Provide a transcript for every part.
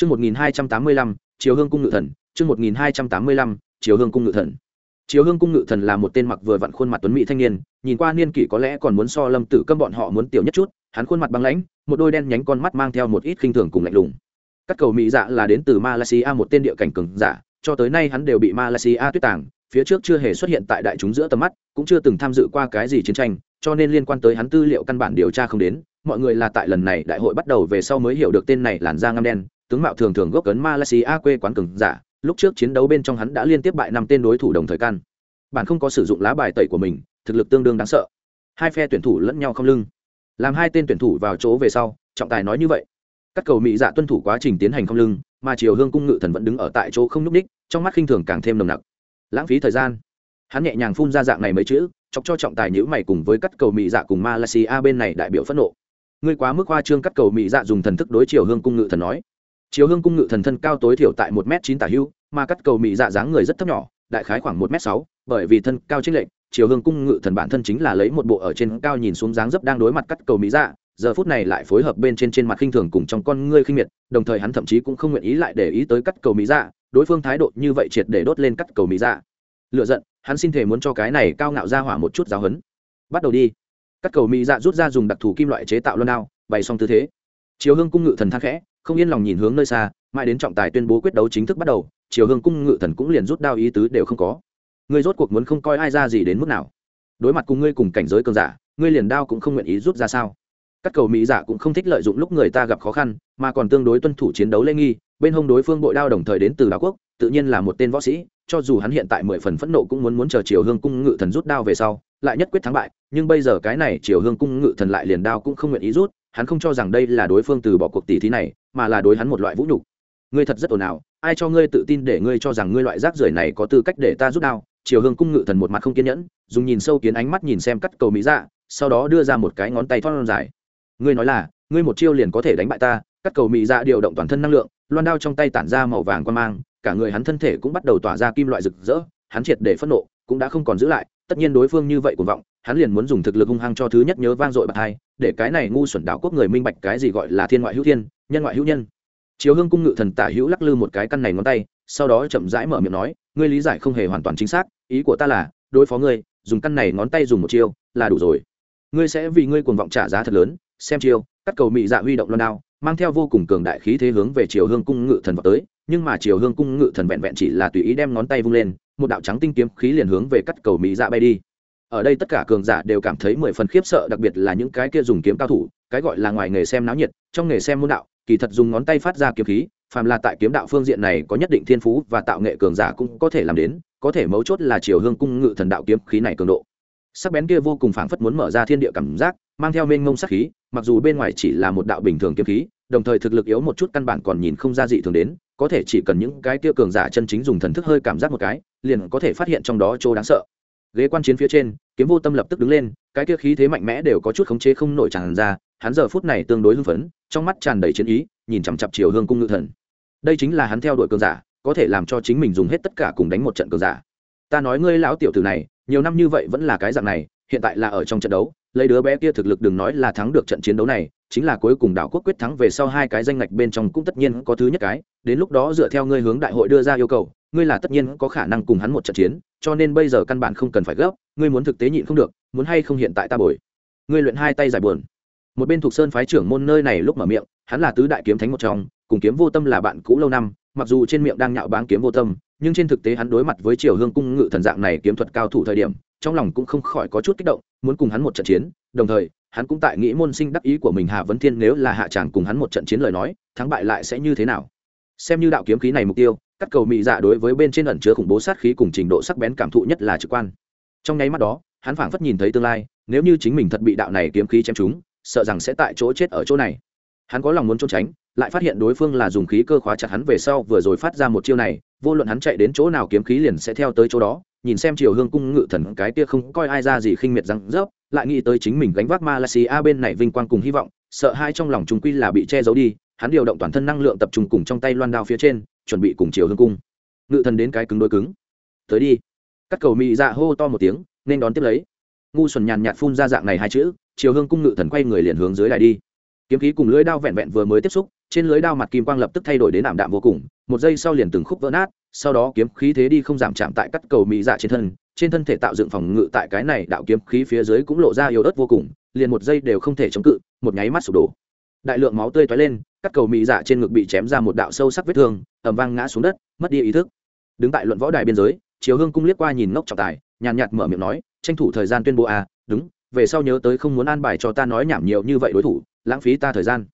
Chương 1285, Triều Hương cung ngự thần, chương 1285, Triều Hương cung ngự thần. Triều Hương cung ngự thần là một tên mặc vừa vặn khuôn mặt tuấn mỹ thanh niên, nhìn qua niên kỷ có lẽ còn muốn so Lâm Tử Câm bọn họ muốn tiểu nhất chút, hắn khuôn mặt băng lãnh, một đôi đen nhánh con mắt mang theo một ít khinh thường cùng lạnh lùng. Các cầu mỹ dạ là đến từ Malaysia một tên địa cảnh cường giả, cho tới nay hắn đều bị Malaysia tuyết tàng, phía trước chưa hề xuất hiện tại đại chúng giữa tầm mắt, cũng chưa từng tham dự qua cái gì chiến tranh, cho nên liên quan tới hắn tư liệu căn bản điều tra không đến, mọi người là tại lần này đại hội bắt đầu về sau mới hiểu được tên này làn da ngăm đen, tướng mạo thường thường gốc cấn Malaysia quê quán cường giả, lúc trước chiến đấu bên trong hắn đã liên tiếp bại năm tên đối thủ đồng thời căn Bản không có sử dụng lá bài tẩy của mình thực lực tương đương đáng sợ. Hai phe tuyển thủ lẫn nhau không lưng. Làm hai tên tuyển thủ vào chỗ về sau trọng tài nói như vậy. Các cầu mỹ dạ tuân thủ quá trình tiến hành không lưng mà triều hương cung ngự thần vẫn đứng ở tại chỗ không lúc đích, ních trong mắt khinh thường càng thêm nồng nặc. Lãng phí thời gian. Hắn nhẹ nhàng phun ra dạng này mấy chữ chọc cho trọng tài nhíu mày cùng với các cầu mỹ dạ cùng malaysia bên này đại biểu phẫn nộ. Ngươi quá mức hoa trương các cầu mỹ dạ dùng thần thức đối triều hương cung ngự thần nói. Chiếu hương cung ngự thần thân cao tối thiểu tại một m chín tả hưu mà cắt cầu mỹ dạ dáng người rất thấp nhỏ đại khái khoảng một m sáu bởi vì thân cao trích lệnh chiều hương cung ngự thần bản thân chính là lấy một bộ ở trên cao nhìn xuống dáng dấp đang đối mặt cắt cầu mỹ dạ giờ phút này lại phối hợp bên trên trên mặt khinh thường cùng trong con ngươi khinh miệt đồng thời hắn thậm chí cũng không nguyện ý lại để ý tới cắt cầu mỹ dạ đối phương thái độ như vậy triệt để đốt lên cắt cầu mỹ dạ. Lựa giận hắn xin thể muốn cho cái này cao ngạo ra hỏa một chút giáo hấn bắt đầu đi. Cắt cầu mỹ dạ rút ra dùng đặc thù kim loại chế tạo luân ao, bày xong tư thế. Chiều hương cung ngự thần thang khẽ không yên lòng nhìn hướng nơi xa, mãi đến trọng tài tuyên bố quyết đấu chính thức bắt đầu, chiều hương cung ngự thần cũng liền rút đao ý tứ đều không có. Ngươi rốt cuộc muốn không coi ai ra gì đến mức nào? Đối mặt cùng ngươi cùng cảnh giới cơn giả, ngươi liền đao cũng không nguyện ý rút ra sao? Các cầu mỹ giả cũng không thích lợi dụng lúc người ta gặp khó khăn, mà còn tương đối tuân thủ chiến đấu lê nghi, bên hông đối phương bội đao đồng thời đến từ đảo quốc, tự nhiên là một tên võ sĩ, cho dù hắn hiện tại mười phần phẫn nộ cũng muốn muốn chờ chiều hương cung ngự thần rút đao về sau, lại nhất quyết thắng bại, nhưng bây giờ cái này chiều hương cung ngự thần lại liền đao cũng không nguyện ý rút hắn không cho rằng đây là đối phương từ bỏ cuộc tỷ thí này, mà là đối hắn một loại vũ nhục. Ngươi thật rất ồn ào, ai cho ngươi tự tin để ngươi cho rằng ngươi loại rác rưởi này có tư cách để ta rút đao? Chiều hương cung ngự thần một mặt không kiên nhẫn, dùng nhìn sâu kiến ánh mắt nhìn xem cắt cầu mỹ dạ sau đó đưa ra một cái ngón tay thon dài. Ngươi nói là, ngươi một chiêu liền có thể đánh bại ta, cắt cầu mỹ dạ điều động toàn thân năng lượng, loan đao trong tay tản ra màu vàng quan mang, cả người hắn thân thể cũng bắt đầu tỏa ra kim loại rực rỡ, hắn triệt để phẫn nộ, cũng đã không còn giữ lại, tất nhiên đối phương như vậy cuồng vọng, hắn liền muốn dùng thực lực hung hăng cho thứ nhất nhớ vang dội bạc hai để cái này ngu xuẩn đảo quốc người minh bạch cái gì gọi là thiên ngoại hữu thiên, nhân ngoại hữu nhân. Chiếu hương cung ngự thần tả hữu lắc lư một cái căn này ngón tay, sau đó chậm rãi mở miệng nói, ngươi lý giải không hề hoàn toàn chính xác, ý của ta là, đối phó ngươi, dùng căn này ngón tay dùng một chiêu, là đủ rồi. Ngươi sẽ vì ngươi cuồng vọng trả giá thật lớn, xem chiêu, cắt cầu mị dạ huy động loan đao, mang theo vô cùng cường đại khí thế hướng về chiều hương cung ngự thần vào tới, nhưng mà chiều hương cung ngự thần vẹn vẹn chỉ là tùy ý đem ngón tay vung lên, một đạo trắng tinh kiếm khí liền hướng về cắt cầu mỹ dạ bay đi ở đây tất cả cường giả đều cảm thấy mười phần khiếp sợ, đặc biệt là những cái kia dùng kiếm cao thủ, cái gọi là ngoài nghề xem náo nhiệt, trong nghề xem môn đạo, kỳ thật dùng ngón tay phát ra kiếm khí, phàm là tại kiếm đạo phương diện này có nhất định thiên phú và tạo nghệ cường giả cũng có thể làm đến, có thể mấu chốt là chiều hương cung ngự thần đạo kiếm khí này cường độ. Sắc bén kia vô cùng phảng phất muốn mở ra thiên địa cảm giác, mang theo mênh ngông sắc khí, mặc dù bên ngoài chỉ là một đạo bình thường kiếm khí, đồng thời thực lực yếu một chút căn bản còn nhìn không ra dị thường đến, có thể chỉ cần những cái kia cường giả chân chính dùng thần thức hơi cảm giác một cái, liền có thể phát hiện trong đó chỗ đáng sợ ghế quan chiến phía trên, kiếm vô tâm lập tức đứng lên, cái kia khí thế mạnh mẽ đều có chút khống chế không nổi tràn ra, hắn giờ phút này tương đối hưng phấn, trong mắt tràn đầy chiến ý, nhìn chằm chặp chiều hương cung ngự thần. Đây chính là hắn theo đuổi cường giả, có thể làm cho chính mình dùng hết tất cả cùng đánh một trận cường giả. Ta nói ngươi lão tiểu tử này, nhiều năm như vậy vẫn là cái dạng này, hiện tại là ở trong trận đấu, lấy đứa bé kia thực lực đừng nói là thắng được trận chiến đấu này, chính là cuối cùng đảo quốc quyết thắng về sau hai cái danh ngạch bên trong cũng tất nhiên có thứ nhất cái, đến lúc đó dựa theo ngươi hướng đại hội đưa ra yêu cầu ngươi là tất nhiên có khả năng cùng hắn một trận chiến, cho nên bây giờ căn bản không cần phải gấp, ngươi muốn thực tế nhịn không được, muốn hay không hiện tại ta bồi. Ngươi luyện hai tay giải buồn. Một bên thuộc sơn phái trưởng môn nơi này lúc mở miệng, hắn là tứ đại kiếm thánh một trong, cùng kiếm vô tâm là bạn cũ lâu năm, mặc dù trên miệng đang nhạo báng kiếm vô tâm, nhưng trên thực tế hắn đối mặt với triều hương cung ngự thần dạng này kiếm thuật cao thủ thời điểm, trong lòng cũng không khỏi có chút kích động, muốn cùng hắn một trận chiến, đồng thời, hắn cũng tại nghĩ môn sinh đắc ý của mình hạ vấn thiên nếu là hạ tràng cùng hắn một trận chiến lời nói, thắng bại lại sẽ như thế nào? Xem như đạo kiếm khí này mục tiêu các cầu mị dạ đối với bên trên ẩn chứa khủng bố sát khí cùng trình độ sắc bén cảm thụ nhất là trực quan. Trong nháy mắt đó, hắn phảng phất nhìn thấy tương lai, nếu như chính mình thật bị đạo này kiếm khí chém trúng, sợ rằng sẽ tại chỗ chết ở chỗ này. Hắn có lòng muốn trốn tránh, lại phát hiện đối phương là dùng khí cơ khóa chặt hắn về sau vừa rồi phát ra một chiêu này, vô luận hắn chạy đến chỗ nào kiếm khí liền sẽ theo tới chỗ đó, nhìn xem triều hương cung ngự thần cái kia không coi ai ra gì khinh miệt răng rớp, lại nghĩ tới chính mình gánh vác malaysia bên này vinh quang cùng hy vọng, sợ hai trong lòng chúng quy là bị che giấu đi hắn điều động toàn thân năng lượng tập trung cùng trong tay loan đao phía trên, chuẩn bị cùng chiều hương cung. Ngự thần đến cái cứng đôi cứng. Tới đi. Các cầu mị dạ hô to một tiếng, nên đón tiếp lấy. Ngu xuẩn nhàn nhạt phun ra dạng này hai chữ chiều hương cung ngự thần quay người liền hướng dưới lại đi. Kiếm khí cùng lưới đao vẹn vẹn vừa mới tiếp xúc, trên lưới đao mặt kim quang lập tức thay đổi đến ảm đạm vô cùng, một giây sau liền từng khúc vỡ nát, sau đó kiếm khí thế đi không giảm chạm tại cắt cầu mỹ dạ trên thân trên thân thể tạo dựng phòng ngự tại cái này đạo kiếm khí phía dưới cũng lộ ra yếu ớt vô cùng, liền một giây đều không thể chống cự, một nháy mắt sụp đổ. Đại lượng máu tươi toái lên cắt cầu mỹ dạ trên ngực bị chém ra một đạo sâu sắc vết thương ẩm vang ngã xuống đất, mất đi ý thức. Đứng tại luận võ đài biên giới chiều hương cung liếc qua nhìn ngốc trọng tài, nhàn nhạt mở miệng nói, tranh thủ thời gian tuyên bố à đúng, về sau nhớ tới không muốn an bài cho ta nói nhảm nhiều như vậy đối thủ, lãng phí ta thời gian.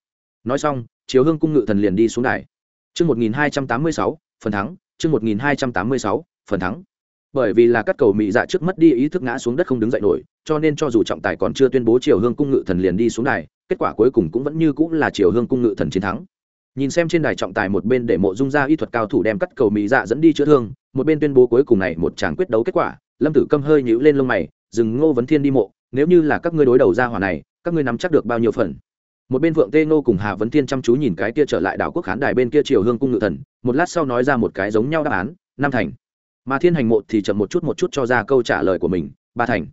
Nói xong chiều hương cung ngự thần liền đi xuống đài. Chương một nghìn hai trăm tám mươi sáu, phần thắng, chương một nghìn hai trăm tám mươi sáu, phần thắng bởi vì là các cầu mỹ dạ trước mất đi ý thức ngã xuống đất không đứng dậy nổi, cho nên cho dù trọng tài còn chưa tuyên bố triều hương cung ngự thần liền đi xuống đài, kết quả cuối cùng cũng vẫn như cũng là triều hương cung ngự thần chiến thắng. Nhìn xem trên đài trọng tài một bên để mộ dung ra y thuật cao thủ đem cắt cầu mỹ dạ dẫn đi chữa thương, một bên tuyên bố cuối cùng này một tràng quyết đấu kết quả, lâm tử câm hơi nhíu lên lông mày, dừng ngô vấn thiên đi mộ, nếu như là các ngươi đối đầu ra hỏa này, các ngươi nắm chắc được bao nhiêu phần? Một bên vượng tê Ngô cùng hà vấn thiên chăm chú nhìn cái kia trở lại đảo quốc khán đài bên kia triều hương cung ngự thần, một lát sau nói ra một cái giống nhau đáp án Nam thành mà thiên hành mộ thì chậm một chút một chút cho ra câu trả lời của mình, ba thành.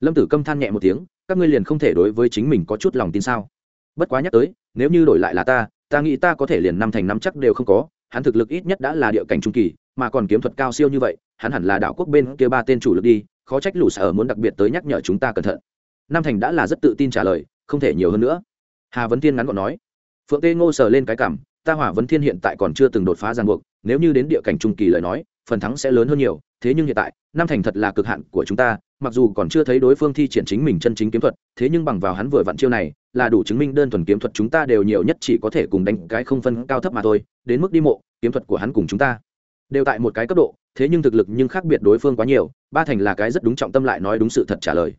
Lâm tử câm than nhẹ một tiếng, các ngươi liền không thể đối với chính mình có chút lòng tin sao? Bất quá nhắc tới, nếu như đổi lại là ta ta nghĩ ta có thể liền năm thành năm chắc đều không có, hắn thực lực ít nhất đã là địa cảnh trung kỳ, mà còn kiếm thuật cao siêu như vậy, hắn hẳn là đảo quốc bên kia ba tên chủ lực đi, khó trách lũ sở muốn đặc biệt tới nhắc nhở chúng ta cẩn thận. Nam thành đã là rất tự tin trả lời, không thể nhiều hơn nữa. Hà vấn thiên ngắn gọn nói, phượng tê ngô sờ lên cái cảm, ta hỏa vấn thiên hiện tại còn chưa từng đột phá giang buộc, nếu như đến địa cảnh trung kỳ lời nói phần thắng sẽ lớn hơn nhiều, thế nhưng hiện tại nam thành thật là cực hạn của chúng ta, mặc dù còn chưa thấy đối phương thi triển chính mình chân chính kiếm thuật, thế nhưng bằng vào hắn vừa vặn chiêu này, là đủ chứng minh đơn thuần kiếm thuật chúng ta đều nhiều nhất chỉ có thể cùng đánh cái không phân cao thấp mà thôi, đến mức đi mộ, kiếm thuật của hắn cùng chúng ta đều tại một cái cấp độ, thế nhưng thực lực nhưng khác biệt đối phương quá nhiều, ba thành là cái rất đúng trọng tâm lại nói đúng sự thật trả lời.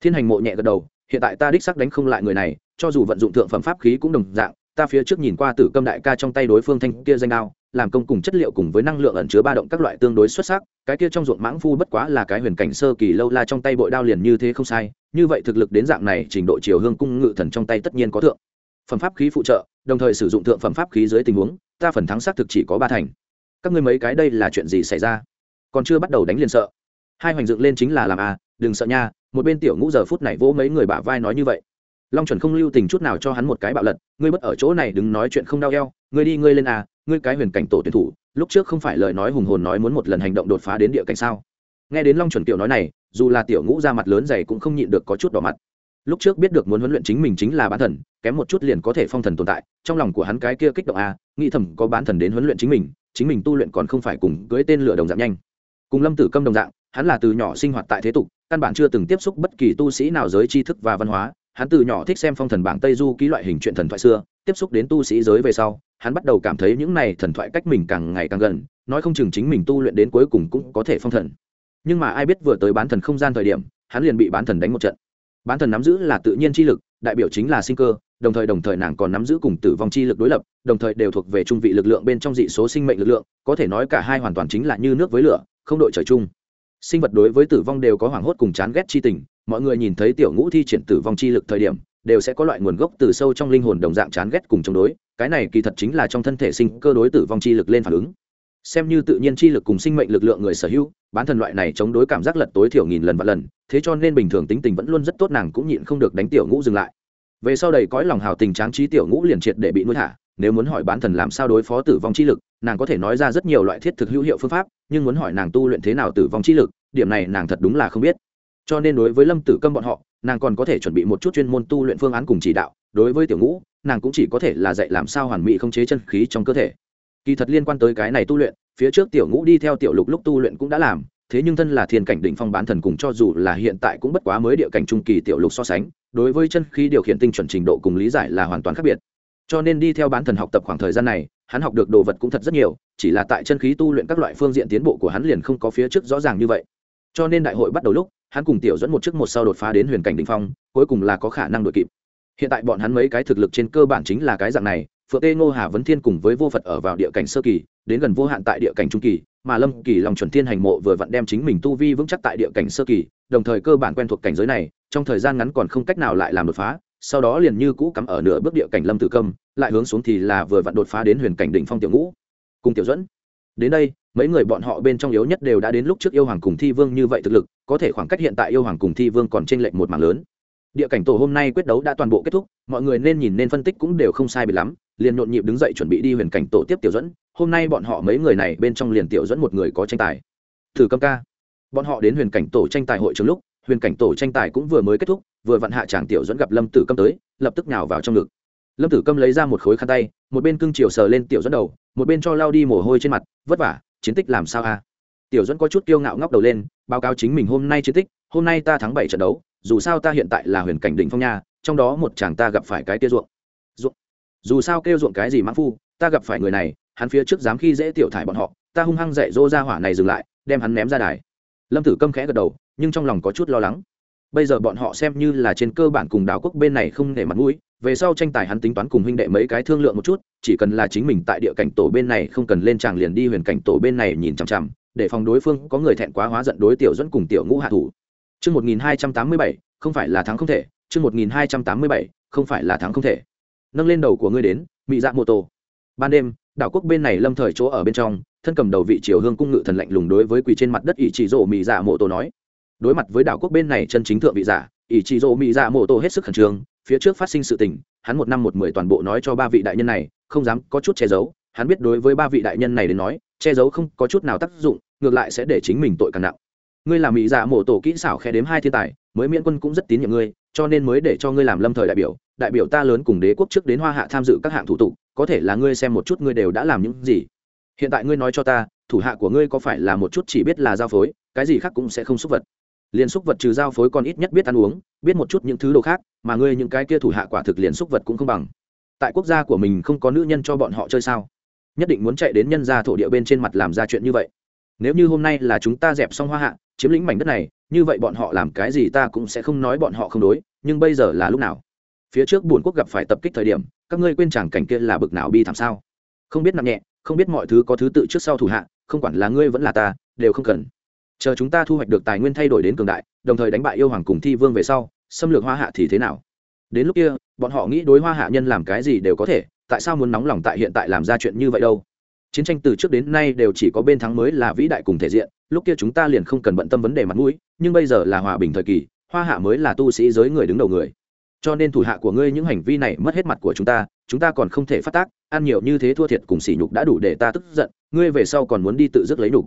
Thiên hành mộ nhẹ gật đầu, hiện tại ta đích xác đánh không lại người này, cho dù vận dụng thượng phẩm pháp khí cũng đồng dạng, ta phía trước nhìn qua tử câm đại ca trong tay đối phương thanh kia danh đao làm công cùng chất liệu cùng với năng lượng ẩn chứa ba động các loại tương đối xuất sắc, cái kia trong ruộng mãng phu bất quá là cái huyền cảnh sơ kỳ lâu la trong tay bội đao liền như thế không sai, như vậy thực lực đến dạng này trình độ chiều hương cung ngự thần trong tay tất nhiên có thượng. Phẩm pháp khí phụ trợ, đồng thời sử dụng thượng phẩm pháp khí dưới tình huống, ta phần thắng xác thực chỉ có ba thành. Các ngươi mấy cái đây là chuyện gì xảy ra? Còn chưa bắt đầu đánh liền sợ. Hai hoành dựng lên chính là làm à đừng sợ nha, một bên tiểu ngũ giờ phút này vỗ mấy người bả vai nói như vậy. Long chuẩn không lưu tình chút nào cho hắn một cái bạo lật, ngươi bất ở chỗ này đừng nói chuyện không đau eo, ngươi đi, ngươi lên à ngươi cái huyền cảnh tổ tuyển thủ lúc trước không phải lời nói hùng hồn nói muốn một lần hành động đột phá đến địa cảnh sao? Nghe đến long chuẩn tiểu nói này dù là tiểu ngũ ra mặt lớn dày cũng không nhịn được có chút đỏ mặt. Lúc trước biết được muốn huấn luyện chính mình chính là bán thần kém một chút liền có thể phong thần tồn tại trong lòng của hắn cái kia kích động a, nghĩ thầm có bán thần đến huấn luyện chính mình chính mình tu luyện còn không phải cùng cưới tên lửa đồng dạng nhanh. Cùng lâm tử câm đồng dạng hắn là từ nhỏ sinh hoạt tại thế tục căn bản chưa từng tiếp xúc bất kỳ tu sĩ nào giới tri thức và văn hóa hắn từ nhỏ thích xem phong thần bảng tây du ký loại hình chuyện thần thoại xưa tiếp xúc đến tu sĩ giới về sau, hắn bắt đầu cảm thấy những này thần thoại cách mình càng ngày càng gần, nói không chừng chính mình tu luyện đến cuối cùng cũng có thể phong thần. Nhưng mà ai biết vừa tới bán thần không gian thời điểm, hắn liền bị bán thần đánh một trận. Bán thần nắm giữ là tự nhiên chi lực, đại biểu chính là sinh cơ, đồng thời đồng thời nàng còn nắm giữ cùng tử vong chi lực đối lập, đồng thời đều thuộc về trung vị lực lượng bên trong dị số sinh mệnh lực lượng, có thể nói cả hai hoàn toàn chính là như nước với lửa, không đội trời chung. Sinh vật đối với tử vong đều có hoảng hốt cùng chán ghét chi tình, mọi người nhìn thấy tiểu ngũ thi triển tử vong chi lực thời điểm đều sẽ có loại nguồn gốc từ sâu trong linh hồn đồng dạng chán ghét cùng chống đối, cái này kỳ thật chính là trong thân thể sinh cơ đối tử vong chi lực lên phản ứng. Xem như tự nhiên chi lực cùng sinh mệnh lực lượng người sở hữu, bán thần loại này chống đối cảm giác lật tối thiểu nghìn lần và lần, thế cho nên bình thường tính tình vẫn luôn rất tốt nàng cũng nhịn không được đánh tiểu ngũ dừng lại. Về sau đầy cõi lòng hào tình tráng trí tiểu ngũ liền triệt để bị nuôi thả nếu muốn hỏi bán thần làm sao đối phó tử vong chi lực, nàng có thể nói ra rất nhiều loại thiết thực hữu hiệu phương pháp, nhưng muốn hỏi nàng tu luyện thế nào tử vong chi lực, điểm này nàng thật đúng là không biết cho nên đối với lâm tử câm bọn họ, nàng còn có thể chuẩn bị một chút chuyên môn tu luyện phương án cùng chỉ đạo, đối với tiểu ngũ, nàng cũng chỉ có thể là dạy làm sao hoàn mỹ không chế chân khí trong cơ thể. Kỳ thật liên quan tới cái này tu luyện, phía trước tiểu ngũ đi theo tiểu lục lúc tu luyện cũng đã làm, thế nhưng thân là thiên cảnh đỉnh phong bán thần cùng cho dù là hiện tại cũng bất quá mới địa cảnh trung kỳ tiểu lục so sánh, đối với chân khí điều khiển tinh chuẩn trình độ cùng lý giải là hoàn toàn khác biệt. Cho nên đi theo bán thần học tập khoảng thời gian này, hắn học được đồ vật cũng thật rất nhiều, chỉ là tại chân khí tu luyện các loại phương diện tiến bộ của hắn liền không có phía trước rõ ràng như vậy. Cho nên đại hội bắt đầu lúc hắn cùng tiểu dẫn một trước một sau đột phá đến huyền cảnh đỉnh phong, cuối cùng là có khả năng đội kịp. Hiện tại bọn hắn mấy cái thực lực trên cơ bản chính là cái dạng này, phượng tê ngô hà vấn thiên cùng với vô phật ở vào địa cảnh sơ kỳ, đến gần vô hạn tại địa cảnh trung kỳ, mà lâm kỳ lòng chuẩn thiên hành mộ vừa vặn đem chính mình tu vi vững chắc tại địa cảnh sơ kỳ, đồng thời cơ bản quen thuộc cảnh giới này, trong thời gian ngắn còn không cách nào lại làm đột phá, sau đó liền như cũ cắm ở nửa bước địa cảnh lâm tử công lại hướng xuống thì là vừa vặn đột phá đến huyền cảnh đỉnh phong tiểu ngũ. Cùng tiểu dẫn đến đây mấy người bọn họ bên trong yếu nhất đều đã đến lúc trước yêu hoàng cùng thi vương như vậy thực lực, có thể khoảng cách hiện tại yêu hoàng cùng thi vương còn t r ê n lệch một mảng lớn. Địa cảnh tổ hôm nay quyết đấu đã toàn bộ kết thúc, mọi người nên nhìn nên phân tích cũng đều không sai bị lắm, liền nhộn nhịp đứng dậy chuẩn bị đi huyền cảnh tổ tiếp tiểu dẫn, hôm nay bọn họ mấy người này bên trong liền tiểu dẫn một người có tranh tài. Thử câm ca. Bọn họ đến huyền cảnh tổ tranh tài hội trường lúc, huyền cảnh tổ tranh tài cũng vừa mới kết thúc, vừa vặn hạ tràng tiểu dẫn gặp lâm tử câm tới, lập tức nhào vào trong ngực. Lâm tử câm lấy ra một khối khăn tay, một bên cưng chiều sờ lên tiểu dẫn đầu, một bên cho lao đi mồ hôi trên mặt, vất vả chiến tích làm sao a? Tiểu dẫn có chút kiêu ngạo ngóc đầu lên, báo cáo chính mình hôm nay chiến tích, hôm nay ta thắng bảy trận đấu, dù sao ta hiện tại là huyền cảnh đỉnh phong nha, trong đó một chàng ta gặp phải cái kia ruộng. Ruộng? Dù sao kêu ruộng cái gì mãn phu, ta gặp phải người này, hắn phía trước dám khi dễ tiểu thải bọn họ, ta hung hăng dạy dỗ ra hỏa này dừng lại, đem hắn ném ra đài. Lâm tử câm khẽ gật đầu, nhưng trong lòng có chút lo lắng bây giờ bọn họ xem như là trên cơ bản cùng đảo quốc bên này không để mặt mũi về sau tranh tài hắn tính toán cùng huynh đệ mấy cái thương lượng một chút chỉ cần là chính mình tại địa cảnh tổ bên này không cần lên tràng liền đi huyền cảnh tổ bên này nhìn chằm chằm để phòng đối phương có người thẹn quá hóa giận đối tiểu dẫn cùng tiểu ngũ hạ thủ Trước 1287, không phải là thắng không thể, trước 1287, không phải là thắng không thể. Nâng lên đầu của ngươi đến, mị dạ mô tô. Ban đêm, đảo quốc bên này lâm thời chỗ ở bên trong, thân cầm đầu vị triều hương cung ngự thần lạnh lùng đối với quỳ trên mặt đất ỷ chỉ rộ mị dạ mô tô nói. Đối mặt với đảo quốc bên này chân chính thượng vị giả, ỷ trị rộ mị dạ mô tô hết sức khẩn trương, phía trước phát sinh sự tình, hắn một năm một mười toàn bộ nói cho ba vị đại nhân này, không dám có chút che giấu, hắn biết đối với ba vị đại nhân này đến nói, che giấu không có chút nào tác dụng, ngược lại sẽ để chính mình tội càng nặng. Ngươi làm mỹ dạ mộ tổ kỹ xảo khe đếm hai thiên tài mới miễn quân cũng rất tín nhiệm ngươi cho nên mới để cho ngươi làm lâm thời đại biểu đại biểu ta lớn cùng đế quốc trước đến hoa hạ tham dự các hạng thủ tục có thể là ngươi xem một chút ngươi đều đã làm những gì. Hiện tại ngươi nói cho ta thủ hạ của ngươi có phải là một chút chỉ biết là giao phối cái gì khác cũng sẽ không xúc vật liền xúc vật trừ giao phối còn ít nhất biết ăn uống, biết một chút những thứ đồ khác, mà ngươi những cái kia thủ hạ quả thực liền xúc vật cũng không bằng. Tại quốc gia của mình không có nữ nhân cho bọn họ chơi sao? Nhất định muốn chạy đến nhân gia thổ địa bên trên mặt làm ra chuyện như vậy. Nếu như hôm nay là chúng ta dẹp xong hoa hạ, chiếm lĩnh mảnh đất này, như vậy bọn họ làm cái gì ta cũng sẽ không nói bọn họ không đối, nhưng bây giờ là lúc nào? Phía trước bổn quốc gặp phải tập kích thời điểm, các ngươi quên chẳng cảnh kia là bực nào bi thảm sao? Không biết nặng nhẹ, không biết mọi thứ có thứ tự trước sau thủ hạ, không quản là ngươi vẫn là ta, đều không cần chờ chúng ta thu hoạch được tài nguyên thay đổi đến cường đại, đồng thời đánh bại yêu hoàng cùng thi vương về sau, xâm lược hoa hạ thì thế nào? Đến lúc kia, bọn họ nghĩ đối hoa hạ nhân làm cái gì đều có thể, tại sao muốn nóng lòng tại hiện tại làm ra chuyện như vậy đâu? Chiến tranh từ trước đến nay đều chỉ có bên thắng mới là vĩ đại cùng thể diện, lúc kia chúng ta liền không cần bận tâm vấn đề mặt mũi, nhưng bây giờ là hòa bình thời kỳ, hoa hạ mới là tu sĩ giới người đứng đầu người. Cho nên thủ hạ của ngươi những hành vi này mất hết mặt của chúng ta chúng ta còn không thể phát tác, ăn nhiều như thế thua thiệt cùng sỉ nhục đã đủ để ta tức giận, ngươi về sau còn muốn đi tự dứt lấy nhục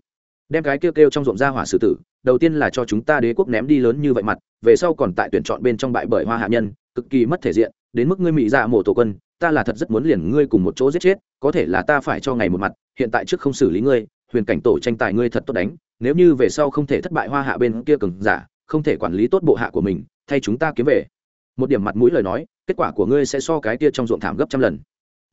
đem cái kêu kêu trong ruộng ra hỏa xử tử, đầu tiên là cho chúng ta đế quốc ném đi lớn như vậy mặt, về sau còn tại tuyển chọn bên trong bại bởi hoa hạ nhân, cực kỳ mất thể diện, đến mức ngươi mỹ dạ mổ tổ quân, ta là thật rất muốn liền ngươi cùng một chỗ giết chết, có thể là ta phải cho ngày một mặt, hiện tại trước không xử lý ngươi, huyền cảnh tổ tranh tài ngươi thật tốt đánh, nếu như về sau không thể thất bại hoa hạ bên kia cường giả, không thể quản lý tốt bộ hạ của mình, thay chúng ta kiếm về. Một điểm mặt mũi lời nói, kết quả của ngươi sẽ so cái kia trong ruộng thảm gấp trăm lần.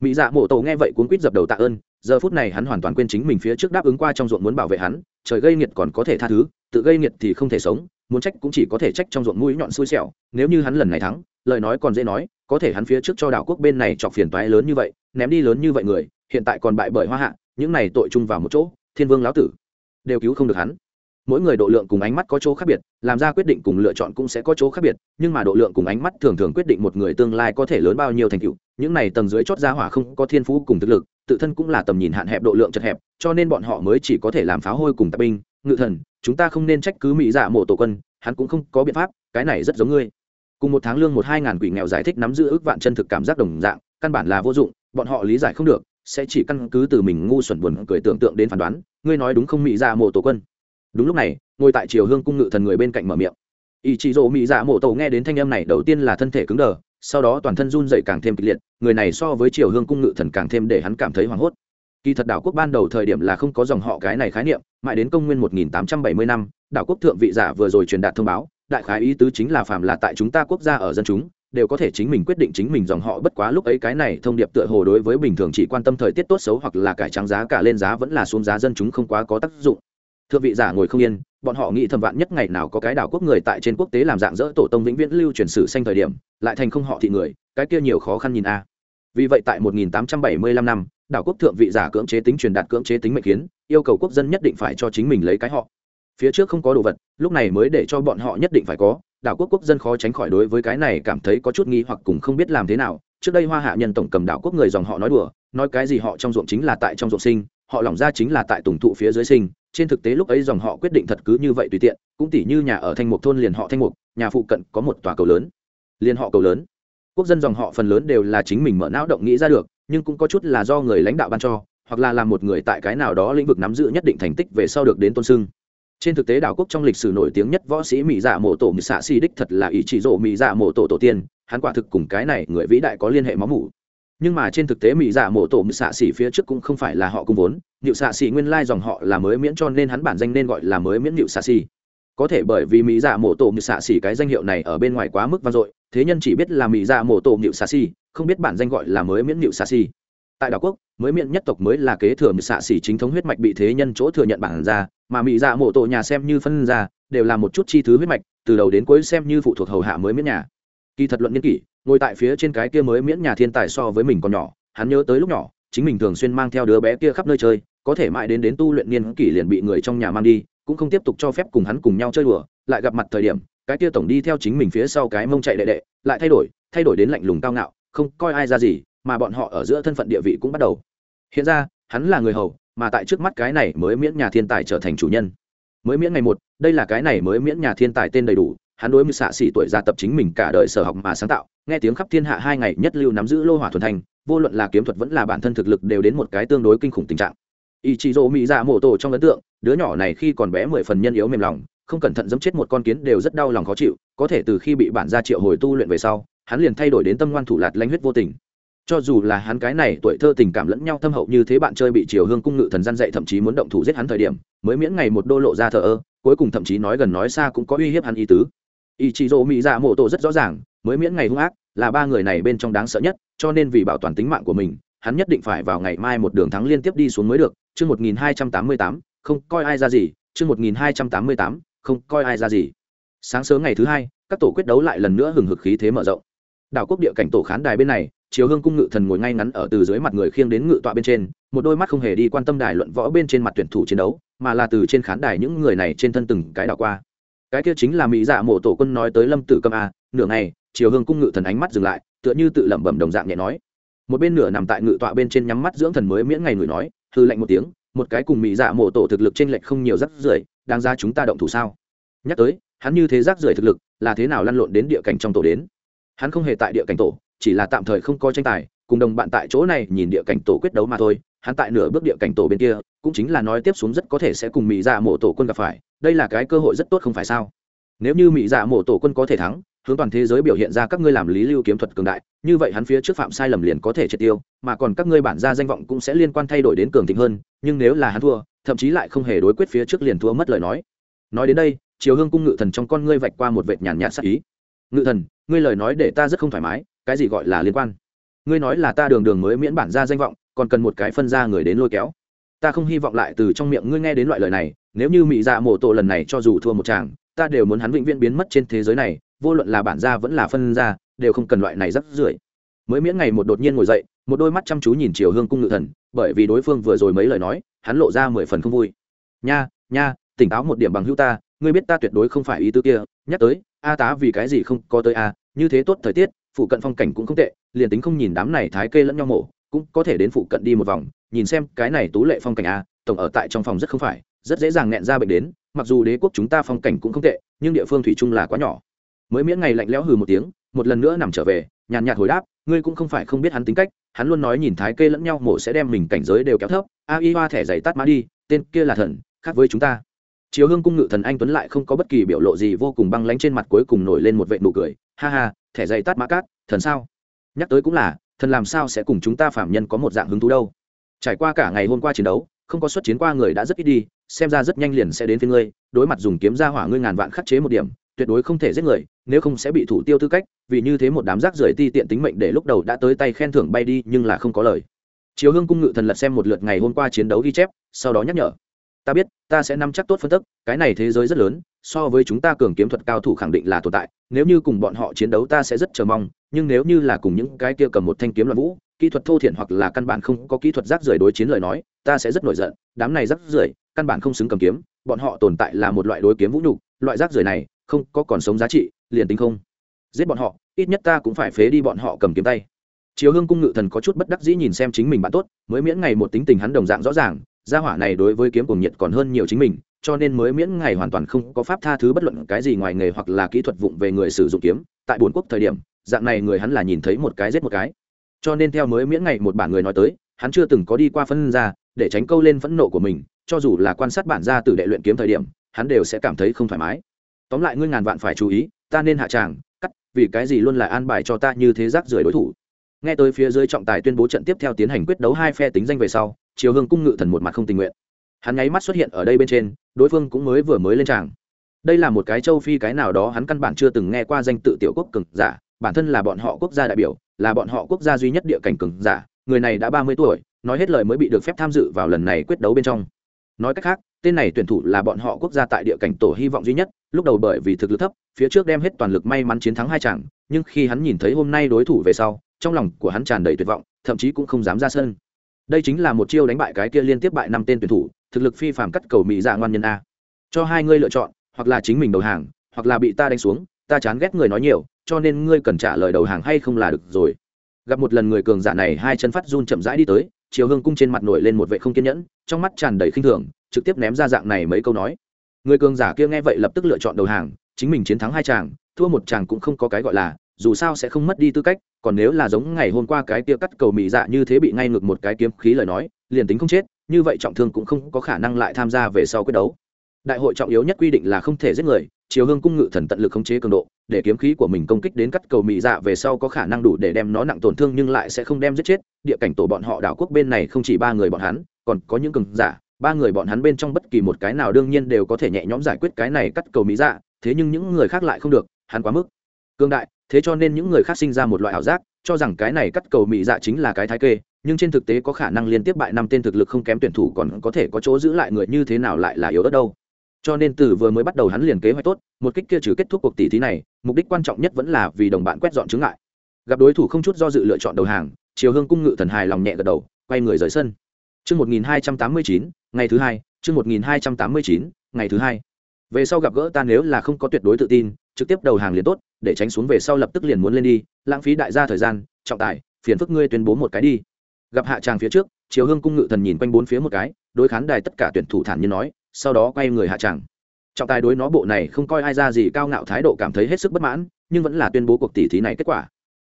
Mỹ dạ mộ tổ nghe vậy cuốn quýt dập đầu tạ ơn giờ phút này hắn hoàn toàn quên chính mình phía trước đáp ứng qua trong ruộng muốn bảo vệ hắn, trời gây nghiệt còn có thể tha thứ, tự gây nghiệt thì không thể sống, muốn trách cũng chỉ có thể trách trong ruộng mũi nhọn xui xẻo, nếu như hắn lần này thắng, lời nói còn dễ nói, có thể hắn phía trước cho đảo quốc bên này chọc phiền toái lớn như vậy, ném đi lớn như vậy người, hiện tại còn bại bởi hoa hạ, những này tội chung vào một chỗ, thiên vương lão tử, đều cứu không được hắn mỗi người độ lượng cùng ánh mắt có chỗ khác biệt, làm ra quyết định cùng lựa chọn cũng sẽ có chỗ khác biệt, nhưng mà độ lượng cùng ánh mắt thường thường quyết định một người tương lai có thể lớn bao nhiêu thành tựu, những này tầng dưới chót ra hỏa không có thiên phú cùng thực lực, tự thân cũng là tầm nhìn hạn hẹp độ lượng chật hẹp, cho nên bọn họ mới chỉ có thể làm pháo hôi cùng tạp binh, ngự thần, chúng ta không nên trách cứ mỹ dạ mộ tổ quân, hắn cũng không có biện pháp, cái này rất giống ngươi. Cùng một tháng lương một hai ngàn quỷ nghèo giải thích nắm giữ ước vạn chân thực cảm giác đồng dạng, căn bản là vô dụng, bọn họ lý giải không được, sẽ chỉ căn cứ từ mình ngu xuẩn buồn cười tưởng tượng đến phán đoán, ngươi nói đúng không mỹ dạ mộ tổ quân? Đúng lúc này, ngồi tại triều hương cung ngự thần người bên cạnh mở miệng. Ý chị rỗ mỹ dạ mộ tổ nghe đến thanh âm này, đầu tiên là thân thể cứng đờ, sau đó toàn thân run dậy càng thêm kịch liệt, người này so với triều hương cung ngự thần càng thêm để hắn cảm thấy hoảng hốt. Kỳ thật đảo quốc ban đầu thời điểm là không có dòng họ cái này khái niệm, mãi đến công nguyên 1870 năm, đảo quốc thượng vị giả vừa rồi truyền đạt thông báo, đại khái ý tứ chính là phàm là tại chúng ta quốc gia ở dân chúng, đều có thể chính mình quyết định chính mình dòng họ, bất quá lúc ấy cái này thông điệp tựa hồ đối với bình thường chỉ quan tâm thời tiết tốt xấu hoặc là cải trắng giá cả lên giá vẫn là xuống giá dân chúng không quá có tác dụng thượng vị giả ngồi không yên, bọn họ nghĩ thầm vạn nhất ngày nào có cái đảo quốc người tại trên quốc tế làm dạng dỡ tổ tông vĩnh viễn lưu truyền sử sanh thời điểm, lại thành không họ thị người, cái kia nhiều khó khăn nhìn a. Vì vậy tại 1875 năm, đảo quốc thượng vị giả cưỡng chế tính truyền đạt cưỡng chế tính mệnh kiến, yêu cầu quốc dân nhất định phải cho chính mình lấy cái họ. Phía trước không có đồ vật, lúc này mới để cho bọn họ nhất định phải có, đảo quốc quốc dân khó tránh khỏi đối với cái này cảm thấy có chút nghi hoặc cùng không biết làm thế nào. Trước đây hoa hạ nhân tổng cầm đảo quốc người dòng họ nói đùa, nói cái gì họ trong ruộng chính là tại trong ruộng sinh họ lỏng ra chính là tại tùng thụ phía dưới sinh, trên thực tế lúc ấy dòng họ quyết định thật cứ như vậy tùy tiện, cũng tỉ như nhà ở thanh mục thôn liền họ thanh mục, nhà phụ cận có một tòa cầu lớn. Liền họ cầu lớn. Quốc dân dòng họ phần lớn đều là chính mình mở não động nghĩ ra được, nhưng cũng có chút là do người lãnh đạo ban cho, hoặc là làm một người tại cái nào đó lĩnh vực nắm giữ nhất định thành tích về sau được đến tôn sưng trên thực tế đảo quốc trong lịch sử nổi tiếng nhất võ sĩ mỹ dạ mộ tổ mỹ xạ si đích thật là ý chỉ rộ mỹ dạ mộ tổ tổ tiên, hắn quả thực cùng cái này người vĩ đại có liên hệ máu mủ nhưng mà trên thực tế mỹ dạ mộ tổ mỹ xạ xỉ phía trước cũng không phải là họ cung vốn. Nịu xạ xỉ nguyên lai dòng họ là mới miễn cho nên hắn bản danh nên gọi là mới miễn nịu xạ xỉ. Có thể bởi vì mỹ dạ mộ tổ mỹ xạ xỉ cái danh hiệu này ở bên ngoài quá mức vang dội, thế nhân chỉ biết là mỹ dạ mộ tổ nịu xạ xỉ, không biết bản danh gọi là mới miễn nịu xạ xỉ. Tại đảo quốc, mới miễn nhất tộc mới là kế thừa mỹ xạ xỉ chính thống huyết mạch bị thế nhân chỗ thừa nhận bản ra, mà mỹ dạ mộ tổ nhà xem như phân ra, đều là một chút chi thứ huyết mạch, từ đầu đến cuối xem như phụ thuộc hầu hạ mới miễn nhà kỳ thật luận niên kỷ, ngồi tại phía trên cái kia mới miễn nhà thiên tài so với mình còn nhỏ, hắn nhớ tới lúc nhỏ, chính mình thường xuyên mang theo đứa bé kia khắp nơi chơi, có thể mãi đến đến tu luyện niên kỷ liền bị người trong nhà mang đi, cũng không tiếp tục cho phép cùng hắn cùng nhau chơi đùa, lại gặp mặt thời điểm, cái kia tổng đi theo chính mình phía sau cái mông chạy đệ đệ, lại thay đổi thay đổi đến lạnh lùng cao ngạo, không coi ai ra gì, mà bọn họ ở giữa thân phận địa vị cũng bắt đầu. Hiện ra, hắn là người hầu, mà tại trước mắt cái này mới miễn nhà thiên tài trở thành chủ nhân. Mới miễn ngày một, đây là cái này mới miễn nhà thiên tài tên đầy đủ hắn đối với xạ xỉ tuổi gia tập chính mình cả đời sở học mà sáng tạo, nghe tiếng khắp thiên hạ hai ngày nhất lưu nắm giữ lô hỏa thuần thành, vô luận là kiếm thuật vẫn là bản thân thực lực đều đến một cái tương đối kinh khủng tình trạng. Ý chị dỗ mỹ dạ mổ tổ trong ấn tượng, đứa nhỏ này khi còn bé mười phần nhân yếu mềm lòng, không cẩn thận giẫm chết một con kiến đều rất đau lòng khó chịu, có thể từ khi bị bản gia triệu hồi tu luyện về sau, hắn liền thay đổi đến tâm ngoan thủ lạt lanh huyết vô tình. Cho dù là hắn cái này tuổi thơ tình cảm lẫn nhau thâm hậu như thế bạn chơi bị triều hương cung ngự thần gian dạy thậm chí muốn động thủ giết hắn thời điểm, mới miễn ngày một đô lộ ra thờ ơ, cuối cùng thậm chí nói gần nói xa cũng có uy hiếp hắn ý tứ ý chí rỗ mỹ dạ mộ tổ rất rõ ràng, mới miễn ngày hung ác là ba người này bên trong đáng sợ nhất, cho nên vì bảo toàn tính mạng của mình, hắn nhất định phải vào ngày mai một đường thắng liên tiếp đi xuống mới được. Chương một nghìn hai trăm tám mươi tám, không coi ai ra gì. Chương một nghìn hai trăm tám mươi tám, không coi ai ra gì. Sáng sớm ngày thứ hai, các tổ quyết đấu lại lần nữa hừng hực khí thế mở rộng. Đảo quốc địa cảnh tổ khán đài bên này chiếu hương cung ngự thần ngồi ngay ngắn ở từ dưới mặt người khiêng đến ngự tọa bên trên, một đôi mắt không hề đi quan tâm đài luận võ bên trên mặt tuyển thủ chiến đấu, mà là từ trên khán đài những người này trên thân từng cái đảo qua cái kia chính là mỹ dạ mộ tổ quân nói tới lâm tử cầm a nửa ngày chiều hương cung ngự thần ánh mắt dừng lại, tựa như tự lẩm bẩm đồng dạng nhẹ nói. Một bên nửa nằm tại ngự tọa bên trên nhắm mắt dưỡng thần mới miễn ngày người nói, hư lạnh một tiếng, một cái cùng mỹ dạ mộ tổ thực lực trên lệch không nhiều rắc rưởi đang ra chúng ta động thủ sao? Nhắc tới, hắn như thế rác rưởi thực lực, là thế nào lăn lộn đến địa cảnh trong tổ đến? Hắn không hề tại địa cảnh tổ, chỉ là tạm thời không có tranh tài, cùng đồng bạn tại chỗ này nhìn địa cảnh tổ quyết đấu mà thôi, hắn tại nửa bước địa cảnh tổ bên kia cũng chính là nói tiếp xuống rất có thể sẽ cùng mỹ dạ mộ tổ quân gặp phải, đây là cái cơ hội rất tốt không phải sao? Nếu như mỹ dạ mộ tổ quân có thể thắng, hướng toàn thế giới biểu hiện ra các ngươi làm lý lưu kiếm thuật cường đại, như vậy hắn phía trước phạm sai lầm liền có thể triệt tiêu, mà còn các ngươi bản ra danh vọng cũng sẽ liên quan thay đổi đến cường thịnh hơn, nhưng nếu là hắn thua, thậm chí lại không hề đối quyết phía trước liền thua mất lời nói. Nói đến đây chiều hương cung ngự thần trong con ngươi vạch qua một vệt nhàn nhạt sắc ý. Ngự thần, ngươi lời nói để ta rất không thoải mái, cái gì gọi là liên quan? Ngươi nói là ta đường đường mới miễn bản ra danh vọng, còn cần một cái phân ra người đến lôi kéo ta không hy vọng lại từ trong miệng ngươi nghe đến loại lời này, nếu như mỹ dạ mổ tổ lần này cho dù thua một chàng, ta đều muốn hắn vĩnh viễn biến mất trên thế giới này, vô luận là bản gia vẫn là phân gia, đều không cần loại này rắc rưởi. Mới miễn ngày một đột nhiên ngồi dậy, một đôi mắt chăm chú nhìn chiều hương cung ngự thần, bởi vì đối phương vừa rồi mấy lời nói, hắn lộ ra mười phần không vui. Nha nha, tỉnh táo một điểm bằng hữu ta, ngươi biết ta tuyệt đối không phải ý tư kia, nhắc tới, a tá vì cái gì không có tới a, như thế tốt thời tiết, phụ cận phong cảnh cũng không tệ, liền tính không nhìn đám này thái kê lẫn nhau mổ, cũng có thể đến phụ cận đi một vòng nhìn xem cái này tú lệ phong cảnh a, tổng ở tại trong phòng rất không phải, rất dễ dàng nghẹn ra bệnh đến, mặc dù đế quốc chúng ta phong cảnh cũng không tệ, nhưng địa phương thủy chung là quá nhỏ. Mới miễn ngày lạnh lẽo hừ một tiếng, một lần nữa nằm trở về, nhàn nhạt hồi đáp, ngươi cũng không phải không biết hắn tính cách, hắn luôn nói nhìn thái kê lẫn nhau mổ sẽ đem mình cảnh giới đều kéo thấp, a y hoa thẻ giày tắt má đi, tên kia là thần, khác với chúng ta. Chiếu hương cung ngự thần anh tuấn lại không có bất kỳ biểu lộ gì vô cùng băng lánh trên mặt cuối cùng nổi lên một vệ nụ cười, ha ha, thẻ giày tắt má cát, thần sao? Nhắc tới cũng là, thần làm sao sẽ cùng chúng ta phạm nhân có một dạng hứng thú đâu? Trải qua cả ngày hôm qua chiến đấu, không có xuất chiến qua người đã rất ít đi, xem ra rất nhanh liền sẽ đến phía ngươi, đối mặt dùng kiếm ra hỏa ngươi ngàn vạn khắc chế một điểm, tuyệt đối không thể giết người, nếu không sẽ bị thủ tiêu tư cách, vì như thế một đám rác rưởi ti tiện tính mệnh để lúc đầu đã tới tay khen thưởng bay đi, nhưng là không có lời. Chiếu hương cung ngự thần lật xem một lượt ngày hôm qua chiến đấu ghi chép, sau đó nhắc nhở. Ta biết, ta sẽ nắm chắc tốt phân tức, cái này thế giới rất lớn, so với chúng ta cường kiếm thuật cao thủ khẳng định là tồn tại, nếu như cùng bọn họ chiến đấu ta sẽ rất chờ mong, nhưng nếu như là cùng những cái kia cầm một thanh kiếm loạn vũ kỹ thuật thô thiển hoặc là căn bản không có kỹ thuật rác rưởi đối chiến lời nói, ta sẽ rất nổi giận, đám này rác rưởi, căn bản không xứng cầm kiếm, bọn họ tồn tại là một loại đối kiếm vũ nhục, loại rác rưởi này, không, có còn sống giá trị, liền tính không. Giết bọn họ, ít nhất ta cũng phải phế đi bọn họ cầm kiếm tay. Chiếu hương cung ngự thần có chút bất đắc dĩ nhìn xem chính mình bạn tốt, mới miễn ngày một tính tình hắn đồng dạng rõ ràng, gia hỏa này đối với kiếm cùng nhiệt còn hơn nhiều chính mình, cho nên mới miễn ngày hoàn toàn không có pháp tha thứ bất luận cái gì ngoài nghề hoặc là kỹ thuật vụng về người sử dụng kiếm. Tại bốn quốc thời điểm, dạng này người hắn là nhìn thấy một cái giết một cái cho nên theo mới miễn ngày một bản người nói tới, hắn chưa từng có đi qua phân ra, để tránh câu lên phẫn nộ của mình, cho dù là quan sát bản gia từ đệ luyện kiếm thời điểm, hắn đều sẽ cảm thấy không thoải mái. Tóm lại ngươi ngàn vạn phải chú ý, ta nên hạ tràng, cắt, vì cái gì luôn là an bài cho ta như thế rác rưởi đối thủ. Nghe tới phía dưới trọng tài tuyên bố trận tiếp theo tiến hành quyết đấu hai phe tính danh về sau chiều hương cung ngự thần một mặt không tình nguyện. Hắn nháy mắt xuất hiện ở đây bên trên, đối phương cũng mới vừa mới lên tràng. Đây là một cái châu phi cái nào đó hắn căn bản chưa từng nghe qua danh tự tiểu quốc cực giả, bản thân là bọn họ quốc gia đại biểu là bọn họ quốc gia duy nhất địa cảnh cường giả, người này đã ba mươi tuổi, nói hết lời mới bị được phép tham dự vào lần này quyết đấu bên trong. Nói cách khác, tên này tuyển thủ là bọn họ quốc gia tại địa cảnh tổ hy vọng duy nhất, lúc đầu bởi vì thực lực thấp, phía trước đem hết toàn lực may mắn chiến thắng hai chàng nhưng khi hắn nhìn thấy hôm nay đối thủ về sau, trong lòng của hắn tràn đầy tuyệt vọng, thậm chí cũng không dám ra sân. Đây chính là một chiêu đánh bại cái kia liên tiếp bại năm tên tuyển thủ, thực lực phi phạm cắt cầu mỹ dạ ngoan nhân a. Cho hai ngươi lựa chọn, hoặc là chính mình đầu hàng, hoặc là bị ta đánh xuống, ta chán ghét người nói nhiều cho nên ngươi cần trả lời đầu hàng hay không là được rồi. Gặp một lần người cường giả này hai chân phát run chậm rãi đi tới chiều hương cung trên mặt nổi lên một vệ không kiên nhẫn, trong mắt tràn đầy khinh thường, trực tiếp ném ra dạng này mấy câu nói. Người cường giả kia nghe vậy lập tức lựa chọn đầu hàng, chính mình chiến thắng hai chàng, thua một chàng cũng không có cái gọi là, dù sao sẽ không mất đi tư cách, còn nếu là giống ngày hôm qua cái kia cắt cầu mỹ dạ như thế bị ngay ngược một cái kiếm khí lời nói, liền tính không chết, như vậy trọng thương cũng không có khả năng lại tham gia về sau quyết đấu. Đại hội trọng yếu nhất quy định là không thể giết người chiều hương cung ngự thần tận lực khống chế cường độ, để kiếm khí của mình công kích đến cắt cầu mỹ dạ về sau có khả năng đủ để đem nó nặng tổn thương nhưng lại sẽ không đem giết chết. Địa cảnh tổ bọn họ đảo quốc bên này không chỉ ba người bọn hắn, còn có những cường giả. Ba người bọn hắn bên trong bất kỳ một cái nào đương nhiên đều có thể nhẹ nhõm giải quyết cái này cắt cầu mỹ dạ thế nhưng những người khác lại không được, hắn quá mức cương đại. Thế cho nên những người khác sinh ra một loại ảo giác, cho rằng cái này cắt cầu mỹ dạ chính là cái thái kê, nhưng trên thực tế có khả năng liên tiếp bại năm tên thực lực không kém tuyển thủ còn có thể có chỗ giữ lại người như thế nào lại là yếu đất đâu cho nên từ vừa mới bắt đầu hắn liền kế hoạch tốt một kích kia trừ kết thúc cuộc tỷ thí này mục đích quan trọng nhất vẫn là vì đồng bạn quét dọn chứng ngại gặp đối thủ không chút do dự lựa chọn đầu hàng chiều hương cung ngự thần hài lòng nhẹ gật đầu quay người rời sân Chương 1289, ngày thứ hai, chương 1289, ngày thứ hai. Về sau gặp gỡ ta nếu là không có tuyệt đối tự tin, trực tiếp đầu hàng liền tốt, để tránh xuống về sau lập tức liền muốn lên đi, lãng phí đại gia thời gian, trọng tài, phiền phức ngươi tuyên bố một cái đi. Gặp hạ tràng phía trước, chiều Hương cung ngự thần nhìn quanh bốn phía một cái, đối khán đài tất cả tuyển thủ thản nhiên nói, sau đó quay người hạ tràng. Trọng tài đối nó bộ này không coi ai ra gì cao ngạo thái độ cảm thấy hết sức bất mãn, nhưng vẫn là tuyên bố cuộc tỷ thí này kết quả.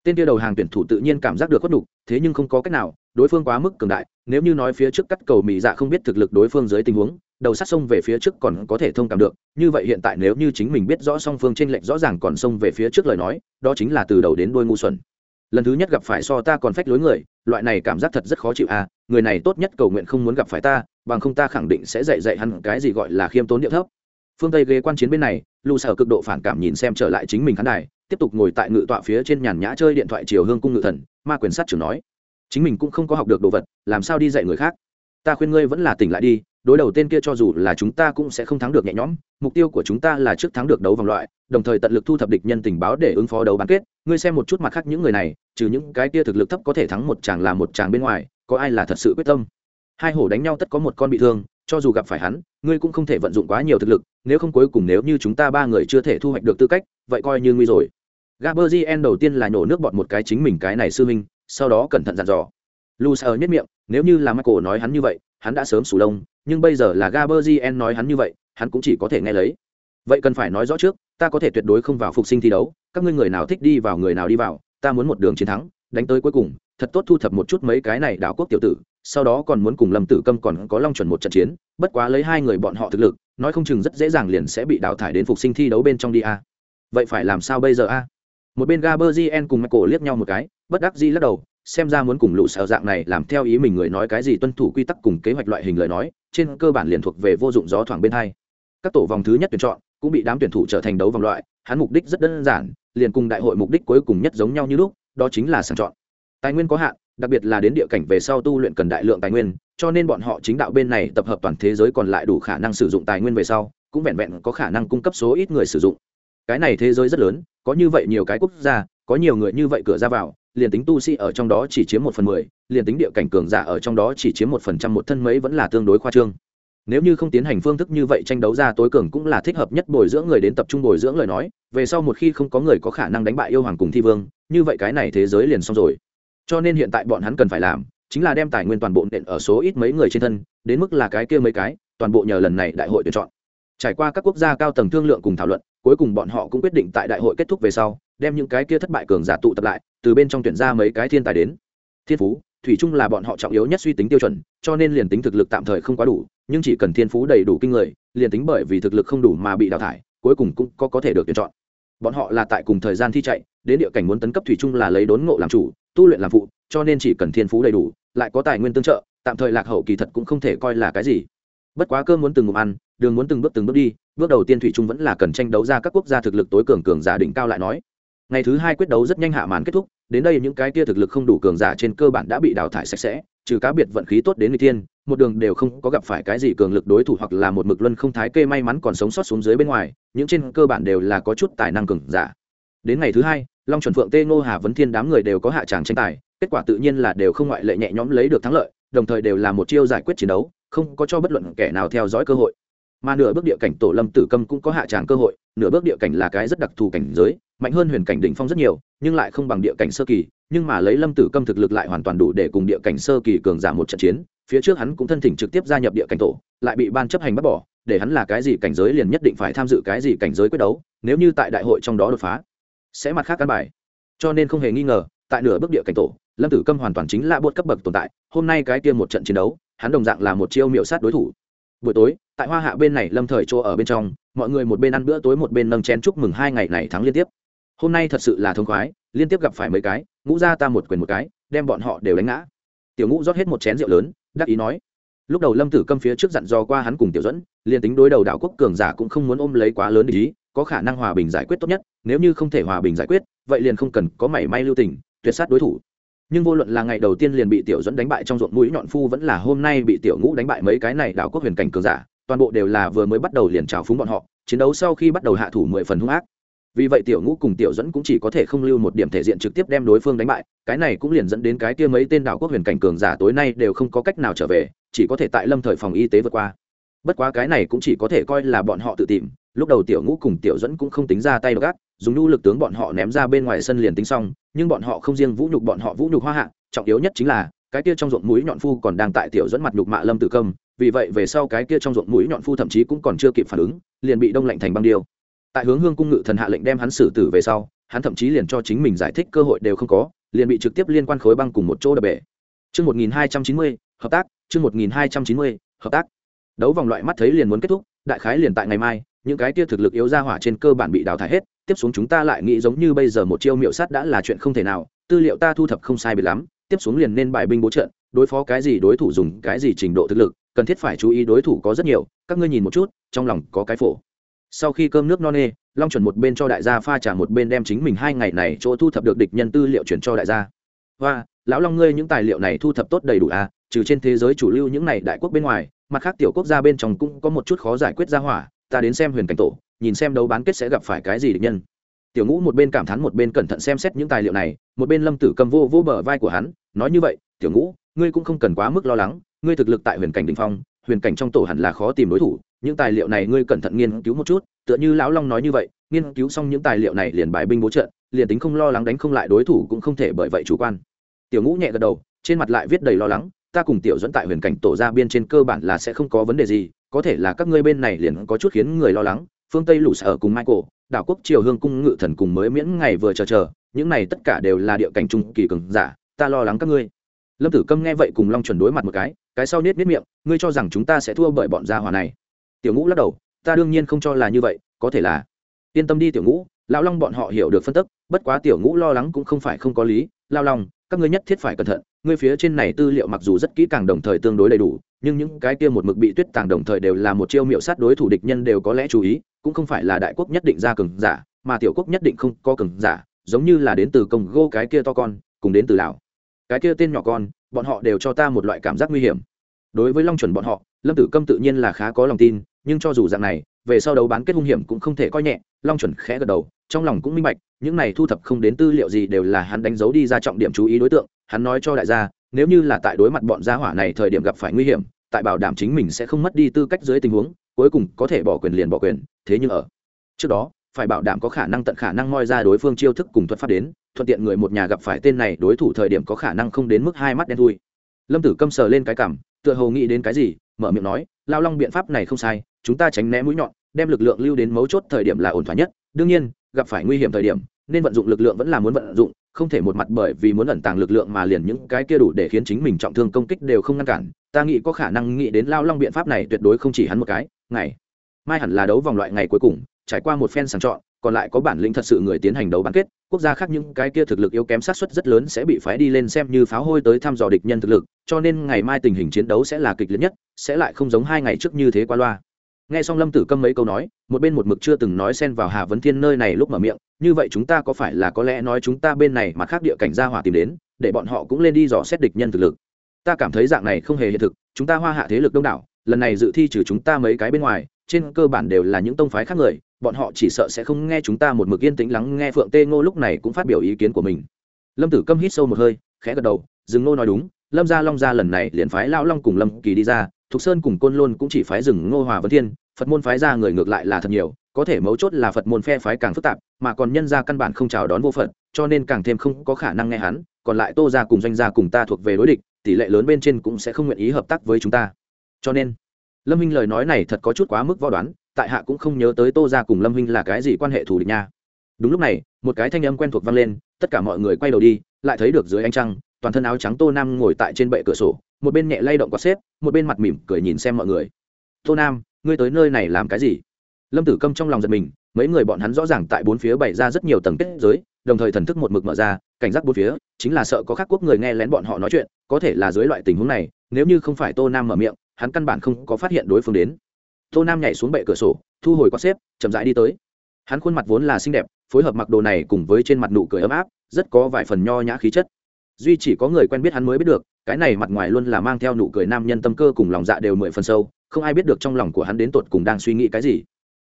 Tên kia đầu hàng tuyển thủ tự nhiên cảm giác được khuất đủ, thế nhưng không có cách nào, đối phương quá mức cường đại, nếu như nói phía trước cắt cầu mỹ dạ không biết thực lực đối phương dưới tình huống đầu sát sông về phía trước còn có thể thông cảm được như vậy hiện tại nếu như chính mình biết rõ song phương t r ê n lệch rõ ràng còn sông về phía trước lời nói đó chính là từ đầu đến đôi ngu xuẩn lần thứ nhất gặp phải so ta còn phách lối người, loại này cảm giác thật rất khó chịu à người này tốt nhất cầu nguyện không muốn gặp phải ta, bằng không ta khẳng định sẽ dạy dạy hắn cái gì gọi là khiêm tốn địa thấp. Phương tây ghế quan chiến bên này lù sở cực độ phản cảm nhìn xem trở lại chính mình khán đài, tiếp tục ngồi tại ngự tọa phía trên nhàn nhã chơi điện thoại chiều hương cung ngự thần, ma quyền sát trưởng nói, chính mình cũng không có học được đồ vật, làm sao đi dạy người khác? Ta khuyên ngươi vẫn là tỉnh lại đi, đối đầu tên kia cho dù là chúng ta cũng sẽ không thắng được nhẹ nhõm, mục tiêu của chúng ta là trước thắng được đấu vòng loại, đồng thời tận lực thu thập địch nhân tình báo để ứng phó đấu bán kết. Ngươi xem một chút mặt khác những người này, trừ những cái kia thực lực thấp có thể thắng một chàng là một chàng bên ngoài, có ai là thật sự quyết tâm? Hai hổ đánh nhau tất có một con bị thương, cho dù gặp phải hắn, ngươi cũng không thể vận dụng quá nhiều thực lực, nếu không cuối cùng nếu như chúng ta ba người chưa thể thu hoạch được tư cách, vậy coi như nguy rồi. Gaberzien đầu tiên là nhổ nước bọt một cái chính mình cái này sư minh sau đó cẩn thận dặn dò. Lu sợ nhất miệng nếu như là michael nói hắn như vậy, hắn đã sớm sủ đông nhưng bây giờ là Gabriel nói hắn như vậy, hắn cũng chỉ có thể nghe lấy. Vậy cần phải nói rõ trước, ta có thể tuyệt đối không vào phục sinh thi đấu, các ngươi người nào thích đi vào người nào đi vào, ta muốn một đường chiến thắng, đánh tới cuối cùng, thật tốt thu thập một chút mấy cái này đảo quốc tiểu tử, sau đó còn muốn cùng lâm tử câm còn có long chuẩn một trận chiến, bất quá lấy hai người bọn họ thực lực, nói không chừng rất dễ dàng liền sẽ bị đào thải đến phục sinh thi đấu bên trong đi a. Vậy phải làm sao bây giờ a? Một bên Gabriel cùng michael liếc nhau một cái, bất đắc dĩ lắc đầu xem ra muốn cùng lũ sợ dạng này làm theo ý mình người nói cái gì tuân thủ quy tắc cùng kế hoạch loại hình lời nói, trên cơ bản liền thuộc về vô dụng gió thoảng bên hai. Các tổ vòng thứ nhất tuyển chọn cũng bị đám tuyển thủ trở thành đấu vòng loại, hắn mục đích rất đơn giản, liền cùng đại hội mục đích cuối cùng nhất giống nhau như lúc, đó chính là sàng chọn. Tài nguyên có hạn, đặc biệt là đến địa cảnh về sau tu luyện cần đại lượng tài nguyên, cho nên bọn họ chính đạo bên này tập hợp toàn thế giới còn lại đủ khả năng sử dụng tài nguyên về sau, cũng vẹn vẹn có khả năng cung cấp số ít người sử dụng. Cái này thế giới rất lớn, có như vậy nhiều cái quốc gia, có nhiều người như vậy cửa ra vào liền tính tu sĩ ở trong đó chỉ chiếm một phần mười, liền tính địa cảnh cường giả ở trong đó chỉ chiếm một phần trăm một thân mấy vẫn là tương đối khoa trương. Nếu như không tiến hành phương thức như vậy tranh đấu ra tối cường cũng là thích hợp nhất bồi dưỡng người đến tập trung bồi dưỡng lời nói, về sau một khi không có người có khả năng đánh bại yêu hoàng cùng thi vương, như vậy cái này thế giới liền xong rồi. Cho nên hiện tại bọn hắn cần phải làm chính là đem tài nguyên toàn bộ nện ở số ít mấy người trên thân, đến mức là cái kia mấy cái, toàn bộ nhờ lần này đại hội tuyển chọn. Trải qua các quốc gia cao tầng thương lượng cùng thảo luận, cuối cùng bọn họ cũng quyết định tại đại hội kết thúc về sau, đem những cái kia thất bại cường giả tụ tập lại từ bên trong tuyển ra mấy cái thiên tài đến. Thiên phú, thủy chung là bọn họ trọng yếu nhất suy tính tiêu chuẩn, cho nên liền tính thực lực tạm thời không quá đủ, nhưng chỉ cần thiên phú đầy đủ kinh người, liền tính bởi vì thực lực không đủ mà bị đào thải, cuối cùng cũng có có thể được tuyển chọn. Bọn họ là tại cùng thời gian thi chạy, đến địa cảnh muốn tấn cấp thủy chung là lấy đốn ngộ làm chủ, tu luyện làm phụ, cho nên chỉ cần thiên phú đầy đủ, lại có tài nguyên tương trợ, tạm thời lạc hậu kỳ thật cũng không thể coi là cái gì. Bất quá cơm muốn từng ngụm ăn, đường muốn từng bước từng bước đi, bước đầu tiên thủy trung vẫn là cần tranh đấu ra các quốc gia thực lực tối cường cường giả đỉnh cao lại nói ngày thứ hai quyết đấu rất nhanh hạ màn kết thúc, đến đây những cái kia thực lực không đủ cường giả trên cơ bản đã bị đào thải sạch sẽ, trừ cá biệt vận khí tốt đến người thiên, một đường đều không có gặp phải cái gì cường lực đối thủ hoặc là một mực luân không thái kê may mắn còn sống sót xuống dưới bên ngoài, những trên cơ bản đều là có chút tài năng cường giả. Đến ngày thứ hai, long chuẩn phượng tê ngô hà vấn thiên đám người đều có hạ tràng tranh tài, kết quả tự nhiên là đều không ngoại lệ nhẹ nhõm lấy được thắng lợi, đồng thời đều là một chiêu giải quyết chiến đấu, không có cho bất luận kẻ nào theo dõi cơ hội mà nửa bước địa cảnh tổ lâm tử câm cũng có hạ tràng cơ hội, nửa bước địa cảnh là cái rất đặc thù cảnh giới, mạnh hơn huyền cảnh đỉnh phong rất nhiều, nhưng lại không bằng địa cảnh sơ kỳ, nhưng mà lấy lâm tử câm thực lực lại hoàn toàn đủ để cùng địa cảnh sơ kỳ cường giả một trận chiến, phía trước hắn cũng thân thỉnh trực tiếp gia nhập địa cảnh tổ, lại bị ban chấp hành bắt bỏ, để hắn là cái gì cảnh giới liền nhất định phải tham dự cái gì cảnh giới quyết đấu, nếu như tại đại hội trong đó đột phá, sẽ mặt khác căn bài. Cho nên không hề nghi ngờ, tại nửa bước địa cảnh tổ, lâm tử câm hoàn toàn chính là bột cấp bậc tồn tại, hôm nay cái kia một trận chiến đấu, hắn đồng dạng là một chiêu miệu sát đối thủ buổi tối, tại hoa hạ bên này lâm thời chỗ ở bên trong, mọi người một bên ăn bữa tối một bên nâng chén chúc mừng hai ngày này thắng liên tiếp. Hôm nay thật sự là thông khoái, liên tiếp gặp phải mấy cái, ngũ ra ta một quyền một cái, đem bọn họ đều đánh ngã. Tiểu ngũ rót hết một chén rượu lớn, đắc ý nói. Lúc đầu lâm tử câm phía trước dặn dò qua hắn cùng tiểu dẫn liền tính đối đầu đảo quốc cường giả cũng không muốn ôm lấy quá lớn ý, có khả năng hòa bình giải quyết tốt nhất, nếu như không thể hòa bình giải quyết, vậy liền không cần có mảy may lưu tình, tuyệt sát đối thủ nhưng vô luận là ngày đầu tiên liền bị tiểu dẫn đánh bại trong ruộng mũi nhọn phu, vẫn là hôm nay bị tiểu ngũ đánh bại mấy cái này đảo quốc huyền cảnh cường giả, toàn bộ đều là vừa mới bắt đầu liền trào phúng bọn họ, chiến đấu sau khi bắt đầu hạ thủ mười phần hung ác. Vì vậy tiểu ngũ cùng tiểu dẫn cũng chỉ có thể không lưu một điểm thể diện trực tiếp đem đối phương đánh bại, cái này cũng liền dẫn đến cái kia mấy tên đảo quốc huyền cảnh cường giả tối nay đều không có cách nào trở về, chỉ có thể tại lâm thời phòng y tế vượt qua. Bất quá cái này cũng chỉ có thể coi là bọn họ tự tìm lúc đầu tiểu ngũ cùng tiểu dẫn cũng không tính ra tay gác dùng nhu lực tướng bọn họ ném ra bên ngoài sân liền tính xong nhưng bọn họ không riêng vũ nhục bọn họ vũ nhục hoa hạ trọng yếu nhất chính là cái kia trong ruộng mũi nhọn phu còn đang tại tiểu dẫn mặt nhục mạ lâm tử công vì vậy về sau cái kia trong ruộng mũi nhọn phu thậm chí cũng còn chưa kịp phản ứng liền bị đông lạnh thành băng điêu tại hướng hương cung ngự thần hạ lệnh đem hắn xử tử về sau hắn thậm chí liền cho chính mình giải thích cơ hội đều không có liền bị trực tiếp liên quan khối băng cùng một chỗ đập bể Chương 1290, hợp tác, chương 1290, hợp tác. Đấu vòng loại mắt thấy liền muốn kết thúc, đại khái liền tại ngày mai, những cái kia thực lực yếu ra hỏa trên cơ bản bị đào thải hết, tiếp xuống chúng ta lại nghĩ giống như bây giờ một chiêu miệu sát đã là chuyện không thể nào, tư liệu ta thu thập không sai biệt lắm, tiếp xuống liền nên bài binh bố trận, đối phó cái gì đối thủ dùng cái gì trình độ thực lực, cần thiết phải chú ý đối thủ có rất nhiều, các ngươi nhìn một chút, trong lòng có cái phổ. Sau khi cơm nước no nê long chuẩn một bên cho đại gia pha trả một bên đem chính mình hai ngày này chỗ thu thập được địch nhân tư liệu chuyển cho đại gia. Và lão long ngươi những tài liệu này thu thập tốt đầy đủ à trừ trên thế giới chủ lưu những này đại quốc bên ngoài mặt khác tiểu quốc gia bên trong cũng có một chút khó giải quyết ra hỏa ta đến xem huyền cảnh tổ, nhìn xem đấu bán kết sẽ gặp phải cái gì địch nhân. Tiểu ngũ một bên cảm thán một bên cẩn thận xem xét những tài liệu này, một bên lâm tử cầm vô vô bờ vai của hắn, nói như vậy, tiểu ngũ, ngươi cũng không cần quá mức lo lắng, ngươi thực lực tại huyền cảnh đình phong, huyền cảnh trong tổ hẳn là khó tìm đối thủ, những tài liệu này ngươi cẩn thận nghiên cứu một chút, tựa như lão long nói như vậy, nghiên cứu xong những tài liệu này liền bài binh bố trận, liền tính không lo lắng đánh không lại đối thủ cũng không thể bởi vậy chủ quan. Tiểu ngũ nhẹ gật đầu, trên mặt lại viết đầy lo lắng, ta cùng tiểu dẫn tại huyền cảnh tổ ra biên trên cơ bản là sẽ không có vấn đề gì có thể là các ngươi bên này liền có chút khiến người lo lắng, phương tây lũ sở cùng michael, đảo quốc triều hương cung ngự thần cùng mới miễn ngày vừa chờ chờ, những này tất cả đều là địa cảnh trung kỳ cường giả, ta lo lắng các ngươi. Lâm tử câm nghe vậy cùng long chuẩn đối mặt một cái cái sau nết nết miệng, ngươi cho rằng chúng ta sẽ thua bởi bọn gia hòa này. Tiểu ngũ lắc đầu, ta đương nhiên không cho là như vậy, có thể là. Yên tâm đi tiểu ngũ, lão long bọn họ hiểu được phân tức, bất quá tiểu ngũ lo lắng cũng không phải không có lý lao long các ngươi nhất thiết phải cẩn thận, ngươi phía trên này tư liệu mặc dù rất kỹ càng đồng thời tương đối đầy đủ, nhưng những cái kia một mực bị tuyết tàng đồng thời đều là một chiêu miệu sát đối thủ địch nhân đều có lẽ chú ý, cũng không phải là đại quốc nhất định ra cường giả, mà tiểu quốc nhất định không có cường giả, giống như là đến từ công gô cái kia to con, cùng đến từ lào. Cái kia tên nhỏ con, bọn họ đều cho ta một loại cảm giác nguy hiểm. Đối với long chuẩn bọn họ, lâm tử câm tự nhiên là khá có lòng tin, nhưng cho dù dạng này về sau đấu bán kết hung hiểm cũng không thể coi nhẹ, long chuẩn khẽ gật đầu, trong lòng cũng minh bạch, những này thu thập không đến tư liệu gì đều là hắn đánh dấu đi ra trọng điểm chú ý đối tượng, hắn nói cho đại gia, nếu như là tại đối mặt bọn gia hỏa này thời điểm gặp phải nguy hiểm, tại bảo đảm chính mình sẽ không mất đi tư cách dưới tình huống, cuối cùng có thể bỏ quyền liền bỏ quyền, thế nhưng ở trước đó, phải bảo đảm có khả năng tận khả năng moi ra đối phương chiêu thức cùng thuật pháp đến, thuận tiện người một nhà gặp phải tên này đối thủ thời điểm có khả năng không đến mức hai mắt đen thui. Lâm tử câm sờ lên cái cảm, tựa hồ nghĩ đến cái gì, mở miệng nói, lao long, biện pháp này không sai chúng ta tránh né mũi nhọn, đem lực lượng lưu đến mấu chốt thời điểm là ổn thỏa nhất. Đương nhiên, gặp phải nguy hiểm thời điểm, nên vận dụng lực lượng vẫn là muốn vận dụng, không thể một mặt bởi vì muốn ẩn tàng lực lượng mà liền những cái kia đủ để khiến chính mình trọng thương công kích đều không ngăn cản. Ta nghĩ có khả năng nghĩ đến lao long biện pháp này tuyệt đối không chỉ hắn một cái. Ngày, mai hẳn là đấu vòng loại ngày cuối cùng, trải qua một phen sàng chọn, còn lại có bản lĩnh thật sự người tiến hành đấu bán kết, quốc gia khác những cái kia thực lực yếu kém sát suất rất lớn sẽ bị phái đi lên xem như pháo hôi tới thăm dò địch nhân thực lực, cho nên ngày mai tình hình chiến đấu sẽ là kịch liệt nhất, sẽ lại không giống hai ngày trước như thế qua loa nghe xong lâm tử câm mấy câu nói, một bên một mực chưa từng nói xen vào hà vấn thiên nơi này lúc mở miệng, như vậy chúng ta có phải là có lẽ nói chúng ta bên này mà khác địa cảnh gia hỏa tìm đến, để bọn họ cũng lên đi dò xét địch nhân thực lực. Ta cảm thấy dạng này không hề hiện thực, chúng ta hoa hạ thế lực đông đảo, lần này dự thi trừ chúng ta mấy cái bên ngoài, trên cơ bản đều là những tông phái khác người, bọn họ chỉ sợ sẽ không nghe chúng ta một mực yên tĩnh lắng nghe phượng tê ngô lúc này cũng phát biểu ý kiến của mình. Lâm tử câm hít sâu một hơi, khẽ gật đầu, dừng ngô nói đúng, lâm gia long gia lần này liền phái lao long cùng lâm kỳ đi ra thục sơn cùng côn lôn cũng chỉ phái rừng ngô hòa vân thiên, phật môn phái ra người ngược lại là thật nhiều, có thể mấu chốt là phật môn phe phái càng phức tạp, mà còn nhân ra căn bản không chào đón vô phật, cho nên càng thêm không có khả năng nghe hắn, còn lại tô ra cùng doanh gia cùng ta thuộc về đối địch, tỷ lệ lớn bên trên cũng sẽ không nguyện ý hợp tác với chúng ta. Cho nên, lâm minh lời nói này thật có chút quá mức võ đoán, tại hạ cũng không nhớ tới tô ra cùng lâm hinh là cái gì quan hệ thù địch nha. Đúng lúc này, một cái thanh âm quen thuộc vang lên, tất cả mọi người quay đầu đi, lại thấy được dưới ánh trăng, toàn thân áo trắng tô nam ngồi tại trên bệ cửa sổ một bên nhẹ lay động quạt xếp, một bên mặt mỉm cười nhìn xem mọi người. Tô nam, ngươi tới nơi này làm cái gì? Lâm tử câm trong lòng giật mình, mấy người bọn hắn rõ ràng tại bốn phía bày ra rất nhiều tầng kết giới, đồng thời thần thức một mực mở ra, cảnh giác bốn phía, chính là sợ có khác quốc người nghe lén bọn họ nói chuyện, có thể là dưới loại tình huống này, nếu như không phải tô nam mở miệng, hắn căn bản không có phát hiện đối phương đến. Tô nam nhảy xuống bệ cửa sổ, thu hồi quạt xếp, chậm rãi đi tới. Hắn khuôn mặt vốn là xinh đẹp, phối hợp mặc đồ này cùng với trên mặt nụ cười ấm áp, rất có vài phần nho nhã khí chất. Duy chỉ có người quen biết hắn mới biết được cái này mặt ngoài luôn là mang theo nụ cười nam nhân tâm cơ cùng lòng dạ đều mười phần sâu, không ai biết được trong lòng của hắn đến tột cùng đang suy nghĩ cái gì.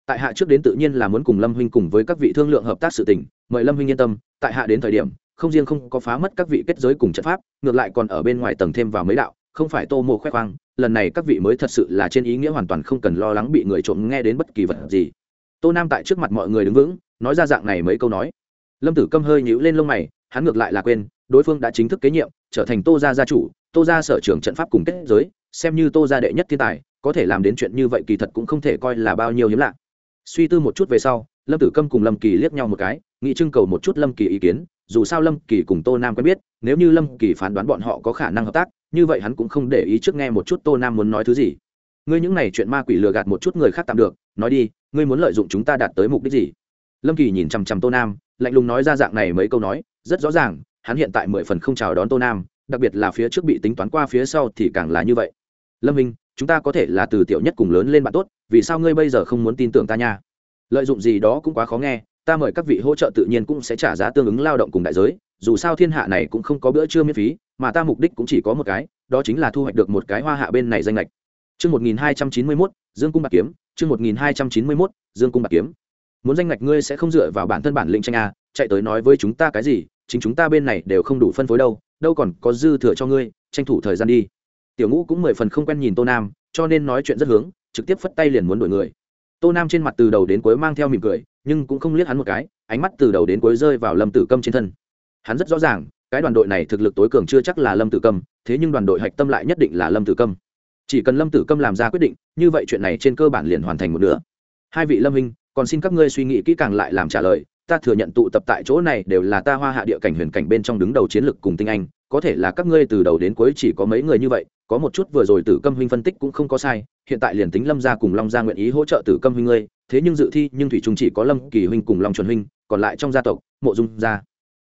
Tại hạ trước đến tự nhiên là muốn cùng lâm huynh cùng với các vị thương lượng hợp tác sự tình, mời lâm huynh yên tâm, tại hạ đến thời điểm, không riêng không có phá mất các vị kết giới cùng trận pháp, ngược lại còn ở bên ngoài tầng thêm vào mấy đạo, không phải tô mô khoe khoang, lần này các vị mới thật sự là trên ý nghĩa hoàn toàn không cần lo lắng bị người trộm nghe đến bất kỳ vật gì. Tô nam tại trước mặt mọi người đứng vững, nói ra dạng này mấy câu nói. Lâm tử câm hơi nhíu lên lông mày, hắn ngược lại là quên đối phương đã chính thức kế nhiệm, trở thành tô gia gia chủ, tô gia sở trưởng trận pháp cùng kết giới, xem như tô gia đệ nhất thiên tài, có thể làm đến chuyện như vậy kỳ thật cũng không thể coi là bao nhiêu hiếm lạ. Suy tư một chút về sau, lâm tử câm cùng lâm kỳ liếc nhau một cái nghị trưng cầu một chút lâm kỳ ý kiến, dù sao lâm kỳ cùng tô nam quen biết, nếu như lâm kỳ phán đoán bọn họ có khả năng hợp tác, như vậy hắn cũng không để ý trước nghe một chút tô nam muốn nói thứ gì. Ngươi những này chuyện ma quỷ lừa gạt một chút người khác tạm được, nói đi, ngươi muốn lợi dụng chúng ta đạt tới mục đích gì? Lâm kỳ nhìn chằm chằm tô nam, lạnh lùng nói ra dạng này mấy câu nói, rất rõ ràng hắn hiện tại mười phần không chào đón tô nam, đặc biệt là phía trước bị tính toán qua phía sau thì càng là như vậy. Lâm minh, chúng ta có thể là từ tiểu nhất cùng lớn lên bạn tốt, vì sao ngươi bây giờ không muốn tin tưởng ta nha? Lợi dụng gì đó cũng quá khó nghe, ta mời các vị hỗ trợ tự nhiên cũng sẽ trả giá tương ứng lao động cùng đại giới, dù sao thiên hạ này cũng không có bữa trưa miễn phí, mà ta mục đích cũng chỉ có một cái, đó chính là thu hoạch được một cái hoa hạ bên này danh lệch chương một nghìn hai trăm chín mươi mốt, dương cung bạc kiếm, chương một nghìn hai trăm chín mươi mốt, dương cung bạc kiếm muốn danh ngạch ngươi sẽ không dựa vào bản thân bản lĩnh tranh a, chạy tới nói với chúng ta cái gì, chính chúng ta bên này đều không đủ phân phối đâu đâu còn có dư thừa cho ngươi, tranh thủ thời gian đi. Tiểu ngũ cũng mười phần không quen nhìn tô nam, cho nên nói chuyện rất hướng, trực tiếp phất tay liền muốn đuổi người. Tô nam trên mặt từ đầu đến cuối mang theo mỉm cười, nhưng cũng không liếc hắn một cái, ánh mắt từ đầu đến cuối rơi vào lâm tử câm trên thân. Hắn rất rõ ràng, cái đoàn đội này thực lực tối cường chưa chắc là lâm tử câm, thế nhưng đoàn đội hạch tâm lại nhất định là lâm tử câm. Chỉ cần lâm tử câm làm ra quyết định, như vậy chuyện này trên cơ bản liền hoàn thành một nửa. Hai vị lâm minh còn xin các ngươi suy nghĩ kỹ càng lại làm trả lời, ta thừa nhận tụ tập tại chỗ này đều là ta hoa hạ địa cảnh huyền cảnh bên trong đứng đầu chiến lực cùng tinh anh, có thể là các ngươi từ đầu đến cuối chỉ có mấy người như vậy, có một chút vừa rồi tử câm huynh phân tích cũng không có sai, hiện tại liền tính lâm gia cùng long gia nguyện ý hỗ trợ tử câm huynh ngươi, thế nhưng dự thi nhưng thủy trung chỉ có lâm kỳ huynh cùng long chuẩn huynh, còn lại trong gia tộc, mộ dung gia.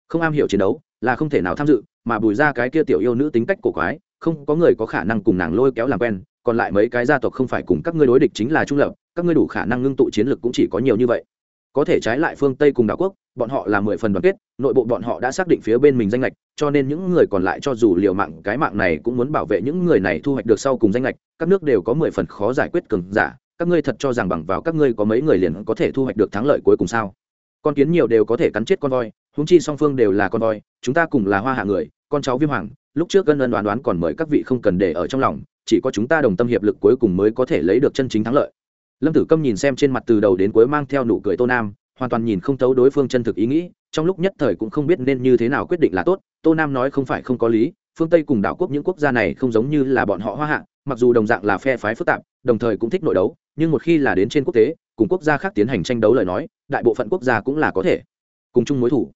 Không am hiểu chiến đấu, là không thể nào tham dự, mà bùi ra cái kia tiểu yêu nữ tính cách cổ quái, không có người có khả năng cùng nàng lôi kéo làm quen, còn lại mấy cái gia tộc không phải cùng các ngươi đối địch chính là trung lập các ngươi đủ khả năng ngưng tụ chiến lực cũng chỉ có nhiều như vậy. Có thể trái lại phương tây cùng đảo quốc, bọn họ là mười phần đoàn kết, nội bộ bọn họ đã xác định phía bên mình danh lệch, cho nên những người còn lại cho dù liều mạng, cái mạng này cũng muốn bảo vệ những người này thu hoạch được sau cùng danh lệch, các nước đều có mười phần khó giải quyết cường giả, các ngươi thật cho rằng bằng vào các ngươi có mấy người liền có thể thu hoạch được thắng lợi cuối cùng sao? Con kiến nhiều đều có thể cắn chết con voi húng chi song phương đều là con voi, chúng ta cùng là hoa hạ người, con cháu viêm hoàng, lúc trước gân ân đoán đoán còn mời các vị không cần để ở trong lòng, chỉ có chúng ta đồng tâm hiệp lực cuối cùng mới có thể lấy được chân chính thắng lợi lâm tử câm nhìn xem trên mặt từ đầu đến cuối mang theo nụ cười tô nam, hoàn toàn nhìn không thấu đối phương chân thực ý nghĩ, trong lúc nhất thời cũng không biết nên như thế nào quyết định là tốt. Tô nam nói không phải không có lý, phương tây cùng đảo quốc những quốc gia này không giống như là bọn họ hoa hạ, mặc dù đồng dạng là phe phái phức tạp, đồng thời cũng thích nội đấu, nhưng một khi là đến trên quốc tế, cùng quốc gia khác tiến hành tranh đấu lời nói, đại bộ phận quốc gia cũng là có thể cùng chung mối thủ.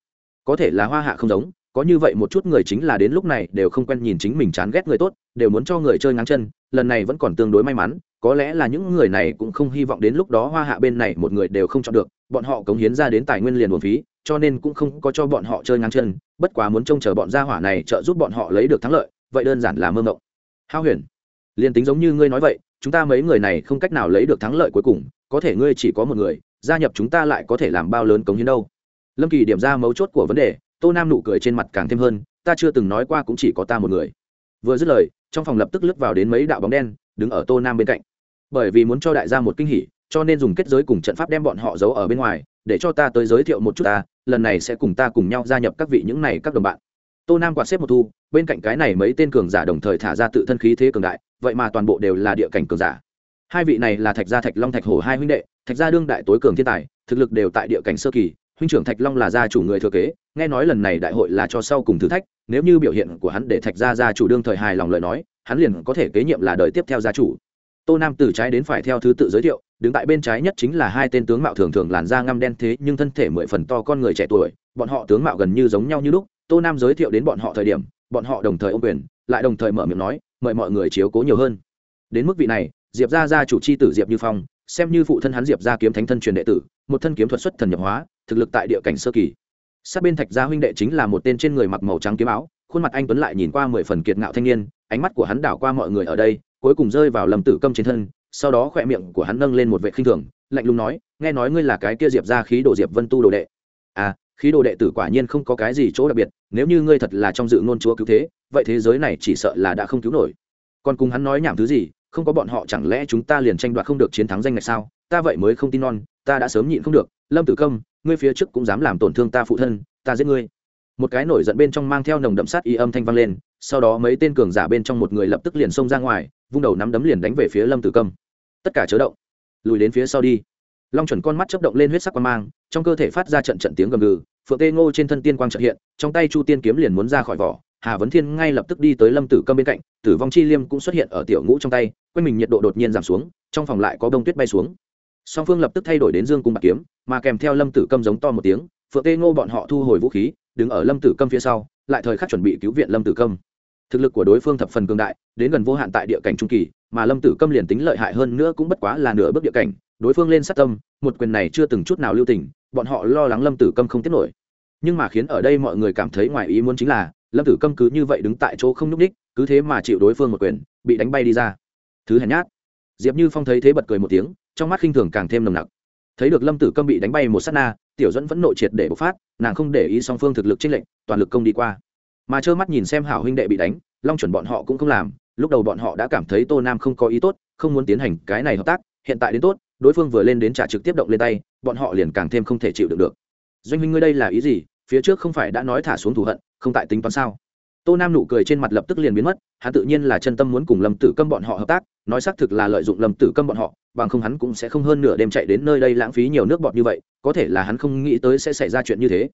Có thể là hoa hạ không giống, có như vậy một chút người chính là đến lúc này đều không quen nhìn chính mình chán ghét người tốt, đều muốn cho người chơi ngáng chân, lần này vẫn còn tương đối may mắn có lẽ là những người này cũng không hy vọng đến lúc đó hoa hạ bên này một người đều không chọn được, bọn họ cống hiến ra đến tài nguyên liền buồn phí, cho nên cũng không có cho bọn họ chơi ngang chân, bất quá muốn trông chờ bọn gia hỏa này trợ giúp bọn họ lấy được thắng lợi, vậy đơn giản là mơ mộng. Hao huyền, liền tính giống như ngươi nói vậy, chúng ta mấy người này không cách nào lấy được thắng lợi cuối cùng, có thể ngươi chỉ có một người, gia nhập chúng ta lại có thể làm bao lớn cống hiến đâu. Lâm kỳ điểm ra mấu chốt của vấn đề, tô nam nụ cười trên mặt càng thêm hơn, ta chưa từng nói qua cũng chỉ có ta một người. Vừa dứt lời, trong phòng lập tức lướt vào đến mấy đạo bóng đen đứng ở tô nam bên cạnh. Bởi vì muốn cho đại gia một kinh hỉ, cho nên dùng kết giới cùng trận pháp đem bọn họ giấu ở bên ngoài, để cho ta tới giới thiệu một chút ta, lần này sẽ cùng ta cùng nhau gia nhập các vị những này các đồng bạn. Tô nam quạt xếp một thu, bên cạnh cái này mấy tên cường giả đồng thời thả ra tự thân khí thế cường đại, vậy mà toàn bộ đều là địa cảnh cường giả. Hai vị này là thạch gia thạch long thạch hổ hai huynh đệ, thạch gia đương đại tối cường thiên tài, thực lực đều tại địa cảnh sơ kỳ, huynh trưởng thạch long là gia chủ người thừa kế nghe nói lần này đại hội là cho sau cùng thử thách, nếu như biểu hiện của hắn để thạch gia gia chủ đương thời hài lòng lời nói, hắn liền có thể kế nhiệm là đời tiếp theo gia chủ. Tô nam từ trái đến phải theo thứ tự giới thiệu, đứng tại bên trái nhất chính là hai tên tướng mạo thường thường làn da ngăm đen thế nhưng thân thể mười phần to con người trẻ tuổi, bọn họ tướng mạo gần như giống nhau như lúc, tô nam giới thiệu đến bọn họ thời điểm, bọn họ đồng thời ô quyền, lại đồng thời mở miệng nói, mời mọi người chiếu cố nhiều hơn. Đến mức vị này, diệp gia gia chủ c h i tử diệp như phong, xem như phụ thân hắn diệp gia kiếm thánh thân truyền đệ tử, một thân kiếm thuật xuất thần nhập hóa, thực lực tại địa cảnh sơ kỳ sát bên thạch gia huynh đệ chính là một tên trên người mặc màu trắng kiếm áo, khuôn mặt anh tuấn lại nhìn qua mười phần kiệt ngạo thanh niên, ánh mắt của hắn đảo qua mọi người ở đây, cuối cùng rơi vào lầm tử câm trên thân, sau đó khỏe miệng của hắn nâng lên một vệ khinh thường, lạnh lùng nói, nghe nói ngươi là cái kia diệp ra khí đồ diệp vân tu đồ đệ. À khí đồ đệ tử quả nhiên không có cái gì chỗ đặc biệt, nếu như ngươi thật là trong dự ngôn chúa cứu thế, vậy thế giới này chỉ sợ là đã không cứu nổi. Còn cùng hắn nói nhảm thứ gì, không có bọn họ chẳng lẽ chúng ta liền tranh đoạt không được chiến thắng danh này sao? Ta vậy mới không tin non, ta đã sớm nhịn không được lâm tử công, ngươi phía trước cũng dám làm tổn thương ta phụ thân, ta giết ngươi. Một cái nổi giận bên trong mang theo nồng đậm sát y âm thanh vang lên, sau đó mấy tên cường giả bên trong một người lập tức liền xông ra ngoài, vung đầu nắm đấm liền đánh về phía lâm tử công. Tất cả chớ động, lùi đến phía sau đi. Long chuẩn con mắt chấp động lên huyết sắc quan mang, trong cơ thể phát ra trận trận tiếng gầm gừ, phượng tê ngô trên thân tiên quang trợ hiện, trong tay chu tiên kiếm liền muốn ra khỏi vỏ, hà vấn thiên ngay lập tức đi tới lâm tử câm bên cạnh, tử vong chi liêm cũng xuất hiện ở tiểu ngũ trong tay, quanh mình nhiệt độ đột nhiên giảm xuống, trong phòng lại có bông tuyết bay xuống song phương lập tức thay đổi đến dương cung bạc kiếm, mà kèm theo lâm tử câm giống to một tiếng, phượng tê ngô bọn họ thu hồi vũ khí, đứng ở lâm tử câm phía sau, lại thời khắc chuẩn bị cứu viện lâm tử câm. Thực lực của đối phương thập phần cường đại, đến gần vô hạn tại địa cảnh trung kỳ, mà lâm tử câm liền tính lợi hại hơn nữa cũng bất quá là nửa bước địa cảnh, đối phương lên sát tâm, một quyền này chưa từng chút nào lưu tình, bọn họ lo lắng lâm tử câm không tiếp nổi. Nhưng mà khiến ở đây mọi người cảm thấy ngoài ý muốn chính là, lâm tử câm cứ như vậy đứng tại chỗ không nhúc ních cứ thế mà chịu đối phương một quyền, bị đánh bay đi ra. Thứ hèn nhát. Diệp như phong thấy thế bật cười một tiếng trong mắt khinh thường càng thêm nồng nặc. Thấy được lâm tử câm bị đánh bay một s á t na, tiểu dẫn vẫn nội triệt để bộc phát, nàng không để ý song phương thực lực t r ê n toàn lực công đi qua. Mà trơ mắt nhìn xem hảo huynh đệ bị đánh, long chuẩn bọn họ cũng không làm, lúc đầu bọn họ đã cảm thấy tô nam không có ý tốt, không muốn tiến hành cái này hợp tác, hiện tại đến tốt, đối phương vừa lên đến trả trực tiếp động lên tay, bọn họ liền càng thêm không thể chịu được được. Doanh huynh ngươi đây là ý gì? Phía trước không phải đã nói thả xuống thù hận, không tại tính toán sao? Tô nam nụ cười trên mặt lập tức liền biến mất, hắn tự nhiên là chân tâm muốn cùng lâm tử câm bọn họ hợp tác, nói xác thực là lợi dụng lâm tử câm bọn họ, bằng không hắn cũng sẽ không hơn nửa đêm chạy đến nơi đây lãng phí nhiều nước bọt như vậy, có thể là hắn không nghĩ tới sẽ xảy ra chuyện như thế.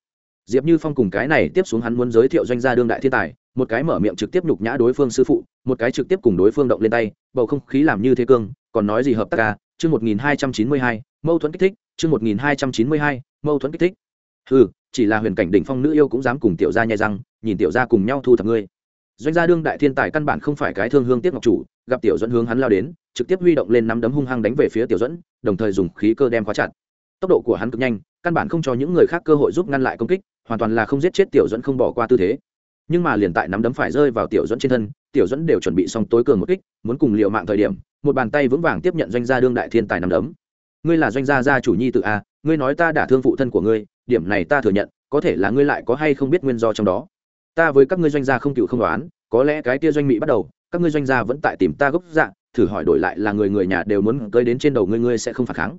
Diệp như phong cùng cái này tiếp xuống hắn muốn giới thiệu doanh gia đương đại thiên tài, một cái mở miệng trực tiếp nhục nhã đối phương sư phụ, một cái trực tiếp cùng đối phương động lên tay, bầu không khí làm như thế cương, còn nói gì hợp tác ca chương một nghìn hai trăm chín mươi hai, mâu thuẫn kích thích, chương một nghìn hai trăm chín mươi hai, mâu thuẫn kích thích. Ừ chỉ là huyền cảnh đỉnh phong nữ yêu cũng dám cùng tiểu gia nhai răng, nhìn tiểu gia cùng nhau thu thập ngươi. Doanh gia đương đại thiên tài căn bản không phải cái thương hương tiếc ngọc chủ, gặp tiểu dẫn hướng hắn lao đến, trực tiếp huy động lên nắm đấm hung hăng đánh về phía tiểu dẫn đồng thời dùng khí cơ đem khóa chặt. Tốc độ của hắn cực nhanh, căn bản không cho những người khác cơ hội giúp ngăn lại công kích, hoàn toàn là không giết chết tiểu dẫn không bỏ qua tư thế. Nhưng mà liền tại nắm đấm phải rơi vào tiểu dẫn trên thân, tiểu dẫn đều chuẩn bị xong tối cường một kích, muốn cùng liệu mạng thời điểm, một bàn tay vững vàng tiếp nhận doanh gia đương đại thiên tài nắm đấm. Ngươi là doanh gia gia chủ nhi tự a à, ngươi nói ta đả thương phụ thân của ngươi điểm này ta thừa nhận, có thể là ngươi lại có hay không biết nguyên do trong đó. Ta với các ngươi doanh gia không cựu không đoán, có lẽ cái tia doanh mỹ bắt đầu, các ngươi doanh gia vẫn tại tìm ta gốc dạng thử hỏi đổi lại là người người nhà đều muốn cơi đến trên đầu ngươi ngươi sẽ không phản kháng.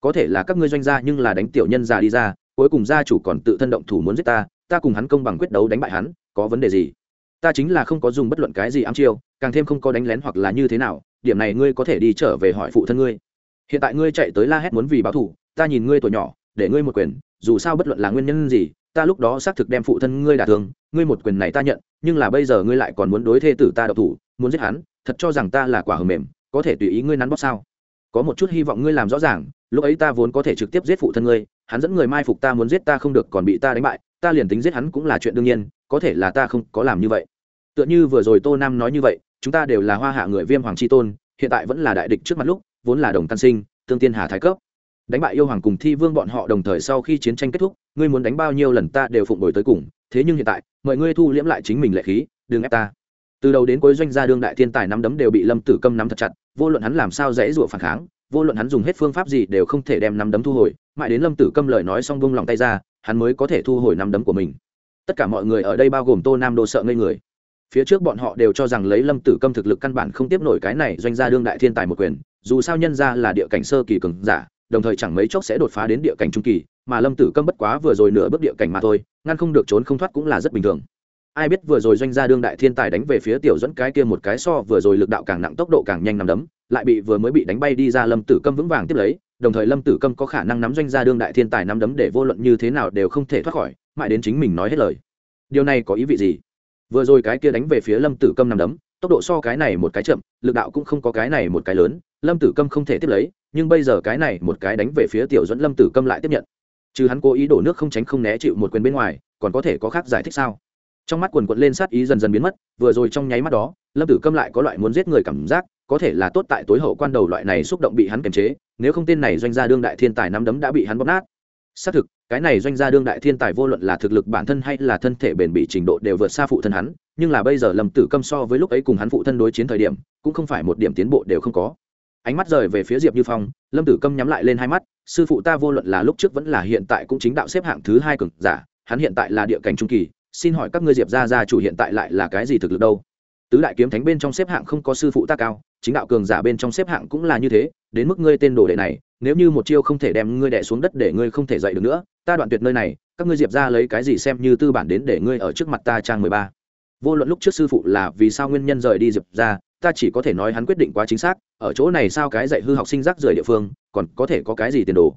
Có thể là các ngươi doanh gia nhưng là đánh tiểu nhân già đi ra, cuối cùng gia chủ còn tự thân động thủ muốn giết ta ta cùng hắn công bằng quyết đấu đánh bại hắn, có vấn đề gì? Ta chính là không có dùng bất luận cái gì ám chiêu, càng thêm không có đánh lén hoặc là như thế nào, điểm này ngươi có thể đi trở về hỏi phụ thân ngươi. Hiện tại ngươi chạy tới la hét muốn vì báo thủ ta nhìn ngươi tuổi nhỏ để ngươi một quyền, dù sao bất luận là nguyên nhân gì, ta lúc đó xác thực đem phụ thân ngươi đả thương, ngươi một quyền này ta nhận, nhưng là bây giờ ngươi lại còn muốn đối thê tử ta độc thủ, muốn giết hắn, thật cho rằng ta là quả hầm mềm, có thể tùy ý ngươi nắn bóp sao? Có một chút hy vọng ngươi làm rõ ràng, lúc ấy ta vốn có thể trực tiếp giết phụ thân ngươi, hắn dẫn người mai phục ta muốn giết ta không được còn bị ta đánh bại, ta liền tính giết hắn cũng là chuyện đương nhiên, có thể là ta không có làm như vậy. Tựa như vừa rồi tô nam nói như vậy, chúng ta đều là hoa hạ người viêm hoàng c tôn, hiện tại vẫn là đại địch trước mặt lúc, vốn là đồng tan sinh, tương tiên hà thái cấp đánh bại yêu hoàng cùng thi vương bọn họ đồng thời sau khi chiến tranh kết thúc, ngươi muốn đánh bao nhiêu lần ta đều phụng đổi tới cùng, thế nhưng hiện tại, mọi ngươi thu liễm lại chính mình lệ khí, đừng ép ta. Từ đầu đến cuối doanh gia đương đại thiên tài nắm đấm đều bị lâm tử câm nắm thật chặt, vô luận hắn làm sao dễ dụa phản kháng, vô luận hắn dùng hết phương pháp gì đều không thể đem nắm đấm thu hồi, mãi đến lâm tử câm lời nói xong vung lòng tay ra, hắn mới có thể thu hồi nắm đấm của mình. Tất cả mọi người ở đây bao gồm tô nam đô sợ ngây người. Phía trước bọn họ đều cho rằng lấy lâm tử câm thực lực căn bản không tiếp nổi cái này doanh gia đương đại thiên tài một quyền, dù sao nhân ra là địa cảnh sơ kỳ cường giả đồng thời chẳng mấy chốc sẽ đột phá đến địa cảnh trung kỳ, mà lâm tử câm bất quá vừa rồi nửa bước địa cảnh mà thôi, ngăn không được trốn không thoát cũng là rất bình thường. Ai biết vừa rồi doanh gia đương đại thiên tài đánh về phía tiểu dẫn cái kia một cái so vừa rồi lực đạo càng nặng tốc độ càng nhanh nằm đấm, lại bị vừa mới bị đánh bay đi ra lâm tử câm vững vàng tiếp lấy, đồng thời lâm tử câm có khả năng nắm doanh gia đương đại thiên tài nắm đấm để vô luận như thế nào đều không thể thoát khỏi, mãi đến chính mình nói hết lời. Điều này có ý vị gì? Vừa rồi cái kia đánh về phía lâm tử câm nằm đấm, tốc độ so cái này một cái chậm, lực đạo cũng không có cái này một cái lớn lâm tử câm không thể tiếp lấy, nhưng bây giờ cái này một cái đánh về phía tiểu dẫn lâm tử câm lại tiếp nhận. Chứ hắn cố ý đổ nước không tránh không né chịu một quyền bên ngoài, còn có thể có khác giải thích sao? Trong mắt quần quận lên sát ý dần dần biến mất, vừa rồi trong nháy mắt đó, lâm tử câm lại có loại muốn giết người cảm giác, có thể là tốt tại tối hậu quan đầu loại này xúc động bị hắn kiềm chế, nếu không tên này doanh gia đương đại thiên tài nắm đấm đã bị hắn bóp nát. Xác thực, cái này doanh gia đương đại thiên tài vô luận là thực lực bản thân hay là thân thể bền bỉ trình độ đều vượt xa phụ thân hắn, nhưng là bây giờ lâm tử câm so với lúc ấy cùng hắn phụ thân đối chiến thời điểm, cũng không phải một điểm tiến bộ đều không có ánh mắt rời về phía diệp như phong lâm tử câm nhắm lại lên hai mắt sư phụ ta vô luận là lúc trước vẫn là hiện tại cũng chính đạo xếp hạng thứ hai cực giả hắn hiện tại là địa cảnh trung kỳ xin hỏi các ngươi diệp gia gia chủ hiện tại lại là cái gì thực lực đâu tứ đại kiếm thánh bên trong xếp hạng không có sư phụ ta cao chính đạo cường giả bên trong xếp hạng cũng là như thế đến mức ngươi tên đồ đệ này nếu như một chiêu không thể đem ngươi đẻ xuống đất để ngươi không thể dậy được nữa ta đoạn tuyệt nơi này các ngươi diệp ra lấy cái gì xem như tư bản đến để ngươi ở trước mặt ta trang mười ba vô luận lúc trước sư phụ là vì sao nguyên nhân rời đi diệp ra ta chỉ có thể nói hắn quyết định quá chính xác, ở chỗ này sao cái dạy hư học sinh rác rời địa phương, còn có thể có cái gì tiền đồ?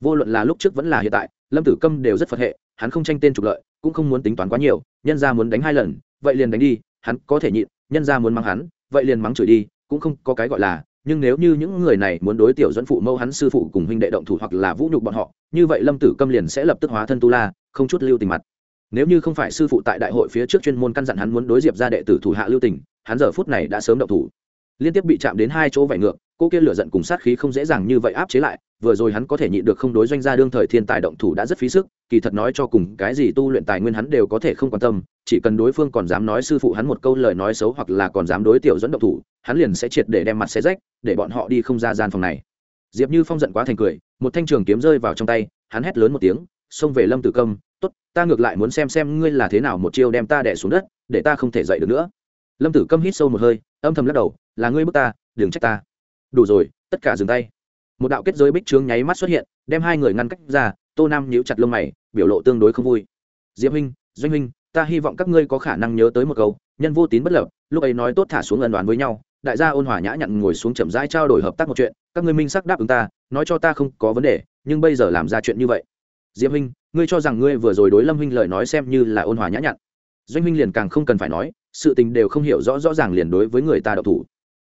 Vô luận là lúc trước vẫn là hiện tại, lâm tử câm đều rất phật hệ, hắn không tranh tên trục lợi, cũng không muốn tính toán quá nhiều, nhân ra muốn đánh hai lần, vậy liền đánh đi, hắn có thể nhịn, nhân ra muốn mắng hắn, vậy liền mắng chửi đi, cũng không có cái gọi là, nhưng nếu như những người này muốn đối tiểu dẫn phụ mâu hắn sư phụ cùng huynh đệ động thủ hoặc là vũ nhục bọn họ, như vậy lâm tử câm liền sẽ lập tức hóa thân tu la, không chút lưu tình mặt nếu như không phải sư phụ tại đại hội phía trước chuyên môn căn dặn hắn muốn đối diệp ra đệ tử thủ hạ lưu tình, hắn giờ phút này đã sớm động thủ. Liên tiếp bị chạm đến hai chỗ vải ngược, cô kia lửa giận cùng sát khí không dễ dàng như vậy áp chế lại, vừa rồi hắn có thể nhịn được không đối doanh gia đương thời thiên tài động thủ đã rất phí sức, kỳ thật nói cho cùng cái gì tu luyện tài nguyên hắn đều có thể không quan tâm, chỉ cần đối phương còn dám nói sư phụ hắn một câu lời nói xấu hoặc là còn dám đối tiểu dẫn động thủ, hắn liền sẽ triệt để đem mặt xe rách, để bọn họ đi không ra gian phòng này. Diệp như phong giận quá thành cười, một thanh trường kiếm rơi vào trong tay, hắn hét lớn một tiếng, xông về lâm tử công ta ngược lại muốn xem xem ngươi là thế nào một chiêu đem ta đẻ xuống đất, để ta không thể dậy được nữa. Lâm tử câm hít sâu một hơi, âm thầm lắc đầu, là ngươi bước ta, đừng trách ta. Đủ rồi, tất cả dừng tay. Một đạo kết giới bích trướng nháy mắt xuất hiện, đem hai người ngăn cách ra, tô nam nhíu chặt lông mày, biểu lộ tương đối không vui. Diễm huynh, doanh huynh, ta hy vọng các ngươi có khả năng nhớ tới một câu, nhân vô tín bất lập, lúc ấy nói tốt thả xuống ân đoán với nhau, đại gia ôn hòa nhã nhặn ngồi xuống chậm rãi trao đổi hợp tác một chuyện, các ngươi minh sắc đáp ứng ta, nói cho ta không có vấn đề, nhưng bây giờ làm ra chuyện như vậy diệp huynh, ngươi cho rằng ngươi vừa rồi đối lâm huynh lời nói xem như là ôn hòa nhã nhặn. Doanh huynh liền càng không cần phải nói, sự tình đều không hiểu rõ rõ ràng liền đối với người ta độc thủ.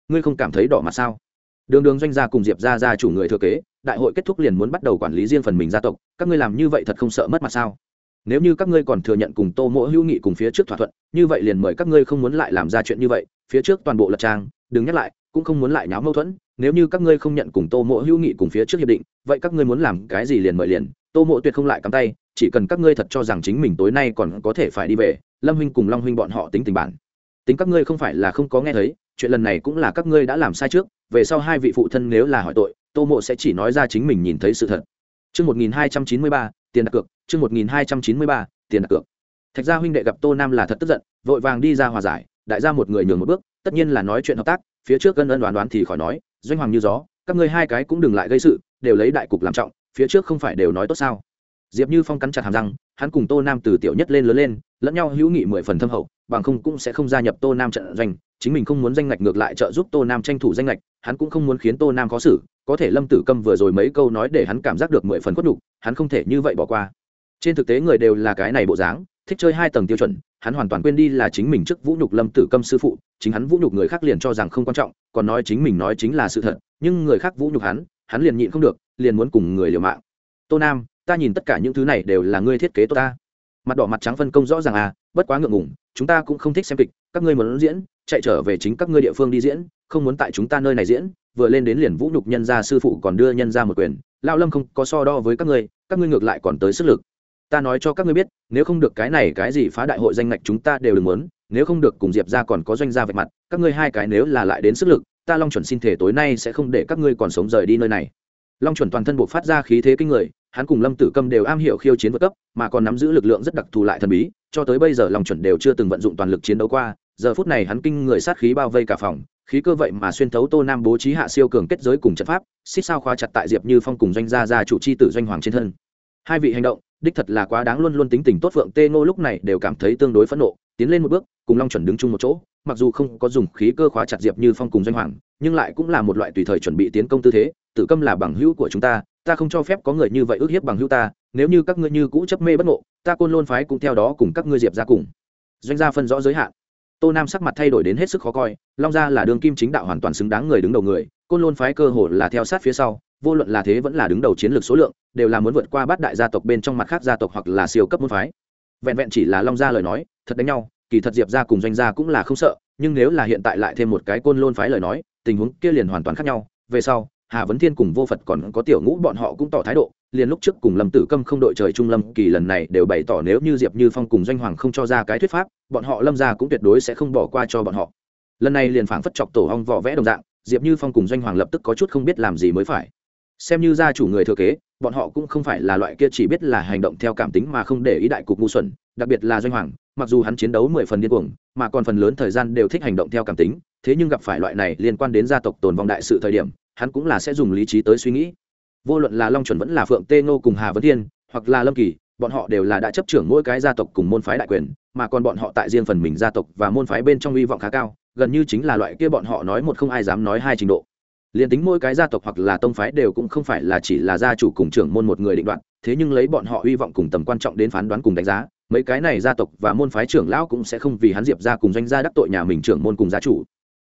Ngươi không cảm thấy đỏ mặt sao? Đường đường doanh gia cùng diệp gia gia chủ người thừa kế, đại hội kết thúc liền muốn bắt đầu quản lý riêng phần mình gia tộc, các ngươi làm như vậy thật không sợ mất mặt sao? Nếu như các ngươi còn thừa nhận cùng tô mỗ hữu nghị cùng phía trước thỏa thuận, như vậy liền mời các ngươi không muốn lại làm ra chuyện như vậy, phía trước toàn bộ lật trang, đừng nhắc lại, cũng không muốn lại nháo mâu thuẫn, nếu như các ngươi không nhận cùng tô mỗ hữu nghị cùng phía trước hiệp định, vậy các ngươi muốn làm cái gì liền mời liền tô Mộ tuyệt không lại cắm tay chỉ cần các ngươi thật cho rằng chính mình tối nay còn có thể phải đi về lâm huynh cùng long huynh bọn họ tính tình bản tính các ngươi không phải là không có nghe thấy chuyện lần này cũng là các ngươi đã làm sai trước về sau hai vị phụ thân nếu là hỏi tội tô mộ sẽ chỉ nói ra chính mình nhìn thấy sự thật Trước 1293, tiền đặt cược, trước 1293, tiền đặt cược. Thạch gia huynh đệ gặp Tô Nam là thật tức giận, vội vàng đi ra hòa giải, đại gia một người nhường một bước, tất nhiên là nói chuyện hợp tác, phía trước gân ân đoán đoán thì khỏi nói, doanh hoàng như gió, các ngươi hai cái cũng đừng lại gây sự, đều lấy đại cục làm trọng, phía trước không phải đều nói tốt sao? Diệp Như Phong cắn chặt hàm răng, hắn cùng Tô Nam từ tiểu nhất lên lớn lên, lẫn nhau hữu nghị mười phần thâm hậu, bằng không cũng sẽ không gia nhập Tô Nam trận doanh, chính mình không muốn danh ngạch ngược lại trợ giúp Tô Nam tranh thủ danh ngạch, hắn cũng không muốn khiến Tô Nam khó xử, có thể Lâm Tử Câm vừa rồi mấy câu nói để hắn cảm giác được mười phần khuất nhục, hắn không thể như vậy bỏ qua. Trên thực tế người đều là cái này bộ dáng, thích chơi hai tầng tiêu chuẩn, hắn hoàn toàn quên đi là chính mình trước vũ nhục Lâm Tử Câm sư phụ, chính hắn vũ nhục người khác liền cho rằng không quan trọng, còn nói chính mình nói chính là sự thật, nhưng người khác vũ nhục hắn, hắn liền nhịn không được, liền muốn cùng người liều mạng. Tô Nam, ta nhìn tất cả những thứ này đều là ngươi thiết kế tốt ta. Mặt đỏ mặt trắng phân công rõ ràng à bất quá ngượng ngủng chúng ta cũng không thích xem kịch các ngươi muốn diễn chạy trở về chính các ngươi địa phương đi diễn không muốn tại chúng ta nơi này diễn vừa lên đến liền vũ nhục nhân gia sư phụ còn đưa nhân gia một quyền lao lâm không có so đo với các ngươi các ngươi ngược lại còn tới sức lực. Ta nói cho các ngươi biết nếu không được cái này cái gì phá đại hội danh ngạch chúng ta đều đừng muốn nếu không được cùng diệp ra còn có doanh gia vạch mặt các ngươi hai cái nếu là lại đến sức lực ta long chuẩn xin thể tối nay sẽ không để các ngươi còn sống rời đi nơi này long chuẩn toàn thân buộc phát ra khí thế kinh người, hắn cùng lâm tử câm đều am hiểu khiêu chiến vượt cấp, mà còn nắm giữ lực lượng rất đặc thù lại thần bí, cho tới bây giờ long chuẩn đều chưa từng vận dụng toàn lực chiến đấu qua, giờ phút này hắn kinh người sát khí bao vây cả phòng, khí cơ vậy mà xuyên thấu tô nam bố trí hạ siêu cường kết giới cùng trận pháp, xích sao khóa chặt tại diệp như phong cùng doanh gia gia chủ c h i tử doanh hoàng trên thân. Hai vị hành động, đích thật là quá đáng luôn luôn tính tình tốt phượng tê ngô lúc này đều cảm thấy tương đối phẫn nộ, tiến lên một bước, cùng long chuẩn đứng chung một chỗ mặc dù không có dùng khí cơ khóa chặt diệp như phong cùng doanh hoàng, nhưng lại cũng là một loại tùy thời chuẩn bị tiến công tư thế, tự câm là bằng hữu của chúng ta ta không cho phép có người như vậy ước hiếp bằng hữu ta, nếu như các ngươi như cũ chấp mê bất ngộ, ta côn lôn phái cũng theo đó cùng các ngươi diệp ra cùng. Doanh gia phân rõ giới hạn. Tô nam sắc mặt thay đổi đến hết sức khó coi, long gia là đường kim chính đạo hoàn toàn xứng đáng người đứng đầu người, côn lôn phái cơ hồ là theo sát phía sau, vô luận là thế vẫn là đứng đầu chiến lược số lượng, đều là muốn vượt qua bát đại gia tộc bên trong mặt khác gia tộc hoặc là siêu cấp môn phái. Vẹn vẹn chỉ là long gia lời nói, thật đánh nhau kỳ thật diệp gia cùng doanh gia cũng là không sợ, nhưng nếu là hiện tại lại thêm một cái côn lôn phái lời nói, tình huống kia liền hoàn toàn khác nhau. Về sau, hà vấn thiên cùng vô phật còn có tiểu ngũ bọn họ cũng tỏ thái độ, liền lúc trước cùng lâm tử câm không đội trời trung lâm kỳ lần này đều bày tỏ nếu như diệp như phong cùng doanh hoàng không cho ra cái thuyết pháp, bọn họ lâm ra cũng tuyệt đối sẽ không bỏ qua cho bọn họ. Lần này liền phảng phất chọc tổ hong vỏ vẽ đồng dạng, diệp như phong cùng doanh hoàng lập tức có chút không biết làm gì mới phải. Xem như gia chủ người thừa kế, bọn họ cũng không phải là loại kia chỉ biết là hành động theo cảm tính mà không để ý đại cục ngu xuẩn đặc biệt là doanh hoàng, mặc dù hắn chiến đấu mười phần điên cuồng, mà còn phần lớn thời gian đều thích hành động theo cảm tính, thế nhưng gặp phải loại này liên quan đến gia tộc tồn vong đại sự thời điểm, hắn cũng là sẽ dùng lý trí tới suy nghĩ. Vô luận là long chuẩn vẫn là phượng tê ngô cùng hà vấn thiên, hoặc là lâm kỳ, bọn họ đều là đã chấp trưởng mỗi cái gia tộc cùng môn phái đại quyền, mà còn bọn họ tại riêng phần mình gia tộc và môn phái bên trong hy vọng khá cao, gần như chính là loại kia bọn họ nói một không ai dám nói hai trình độ. Liền tính mỗi cái gia tộc hoặc là tông phái đều cũng không phải là chỉ là gia chủ cùng trưởng môn một người định đoạt, thế nhưng lấy bọn họ hy vọng cùng tầm quan trọng đến phán đoán cùng đánh giá mấy cái này gia tộc và môn phái trưởng lão cũng sẽ không vì hắn diệp ra cùng doanh gia đắc tội nhà mình trưởng môn cùng gia chủ.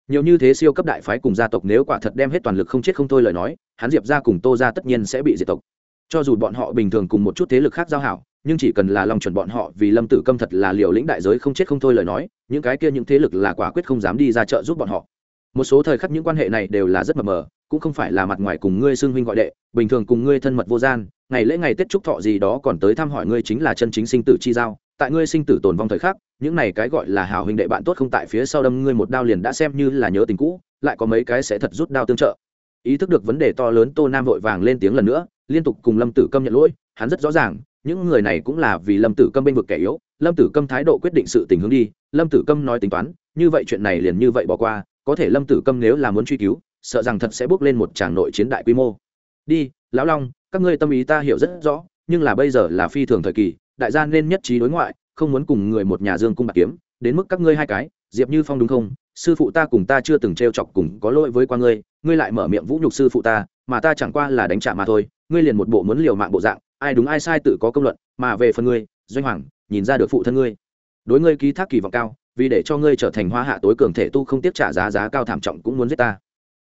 Nhiều như thế siêu cấp đại phái cùng gia tộc nếu quả thật đem hết toàn lực không chết không thôi lời nói, hắn diệp ra cùng tô ra tất nhiên sẽ bị diệt tộc. Cho dù bọn họ bình thường cùng một chút thế lực khác giao hảo, nhưng chỉ cần là lòng chuẩn bọn họ vì lâm tử câm thật là liều lĩnh đại giới không chết không thôi lời nói, những cái kia những thế lực là quả quyết không dám đi ra chợ giúp bọn họ một số thời khắc những quan hệ này đều là rất mờ mờ, cũng không phải là mặt ngoài cùng ngươi xưng huynh gọi đệ, bình thường cùng ngươi thân mật vô gian, ngày lễ ngày tết trúc thọ gì đó còn tới thăm hỏi ngươi chính là chân chính sinh tử chi giao. Tại ngươi sinh tử tồn vong thời khắc, những này cái gọi là hào huynh đệ bạn tốt không tại phía sau đâm ngươi một đao liền đã xem như là nhớ tình cũ, lại có mấy cái sẽ thật rút đao tương trợ. Ý thức được vấn đề to lớn, tô nam vội vàng lên tiếng lần nữa, liên tục cùng lâm tử câm nhận lỗi, hắn rất rõ ràng, những người này cũng là vì lâm tử câm bênh vực kẻ yếu, lâm tử câm thái độ quyết định sự tình hướng đi, lâm tử câm nói tính toán, như vậy chuyện này liền như vậy bỏ qua có thể lâm tử câm nếu là muốn truy cứu, sợ rằng thật sẽ bước lên một tràng nội chiến đại quy mô. Đi, lão long, các ngươi tâm ý ta hiểu rất rõ, nhưng là bây giờ là phi thường thời kỳ, đại gia nên nhất trí đối ngoại, không muốn cùng người một nhà dương cung bạc kiếm, đến mức các ngươi hai cái, diệp như phong đúng không? Sư phụ ta cùng ta chưa từng t r e o chọc cùng có lỗi với qua ngươi ngươi lại mở miệng vũ nhục sư phụ ta, mà ta chẳng qua là đánh trả mà thôi, ngươi liền một bộ muốn liều mạng bộ dạng, ai đúng ai sai tự có công luận, mà về phần ngươi, doanh hoàng, nhìn ra được phụ thân ngươi. Đối ngươi ký thác kỳ vọng cao vì để cho ngươi trở thành hoa hạ tối cường thể tu không tiếp trả giá giá cao thảm trọng cũng muốn giết ta.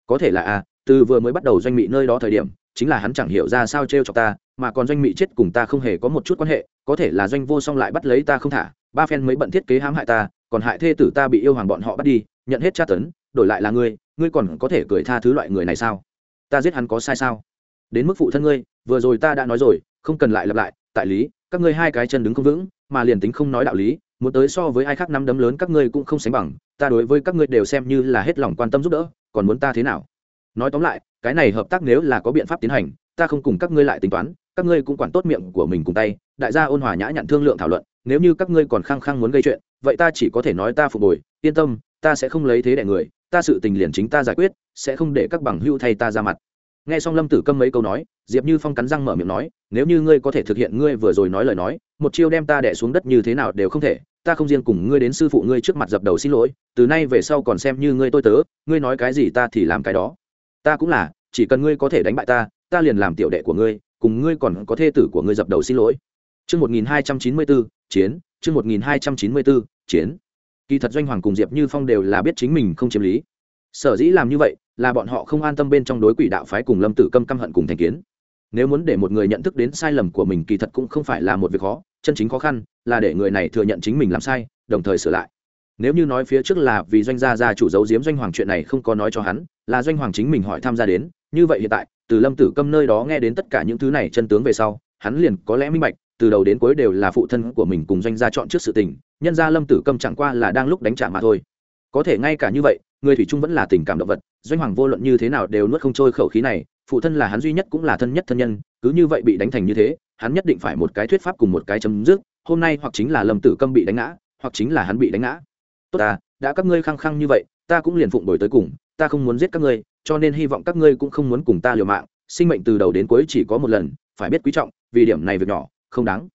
Có thể là a từ vừa mới bắt đầu doanh mị nơi đó thời điểm, chính là hắn chẳng hiểu ra sao t r e o chọc ta, mà còn doanh mị chết cùng ta không hề có một chút quan hệ, có thể là doanh vô song lại bắt lấy ta không thả, ba phen mới bận thiết kế hãm hại ta, còn hại thê tử ta bị yêu hoàng bọn họ bắt đi, nhận hết tra tấn, đổi lại là ngươi ngươi còn có thể cười tha thứ loại người này sao? Ta giết hắn có sai sao? Đến mức phụ thân ngươi, vừa rồi ta đã nói rồi, không cần lại lặp lại, tại lý, các ngươi hai cái chân đứng không vững, mà liền tính không nói đạo lý muốn tới so với ai khác năm đấm lớn các ngươi cũng không sánh bằng, ta đối với các ngươi đều xem như là hết lòng quan tâm giúp đỡ, còn muốn ta thế nào? Nói tóm lại, cái này hợp tác nếu là có biện pháp tiến hành, ta không cùng các ngươi lại tính toán, các ngươi cũng quản tốt miệng của mình cùng tay, đại gia ôn hòa nhã nhặn thương lượng thảo luận, nếu như các ngươi còn khăng khăng muốn gây chuyện, vậy ta chỉ có thể nói ta phục hồi, yên tâm, ta sẽ không lấy thế đẻ người, ta sự tình liền chính ta giải quyết, sẽ không để các bằng hưu thay ta ra mặt nghe xong lâm tử câm mấy câu nói diệp như phong cắn răng mở miệng nói nếu như ngươi có thể thực hiện ngươi vừa rồi nói lời nói một chiêu đem ta đẻ xuống đất như thế nào đều không thể ta không riêng cùng ngươi đến sư phụ ngươi trước mặt dập đầu xin lỗi từ nay về sau còn xem như ngươi tôi tớ ngươi nói cái gì ta thì làm cái đó ta cũng là chỉ cần ngươi có thể đánh bại ta ta liền làm tiểu đệ của ngươi cùng ngươi còn có thê tử của ngươi dập đầu xin lỗi Chương 1294, chiến, chương 1294, chiến. Kỳ thật doanh hoàng cùng Diệp Như Phong đều là biết chính mình không chiếm lý. Sở dĩ làm như vậy, là bọn họ không an tâm bên trong đối quỷ đạo phái cùng Lâm Tử Câm căm hận cùng thành kiến. Nếu muốn để một người nhận thức đến sai lầm của mình kỳ thật cũng không phải là một việc khó chân chính khó khăn là để người này thừa nhận chính mình làm sai đồng thời sửa lại. Nếu như nói phía trước là vì doanh gia gia chủ giấu giếm doanh hoàng chuyện này không có nói cho hắn là doanh hoàng chính mình hỏi tham gia đến như vậy hiện tại từ lâm tử câm nơi đó nghe đến tất cả những thứ này chân tướng về sau hắn liền có lẽ minh bạch từ đầu đến cuối đều là phụ thân của mình cùng doanh gia chọn trước sự tình nhân gia lâm tử câm chẳng qua là đang lúc đánh trả mà thôi có thể ngay cả như vậy, người thủy trung vẫn là tình cảm động vật, doanh hoàng vô luận như thế nào đều nuốt không trôi khẩu khí này, phụ thân là hắn duy nhất cũng là thân nhất thân nhân, cứ như vậy bị đánh thành như thế, hắn nhất định phải một cái thuyết pháp cùng một cái chấm dứt, hôm nay hoặc chính là lâm tử câm bị đánh ngã, hoặc chính là hắn bị đánh ngã. Tốt ta, đã các ngươi khăng khăng như vậy, ta cũng liền phụng đổi tới cùng, ta không muốn giết các ngươi, cho nên hy vọng các ngươi cũng không muốn cùng ta liều mạng, sinh mệnh từ đầu đến cuối chỉ có một lần, phải biết quý trọng, vì điểm này việc nhỏ, không đáng.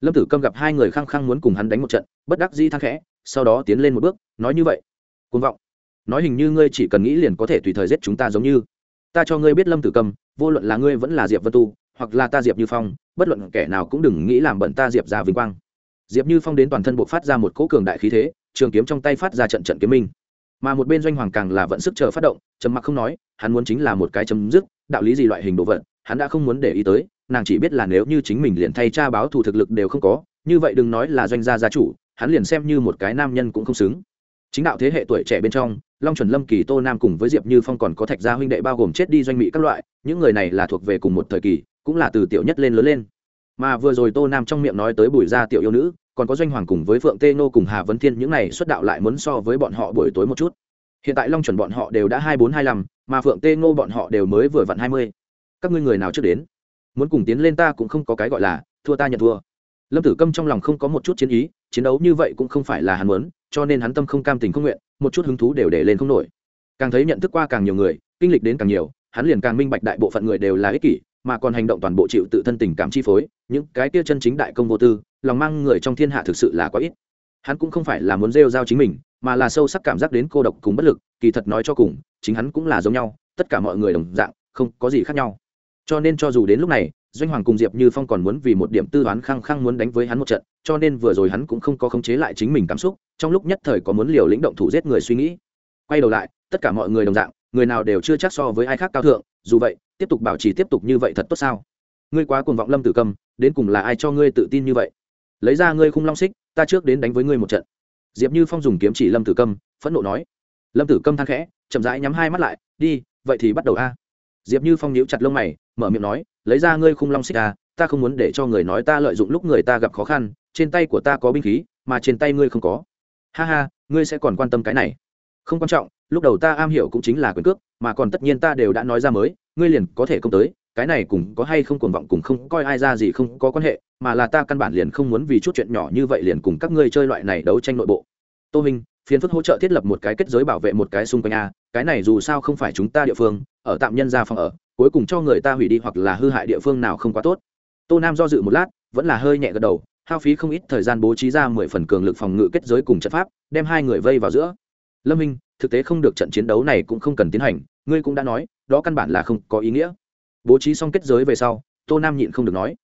Lâm tử câm gặp hai người khăng khăng muốn cùng hắn đánh một trận, bất đắc di thang khẽ, sau đó tiến lên một bước, nói như vậy côn vọng. Nói hình như ngươi chỉ cần nghĩ liền có thể tùy thời giết chúng ta giống như. Ta cho ngươi biết lâm tử cầm, vô luận là ngươi vẫn là diệp vân tu, hoặc là ta diệp như phong, bất luận kẻ nào cũng đừng nghĩ làm bận ta diệp ra vinh quang. Diệp như phong đến toàn thân buộc phát ra một cỗ cường đại khí thế, trường kiếm trong tay phát ra trận trận kiếm minh. Mà một bên doanh hoàng càng là vận sức chờ phát động, trầm mặc không nói, hắn muốn chính là một cái chấm dứt, đạo lý gì loại hình đồ vật, hắn đã không muốn để ý tới, nàng chỉ biết là nếu như chính mình liền thay cha báo thù thực lực đều không có, như vậy đừng nói là doanh gia gia chủ, hắn liền xem như một cái nam nhân cũng không xứng chính đạo thế hệ tuổi trẻ bên trong, long chuẩn lâm, kỳ tô nam cùng với diệp như phong còn có thạch gia huynh đệ bao gồm chết đi doanh mỹ các loại, những người này là thuộc về cùng một thời kỳ, cũng là từ tiểu nhất lên lớn lên. Mà vừa rồi tô nam trong miệng nói tới bùi gia tiểu yêu nữ, còn có doanh hoàng cùng với phượng tê nô cùng hà vấn thiên, những này xuất đạo lại muốn so với bọn họ buổi tối một chút. Hiện tại long chuẩn bọn họ đều đã hai bốn hai năm mà phượng tê ngô bọn họ đều mới vừa vặn hai mươi. Các ngươi người nào trước đến? Muốn cùng tiến lên ta cũng không có cái gọi là, thua ta nhận thua. Lâm tử câm trong lòng không có một chút chiến ý, chiến đấu như vậy cũng không phải là hắn muốn cho nên hắn tâm không cam tình không nguyện, một chút hứng thú đều để lên không nổi. Càng thấy nhận thức qua càng nhiều người, kinh lịch đến càng nhiều, hắn liền càng minh bạch đại bộ phận người đều là ích kỷ, mà còn hành động toàn bộ chịu tự thân tình cảm chi phối, những cái kia chân chính đại công vô tư, lòng mang người trong thiên hạ thực sự là quá ít. Hắn cũng không phải là muốn rêu giao chính mình, mà là sâu sắc cảm giác đến cô độc cùng bất lực, kỳ thật nói cho cùng, chính hắn cũng là giống nhau, tất cả mọi người đồng dạng, không có gì khác nhau. Cho nên cho dù đến lúc này doanh hoàng cùng diệp như phong còn muốn vì một điểm tư toán khăng khăng muốn đánh với hắn một trận cho nên vừa rồi hắn cũng không có khống chế lại chính mình cảm xúc trong lúc nhất thời có muốn liều lĩnh động thủ giết người suy nghĩ. Quay đầu lại tất cả mọi người đồng dạng người nào đều chưa chắc so với ai khác cao thượng dù vậy tiếp tục bảo trì tiếp tục như vậy thật tốt sao? Ngươi quá cuồng vọng lâm tử cầm đến cùng là ai cho ngươi tự tin như vậy? Lấy ra ngươi khung long xích ta trước đến đánh với ngươi một trận. Diệp như phong dùng kiếm chỉ lâm tử Cầm, phẫn nộ nói. Lâm tử Cầm than khẽ chậm rãi nhắm hai mắt lại đi vậy thì bắt đầu a. Diệp như phong nhíu chặt lông mày mở miệng nói lấy ra ngươi khung long xích a ta không muốn để cho người nói ta lợi dụng lúc người ta gặp khó khăn, trên tay của ta có binh khí, mà trên tay ngươi không có. Ha ha, ngươi sẽ còn quan tâm cái này. Không quan trọng, lúc đầu ta am hiểu cũng chính là quyền cước, mà còn tất nhiên ta đều đã nói ra mới, ngươi liền có thể công tới, cái này cùng có hay không cuồng vọng cùng không coi ai ra gì không có quan hệ, mà là ta căn bản liền không muốn vì chút chuyện nhỏ như vậy liền cùng các ngươi chơi loại này đấu tranh nội bộ. Tô minh phiến phức hỗ trợ thiết lập một cái kết giới bảo vệ một cái xung quanh a, cái này dù sao không phải chúng ta địa phương, ở tạm nhân ra phòng ở cuối cùng cho người ta hủy đi hoặc là hư hại địa phương nào không quá tốt. Tô nam do dự một lát, vẫn là hơi nhẹ gật đầu, hao phí không ít thời gian bố trí ra mười phần cường lực phòng ngự kết giới cùng trận pháp, đem hai người vây vào giữa. Lâm minh, thực tế không được trận chiến đấu này cũng không cần tiến hành, ngươi cũng đã nói, đó căn bản là không có ý nghĩa. Bố trí xong kết giới về sau, tô nam nhịn không được nói.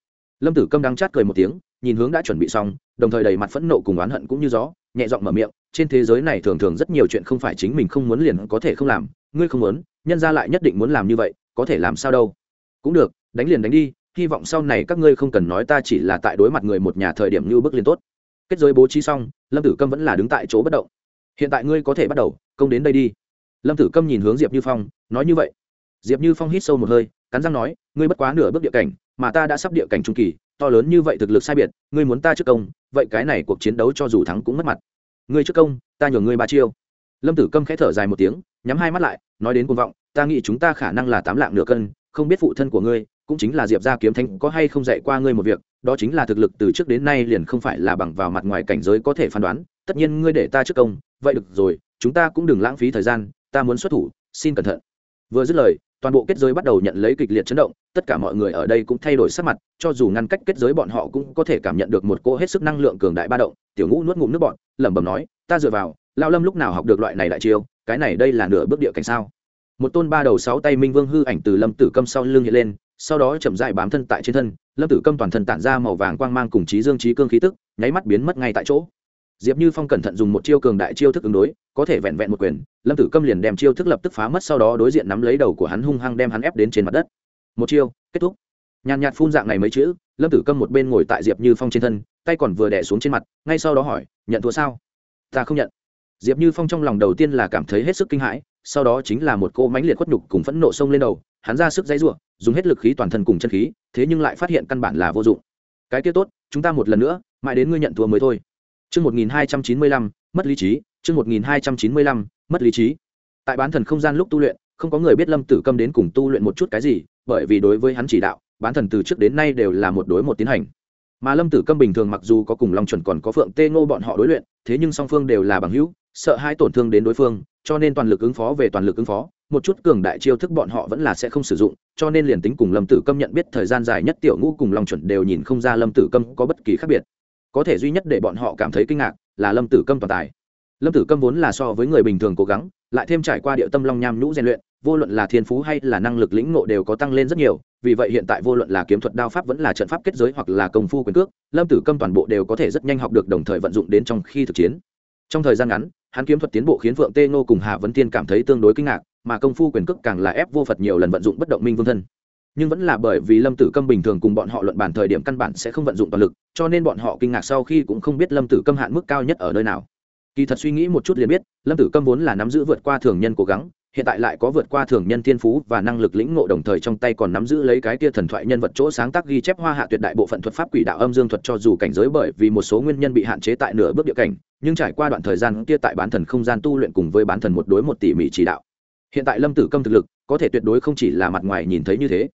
Lâm tử câm đang chát cười một tiếng, nhìn hướng đã chuẩn bị xong, đồng thời đầy mặt phẫn nộ cùng oán hận cũng như gió, nhẹ giọng mở miệng, trên thế giới này thường thường rất nhiều chuyện không phải chính mình không muốn liền có thể không làm, ngươi không muốn, nhân ra lại nhất định muốn làm như vậy có thể làm sao đâu. Cũng được, đánh liền đánh đi, hy vọng sau này các ngươi không cần nói ta chỉ là tại đối mặt người một nhà thời điểm như bước liền tốt. Kết giới bố trí xong, lâm tử câm vẫn là đứng tại chỗ bất động. Hiện tại ngươi có thể bắt đầu, công đến đây đi. Lâm tử câm nhìn hướng diệp như phong, nói như vậy. Diệp như phong hít sâu một hơi, cắn răng nói, ngươi bất quá nửa bước địa cảnh, mà ta đã sắp địa cảnh trung kỳ, to lớn như vậy thực lực sai biệt, ngươi muốn ta trước công, vậy cái này cuộc chiến đấu cho dù thắng cũng mất mặt. Ngươi trước công, ta nhường ngươi ba chiêu. Lâm tử câm khẽ thở dài một tiếng, nhắm hai mắt lại, nói đến cuồng vọng ta nghĩ chúng ta khả năng là tám lạng nửa cân, không biết phụ thân của ngươi, cũng chính là diệp gia kiếm thanh có hay không dạy qua ngươi một việc, đó chính là thực lực từ trước đến nay liền không phải là bằng vào mặt ngoài cảnh giới có thể phán đoán, tất nhiên ngươi để ta trước công, vậy được rồi, chúng ta cũng đừng lãng phí thời gian, ta muốn xuất thủ, xin cẩn thận. Vừa dứt lời, toàn bộ kết giới bắt đầu nhận lấy kịch liệt chấn động, tất cả mọi người ở đây cũng thay đổi sắc mặt, cho dù ngăn cách kết giới bọn họ cũng có thể cảm nhận được một cô hết sức năng lượng cường đại ba động, tiểu ngũ nuốt ngụm nước bọn lẩm bẩm nói, ta dựa vào lao lâm lúc nào học được loại này đại chiêu, cái này đây là nửa bước địa cảnh sao? Một tôn ba đầu sáu tay minh vương hư ảnh từ lâm tử câm sau lưng hiện lên, sau đó chậm dại bám thân tại trên thân, lâm tử câm toàn thân tản ra màu vàng quang mang cùng trí dương trí cương khí tức, nháy mắt biến mất ngay tại chỗ. Diệp như phong cẩn thận dùng một chiêu cường đại chiêu thức ứng đối, có thể vẹn vẹn một quyền, lâm tử câm liền đem chiêu thức lập tức phá mất, sau đó đối diện nắm lấy đầu của hắn hung hăng đem hắn ép đến trên mặt đất. Một chiêu, kết thúc. Nhàn nhạt phun dạng này mấy chữ, lâm tử câm một bên ngồi tại diệp như phong trên thân, tay còn vừa đẻ xuống trên mặt, ngay sau đó hỏi, nhận thua sao? Ta không nhận. Diệp như phong trong lòng đầu tiên là cảm thấy hết sức kinh hãi sau đó chính là một cô mánh liệt khuất nhục cùng phẫn nộ sông lên đầu hắn ra sức dãy ruộng dùng hết lực khí toàn thân cùng chân khí thế nhưng lại phát hiện căn bản là vô dụng cái kia tốt chúng ta một lần nữa mãi đến ngươi nhận thua mới thôi Chương 1295, mất lý trí, chương 1295, mất lý trí. Tại bán thần không gian lúc tu luyện, không có người biết Lâm Tử Câm đến cùng tu luyện một chút cái gì, bởi vì đối với hắn chỉ đạo, bán thần từ trước đến nay đều là một đối một tiến hành. Mà Lâm Tử Câm bình thường mặc dù có cùng Long chuẩn còn có Phượng Tê Ngô bọn họ đối luyện, thế nhưng song phương đều là bằng hữu, sợ hai tổn thương đến đối phương, cho nên toàn lực ứng phó về toàn lực ứng phó, một chút cường đại chiêu thức bọn họ vẫn là sẽ không sử dụng, cho nên liền tính cùng Lâm Tử Câm nhận biết thời gian dài nhất tiểu ngũ cùng Long chuẩn đều nhìn không ra Lâm Tử Câm có bất kỳ khác biệt. Có thể duy nhất để bọn họ cảm thấy kinh ngạc là lâm tử câm toàn tài. Lâm tử câm vốn là so với người bình thường cố gắng lại thêm trải qua địa tâm long nham nhũ rèn luyện vô luận là thiên phú hay là năng lực lĩnh ngộ đều có tăng lên rất nhiều, vì vậy hiện tại vô luận là kiếm thuật đao pháp vẫn là trận pháp kết giới hoặc là công phu quyền cước, lâm tử câm toàn bộ đều có thể rất nhanh học được đồng thời vận dụng đến trong khi thực chiến. Trong thời gian ngắn, hắn kiếm thuật tiến bộ khiến phượng tê ngô cùng hà vấn tiên cảm thấy tương đối kinh ngạc, mà công phu quyền cước càng là ép vô phật nhiều lần vận dụng bất động minh vương thân. Nhưng vẫn là bởi vì lâm tử câm bình thường cùng bọn họ luận bàn thời điểm căn bản sẽ không vận dụng toàn lực, cho nên bọn họ kinh ngạc sau khi cũng không biết lâm tử câm hạn mức cao nhất ở nơi nào. Kỳ thật suy nghĩ một chút liền biết, lâm tử câm vốn là nắm giữ vượt qua thường nhân cố gắng hiện tại lại có vượt qua thường nhân thiên phú và năng lực lĩnh ngộ đồng thời trong tay còn nắm giữ lấy cái kia thần thoại nhân vật chỗ sáng tác ghi chép hoa hạ tuyệt đại bộ phận thuật pháp quỷ đạo âm dương thuật cho dù cảnh giới bởi vì một số nguyên nhân bị hạn chế tại nửa bước địa cảnh, nhưng trải qua đoạn thời gian kia tại bán thần không gian tu luyện cùng với bán thần một đối một tỉ mỉ chỉ đạo. Hiện tại lâm tử câm thực lực, có thể tuyệt đối không chỉ là mặt ngoài nhìn thấy như thế.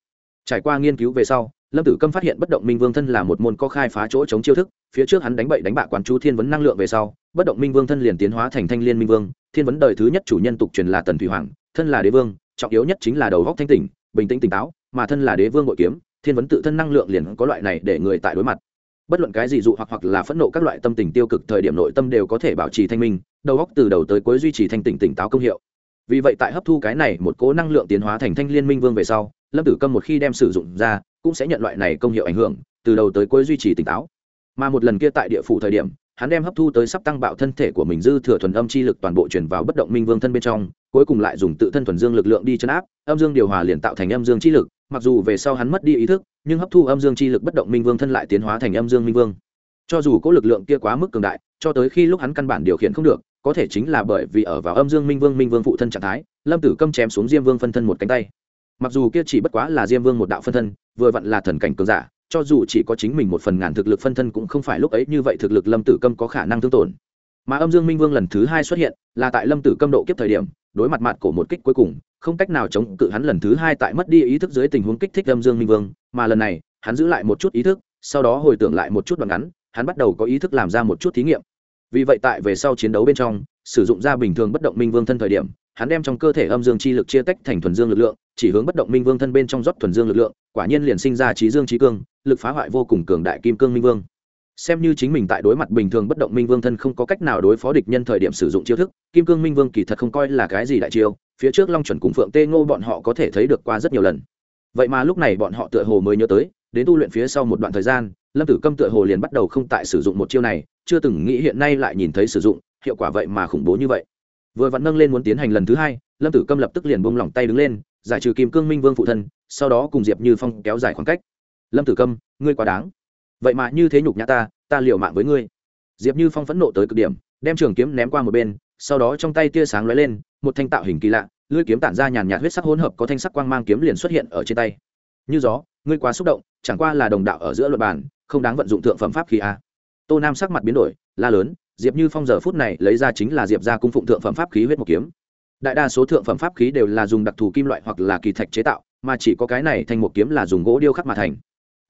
Trải qua nghiên cứu về sau, lâm tử câm phát hiện bất động minh vương thân là một môn có khai phá chỗ chống chiêu thức, phía trước hắn đánh bậy đánh bạ quán chú thiên vấn năng lượng về sau, bất động minh vương thân liền tiến hóa thành thanh liên minh vương thiên vấn đời thứ nhất chủ nhân tục truyền là tần thủy hoàng, thân là đế vương, trọng yếu nhất chính là đầu góc thanh tỉnh, bình tĩnh tỉnh táo, mà thân là đế vương bội kiếm, thiên vấn tự thân năng lượng liền có loại này để người tại đối mặt. Bất luận cái gì dụ hoặc hoặc là phẫn nộ các loại tâm tình tiêu cực thời điểm nội tâm đều có thể bảo trì thanh minh, đầu góc từ đầu tới cuối duy trì thanh tỉnh tỉnh táo công hiệu. Vì vậy tại hấp thu cái này một cố năng lượng tiến hóa thành thanh liên minh vương về sau, lâm tử câm một khi đem sử dụng ra, cũng sẽ nhận loại này công hiệu ảnh hưởng, từ đầu tới cuối duy trì tỉnh táo. Mà một lần kia tại địa phủ thời điểm hắn đem hấp thu tới sắp tăng bạo thân thể của mình dư thừa thuần âm chi lực toàn bộ chuyển vào bất động minh vương thân bên trong, cuối cùng lại dùng tự thân thuần dương lực lượng đi chấn áp, âm dương điều hòa liền tạo thành âm dương chi lực, mặc dù về sau hắn mất đi ý thức, nhưng hấp thu âm dương chi lực bất động minh vương thân lại tiến hóa thành âm dương minh vương. Cho dù có lực lượng kia quá mức cường đại, cho tới khi lúc hắn căn bản điều khiển không được, có thể chính là bởi vì ở vào âm dương minh vương minh vương phụ thân trạng thái, lâm tử câm chém xuống diêm vương phân thân một cánh tay. Mặc dù kia chỉ bất quá là diêm vương một đạo phân thân, vừa vặn là thần cảnh cường giả cho dù chỉ có chính mình một phần ngàn thực lực phân thân cũng không phải lúc ấy như vậy thực lực lâm tử câm có khả năng thương tổn. Mà âm dương minh vương lần thứ hai xuất hiện, là tại lâm tử câm độ kiếp thời điểm, đối mặt mặt của một kích cuối cùng, không cách nào chống cự hắn lần thứ hai tại mất đi ý thức dưới tình huống kích thích âm dương minh vương, mà lần này, hắn giữ lại một chút ý thức, sau đó hồi tưởng lại một chút đoạn ngắn, hắn bắt đầu có ý thức làm ra một chút thí nghiệm. Vì vậy tại về sau chiến đấu bên trong, sử dụng ra bình thường bất động minh vương thân thời điểm, hắn đem trong cơ thể âm dương chi lực chia tách thành thuần dương lực lượng, chỉ hướng bất động minh vương thân bên trong rót thuần dương lực lượng, quả nhiên liền sinh ra trí dương trí cương lực phá hoại vô cùng cường đại kim cương minh vương. Xem như chính mình tại đối mặt bình thường bất động minh vương thân không có cách nào đối phó địch nhân thời điểm sử dụng chiêu thức, kim cương minh vương kỳ thật không coi là cái gì đại chiêu, phía trước long chuẩn cùng phượng tê ngô bọn họ có thể thấy được qua rất nhiều lần. Vậy mà lúc này bọn họ tựa hồ mới nhớ tới, đến tu luyện phía sau một đoạn thời gian, lâm tử câm tựa hồ liền bắt đầu không tại sử dụng một chiêu này, chưa từng nghĩ hiện nay lại nhìn thấy sử dụng, hiệu quả vậy mà khủng bố như vậy. Vừa vặn nâng lên muốn tiến hành lần thứ hai, lâm tử câm lập tức liền buông lỏng tay đứng lên, giải trừ kim cương minh vương phụ thân, sau đó cùng diệp như phong kéo dài khoảng cách lâm tử câm, ngươi quá đáng. Vậy mà như thế nhục nhã ta ta liều mạng với ngươi. Diệp như phong phẫn nộ tới cực điểm, đem trường kiếm ném qua một bên, sau đó trong tay tia sáng lóe lên, một thanh tạo hình kỳ lạ, lưỡi kiếm tản ra nhàn nhạt huyết sắc hỗn hợp có thanh sắc quang mang kiếm liền xuất hiện ở trên tay. Như gió, ngươi quá xúc động, chẳng qua là đồng đạo ở giữa luật bản, không đáng vận dụng thượng phẩm pháp khí a. Tô nam sắc mặt biến đổi, la lớn, diệp như phong giờ phút này lấy ra chính là diệp ra cung phụng thượng phẩm pháp khí huyết một kiếm. Đại đa số thượng phẩm pháp khí đều là dùng đặc thù kim loại hoặc là kỳ thạch chế tạo, mà chỉ có cái này thành một kiếm là dùng gỗ điêu khắc mà thành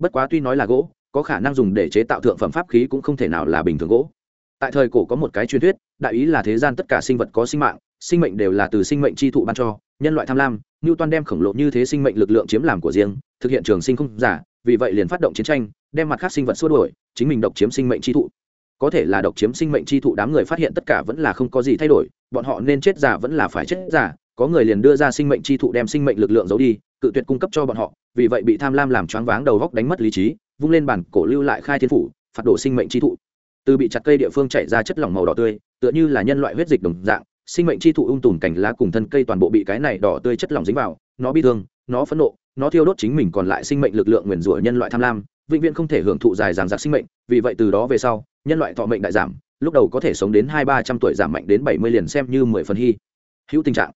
bất quá tuy nói là gỗ, có khả năng dùng để chế tạo thượng phẩm pháp khí cũng không thể nào là bình thường gỗ. Tại thời cổ có một cái truyền thuyết, đại ý là thế gian tất cả sinh vật có sinh mạng, sinh mệnh đều là từ sinh mệnh chi thụ ban cho, nhân loại tham lam như toan đem khổng lồ như thế sinh mệnh lực lượng chiếm làm của riêng, thực hiện trường sinh không giả, vì vậy liền phát động chiến tranh, đem mặt khác sinh vật xua đuổi, chính mình độc chiếm sinh mệnh chi thụ. Có thể là độc chiếm sinh mệnh chi thụ đám người phát hiện tất cả vẫn là không có gì thay đổi, bọn họ nên chết giả vẫn là phải chết giả có người liền đưa ra sinh mệnh chi thụ đem sinh mệnh lực lượng giấu đi, cự tuyệt cung cấp cho bọn họ, vì vậy bị tham lam làm choáng váng đầu góc đánh mất lý trí, vung lên bản cổ lưu lại khai thiên phủ, phạt đổ sinh mệnh chi thụ. Từ bị chặt cây địa phương chảy ra chất lỏng màu đỏ tươi, tựa như là nhân loại huyết dịch đồng dạng, sinh mệnh chi thụ ung tùm cảnh lá cùng thân cây toàn bộ bị cái này đỏ tươi chất lỏng dính vào, nó bi thương, nó phẫn nộ, nó thiêu đốt chính mình còn lại sinh mệnh lực lượng nguyền rủa nhân loại tham lam, vĩnh viễn không thể hưởng thụ dài dàng giặc sinh mệnh, vì vậy từ đó về sau, nhân loại thọ mệnh đại giảm, lúc đầu có thể sống đến hai ba trăm tuổi giảm mạnh đến bảy mươi liền xem như mười phần hy. Hữu tình trạng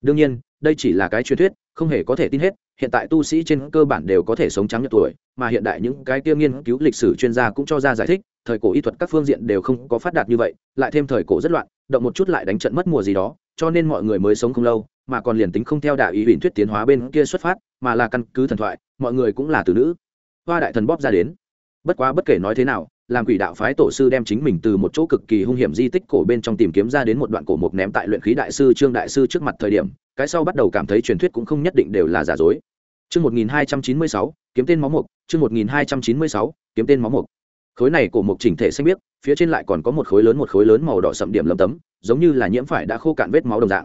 đương nhiên, đây chỉ là cái truyền thuyết, không hề có thể tin hết, hiện tại tu sĩ trên cơ bản đều có thể sống trắng nhật tuổi, mà hiện đại những cái kia nghiên cứu lịch sử chuyên gia cũng cho ra giải thích, thời cổ y thuật các phương diện đều không có phát đạt như vậy, lại thêm thời cổ rất loạn, động một chút lại đánh trận mất mùa gì đó, cho nên mọi người mới sống không lâu, mà còn liền tính không theo đạo ý huyền thuyết tiến hóa bên kia xuất phát, mà là căn cứ thần thoại, mọi người cũng là từ nữ. Hoa đại thần bóp ra đến. Bất quá bất kể nói thế nào làm quỷ đạo phái tổ sư đem chính mình từ một chỗ cực kỳ hung hiểm di tích cổ bên trong tìm kiếm ra đến một đoạn cổ mục ném tại luyện khí đại sư trương đại sư trước mặt thời điểm cái sau bắt đầu cảm thấy truyền thuyết cũng không nhất định đều là giả dối Chương 1296, kiếm tên máu mục, chương 1296, kiếm tên máu mục. Khối này cổ mục chỉnh thể xanh biếc, phía trên lại còn có một khối lớn một khối lớn màu đỏ sậm điểm lấm tấm, giống như là nhiễm phải đã khô cạn vết máu đồng dạng.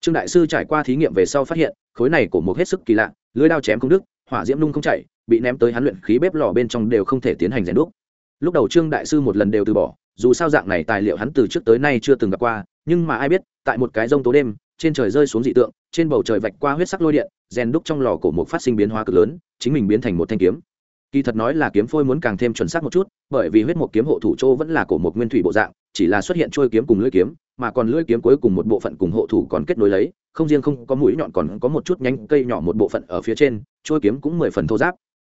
Trương đại sư trải qua thí nghiệm về sau phát hiện, khối này cổ mục hết sức kỳ lạ, lưỡi đao chém không đứt, hỏa diễm nung không chảy, bị ném tới hắn luyện khí bếp lò bên trong đều không thể tiến hành rèn đúc. Lúc đầu Trương đại sư một lần đều từ bỏ, dù sao dạng này tài liệu hắn từ trước tới nay chưa từng gặp qua, nhưng mà ai biết, tại một cái rông tố đêm, trên trời rơi xuống dị tượng, trên bầu trời vạch qua huyết sắc lôi điện, rèn đúc trong lò cổ mục phát sinh biến hóa cực lớn, chính mình biến thành một thanh kiếm. Kỳ thật nói là kiếm phôi muốn càng thêm chuẩn xác một chút, bởi vì huyết mục kiếm hộ thủ châu vẫn là cổ mục nguyên thủy bộ dạng, chỉ là xuất hiện trôi kiếm cùng lưỡi kiếm, mà còn lưỡi kiếm cuối cùng một bộ phận cùng hộ thủ còn kết nối lấy, không riêng không có mũi nhọn còn có một chút nhánh cây nhỏ một bộ phận ở phía trên, trôi kiếm cũng mười phần thô ráp.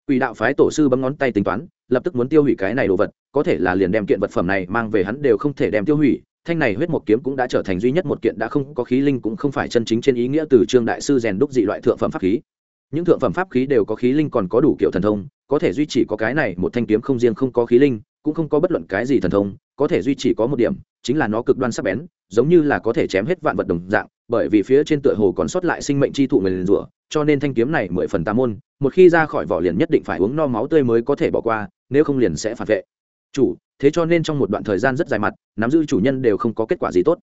Quỷ đạo phái tổ sư bấm ngón tay tính toán, lập tức muốn tiêu hủy cái này đồ vật, có thể là liền đem kiện vật phẩm này mang về hắn đều không thể đem tiêu hủy, thanh này huyết một kiếm cũng đã trở thành duy nhất một kiện đã không có khí linh cũng không phải chân chính trên ý nghĩa từ trương đại sư rèn đúc dị loại thượng phẩm pháp khí. Những thượng phẩm pháp khí đều có khí linh còn có đủ kiểu thần thông có thể duy trì có cái này một thanh kiếm không riêng không có khí linh cũng không có bất luận cái gì thần thông có thể duy trì có một điểm, chính là nó cực đoan sắc bén, giống như là có thể chém hết vạn vật đồng dạng, bởi vì phía trên tựa hồ còn sót lại sinh mệnh chi thụ người liền rủa, cho nên thanh kiếm này mười phần tà môn, một khi ra khỏi vỏ liền nhất định phải uống no máu tươi mới có thể bỏ qua, nếu không liền sẽ phản vệ. Chủ, thế cho nên trong một đoạn thời gian rất dài mặt, nắm giữ chủ nhân đều không có kết quả gì tốt.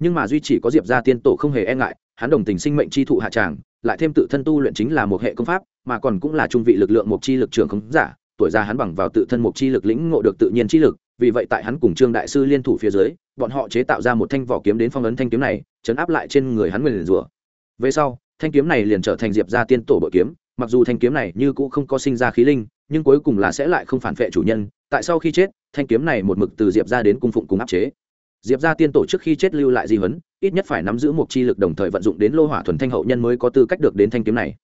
Nhưng mà duy chỉ có diệp gia tiên tổ không hề e ngại, hắn đồng tình sinh mệnh chi thụ hạ tràng, lại thêm tự thân tu luyện chính là một hệ công pháp, mà còn cũng là trung vị lực lượng một chi lực trường không giả, tuổi già hắn bằng vào tự thân một chi lực lĩnh ngộ được tự nhiên chi lực vì vậy tại hắn cùng trương đại sư liên thủ phía dưới, bọn họ chế tạo ra một thanh vỏ kiếm đến phong ấn thanh kiếm này, chấn áp lại trên người hắn nguyền rủa. Về sau, thanh kiếm này liền trở thành diệp gia tiên tổ bội kiếm, mặc dù thanh kiếm này như cũ không có sinh ra khí linh, nhưng cuối cùng là sẽ lại không phản vệ chủ nhân, tại sau khi chết, thanh kiếm này một mực từ diệp ra đến cung phụng cùng áp chế. Diệp ra tiên tổ trước khi chết lưu lại di huấn, ít nhất phải nắm giữ một chi lực đồng thời vận dụng đến lô hỏa thuần thanh hậu nhân mới có tư cách được đến thanh kiếm này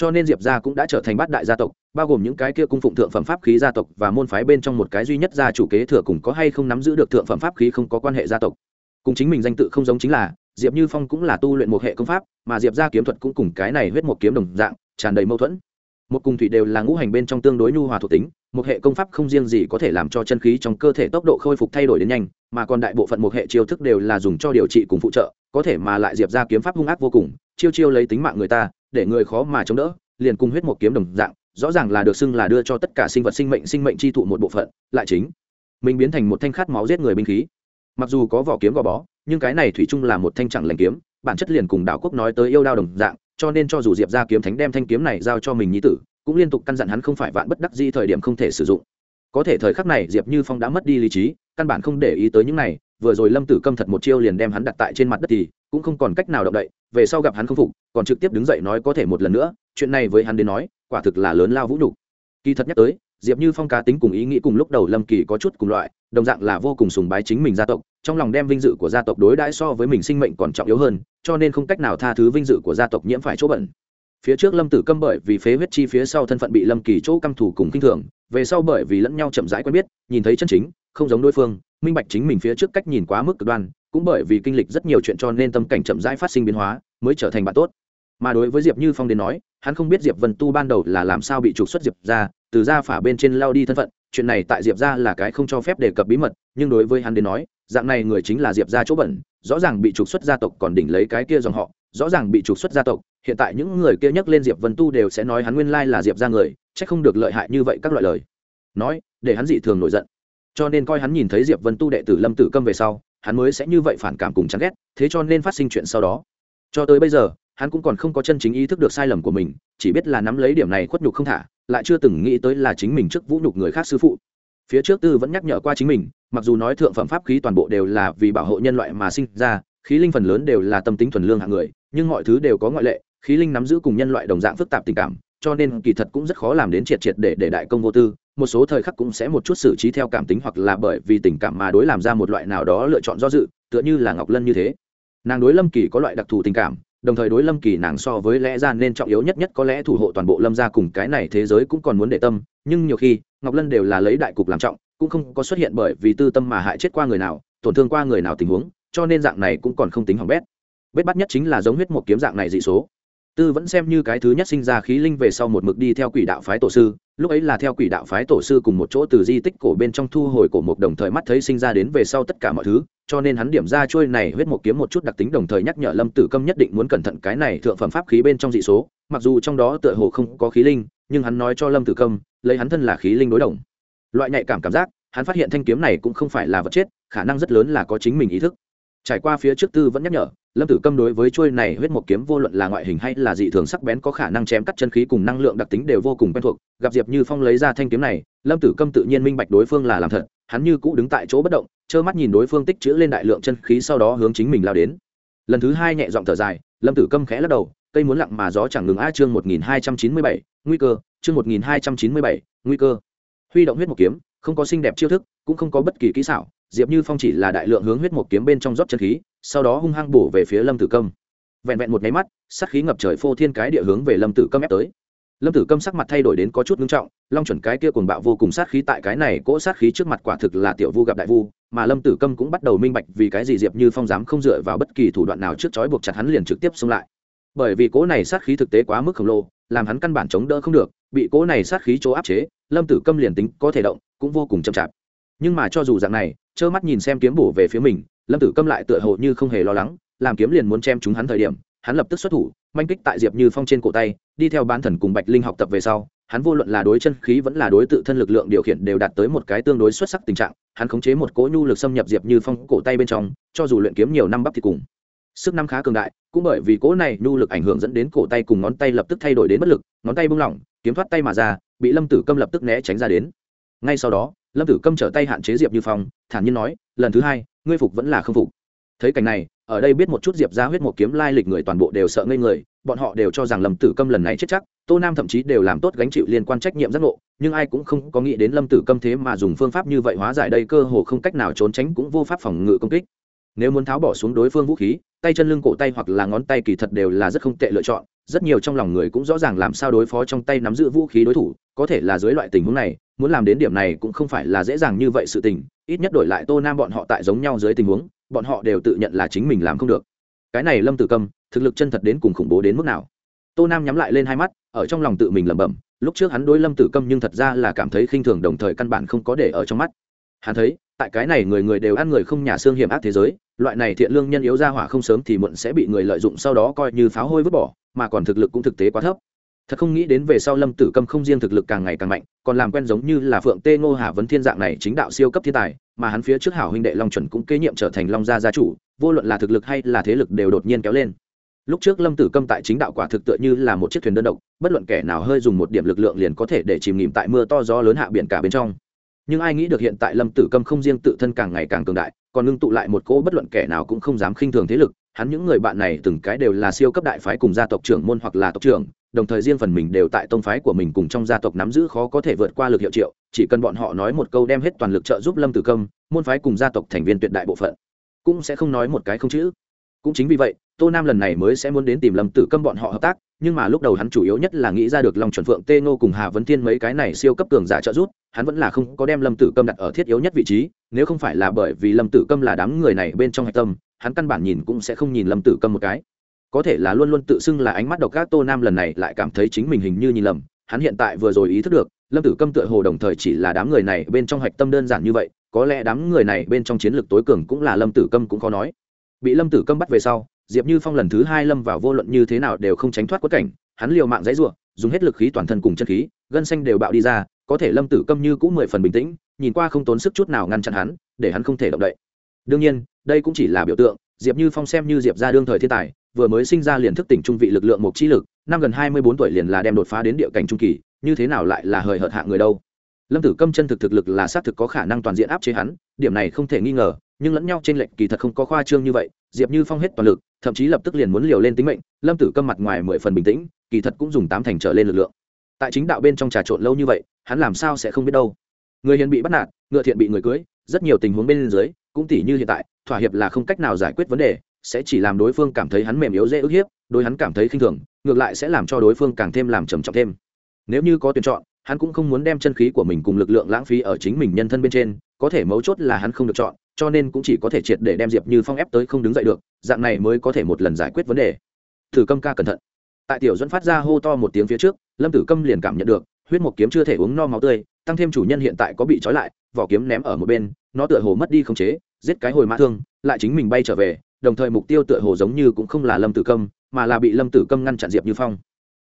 cho nên diệp gia cũng đã trở thành bát đại gia tộc, bao gồm những cái kia cung phụng thượng phẩm pháp khí gia tộc và môn phái bên trong một cái duy nhất gia chủ kế thừa cùng có hay không nắm giữ được thượng phẩm pháp khí không có quan hệ gia tộc. Cùng chính mình danh tự không giống chính là, diệp như phong cũng là tu luyện một hệ công pháp, mà diệp gia kiếm thuật cũng cùng cái này huyết một kiếm đồng dạng, tràn đầy mâu thuẫn một cùng thủy đều là ngũ hành bên trong tương đối nhu hòa thuộc tính, một hệ công pháp không riêng gì có thể làm cho chân khí trong cơ thể tốc độ khôi phục thay đổi đến nhanh, mà còn đại bộ phận một hệ chiêu thức đều là dùng cho điều trị cùng phụ trợ, có thể mà lại diệp ra kiếm pháp hung ác vô cùng, chiêu chiêu lấy tính mạng người ta, để người khó mà chống đỡ, liền cùng huyết một kiếm đồng dạng, rõ ràng là được xưng là đưa cho tất cả sinh vật sinh mệnh sinh mệnh chi thụ một bộ phận, lại chính mình biến thành một thanh khát máu giết người binh khí. Mặc dù có vỏ kiếm gò bó, nhưng cái này thủy chung là một thanh chẳng lành kiếm, bản chất liền cùng đảo quốc nói tới yêu đao đồng dạng cho nên cho dù diệp ra kiếm thánh đem thanh kiếm này giao cho mình nhi tử, cũng liên tục căn dặn hắn không phải vạn bất đắc di thời điểm không thể sử dụng. Có thể thời khắc này diệp như phong đã mất đi lý trí, căn bản không để ý tới những này, vừa rồi lâm tử câm thật một chiêu liền đem hắn đặt tại trên mặt đất thì cũng không còn cách nào động đậy, về sau gặp hắn không phục, còn trực tiếp đứng dậy nói có thể một lần nữa, chuyện này với hắn đến nói, quả thực là lớn lao vũ nhục. Kỳ thật nhắc tới, diệp như phong cá tính cùng ý nghĩ cùng lúc đầu lâm kỳ có chút cùng loại, đồng dạng là vô cùng sùng bái chính mình gia tộc trong lòng đem vinh dự của gia tộc đối đãi so với mình sinh mệnh còn trọng yếu hơn, cho nên không cách nào tha thứ vinh dự của gia tộc nhiễm phải chỗ bẩn. Phía trước lâm tử câm bởi vì phế huyết chi phía sau thân phận bị lâm kỳ chỗ căm thủ cùng kinh thường, về sau bởi vì lẫn nhau chậm rãi quen biết, nhìn thấy chân chính, không giống đối phương, minh bạch chính mình phía trước cách nhìn quá mức cực đoan, cũng bởi vì kinh lịch rất nhiều chuyện cho nên tâm cảnh chậm rãi phát sinh biến hóa, mới trở thành bạn tốt. Mà đối với diệp như phong đến nói, hắn không biết diệp vân tu ban đầu là làm sao bị trục xuất diệp ra, từ ra phả bên trên lao đi thân phận chuyện này tại diệp ra là cái không cho phép đề cập bí mật, nhưng đối với hắn đến nói, dạng này người chính là diệp ra chỗ bẩn, rõ ràng bị trục xuất gia tộc còn đỉnh lấy cái kia dòng họ, rõ ràng bị trục xuất gia tộc, hiện tại những người kia nhắc lên diệp vân tu đều sẽ nói hắn nguyên lai là diệp ra người c h ắ c không được lợi hại như vậy các loại lời. Nói, để hắn dị thường nổi giận. Cho nên coi hắn nhìn thấy diệp vân tu đệ tử lâm tử câm về sau, hắn mới sẽ như vậy phản cảm cùng chán ghét, thế cho nên phát sinh chuyện sau đó. Cho tới bây giờ, hắn cũng còn không có chân chính ý thức được sai lầm của mình, chỉ biết là nắm lấy điểm này khuất nhục không thả lại chưa từng nghĩ tới là chính mình trước vũ nhục người khác sư phụ. Phía trước tư vẫn nhắc nhở qua chính mình, mặc dù nói thượng phẩm pháp khí toàn bộ đều là vì bảo hộ nhân loại mà sinh ra, khí linh phần lớn đều là tâm tính thuần lương hạng người, nhưng mọi thứ đều có ngoại lệ, khí linh nắm giữ cùng nhân loại đồng dạng phức tạp tình cảm, cho nên kỳ thật cũng rất khó làm đến triệt triệt để để đại công vô tư, một số thời khắc cũng sẽ một chút xử trí theo cảm tính hoặc là bởi vì tình cảm mà đối làm ra một loại nào đó lựa chọn do dự, tựa như là ngọc lân như thế. Nàng đối lâm kỳ có loại đặc thù tình cảm đồng thời đối lâm kỳ nàng so với lẽ ra nên trọng yếu nhất nhất có lẽ thủ hộ toàn bộ lâm ra cùng cái này thế giới cũng còn muốn để tâm, nhưng nhiều khi, ngọc lân đều là lấy đại cục làm trọng, cũng không có xuất hiện bởi vì tư tâm mà hại chết qua người nào, tổn thương qua người nào tình huống, cho nên dạng này cũng còn không tính hỏng bét. Bết bắt nhất chính là giống huyết một kiếm dạng này dị số. Tư vẫn xem như cái thứ nhất sinh ra khí linh về sau một mực đi theo quỷ đạo phái tổ sư, lúc ấy là theo quỷ đạo phái tổ sư cùng một chỗ từ di tích cổ bên trong thu hồi cổ một đồng thời mắt thấy sinh ra đến về sau tất cả mọi thứ cho nên hắn điểm ra trôi này huyết một kiếm một chút đặc tính đồng thời nhắc nhở lâm tử câm nhất định muốn cẩn thận cái này thượng phẩm pháp khí bên trong dị số, mặc dù trong đó tựa hồ không có khí linh, nhưng hắn nói cho lâm tử câm, lấy hắn thân là khí linh đối đồng. Loại nhạy cảm cảm giác, hắn phát hiện thanh kiếm này cũng không phải là vật chết, khả năng rất lớn là có chính mình ý thức. Trải qua phía trước tư vẫn nhắc nhở, lâm tử câm đối với trôi này huyết một kiếm vô luận là ngoại hình hay là dị thường sắc bén có khả năng chém cắt chân khí cùng năng lượng đặc tính đều vô cùng quen thuộc. Gặp diệp như phong lấy ra thanh kiếm này, lâm tử câm tự nhiên minh bạch đối phương là làm thật, hắn như cũ đứng tại chỗ bất động trơ mắt nhìn đối phương tích chữ lên đại lượng chân khí sau đó hướng chính mình lao đến. Lần thứ hai nhẹ giọng thở dài, lâm tử câm khẽ lắc đầu, cây muốn lặng mà gió chẳng ngừng a chương một nghìn hai trăm chín mươi bảy, nguy cơ, chương một nghìn hai trăm chín mươi bảy, nguy cơ. Huy động huyết một kiếm, không có xinh đẹp chiêu thức, cũng không có bất kỳ kỹ xảo, diệp như phong chỉ là đại lượng hướng huyết một kiếm bên trong rót chân khí, sau đó hung hăng bổ về phía lâm tử câm. Vẹn vẹn một máy mắt sắc khí ngập trời phô thiên cái địa hướng về lâm tử câm ép tới. Lâm tử câm sắc mặt thay đổi đến có chút ngưng trọng, long chuẩn cái kia cuồng bạo vô cùng sát khí tại cái này, cỗ sát khí trước mặt quả thực là tiểu vu gặp đại vu mà lâm tử câm cũng bắt đầu minh bạch vì cái gì diệp như phong dám không dựa vào bất kỳ thủ đoạn nào trước chói buộc chặt hắn liền trực tiếp xông lại. Bởi vì cỗ này sát khí thực tế quá mức khổng lồ, làm hắn căn bản chống đỡ không được, bị cỗ này sát khí chỗ áp chế, lâm tử câm liền tính có thể động, cũng vô cùng chậm chạp. Nhưng mà cho dù dạng này, trơ mắt nhìn xem kiếm bổ về phía mình, lâm tử câm lại tựa hồ như không hề lo lắng, làm kiếm liền muốn chém chúng hắn thời điểm, hắn lập tức xuất thủ, manh kích tại diệp như phong trên cổ tay, đi theo bán thần cùng bạch linh học tập về sau hắn vô luận là đối chân khí vẫn là đối tự thân lực lượng điều khiển đều đạt tới một cái tương đối xuất sắc tình trạng, hắn khống chế một cỗ nhu lực xâm nhập diệp như phong cổ tay bên trong, cho dù luyện kiếm nhiều năm bắp thì cùng. Sức năm khá cường đại, cũng bởi vì cỗ này nhu lực ảnh hưởng dẫn đến cổ tay cùng ngón tay lập tức thay đổi đến bất lực, ngón tay bung lỏng, kiếm thoát tay mà ra, bị lâm tử câm lập tức né tránh ra đến. Ngay sau đó, lâm tử câm trở tay hạn chế diệp như phong, thản nhiên nói, lần thứ hai, ngươi phục vẫn là không phục thấy cảnh này, ở đây biết một chút diệp ra huyết một kiếm lai lịch người toàn bộ đều sợ ngây người, bọn họ đều cho rằng lâm tử câm lần này chết chắc, tô nam thậm chí đều làm tốt gánh chịu liên quan trách nhiệm giác ngộ, nhưng ai cũng không có nghĩ đến lâm tử câm thế mà dùng phương pháp như vậy hóa giải đây cơ hồ không cách nào trốn tránh cũng vô pháp phòng ngự công kích. Nếu muốn tháo bỏ xuống đối phương vũ khí, tay chân lưng cổ tay hoặc là ngón tay kỳ thật đều là rất không tệ lựa chọn, rất nhiều trong lòng người cũng rõ ràng làm sao đối phó trong tay nắm giữ vũ khí đối thủ, có thể là dưới loại tình huống này, muốn làm đến điểm này cũng không phải là dễ dàng như vậy sự tình, ít nhất đổi lại tô nam bọn họ tại giống nhau dưới tình huống bọn họ đều tự nhận là chính mình làm không được. Cái này lâm tử câm thực lực chân thật đến cùng khủng bố đến mức nào? Tô nam nhắm lại lên hai mắt, ở trong lòng tự mình lẩm bẩm, lúc trước hắn đối lâm tử câm nhưng thật ra là cảm thấy khinh thường đồng thời căn bản không có để ở trong mắt. Hắn thấy, tại cái này người người đều ăn người không nhà xương hiểm ác thế giới, loại này thiện lương nhân yếu ra hỏa không sớm thì muộn sẽ bị người lợi dụng sau đó coi như pháo hôi vứt bỏ, mà còn thực lực cũng thực tế quá thấp. Thật không nghĩ đến về sau lâm tử câm không riêng thực lực càng ngày càng mạnh, còn làm quen giống như là phượng tê ngô hà vấn thiên dạng này chính đạo siêu cấp thiên tài mà hắn phía trước hảo huynh đệ long chuẩn cũng kế nhiệm trở thành long gia gia chủ, vô luận là thực lực hay là thế lực đều đột nhiên kéo lên. Lúc trước lâm tử câm tại chính đạo quả thực tựa như là một chiếc thuyền đơn độc, bất luận kẻ nào hơi dùng một điểm lực lượng liền có thể để chìm nghỉm tại mưa to gió lớn hạ biển cả bên trong. Nhưng ai nghĩ được hiện tại lâm tử câm không riêng tự thân càng ngày càng cường đại, còn ngưng tụ lại một cỗ bất luận kẻ nào cũng không dám khinh thường thế lực. Hắn những người bạn này từng cái đều là siêu cấp đại phái cùng gia tộc trưởng môn hoặc là tộc trưởng đồng thời riêng phần mình đều tại tông phái của mình cùng trong gia tộc nắm giữ khó có thể vượt qua lực hiệu triệu, chỉ cần bọn họ nói một câu đem hết toàn lực trợ giúp lâm tử công, môn phái cùng gia tộc thành viên tuyệt đại bộ phận. Cũng sẽ không nói một cái không chữ. Cũng chính vì vậy, tô nam lần này mới sẽ muốn đến tìm lâm tử câm bọn họ hợp tác, nhưng mà lúc đầu hắn chủ yếu nhất là nghĩ ra được lòng chuẩn phượng, tê ngô cùng hà vấn thiên mấy cái này siêu cấp cường giả trợ giúp, hắn vẫn là không có đem lâm tử câm đặt ở thiết yếu nhất vị trí, nếu không phải là bởi vì lâm tử câm là đám người này bên trong hạch tâm, hắn căn bản nhìn cũng sẽ không nhìn lâm tử câm một cái có thể là luôn luôn tự xưng là ánh mắt độc các tô nam lần này lại cảm thấy chính mình hình như nhìn lầm, hắn hiện tại vừa rồi ý thức được, lâm tử câm tựa hồ đồng thời chỉ là đám người này bên trong hạch tâm đơn giản như vậy, có lẽ đám người này bên trong chiến lược tối cường cũng là lâm tử câm cũng khó nói. Bị lâm tử câm bắt về sau, diệp như phong lần thứ hai lâm vào vô luận như thế nào đều không tránh thoát quất cảnh, hắn liều mạng dãy ruộng dùng hết lực khí toàn thân cùng chân khí, gân xanh đều bạo đi ra, có thể lâm tử câm như cũng mười phần bình tĩnh, nhìn qua không tốn sức chút nào ngăn chặn hắn, để hắn không thể động đậy. Đương nhiên, đây cũng chỉ là biểu tượng, diệp như phong xem như diệp ra đương thời thiên tài vừa mới sinh ra liền thức tỉnh trung vị lực lượng một chi lực, năm gần hai mươi bốn tuổi liền là đem đột phá đến địa cảnh trung kỳ, như thế nào lại là hời hợt hạ người đâu? Lâm tử câm chân thực thực lực là xác thực có khả năng toàn diện áp chế hắn, điểm này không thể nghi ngờ, nhưng lẫn nhau trên lệnh kỳ thật không có khoa trương như vậy, diệp như phong hết toàn lực, thậm chí lập tức liền muốn liều lên tính mệnh, lâm tử câm mặt ngoài mười phần bình tĩnh, kỳ thật cũng dùng tám thành trở lên lực lượng. Tại chính đạo bên trong trà trộn lâu như vậy, hắn làm sao sẽ không biết đâu? Người hiền bị bắt nạt, ngựa thiện bị người cưới, rất nhiều tình huống bên dưới, cũng tỉ như hiện tại, thỏa hiệp là không cách nào giải quyết vấn đề sẽ chỉ làm đối phương cảm thấy hắn mềm yếu dễ ức hiếp, đối hắn cảm thấy khinh thường, ngược lại sẽ làm cho đối phương càng thêm làm trầm trọng thêm. Nếu như có tuyển chọn, hắn cũng không muốn đem chân khí của mình cùng lực lượng lãng phí ở chính mình nhân thân bên trên, có thể mấu chốt là hắn không được chọn, cho nên cũng chỉ có thể triệt để đem diệp như phong ép tới không đứng dậy được, dạng này mới có thể một lần giải quyết vấn đề. Thử câm ca cẩn thận. Tại tiểu dẫn phát ra hô to một tiếng phía trước, lâm tử câm liền cảm nhận được, huyết một kiếm chưa thể uống no máu tươi, tăng thêm chủ nhân hiện tại có bị trói lại, vỏ kiếm ném ở một bên, nó tựa hồ mất đi không chế, giết cái hồi mã thương, lại chính mình bay trở về đồng thời mục tiêu tựa hồ giống như cũng không là lâm tử câm mà là bị lâm tử câm ngăn chặn diệp như phong.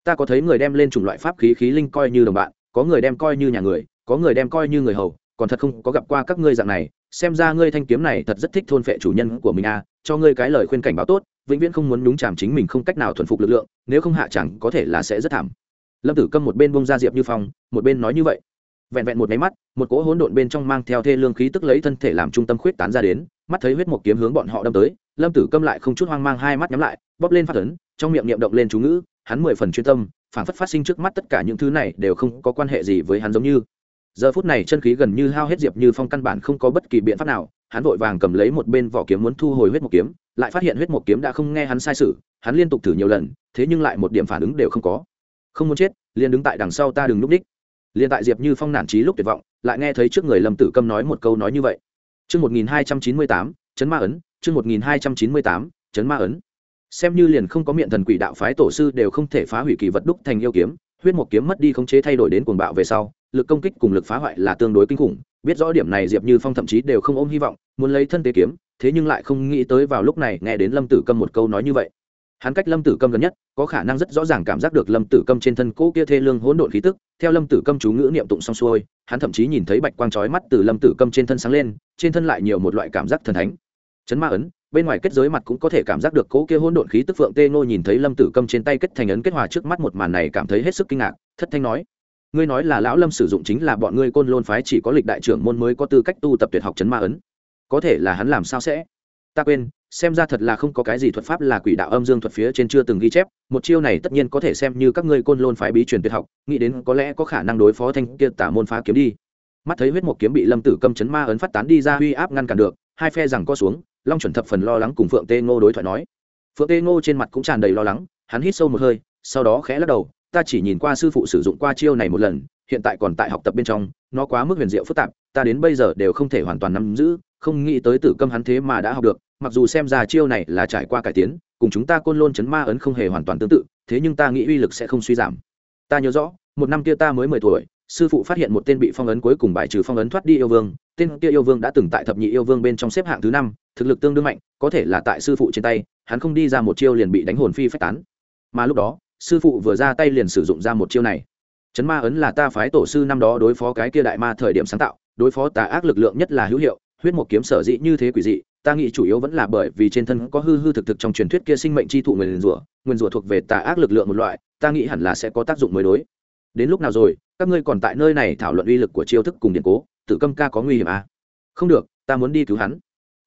Ta có thấy người đem lên chủng loại pháp khí khí linh coi như đồng bạn có người đem coi như nhà người có người đem coi như người hầu còn thật không có gặp qua các ngươi dạng này. Xem ra ngươi thanh kiếm này thật rất thích thôn phệ chủ nhân của mình a à, cho ngươi cái lời khuyên cảnh báo tốt vĩnh viễn không muốn nhúng chàm chính mình không cách nào thuần phục lực lượng nếu không hạ chẳng có thể là sẽ rất thảm. Lâm tử câm một bên bông ra diệp như phong một bên nói như vậy. Vẹn vẹn một máy mắt một cỗ hỗn độn bên trong mang theo thê lương khí tức lấy thân thể làm trung tâm khuyết tán ra đến mắt thấy huyết một kiếm hướng bọn họ đâm tới lâm tử câm lại không chút hoang mang hai mắt nhắm lại bóp lên phát ấn trong miệng niệm động lên chú ngữ hắn mười phần chuyên tâm phản phất phát sinh trước mắt tất cả những thứ này đều không có quan hệ gì với hắn giống như. Giờ phút này chân khí gần như hao hết diệp như phong căn bản không có bất kỳ biện pháp nào hắn vội vàng cầm lấy một bên vỏ kiếm muốn thu hồi huyết một kiếm lại phát hiện huyết một kiếm đã không nghe hắn sai sự hắn liên tục thử nhiều lần thế nhưng lại một điểm phản ứng đều không có. Không muốn chết liền đứng tại đằng sau ta đừng núp đích. Liền tại diệp như phong nản trí lúc tuyệt vọng lại nghe thấy trước người lâm tử câm nói một câu nói như vậy. Trước 1298, chấn ma ấn, chương 1298, chấn ma ấn. Xem như liền không có miệng thần quỷ đạo phái tổ sư đều không thể phá hủy kỳ vật đúc thành yêu kiếm, huyết một kiếm mất đi khống chế thay đổi đến cuồng bạo về sau, lực công kích cùng lực phá hoại là tương đối kinh khủng, biết rõ điểm này Diệp Như Phong thậm chí đều không ôm hy vọng, muốn lấy thân tế kiếm, thế nhưng lại không nghĩ tới vào lúc này nghe đến Lâm Tử Câm một câu nói như vậy hắn cách lâm tử câm gần nhất có khả năng rất rõ ràng cảm giác được lâm tử câm trên thân cỗ kia thê lương hỗn độn khí tức theo lâm tử câm chú ngữ niệm tụng xong xuôi hắn thậm chí nhìn thấy bạch quang chói mắt từ lâm tử câm trên thân sáng lên trên thân lại nhiều một loại cảm giác thần thánh chấn ma ấn, bên ngoài kết giới mặt cũng có thể cảm giác được cố kia hỗn độn khí tức phượng tê ngô nhìn thấy lâm tử câm trên tay kết thành ấn kết hòa trước mắt một màn này cảm thấy hết sức kinh ngạc, thất thanh nói, ngươi nói là lão lâm sử dụng chính là bọn ngươi côn lôn phái chỉ có lịch đại trưởng môn mới có tư cách tu tập tuyệt học chấn ma ấn. Có thể là hắn làm sao sẽ? Ta quên, xem ra thật là không có cái gì thuật pháp là quỷ đạo âm dương thuật phía trên chưa từng ghi chép, một chiêu này tất nhiên có thể xem như các ngươi côn lôn phái bí truyền tuyệt học, nghĩ đến có lẽ có khả năng đối phó thanh kia tả môn phá kiếm đi. Mắt thấy huyết một kiếm bị lâm tử câm chấn ma ấn phát tán đi ra uy áp ngăn cản được, hai phe rằng co xuống long chuẩn thập phần lo lắng cùng phượng tê ngô đối thoại nói. Phượng tê ngô trên mặt cũng tràn đầy lo lắng, hắn hít sâu một hơi, sau đó khẽ lắc đầu, ta chỉ nhìn qua sư phụ sử dụng qua chiêu này một lần, hiện tại còn tại học tập bên trong, nó quá mức huyền diệu phức tạp, ta đến bây giờ đều không thể hoàn toàn nắm giữ, không nghĩ tới tử câm hắn thế mà đã học được, mặc dù xem ra chiêu này là trải qua cải tiến, cùng chúng ta côn lôn chấn ma ấn không hề hoàn toàn tương tự, thế nhưng ta nghĩ uy lực sẽ không suy giảm. Ta nhớ rõ, một năm kia ta mới mười tuổi sư phụ phát hiện một tên bị phong ấn cuối cùng bài trừ phong ấn thoát đi yêu vương, tên kia yêu vương đã từng tại thập nhị yêu vương bên trong xếp hạng thứ năm, thực lực tương đương mạnh, có thể là tại sư phụ trên tay, hắn không đi ra một chiêu liền bị đánh hồn phi phách tán. Mà lúc đó, sư phụ vừa ra tay liền sử dụng ra một chiêu này. Chấn ma ấn là ta phái tổ sư năm đó đối phó cái kia đại ma thời điểm sáng tạo, đối phó tà ác lực lượng nhất là hữu hiệu, huyết một kiếm sở dĩ như thế quỷ dị, ta nghĩ chủ yếu vẫn là bởi vì trên thân có hư hư thực thực trong truyền thuyết kia sinh mệnh chi thụ nguyền rủa nguyền rủa thuộc về tà ác lực lượng một loại, ta nghĩ hẳn là sẽ có tác dụng mới đối đến lúc nào rồi, các ngươi còn tại nơi này thảo luận uy lực của chiêu thức cùng điện cố, tử câm ca có nguy hiểm à? không được, ta muốn đi cứu hắn.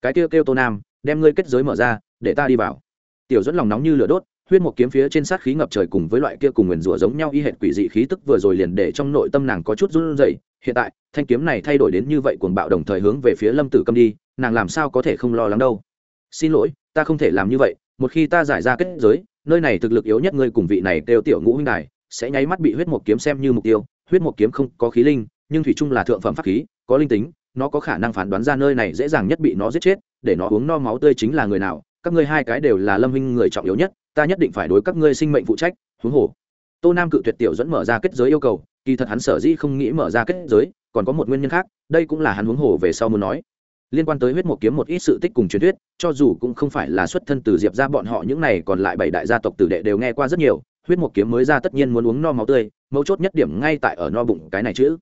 Cái kêu kêu tô nam, đem ngươi kết giới mở ra, để ta đi vào. Tiểu dẫn lòng nóng như lửa đốt, huyết một kiếm phía trên sát khí ngập trời cùng với loại kia cùng nguyền rủa giống nhau y hệt quỷ dị khí tức vừa rồi liền để trong nội tâm nàng có chút run rẩy. Hiện tại, thanh kiếm này thay đổi đến như vậy cuồng bạo đồng thời hướng về phía lâm tử câm đi, nàng làm sao có thể không lo lắng đâu? Xin lỗi, ta không thể làm như vậy, một khi ta giải ra kết giới, nơi này thực lực yếu nhất ngươi cùng vị này kêu tiểu ngũ huynh đài sẽ nháy mắt bị huyết một kiếm xem như mục tiêu, huyết một kiếm không có khí linh, nhưng thủy chung là thượng phẩm pháp khí, có linh tính, nó có khả năng phán đoán ra nơi này dễ dàng nhất bị nó giết chết, để nó uống no máu tươi chính là người nào, các ngươi hai cái đều là lâm huynh người trọng yếu nhất, ta nhất định phải đối các ngươi sinh mệnh phụ trách, huống hồ. Tô nam cự tuyệt tiểu dẫn mở ra kết giới yêu cầu, kỳ thật hắn sở dĩ không nghĩ mở ra kết giới, còn có một nguyên nhân khác, đây cũng là hắn huống hồ về sau muốn nói. Liên quan tới huyết một kiếm một ít sự tích cùng truyền thuyết, cho dù cũng không phải là xuất thân từ diệp ra bọn họ, những này còn lại bảy đại gia tộc tử đệ đều nghe qua rất nhiều huyết một kiếm mới ra tất nhiên muốn uống no máu tươi, mấu chốt nhất điểm ngay tại ở no bụng cái này chứ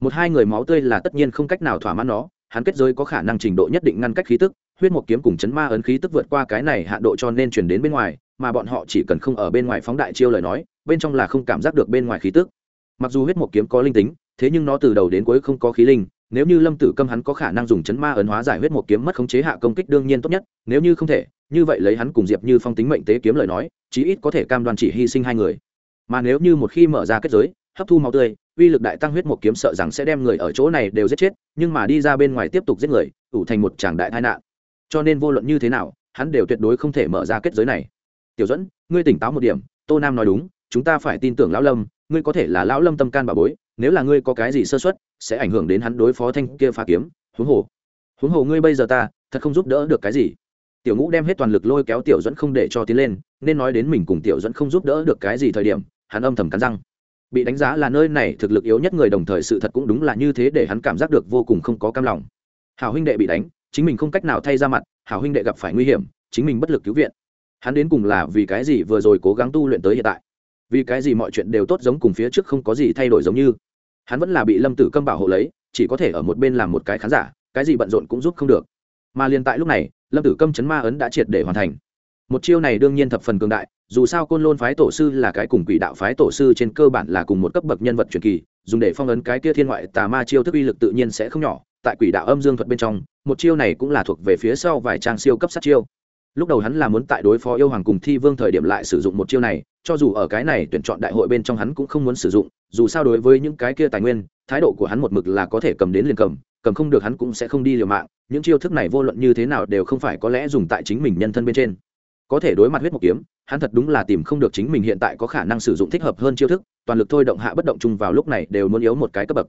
một hai người máu tươi là tất nhiên không cách nào thỏa mãn nó, hắn kết giới có khả năng trình độ nhất định ngăn cách khí tức, huyết một kiếm cùng chấn ma ấn khí tức vượt qua cái này hạ độ cho nên chuyển đến bên ngoài, mà bọn họ chỉ cần không ở bên ngoài phóng đại chiêu lời nói, bên trong là không cảm giác được bên ngoài khí tức. Mặc dù huyết một kiếm có linh tính, thế nhưng nó từ đầu đến cuối không có khí linh, nếu như lâm tử câm hắn có khả năng dùng chấn ma ấn hóa giải huyết một kiếm mất khống chế hạ công kích đương nhiên tốt nhất, nếu như không thể như vậy lấy hắn cùng diệp như phong tính mệnh tế kiếm lời nói, chí ít có thể cam đoan chỉ hy sinh hai người. Mà nếu như một khi mở ra kết giới, hấp thu máu tươi, uy lực đại tăng huyết một kiếm sợ rằng sẽ đem người ở chỗ này đều giết chết, nhưng mà đi ra bên ngoài tiếp tục giết người, ủ thành một tràng đại tai nạn. Cho nên vô luận như thế nào, hắn đều tuyệt đối không thể mở ra kết giới này. Tiểu dẫn ngươi tỉnh táo một điểm, tô nam nói đúng, chúng ta phải tin tưởng lão lâm, ngươi có thể là lão lâm tâm can bà bối, nếu là ngươi có cái gì sơ xuất sẽ ảnh hưởng đến hắn đối phó thanh kia phá kiếm, huống hồ. Huống hồ ngươi bây giờ ta, thật không giúp đỡ được cái gì tiểu ngũ đem hết toàn lực lôi kéo tiểu dẫn không để cho tiến lên, nên nói đến mình cùng tiểu dẫn không giúp đỡ được cái gì thời điểm, hắn âm thầm cắn răng. Bị đánh giá là nơi này thực lực yếu nhất người đồng thời sự thật cũng đúng là như thế để hắn cảm giác được vô cùng không có cam lòng. Hảo huynh đệ bị đánh, chính mình không cách nào thay ra mặt, hảo huynh đệ gặp phải nguy hiểm, chính mình bất lực cứu viện. Hắn đến cùng là vì cái gì vừa rồi cố gắng tu luyện tới hiện tại? Vì cái gì mọi chuyện đều tốt giống cùng phía trước không có gì thay đổi giống như? Hắn vẫn là bị lâm tử câm bảo hộ lấy, chỉ có thể ở một bên làm một cái khán giả, cái gì bận rộn cũng giúp không được mà liền tại lúc này, lâm tử câm chấn ma ấn đã triệt để hoàn thành. Một chiêu này đương nhiên thập phần cường đại, dù sao côn lôn phái tổ sư là cái cùng quỷ đạo phái tổ sư trên cơ bản là cùng một cấp bậc nhân vật truyền kỳ, dùng để phong ấn cái kia thiên ngoại tà ma chiêu thức uy lực tự nhiên sẽ không nhỏ, tại quỷ đạo âm dương thuật bên trong, một chiêu này cũng là thuộc về phía sau vài trang siêu cấp sát chiêu. Lúc đầu hắn là muốn tại đối phó yêu hoàng cùng thi vương thời điểm lại sử dụng một chiêu này, cho dù ở cái này tuyển chọn đại hội bên trong hắn cũng không muốn sử dụng, dù sao đối với những cái kia tài nguyên, thái độ của hắn một mực là có thể cầm đến liền cầm cầm không được hắn cũng sẽ không đi liều mạng những chiêu thức này vô luận như thế nào đều không phải có lẽ dùng tại chính mình nhân thân bên trên. Có thể đối mặt huyết mộc kiếm, hắn thật đúng là tìm không được chính mình hiện tại có khả năng sử dụng thích hợp hơn chiêu thức, toàn lực thôi động hạ bất động chung vào lúc này đều muốn yếu một cái cấp bậc.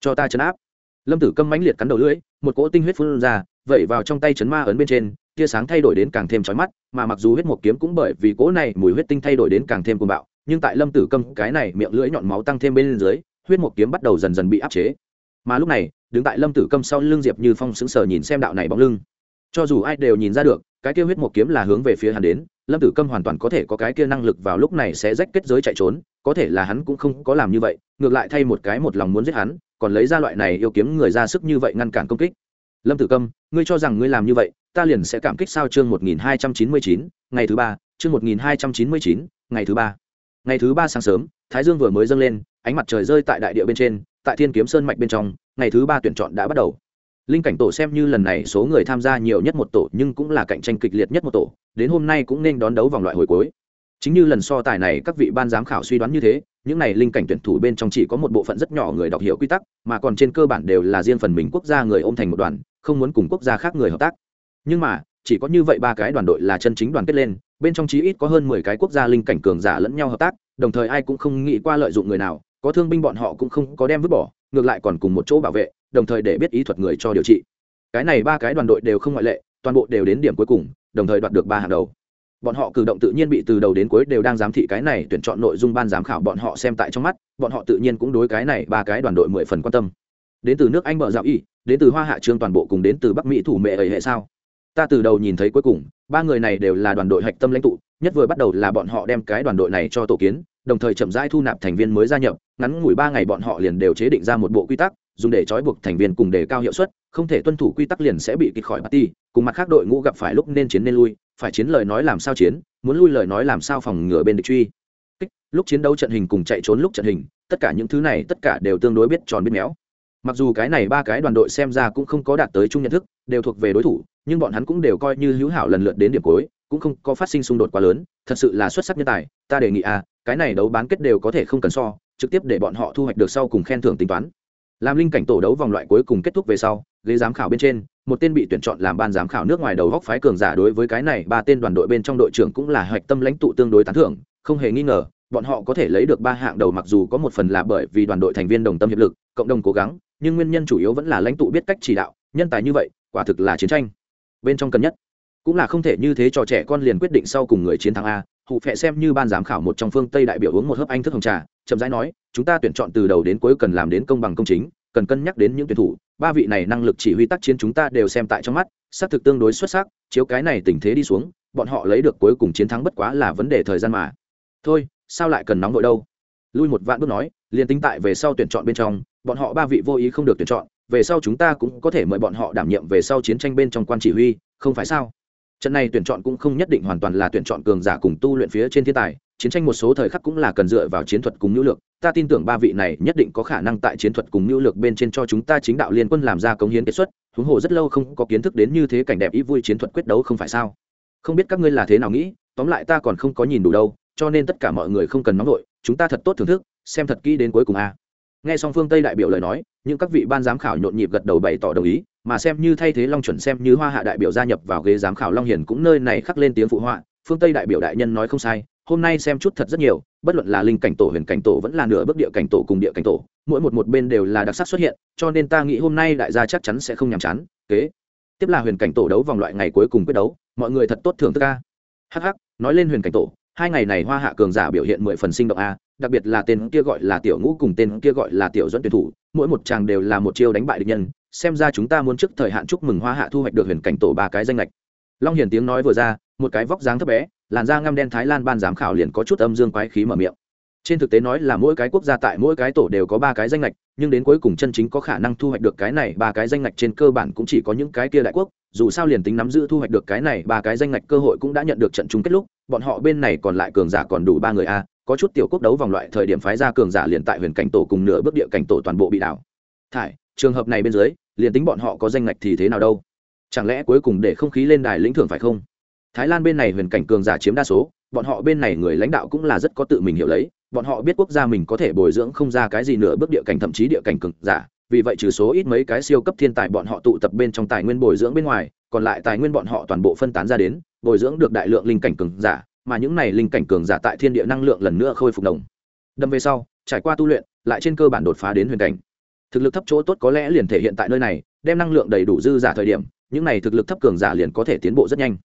Cho ta chấn áp. Lâm tử câm mãnh liệt cắn đầu lưỡi, một cỗ tinh huyết phun ra, vẩy vào trong tay chấn ma ấn bên trên, tia sáng thay đổi đến càng thêm chói mắt, mà mặc dù huyết mộc kiếm cũng bởi vì cỗ này mùi huyết tinh thay đổi đến càng thêm cuồng bạo, nhưng tại lâm tử câm cái này miệng lưỡi nhọn máu tăng thêm bên dưới, huyết mộc kiếm bắt đầu dần dần bị áp chế mà lúc này, đứng tại lâm tử câm sau lưng diệp như phong sững sờ nhìn xem đạo này bóng lưng. Cho dù ai đều nhìn ra được, cái kia huyết một kiếm là hướng về phía hắn đến, lâm tử câm hoàn toàn có thể có cái kia năng lực vào lúc này sẽ rách kết giới chạy trốn, có thể là hắn cũng không có làm như vậy, ngược lại thay một cái một lòng muốn giết hắn, còn lấy ra loại này yêu kiếm người ra sức như vậy ngăn cản công kích. Lâm tử câm, ngươi cho rằng ngươi làm như vậy, ta liền sẽ cảm kích sao chương một nghìn hai trăm chín mươi chín, ngày thứ ba, chương một nghìn hai trăm chín mươi chín, ngày thứ ba. Ngày thứ ba sáng sớm, thái dương vừa mới dâng lên, ánh mặt trời rơi tại đại địa bên trên tại thiên kiếm sơn mạch bên trong, ngày thứ ba tuyển chọn đã bắt đầu. Linh cảnh tổ xem như lần này số người tham gia nhiều nhất một tổ, nhưng cũng là cạnh tranh kịch liệt nhất một tổ, đến hôm nay cũng nên đón đấu vòng loại hồi cuối. Chính như lần so tài này, các vị ban giám khảo suy đoán như thế, những này linh cảnh tuyển thủ bên trong chỉ có một bộ phận rất nhỏ người đọc hiểu quy tắc, mà còn trên cơ bản đều là riêng phần mình quốc gia người ôm thành một đoàn, không muốn cùng quốc gia khác người hợp tác. Nhưng mà, chỉ có như vậy ba cái đoàn đội là chân chính đoàn kết lên, bên trong chí ít có hơn mười cái quốc gia linh cảnh cường giả lẫn nhau hợp tác, đồng thời ai cũng không nghĩ qua lợi dụng người nào có thương binh bọn họ cũng không có đem vứt bỏ, ngược lại còn cùng một chỗ bảo vệ, đồng thời để biết ý thuật người cho điều trị. Cái này ba cái đoàn đội đều không ngoại lệ, toàn bộ đều đến điểm cuối cùng, đồng thời đoạt được ba hàng đầu. Bọn họ cử động tự nhiên bị từ đầu đến cuối đều đang giám thị cái này, tuyển chọn nội dung ban giám khảo bọn họ xem tại trong mắt, bọn họ tự nhiên cũng đối cái này ba cái đoàn đội mười phần quan tâm. Đến từ nước anh mở dạo y đến từ hoa hạ trương toàn bộ cùng đến từ bắc mỹ thủ mẹ ấy hệ sao? Ta từ đầu nhìn thấy cuối cùng, ba người này đều là đoàn đội hạch tâm lãnh tụ, nhất vừa bắt đầu là bọn họ đem cái đoàn đội này cho tổ kiến đồng thời chậm rãi thu nạp thành viên mới gia nhập, ngắn ngủi ba ngày bọn họ liền đều chế định ra một bộ quy tắc, dùng để trói buộc thành viên cùng đề cao hiệu suất, không thể tuân thủ quy tắc liền sẽ bị kịch khỏi party, cùng mặt khác đội ngũ gặp phải lúc nên chiến nên lui, phải chiến lời nói làm sao chiến, muốn lui lời nói làm sao phòng ngừa bên địch truy. Lúc chiến đấu trận hình cùng chạy trốn lúc trận hình, tất cả những thứ này tất cả đều tương đối biết tròn biết méo. Mặc dù cái này ba cái đoàn đội xem ra cũng không có đạt tới chung nhận thức, đều thuộc về đối thủ, nhưng bọn hắn cũng đều coi như hữu hảo lần lượt đến điểm cuối, cũng không có phát sinh xung đột quá lớn, thật sự là xuất sắc nhân tài, ta đề nghị à cái này đấu bán kết đều có thể không cần so, trực tiếp để bọn họ thu hoạch được sau cùng khen thưởng tính toán. Làm linh cảnh tổ đấu vòng loại cuối cùng kết thúc về sau, ghế giám khảo bên trên, một tên bị tuyển chọn làm ban giám khảo nước ngoài đầu góc phái cường giả đối với cái này ba tên đoàn đội bên trong đội trưởng cũng là hạch tâm lãnh tụ tương đối tán thưởng, không hề nghi ngờ, bọn họ có thể lấy được ba hạng đầu mặc dù có một phần là bởi vì đoàn đội thành viên đồng tâm hiệp lực, cộng đồng cố gắng, nhưng nguyên nhân chủ yếu vẫn là lãnh tụ biết cách chỉ đạo, nhân tài như vậy, quả thực là chiến tranh. Bên trong cần nhất cũng là không thể như thế cho trẻ con liền quyết định sau cùng người chiến thắng a hụ phệ xem như ban giám khảo một trong phương tây đại biểu uống một hớp anh thức hồng trà, chậm rãi nói, chúng ta tuyển chọn từ đầu đến cuối cần làm đến công bằng công chính, cần cân nhắc đến những tuyển thủ. Ba vị này năng lực chỉ huy tác chiến chúng ta đều xem tại trong mắt, xác thực tương đối xuất sắc, chiếu cái này tình thế đi xuống, bọn họ lấy được cuối cùng chiến thắng bất quá là vấn đề thời gian mà. Thôi, sao lại cần nóng vội đâu? Lui một vạn bước nói liền tính tại về sau tuyển chọn bên trong, bọn họ ba vị vô ý không được tuyển chọn, về sau chúng ta cũng có thể mời bọn họ đảm nhiệm về sau chiến tranh bên trong quan chỉ huy, không phải sao? Trận này tuyển chọn cũng không nhất định hoàn toàn là tuyển chọn cường giả cùng tu luyện phía trên thiên tài, chiến tranh một số thời khắc cũng là cần dựa vào chiến thuật cùng nhu lược ta tin tưởng ba vị này nhất định có khả năng tại chiến thuật cùng nhu lược bên trên cho chúng ta chính đạo liên quân làm ra cống hiến kết xuất. Huống hồ rất lâu không có kiến thức đến như thế cảnh đẹp ý vui chiến thuật quyết đấu không phải sao? Không biết các ngươi là thế nào nghĩ, tóm lại ta còn không có nhìn đủ đâu, cho nên tất cả mọi người không cần nóng vội, chúng ta thật tốt thưởng thức, xem thật kỹ đến cuối cùng a. Nghe xong phương tây đại biểu lời nói, những các vị ban giám khảo nhộn nhịp gật đầu bày tỏ đồng ý mà xem như thay thế long chuẩn xem như hoa hạ đại biểu gia nhập vào ghế giám khảo long hiền cũng nơi này khắc lên tiếng phụ họa, phương tây đại biểu đại nhân nói không sai, hôm nay xem chút thật rất nhiều, bất luận là linh cảnh tổ, huyền cảnh tổ vẫn là nửa bước địa cảnh tổ cùng địa cảnh tổ, mỗi một một bên đều là đặc sắc xuất hiện, cho nên ta nghĩ hôm nay đại gia chắc chắn sẽ không nhàm chán, kế. Tiếp là huyền cảnh tổ đấu vòng loại ngày cuối cùng quyết đấu, mọi người thật tốt thưởng thức ca hh nói lên huyền cảnh tổ, hai ngày này hoa hạ cường giả biểu hiện mười phần sinh động a đặc biệt là tên kia gọi là tiểu ngũ cùng tên kia gọi là tiểu dẫn tuyển thủ, mỗi một chàng đều là một chiêu đánh bại địch nhân, xem ra chúng ta muốn trước thời hạn chúc mừng hoa hạ thu hoạch được huyền cảnh tổ ba cái danh lệch long hiển tiếng nói vừa ra, một cái vóc dáng thấp bé, làn da ngăm đen thái lan ban giám khảo liền có chút âm dương quái khí mở miệng. Trên thực tế nói là mỗi cái quốc gia tại mỗi cái tổ đều có ba cái danh lệch nhưng đến cuối cùng chân chính có khả năng thu hoạch được cái này ba cái danh lệch trên cơ bản cũng chỉ có những cái kia đại quốc, dù sao liền tính nắm giữ thu hoạch được cái này ba cái danh lệch cơ hội cũng đã nhận được trận chung kết lúc, bọn họ bên này còn lại cường giả còn đủ ba người a có chút tiểu quốc đấu vòng loại thời điểm phái ra cường giả liền tại huyền cảnh tổ cùng nửa bước địa cảnh tổ toàn bộ bị đảo. Thải, trường hợp này bên dưới, liền tính bọn họ có danh ngạch thì thế nào đâu? Chẳng lẽ cuối cùng để không khí lên đài lĩnh thưởng phải không? Thái lan bên này huyền cảnh cường giả chiếm đa số, bọn họ bên này người lãnh đạo cũng là rất có tự mình hiểu lấy, bọn họ biết quốc gia mình có thể bồi dưỡng không ra cái gì nữa bước địa cảnh thậm chí địa cảnh cường giả, vì vậy trừ số ít mấy cái siêu cấp thiên tài bọn họ tụ tập bên trong tài nguyên bồi dưỡng bên ngoài, còn lại tài nguyên bọn họ toàn bộ phân tán ra đến, bồi dưỡng được đại lượng linh cảnh cường giả mà những này linh cảnh cường giả tại thiên địa năng lượng lần nữa khôi phục đồng. Đâm về sau, trải qua tu luyện, lại trên cơ bản đột phá đến huyền cảnh. Thực lực thấp chỗ tốt có lẽ liền thể hiện tại nơi này, đem năng lượng đầy đủ dư giả thời điểm, những này thực lực thấp cường giả liền có thể tiến bộ rất nhanh.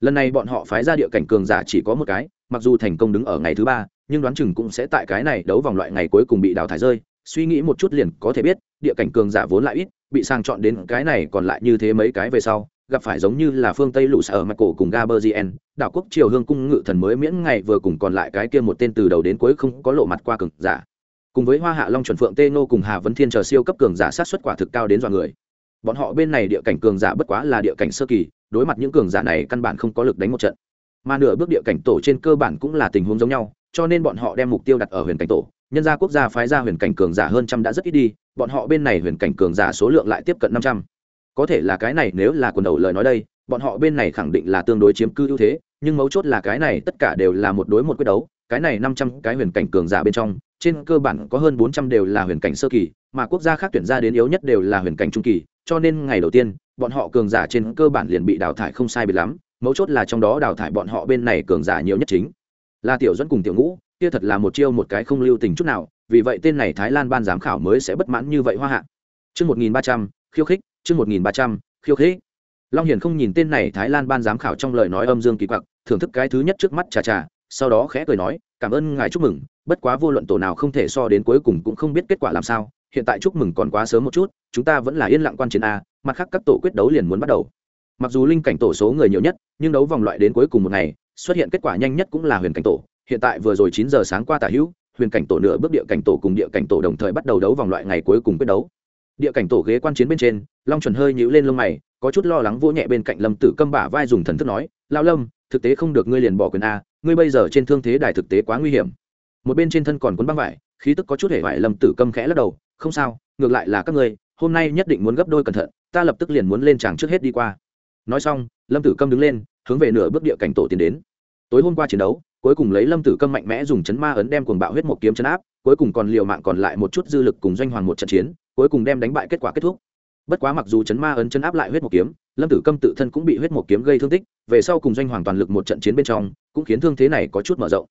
Lần này bọn họ phái ra địa cảnh cường giả chỉ có một cái, mặc dù thành công đứng ở ngày thứ ba, nhưng đoán chừng cũng sẽ tại cái này đấu vòng loại ngày cuối cùng bị đào thải rơi. Suy nghĩ một chút liền có thể biết, địa cảnh cường giả vốn lại ít, bị sang chọn đến cái này còn lại như thế mấy cái về sau gặp phải giống như là phương tây lũ sở mặt cổ cùng gaberzien đảo quốc triều hương cung ngự thần mới miễn ngày vừa cùng còn lại cái kia một tên từ đầu đến cuối không có lộ mặt qua cường giả. Cùng với hoa hạ long chuẩn phượng tê nô cùng hà vấn thiên chờ siêu cấp cường giả sát xuất quả thực cao đến dọa người. Bọn họ bên này địa cảnh cường giả bất quá là địa cảnh sơ kỳ, đối mặt những cường giả này căn bản không có lực đánh một trận. Mà nửa bước địa cảnh tổ trên cơ bản cũng là tình huống giống nhau, cho nên bọn họ đem mục tiêu đặt ở huyền cảnh tổ. Nhân gia quốc gia phái ra huyền cảnh cường giả hơn trăm đã rất ít đi, bọn họ bên này huyền cảnh cường giả số lượng lại tiếp cận năm trăm có thể là cái này nếu là quần đầu lời nói đây, bọn họ bên này khẳng định là tương đối chiếm cư ưu thế, nhưng mấu chốt là cái này tất cả đều là một đối một quyết đấu, cái này năm trăm cái huyền cảnh cường giả bên trong, trên cơ bản có hơn bốn trăm đều là huyền cảnh sơ kỳ, mà quốc gia khác tuyển ra đến yếu nhất đều là huyền cảnh trung kỳ, cho nên ngày đầu tiên, bọn họ cường giả trên cơ bản liền bị đào thải không sai biệt lắm, mấu chốt là trong đó đào thải bọn họ bên này cường giả nhiều nhất chính là tiểu dẫn cùng tiểu ngũ, kia thật là một chiêu một cái không lưu tình chút nào, vì vậy tên này thái lan ban giám khảo mới sẽ bất mãn như vậy hoa hạ. Chương một nghìn ba trăm, khiêu khích chương một nghìn ba trăm, khiêu khích. Long hiền không nhìn tên này thái lan ban giám khảo trong lời nói âm dương kỳ quặc, thưởng thức cái thứ nhất trước mắt chà chà, sau đó khẽ cười nói, cảm ơn ngài, chúc mừng. Bất quá vô luận tổ nào không thể so đến cuối cùng cũng không biết kết quả làm sao. Hiện tại chúc mừng còn quá sớm một chút, chúng ta vẫn là yên lặng quan chiến a, mặt khác các tổ quyết đấu liền muốn bắt đầu. Mặc dù linh cảnh tổ số người nhiều nhất, nhưng đấu vòng loại đến cuối cùng một ngày, xuất hiện kết quả nhanh nhất cũng là huyền cảnh tổ. Hiện tại vừa rồi chín giờ sáng qua tả hữu, huyền cảnh tổ nửa bước địa cảnh tổ cùng địa cảnh tổ đồng thời bắt đầu đấu vòng loại ngày cuối cùng quyết đấu địa cảnh tổ ghế quan chiến bên trên, long chuẩn hơi nhíu lên lông mày, có chút lo lắng vỗ nhẹ bên cạnh lâm tử câm bả vai dùng thần thức nói lao lâm, thực tế không được ngươi liền bỏ quyền a, ngươi bây giờ trên thương thế đài thực tế quá nguy hiểm. Một bên trên thân còn cuốn băng vải, khí tức có chút hể vải lâm tử câm khẽ lắc đầu, không sao, ngược lại là các ngươi, hôm nay nhất định muốn gấp đôi cẩn thận, ta lập tức liền muốn lên tràng trước hết đi qua. Nói xong, lâm tử câm đứng lên, hướng về nửa bước địa cảnh tổ tiến đến. Tối hôm qua chiến đấu, cuối cùng lấy lâm tử câm mạnh mẽ dùng chấn ma ấn đem cuồng bạo huyết một kiếm chấn áp, cuối cùng còn liều mạng còn lại một chút dư lực cùng doanh hoàng một trận chiến cuối cùng đem đánh bại kết quả kết thúc. Bất quá mặc dù chấn ma ấn chấn áp lại huyết một kiếm, lâm tử câm tự thân cũng bị huyết một kiếm gây thương tích, về sau cùng doanh hoàng toàn lực một trận chiến bên trong, cũng khiến thương thế này có chút mở rộng.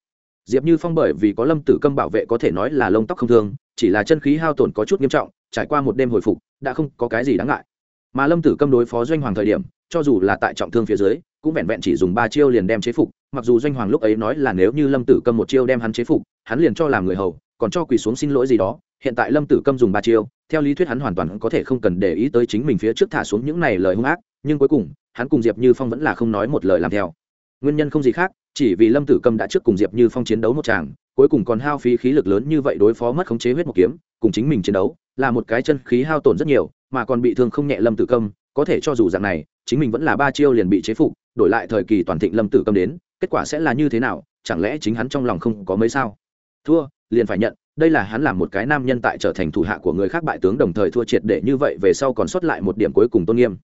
Diệp như phong bởi vì có lâm tử câm bảo vệ có thể nói là lông tóc không thương, chỉ là chân khí hao tổn có chút nghiêm trọng, trải qua một đêm hồi phục, đã không có cái gì đáng ngại. Mà lâm tử câm đối phó doanh hoàng thời điểm, cho dù là tại trọng thương phía dưới, cũng vẹn vẹn chỉ dùng ba chiêu liền đem chế phục, mặc dù doanh hoàng lúc ấy nói là nếu như lâm tử câm một chiêu đem hắn chế phục, hắn liền cho làm người hầu, còn cho quỳ xuống xin lỗi gì đó hiện tại lâm tử câm dùng ba chiêu, theo lý thuyết hắn hoàn toàn có thể không cần để ý tới chính mình phía trước thả xuống những này lời hung ác, nhưng cuối cùng, hắn cùng diệp như phong vẫn là không nói một lời làm theo. Nguyên nhân không gì khác, chỉ vì lâm tử câm đã trước cùng diệp như phong chiến đấu một tràng, cuối cùng còn hao phí khí lực lớn như vậy đối phó mất khống chế huyết một kiếm, cùng chính mình chiến đấu, là một cái chân khí hao tổn rất nhiều, mà còn bị thương không nhẹ lâm tử câm, có thể cho dù dạng này, chính mình vẫn là ba chiêu liền bị chế phục, đổi lại thời kỳ toàn thịnh lâm tử câm đến, kết quả sẽ là như thế nào, chẳng lẽ chính hắn trong lòng không có mấy sao? Thua, liền phải nhận đây là hắn làm một cái nam nhân tại trở thành thủ hạ của người khác bại tướng đồng thời thua triệt để như vậy về sau còn sót lại một điểm cuối cùng tôn nghiêm.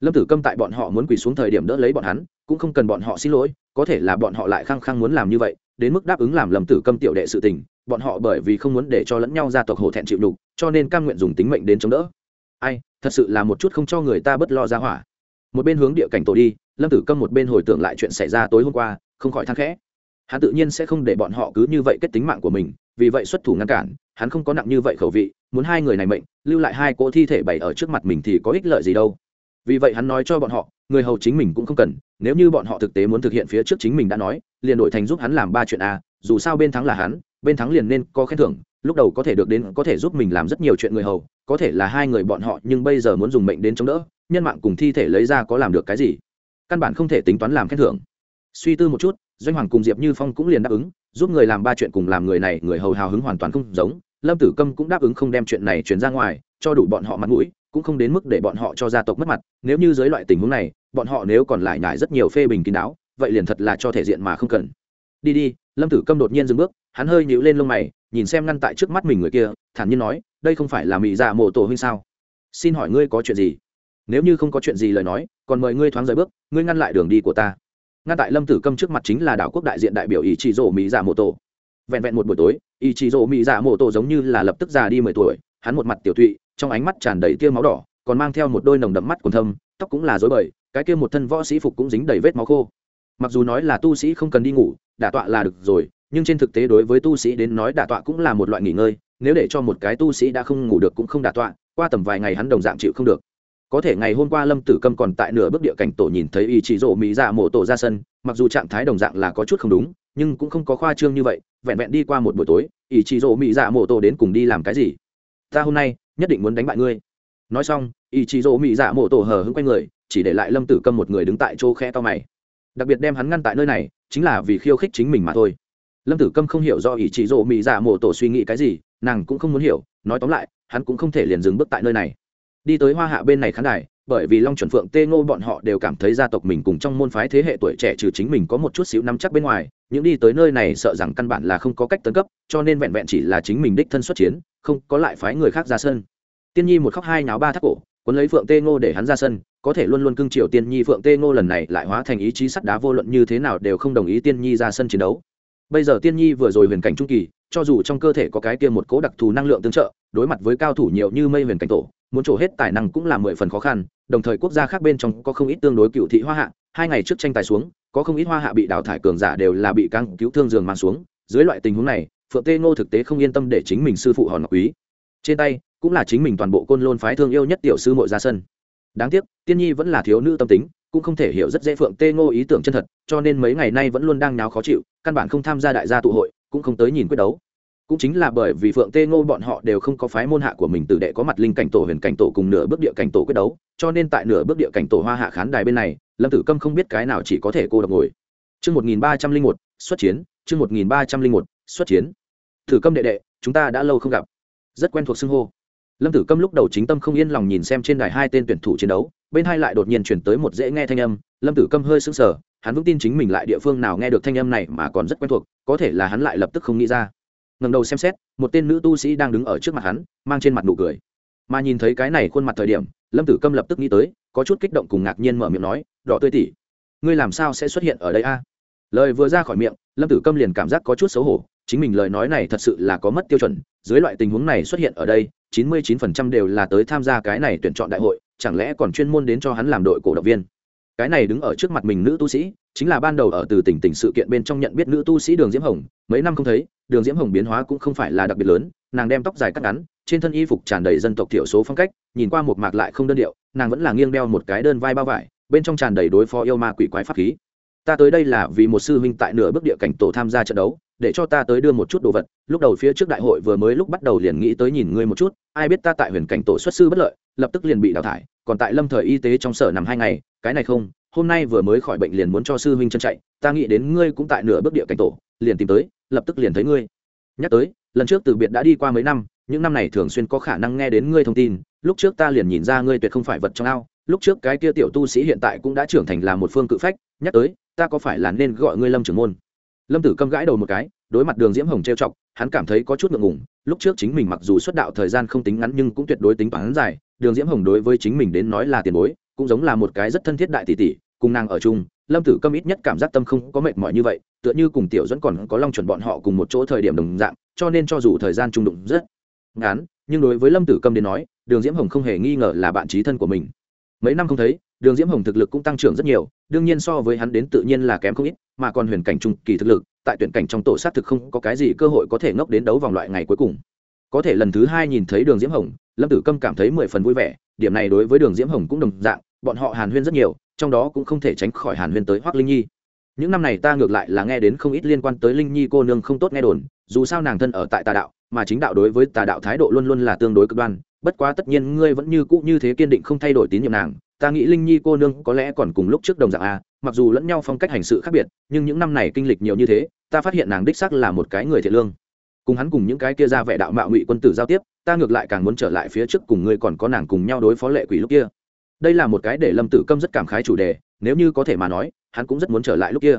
Lâm tử câm tại bọn họ muốn quỳ xuống thời điểm đỡ lấy bọn hắn, cũng không cần bọn họ xin lỗi, có thể là bọn họ lại khăng khăng muốn làm như vậy, đến mức đáp ứng làm lâm tử câm tiểu đệ sự tình, bọn họ bởi vì không muốn để cho lẫn nhau gia tộc hổ thẹn chịu đục cho nên cam nguyện dùng tính mệnh đến chống đỡ. Ai, thật sự là một chút không cho người ta bất lo ra hỏa. Một bên hướng địa cảnh tổ đi, lâm tử câm một bên hồi tưởng lại chuyện xảy ra tối hôm qua, không khỏi thang khẽ. Hắn tự nhiên sẽ không để bọn họ cứ như vậy kết tính mạng của mình vì vậy xuất thủ ngăn cản, hắn không có nặng như vậy khẩu vị, muốn hai người này mệnh, lưu lại hai cỗ thi thể bày ở trước mặt mình thì có ích lợi gì đâu. Vì vậy hắn nói cho bọn họ, người hầu chính mình cũng không cần, nếu như bọn họ thực tế muốn thực hiện phía trước chính mình đã nói, liền đổi thành giúp hắn làm ba chuyện a, dù sao bên thắng là hắn, bên thắng liền nên có khen thưởng, lúc đầu có thể được đến, có thể giúp mình làm rất nhiều chuyện người hầu, có thể là hai người bọn họ, nhưng bây giờ muốn dùng mệnh đến chống đỡ, nhân mạng cùng thi thể lấy ra có làm được cái gì? Căn bản không thể tính toán làm khen thưởng. Suy tư một chút, doanh hoàng cùng diệp như phong cũng liền đáp ứng giúp người làm ba chuyện cùng làm người này, người hầu hào hứng hoàn toàn không giống. Lâm tử câm cũng đáp ứng không đem chuyện này chuyển ra ngoài, cho đủ bọn họ mặt mũi, cũng không đến mức để bọn họ cho gia tộc mất mặt. Nếu như dưới loại tình huống này, bọn họ nếu còn lại nhải rất nhiều phê bình kín đáo, vậy liền thật là cho thể diện mà không cần. Đi đi, lâm tử câm đột nhiên dừng bước, hắn hơi nhíu lên lông mày, nhìn xem ngăn tại trước mắt mình người kia, thản nhiên nói, đây không phải là mỹ dạ mộ tổ huynh sao? Xin hỏi ngươi có chuyện gì? Nếu như không có chuyện gì lời nói, còn mời ngươi thoáng rời bước, ngươi ngăn lại đường đi của ta nga tại lâm tử câm trước mặt chính là đảo quốc đại diện đại biểu ý chí rỗ mỹ dạ mộ Tô. vẹn vẹn một buổi tối ý chí rỗ mỹ dạ mộ Tô giống như là lập tức già đi mười tuổi, hắn một mặt tiểu thụy, trong ánh mắt tràn đầy tia máu đỏ, còn mang theo một đôi nồng đậm mắt còn thâm, tóc cũng là dối bời, cái kia một thân võ sĩ phục cũng dính đầy vết máu khô mặc dù nói là tu sĩ không cần đi ngủ, đả tọa là được rồi, nhưng trên thực tế đối với tu sĩ đến nói đả tọa cũng là một loại nghỉ ngơi, nếu để cho một cái tu sĩ đã không ngủ được cũng không đả tọa, qua tầm vài ngày hắn đồng dạng chịu không được có thể ngày hôm qua lâm tử câm còn tại nửa bước địa cảnh tổ nhìn thấy ý chỉ rộ mỹ dạ mộ tổ ra sân, mặc dù trạng thái đồng dạng là có chút không đúng, nhưng cũng không có khoa trương như vậy, vẹn vẹn đi qua một buổi tối ý chỉ rộ mỹ dạ mộ tổ đến cùng đi làm cái gì? Ta hôm nay nhất định muốn đánh bại ngươi. Nói xong ý chỉ rộ mỹ dạ mộ tổ hờ hững quanh người, chỉ để lại lâm tử câm một người đứng tại chỗ khe to mày. Đặc biệt đem hắn ngăn tại nơi này, chính là vì khiêu khích chính mình mà thôi. Lâm tử câm không hiểu do ý chỉ rộ mỹ dạ mộ tổ suy nghĩ cái gì, nàng cũng không muốn hiểu, nói tóm lại, hắn cũng không thể liền dừng bước tại nơi này đi tới hoa hạ bên này khán đài, bởi vì long chuẩn phượng, tê ngô bọn họ đều cảm thấy gia tộc mình cùng trong môn phái thế hệ tuổi trẻ trừ chính mình có một chút xíu nắm chắc bên ngoài, những đi tới nơi này sợ rằng căn bản là không có cách tấn cấp, cho nên vẹn vẹn chỉ là chính mình đích thân xuất chiến, không có lại phái người khác ra sân. Tiên nhi một khóc hai nháo ba thác cổ quấn lấy phượng tê ngô để hắn ra sân, có thể luôn luôn cưng chiều tiên nhi. Phượng tê ngô lần này lại hóa thành ý chí sắt đá vô luận như thế nào đều không đồng ý tiên nhi ra sân chiến đấu. Bây giờ tiên nhi vừa rồi huyền cảnh trung kỳ, cho dù trong cơ thể có cái kia một cố đặc thù năng lượng tương trợ, đối mặt với cao thủ nhiều như mây huyền cảnh tổ muốn trổ hết tài năng cũng là mười phần khó khăn, đồng thời quốc gia khác bên trong có không ít tương đối cựu thị hoa hạ, hai ngày trước tranh tài xuống, có không ít hoa hạ bị đào thải cường giả đều là bị căng cứu thương giường mang xuống, dưới loại tình huống này, phượng tê ngô thực tế không yên tâm để chính mình sư phụ hòn ngọc quý. Trên tay, cũng là chính mình toàn bộ côn lôn phái thương yêu nhất tiểu sư mội ra sân. Đáng tiếc, tiên nhi vẫn là thiếu nữ tâm tính, cũng không thể hiểu rất dễ phượng tê ngô ý tưởng chân thật, cho nên mấy ngày nay vẫn luôn đang nháo khó chịu, căn bản không tham gia đại gia tụ hội, cũng không tới nhìn quyết đấu cũng chính là bởi vì phượng tê ngô bọn họ đều không có phái môn hạ của mình, từ đệ có mặt linh cảnh tổ, huyền cảnh tổ cùng nửa bước địa cảnh tổ quyết đấu, cho nên tại nửa bước địa cảnh tổ hoa hạ khán đài bên này, lâm tử câm không biết cái nào chỉ có thể cô độc ngồi. Chương một nghìn ba trăm linh một, xuất chiến, chương một nghìn ba trăm linh một, xuất chiến. Thử câm đệ đệ, chúng ta đã lâu không gặp. Rất quen thuộc xưng hô. Lâm tử câm lúc đầu chính tâm không yên lòng nhìn xem trên đài hai tên tuyển thủ chiến đấu, bên hai lại đột nhiên chuyển tới một dễ nghe thanh âm. Lâm tử câm hơi sững sờ, hắn vững tin chính mình lại địa phương nào nghe được thanh âm này mà còn rất quen thuộc, có thể là hắn lại lập tức không nghĩ ra ngẩng đầu xem xét, một tên nữ tu sĩ đang đứng ở trước mặt hắn, mang trên mặt nụ cười. Mà nhìn thấy cái này khuôn mặt thời điểm, lâm tử câm lập tức nghĩ tới, có chút kích động cùng ngạc nhiên mở miệng nói, đỏ tươi tỉ ngươi làm sao sẽ xuất hiện ở đây a? Lời vừa ra khỏi miệng, lâm tử câm liền cảm giác có chút xấu hổ, chính mình lời nói này thật sự là có mất tiêu chuẩn, dưới loại tình huống này xuất hiện ở đây, chín mươi chín phần trăm đều là tới tham gia cái này tuyển chọn đại hội, chẳng lẽ còn chuyên môn đến cho hắn làm đội cổ động viên? Cái này đứng ở trước mặt mình nữ tu sĩ, chính là ban đầu ở từ tỉnh tỉnh sự kiện bên trong nhận biết nữ tu sĩ đường diễm hồng, mấy năm không thấy, đường diễm hồng biến hóa cũng không phải là đặc biệt lớn, nàng đem tóc dài cắt ngắn, trên thân y phục tràn đầy dân tộc thiểu số phong cách, nhìn qua một mạc lại không đơn điệu, nàng vẫn là nghiêng đeo một cái đơn vai bao vải, bên trong tràn đầy đối phó yêu ma quỷ quái pháp khí. Ta tới đây là vì một sư huynh tại nửa bước địa cảnh tổ tham gia trận đấu, để cho ta tới đưa một chút đồ vật, lúc đầu phía trước đại hội vừa mới lúc bắt đầu liền nghĩ tới nhìn ngươi một chút, ai biết ta tại huyền cảnh tổ xuất sư bất lợi, lập tức liền bị đào thải, còn tại lâm thời y tế trong sở nằm hai ngày cái này không, hôm nay vừa mới khỏi bệnh liền muốn cho sư huynh chân chạy, ta nghĩ đến ngươi cũng tại nửa bước địa cảnh tổ, liền tìm tới, lập tức liền thấy ngươi. Nhắc tới, lần trước từ biệt đã đi qua mấy năm, những năm này thường xuyên có khả năng nghe đến ngươi thông tin, lúc trước ta liền nhìn ra ngươi tuyệt không phải vật trong ao, lúc trước cái kia tiểu tu sĩ hiện tại cũng đã trưởng thành là một phương cự phách, nhắc tới, ta có phải là nên gọi ngươi lâm trưởng môn? Lâm tử câm gãi đầu một cái, đối mặt đường diễm hồng trêu chọc, hắn cảm thấy có chút ngượng ngùng, lúc trước chính mình mặc dù xuất đạo thời gian không tính ngắn nhưng cũng tuyệt đối tính toán dài, đường diễm hồng đối với chính mình đến nói là tiền bối cũng giống là một cái rất thân thiết đại tỷ tỷ, cùng nàng ở chung, lâm tử câm ít nhất cảm giác tâm không có mệt mỏi như vậy, tựa như cùng tiểu dẫn còn có long chuẩn bọn họ cùng một chỗ thời điểm đồng dạng, cho nên cho dù thời gian trung đụng rất ngắn, nhưng đối với lâm tử câm đến nói, đường diễm hồng không hề nghi ngờ là bạn trí thân của mình. Mấy năm không thấy, đường diễm hồng thực lực cũng tăng trưởng rất nhiều, đương nhiên so với hắn đến tự nhiên là kém không ít, mà còn huyền cảnh trung kỳ thực lực, tại tuyển cảnh trong tổ sát thực không có cái gì cơ hội có thể ngốc đến đấu vòng loại ngày cuối cùng. Có thể lần thứ hai nhìn thấy đường diễm hồng, lâm tử câm cảm thấy mười phần vui vẻ điểm này đối với đường diễm hồng cũng đồng dạng, bọn họ hàn huyên rất nhiều, trong đó cũng không thể tránh khỏi hàn huyên tới hoác linh nhi. Những năm này ta ngược lại là nghe đến không ít liên quan tới linh nhi cô nương không tốt nghe đồn, dù sao nàng thân ở tại tà đạo, mà chính đạo đối với tà đạo thái độ luôn luôn là tương đối cực đoan, bất quá tất nhiên ngươi vẫn như cũ như thế kiên định không thay đổi tín nhiệm nàng, ta nghĩ linh nhi cô nương có lẽ còn cùng lúc trước đồng dạng a, mặc dù lẫn nhau phong cách hành sự khác biệt, nhưng những năm này kinh lịch nhiều như thế, ta phát hiện nàng đích xác là một cái người thiện lương cùng hắn cùng những cái kia ra vẻ đạo mạo ngụy quân tử giao tiếp, ta ngược lại càng muốn trở lại phía trước cùng ngươi còn có nàng cùng nhau đối phó lệ quỷ lúc kia. Đây là một cái để lâm tử câm rất cảm khái chủ đề, nếu như có thể mà nói, hắn cũng rất muốn trở lại lúc kia.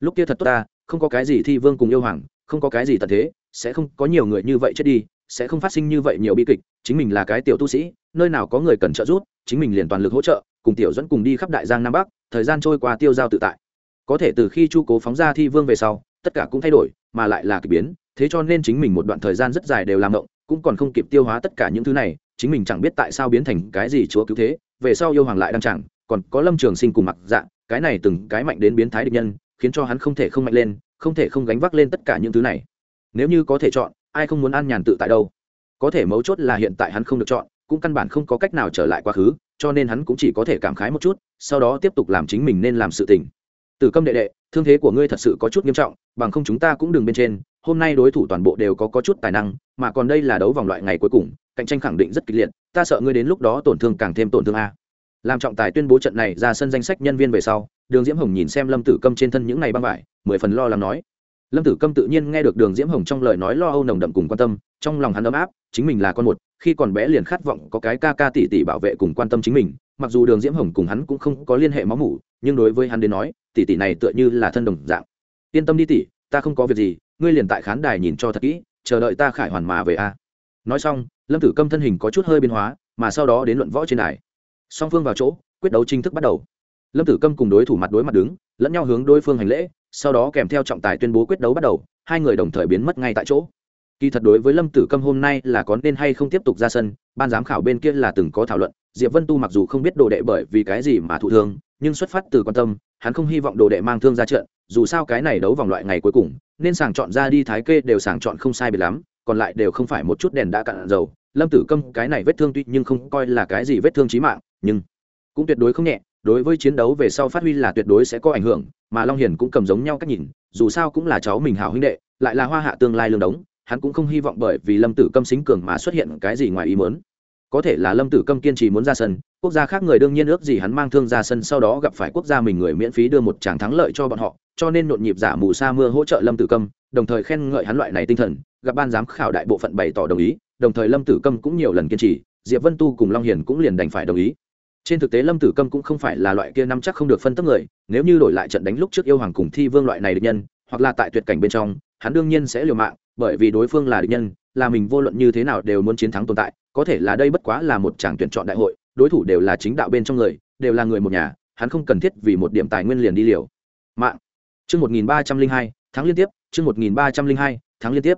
Lúc kia thật tốt ta, không có cái gì thi vương cùng yêu hoàng, không có cái gì tận thế, sẽ không có nhiều người như vậy chết đi, sẽ không phát sinh như vậy nhiều bi kịch, chính mình là cái tiểu tu sĩ, nơi nào có người cần trợ giúp, chính mình liền toàn lực hỗ trợ, cùng tiểu dẫn cùng đi khắp đại giang nam bắc, thời gian trôi qua tiêu giao tự tại. Có thể từ khi chu cố phóng ra thi vương về sau, tất cả cũng thay đổi, mà lại là k ỳ biến thế cho nên chính mình một đoạn thời gian rất dài đều làm động cũng còn không kịp tiêu hóa tất cả những thứ này, chính mình chẳng biết tại sao biến thành cái gì chúa cứu thế, về sau yêu hoàng lại đang chẳng, còn có lâm trường sinh cùng mặc dạ cái này từng cái mạnh đến biến thái địch nhân, khiến cho hắn không thể không mạnh lên, không thể không gánh vác lên tất cả những thứ này. Nếu như có thể chọn, ai không muốn an nhàn tự tại đâu? Có thể mấu chốt là hiện tại hắn không được chọn, cũng căn bản không có cách nào trở lại quá khứ, cho nên hắn cũng chỉ có thể cảm khái một chút, sau đó tiếp tục làm chính mình nên làm sự tình. Từ câm đệ đệ thương thế của ngươi thật sự có chút nghiêm trọng bằng không chúng ta cũng đừng bên trên hôm nay đối thủ toàn bộ đều có, có chút tài năng mà còn đây là đấu vòng loại ngày cuối cùng cạnh tranh khẳng định rất kịch liệt ta sợ ngươi đến lúc đó tổn thương càng thêm tổn thương a. Làm trọng tài tuyên bố trận này ra sân danh sách nhân viên về sau đường diễm hồng nhìn xem lâm tử câm trên thân những ngày băng vải mười phần lo lắng nói. Lâm tử câm tự nhiên nghe được đường diễm hồng trong lời nói lo âu nồng đậm cùng quan tâm trong lòng hắn ấm áp chính mình là con một khi còn bé liền khát vọng có cái ca ca tỷ tỷ bảo vệ cùng quan tâm chính mình mặc dù đường diễm hồng cùng hắn cũng không có liên hệ máu mủ, nhưng đối với hắn đến nói, tỷ tỷ này tựa như là thân đồng dạng. Yên tâm đi tỷ, ta không có việc gì, ngươi liền tại khán đài nhìn cho thật kỹ, chờ đợi ta khải hoàn mà về a. Nói xong, lâm tử câm thân hình có chút hơi biến hóa, mà sau đó đến luận võ trên đài. Song phương vào chỗ, quyết đấu chính thức bắt đầu. Lâm tử câm cùng đối thủ mặt đối mặt đứng, lẫn nhau hướng đối phương hành lễ, sau đó kèm theo trọng tài tuyên bố quyết đấu bắt đầu, hai người đồng thời biến mất ngay tại chỗ. Kỳ thật đối với lâm tử câm hôm nay là có nên hay không tiếp tục ra sân, ban giám khảo bên kia là từng có thảo luận diệp vân tu mặc dù không biết đồ đệ bởi vì cái gì mà thụ thương, nhưng xuất phát từ quan tâm, hắn không hy vọng đồ đệ mang thương ra trận, dù sao cái này đấu vòng loại ngày cuối cùng, nên sàng chọn ra đi thái kê đều sàng chọn không sai biệt lắm, còn lại đều không phải một chút đèn đã cạn dầu. Lâm tử câm, cái này vết thương tuy nhưng không coi là cái gì vết thương trí mạng, nhưng cũng tuyệt đối không nhẹ, đối với chiến đấu về sau phát huy là tuyệt đối sẽ có ảnh hưởng, mà long hiền cũng cầm giống nhau cách nhìn, dù sao cũng là cháu mình hảo huynh đệ, lại là hoa hạ tương lai lương đống, hắn cũng không hy vọng bởi vì lâm tử câm xính cường mà xuất hiện cái gì ngoài ý muốn có thể là lâm tử câm kiên trì muốn ra sân, quốc gia khác người đương nhiên ước gì hắn mang thương ra sân sau đó gặp phải quốc gia mình người miễn phí đưa một tràng thắng lợi cho bọn họ, cho nên nhộn nhịp giả mù sa mưa hỗ trợ lâm tử câm, đồng thời khen ngợi hắn loại này tinh thần, gặp ban giám khảo đại bộ phận bày tỏ đồng ý, đồng thời lâm tử câm cũng nhiều lần kiên trì, diệp vân tu cùng long hiền cũng liền đành phải đồng ý. Trên thực tế lâm tử câm cũng không phải là loại kia năm chắc không được phân tấp người, nếu như đổi lại trận đánh lúc trước yêu hoàng cùng thi vương loại này địch nhân, hoặc là tại tuyệt cảnh bên trong, hắn đương nhiên sẽ liều mạng, bởi vì đối phương là địch nhân, là mình vô luận như thế nào đều muốn chiến thắng tồn tại có thể là đây bất quá là một chàng tuyển chọn đại hội, đối thủ đều là chính đạo bên trong người, đều là người một nhà, hắn không cần thiết vì một điểm tài nguyên liền đi liều. Mạng. Chương một nghìn ba trăm linh hai tháng liên tiếp, chương một nghìn ba trăm linh hai tháng liên tiếp.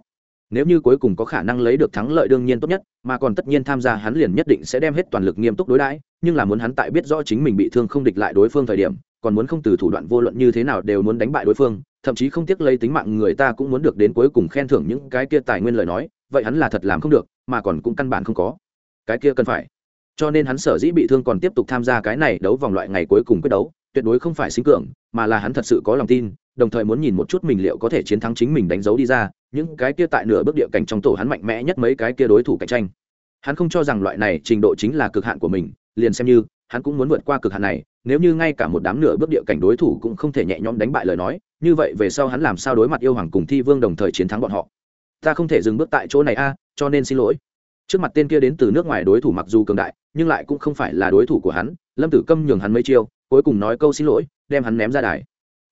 Nếu như cuối cùng có khả năng lấy được thắng lợi đương nhiên tốt nhất, mà còn tất nhiên tham gia hắn liền nhất định sẽ đem hết toàn lực nghiêm túc đối đãi, nhưng là muốn hắn tại biết rõ chính mình bị thương không địch lại đối phương thời điểm, còn muốn không từ thủ đoạn vô luận như thế nào đều muốn đánh bại đối phương, thậm chí không tiếc lấy tính mạng người ta cũng muốn được đến cuối cùng khen thưởng những cái kia tài nguyên lời nói, vậy hắn là thật làm không được mà còn cũng căn bản không có. Cái kia cần phải. Cho nên hắn sở dĩ bị thương còn tiếp tục tham gia cái này đấu vòng loại ngày cuối cùng quyết đấu, tuyệt đối không phải sinh cường, mà là hắn thật sự có lòng tin, đồng thời muốn nhìn một chút mình liệu có thể chiến thắng chính mình đánh dấu đi ra, những cái kia tại nửa bước địa cảnh trong tổ hắn mạnh mẽ nhất mấy cái kia đối thủ cạnh tranh. Hắn không cho rằng loại này trình độ chính là cực hạn của mình, liền xem như, hắn cũng muốn vượt qua cực hạn này, nếu như ngay cả một đám nửa bước địa cảnh đối thủ cũng không thể nhẹ nhõm đánh bại lời nói, như vậy về sau hắn làm sao đối mặt yêu hoàng cùng thi vương đồng thời chiến thắng bọn họ? Ta không thể dừng bước tại chỗ này a, cho nên xin lỗi. Trước mặt tên kia đến từ nước ngoài đối thủ mặc dù cường đại, nhưng lại cũng không phải là đối thủ của hắn, lâm tử câm nhường hắn mấy chiêu, cuối cùng nói câu xin lỗi, đem hắn ném ra đài.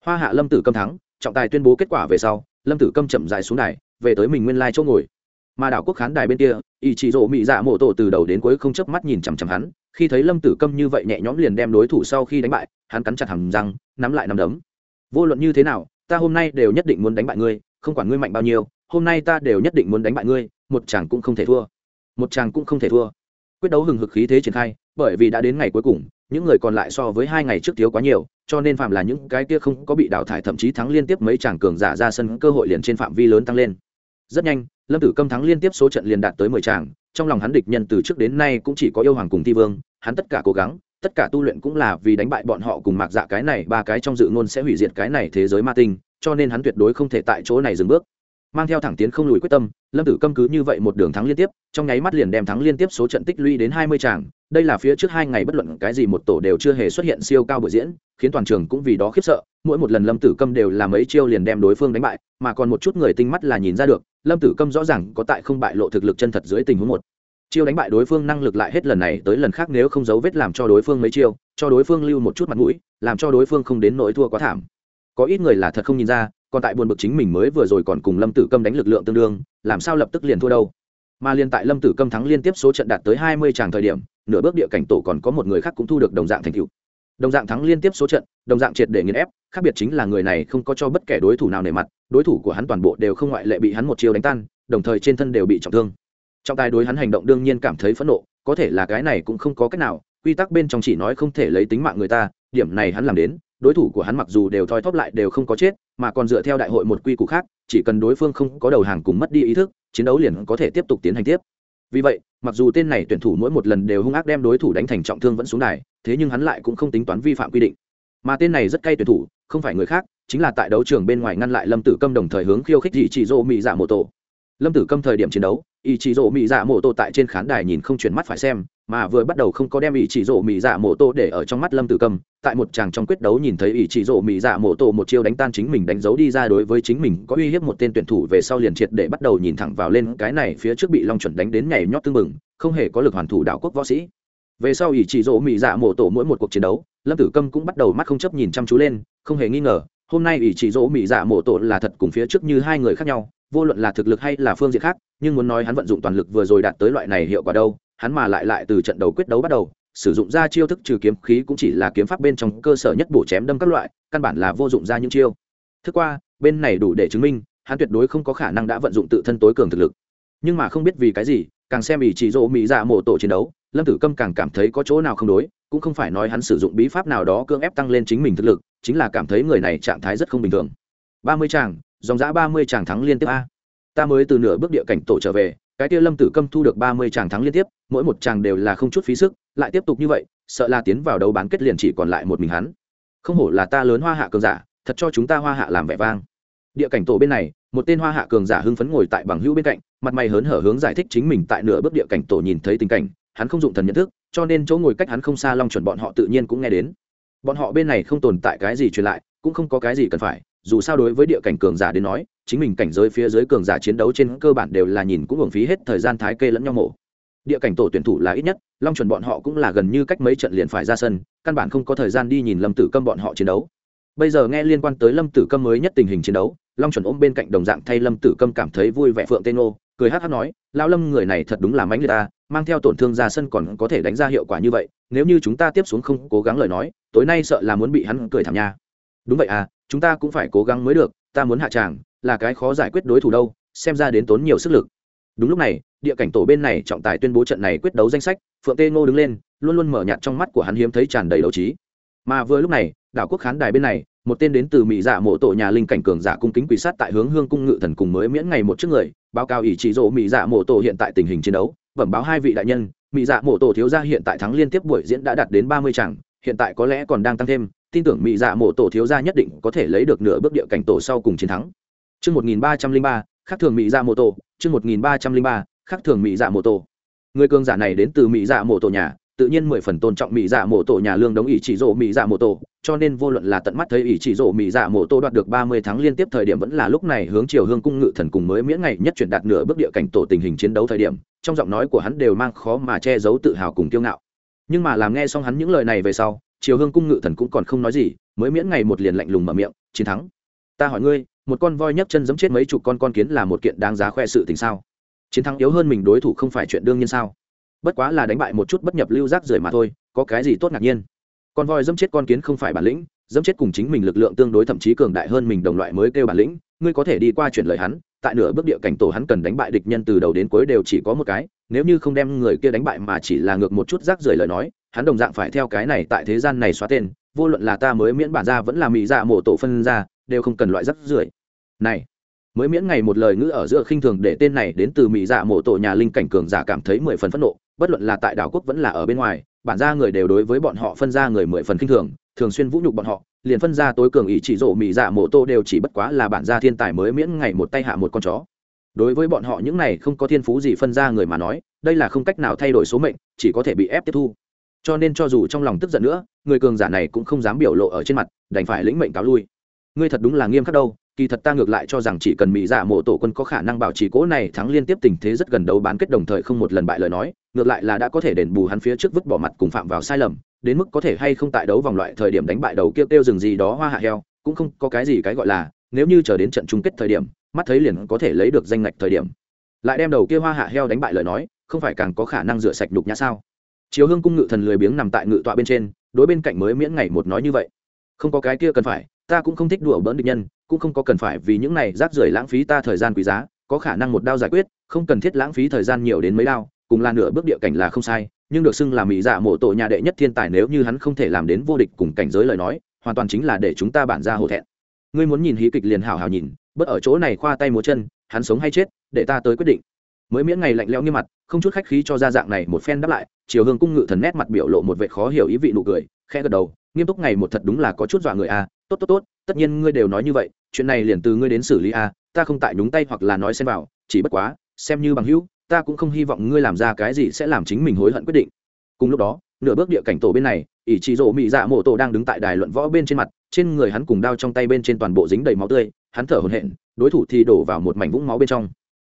Hoa hạ lâm tử câm thắng, trọng tài tuyên bố kết quả về sau, lâm tử câm chậm dài xuống đài, về tới mình nguyên lai chỗ ngồi. Mà đảo quốc khán đài bên kia ý chị rộ mị dạ mộ tổ từ đầu đến cuối không chớp mắt nhìn chằm chằm hắn, khi thấy lâm tử câm như vậy nhẹ nhõm liền đem đối thủ sau khi đánh bại, hắn cắn chặt hầm răng, nắm lại nắm đấm. Vô luận như thế nào, ta hôm nay đều nhất định muốn đánh bại ngươi, không quản ngươi mạnh bao nhiêu hôm nay ta đều nhất định muốn đánh bại ngươi, một chàng cũng không thể thua. Một chàng cũng không thể thua. Quyết đấu hừng hực khí thế triển khai, bởi vì đã đến ngày cuối cùng, những người còn lại so với hai ngày trước thiếu quá nhiều, cho nên phạm là những cái kia không có bị đào thải thậm chí thắng liên tiếp mấy chàng cường giả ra sân, cơ hội liền trên phạm vi lớn tăng lên. Rất nhanh, lâm tử câm thắng liên tiếp số trận liền đạt tới mười chàng, trong lòng hắn địch nhân từ trước đến nay cũng chỉ có yêu hoàng cùng thi vương, hắn tất cả cố gắng, tất cả tu luyện cũng là vì đánh bại bọn họ cùng mạc dạ cái này, ba cái trong dự ngôn sẽ hủy diệt cái này thế giới ma tinh, cho nên hắn tuyệt đối không thể tại chỗ này dừng bước mang theo thẳng tiến không lùi quyết tâm, lâm tử câm cứ như vậy một đường thắng liên tiếp, trong nháy mắt liền đem thắng liên tiếp số trận tích lũy đến hai mươi tràng. Đây là phía trước hai ngày bất luận cái gì một tổ đều chưa hề xuất hiện siêu cao buổi diễn, khiến toàn trường cũng vì đó khiếp sợ. Mỗi một lần lâm tử câm đều là mấy chiêu liền đem đối phương đánh bại, mà còn một chút người tinh mắt là nhìn ra được, lâm tử câm rõ ràng có tại không bại lộ thực lực chân thật dưới tình huống một. Chiêu đánh bại đối phương năng lực lại hết lần này tới lần khác nếu không giấu vết làm cho đối phương mấy chiêu, cho đối phương lưu một chút mặt mũi, làm cho đối phương không đến nỗi thua quá thảm. Có ít người là thật không nhìn ra còn tại buồn bực chính mình mới vừa rồi còn cùng lâm tử câm đánh lực lượng tương đương, làm sao lập tức liền thua đâu? Mà liên tại lâm tử câm thắng liên tiếp số trận đạt tới hai mươi tràng thời điểm, nửa bước địa cảnh tổ còn có một người khác cũng thu được đồng dạng thành tựu. Đồng dạng thắng liên tiếp số trận, đồng dạng triệt để nghiền ép, khác biệt chính là người này không có cho bất kể đối thủ nào nề mặt, đối thủ của hắn toàn bộ đều không ngoại lệ bị hắn một chiêu đánh tan, đồng thời trên thân đều bị trọng thương. Trọng tài đối hắn hành động đương nhiên cảm thấy phẫn nộ, có thể là cái này cũng không có cách nào, quy tắc bên trong chỉ nói không thể lấy tính mạng người ta, điểm này hắn làm đến đối thủ của hắn mặc dù đều thoi thóp lại đều không có chết, mà còn dựa theo đại hội một quy củ khác, chỉ cần đối phương không có đầu hàng cùng mất đi ý thức, chiến đấu liền có thể tiếp tục tiến hành tiếp. Vì vậy, mặc dù tên này tuyển thủ mỗi một lần đều hung ác đem đối thủ đánh thành trọng thương vẫn xuống đài, thế nhưng hắn lại cũng không tính toán vi phạm quy định. Mà tên này rất cay tuyển thủ, không phải người khác, chính là tại đấu trường bên ngoài ngăn lại lâm tử câm đồng thời hướng khiêu khích dị chỉ dỗ mỹ dạ mô tô lâm tử câm thời điểm chiến đấu ý chỉ dỗ mỹ dạ mô tô tại trên khán đài nhìn không chuyển mắt phải xem mà vừa bắt đầu không có đem ý chỉ rổ mỹ dạ mổ tô để ở trong mắt lâm tử cầm, tại một chàng trong quyết đấu nhìn thấy ý chỉ rổ mỹ dạ mổ tô một chiêu đánh tan chính mình đánh dấu đi ra đối với chính mình có uy hiếp một tên tuyển thủ về sau liền triệt để bắt đầu nhìn thẳng vào lên cái này phía trước bị long chuẩn đánh đến nhảy nhót tương mừng không hề có lực hoàn thủ đạo quốc võ sĩ. Về sau ý chỉ rổ mỹ dạ mổ tô mỗi một cuộc chiến đấu, lâm tử cầm cũng bắt đầu mắt không chấp nhìn chăm chú lên, không hề nghi ngờ, hôm nay ý chỉ rổ mỹ dạ mổ tô là thật cùng phía trước như hai người khác nhau, vô luận là thực lực hay là phương diện khác, nhưng muốn nói hắn vận dụng toàn lực vừa rồi đạt tới loại này hiệu quả đâu hắn mà lại lại từ trận đấu quyết đấu bắt đầu, sử dụng ra chiêu thức trừ kiếm khí cũng chỉ là kiếm pháp bên trong cơ sở nhất bổ chém đâm các loại, căn bản là vô dụng ra những chiêu. Thức qua, bên này đủ để chứng minh, hắn tuyệt đối không có khả năng đã vận dụng tự thân tối cường thực lực. Nhưng mà không biết vì cái gì, càng xem ý chỉ dỗ mỹ dạ mộ tổ chiến đấu, lâm tử câm càng cảm thấy có chỗ nào không đối, cũng không phải nói hắn sử dụng bí pháp nào đó cưỡng ép tăng lên chính mình thực lực, chính là cảm thấy người này trạng thái rất không bình thường. Ba mươi chàng, dòng giã ba mươi chàng thắng liên tiếp a. Ta mới từ nửa bước địa cảnh tổ trở về cái kia lâm tử câm thu được ba mươi tràng thắng liên tiếp, mỗi một tràng đều là không chút phí sức, lại tiếp tục như vậy, sợ là tiến vào đấu bán kết liền chỉ còn lại một mình hắn. Không hổ là ta lớn hoa hạ cường giả, thật cho chúng ta hoa hạ làm vẻ vang. Địa cảnh tổ bên này, một tên hoa hạ cường giả hưng phấn ngồi tại bằng hữu bên cạnh, mặt mày hớn hở hướng giải thích chính mình tại nửa bước địa cảnh tổ nhìn thấy tình cảnh, hắn không dụng thần nhận thức, cho nên chỗ ngồi cách hắn không xa long chuẩn bọn họ tự nhiên cũng nghe đến. Bọn họ bên này không tồn tại cái gì truyền lại, cũng không có cái gì cần phải dù sao đối với địa cảnh cường giả đến nói, chính mình cảnh giới phía dưới cường giả chiến đấu trên cơ bản đều là nhìn cũng hưởng phí hết thời gian thái kê lẫn nhau mổ. Địa cảnh tổ tuyển thủ là ít nhất, long chuẩn bọn họ cũng là gần như cách mấy trận liền phải ra sân, căn bản không có thời gian đi nhìn lâm tử câm bọn họ chiến đấu. Bây giờ nghe liên quan tới lâm tử câm mới nhất tình hình chiến đấu, long chuẩn ôm bên cạnh đồng dạng thay lâm tử câm cảm thấy vui vẻ phượng tên ô cười hát hát nói lao lâm, người này thật đúng là mánh người ta, mang theo tổn thương ra sân còn có thể đánh ra hiệu quả như vậy, nếu như chúng ta tiếp xuống không cố gắng lời nói, tối nay sợ là muốn bị hắn cười thảm nha. Đúng vậy à chúng ta cũng phải cố gắng mới được, ta muốn hạ tràng, là cái khó giải quyết đối thủ đâu, xem ra đến tốn nhiều sức lực. Đúng lúc này, địa cảnh tổ bên này trọng tài tuyên bố trận này quyết đấu danh sách, phượng tê ngô đứng lên, luôn luôn mở nhạt trong mắt của hắn hiếm thấy tràn đầy đấu trí. Mà vừa lúc này, đảo quốc khán đài bên này, một tên đến từ mỹ dạ mộ tổ nhà linh cảnh cường giả cung kính quỳ sát tại hướng hương cung ngự thần cùng mới miễn ngày một trước người, báo cáo ý chỉ rộ mỹ dạ mộ tổ hiện tại tình hình chiến đấu. Bẩm báo hai vị đại nhân, mỹ dạ mộ tổ thiếu gia hiện tại thắng liên tiếp buổi diễn đã đạt đến ba mươi chẳng hiện tại có lẽ còn đang tăng thêm tin tưởng mỹ dạ mộ tổ thiếu gia nhất định có thể lấy được nửa bước địa cảnh tổ sau cùng chiến thắng Chương một nghìn ba trăm linh ba khác thường mỹ dạ mộ tổ, chương một nghìn ba trăm linh ba khác thường mỹ dạ mộ tổ. Người cường giả này đến từ mỹ dạ mộ tổ nhà, tự nhiên mười phần tôn trọng mỹ dạ mộ tổ nhà lương đống ý chỉ rộ mỹ dạ mộ tổ, cho nên vô luận là tận mắt thấy ý chỉ rộ mỹ dạ mộ tổ đoạt được ba mươi tháng liên tiếp thời điểm vẫn là lúc này hướng chiều hương cung ngự thần cùng mới miễn ngày nhất chuyển đạt nửa bước địa cảnh tổ tình hình chiến đấu thời điểm, trong giọng nói của hắn đều mang khó mà che giấu tự hào cùng kiêu ngạo. Nhưng mà làm nghe xong hắn những lời này về sau, chiều hương cung ngự thần cũng còn không nói gì, mới miễn ngày một liền lạnh lùng mở miệng, chiến thắng. Ta hỏi ngươi, một con voi nhấc chân giẫm chết mấy chục con con kiến là một kiện đáng giá khoe sự tình sao? Chiến thắng yếu hơn mình đối thủ không phải chuyện đương nhiên sao? Bất quá là đánh bại một chút bất nhập lưu rác rưởi mà thôi có cái gì tốt ngạc nhiên? Con voi dẫm chết con kiến không phải bản lĩnh dẫm chết cùng chính mình lực lượng tương đối thậm chí cường đại hơn mình đồng loại mới kêu bản lĩnh ngươi có thể đi qua chuyển lời hắn tại nửa bước địa cảnh tổ hắn cần đánh bại địch nhân từ đầu đến cuối đều chỉ có một cái nếu như không đem người kia đánh bại mà chỉ là ngược một chút rác rưởi lời nói hắn đồng dạng phải theo cái này tại thế gian này xóa tên, vô luận là ta mới miễn bản ra vẫn là mỹ dạ mộ tổ phân ra, đều không cần loại rắc rưởi. Này, mới miễn ngày một lời ngữ ở giữa khinh thường để tên này đến từ mỹ dạ mộ tổ nhà linh cảnh cường giả cảm thấy mười phần phẫn nộ, bất luận là tại đảo quốc vẫn là ở bên ngoài, bản ra người đều đối với bọn họ phân ra người mười phần khinh thường thường xuyên vũ nhục bọn họ, liền phân ra tối cường ý chỉ rộ mỹ dạ mộ tô đều chỉ bất quá là bản gia thiên tài mới miễn ngày một tay hạ một con chó. Đối với bọn họ những này không có thiên phú gì phân ra người mà nói, đây là không cách nào thay đổi số mệnh, chỉ có thể bị ép tiếp thu cho nên cho dù trong lòng tức giận nữa, người cường giả này cũng không dám biểu lộ ở trên mặt, đành phải lĩnh mệnh cáo lui. Ngươi thật đúng là nghiêm khắc đâu, kỳ thật ta ngược lại cho rằng chỉ cần mỹ giả dạ mộ tổ quân có khả năng bảo trì cố này thắng liên tiếp tình thế rất gần đấu bán kết đồng thời không một lần bại lời nói, ngược lại là đã có thể đền bù hắn phía trước vứt bỏ mặt cùng phạm vào sai lầm, đến mức có thể hay không tại đấu vòng loại thời điểm đánh bại đầu kêu kêu rừng gì đó hoa hạ heo, cũng không có cái gì cái gọi là, nếu như chờ đến trận chung kết thời điểm, mắt thấy liền có thể lấy được danh ngạch thời điểm. Lại đem đầu kia hoa hạ heo đánh bại lời nói, không phải càng có khả năng rửa sạch đục nhã sao? Chiếu hương cung ngự thần lười biếng nằm tại ngự tọa bên trên, đối bên cạnh mới miễn ngày một nói như vậy. Không có cái kia cần phải, ta cũng không thích đùa bỡn địch nhân, cũng không có cần phải vì những này rác rưởi lãng phí ta thời gian quý giá, có khả năng một đao giải quyết, không cần thiết lãng phí thời gian nhiều đến mấy đao, cùng là nửa bước địa cảnh là không sai, nhưng được xưng là mỹ dạ mộ tổ nhà đệ nhất thiên tài nếu như hắn không thể làm đến vô địch cùng cảnh giới lời nói, hoàn toàn chính là để chúng ta bản ra hổ thẹn. Ngươi muốn nhìn hí kịch liền hào hào nhìn, bớt ở chỗ này khoa tay múa chân, hắn sống hay chết, để ta tới quyết định. Mới miễn ngày lạnh lẽo nghiêm mặt, không chút khách khí cho ra dạng này một phen đáp lại chiều hương cung ngự thần nét mặt biểu lộ một vệ khó hiểu ý vị nụ cười, khẽ gật đầu, nghiêm túc ngày một thật đúng là có chút dọa người a tốt tốt tốt, tất nhiên ngươi đều nói như vậy, chuyện này liền từ ngươi đến xử lý a ta không tại nhúng tay hoặc là nói xem vào, chỉ bất quá, xem như bằng hữu, ta cũng không hy vọng ngươi làm ra cái gì sẽ làm chính mình hối hận quyết định. Cùng lúc đó, nửa bước địa cảnh tổ bên này, ỷ trị rỗ Mị dạ mộ tổ đang đứng tại đài luận võ bên trên mặt, trên người hắn cùng đao trong tay bên trên toàn bộ dính đầy máu tươi, hắn thở hổn hển, đối thủ thì đổ vào một mảnh vũng máu bên trong.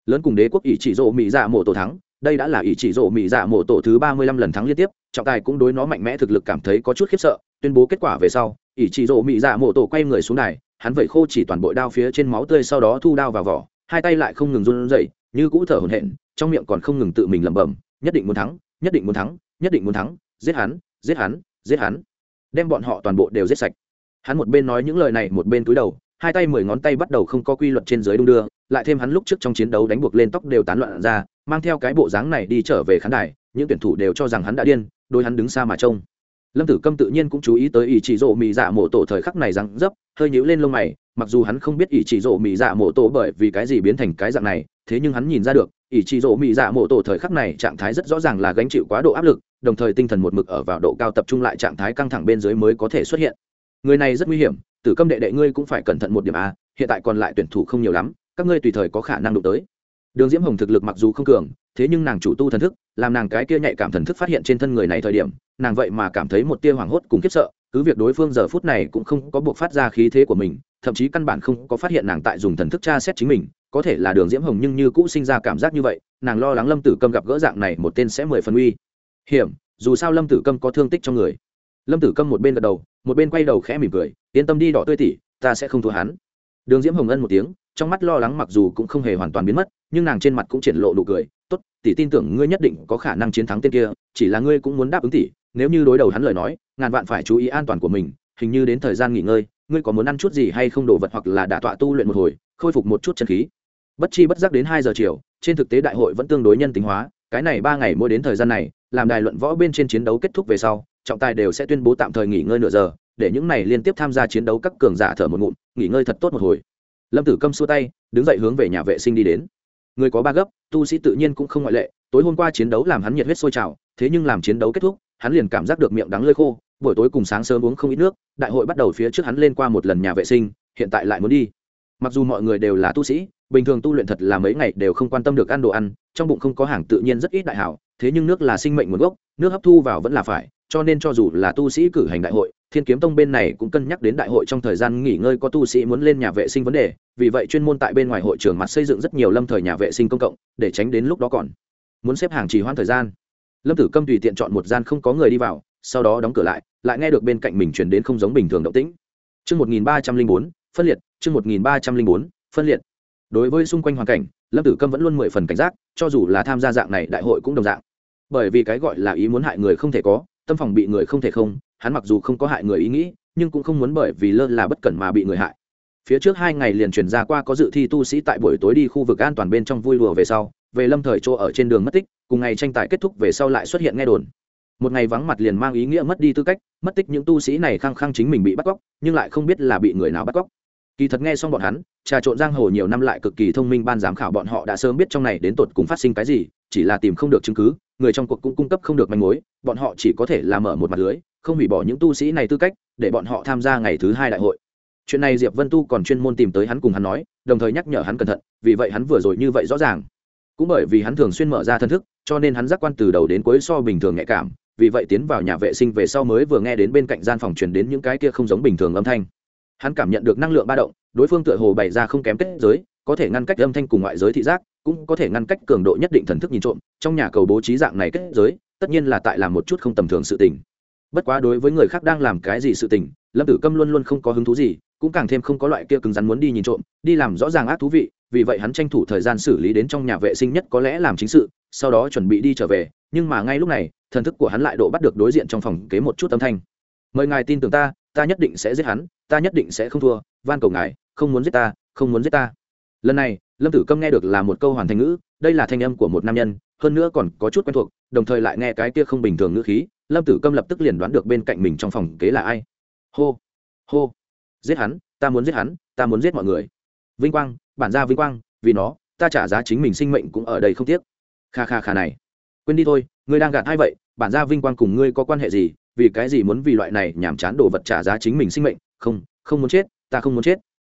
Lớn cùng đế quốc ỷ trị rỗ Mị dạ mộ tổ thắng đây đã là ý chỉ rỗ mỹ dạ mộ tổ thứ ba mươi lăm lần thắng liên tiếp trọng tài cũng đối nó mạnh mẽ thực lực cảm thấy có chút khiếp sợ tuyên bố kết quả về sau ý chỉ rỗ mỹ dạ mộ tổ quay người xuống này, hắn vẩy khô chỉ toàn bộ đao phía trên máu tươi sau đó thu đao vào vỏ hai tay lại không ngừng run rẩy như cũ thở hổn hển trong miệng còn không ngừng tự mình lẩm bẩm nhất định muốn thắng nhất định muốn thắng nhất định muốn thắng giết hắn giết hắn giết hắn. Đem bọn họ toàn bộ đều giết sạch. Hắn một bên nói những lời này một bên túi đầu hai tay mười ngón tay bắt đầu không có quy luật trên dưới đung đưa lại thêm hắn lúc trước trong chiến đấu đánh buộc lên tóc đều tán loạn ra, mang theo cái bộ dáng này đi trở về khán đài, những tuyển thủ đều cho rằng hắn đã điên, đôi hắn đứng xa mà trông. Lâm tử câm tự nhiên cũng chú ý tới ý chỉ rộ mì dạ mổ tổ thời khắc này rằng dấp, hơi nhíu lên lông mày, mặc dù hắn không biết ý chỉ rộ mì dạ mổ tổ bởi vì cái gì biến thành cái dạng này, thế nhưng hắn nhìn ra được, ý chỉ rộ mì dạ mổ tổ thời khắc này trạng thái rất rõ ràng là gánh chịu quá độ áp lực, đồng thời tinh thần một mực ở vào độ cao tập trung lại trạng thái căng thẳng bên dưới mới có thể xuất hiện. Người này rất nguy hiểm, tử câm đệ đệ ngươi cũng phải cẩn thận một điểm a, hiện tại còn lại tuyển thủ không nhiều lắm các ngươi tùy thời có khả năng đụng tới. Đường diễm hồng thực lực mặc dù không cường, thế nhưng nàng chủ tu thần thức, làm nàng cái kia nhạy cảm thần thức phát hiện trên thân người này thời điểm, nàng vậy mà cảm thấy một tia hoảng hốt cùng khiếp sợ, cứ việc đối phương giờ phút này cũng không có buộc phát ra khí thế của mình, thậm chí căn bản không có phát hiện nàng tại dùng thần thức tra xét chính mình, có thể là đường diễm hồng nhưng như cũ sinh ra cảm giác như vậy, nàng lo lắng lâm tử câm gặp gỡ dạng này một tên sẽ mười phần uy. Hiểm, dù sao lâm tử câm có thương tích trong người. Lâm tử câm một bên gật đầu, một bên quay đầu khẽ mỉm cười, yên tâm đi đỏ tươi tỉ ta sẽ không thua hắn. Đường diễm hồng ân một tiếng trong mắt lo lắng mặc dù cũng không hề hoàn toàn biến mất, nhưng nàng trên mặt cũng triển lộ nụ cười. Tốt, tỷ tin tưởng ngươi nhất định có khả năng chiến thắng tên kia, chỉ là ngươi cũng muốn đáp ứng tỷ, nếu như đối đầu hắn lời nói, ngàn vạn phải chú ý an toàn của mình, hình như đến thời gian nghỉ ngơi, ngươi có muốn ăn chút gì hay không đồ vật hoặc là đả tọa tu luyện một hồi, khôi phục một chút chân khí. Bất chi bất giác đến hai giờ chiều, trên thực tế đại hội vẫn tương đối nhân tính hóa, cái này ba ngày mỗi đến thời gian này, làm đài luận võ bên trên chiến đấu kết thúc về sau, trọng tài đều sẽ tuyên bố tạm thời nghỉ ngơi nửa giờ, để những này liên tiếp tham gia chiến đấu các cường giả thở một ngụm, nghỉ ngơi thật tốt một hồi lâm tử câm xua tay, đứng dậy hướng về nhà vệ sinh đi đến. Người có ba gấp, tu sĩ tự nhiên cũng không ngoại lệ, tối hôm qua chiến đấu làm hắn nhiệt huyết sôi trào, thế nhưng làm chiến đấu kết thúc, hắn liền cảm giác được miệng đắng lơi khô, buổi tối cùng sáng sớm uống không ít nước, đại hội bắt đầu phía trước hắn lên qua một lần nhà vệ sinh, hiện tại lại muốn đi. Mặc dù mọi người đều là tu sĩ, bình thường tu luyện thật là mấy ngày đều không quan tâm được ăn đồ ăn, trong bụng không có hàng tự nhiên rất ít đại hảo, thế nhưng nước là sinh mệnh nguồn gốc, nước hấp thu vào vẫn là phải, cho nên cho dù là tu sĩ cử hành đại hội thiên kiếm tông bên này cũng cân nhắc đến đại hội trong thời gian nghỉ ngơi có tu sĩ muốn lên nhà vệ sinh vấn đề vì vậy chuyên môn tại bên ngoài hội trường mặt xây dựng rất nhiều lâm thời nhà vệ sinh công cộng để tránh đến lúc đó còn muốn xếp hàng trì hoãn thời gian lâm tử câm tùy tiện chọn một gian không có người đi vào sau đó đóng cửa lại lại nghe được bên cạnh mình chuyển đến không giống bình thường động tĩnh Chương 1304, phân liệt, chương 1304, phân liệt. Đối với xung quanh hoàn cảnh, Lâm Tử Câm vẫn luôn mười phần cảnh giác, cho dù là tham gia dạng này đại hội cũng đồng dạng. bởi vì cái gọi là ý muốn hại người không thể có tâm phòng bị người không thể không hắn mặc dù không có hại người ý nghĩ, nhưng cũng không muốn bởi vì lơ là bất cẩn mà bị người hại. Phía trước hai ngày liền truyền ra qua có dự thi tu sĩ tại buổi tối đi khu vực an toàn bên trong vui đùa về sau, về lâm thời chỗ ở trên đường mất tích, cùng ngày tranh tài kết thúc về sau lại xuất hiện nghe đồn. Một ngày vắng mặt liền mang ý nghĩa mất đi tư cách, mất tích những tu sĩ này khăng khăng chính mình bị bắt cóc, nhưng lại không biết là bị người nào bắt cóc. Kỳ thật nghe xong bọn hắn, trà trộn giang hồ nhiều năm lại cực kỳ thông minh ban giám khảo bọn họ đã sớm biết trong này đến tột cùng phát sinh cái gì, chỉ là tìm không được chứng cứ, người trong cuộc cũng cung cấp không được manh mối, bọn họ chỉ có thể là mở một mặt lưới không hủy bỏ những tu sĩ này tư cách, để bọn họ tham gia ngày thứ hai đại hội. Chuyện này diệp vân tu còn chuyên môn tìm tới hắn cùng hắn nói, đồng thời nhắc nhở hắn cẩn thận, vì vậy hắn vừa rồi như vậy rõ ràng. Cũng bởi vì hắn thường xuyên mở ra thân thức, cho nên hắn giác quan từ đầu đến cuối so bình thường nhạy cảm, vì vậy tiến vào nhà vệ sinh về sau mới vừa nghe đến bên cạnh gian phòng truyền đến những cái kia không giống bình thường âm thanh. Hắn cảm nhận được năng lượng ba động, đối phương tựa hồ bày ra không kém kết giới, có thể ngăn cách âm thanh cùng ngoại giới thị giác, cũng có thể ngăn cách cường độ nhất định thần thức nhìn trộm, trong nhà cầu bố trí dạng này kết giới, tất nhiên là tại làm một chút không tầm thường sự tình bất quá đối với người khác đang làm cái gì sự tình, lâm tử câm luôn luôn không có hứng thú gì, cũng càng thêm không có loại kia cứng rắn muốn đi nhìn trộm, đi làm rõ ràng ác thú vị, vì vậy hắn tranh thủ thời gian xử lý đến trong nhà vệ sinh nhất có lẽ làm chính sự, sau đó chuẩn bị đi trở về, nhưng mà ngay lúc này, thần thức của hắn lại độ bắt được đối diện trong phòng kế một chút âm thanh. Mời ngài tin tưởng ta ta nhất định sẽ giết hắn, ta nhất định sẽ không thua, van cầu ngài, không muốn giết ta, không muốn giết ta. Lần này, lâm tử câm nghe được là một câu hoàn thành ngữ, đây là thanh âm của một nam nhân, hơn nữa còn có chút quen thuộc, đồng thời lại nghe cái kia không bình thường ngữ khí lâm tử câm lập tức liền đoán được bên cạnh mình trong phòng kế là ai. Hô hô, giết hắn, ta muốn giết hắn, ta muốn giết mọi người. Vinh quang, bản gia vinh quang, vì nó, ta trả giá chính mình sinh mệnh cũng ở đây không tiếc. Kha kha kha này, quên đi thôi, ngươi đang gạt ai vậy? Bản gia vinh quang cùng ngươi có quan hệ gì? Vì cái gì muốn vì loại này nhảm chán đồ vật trả giá chính mình sinh mệnh? Không không muốn chết, ta không muốn chết.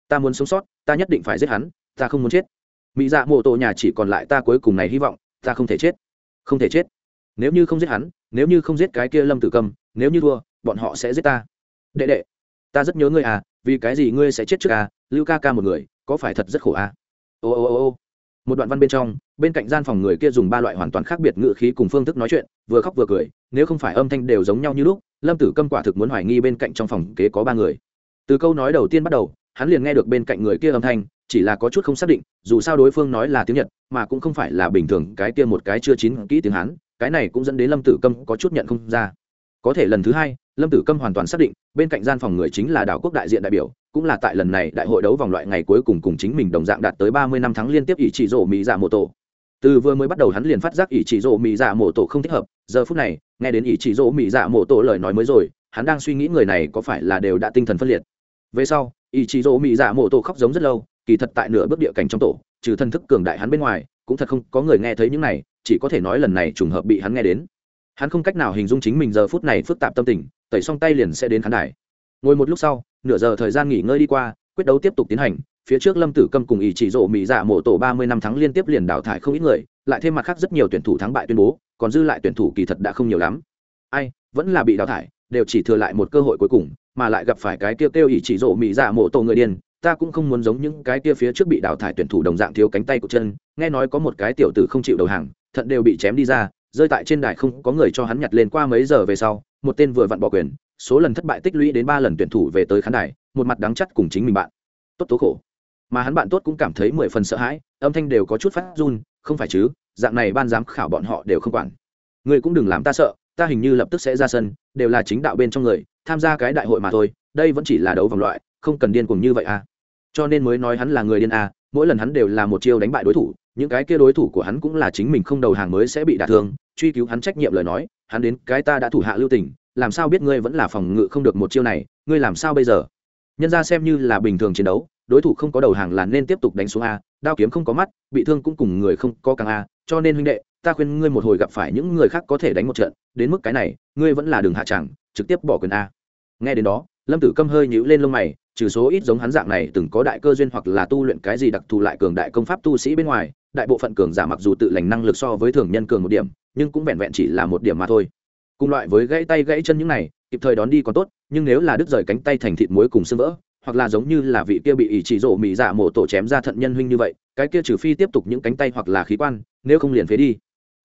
Ta muốn sống sót, ta nhất định phải giết hắn, ta không muốn chết. Mỹ dạ mộ tổ nhà chỉ còn lại ta cuối cùng này hy vọng, ta không thể chết. Không thể chết nếu như không giết hắn, nếu như không giết cái kia lâm tử cầm, nếu như thua, bọn họ sẽ giết ta. Đệ đệ, ta rất nhớ ngươi à vì cái gì ngươi sẽ chết trước à lưu ca ca một người, có phải thật rất khổ à? Ô ô ô ô. Một đoạn văn bên trong, bên cạnh gian phòng người kia dùng ba loại hoàn toàn khác biệt ngữ khí cùng phương thức nói chuyện, vừa khóc vừa cười, nếu không phải âm thanh đều giống nhau như lúc, lâm tử câm quả thực muốn hoài nghi bên cạnh trong phòng kế có ba người. Từ câu nói đầu tiên bắt đầu, hắn liền nghe được bên cạnh người kia âm thanh, chỉ là có chút không xác định, dù sao đối phương nói là tiếng nhật, mà cũng không phải là bình thường, cái kia một cái chưa chín kỹ tiếng hắn cái này cũng dẫn đến lâm tử câm có chút nhận không ra. Có thể lần thứ hai, lâm tử câm hoàn toàn xác định, bên cạnh gian phòng người chính là đảo quốc đại diện đại biểu, cũng là tại lần này đại hội đấu vòng loại ngày cuối cùng cùng chính mình đồng dạng đạt tới ba mươi năm tháng liên tiếp ỷ chỉ rỗ mỹ dạ mô tổ. Từ vừa mới bắt đầu hắn liền phát giác ỷ chỉ rỗ mỹ dạ mô tổ không thích hợp, giờ phút này, nghe đến ỷ chỉ rỗ mỹ dạ mô tổ lời nói mới rồi, hắn đang suy nghĩ người này có phải là đều đã tinh thần phân liệt. Về sau, ỷ chỉ rỗ mỹ dạ mô tổ khóc giống rất lâu, kỳ thật tại nửa bước địa cảnh trong tổ, trừ thân thức cường đại hắn bên ngoài, cũng thật không có người nghe thấy những này chỉ có thể nói lần này trùng hợp bị hắn nghe đến. Hắn không cách nào hình dung chính mình giờ phút này phức tạp tâm tình, tẩy xong tay liền sẽ đến khán đài. Ngồi một lúc sau, nửa giờ thời gian nghỉ ngơi đi qua, quyết đấu tiếp tục tiến hành, phía trước lâm tử câm cùng ý chỉ rộ mỹ dạ mộ tổ ba mươi năm thắng liên tiếp liền đào thải không ít người, lại thêm mặt khác rất nhiều tuyển thủ thắng bại tuyên bố, còn dư lại tuyển thủ kỳ thật đã không nhiều lắm. Ai, vẫn là bị đào thải, đều chỉ thừa lại một cơ hội cuối cùng, mà lại gặp phải cái kia kêu ý chỉ rộ mỹ dạ mộ tổ người điên, ta cũng không muốn giống những cái kia phía trước bị đào thải tuyển thủ đồng dạng thiếu cánh tay của chân, nghe nói có một cái tiểu tử không chịu đầu hàng thận đều bị chém đi ra, rơi tại trên đài không có người cho hắn nhặt lên qua mấy giờ về sau, một tên vừa vặn bỏ quyền, số lần thất bại tích lũy đến ba lần tuyển thủ về tới khán đài, một mặt đắng chắt cùng chính mình bạn. Tốt tố khổ. Mà hắn bạn tốt cũng cảm thấy mười phần sợ hãi, âm thanh đều có chút phát run, không phải chứ, dạng này ban giám khảo bọn họ đều không quản. Người cũng đừng làm ta sợ, ta hình như lập tức sẽ ra sân, đều là chính đạo bên trong người, tham gia cái đại hội mà thôi, đây vẫn chỉ là đấu vòng loại, không cần điên cuồng như vậy à. Cho nên mới nói hắn là người điên à mỗi lần hắn đều là một chiêu đánh bại đối thủ những cái kia đối thủ của hắn cũng là chính mình không đầu hàng mới sẽ bị đả thương, truy cứu hắn trách nhiệm lời nói, hắn đến cái ta đã thủ hạ lưu tình, làm sao biết ngươi vẫn là phòng ngự không được một chiêu này, ngươi làm sao bây giờ? Nhân ra xem như là bình thường chiến đấu, đối thủ không có đầu hàng là nên tiếp tục đánh xuống a, đao kiếm không có mắt, bị thương cũng cùng người không có càng a, cho nên huynh đệ, ta khuyên ngươi một hồi gặp phải những người khác có thể đánh một trận, đến mức cái này, ngươi vẫn là đường hạ chẳng trực tiếp bỏ quyền a. Nghe đến đó, lâm tử câm hơi nhíu lên lông mày trừ số ít giống hắn dạng này từng có đại cơ duyên hoặc là tu luyện cái gì đặc thù lại cường đại công pháp tu sĩ bên ngoài, đại bộ phận cường giả mặc dù tự lành năng lực so với thường nhân cường một điểm, nhưng cũng vẹn vẹn chỉ là một điểm mà thôi. Cùng loại với gãy tay gãy chân những này, kịp thời đón đi còn tốt, nhưng nếu là đứt rời cánh tay thành thịt muối cùng xương vỡ, hoặc là giống như là vị kia bị ỷ chỉ rộ mị dạ mổ tổ chém ra thận nhân huynh như vậy, cái kia trừ phi tiếp tục những cánh tay hoặc là khí quan, nếu không liền phế đi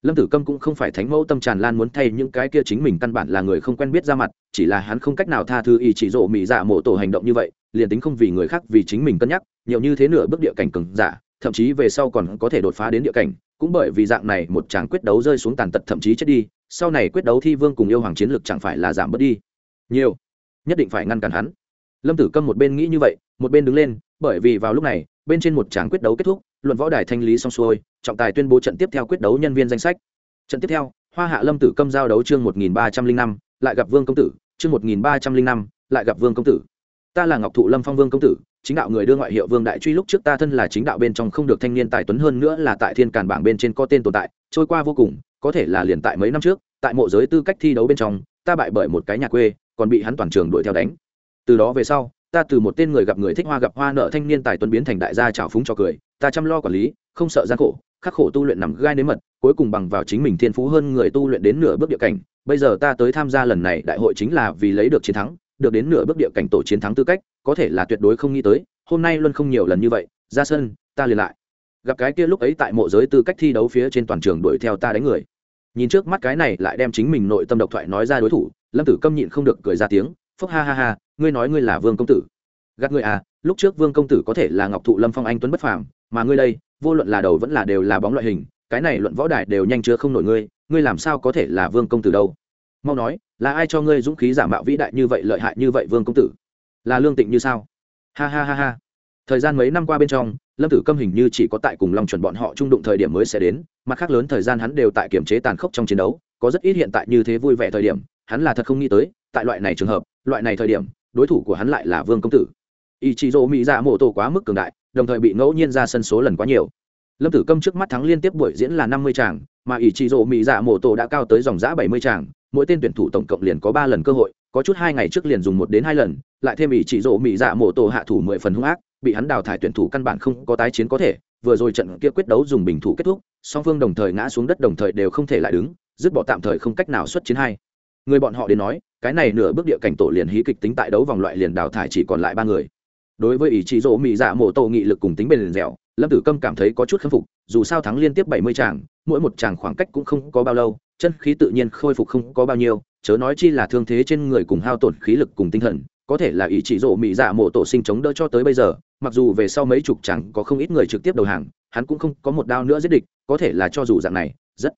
lâm tử câm cũng không phải thánh mẫu tâm tràn lan muốn thay những cái kia chính mình căn bản là người không quen biết ra mặt, chỉ là hắn không cách nào tha thứ ý chỉ rộ mị giả mộ tổ hành động như vậy, liền tính không vì người khác vì chính mình cân nhắc, nhiều như thế nửa bước địa cảnh cừng giả, thậm chí về sau còn có thể đột phá đến địa cảnh, cũng bởi vì dạng này một chàng quyết đấu rơi xuống tàn tật thậm chí chết đi, sau này quyết đấu thi vương cùng yêu hoàng chiến lực chẳng phải là giảm bớt đi. Nhiều, nhất định phải ngăn cản hắn. Lâm tử câm một bên nghĩ như vậy, một bên đứng lên, bởi vì vào lúc này bên trên một tràng quyết đấu kết thúc, luận võ đài thanh lý xong xuôi, trọng tài tuyên bố trận tiếp theo quyết đấu nhân viên danh sách. Trận tiếp theo, hoa hạ lâm tử câm giao đấu chương một nghìn ba trăm linh năm, lại gặp vương công tử, chương một nghìn ba trăm linh năm, lại gặp vương công tử. Ta là ngọc thụ lâm phong vương công tử, chính đạo người đưa ngoại hiệu vương đại truy lúc trước ta thân là chính đạo bên trong không được thanh niên tài tuấn hơn nữa là tại thiên càn bảng bên trên có tên tồn tại, trôi qua vô cùng, có thể là liền tại mấy năm trước, tại mộ giới tư cách thi đấu bên trong, ta bại bởi một cái nhà quê, còn bị hắn toàn trường đuổi theo đánh. Từ đó về sau ta từ một tên người gặp người thích hoa gặp hoa nợ thanh niên tài tuấn biến thành đại gia trào phúng cho cười, ta chăm lo quản lý, không sợ gian khổ, khắc khổ tu luyện nằm gai nếm mật, cuối cùng bằng vào chính mình thiên phú hơn người tu luyện đến nửa bước địa cảnh. Bây giờ ta tới tham gia lần này đại hội chính là vì lấy được chiến thắng, được đến nửa bước địa cảnh tổ chiến thắng tư cách, có thể là tuyệt đối không nghĩ tới, hôm nay luôn không nhiều lần như vậy, ra sân, ta liền lại. Gặp cái kia lúc ấy tại mộ giới tư cách thi đấu phía trên toàn trường đuổi theo ta đánh người. Nhìn trước mắt cái này lại đem chính mình nội tâm độc thoại nói ra đối thủ, lâm tử câm nhịn không được cười ra tiếng phúc ha ha ha, ngươi nói ngươi là vương công tử. Gạt ngươi à lúc trước vương công tử có thể là ngọc thụ lâm phong anh tuấn bất phàm, mà ngươi đây, vô luận là đầu vẫn là đều là bóng loại hình, cái này luận võ đài đều nhanh chưa không nổi ngươi ngươi làm sao có thể là vương công tử đâu? Mau nói, là ai cho ngươi dũng khí giả mạo vĩ đại như vậy lợi hại như vậy vương công tử? Là lương tịnh như sao? Ha ha ha ha. Thời gian mấy năm qua bên trong, lâm tử câm hình như chỉ có tại cùng lòng chuẩn bọn họ trung đụng thời điểm mới sẽ đến, mặt khác lớn thời gian hắn đều tại kiểm chế tàn khốc trong chiến đấu, có rất ít hiện tại như thế vui vẻ thời điểm, hắn là thật không nghĩ tới, tại loại này trường hợp loại này thời điểm, đối thủ của hắn lại là vương công tử. Ý chí dỗ mỹ dạ mộ tổ quá mức cường đại, đồng thời bị ngẫu nhiên ra sân số lần quá nhiều. Lâm tử câm trước mắt thắng liên tiếp buổi diễn là năm mươi tràng mà ý chí dỗ mỹ dạ mộ tổ đã cao tới dòng giã bảy mươi tràng mỗi tên tuyển thủ tổng cộng liền có ba lần cơ hội, có chút hai ngày trước liền dùng một đến hai lần, lại thêm ý chỉ rộ mỹ dạ mộ tổ hạ thủ mười phần hung ác, bị hắn đào thải tuyển thủ căn bản không có tái chiến có thể, vừa rồi trận kia quyết đấu dùng bình thủ kết thúc, song phương đồng thời ngã xuống đất đồng thời đều không thể lại đứng, dứt bỏ tạm thời không cách nào xuất chiến hai. Người bọn họ đến nói cái này nửa bước địa cảnh tổ liền hí kịch tính tại đấu vòng loại liền đào thải chỉ còn lại ba người. Đối với ý chí rỗ mỹ dạ mộ tổ nghị lực cùng tính bền dẻo, lâm tử câm cảm thấy có chút khâm phục, dù sao thắng liên tiếp bảy mươi tràng mỗi một tràng khoảng cách cũng không có bao lâu, chân khí tự nhiên khôi phục không có bao nhiêu, chớ nói chi là thương thế trên người cùng hao tổn khí lực cùng tinh thần, có thể là ý chỉ rộ mỹ dạ mộ tổ sinh chống đỡ cho tới bây giờ, mặc dù về sau mấy chục chẳng có không ít người trực tiếp đầu hàng, hắn cũng không có một đao nữa giết địch, có thể là cho dù dạng này, rất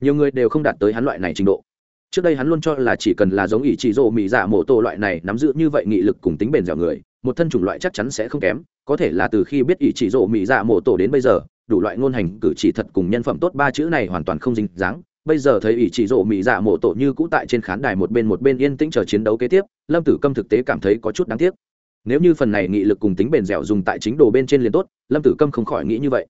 nhiều người đều không đạt tới hắn loại này trình độ trước đây hắn luôn cho là chỉ cần là giống ý chỉ rộ mỹ dạ mộ tổ loại này nắm giữ như vậy nghị lực cùng tính bền dẻo người, một thân chủng loại chắc chắn sẽ không kém, có thể là từ khi biết ý chỉ rộ mỹ dạ mộ tổ đến bây giờ, đủ loại ngôn hành cử chỉ thật cùng nhân phẩm tốt ba chữ này hoàn toàn không dính dáng. Bây giờ thấy ý chỉ rộ mỹ dạ mộ tổ như cũ tại trên khán đài một bên một bên yên tĩnh chờ chiến đấu kế tiếp, lâm tử câm thực tế cảm thấy có chút đáng tiếc. Nếu như phần này nghị lực cùng tính bền dẻo dùng tại chính đồ bên trên liền tốt, lâm tử câm không khỏi nghĩ như vậy.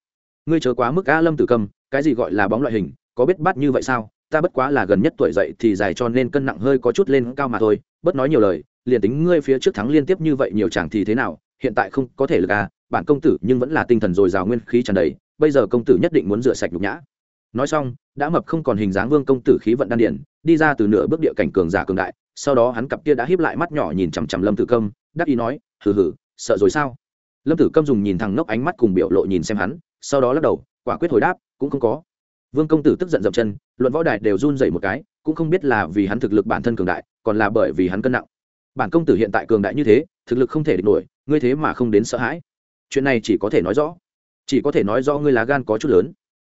Ngươi chớ quá mức a, lâm tử câm, cái gì gọi là bóng loại hình, có biết bắt như vậy sao? Ta bất quá là gần nhất tuổi dậy thì dài cho nên cân nặng hơi có chút lên cao mà thôi bất nói nhiều lời, liền tính ngươi phía trước thắng liên tiếp như vậy nhiều chẳng thì thế nào, hiện tại không có thể lực à bản công tử nhưng vẫn là tinh thần dồi dào nguyên khí tràn đầy, bây giờ công tử nhất định muốn rửa sạch nhục nhã. Nói xong, đã mập không còn hình dáng vương công tử khí vận đan điển, đi ra từ nửa bước địa cảnh cường giả cường đại, sau đó hắn cặp kia đã hiếp lại mắt nhỏ nhìn chằm chằm lâm tử công đắc ý nói, hừ hừ, sợ rồi sao? Lâm tử công dùng nhìn thằng nốc ánh mắt cùng biểu lộ nhìn xem hắn, sau đó lắc đầu, quả quyết hồi đáp, cũng không có vương công tử tức giận dậm chân, luận võ đài đều run dậy một cái, cũng không biết là vì hắn thực lực bản thân cường đại, còn là bởi vì hắn cân nặng. Bản công tử hiện tại cường đại như thế, thực lực không thể địch nổi, ngươi thế mà không đến sợ hãi. Chuyện này chỉ có thể nói rõ. Chỉ có thể nói rõ ngươi lá gan có chút lớn.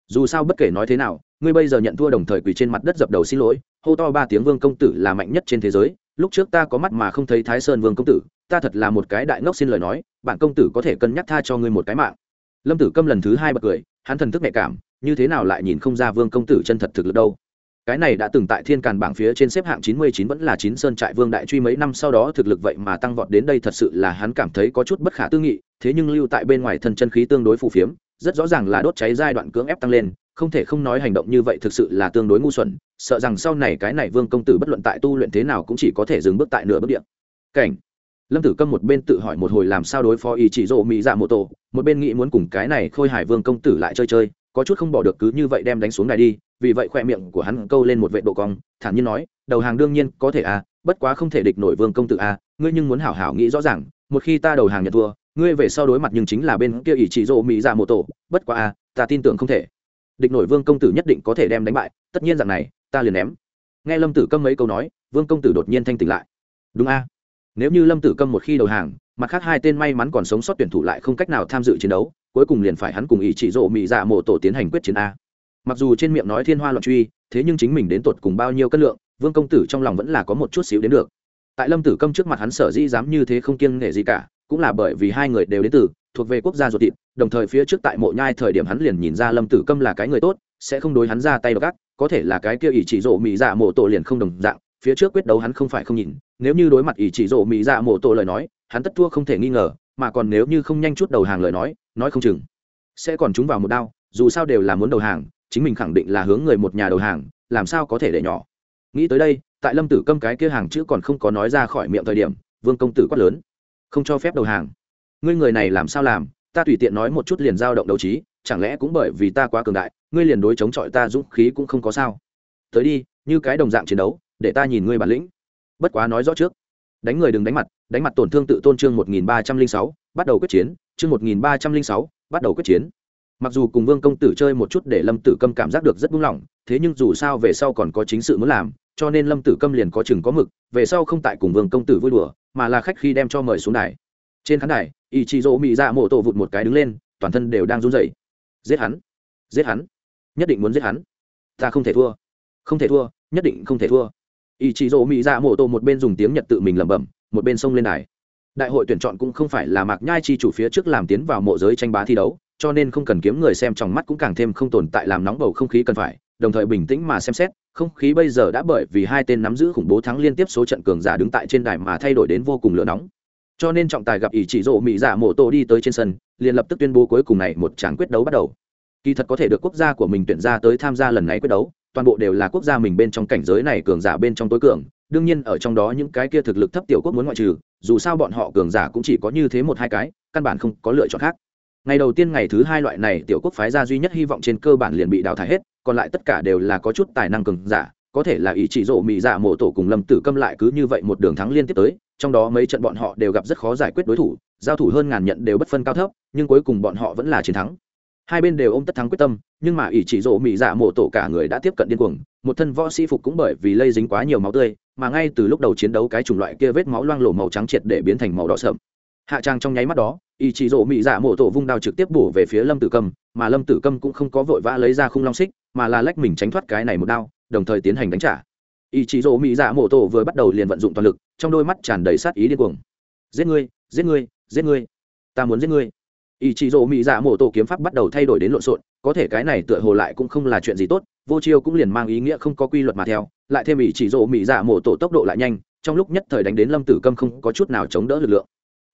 Dù sao bất kể nói thế nào, ngươi bây giờ nhận thua đồng thời quỳ trên mặt đất dập đầu xin lỗi, hô to ba tiếng vương công tử là mạnh nhất trên thế giới, lúc trước ta có mắt mà không thấy thái sơn vương công tử, ta thật là một cái đại ngốc xin lời nói bạn công tử có thể cân nhắc tha cho ngươi một cái mạng. Lâm tử câm lần thứ hai bật cười, hắn thần thức nhạy cảm như thế nào lại nhìn không ra vương công tử chân thật thực lực đâu? Cái này đã từng tại thiên càn bảng phía trên xếp hạng chín mươi chín vẫn là chín sơn trại vương đại truy mấy năm sau đó thực lực vậy mà tăng vọt đến đây thật sự là hắn cảm thấy có chút bất khả tư nghị, thế nhưng lưu tại bên ngoài thân chân khí tương đối phù phiếm, rất rõ ràng là đốt cháy giai đoạn cưỡng ép tăng lên, không thể không nói hành động như vậy thực sự là tương đối ngu xuẩn, sợ rằng sau này cái này vương công tử bất luận tại tu luyện thế nào cũng chỉ có thể dừng bước tại nửa bước điện cảnh, lâm tử câm một bên tự hỏi một hồi làm sao đối phó ý chỉ rộ mỹ dạ mô tô một bên nghĩ muốn cùng cái này khôi hải vương công tử lại chơi chơi có chút không bỏ được cứ như vậy đem đánh xuống đài đi, vì vậy khoe miệng của hắn câu lên một vệ độ cong, thản nhiên nói, đầu hàng đương nhiên có thể à bất quá không thể địch nổi vương công tử à ngươi nhưng muốn hảo hảo nghĩ rõ ràng, một khi ta đầu hàng nhận thua, ngươi về sau đối mặt nhưng chính là bên kia ỷ chỉ rộ mỹ ra mô tổ, bất quá à ta tin tưởng không thể. Địch nổi vương công tử nhất định có thể đem đánh bại, tất nhiên rằng này, ta liền ném. Nghe lâm tử câm mấy câu nói, vương công tử đột nhiên thanh tỉnh lại. Đúng a nếu như lâm tử câm một khi đầu hàng, mặt khác hai tên may mắn còn sống sót tuyển thủ lại không cách nào tham dự chiến đấu cuối cùng liền phải hắn cùng ý chỉ rộ mỹ dạ mộ tổ tiến hành quyết chiến a. Mặc dù trên miệng nói thiên hoa loạn truy, thế nhưng chính mình đến tột cùng bao nhiêu cân lượng, vương công tử trong lòng vẫn là có một chút xíu đến được. Tại lâm tử câm trước mặt hắn sở dĩ dám như thế không kiêng nghệ gì cả, cũng là bởi vì hai người đều đến từ, thuộc về quốc gia ruột thịt, đồng thời phía trước tại mộ nhai thời điểm hắn liền nhìn ra lâm tử câm là cái người tốt, sẽ không đối hắn ra tay gác có thể là cái kia ỷ chỉ rộ mỹ dạ mộ tổ liền không đồng dạng, phía trước quyết đấu hắn không phải không nhìn, nếu như đối mặt ỷ chỉ rộ mỹ dạ mộ tổ lời nói, hắn tất thua không thể nghi ngờ mà còn nếu như không nhanh chút đầu hàng lời nói nói không chừng sẽ còn chúng vào một đao, dù sao đều là muốn đầu hàng, chính mình khẳng định là hướng người một nhà đầu hàng, làm sao có thể để nhỏ. Nghĩ tới đây, tại lâm tử câm cái kia hàng chữ còn không có nói ra khỏi miệng thời điểm, vương công tử quát lớn. Không cho phép đầu hàng. Ngươi người này làm sao làm, ta tùy tiện nói một chút liền giao động đấu trí, chẳng lẽ cũng bởi vì ta quá cường đại, ngươi liền đối chống chọi ta dũng khí cũng không có sao. Tới đi, như cái đồng dạng chiến đấu, để ta nhìn ngươi bản lĩnh. Bất quá nói rõ trước đánh người đừng đánh mặt đánh mặt tổn thương tự tôn chương một nghìn ba trăm linh sáu, bắt đầu quyết chiến, chương một nghìn ba trăm linh sáu, bắt đầu quyết chiến. Mặc dù cùng vương công tử chơi một chút để lâm tử câm cảm giác được rất buông lỏng, thế nhưng dù sao về sau còn có chính sự muốn làm, cho nên lâm tử câm liền có chừng có mực, về sau không tại cùng vương công tử vui đùa, mà là khách khi đem cho mời xuống đài. Trên khán đài ý chị dỗ mị dạ mộ tổ vụt một cái đứng lên, toàn thân đều đang run rẩy. Giết hắn! Giết hắn! Nhất định muốn giết hắn! Ta không thể thua! Không thể thua! Nhất định không thể thua! Ý chí rỗ mỹ dạ mổ tổ một bên dùng tiếng nhật tự mình lẩm bẩm, một bên sông lên đài. Đại hội tuyển chọn cũng không phải là mạc nhai chi chủ phía trước làm tiến vào mộ giới tranh bá thi đấu, cho nên không cần kiếm người xem trong mắt cũng càng thêm không tồn tại làm nóng bầu không khí cần phải, đồng thời bình tĩnh mà xem xét, không khí bây giờ đã bởi vì hai tên nắm giữ khủng bố thắng liên tiếp số trận cường giả đứng tại trên đài mà thay đổi đến vô cùng lửa nóng. Cho nên trọng tài gặp ý chỉ rộ mỹ dạ mộ tổ đi tới trên sân, liền lập tức tuyên bố cuối cùng này một tràng quyết đấu bắt đầu. Kỳ thật có thể được quốc gia của mình tuyển ra tới tham gia lần này quyết đấu toàn bộ đều là quốc gia mình bên trong cảnh giới này cường giả bên trong tối cường. Đương nhiên, ở trong đó những cái kia thực lực thấp tiểu quốc muốn ngoại trừ, dù sao bọn họ cường giả cũng chỉ có như thế một hai cái, căn bản không có lựa chọn khác. Ngày đầu tiên ngày thứ hai loại này tiểu quốc phái ra duy nhất hy vọng trên cơ bản liền bị đào thải hết, còn lại tất cả đều là có chút tài năng cường giả, có thể là ý chỉ rộ mỹ giả mộ tổ cùng lâm tử câm lại cứ như vậy một đường thắng liên tiếp tới, trong đó mấy trận bọn họ đều gặp rất khó giải quyết đối thủ, giao thủ hơn ngàn nhận đều bất phân cao thấp, nhưng cuối cùng bọn họ vẫn là chiến thắng hai bên đều ôm tất thắng quyết tâm, nhưng mà ỷ chỉ rộ mỹ dạ mộ tổ cả người đã tiếp cận điên cuồng, một thân võ sĩ phục cũng bởi vì lây dính quá nhiều máu tươi, mà ngay từ lúc đầu chiến đấu cái chủng loại kia vết máu loang lổ màu trắng triệt để biến thành màu đỏ sợm hạ trang trong nháy mắt đó, ỷ chỉ rộ mỹ dạ mộ tổ vung đao trực tiếp bổ về phía lâm tử Cầm mà lâm tử Cầm cũng không có vội vã lấy ra khung long xích, mà là lách mình tránh thoát cái này một đao, đồng thời tiến hành đánh trả. Ý chí rỗ mỹ dạ mộ tổ vừa bắt đầu liền vận dụng toàn lực, trong đôi mắt tràn đầy sát ý điên cuồng. Giết ngươi giết ngươi giết ngươi, ta muốn giết ngươi ý chí rỗ mỹ dạ mổ tổ kiếm pháp bắt đầu thay đổi đến lộn xộn, có thể cái này tựa hồ lại cũng không là chuyện gì tốt, vô chiêu cũng liền mang ý nghĩa không có quy luật mà theo, lại thêm ý chỉ rỗ mỹ dạ mổ tổ tốc độ lại nhanh, trong lúc nhất thời đánh đến lâm tử câm không có chút nào chống đỡ lực lượng.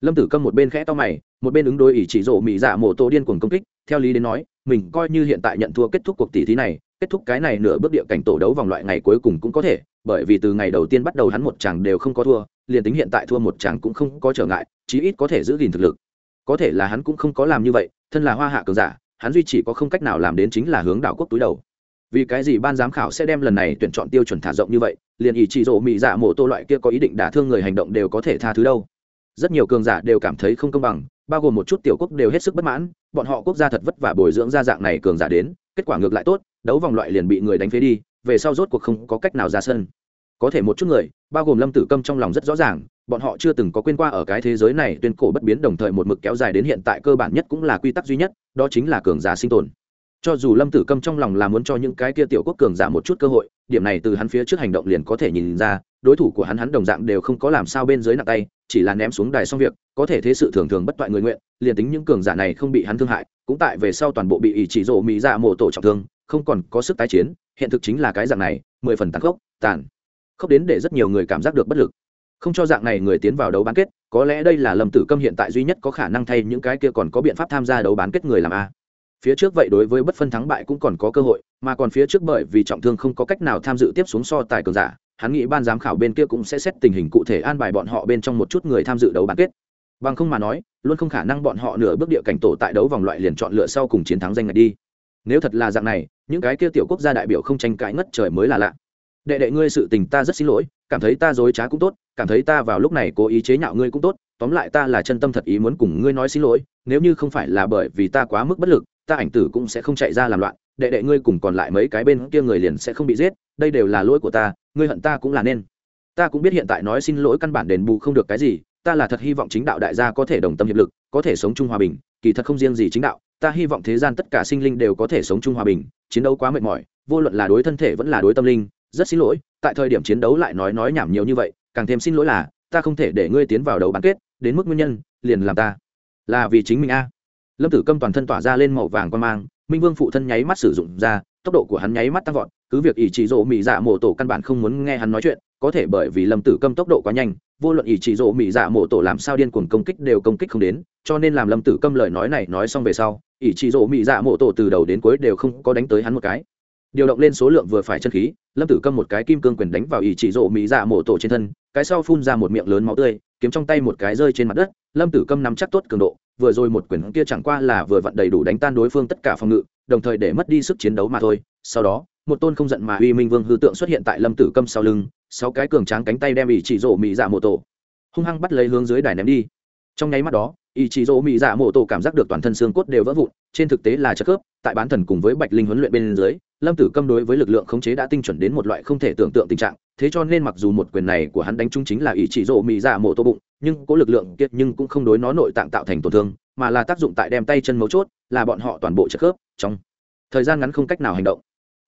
Lâm tử câm một bên khẽ to mày, một bên ứng đối ý chỉ rỗ mỹ dạ mổ tổ điên cuồng công kích, theo lý đến nói, mình coi như hiện tại nhận thua kết thúc cuộc tỷ thí này, kết thúc cái này nửa bước địa cảnh tổ đấu vòng loại ngày cuối cùng cũng có thể, bởi vì từ ngày đầu tiên bắt đầu hắn một chàng đều không có thua, liền tính hiện tại thua một chàng cũng không có trở ngại, chí ít có thể giữ gìn thực lực có thể là hắn cũng không có làm như vậy, thân là hoa hạ cường giả, hắn duy chỉ có không cách nào làm đến chính là hướng đảo quốc túi đầu. Vì cái gì ban giám khảo sẽ đem lần này tuyển chọn tiêu chuẩn thả rộng như vậy, liền ý chỉ rộ mỹ dạ mộ tô loại kia có ý định đả thương người hành động đều có thể tha thứ đâu. Rất nhiều cường giả đều cảm thấy không công bằng, bao gồm một chút tiểu quốc đều hết sức bất mãn, bọn họ quốc gia thật vất vả bồi dưỡng ra dạng này cường giả đến, kết quả ngược lại tốt, đấu vòng loại liền bị người đánh phế đi, về sau rốt cuộc không có cách nào ra sân. Có thể một chút người, bao gồm lâm tử câm trong lòng rất rõ ràng bọn họ chưa từng có quên qua ở cái thế giới này tuyên cổ bất biến đồng thời một mực kéo dài đến hiện tại cơ bản nhất cũng là quy tắc duy nhất, đó chính là cường giả sinh tồn. Cho dù lâm tử câm trong lòng là muốn cho những cái kia tiểu quốc cường giả một chút cơ hội, điểm này từ hắn phía trước hành động liền có thể nhìn ra, đối thủ của hắn hắn đồng dạng đều không có làm sao bên dưới nặng tay, chỉ là ném xuống đài xong việc, có thể thế sự thường thường bất toại người nguyện, liền tính những cường giả này không bị hắn thương hại, cũng tại về sau toàn bộ bị ỷ chỉ rộ mỹ dạ mộ tổ trọng thương, không còn có sức tái chiến, hiện thực chính là cái dạng này, mười phần tàn khốc tàn khốc đến để rất nhiều người cảm giác được bất lực không cho dạng này người tiến vào đấu bán kết, có lẽ đây là lâm tử câm hiện tại duy nhất có khả năng thay những cái kia còn có biện pháp tham gia đấu bán kết người làm a. Phía trước vậy đối với bất phân thắng bại cũng còn có cơ hội, mà còn phía trước bởi vì trọng thương không có cách nào tham dự tiếp xuống so tài cường giả, hắn nghĩ ban giám khảo bên kia cũng sẽ xét tình hình cụ thể an bài bọn họ bên trong một chút người tham dự đấu bán kết. Bằng không mà nói, luôn không khả năng bọn họ nửa bước địa cảnh tổ tại đấu vòng loại liền chọn lựa sau cùng chiến thắng danh ngạch đi. Nếu thật là dạng này, những cái kia tiểu quốc gia đại biểu không tranh cãi ngất trời mới là lạ. Đệ đệ ngươi sự tình ta rất xin lỗi cảm thấy ta dối trá cũng tốt, cảm thấy ta vào lúc này cố ý chế nhạo ngươi cũng tốt, tóm lại ta là chân tâm thật ý muốn cùng ngươi nói xin lỗi, nếu như không phải là bởi vì ta quá mức bất lực, ta ảnh tử cũng sẽ không chạy ra làm loạn, đệ đệ ngươi cùng còn lại mấy cái bên kia người liền sẽ không bị giết, đây đều là lỗi của ta, ngươi hận ta cũng là nên. Ta cũng biết hiện tại nói xin lỗi căn bản đền bù không được cái gì, ta là thật hy vọng chính đạo đại gia có thể đồng tâm hiệp lực, có thể sống chung hòa bình, kỳ thật không riêng gì chính đạo, ta hy vọng thế gian tất cả sinh linh đều có thể sống chung hòa bình, chiến đấu quá mệt mỏi, vô luận là đối thân thể vẫn là đối tâm linh rất xin lỗi, tại thời điểm chiến đấu lại nói nói nhảm nhiều như vậy, càng thêm xin lỗi là, ta không thể để ngươi tiến vào đầu bán kết, đến mức nguyên nhân, liền làm ta. Là vì chính mình a. Lâm tử câm toàn thân tỏa ra lên màu vàng quan mang, minh vương phụ thân nháy mắt sử dụng ra, tốc độ của hắn nháy mắt tăng vọt, cứ việc ý chỉ rỗ mỹ dạ mổ tổ căn bản không muốn nghe hắn nói chuyện, có thể bởi vì lâm tử câm tốc độ quá nhanh, vô luận ý chỉ rỗ mỹ dạ mổ tổ làm sao điên cuồng công kích đều công kích không đến, cho nên làm lâm tử câm lời nói này nói xong về sau, ý chỉ rỗ mỹ dạ mổ tổ từ đầu đến cuối đều không có đánh tới hắn một cái điều động lên số lượng vừa phải chân khí, lâm tử câm một cái kim cương quyền đánh vào ý chỉ rộ mỹ dạ mổ tổ trên thân, cái sau phun ra một miệng lớn máu tươi, kiếm trong tay một cái rơi trên mặt đất, lâm tử câm nắm chắc tốt cường độ, vừa rồi một quyền kia chẳng qua là vừa vặn đầy đủ đánh tan đối phương tất cả phòng ngự, đồng thời để mất đi sức chiến đấu mà thôi. Sau đó, một tôn không giận mà uy minh vương hư tượng xuất hiện tại lâm tử câm sau lưng, sáu cái cường tráng cánh tay đem ý chỉ rộ mỹ dạ mổ tổ hung hăng bắt lấy hướng dưới đài ném đi. Trong nháy mắt đó ý chỉ rộ mỹ dạ mổ tổ cảm giác được toàn thân xương cốt đều vỡ vụn, trên thực tế là chất khớp, tại bán thần cùng với bạch linh huấn luyện bên dưới lâm tử câm đối với lực lượng khống chế đã tinh chuẩn đến một loại không thể tưởng tượng tình trạng, thế cho nên mặc dù một quyền này của hắn đánh trúng chính là ý chỉ rộ mỹ dạ mổ tô bụng, nhưng có lực lượng kiệt nhưng cũng không đối nó nội tạng tạo thành tổn thương, mà là tác dụng tại đem tay chân mấu chốt, là bọn họ toàn bộ chất khớp trong thời gian ngắn không cách nào hành động.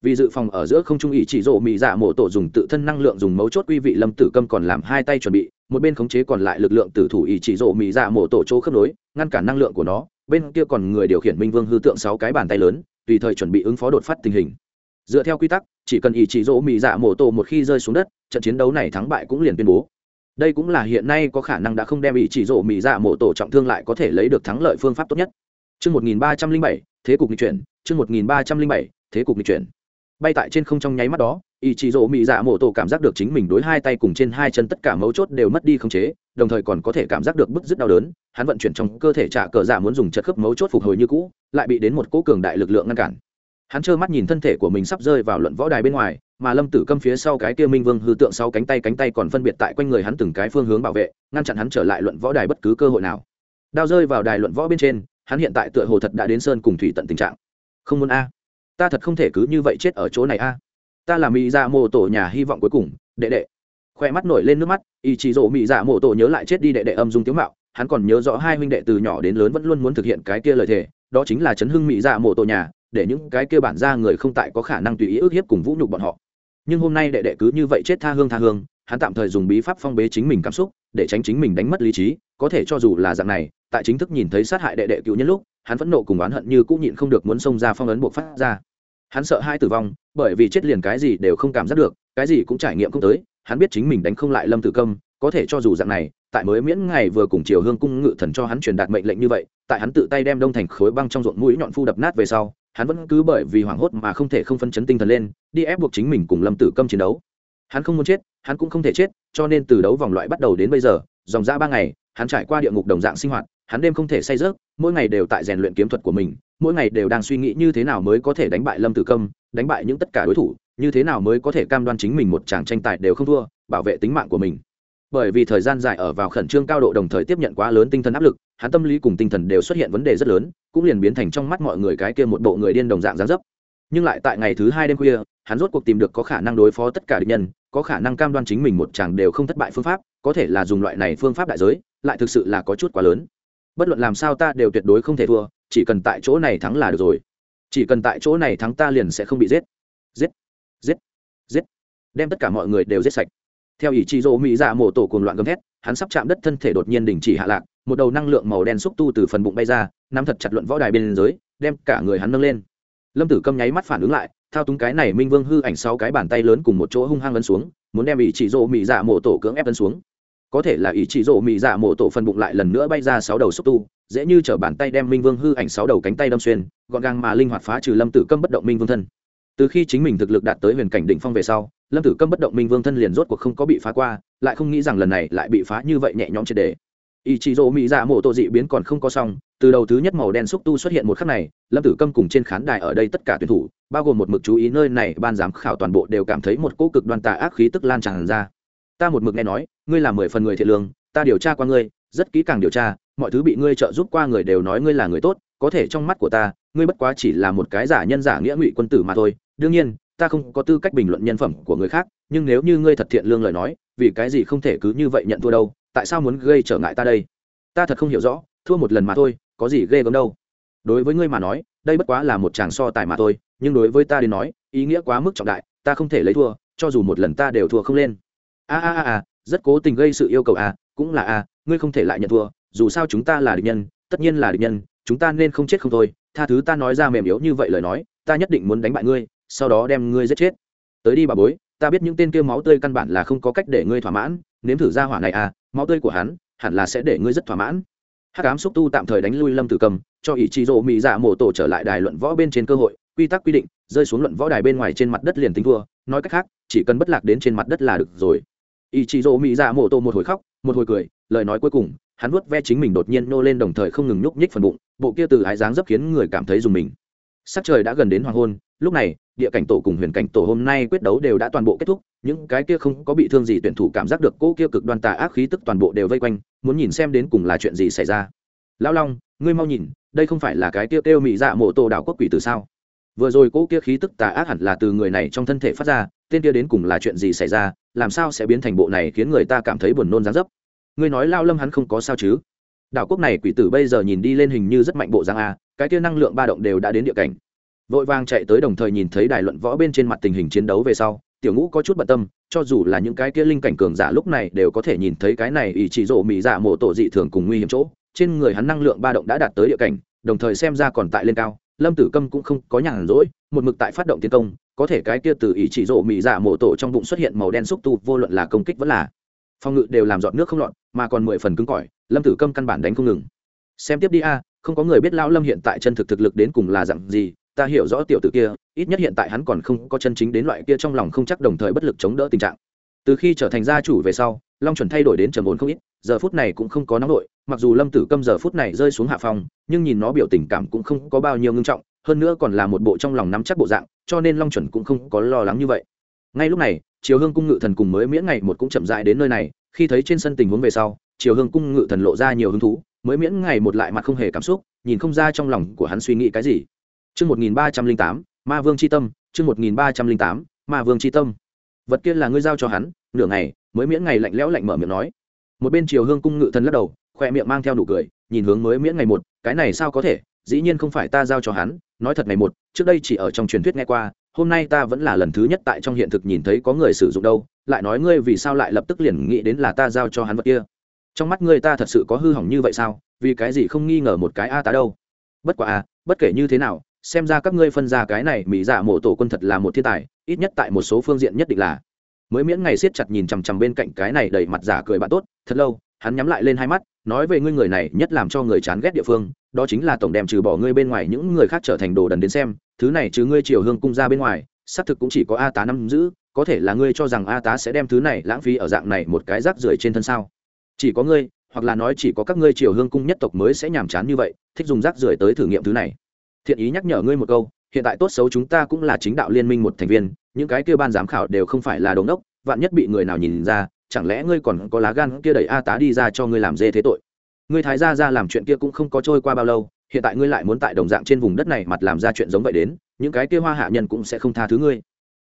Vì dự phòng ở giữa không trung ý chỉ rộ mỹ dạ mổ tổ dùng tự thân năng lượng dùng mấu chốt quy vị, lâm tử câm còn làm hai tay chuẩn bị, một bên khống chế còn lại lực lượng tử thủ ý chỉ rộ mỹ dạ mổ tổ chỗ khớp nối, ngăn cản năng lượng của nó, bên kia còn người điều khiển minh vương hư tượng sáu cái bàn tay lớn, tùy thời chuẩn bị ứng phó đột phát tình hình dựa theo quy tắc chỉ cần ý chỉ rỗ mỹ dạ mổ tổ một khi rơi xuống đất trận chiến đấu này thắng bại cũng liền tuyên bố. Đây cũng là hiện nay có khả năng đã không đem ý chỉ rỗ mỹ dạ mổ tổ trọng thương lại có thể lấy được thắng lợi phương pháp tốt nhất. Trước 1307, thế cục nghịch chuyển, trước 1307, thế cục nghịch chuyển. Bay tại trên không trong nháy mắt đó, ý chí rỗ mỹ dạ mổ tổ cảm giác được chính mình đối hai tay cùng trên hai chân tất cả mấu chốt đều mất đi khống chế đồng thời còn có thể cảm giác được bức dứt đau đớn. Hắn vận chuyển trong cơ thể trả cờ dạ muốn dùng chất khớp mấu chốt phục hồi như cũ lại bị đến một cỗ cường đại lực lượng ngăn cản hắn trơ mắt nhìn thân thể của mình sắp rơi vào luận võ đài bên ngoài, mà lâm tử câm phía sau cái kia minh vương hư tượng sau cánh tay cánh tay còn phân biệt tại quanh người hắn từng cái phương hướng bảo vệ, ngăn chặn hắn trở lại luận võ đài bất cứ cơ hội nào. Đao rơi vào đài luận võ bên trên, hắn hiện tại tựa hồ thật đã đến sơn cùng thủy tận tình trạng. Không muốn a. Ta thật không thể cứ như vậy chết ở chỗ này a. Ta là mỹ dạ mô tổ nhà hy vọng cuối cùng, đệ đệ. Khoe mắt nổi lên nước mắt, ý chí rộ mỹ dạ mô tổ nhớ lại chết đi đệ đệ âm dung tiếu mạo, hắn còn nhớ rõ hai huynh đệ từ nhỏ đến lớn vẫn luôn muốn thực hiện cái kia lời thề, đó chính là chấn hưng mỹ dạ mô tổ nhà để những cái kia bản ra người không tại có khả năng tùy ý ức hiếp cùng vũ nhục bọn họ. Nhưng hôm nay đệ đệ cứ như vậy chết tha hương tha hương, hắn tạm thời dùng bí pháp phong bế chính mình cảm xúc, để tránh chính mình đánh mất lý trí, có thể cho dù là dạng này, tại chính thức nhìn thấy sát hại đệ đệ cựu nhân lúc, hắn phẫn nộ cùng oán hận như cũng nhịn không được muốn xông ra phong ấn buộc phát ra. Hắn sợ hai tử vong, bởi vì chết liền cái gì đều không cảm giác được, cái gì cũng trải nghiệm không tới, hắn biết chính mình đánh không lại lâm tử công có thể cho dù dạng này, tại mới miễn ngày vừa cùng chiều hương cung ngự thần cho hắn truyền đạt mệnh lệnh như vậy, tại hắn tự tay đem đông thành khối băng trong ruộng mũi nhọn phu đập nát về sau hắn vẫn cứ bởi vì hoảng hốt mà không thể không phân chấn tinh thần lên, đi ép buộc chính mình cùng lâm tử câm chiến đấu. Hắn không muốn chết, hắn cũng không thể chết, cho nên từ đấu vòng loại bắt đầu đến bây giờ, dòng ra ba ngày, hắn trải qua địa ngục đồng dạng sinh hoạt, hắn đêm không thể say rớt mỗi ngày đều tại rèn luyện kiếm thuật của mình, mỗi ngày đều đang suy nghĩ như thế nào mới có thể đánh bại lâm tử câm, đánh bại những tất cả đối thủ, như thế nào mới có thể cam đoan chính mình một chàng tranh tài đều không thua, bảo vệ tính mạng của mình. Bởi vì thời gian dài ở vào khẩn trương cao độ đồng thời tiếp nhận quá lớn tinh thần áp lực hắn tâm lý cùng tinh thần đều xuất hiện vấn đề rất lớn, cũng liền biến thành trong mắt mọi người cái kia một bộ người điên đồng dạng gián dấp. Nhưng lại tại ngày thứ hai đêm khuya, hắn rốt cuộc tìm được có khả năng đối phó tất cả địch nhân, có khả năng cam đoan chính mình một chàng đều không thất bại phương pháp, có thể là dùng loại này phương pháp đại giới, lại thực sự là có chút quá lớn. Bất luận làm sao ta đều tuyệt đối không thể thua, chỉ cần tại chỗ này thắng là được rồi. Chỉ cần tại chỗ này thắng ta liền sẽ không bị giết. Giết giết giết. Đem tất cả mọi người đều giết sạch. Theo ý chí rỗ mỹ dạ mổ tổ cuồng loạn gầm thét, hắn sắp chạm đất thân thể đột nhiên đình chỉ hạ lạc một đầu năng lượng màu đen xúc tu từ phần bụng bay ra, nắm thật chặt luận võ đài bên dưới, đem cả người hắn nâng lên. Lâm tử câm nháy mắt phản ứng lại, thao túng cái này minh vương hư ảnh sau cái bàn tay lớn cùng một chỗ hung hăng lấn xuống, muốn đem ý chỉ rỗ mỹ dạ mổ tổ cưỡng ép lấn xuống. Có thể là ý chỉ rỗ mỹ dạ mổ tổ phần bụng lại lần nữa bay ra sáu đầu xúc tu, dễ như chở bàn tay đem minh vương hư ảnh sáu đầu cánh tay đâm xuyên, gọn gàng mà linh hoạt phá trừ lâm tử câm bất động minh vương thân. Từ khi chính mình thực lực đạt tới huyền cảnh đỉnh phong về sau, lâm tử câm bất động minh vương thân liền rốt cuộc không có bị phá qua, lại không nghĩ rằng lần này lại bị phá như vậy nhẹ nhõm triệt đề ý chí rỗ mỹ dạ mộ tổ dị biến còn không có xong, từ đầu thứ nhất màu đen xúc tu xuất hiện một khắc này, lâm tử câm cùng trên khán đài ở đây tất cả tuyển thủ, bao gồm một mực chú ý nơi này, ban giám khảo toàn bộ đều cảm thấy một cỗ cực đoan tà ác khí tức lan tràn ra. Ta một mực nghe nói, ngươi là mười phần người thiện lương, ta điều tra qua ngươi, rất kỹ càng điều tra, mọi thứ bị ngươi trợ giúp qua người đều nói ngươi là người tốt, có thể trong mắt của ta, ngươi bất quá chỉ là một cái giả nhân giả nghĩa ngụy quân tử mà thôi. Đương nhiên, ta không có tư cách bình luận nhân phẩm của người khác, nhưng nếu như ngươi thật thiện lương lời nói, vì cái gì không thể cứ như vậy nhận thua đâu? Tại sao muốn gây trở ngại ta đây? Ta thật không hiểu rõ, thua một lần mà thôi, có gì ghê gớm đâu. Đối với ngươi mà nói, đây bất quá là một chàng so tài mà thôi, nhưng đối với ta đến nói, ý nghĩa quá mức trọng đại, ta không thể lấy thua, cho dù một lần ta đều thua không lên. A a a a, rất cố tình gây sự yêu cầu a, cũng là a, ngươi không thể lại nhận thua, dù sao chúng ta là địch nhân, tất nhiên là địch nhân, chúng ta nên không chết không thôi, tha thứ ta nói ra mềm yếu như vậy lời nói, ta nhất định muốn đánh bại ngươi, sau đó đem ngươi giết chết. Tới đi bà bối, ta biết những tên kia máu tươi căn bản là không có cách để ngươi thỏa mãn, nếm thử ra hỏa này à máu tươi của hắn hẳn là sẽ để ngươi rất thỏa mãn. Hắc ám xúc tu tạm thời đánh lui lâm tử cầm, cho ý chí rộ mỹ dạ mổ tổ trở lại đài luận võ bên trên cơ hội, quy tắc quy định, rơi xuống luận võ đài bên ngoài trên mặt đất liền tính thua, nói cách khác, chỉ cần bất lạc đến trên mặt đất là được rồi. Ý chí rộ mỹ dạ mổ tổ một hồi khóc, một hồi cười, lời nói cuối cùng, hắn vuốt ve chính mình đột nhiên nô lên đồng thời không ngừng nhúc nhích phần bụng, bộ kia từ ái dáng dấp khiến người cảm thấy dùng mình sắc trời đã gần đến hoàng hôn, lúc này, địa cảnh tổ cùng huyền cảnh tổ hôm nay quyết đấu đều đã toàn bộ kết thúc, những cái kia không có bị thương gì tuyển thủ cảm giác được cô kia cực đoan tà ác khí tức toàn bộ đều vây quanh, muốn nhìn xem đến cùng là chuyện gì xảy ra. Lão long, ngươi mau nhìn, đây không phải là cái kia kêu mị dạ mộ tổ đảo quốc quỷ từ sao? Vừa rồi cô kia khí tức tà ác hẳn là từ người này trong thân thể phát ra, tên kia đến cùng là chuyện gì xảy ra, làm sao sẽ biến thành bộ này khiến người ta cảm thấy buồn nôn dáng dấp? Ngươi nói lao lâm hắn không có sao chứ? Đảo quốc này quỷ tử bây giờ nhìn đi lên hình như rất mạnh bộ dáng a cái kia năng lượng ba động đều đã đến địa cảnh. Vội vàng chạy tới đồng thời nhìn thấy đài luận võ bên trên mặt tình hình chiến đấu về sau, tiểu ngũ có chút bận tâm, cho dù là những cái kia linh cảnh cường giả lúc này đều có thể nhìn thấy cái này ý chỉ rộ mỹ giả mộ tổ dị thường cùng nguy hiểm chỗ, trên người hắn năng lượng ba động đã đạt tới địa cảnh, đồng thời xem ra còn tại lên cao, lâm tử câm cũng không có nhàn rỗi, một mực tại phát động tiến công, có thể cái kia từ ý chỉ rộ mỹ giả mộ tổ trong bụng xuất hiện màu đen xúc tu, vô luận là công kích vẫn là phòng ngự đều làm dọn nước không lọt, mà còn mười phần cứng cỏi, lâm tử câm căn bản đánh không ngừng. Xem tiếp đi a không có người biết lão lâm hiện tại chân thực thực lực đến cùng là dặn gì, ta hiểu rõ tiểu tử kia, ít nhất hiện tại hắn còn không có chân chính đến loại kia trong lòng không chắc đồng thời bất lực chống đỡ tình trạng. Từ khi trở thành gia chủ về sau, long chuẩn thay đổi đến trầm ổn không ít, giờ phút này cũng không có nóng nổi, mặc dù lâm tử câm giờ phút này rơi xuống hạ phòng, nhưng nhìn nó biểu tình cảm cũng không có bao nhiêu ngưng trọng, hơn nữa còn là một bộ trong lòng nắm chắc bộ dạng, cho nên long chuẩn cũng không có lo lắng như vậy. Ngay lúc này chiều hương cung ngự thần cùng mới miễn ngày một cũng chậm dại đến nơi này, khi thấy trên sân tình huống về sau chiều hương cung ngự thần lộ ra nhiều hứng thú mới miễn ngày một lại mặt không hề cảm xúc nhìn không ra trong lòng của hắn suy nghĩ cái gì Chương 1308, Ma Vương chi tâm, chương 1308, Ma Vương chi tâm. Vật kia là ngươi giao cho hắn, nửa ngày, mới miễn ngày lạnh lẽo lạnh mở miệng nói. Một bên Triều Hương cung ngự thần lắc đầu, khoe miệng mang theo nụ cười, nhìn hướng mới miễn ngày một, cái này sao có thể, dĩ nhiên không phải ta giao cho hắn, nói thật ngày một, trước đây chỉ ở trong truyền thuyết nghe qua, hôm nay ta vẫn là lần thứ nhất tại trong hiện thực nhìn thấy có người sử dụng đâu, lại nói ngươi vì sao lại lập tức liền nghĩ đến là ta giao cho hắn vật kia. Trong mắt người ta thật sự có hư hỏng như vậy sao? Vì cái gì không nghi ngờ một cái a tá đâu? Bất quá a, bất kể như thế nào, xem ra các ngươi phân ra cái này mỹ dạ mộ tổ quân thật là một thiên tài ít nhất tại một số phương diện nhất định là mới miễn ngày siết chặt nhìn chằm chằm bên cạnh cái này đầy mặt giả cười bạn tốt thật lâu hắn nhắm lại lên hai mắt nói về ngươi người này nhất làm cho người chán ghét địa phương đó chính là tổng đem trừ bỏ ngươi bên ngoài những người khác trở thành đồ đần đến xem thứ này chứ ngươi chiều hương cung ra bên ngoài xác thực cũng chỉ có a tá năm giữ có thể là ngươi cho rằng a tá sẽ đem thứ này lãng phí ở dạng này một cái rác rưởi trên thân sao chỉ có ngươi, hoặc là nói chỉ có các ngươi triều hương cung nhất tộc mới sẽ nhàm chán như vậy, thích dùng rác rưởi tới thử nghiệm thứ này. Thiện ý nhắc nhở ngươi một câu, hiện tại tốt xấu chúng ta cũng là chính đạo liên minh một thành viên, những cái kia ban giám khảo đều không phải là đống đốc, vạn nhất bị người nào nhìn ra, chẳng lẽ ngươi còn có lá gan kia đẩy a tá đi ra cho ngươi làm dê thế tội? Ngươi thái gia ra làm chuyện kia cũng không có trôi qua bao lâu, hiện tại ngươi lại muốn tại đồng dạng trên vùng đất này mặt làm ra chuyện giống vậy đến, những cái kia hoa hạ nhân cũng sẽ không tha thứ ngươi.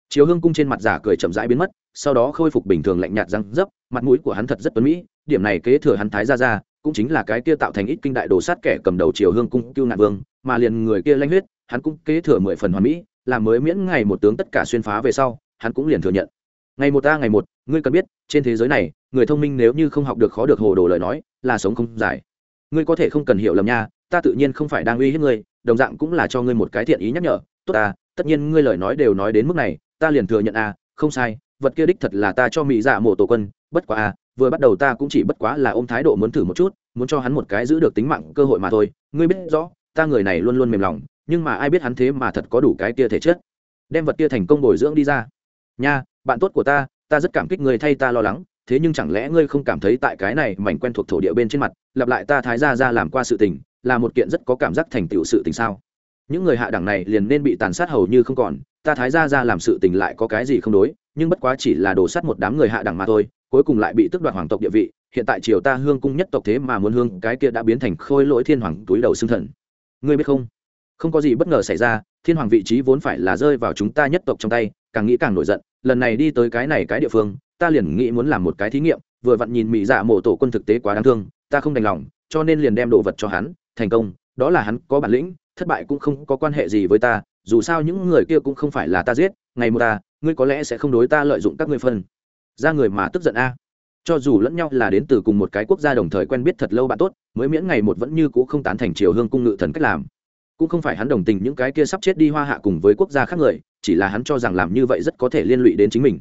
Chiếu hương cung trên mặt giả cười chậm rãi biến mất, sau đó khôi phục bình thường lạnh nhạt răng dấp, mặt mũi của hắn thật rất tuấn mỹ điểm này kế thừa hắn thái gia ra cũng chính là cái kia tạo thành ít kinh đại đồ sát kẻ cầm đầu triều hương cung cưu nạn vương, mà liền người kia lanh huyết, hắn cũng kế thừa mười phần hoàn mỹ, làm mới miễn ngày một tướng tất cả xuyên phá về sau, hắn cũng liền thừa nhận. Ngày một ta ngày một, ngươi cần biết, trên thế giới này, người thông minh nếu như không học được khó được hồ đồ lời nói, là sống không dài ngươi có thể không cần hiểu lầm nha, ta tự nhiên không phải đang uy hiếp ngươi, đồng dạng cũng là cho ngươi một cái thiện ý nhắc nhở, tốt ta, tất nhiên ngươi lời nói đều nói đến mức này, ta liền thừa nhận à không sai, vật kia đích thật là ta cho mỹ dạ mộ tổ quân, bất quá à vừa bắt đầu ta cũng chỉ bất quá là ôm thái độ muốn thử một chút, muốn cho hắn một cái giữ được tính mạng cơ hội mà thôi. Ngươi biết rõ, ta người này luôn luôn mềm lòng, nhưng mà ai biết hắn thế mà thật có đủ cái kia thể chất. Đem vật kia thành công bồi dưỡng đi ra. Nha, bạn tốt của ta ta rất cảm kích ngươi thay ta lo lắng, thế nhưng chẳng lẽ ngươi không cảm thấy tại cái này mảnh quen thuộc thổ địa bên trên mặt, lặp lại ta thái ra ra làm qua sự tình, là một kiện rất có cảm giác thành tựu sự tình sao? Những người hạ đẳng này liền nên bị tàn sát hầu như không còn, ta thái ra ra làm sự tình lại có cái gì không đối? Nhưng bất quá chỉ là đổ sát một đám người hạ đẳng mà thôi, cuối cùng lại bị tước đoạt hoàng tộc địa vị, hiện tại triều ta hương cung nhất tộc thế mà muốn hương, cái kia đã biến thành khôi lỗi thiên hoàng túi đầu xương thần. Ngươi biết không? Không có gì bất ngờ xảy ra, thiên hoàng vị trí vốn phải là rơi vào chúng ta nhất tộc trong tay, càng nghĩ càng nổi giận, lần này đi tới cái này cái địa phương, ta liền nghĩ muốn làm một cái thí nghiệm, vừa vặn nhìn mỹ dạ mổ tổ quân thực tế quá đáng thương, ta không đành lòng, cho nên liền đem đồ vật cho hắn, thành công, đó là hắn có bản lĩnh, thất bại cũng không có quan hệ gì với ta, dù sao những người kia cũng không phải là ta giết ngày một ta, ngươi có lẽ sẽ không đối ta lợi dụng các ngươi phân. Ra người mà tức giận a. Cho dù lẫn nhau là đến từ cùng một cái quốc gia đồng thời quen biết thật lâu bạn tốt, mới miễn ngày một vẫn như c ũ không tán thành triều hương cung ngự thần cách làm. Cũng không phải hắn đồng tình những cái kia sắp chết đi hoa hạ cùng với quốc gia khác người, chỉ là hắn cho rằng làm như vậy rất có thể liên lụy đến chính mình.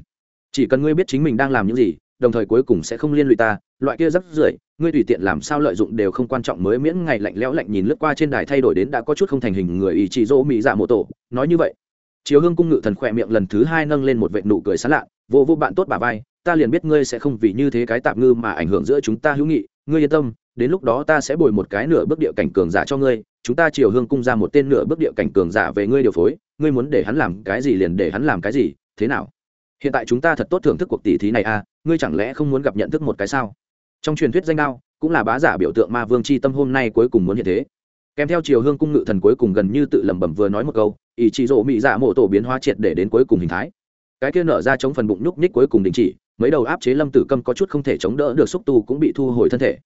Chỉ cần ngươi biết chính mình đang làm những gì, đồng thời cuối cùng sẽ không liên lụy ta, loại kia rất rưởi, ngươi tùy tiện làm sao lợi dụng đều không quan trọng, mới miễn ngày lạnh lẽo lạnh nhìn lướt qua trên đài thay đổi đến đã có chút không thành hình người ý chỉ dỗ mỹ dạ mộ tổ, nói như vậy chiều hương cung ngự thần khỏe miệng lần thứ hai nâng lên một vệ nụ cười sán lạ, vô vô bạn tốt bà vai, ta liền biết ngươi sẽ không vì như thế cái tạm ngư mà ảnh hưởng giữa chúng ta hữu nghị. Ngươi yên tâm, đến lúc đó ta sẽ bồi một cái nửa bước địa cảnh cường giả cho ngươi. Chúng ta chiều hương cung ra một tên nửa bước địa cảnh cường giả về ngươi điều phối, ngươi muốn để hắn làm cái gì liền để hắn làm cái gì, thế nào? Hiện tại chúng ta thật tốt thưởng thức cuộc tỷ thí này à ngươi chẳng lẽ không muốn gặp nhận thức một cái sao? Trong truyền thuyết danh đao, cũng là bá giả biểu tượng ma vương c h i tâm hôm nay cuối cùng muốn hiện thế. Kèm theo chiều hương cung ngự thần cuối cùng gần như tự lẩm bẩm vừa nói một câu ý chí rộ mị dạ mộ tổ biến hóa triệt để đến cuối cùng hình thái. Cái kia nở ra chống phần bụng nhúc nhích cuối cùng đình chỉ, mấy đầu áp chế lâm tử câm có chút không thể chống đỡ được, xúc tu cũng bị thu hồi thân thể.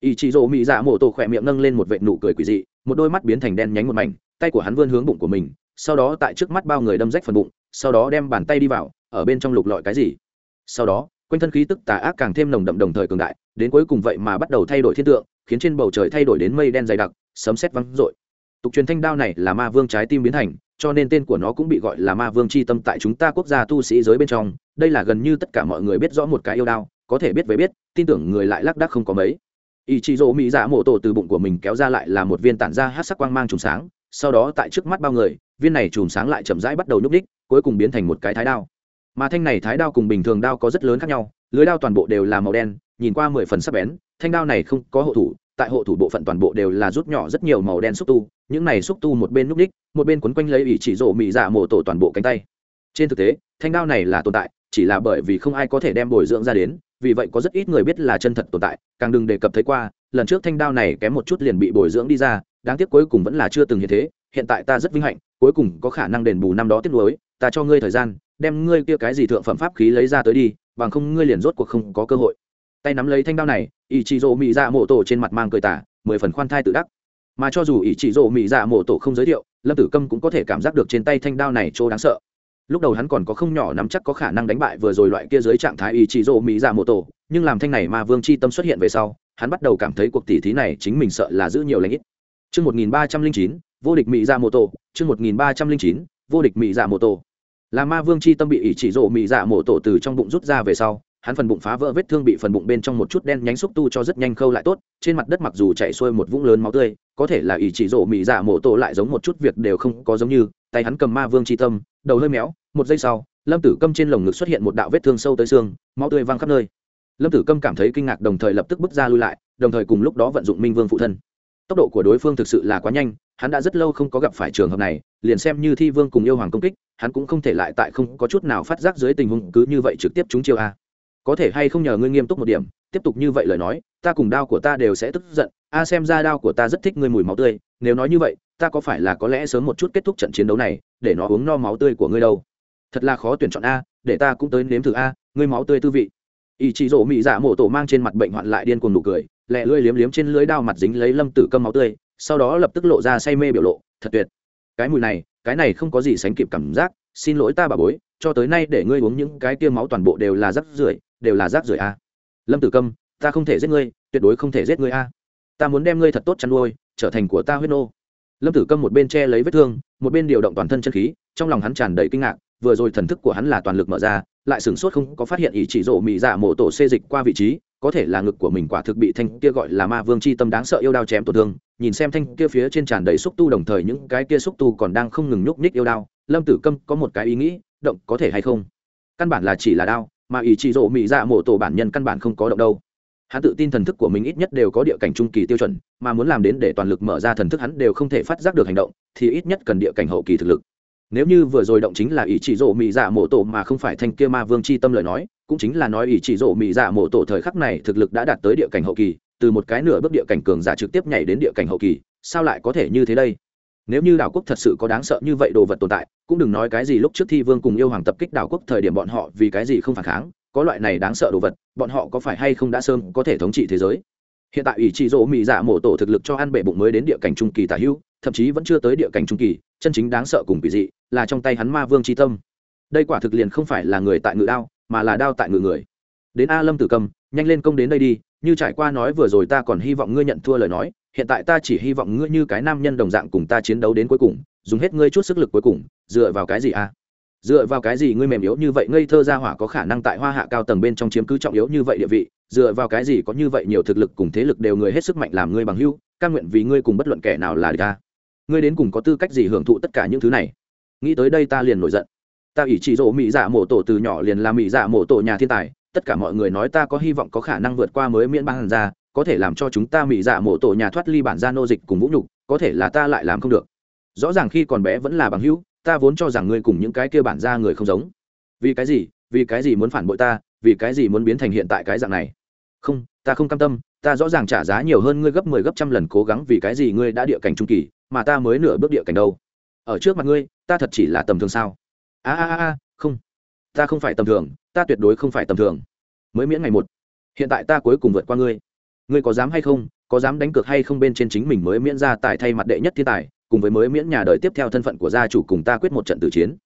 Ý chí rộ mị dạ mộ tổ khỏe miệng nâng lên một vệ nụ cười quỷ dị, một đôi mắt biến thành đen nhánh một mảnh, tay của hắn vươn hướng bụng của mình, sau đó tại trước mắt bao người đâm rách phần bụng, sau đó đem bàn tay đi vào, ở bên trong lục lọi cái gì. Sau đó, quanh thân khí tức tà ác càng thêm nồng đậm đồng thời cường đại, đến cuối cùng vậy mà bắt đầu thay đổi thiên tượng, khiến trên bầu trời thay đổi đến mây đen dày đặc, sấm sét văng rội tục truyền thanh đao này là ma vương trái tim biến thành cho nên tên của nó cũng bị gọi là ma vương c h i tâm tại chúng ta quốc gia tu sĩ giới bên trong. Đây là gần như tất cả mọi người biết rõ một cái yêu đao, có thể biết về biết, tin tưởng người lại lác đác không có mấy. Ý chí rỗ mỹ dạ mộ tổ từ bụng của mình kéo ra lại là một viên tản ra hát sắc quang mang trùng sáng, sau đó tại trước mắt bao người, viên này chùm sáng lại chậm rãi bắt đầu nhúc đích cuối cùng biến thành một cái thái đao. Mà thanh này thái đao cùng bình thường đao có rất lớn khác nhau, lưới đao toàn bộ đều là màu đen, nhìn qua mười phần sắc bén, thanh đao này không có hộ thủ, tại hộ thủ bộ phận toàn bộ đều là rút nhỏ rất nhiều màu đen xúc tu những này xúc tu một bên núp đích một bên quấn quanh lấy ủy chỉ rộ mị dạ mổ tổ toàn bộ cánh tay. Trên thực tế, thanh đao này là tồn tại, chỉ là bởi vì không ai có thể đem bồi dưỡng ra đến, vì vậy có rất ít người biết là chân thật tồn tại, càng đừng đề cập thấy qua, lần trước thanh đao này kém một chút liền bị bồi dưỡng đi ra, đáng tiếc cuối cùng vẫn là chưa từng như thế, hiện tại ta rất vinh hạnh, cuối cùng có khả năng đền bù năm đó tiếp nối ta cho ngươi thời gian, đem ngươi kia cái gì thượng phẩm pháp khí lấy ra tới đi, bằng không ngươi liền rốt cuộc không có cơ hội. Tay nắm lấy thanh đao này, ỷ chỉ rộ mị dạ mộ tổ trên mặt mang cười tả mười phần khoan thai tự đắc mà cho dù ý chị rộ mỹ dạ mộ tổ không giới thiệu lâm tử câm cũng có thể cảm giác được trên tay thanh đao này chỗ đáng sợ. Lúc đầu hắn còn có không nhỏ nắm chắc có khả năng đánh bại vừa rồi loại kia dưới trạng thái ý chị rộ mỹ dạ mộ tổ nhưng làm thanh này mà vương c h i tâm xuất hiện về sau hắn bắt đầu cảm thấy cuộc tỷ thí này chính mình sợ là giữ nhiều lãnh ít. Chương 1309, vô địch mỹ dạ mộ tổ, chương 1309, vô địch mỹ dạ mộ tổ. Là ma vương c h i tâm bị ỷ chỉ rộ mỹ dạ mổ tổ từ trong bụng rút ra về sau hắn phần bụng phá vỡ vết thương bị phần bụng bên trong một chút đen nhánh xúc tu cho rất nhanh khâu lại tốt, trên mặt đất mặc dù chạy xuôi một vũng lớn máu tươi, có thể là ý chỉ rổ mỹ dạ mổ tổ lại giống một chút việc đều không có giống như, tay hắn cầm ma vương tri tâm, đầu hơi méo, một giây sau, lâm tử câm trên lồng ngực xuất hiện một đạo vết thương sâu tới xương, máu tươi văng khắp nơi. Lâm tử câm cảm thấy kinh ngạc đồng thời lập tức bước ra lui lại, đồng thời cùng lúc đó vận dụng minh vương phụ thân. Tốc độ của đối phương thực sự là quá nhanh, hắn đã rất lâu không có gặp phải trường hợp này, liền xem như thi vương cùng yêu hoàng công kích, hắn cũng không thể lại tại không có chút nào phát giác dưới tình huống cứ như vậy trực tiếp chúng chiêu a có thể hay không nhờ ngươi nghiêm túc một điểm, tiếp tục như vậy lời nói, ta cùng đao của ta đều sẽ tức giận, a xem ra đao của ta rất thích ngươi mùi máu tươi, nếu nói như vậy, ta có phải là có lẽ sớm một chút kết thúc trận chiến đấu này, để nó uống no máu tươi của ngươi đâu? Thật là khó tuyển chọn a, để ta cũng tới nếm thử a, ngươi máu tươi tư vị. Ý chí rỗ mị dạ mổ tổ mang trên mặt bệnh hoạn lại điên cuồng nụ cười, lẹ lưỡi liếm liếm trên lưới đao mặt dính lấy lâm tử câm máu tươi, sau đó lập tức lộ ra say mê biểu lộ, thật tuyệt. Cái mùi này, cái này không có gì sánh kịp cảm giác, xin lỗi ta bà bối, cho tới nay để ngươi uống những cái tia máu toàn bộ đều là rắc rưởi đều là rác rưởi a. Lâm tử câm, ta không thể giết ngươi, tuyệt đối không thể giết ngươi a. Ta muốn đem ngươi thật tốt chăn nuôi, trở thành của ta huyết nô. Lâm tử câm một bên che lấy vết thương, một bên điều động toàn thân chân khí, trong lòng hắn tràn đầy kinh ngạc, vừa rồi thần thức của hắn là toàn lực mở ra, lại sửng sốt không có phát hiện ý chỉ rộ mị dạ mổ tổ xê dịch qua vị trí, có thể là ngực của mình quả thực bị thanh kia gọi là ma vương chi tâm đáng sợ yêu đao chém tổn thương. Nhìn xem thanh kia phía trên tràn đầy xúc tu đồng thời những cái kia xúc tu còn đang không ngừng nhúc nhích yêu đao, lâm tử câm có một cái ý nghĩ, động có thể hay không? Căn bản là chỉ là đao mà ý chỉ rộ mị dạ mổ tổ bản nhân căn bản không có động đâu. Hắn tự tin thần thức của mình ít nhất đều có địa cảnh trung kỳ tiêu chuẩn, mà muốn làm đến để toàn lực mở ra thần thức hắn đều không thể phát giác được hành động, thì ít nhất cần địa cảnh hậu kỳ thực lực. Nếu như vừa rồi động chính là ý chỉ rộ mị dạ mổ tổ mà không phải thanh kia ma vương c h i tâm lời nói, cũng chính là nói ý chỉ rộ mị dạ mổ tổ thời khắc này thực lực đã đạt tới địa cảnh hậu kỳ, từ một cái nửa bước địa cảnh cường giả trực tiếp nhảy đến địa cảnh hậu kỳ, sao lại có thể như thế đây? Nếu như đảo quốc thật sự có đáng sợ như vậy đồ vật tồn tại, cũng đừng nói cái gì lúc trước thi vương cùng yêu hoàng tập kích đảo quốc thời điểm bọn họ vì cái gì không phản kháng, có loại này đáng sợ đồ vật, bọn họ có phải hay không đã sơn có thể thống trị thế giới? Hiện tại ủy trị rỗ mỹ dạ mổ tổ thực lực cho ăn bệ bụng mới đến địa cảnh trung kỳ tả hữu, thậm chí vẫn chưa tới địa cảnh trung kỳ, chân chính đáng sợ cùng kỳ dị, là trong tay hắn ma vương tri tâm. Đây quả thực liền không phải là người tại ngự đao, mà là đao tại ngự người. Đến a lâm tử cầm, nhanh lên công đến đây đi, như trải qua nói vừa rồi ta còn hy vọng ngươi nhận thua lời nói hiện tại ta chỉ hy vọng ngươi như cái nam nhân đồng dạng cùng ta chiến đấu đến cuối cùng, dùng hết ngươi chút sức lực cuối cùng, dựa vào cái gì a dựa vào cái gì ngươi mềm yếu như vậy, ngây thơ ra hỏa có khả năng tại hoa hạ cao tầng bên trong chiếm cứ trọng yếu như vậy địa vị, dựa vào cái gì có như vậy nhiều thực lực cùng thế lực đều người hết sức mạnh làm ngươi bằng hưu căn nguyện vì ngươi cùng bất luận kẻ nào là ta. Ngươi đến cùng có tư cách gì hưởng thụ tất cả những thứ này? Nghĩ tới đây ta liền nổi giận. Ta ỷ chỉ rỗ mỹ dạ mổ tổ từ nhỏ liền là mỹ dạ mổ tổ nhà thiên tài, tất cả mọi người nói ta có hy vọng có khả năng vượt qua mới miễn ban ra có thể làm cho chúng ta mỹ dạ mộ tổ nhà thoát ly bản gia nô dịch cùng vũ nhục, có thể là ta lại làm không được. Rõ ràng khi còn bé vẫn là bằng hữu, ta vốn cho rằng ngươi cùng những cái kia bản gia người không giống. Vì cái gì? Vì cái gì muốn phản bội ta? Vì cái gì muốn biến thành hiện tại cái dạng này? Không, ta không cam tâm, ta rõ ràng trả giá nhiều hơn ngươi gấp mười 10 gấp trăm lần cố gắng vì cái gì ngươi đã địa cảnh trung kỳ, mà ta mới nửa bước địa cảnh đâu. Ở trước mặt ngươi, ta thật chỉ là tầm thường sao? A a a, không. Ta không phải tầm thường, ta tuyệt đối không phải tầm thường. Mới miễn ngày một. Hiện tại ta cuối cùng vượt qua ngươi ngươi có dám hay không, có dám đánh cược hay không bên trên chính mình mới miễn ra tài thay mặt đệ nhất thiên tài, cùng với mới miễn nhà đời tiếp theo thân phận của gia chủ cùng ta quyết một trận tử chiến.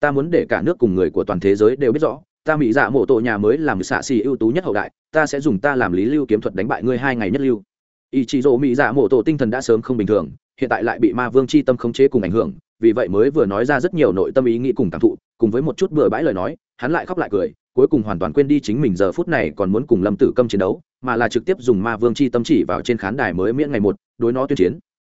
Ta muốn để cả nước cùng người của toàn thế giới đều biết rõ, ta mỹ dạ mộ tổ nhà mới làm xạ xì ưu tú nhất hậu đại, ta sẽ dùng ta làm lý lưu kiếm thuật đánh bại ngươi hai ngày nhất lưu. Ý chí dỗ mỹ dạ mộ tổ tinh thần đã sớm không bình thường, hiện tại lại bị ma vương c h i tâm khống chế cùng ảnh hưởng, vì vậy mới vừa nói ra rất nhiều nội tâm ý nghĩ cùng cảm thụ, cùng với một chút bừa bãi lời nói, hắn lại khóc lại cười, cuối cùng hoàn toàn quên đi chính mình giờ phút này còn muốn cùng lâm tử câm chiến đấu mà là trực tiếp dùng ma vương Chi tâm chỉ vào trên khán đài mới miễn ngày một, đối nó tuyên chiến.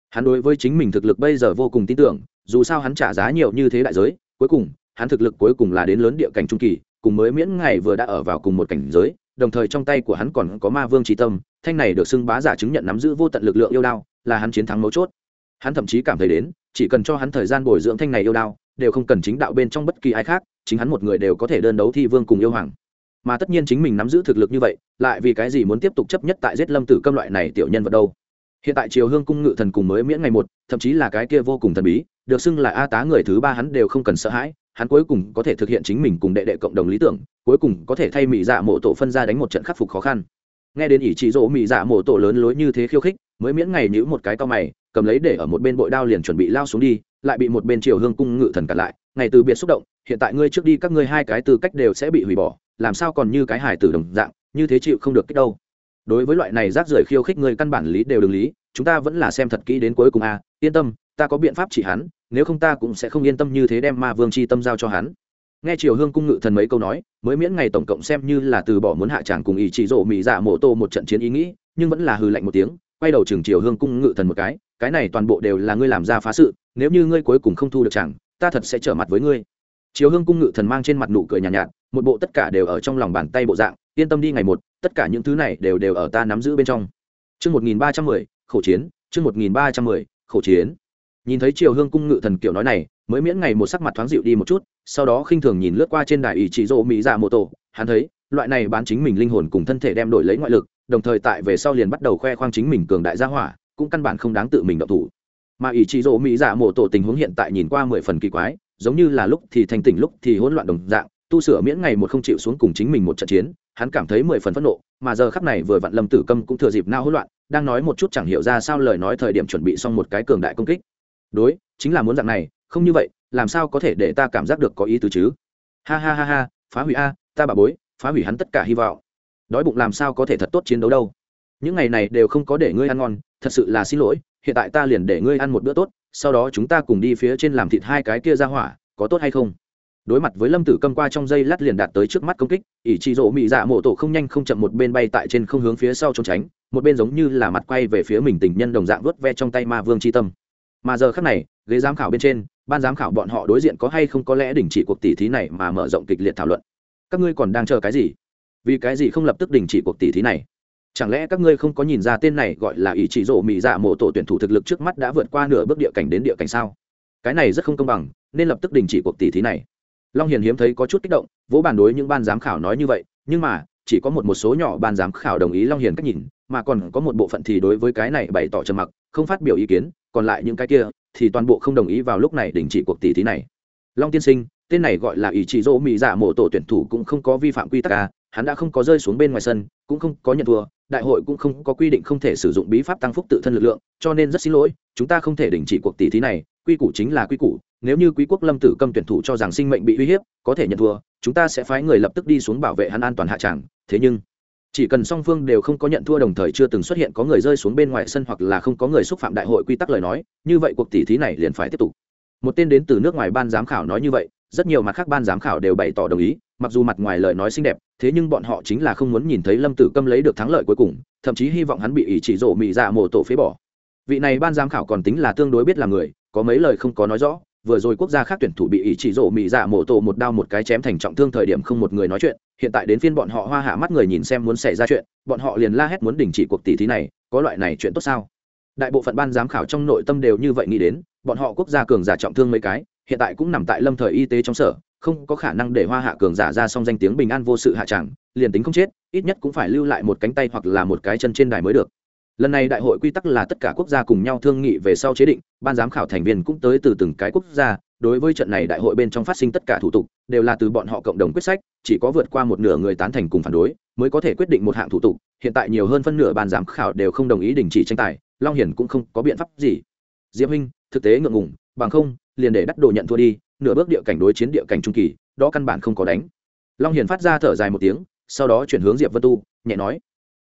Hắn đối với chính mình thực lực bây giờ vô cùng tin tưởng, dù sao hắn trả giá nhiều như thế đại giới, cuối cùng, hắn thực lực cuối cùng là đến lớn địa cảnh trung kỳ, cùng mới miễn ngày vừa đã ở vào cùng một cảnh giới, đồng thời trong tay của hắn còn có ma vương trí tâm, thanh này được xưng bá giả chứng nhận nắm giữ vô tận lực lượng yêu đao, là hắn chiến thắng mấu chốt. Hắn thậm chí cảm thấy đến, chỉ cần cho hắn thời gian bồi dưỡng thanh này yêu đao, đều không cần chính đạo bên trong bất kỳ ai khác, chính hắn một người đều có thể đơn đấu thi vương cùng yêu hoàng mà tất nhiên chính mình nắm giữ thực lực như vậy, lại vì cái gì muốn tiếp tục chấp nhất tại giết lâm tử câm loại này tiểu nhân vật đâu? Hiện tại triều hương cung ngự thần cùng mới miễn ngày một, thậm chí là cái kia vô cùng thần bí, được xưng là a tá người thứ ba hắn đều không cần sợ hãi, hắn cuối cùng có thể thực hiện chính mình cùng đệ đệ cộng đồng lý tưởng, cuối cùng có thể thay mỹ dạ mộ tổ phân ra đánh một trận khắc phục khó khăn. Nghe đến ỷ trị rỗ mỹ dạ mộ tổ lớn lối như thế khiêu khích, mới miễn ngày nhữ một cái to mày, cầm lấy để ở một bên bội đao liền chuẩn bị lao xuống đi, lại bị một bên triều hương cung ngự thần cản lại, ngày từ biệt xúc động, hiện tại ngươi trước đi các ngươi hai cái tư cách đều sẽ bị hủy bỏ làm sao còn như cái hải tử đồng dạng, như thế chịu không được kích đâu. Đối với loại này rác rưởi khiêu khích người căn bản lý đều đường lý, chúng ta vẫn là xem thật kỹ đến cuối cùng a, yên tâm, ta có biện pháp chỉ hắn, nếu không ta cũng sẽ không yên tâm như thế đem ma vương chi tâm giao cho hắn. Nghe triều hương cung ngự thần mấy câu nói, mới miễn ngày tổng cộng xem như là từ bỏ muốn hạ tràng cùng ý chỉ rộ mỹ dạ mổ tô một trận chiến ý nghĩ, nhưng vẫn là hư lạnh một tiếng, quay đầu trường triều hương cung ngự thần một cái cái này toàn bộ đều là ngươi làm ra phá sự, nếu như ngươi cuối cùng không thu được chẳng ta thật sẽ trở mặt với ngươi. Chiếu hương cung ngự thần mang trên mặt nụ cười nhàn nhạt, nhạt một bộ tất cả đều ở trong lòng bàn tay bộ dạng yên tâm đi ngày một tất cả những thứ này đều đều ở ta nắm giữ bên trong Chương 1310, khẩu chiến, chương 1310, khẩu chiến. Nhìn thấy Triều Hương cung ngự thần kiểu nói này, mới miễn ngày một sắc mặt thoáng dịu đi một chút, sau đó khinh thường nhìn lướt qua trên đài ủy chỉ rỗ mỹ dạ mộ tổ, hắn thấy, loại này bán chính mình linh hồn cùng thân thể đem đổi lấy ngoại lực, đồng thời tại về sau liền bắt đầu khoe khoang chính mình cường đại gia hỏa, cũng căn bản không đáng tự mình động thủ. Mà ủy chỉ rỗ mỹ dạ mộ tổ tình huống hiện tại nhìn qua mười phần kỳ quái, giống như là lúc thì thành tỉnh lúc thì hỗn loạn đồng dạng, tu sửa miễn ngày một không chịu xuống cùng chính mình một trận chiến, hắn cảm thấy mười phần phẫn nộ mà giờ khắc này vừa vặn lâm tử câm cũng thừa dịp nao hỗn loạn đang nói một chút chẳng hiểu ra sao lời nói thời điểm chuẩn bị xong một cái cường đại công kích. Đối chính là muốn dạng này không như vậy làm sao có thể để ta cảm giác được có ý tứ chứ? Ha ha ha ha phá hủy a ta bà bối phá hủy hắn tất cả hy vọng. Đói bụng làm sao có thể thật tốt chiến đấu đâu? Những ngày này đều không có để ngươi ăn ngon thật sự là xin lỗi hiện tại ta liền để ngươi ăn một bữa tốt sau đó chúng ta cùng đi phía trên làm thịt hai cái kia ra hỏa, có tốt hay không? Đối mặt với lâm tử câm qua trong dây lát liền đạt tới trước mắt công kích, ỷ trị rỗ mị dạ mộ tổ không nhanh không chậm một bên bay tại trên không hướng phía sau trốn tránh, một bên giống như là mặt quay về phía mình tình nhân đồng dạng vớt ve trong tay ma vương c tâm. Mà giờ khác này, ghế giám khảo bên trên, ban giám khảo bọn họ đối diện có hay không có lẽ đình chỉ cuộc tỷ thí này mà mở rộng kịch liệt thảo luận. Các ngươi còn đang chờ cái gì? Vì cái gì không lập tức đình chỉ cuộc tỷ thí này? Chẳng lẽ các ngươi không có nhìn ra tên này gọi là ý trị rỗ mỹ dạ mộ tổ tuyển thủ thực lực trước mắt đã vượt qua nửa bước địa cảnh đến địa cảnh sao? Cái này rất không công bằng, nên lập tức đình chỉ cuộc tỷ thí này. Long hiền hiếm thấy có chút kích động, vỗ bàn đối những ban giám khảo nói như vậy, nhưng mà, chỉ có một một số nhỏ ban giám khảo đồng ý long hiền cách nhìn, mà còn có một bộ phận thì đối với cái này bày tỏ trầm mặc, không phát biểu ý kiến, còn lại những cái kia, thì toàn bộ không đồng ý vào lúc này đình chỉ cuộc tỷ thí này. Long tiên sinh, tên này gọi là ý chỉ dỗ mỹ dạ mộ tổ tuyển thủ cũng không có vi phạm quy tắc à hắn đã không có rơi xuống bên ngoài sân, cũng không có nhận thua đại hội cũng không có quy định không thể sử dụng bí pháp tăng phúc tự thân lực lượng, cho nên rất xin lỗi, chúng ta không thể đình chỉ cuộc tỷ thí này, quy củ chính là quy củ, nếu như quý quốc lâm tử Cầm tuyển thủ cho rằng sinh mệnh bị uy hiếp, có thể nhận thua, chúng ta sẽ phái người lập tức đi xuống bảo vệ hắn an toàn hạ tràng, thế nhưng, chỉ cần song phương đều không có nhận thua đồng thời chưa từng xuất hiện có người rơi xuống bên ngoài sân hoặc là không có người xúc phạm đại hội quy tắc lời nói, như vậy cuộc tỷ thí này liền phải tiếp tục. Một tên đến từ nước ngoài ban giám khảo nói như vậy, rất nhiều mặt khác ban giám khảo đều bày tỏ đồng ý mặc dù mặt ngoài lời nói xinh đẹp, thế nhưng bọn họ chính là không muốn nhìn thấy lâm tử câm lấy được thắng lợi cuối cùng, thậm chí hy vọng hắn bị ỷ chỉ rổ mị dạ mổ tổ phế bỏ. Vị này ban giám khảo còn tính là tương đối biết là người, có mấy lời không có nói rõ, vừa rồi quốc gia khác tuyển thủ bị ỷ chỉ rổ mị dạ mổ tổ một đao một cái chém thành trọng thương thời điểm không một người nói chuyện, hiện tại đến phiên bọn họ hoa hạ mắt người nhìn xem muốn xảy ra chuyện, bọn họ liền la hét muốn đình chỉ cuộc tỷ thí này, có loại này chuyện tốt sao? Đại bộ phận ban giám khảo trong nội tâm đều như vậy nghĩ đến, bọn họ quốc gia cường giả trọng thương mấy cái, hiện tại cũng nằm tại lâm thời y tế trong sở không có khả năng để hoa hạ cường giả ra xong danh tiếng bình an vô sự hạ tràng liền tính không chết, ít nhất cũng phải lưu lại một cánh tay hoặc là một cái chân trên đài mới được. Lần này đại hội quy tắc là tất cả quốc gia cùng nhau thương nghị về sau chế định, ban giám khảo thành viên cũng tới từ từng cái quốc gia, đối với trận này đại hội bên trong phát sinh tất cả thủ tục, đều là từ bọn họ cộng đồng quyết sách, chỉ có vượt qua một nửa người tán thành cùng phản đối, mới có thể quyết định một hạng thủ tục, hiện tại nhiều hơn phân nửa ban giám khảo đều không đồng ý đình chỉ tranh tài, long hiển cũng không có biện pháp gì. Diễm hinh, thực tế ngượng ngùng, bằng không, liền để đắt đồ nhận thua đi nửa bước địa cảnh đối chiến địa cảnh trung kỳ, đó căn bản không có đánh. Long Hiền phát ra thở dài một tiếng, sau đó chuyển hướng diệp vân tu, nhẹ nói,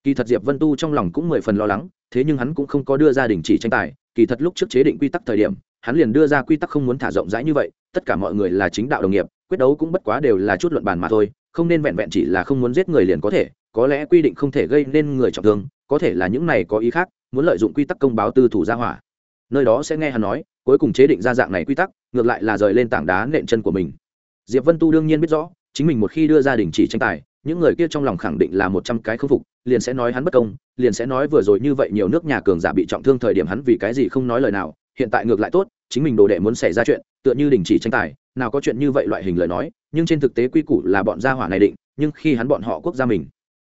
kỳ thật diệp vân tu trong lòng cũng mười phần lo lắng, thế nhưng hắn cũng không có đưa ra đình chỉ tranh tài, kỳ thật lúc trước chế định quy tắc thời điểm, hắn liền đưa ra quy tắc không muốn thả rộng rãi như vậy, tất cả mọi người là chính đạo đồng nghiệp, quyết đấu cũng bất quá đều là chút luận bàn mà thôi, không nên vẹn vẹn chỉ là không muốn giết người liền có thể, có lẽ quy định không thể gây nên người trọng thương, có thể là những này có ý khác, muốn lợi dụng quy tắc công báo tư thủ gia hỏa. Nơi đó sẽ nghe hắn nói, cuối cùng chế định ra dạng này quy tắc ngược lại là rời lên tảng đá nện chân của mình. Diệp vân tu đương nhiên biết rõ, chính mình một khi đưa ra đình chỉ tranh tài, những người kia trong lòng khẳng định là một trăm cái không phục, liền sẽ nói hắn bất công, liền sẽ nói vừa rồi như vậy nhiều nước nhà cường giả bị trọng thương thời điểm hắn vì cái gì không nói lời nào, hiện tại ngược lại tốt, chính mình đồ đệ muốn xảy ra chuyện, tựa như đình chỉ tranh tài, nào có chuyện như vậy loại hình lời nói, nhưng trên thực tế quy củ là bọn gia hỏa này định, nhưng khi hắn bọn họ quốc gia mình,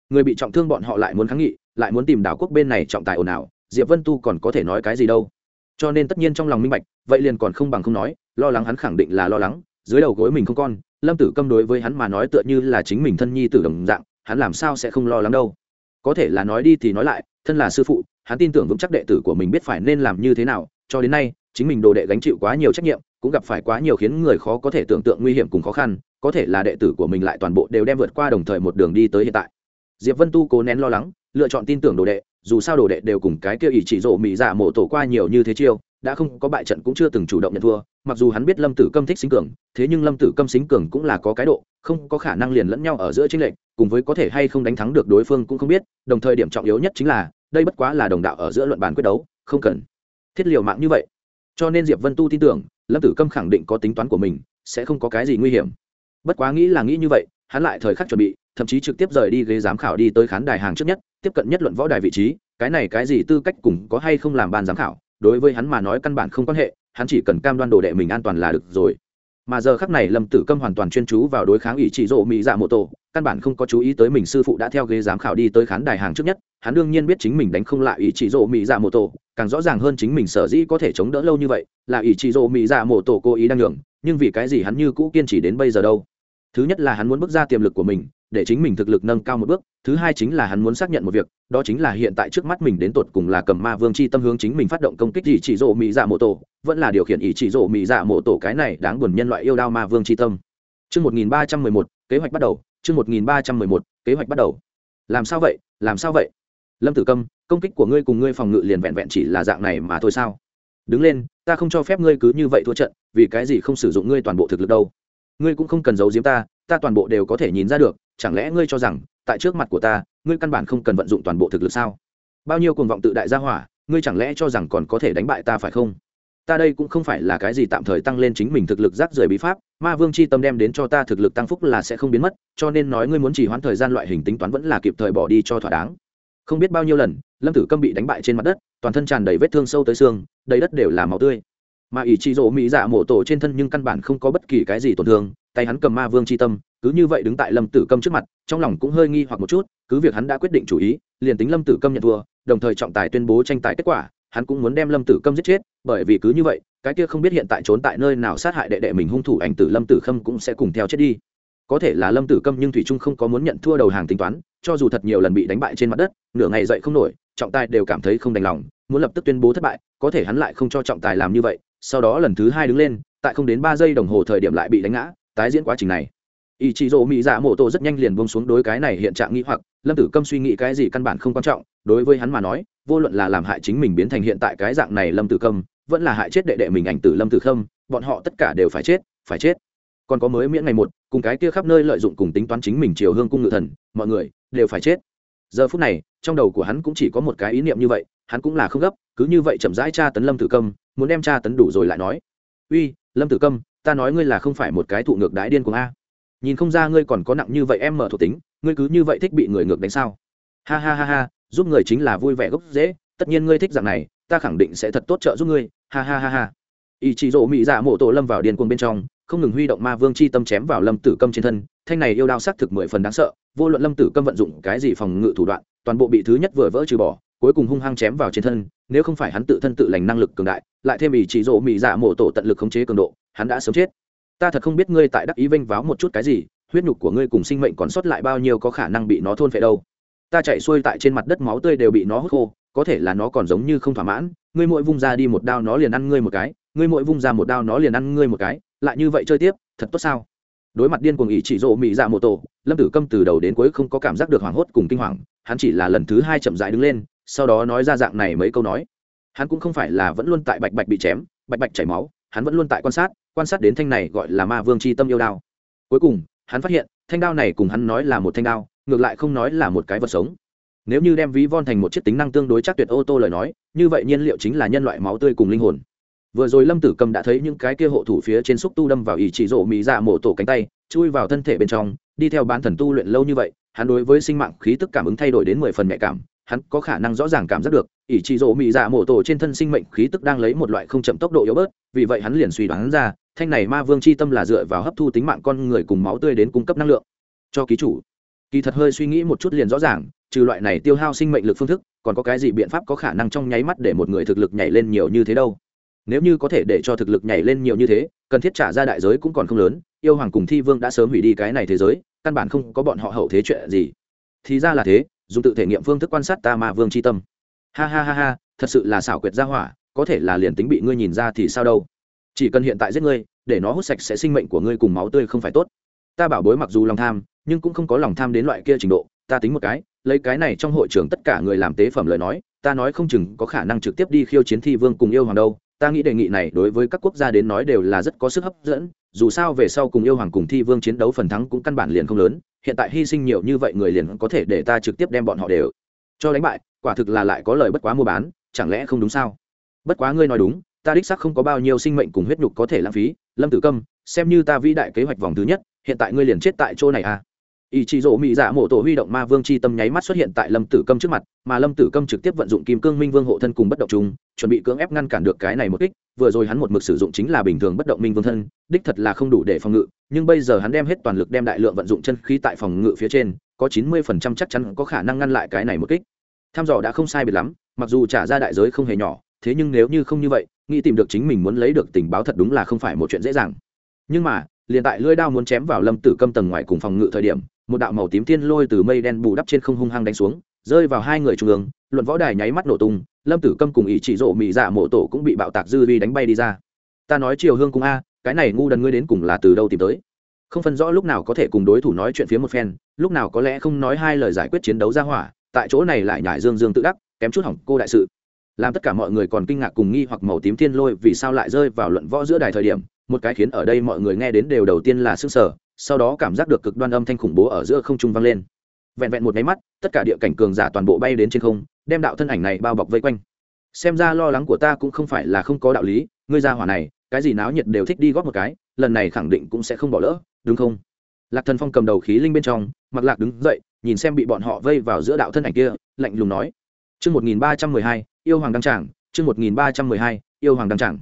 người bị trọng thương bọn họ lại muốn kháng nghị, lại muốn tìm đảo quốc bên này trọng tài ồn ào, diệp vân tu còn có thể nói cái gì đâu. Cho nên tất nhiên trong lòng minh bạch, vậy liền còn không bằng không nói lo lắng hắn khẳng định là lo lắng, dưới đầu gối mình không con, lâm tử câm đối với hắn mà nói tựa như là chính mình thân nhi tử đồng dạng, hắn làm sao sẽ không lo lắng đâu. Có thể là nói đi thì nói lại, thân là sư phụ, hắn tin tưởng vững chắc đệ tử của mình biết phải nên làm như thế nào, cho đến nay, chính mình đồ đệ gánh chịu quá nhiều trách nhiệm, cũng gặp phải quá nhiều khiến người khó có thể tưởng tượng nguy hiểm cùng khó khăn, có thể là đệ tử của mình lại toàn bộ đều đem vượt qua đồng thời một đường đi tới hiện tại. Diệp vân tu cố nén lo lắng, lựa chọn tin tưởng đồ đệ, dù sao đồ đệ đều cùng cái kia ỷ chỉ rộ mỹ dạ mộ tổ qua nhiều như thế chiêu đã không có bại trận cũng chưa từng chủ động nhận thua, mặc dù hắn biết lâm tử câm thích xính cường, thế nhưng lâm tử câm xính cường cũng là có cái độ, không có khả năng liền lẫn nhau ở giữa tranh lệch, cùng với có thể hay không đánh thắng được đối phương cũng không biết, đồng thời điểm trọng yếu nhất chính là, đây bất quá là đồng đạo ở giữa luận bàn quyết đấu, không cần thiết liều mạng như vậy. Cho nên diệp vân tu tin tưởng, lâm tử câm khẳng định có tính toán của mình, sẽ không có cái gì nguy hiểm. Bất quá nghĩ là nghĩ như vậy, hắn lại thời khắc chuẩn bị, thậm chí trực tiếp rời đi ghế giám khảo đi tới khán đài hàng trước nhất, tiếp cận nhất luận võ đài vị trí, cái này cái gì tư cách cùng có hay không làm ban giám khảo đối với hắn mà nói căn bản không quan hệ, hắn chỉ cần cam đoan đồ đệ mình an toàn là được rồi. Mà giờ khắc này lâm tử câm hoàn toàn chuyên chú vào đối kháng ý chỉ rộ mỹ dạ mô tô căn bản không có chú ý tới mình sư phụ đã theo ghế giám khảo đi tới khán đài hàng trước nhất, hắn đương nhiên biết chính mình đánh không lại ý chỉ rộ mỹ dạ mô tô càng rõ ràng hơn chính mình sở dĩ có thể chống đỡ lâu như vậy, là ý chỉ rộ mỹ dạ mô tô cố ý đang nhường, nhưng vì cái gì hắn như cũ kiên trì đến bây giờ đâu? Thứ nhất là hắn muốn bước ra tiềm lực của mình để chính mình thực lực nâng cao một bước thứ hai chính là hắn muốn xác nhận một việc đó chính là hiện tại trước mắt mình đến tột cùng là cầm ma vương chi tâm hướng chính mình phát động công kích gì chỉ rộ mỹ dạ mộ tổ vẫn là điều khiển ý chỉ rộ mỹ dạ mộ tổ cái này đáng buồn nhân loại yêu đao ma vương chi tâm Chương 1311, kế hoạch bắt đầu, chương 1311, kế hoạch bắt đầu. Làm sao vậy? Làm sao vậy? Lâm Tử Câm, công kích của ngươi cùng ngươi phòng ngự liền vẹn vẹn chỉ là dạng này mà thôi sao? Đứng lên, ta không cho phép ngươi cứ như vậy thua trận, vì cái gì không sử dụng ngươi toàn bộ thực lực đâu? Ngươi cũng không cần giấu giếm ta, ta toàn bộ đều có thể nhìn ra được, chẳng lẽ ngươi cho rằng, tại trước mặt của ta, ngươi căn bản không cần vận dụng toàn bộ thực lực sao? Bao nhiêu cuồng vọng tự đại gia hỏa, ngươi chẳng lẽ cho rằng còn có thể đánh bại ta phải không? Ta đây cũng không phải là cái gì tạm thời tăng lên chính mình thực lực rác rưởi bí pháp, ma vương c h i tâm đem đến cho ta thực lực tăng phúc là sẽ không biến mất, cho nên nói ngươi muốn chỉ hoãn thời gian loại hình tính toán vẫn là kịp thời bỏ đi cho thỏa đáng. Không biết bao nhiêu lần, lâm tử câm bị đánh bại trên mặt đất, toàn thân tràn đầy vết thương sâu tới xương, đầy đất đều là máu tươi. Mà ỷ trị rỗ mỹ dạ mổ tổ trên thân nhưng căn bản không có bất kỳ cái gì tổn thương, tay hắn cầm ma vương c h i tâm cứ như vậy đứng tại lâm tử câm trước mặt, trong lòng cũng hơi nghi hoặc một chút, cứ việc hắn đã quyết định chủ ý, liền tính lâm tử câm nhận thua, đồng thời trọng tài tuyên bố tranh tài kết quả, hắn cũng muốn đem lâm tử câm giết chết, bởi vì cứ như vậy, cái kia không biết hiện tại trốn tại nơi nào sát hại đệ đệ mình hung thủ ảnh tử lâm tử khâm cũng sẽ cùng theo chết đi. Có thể là lâm tử câm nhưng thủy trung không có muốn nhận thua đầu hàng tính toán, cho dù thật nhiều lần bị đánh bại trên mặt đất, nửa ngày dậy không nổi, trọng tài đều cảm thấy không đành lòng, muốn lập tức tuyên bố thất bại, có thể hắn lại không cho trọng tài làm như vậy, sau đó lần thứ hai đứng lên, tại không đến ba giây đồng hồ thời điểm lại bị đánh ngã, tái diễn quá trình này ý chí rộ mỹ dạ mộ tổ rất nhanh liền bông xuống đối cái này hiện trạng nghĩ hoặc, lâm tử câm suy nghĩ cái gì căn bản không quan trọng, đối với hắn mà nói, vô luận là làm hại chính mình biến thành hiện tại cái dạng này lâm tử câm, vẫn là hại chết đệ đệ mình ảnh tử lâm tử khâm, bọn họ tất cả đều phải chết phải chết. Còn có mới miễn ngày một, cùng cái kia khắp nơi lợi dụng cùng tính toán chính mình chiều hương cung ngự thần, mọi người đều phải chết. Giờ phút này, trong đầu của hắn cũng chỉ có một cái ý niệm như vậy, hắn cũng là không gấp, cứ như vậy chậm rãi tra tấn lâm tử câm, muốn đem tra tấn đủ rồi lại nói. Uy, lâm tử câm, ta nói ngươi là không phải một cái thụ ngược đái điên của a nhìn không ra ngươi còn có nặng như vậy em mở thuộc tính, ngươi cứ như vậy thích bị người ngược đánh sao? Ha ha ha ha, giúp người chính là vui vẻ gốc dễ tất nhiên ngươi thích dạng này, ta khẳng định sẽ thật tốt trợ giúp ngươi, ha ha ha ha. Ý chí rộ mỹ dạ mộ tổ lâm vào điên cuồng bên trong, không ngừng huy động ma vương chi tâm chém vào lâm tử câm trên thân, thanh này yêu đao xác thực mười phần đáng sợ, vô luận lâm tử câm vận dụng cái gì phòng ngự thủ đoạn, toàn bộ bị thứ nhất vừa vỡ trừ bỏ, cuối cùng hung hăng chém vào trên thân, nếu không phải hắn tự thân tự lành năng lực cường đại, lại thêm ý chỉ rộ mỹ dạ mộ tổ tận lực khống chế cường độ, hắn đã sớm chết ta thật không biết ngươi tại đắc ý vênh váo một chút cái gì, huyết nhục của ngươi cùng sinh mệnh còn sót lại bao nhiêu có khả năng bị nó thôn phệ đâu. Ta chạy xuôi tại trên mặt đất máu tươi đều bị nó hút khô, có thể là nó còn giống như không thỏa mãn, ngươi mỗi vung ra đi một đao nó liền ăn ngươi một cái, ngươi mỗi vung ra một đao nó liền ăn ngươi một cái, lại như vậy chơi tiếp, thật tốt sao? Đối mặt điên cuồng ý chỉ rộ mỹ dạ mô tổ, lâm tử câm từ đầu đến cuối không có cảm giác được hoảng hốt cùng kinh hoàng, hắn chỉ là lần thứ hai chậm dại đứng lên, sau đó nói ra dạng này mấy câu nói. Hắn cũng không phải là vẫn luôn tại bạch bạch bị chém, bạch bạch chảy máu, hắn vẫn luôn tại quan sát quan sát đến thanh này gọi là ma vương c h i tâm yêu đao. Cuối cùng, hắn phát hiện, thanh đao này cùng hắn nói là một thanh đao, ngược lại không nói là một cái vật sống. Nếu như đem ví von thành một chiếc tính năng tương đối chắc tuyệt ô tô lời nói, như vậy nhiên liệu chính là nhân loại máu tươi cùng linh hồn. Vừa rồi lâm tử cầm đã thấy những cái kia hộ thủ phía trên xúc tu đâm vào ý chỉ rộ mỹ dạ mổ tổ cánh tay, chui vào thân thể bên trong, đi theo bán thần tu luyện lâu như vậy, hắn đối với sinh mạng khí tức cảm ứng thay đổi đến mười phần nhạy cảm hắn có khả năng rõ ràng cảm giác được, ỷ trị rỗ mỹ dạ mổ tổ trên thân sinh mệnh khí tức đang lấy một loại không chậm tốc độ yếu bớt, vì vậy hắn liền suy đoán ra, thanh này ma vương c h i tâm là dựa vào hấp thu tính mạng con người cùng máu tươi đến cung cấp năng lượng. Cho ký chủ. Kỳ thật hơi suy nghĩ một chút liền rõ ràng, trừ loại này tiêu hao sinh mệnh lực phương thức, còn có cái gì biện pháp có khả năng trong nháy mắt để một người thực lực nhảy lên nhiều như thế đâu? Nếu như có thể để cho thực lực nhảy lên nhiều như thế, cần thiết trả ra đại giới cũng còn không lớn, yêu hoàng cùng thi vương đã sớm hủy đi cái này thế giới, căn bản không có bọn họ hậu thế chuyện gì. Thì ra là thế dùng tự thể nghiệm phương thức quan sát ta ma vương c h i tâm. Ha ha ha ha, thật sự là xảo quyệt ra hỏa, có thể là liền tính bị ngươi nhìn ra thì sao đâu. Chỉ cần hiện tại giết ngươi, để nó hút sạch sẽ sinh mệnh của ngươi cùng máu tươi không phải tốt. Ta bảo bối mặc dù lòng tham, nhưng cũng không có lòng tham đến loại kia trình độ. Ta tính một cái, lấy cái này trong hội trường tất cả người làm tế phẩm lời nói, ta nói không chừng có khả năng trực tiếp đi khiêu chiến thi vương cùng yêu hoàng đâu. Ta nghĩ đề nghị này đối với các quốc gia đến nói đều là rất có sức hấp dẫn, dù sao về sau cùng yêu hoàng cùng thi vương chiến đấu phần thắng cũng căn bản liền không lớn hiện tại hy sinh nhiều như vậy người liền có thể để ta trực tiếp đem bọn họ đều cho đánh bại, quả thực là lại có lời bất quá mua bán, chẳng lẽ không đúng sao? Bất quá ngươi nói đúng, ta đích xác không có bao nhiêu sinh mệnh cùng huyết nhục có thể lãng phí, lâm tử câm, xem như ta vĩ đại kế hoạch vòng thứ nhất, hiện tại ngươi liền chết tại chỗ này à? Ý chí rỗ mỹ dạ mộ tổ huy động ma vương c h i tâm nháy mắt xuất hiện tại lâm tử câm trước mặt, mà lâm tử câm trực tiếp vận dụng kim cương minh vương hộ thân cùng bất động chúng chuẩn bị cưỡng ép ngăn cản được cái này một kích, vừa rồi hắn một mực sử dụng chính là bình thường bất động minh vương thân, đích thật là không đủ để phòng ngự, nhưng bây giờ hắn đem hết toàn lực đem đại lượng vận dụng chân khí tại phòng ngự phía trên, có chín mươi phần trăm chắc chắn có khả năng ngăn lại cái này một kích. Tham dò đã không sai biệt lắm, mặc dù trả ra đại giới không hề nhỏ, thế nhưng nếu như không như vậy, nghĩ tìm được chính mình muốn lấy được tình báo thật đúng là không phải một chuyện dễ dàng. Nhưng mà, liền tại lưỡi đao muốn chém vào lâm tử câm tầng ngoài cùng phòng ngự thời điểm một đạo màu tím thiên lôi từ mây đen bù đắp trên không hung hăng đánh xuống, rơi vào hai người trung ương, luận võ đài nháy mắt nổ tung, lâm tử câm cùng ý chỉ rộ mỹ dạ mộ tổ cũng bị bạo tạc dư vi đánh bay đi ra. Ta nói triều hương cung a, cái này ngu đần ngươi đến cùng là từ đâu tìm tới? Không phân rõ lúc nào có thể cùng đối thủ nói chuyện phía một phen, lúc nào có lẽ không nói hai lời giải quyết chiến đấu ra hỏa, tại chỗ này lại nhải dương dương tự đắc, kém chút hỏng cô đại sự. Làm tất cả mọi người còn kinh ngạc cùng nghi hoặc màu tím thiên lôi vì sao lại rơi vào luận võ giữa đài thời điểm, một cái khiến ở đây mọi người nghe đến đều đầu tiên là s ư sở sau đó cảm giác được cực đoan âm thanh khủng bố ở giữa không trung vang lên. Vẹn vẹn một máy mắt, tất cả địa cảnh cường giả toàn bộ bay đến trên không, đem đạo thân ảnh này bao bọc vây quanh. Xem ra lo lắng của ta cũng không phải là không có đạo lý, ngươi ra hỏa này, cái gì náo nhiệt đều thích đi góp một cái, lần này khẳng định cũng sẽ không bỏ lỡ, đúng không? Lạc thần phong cầm đầu khí linh bên trong, mặc lạc đứng dậy, nhìn xem bị bọn họ vây vào giữa đạo thân ảnh kia, lạnh lùng nói. Chương một nghìn ba trăm mười hai, yêu hoàng đăng tràng, chương một nghìn ba trăm mười hai, yêu hoàng đăng tràng.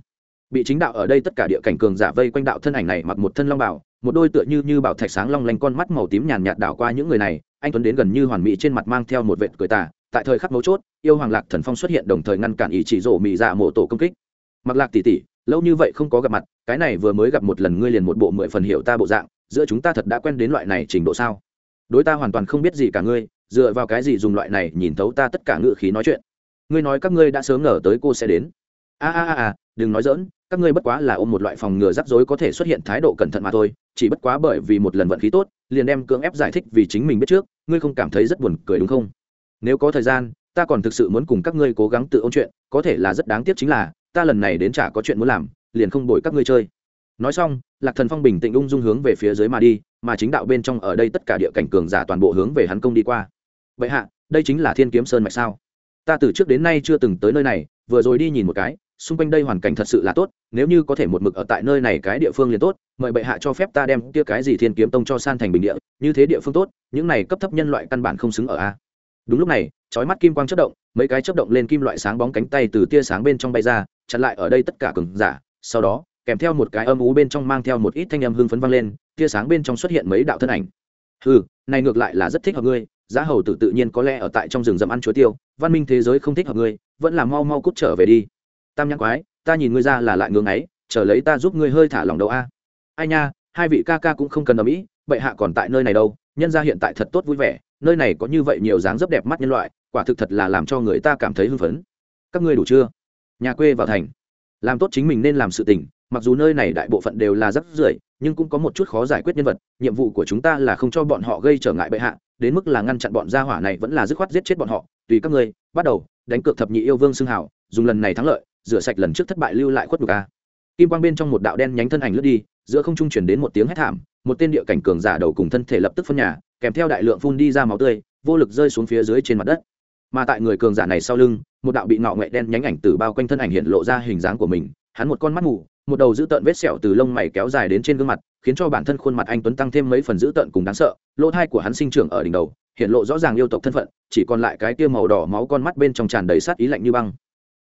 Bị chính đạo ở đây tất cả địa cảnh cường giả vây quanh đạo thân ảnh này mặc một thân long bảo một đôi tựa như như bảo thạch sáng long lanh con mắt màu tím nhàn nhạt đảo qua những người này, anh tuấn đến gần như hoàn mỹ trên mặt mang theo một vệt cười tà, tại thời khắc mấu chốt, yêu hoàng lạc thần phong xuất hiện đồng thời ngăn cản ý chỉ rổ mị dạ mộ tổ công kích. Mặc lạc tỉ tỉ lâu như vậy không có gặp mặt, cái này vừa mới gặp một lần ngươi liền một bộ mười phần hiệu ta bộ dạng, giữa chúng ta thật đã quen đến loại này trình độ sao? Đối ta hoàn toàn không biết gì cả ngươi, dựa vào cái gì dùng loại này nhìn thấu ta tất cả ngự khí nói chuyện? Ngươi nói các ngươi đã sớm ngờ tới cô sẽ đến. A a a a đừng nói dỡn các ngươi bất quá là ôm một loại phòng ngừa rắc rối có thể xuất hiện thái độ cẩn thận mà thôi, chỉ bất quá bởi vì một lần vận khí tốt, liền đem cưỡng ép giải thích vì chính mình biết trước, ngươi không cảm thấy rất buồn cười đúng không? Nếu có thời gian, ta còn thực sự muốn cùng các ngươi cố gắng tự ôn chuyện, có thể là rất đáng tiếc chính là, ta lần này đến chả có chuyện muốn làm, liền không đổi các ngươi chơi. Nói xong, lạc thần phong bình tĩnh ung dung hướng về phía dưới mà đi, mà chính đạo bên trong ở đây tất cả địa cảnh cường giả toàn bộ hướng về hắn công đi qua. Vậy hạ, đây chính là thiên kiếm sơn mạch sao? Ta từ trước đến nay chưa từng tới nơi này, vừa rồi đi nhìn một cái xung quanh đây hoàn cảnh thật sự là tốt, nếu như có thể một mực ở tại nơi này cái địa phương liền tốt, mời bệ hạ cho phép ta đem kia cái gì thiên kiếm tông cho san thành bình địa, như thế địa phương tốt, những này cấp thấp nhân loại căn bản không xứng ở a. Đúng lúc này trói mắt kim quang chất động, mấy cái chất động lên kim loại sáng bóng cánh tay từ tia sáng bên trong bay ra, chặn lại ở đây tất cả cường giả, sau đó, kèm theo một cái âm ú bên trong mang theo một ít thanh âm hưng phấn vang lên, tia sáng bên trong xuất hiện mấy đạo thân ảnh. Ừ này ngược lại là rất thích hợp ngươi, giá hầu tử tự nhiên có lẽ ở tại trong rừng rậm ăn chuối tiêu, văn minh thế giới không thích hợp ngươi, vẫn là mau mau cút trở về đi tam nhãn quái, ta nhìn ngươi ra là lại ngưng ấy, chờ lấy ta giúp ngươi hơi thả lòng đầu a. Ai nha, hai vị ca ca cũng không cần ở mỹ bệ hạ còn tại nơi này đâu, nhân ra hiện tại thật tốt vui vẻ, nơi này có như vậy nhiều dáng dấp đẹp mắt nhân loại, quả thực thật là làm cho người ta cảm thấy hưng phấn. Các ngươi đủ chưa? Nhà quê vào thành. Làm tốt chính mình nên làm sự tình, mặc dù nơi này đại bộ phận đều là rất rưởi, nhưng cũng có một chút khó giải quyết nhân vật, nhiệm vụ của chúng ta là không cho bọn họ gây trở ngại bệ hạ, đến mức là ngăn chặn bọn gia hỏa này vẫn là dứt khoát giết chết bọn họ. Tùy các ngươi, bắt đầu, đánh cược thập nhị yêu vương xưng hảo dùng lần này thắng lợi rửa sạch lần trước thất bại lưu lại khuất đục a. Kim quang bên trong một đạo đen nhánh thân ảnh lướt đi, giữa không trung chuyển đến một tiếng hét thảm, một tên địa cảnh cường giả đầu cùng thân thể lập tức phân nhà, kèm theo đại lượng phun đi ra máu tươi, vô lực rơi xuống phía dưới trên mặt đất. Mà tại người cường giả này sau lưng, một đạo bị ngọ nghệ đen nhánh ảnh từ bao quanh thân ảnh hiện lộ ra hình dáng của mình, hắn một con mắt mù, một đầu dữ tợn vết sẹo từ lông mày kéo dài đến trên gương mặt, khiến cho bản thân khuôn mặt anh tuấn tăng thêm mấy phần dữ tợn cùng đáng sợ, lỗ thai của hắn sinh trưởng ở đỉnh đầu, hiện lộ rõ ràng yêu tộc thân phận, chỉ còn lại cái tia màu đỏ máu con mắt bên trong tràn đầy sát ý lạnh như băng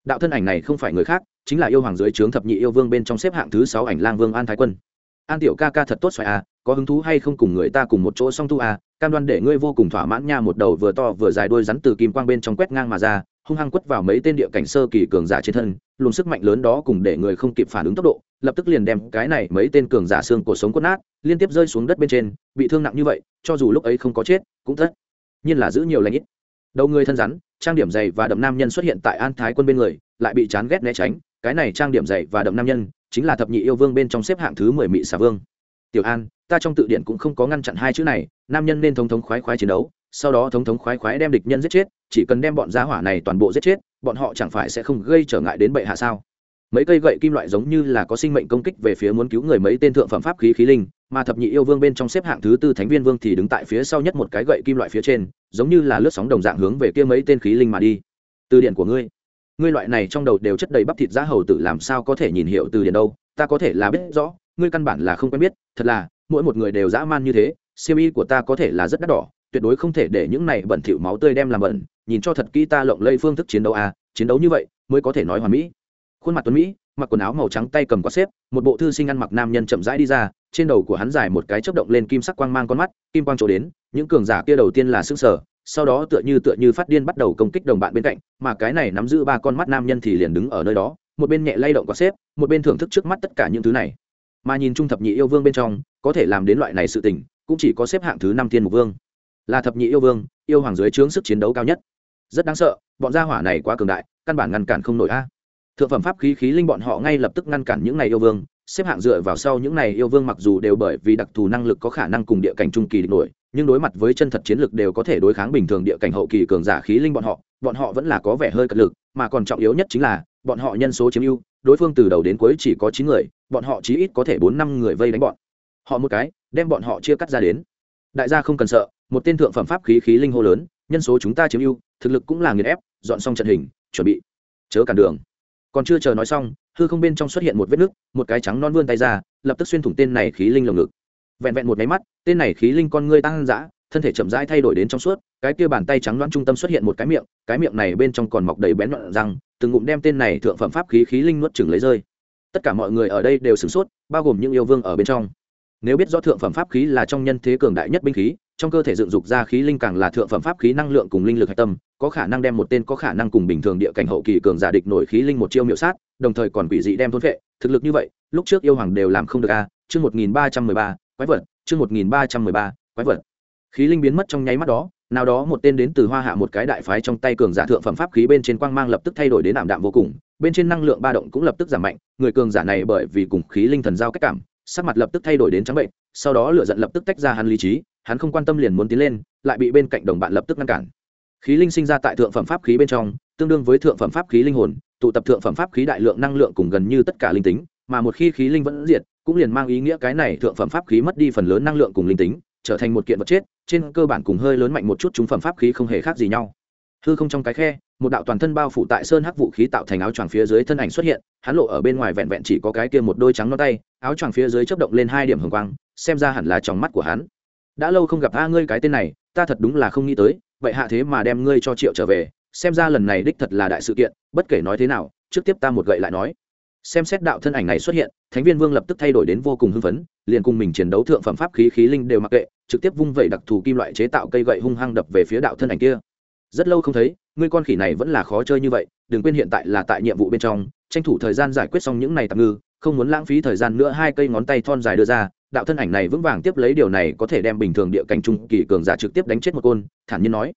đạo thân ảnh này không phải người khác chính là yêu hoàng dưới trướng thập nhị yêu vương bên trong xếp hạng thứ sáu ảnh lang vương an thái quân. An tiểu ca ca thật tốt xoài à có hứng thú hay không cùng người ta cùng một chỗ song tu à cam đoan để ngươi vô cùng thỏa mãn nha một đầu vừa to vừa dài đôi rắn từ kim quang bên trong quét ngang mà ra hung hăng quất vào mấy tên địa cảnh sơ kỳ cường giả trên thân luồng sức mạnh lớn đó cùng để người không kịp phản ứng tốc độ lập tức liền đem cái này mấy tên cường giả xương cổ sống quất nát liên tiếp rơi xuống đất bên trên bị thương nặng như vậy cho dù lúc ấy không có chết cũng thất, nhiên là giữ nhiều lãnh ít. Đầu người thân rắn trang điểm dày và đậm nam nhân xuất hiện tại an thái quân bên người, lại bị chán ghét né tránh. Cái này trang điểm dày và đậm nam nhân chính là thập nhị yêu vương bên trong xếp hạng thứ mười mị xà vương. Tiểu an, ta trong tự điện cũng không có ngăn chặn hai chữ này, nam nhân nên thống thống khoái khoái chiến đấu, sau đó thống thống khoái khoái đem địch nhân giết chết, chỉ cần đem bọn gia hỏa này toàn bộ giết chết, bọn họ chẳng phải sẽ không gây trở ngại đến bệ hạ sao? Mấy cây gậy kim loại giống như là có sinh mệnh công kích về phía muốn cứu người mấy tên thượng phẩm pháp khí khí linh mà thập nhị yêu vương bên trong xếp hạng thứ tư thánh viên vương thì đứng tại phía sau nhất một cái gậy kim loại phía trên, giống như là lướt sóng đồng dạng hướng về kia mấy tên khí linh mà đi. Từ điện của ngươi ngươi loại này trong đầu đều chất đầy bắp thịt giá hầu tử làm sao có thể nhìn hiệu từ điện đâu? Ta có thể là biết rõ, ngươi căn bản là không quen biết, thật là, mỗi một người đều dã man như thế, siêu y của ta có thể là rất đắt đỏ, tuyệt đối không thể để những này bẩn thỉu máu tươi đem làm bẩn, nhìn cho thật kỹ ta lộng lây phương thức chiến đấu à chiến đấu như vậy mới có thể nói hoàn mỹ. Khuôn mặt tuấn mỹ, mặc quần áo màu trắng tay cầm quạt xếp, một bộ thư sinh ăn mặc nam nhân chậm rãi đi ra trên đầu của hắn dài một cái chớp động lên kim sắc quang mang con mắt, kim quang chỗ đến, những cường giả kia đầu tiên là sững sở, sau đó tựa như tựa như phát điên bắt đầu công kích đồng bạn bên cạnh, mà cái này nắm giữ ba con mắt nam nhân thì liền đứng ở nơi đó, một bên nhẹ lay động quạt xếp, một bên thưởng thức trước mắt tất cả những thứ này. Mà nhìn trung thập nhị yêu vương bên trong, có thể làm đến loại này sự tình, cũng chỉ có xếp hạng thứ năm thiên mục vương. Là thập nhị yêu vương, yêu hoàng dưới trướng sức chiến đấu cao nhất. Rất đáng sợ, bọn gia hỏa này quá cường đại, căn bản ngăn cản không nổi a thượng phẩm pháp khí khí linh bọn họ ngay lập tức ngăn cản những này yêu vương, xếp hạng dựa vào sau những này yêu vương mặc dù đều bởi vì đặc thù năng lực có khả năng cùng địa cảnh trung kỳ địch nổi, nhưng đối mặt với chân thật chiến lực đều có thể đối kháng bình thường địa cảnh hậu kỳ cường giả khí linh bọn họ bọn họ vẫn là có vẻ hơi cật lực, mà còn trọng yếu nhất chính là, bọn họ nhân số chiếm ưu, đối phương từ đầu đến cuối chỉ có chín người, bọn họ chí ít có thể bốn năm người vây đánh bọn. Họ một cái, đem bọn họ chia cắt ra đến. Đại gia không cần sợ, một tên thượng phẩm pháp khí khí linh hô lớn, nhân số chúng ta chiếm ưu, thực lực cũng là nghiền ép, dọn xong trận hình, chuẩn bị. Chớ cản đường còn chưa chờ nói xong, hư không bên trong xuất hiện một vết nứt một cái trắng non vươn tay ra, lập tức xuyên thủng tên này khí linh lồng ngực. Vẹn vẹn một máy mắt, tên này khí linh con ngươi tăng dã, thân thể chậm rãi thay đổi đến trong suốt, cái kia bàn tay trắng loãng trung tâm xuất hiện một cái miệng cái miệng này bên trong còn mọc đầy bén loạn răng, từng ngụm đem tên này thượng phẩm pháp khí khí linh nuốt chừng lấy rơi. Tất cả mọi người ở đây đều sửng sốt, bao gồm những yêu vương ở bên trong. Nếu biết rõ thượng phẩm pháp khí là trong nhân thế cường đại nhất binh khí trong cơ thể dựng dục ra khí linh càng là thượng phẩm pháp khí năng lượng cùng linh lực hạch tâm, có khả năng đem một tên có khả năng cùng bình thường địa cảnh hậu kỳ cường giả địch nổi khí linh một chiêu miệu sát, đồng thời còn quỷ dị đem thôn vệ. Thực lực như vậy, lúc trước yêu hoàng đều làm không được a. Chương một nghìn ba trăm mười ba, quái vật. Chương một nghìn ba trăm mười ba, quái vật. Khí linh biến mất trong nháy mắt đó, nào đó một tên đến từ hoa hạ một cái đại phái trong tay cường giả thượng phẩm pháp khí bên trên quang mang lập tức thay đổi đến ảm đạm vô cùng, bên trên năng lượng ba động cũng lập tức giảm mạnh, người cường giả này bởi vì cùng khí linh thần giao cách cảm, sắc mặt lập tức thay đổi đến trắng bệnh, sau đó lửa giận lập tức tách ra hắn lý trí hắn không quan tâm liền muốn tiến lên, lại bị bên cạnh đồng bạn lập tức ngăn cản. Khí linh sinh ra tại thượng phẩm pháp khí bên trong, tương đương với thượng phẩm pháp khí linh hồn, tụ tập thượng phẩm pháp khí đại lượng năng lượng cùng gần như tất cả linh tính, mà một khi khí linh vẫn diệt, cũng liền mang ý nghĩa cái này thượng phẩm pháp khí mất đi phần lớn năng lượng cùng linh tính, trở thành một kiện vật chết, trên cơ bản cùng hơi lớn mạnh một chút chúng phẩm pháp khí không hề khác gì nhau. Hư không trong cái khe, một đạo toàn thân bao phủ tại sơn hắc vũ khí tạo thành áo choàng phía dưới thân ảnh xuất hiện, hắn lộ ở bên ngoài vẹn vẹn chỉ có cái kia một đôi trắng nõn tay, áo choàng phía dưới chấp động lên hai điểm hồng quang, xem ra hẳn là trong mắt của hắn đã lâu không gặp a ngươi cái tên này, ta thật đúng là không nghĩ tới, vậy hạ thế mà đem ngươi cho triệu trở về, xem ra lần này đích thật là đại sự kiện, bất kể nói thế nào, trước tiếp ta một gậy lại nói. Xem xét đạo thân ảnh này xuất hiện, thánh viên vương lập tức thay đổi đến vô cùng hưng phấn, liền cùng mình chiến đấu thượng phẩm pháp khí khí linh đều mặc kệ, trực tiếp vung vẩy đặc thù kim loại chế tạo cây gậy hung hăng đập về phía đạo thân ảnh kia. Rất lâu không thấy, ngươi con khỉ này vẫn là khó chơi như vậy, đừng quên hiện tại là tại nhiệm vụ bên trong, tranh thủ thời gian giải quyết xong những này tạm ngư, không muốn lãng phí thời gian nữa hai cây ngón tay thon dài đưa ra đạo thân ảnh này vững vàng tiếp lấy điều này có thể đem bình thường địa cảnh trung kỳ cường giả trực tiếp đánh chết một côn, thản nhiên nói.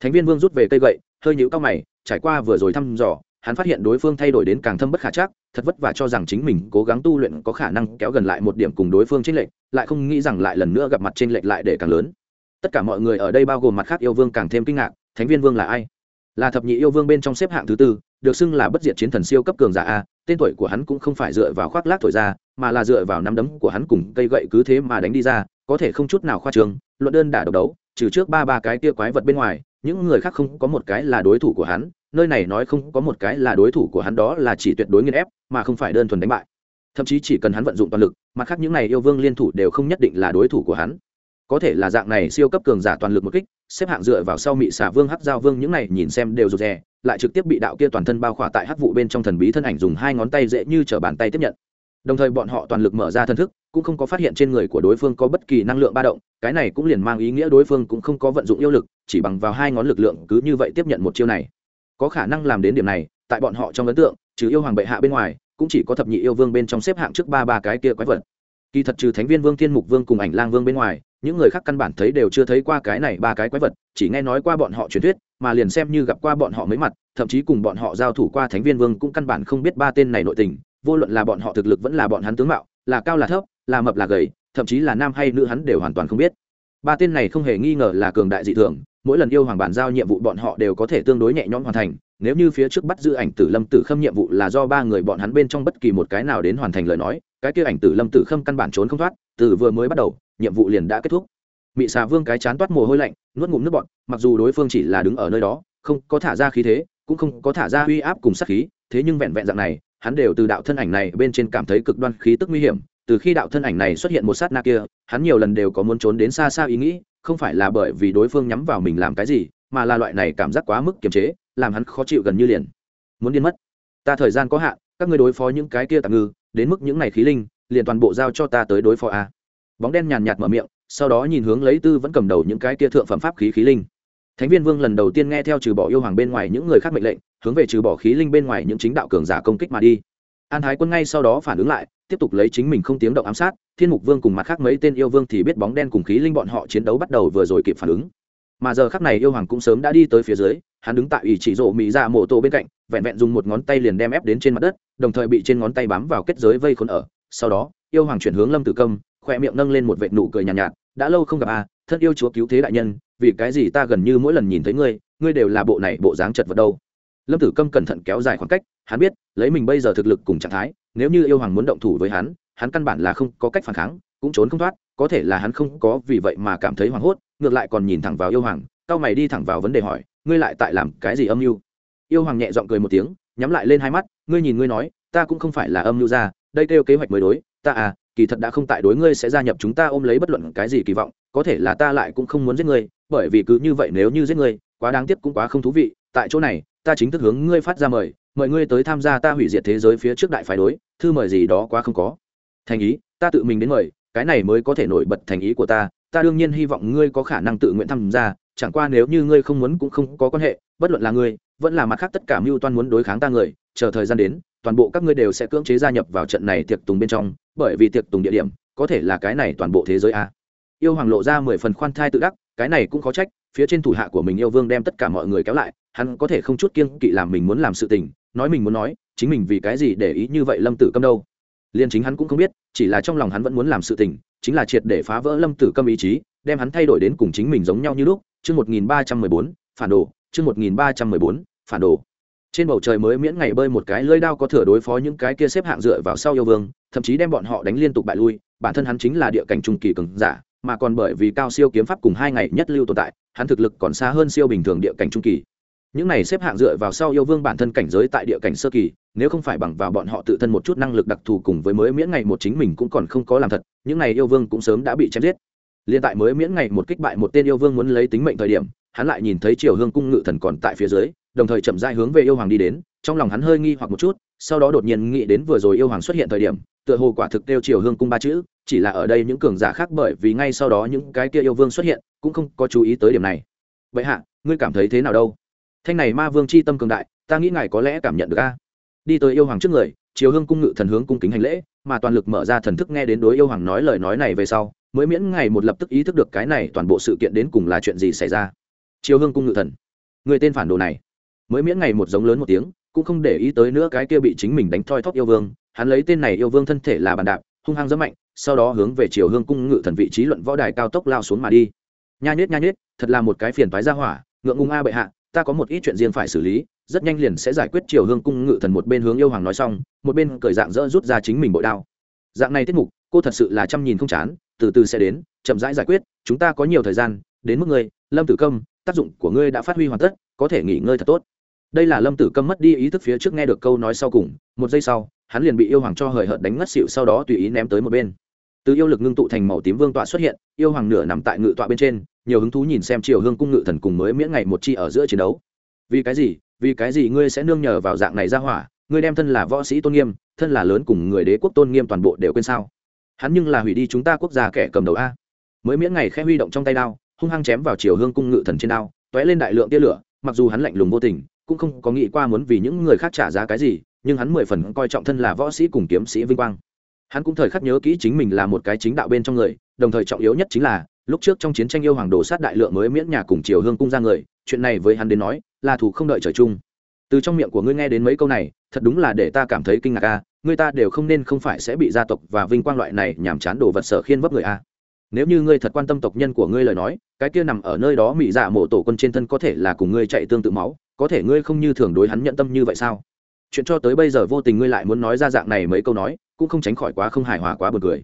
Thánh viên vương rút về cây gậy, hơi nhũ cao mày, trải qua vừa rồi thăm dò, hắn phát hiện đối phương thay đổi đến càng thâm bất khả chắc, thật vất vả cho rằng chính mình cố gắng tu luyện có khả năng kéo gần lại một điểm cùng đối phương trên lệch, lại không nghĩ rằng lại lần nữa gặp mặt trên lệch lại để càng lớn. Tất cả mọi người ở đây bao gồm mặt khác yêu vương càng thêm kinh ngạc, thánh viên vương là ai? Là thập nhị yêu vương bên trong xếp hạng thứ tư, được xưng là bất diệt chiến thần siêu cấp cường giả a tên tuổi của hắn cũng không phải dựa vào khoác lác thổi ra, mà là dựa vào nắm đấm của hắn cùng cây gậy cứ thế mà đánh đi ra, có thể không chút nào khoa trương, luận đơn đả độc đấu, trừ trước ba ba cái kia quái vật bên ngoài, những người khác không có một cái là đối thủ của hắn, nơi này nói không có một cái là đối thủ của hắn đó là chỉ tuyệt đối nghiên ép, mà không phải đơn thuần đánh bại. Thậm chí chỉ cần hắn vận dụng toàn lực, mặt khác những này yêu vương liên thủ đều không nhất định là đối thủ của hắn có thể là dạng này siêu cấp cường giả toàn lực một kích, xếp hạng dựa vào sau mị xả vương hắc giao vương những này nhìn xem đều rụt rè, lại trực tiếp bị đạo kia toàn thân bao khỏa tại hắc vụ bên trong thần bí thân ảnh dùng hai ngón tay dễ như t bàn tay tiếp nhận. Đồng thời bọn họ toàn lực mở ra thân thức, cũng không có phát hiện trên người của đối phương có bất kỳ năng lượng ba động, cái này cũng liền mang ý nghĩa đối phương cũng không có vận dụng yêu lực, chỉ bằng vào hai ngón lực lượng cứ như vậy tiếp nhận một chiêu này. Có khả năng làm đến điểm này, tại bọn họ trong ấn tượng, trừ yêu hoàng bệ hạ bên ngoài, cũng chỉ có thập nhị yêu vương bên trong xếp hạng trước ba ba cái kia quái vật. Kỳ thật trừ thánh viên vương, thiên mục vương cùng ảnh lang vương bên ngoài những người khác căn bản thấy đều chưa thấy qua cái này ba cái quái vật, chỉ nghe nói qua bọn họ truyền thuyết, mà liền xem như gặp qua bọn họ mấy mặt, thậm chí cùng bọn họ giao thủ qua thánh viên vương cũng căn bản không biết ba tên này nội tình, vô luận là bọn họ thực lực vẫn là bọn hắn tướng mạo, là cao là thấp, là mập là gầy, thậm chí là nam hay nữ hắn đều hoàn toàn không biết. Ba tên này không hề nghi ngờ là cường đại dị thường, mỗi lần yêu hoàng bàn giao nhiệm vụ bọn họ đều có thể tương đối nhẹ nhõm hoàn thành, nếu như phía trước bắt giữ ảnh tử lâm tử khâm nhiệm vụ là do ba người bọn hắn bên trong bất kỳ một cái nào đến hoàn thành lời nói, cái kia ảnh tử lâm tử khâm căn bản trốn không thoát, từ vừa mới bắt đầu nhiệm vụ liền đã kết thúc. Mị xà vương cái chán toát mồ hôi lạnh, nuốt ngụm nước bọt, mặc dù đối phương chỉ là đứng ở nơi đó, không có thả ra khí thế, cũng không có thả ra uy áp cùng sát khí, thế nhưng vẹn vẹn dạng này, hắn đều từ đạo thân ảnh này bên trên cảm thấy cực đoan khí tức nguy hiểm. Từ khi đạo thân ảnh này xuất hiện một sát na kia, hắn nhiều lần đều có muốn trốn đến xa xa ý nghĩ, không phải là bởi vì đối phương nhắm vào mình làm cái gì, mà là loại này cảm giác quá mức kiềm chế, làm hắn khó chịu gần như liền. Muốn điên mất. Ta thời gian có hạn, các ngươi đối phó những cái kia tạm ngư, đến mức những này khí linh, liền toàn bộ giao cho ta tới đối phó a bóng đen nhàn nhạt mở miệng, sau đó nhìn hướng lấy tư vẫn cầm đầu những cái kia thượng phẩm pháp khí khí linh. Thánh viên vương lần đầu tiên nghe theo trừ bỏ yêu hoàng bên ngoài những người khác mệnh lệnh, hướng về trừ bỏ khí linh bên ngoài những chính đạo cường giả công kích mà đi. An thái quân ngay sau đó phản ứng lại, tiếp tục lấy chính mình không tiếng động ám sát, thiên mục vương cùng mặt khác mấy tên yêu vương thì biết bóng đen cùng khí linh bọn họ chiến đấu bắt đầu vừa rồi kịp phản ứng. Mà giờ khắc này yêu hoàng cũng sớm đã đi tới phía dưới, hắn đứng tại ủy chỉ rộ mỹ ra mộ tổ bên cạnh, vẹn vẹn dùng một ngón tay liền đem ép đến trên mặt đất, đồng thời bị trên ngón tay bám vào kết giới vây khốn ở. Sau đó, yêu hoàng chuyển hướng lâm tử công khoe miệng nâng lên một vệt nụ cười nhàn nhạt, nhạt đã lâu không gặp à thân yêu chúa cứu thế đại nhân vì cái gì ta gần như mỗi lần nhìn thấy ngươi ngươi đều là bộ này bộ dáng chật vật đâu? Lâm tử câm cẩn thận kéo dài khoảng cách hắn biết lấy mình bây giờ thực lực cùng trạng thái nếu như yêu hoàng muốn động thủ với hắn hắn căn bản là không có cách phản kháng cũng trốn không thoát có thể là hắn không có vì vậy mà cảm thấy hoảng hốt ngược lại còn nhìn thẳng vào yêu hoàng cao mày đi thẳng vào vấn đề hỏi ngươi lại tại làm cái gì âm mưu? Yêu hoàng nhẹ giọng cười một tiếng nhắm lại lên hai mắt ngươi nhìn ngươi nói ta cũng không phải là âm mưu ra đây kêu kế hoạch mới đối ta à kỳ thật đã không tại đối ngươi sẽ gia nhập chúng ta ôm lấy bất luận cái gì kỳ vọng, có thể là ta lại cũng không muốn giết ngươi, bởi vì cứ như vậy nếu như giết ngươi, quá đáng tiếc cũng quá không thú vị, tại chỗ này, ta chính thức hướng ngươi phát ra mời mời ngươi tới tham gia ta hủy diệt thế giới phía trước đại phái đối, thư mời gì đó quá không có. Thành ý, ta tự mình đến mời, cái này mới có thể nổi bật thành ý của ta ta đương nhiên hy vọng ngươi có khả năng tự nguyện tham gia, chẳng qua nếu như ngươi không muốn cũng không có quan hệ, bất luận là ngươi, vẫn là mặt khác tất cả mưu toan muốn đối kháng ta người, chờ thời gian đến toàn bộ các ngươi đều sẽ cưỡng chế gia nhập vào trận này tiệc tùng bên trong, bởi vì tiệc tùng địa điểm, có thể là cái này toàn bộ thế giới a. Yêu hoàng lộ ra mười phần khoan thai tự đắc, cái này cũng khó trách, phía trên thủ hạ của mình yêu vương đem tất cả mọi người kéo lại, hắn có thể không chút kiêng kỵ làm mình muốn làm sự tình, nói mình muốn nói, chính mình vì cái gì để ý như vậy lâm tử câm đâu. Liền chính hắn cũng không biết, chỉ là trong lòng hắn vẫn muốn làm sự tình, chính là triệt để phá vỡ lâm tử câm ý chí, đem hắn thay đổi đến cùng chính mình giống nhau như lúc. Chương một nghìn ba trăm mười bốn, phản đồ, chương một nghìn ba trăm mười bốn, phản đồ trên bầu trời mới miễn ngày bơi một cái lơi đao có thừa đối phó những cái kia xếp hạng dựa vào sau yêu vương, thậm chí đem bọn họ đánh liên tục bại lui. Bản thân hắn chính là địa cảnh trung kỳ cường giả, mà còn bởi vì cao siêu kiếm pháp cùng hai ngày nhất lưu tồn tại, hắn thực lực còn xa hơn siêu bình thường địa cảnh trung kỳ. Những này xếp hạng dựa vào sau yêu vương bản thân cảnh giới tại địa cảnh sơ kỳ, nếu không phải bằng vào bọn họ tự thân một chút năng lực đặc thù cùng với mới miễn ngày một chính mình cũng còn không có làm thật, những này yêu vương cũng sớm đã bị chém giết. Liên tại mới miễn ngày một kích bại một tên yêu vương muốn lấy tính mệnh thời điểm, hắn lại nhìn thấy triều hương cung ngự thần còn tại phía dưới đồng thời chậm rãi hướng về yêu hoàng đi đến, trong lòng hắn hơi nghi hoặc một chút, sau đó đột nhiên nghĩ đến vừa rồi yêu hoàng xuất hiện thời điểm, tựa hồ quả thực tiêu triều hương cung ba chữ, chỉ là ở đây những cường giả khác bởi vì ngay sau đó những cái kia yêu vương xuất hiện, cũng không có chú ý tới điểm này. Vậy hạ, ngươi cảm thấy thế nào đâu? Thanh này ma vương c h i tâm cường đại, ta nghĩ ngài có lẽ cảm nhận được a. Đi tới yêu hoàng trước người chiều hương cung ngự thần hướng cung kính hành lễ, mà toàn lực mở ra thần thức nghe đến đối yêu hoàng nói lời nói này về sau, mới miễn ngày một lập tức ý thức được cái này toàn bộ sự kiện đến cùng là chuyện gì xảy ra. Chiều hương cung ngự thần. Người tên phản đồ này mới miễn ngày một giống lớn một tiếng, cũng không để ý tới nữa cái kia bị chính mình đánh thoi thóp yêu vương. Hắn lấy tên này yêu vương thân thể là bàn đạp, hung hăng rất mạnh, sau đó hướng về chiều hương cung ngự thần vị trí luận võ đài cao tốc lao xuống mà đi. Nha nhết nha nhết, thật là một cái phiền thoái ra hỏa, ngượng ngung a bệ hạ, ta có một ít chuyện riêng phải xử lý, rất nhanh liền sẽ giải quyết triều hương cung ngự thần một bên hướng yêu hoàng nói xong, một bên cởi dạng dỡ rút ra chính mình bội đao. Dạng này tiết mục, cô thật sự là chăm nhìn không chán, từ từ sẽ đến, chậm rãi giải quyết, chúng ta có nhiều thời gian, đến mức ngươi, lâm tử công, tác dụng của ngươi đã phát huy hoàn tất, có thể nghỉ ngơi thật tốt đây là lâm tử câm mất đi ý thức phía trước nghe được câu nói sau cùng, một giây sau, hắn liền bị yêu hoàng cho hời hợt đánh ngất xịu sau đó tùy ý ném tới một bên. Từ yêu lực ngưng tụ thành màu tím vương tọa xuất hiện, yêu hoàng nửa nằm tại ngự tọa bên trên, nhiều hứng thú nhìn xem triều hương cung ngự thần cùng mới miễn ngày một chi ở giữa chiến đấu. Vì cái gì? Vì cái gì ngươi sẽ nương nhờ vào dạng này ra hỏa? Ngươi đem thân là võ sĩ tôn nghiêm, thân là lớn cùng người đế quốc tôn nghiêm toàn bộ đều quên sao? Hắn nhưng là hủy đi chúng ta quốc gia kẻ cầm đầu a. Mới miễn ngày khẽ huy động trong tay đao, hung hăng chém vào chiều hương cung ngự thần trên đao t ó é lên đại lượng tia lửa, mặc dù hắn lạnh lùng vô tình cũng không có nghĩ qua muốn vì những người khác trả giá cái gì, nhưng hắn mười phần coi trọng thân là võ sĩ cùng kiếm sĩ vinh quang. Hắn cũng thời khắc nhớ kỹ chính mình là một cái chính đạo bên trong người, đồng thời trọng yếu nhất chính là, lúc trước trong chiến tranh yêu hoàng đồ sát đại lượng mới miễn nhà cùng chiều hương cung ra người, chuyện này với hắn đến nói, là thủ không đợi trời chung. Từ trong miệng của ngươi nghe đến mấy câu này, thật đúng là để ta cảm thấy kinh ngạc a, ngươi ta đều không nên không phải sẽ bị gia tộc và vinh quang loại này nhàm chán đồ vật sở khiên vấp người a. Nếu như ngươi thật quan tâm tộc nhân của ngươi lời nói, cái kia nằm ở nơi đó mỹ dạ mộ tổ quân trên thân có thể là cùng ngươi chạy tương tự máu có thể ngươi không như thường đối hắn nhận tâm như vậy sao? Chuyện cho tới bây giờ vô tình ngươi lại muốn nói ra dạng này mấy câu nói, cũng không tránh khỏi quá không hài hòa quá buồn cười.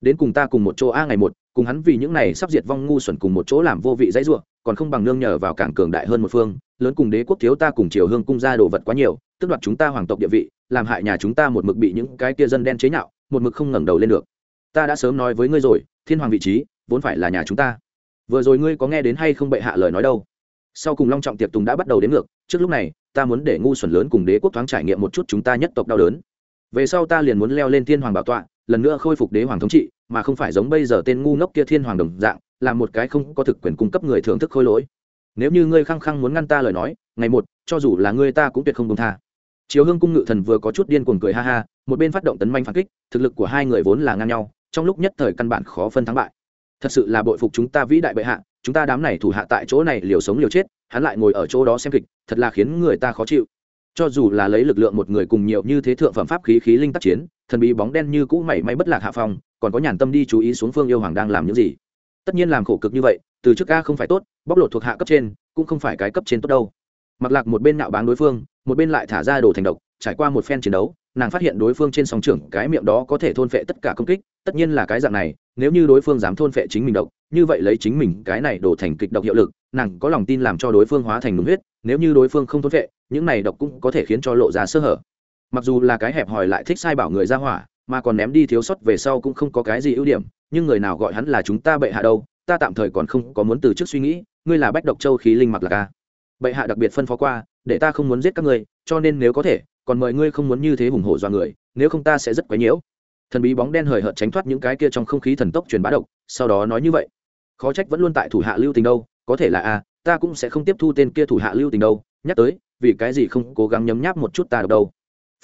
Đến cùng ta cùng một chỗ a ngày một, cùng hắn vì những này sắp diệt vong ngu xuẩn cùng một chỗ làm vô vị dãy ruộng, còn không bằng nương nhờ vào cảng cường đại hơn một phương, lớn cùng đế quốc thiếu ta cùng triều hương cung ra đồ vật quá nhiều tức đoạt chúng ta hoàng tộc địa vị, làm hại nhà chúng ta một mực bị những cái kia dân đen chế nhạo, một mực không ngẩng đầu lên được. Ta đã sớm nói với ngươi rồi, thiên hoàng vị trí, vốn phải là nhà chúng ta. Vừa rồi ngươi có nghe đến hay không bệ hạ lời nói đâu? Sau cùng long trọng tiệc tùng đã bắt đầu đến ngược, trước lúc này, ta muốn để ngu xuẩn lớn cùng đế quốc thoáng trải nghiệm một chút chúng ta nhất tộc đau đớn. Về sau ta liền muốn leo lên thiên hoàng bảo tọa, lần nữa khôi phục đế hoàng thống trị, mà không phải giống bây giờ tên ngu ngốc kia thiên hoàng đồng dạng là một cái không có thực quyền cung cấp người thưởng thức khôi lỗi. Nếu như ngươi khăng khăng muốn ngăn ta lời nói, ngày một, cho dù là ngươi ta cũng tuyệt không công tha. Chiếu hương cung ngự thần vừa có chút điên cuồng cười ha ha, một bên phát động tấn manh phản kích, thực lực của hai người vốn là ngang nhau, trong lúc nhất thời căn bản khó phân thắng bại thật sự là bội phục chúng ta vĩ đại bệ hạ, chúng ta đám này thủ hạ tại chỗ này liều sống liều chết, hắn lại ngồi ở chỗ đó xem kịch, thật là khiến người ta khó chịu. Cho dù là lấy lực lượng một người cùng nhiều như thế thượng phẩm pháp khí khí linh tác chiến, thần bí bóng đen như cũ mảy may bất lạc hạ phong, còn có nhàn tâm đi chú ý xuống phương yêu hoàng đang làm những gì? Tất nhiên làm khổ cực như vậy, từ trước ca không phải tốt, bóc lột thuộc hạ cấp trên, cũng không phải cái cấp trên tốt đâu. Mặc lạc một bên nạo báng đối phương, một bên lại thả ra đồ thành độc, trải qua một phen chiến đấu, nàng phát hiện đối phương trên sóng trưởng cái miệng đó có thể thôn phệ tất cả công kích, tất nhiên là cái dạng này nếu như đối phương dám thôn phệ chính mình độc, như vậy lấy chính mình cái này đổ thành kịch độc hiệu lực, nàng có lòng tin làm cho đối phương hóa thành đúng huyết, nếu như đối phương không thôn phệ, những này độc cũng có thể khiến cho lộ ra sơ hở. Mặc dù là cái hẹp hòi lại thích sai bảo người ra hỏa, mà còn ném đi thiếu sót về sau cũng không có cái gì ưu điểm, nhưng người nào gọi hắn là chúng ta bệ hạ đâu, ta tạm thời còn không có muốn từ trước suy nghĩ, ngươi là bách độc châu khí linh mặc là ca. Bệ hạ đặc biệt phân phó qua, để ta không muốn giết các ngươi, cho nên nếu có thể, còn mời ngươi không muốn như thế hùng hổ do người, nếu không ta sẽ rất quấy nhiễu thần bí bóng đen hời hợt tránh thoát những cái kia trong không khí thần tốc truyền bá độc, sau đó nói như vậy. Khó trách vẫn luôn tại thủ hạ lưu tình đâu, có thể là a ta cũng sẽ không tiếp thu tên kia thủ hạ lưu tình đâu, nhắc tới, vì cái gì không cố gắng nhấm nháp một chút ta độc đâu.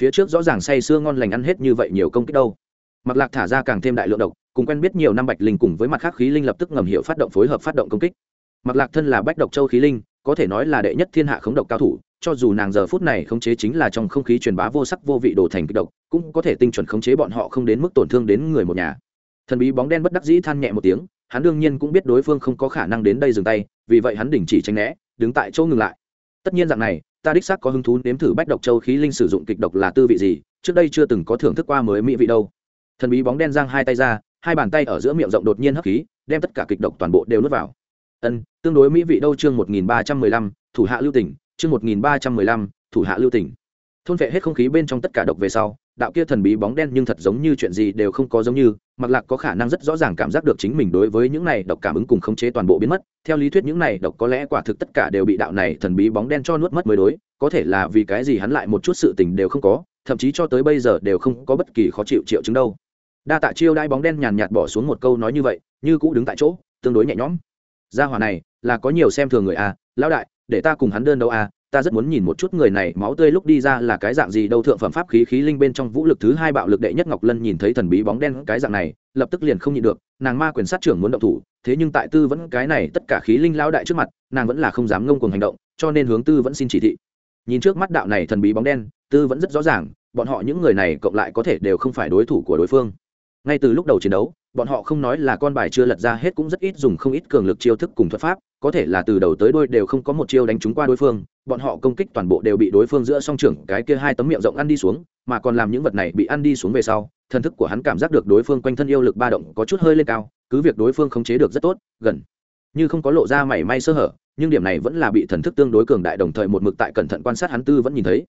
Phía trước rõ ràng say sưa ngon lành ăn hết như vậy nhiều công kích đâu. Mặc lạc thả ra càng thêm đại lượng độc, cùng quen biết nhiều năm bạch linh cùng với mặt khác khí linh lập tức ngầm hiệu phát động phối hợp phát động công kích. Mặc lạc thân là bách độc châu khí linh, có thể nói là đệ nhất thiên hạ khống độc cao thủ cho dù nàng giờ phút này khống chế chính là trong không khí truyền bá vô sắc vô vị đồ thành kịch độc, cũng có thể tinh chuẩn khống chế bọn họ không đến mức tổn thương đến người một nhà. Thần bí bóng đen bất đắc dĩ than nhẹ một tiếng, hắn đương nhiên cũng biết đối phương không có khả năng đến đây dừng tay, vì vậy hắn đình chỉ tranh né, đứng tại chỗ ngừng lại. Tất nhiên dạng này, ta đích xác có hứng thú nếm thử bách độc châu khí linh sử dụng kịch độc là tư vị gì, trước đây chưa từng có thưởng thức qua mới mỹ vị đâu. Thần bí bóng đen giang hai tay ra, hai bàn tay ở giữa miệng rộng đột nhiên hấp khí, đem tất cả kịch độc toàn bộ đều nuốt vào. Ân, tương đối mỹ vị đâu chương một nghìn ba trăm mười lăm, thủ hạ lưu tỉnh chương một nghìn ba trăm mười lăm thủ hạ lưu tỉnh thôn vệ hết không khí bên trong tất cả độc về sau đạo kia thần bí bóng đen nhưng thật giống như chuyện gì đều không có giống như mặc lạc có khả năng rất rõ ràng cảm giác được chính mình đối với những này độc cảm ứng cùng khống chế toàn bộ biến mất. Theo lý thuyết những này độc có lẽ quả thực tất cả đều bị đạo này thần bí bóng đen cho nuốt mất mới đối có thể là vì cái gì hắn lại một chút sự tình đều không có thậm chí cho tới bây giờ đều không có bất kỳ khó chịu triệu chứng đâu. Đa tạ chiêu đai bóng đen nhàn nhạt bỏ xuống một câu nói như vậy như cũ đứng tại chỗ tương đối nhẹ nhõm. Gia hỏa này là có nhiều xem thường người à, lão đại để ta cùng hắn đơn đâu a à, ta rất muốn nhìn một chút người này máu tươi lúc đi ra là cái dạng gì đâu thượng phẩm pháp khí khí linh bên trong vũ lực thứ hai bạo lực đệ nhất ngọc lân nhìn thấy thần bí bóng đen cái dạng này lập tức liền không nhịn được nàng ma quyền sát trưởng muốn động thủ thế nhưng tại tư vẫn cái này tất cả khí linh lao đại trước mặt nàng vẫn là không dám ngông cuồng hành động cho nên hướng tư vẫn xin chỉ thị. Nhìn trước mắt đạo này thần bí bóng đen tư vẫn rất rõ ràng bọn họ những người này cộng lại có thể đều không phải đối thủ của đối phương. Ngay từ lúc đầu chiến đấu bọn họ không nói là con bài chưa lật ra hết cũng rất ít dùng không ít cường lực chiêu thức cùng thuật pháp có thể là từ đầu tới đôi đều không có một chiêu đánh trúng qua đối phương, bọn họ công kích toàn bộ đều bị đối phương giữa song trưởng cái kia hai tấm miệng rộng ăn đi xuống, mà còn làm những vật này bị ăn đi xuống về sau, thần thức của hắn cảm giác được đối phương quanh thân yêu lực ba động có chút hơi lên cao, cứ việc đối phương khống chế được rất tốt, gần như không có lộ ra mảy may sơ hở, nhưng điểm này vẫn là bị thần thức tương đối cường đại đồng thời một mực tại cẩn thận quan sát hắn tư vẫn nhìn thấy.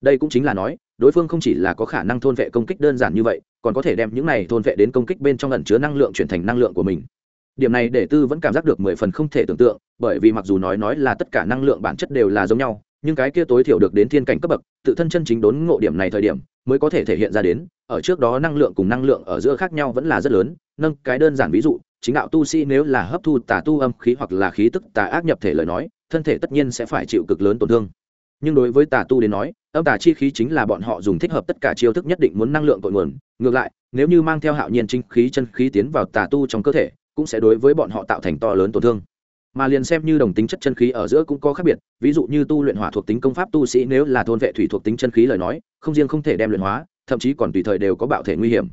Đây cũng chính là nói, đối phương không chỉ là có khả năng thôn vệ công kích đơn giản như vậy, còn có thể đem những này thôn vệ đến công kích bên trong ẩn chứa năng lượng chuyển thành năng lượng của mình điểm này để tư vẫn cảm giác được mười phần không thể tưởng tượng, bởi vì mặc dù nói nói là tất cả năng lượng bản chất đều là giống nhau, nhưng cái kia tối thiểu được đến thiên cảnh cấp bậc, tự thân chân chính đốn ngộ điểm này thời điểm, mới có thể thể hiện ra đến, ở trước đó năng lượng cùng năng lượng ở giữa khác nhau vẫn là rất lớn, nâng cái đơn giản ví dụ, chính đạo tu sĩ nếu là hấp thu tà tu âm khí hoặc là khí tức tà ác nhập thể lời nói, thân thể tất nhiên sẽ phải chịu cực lớn tổn thương. Nhưng đối với tà tu đến nói, âm tà chi khí chính là bọn họ dùng thích hợp tất cả chiêu thức nhất định muốn năng lượng cội nguồn, ngược lại, nếu như mang theo hạo nhiên chính khí chân khí tiến vào tà tu trong cơ thể cũng sẽ đối với bọn họ tạo thành to lớn tổn thương. Mà liền xem như đồng tính chất chân khí ở giữa cũng có khác biệt, ví dụ như tu luyện hỏa thuộc tính công pháp tu sĩ nếu là thôn vệ thủy thuộc tính chân khí lời nói, không riêng không thể đem luyện hóa, thậm chí còn tùy thời đều có bạo thể nguy hiểm.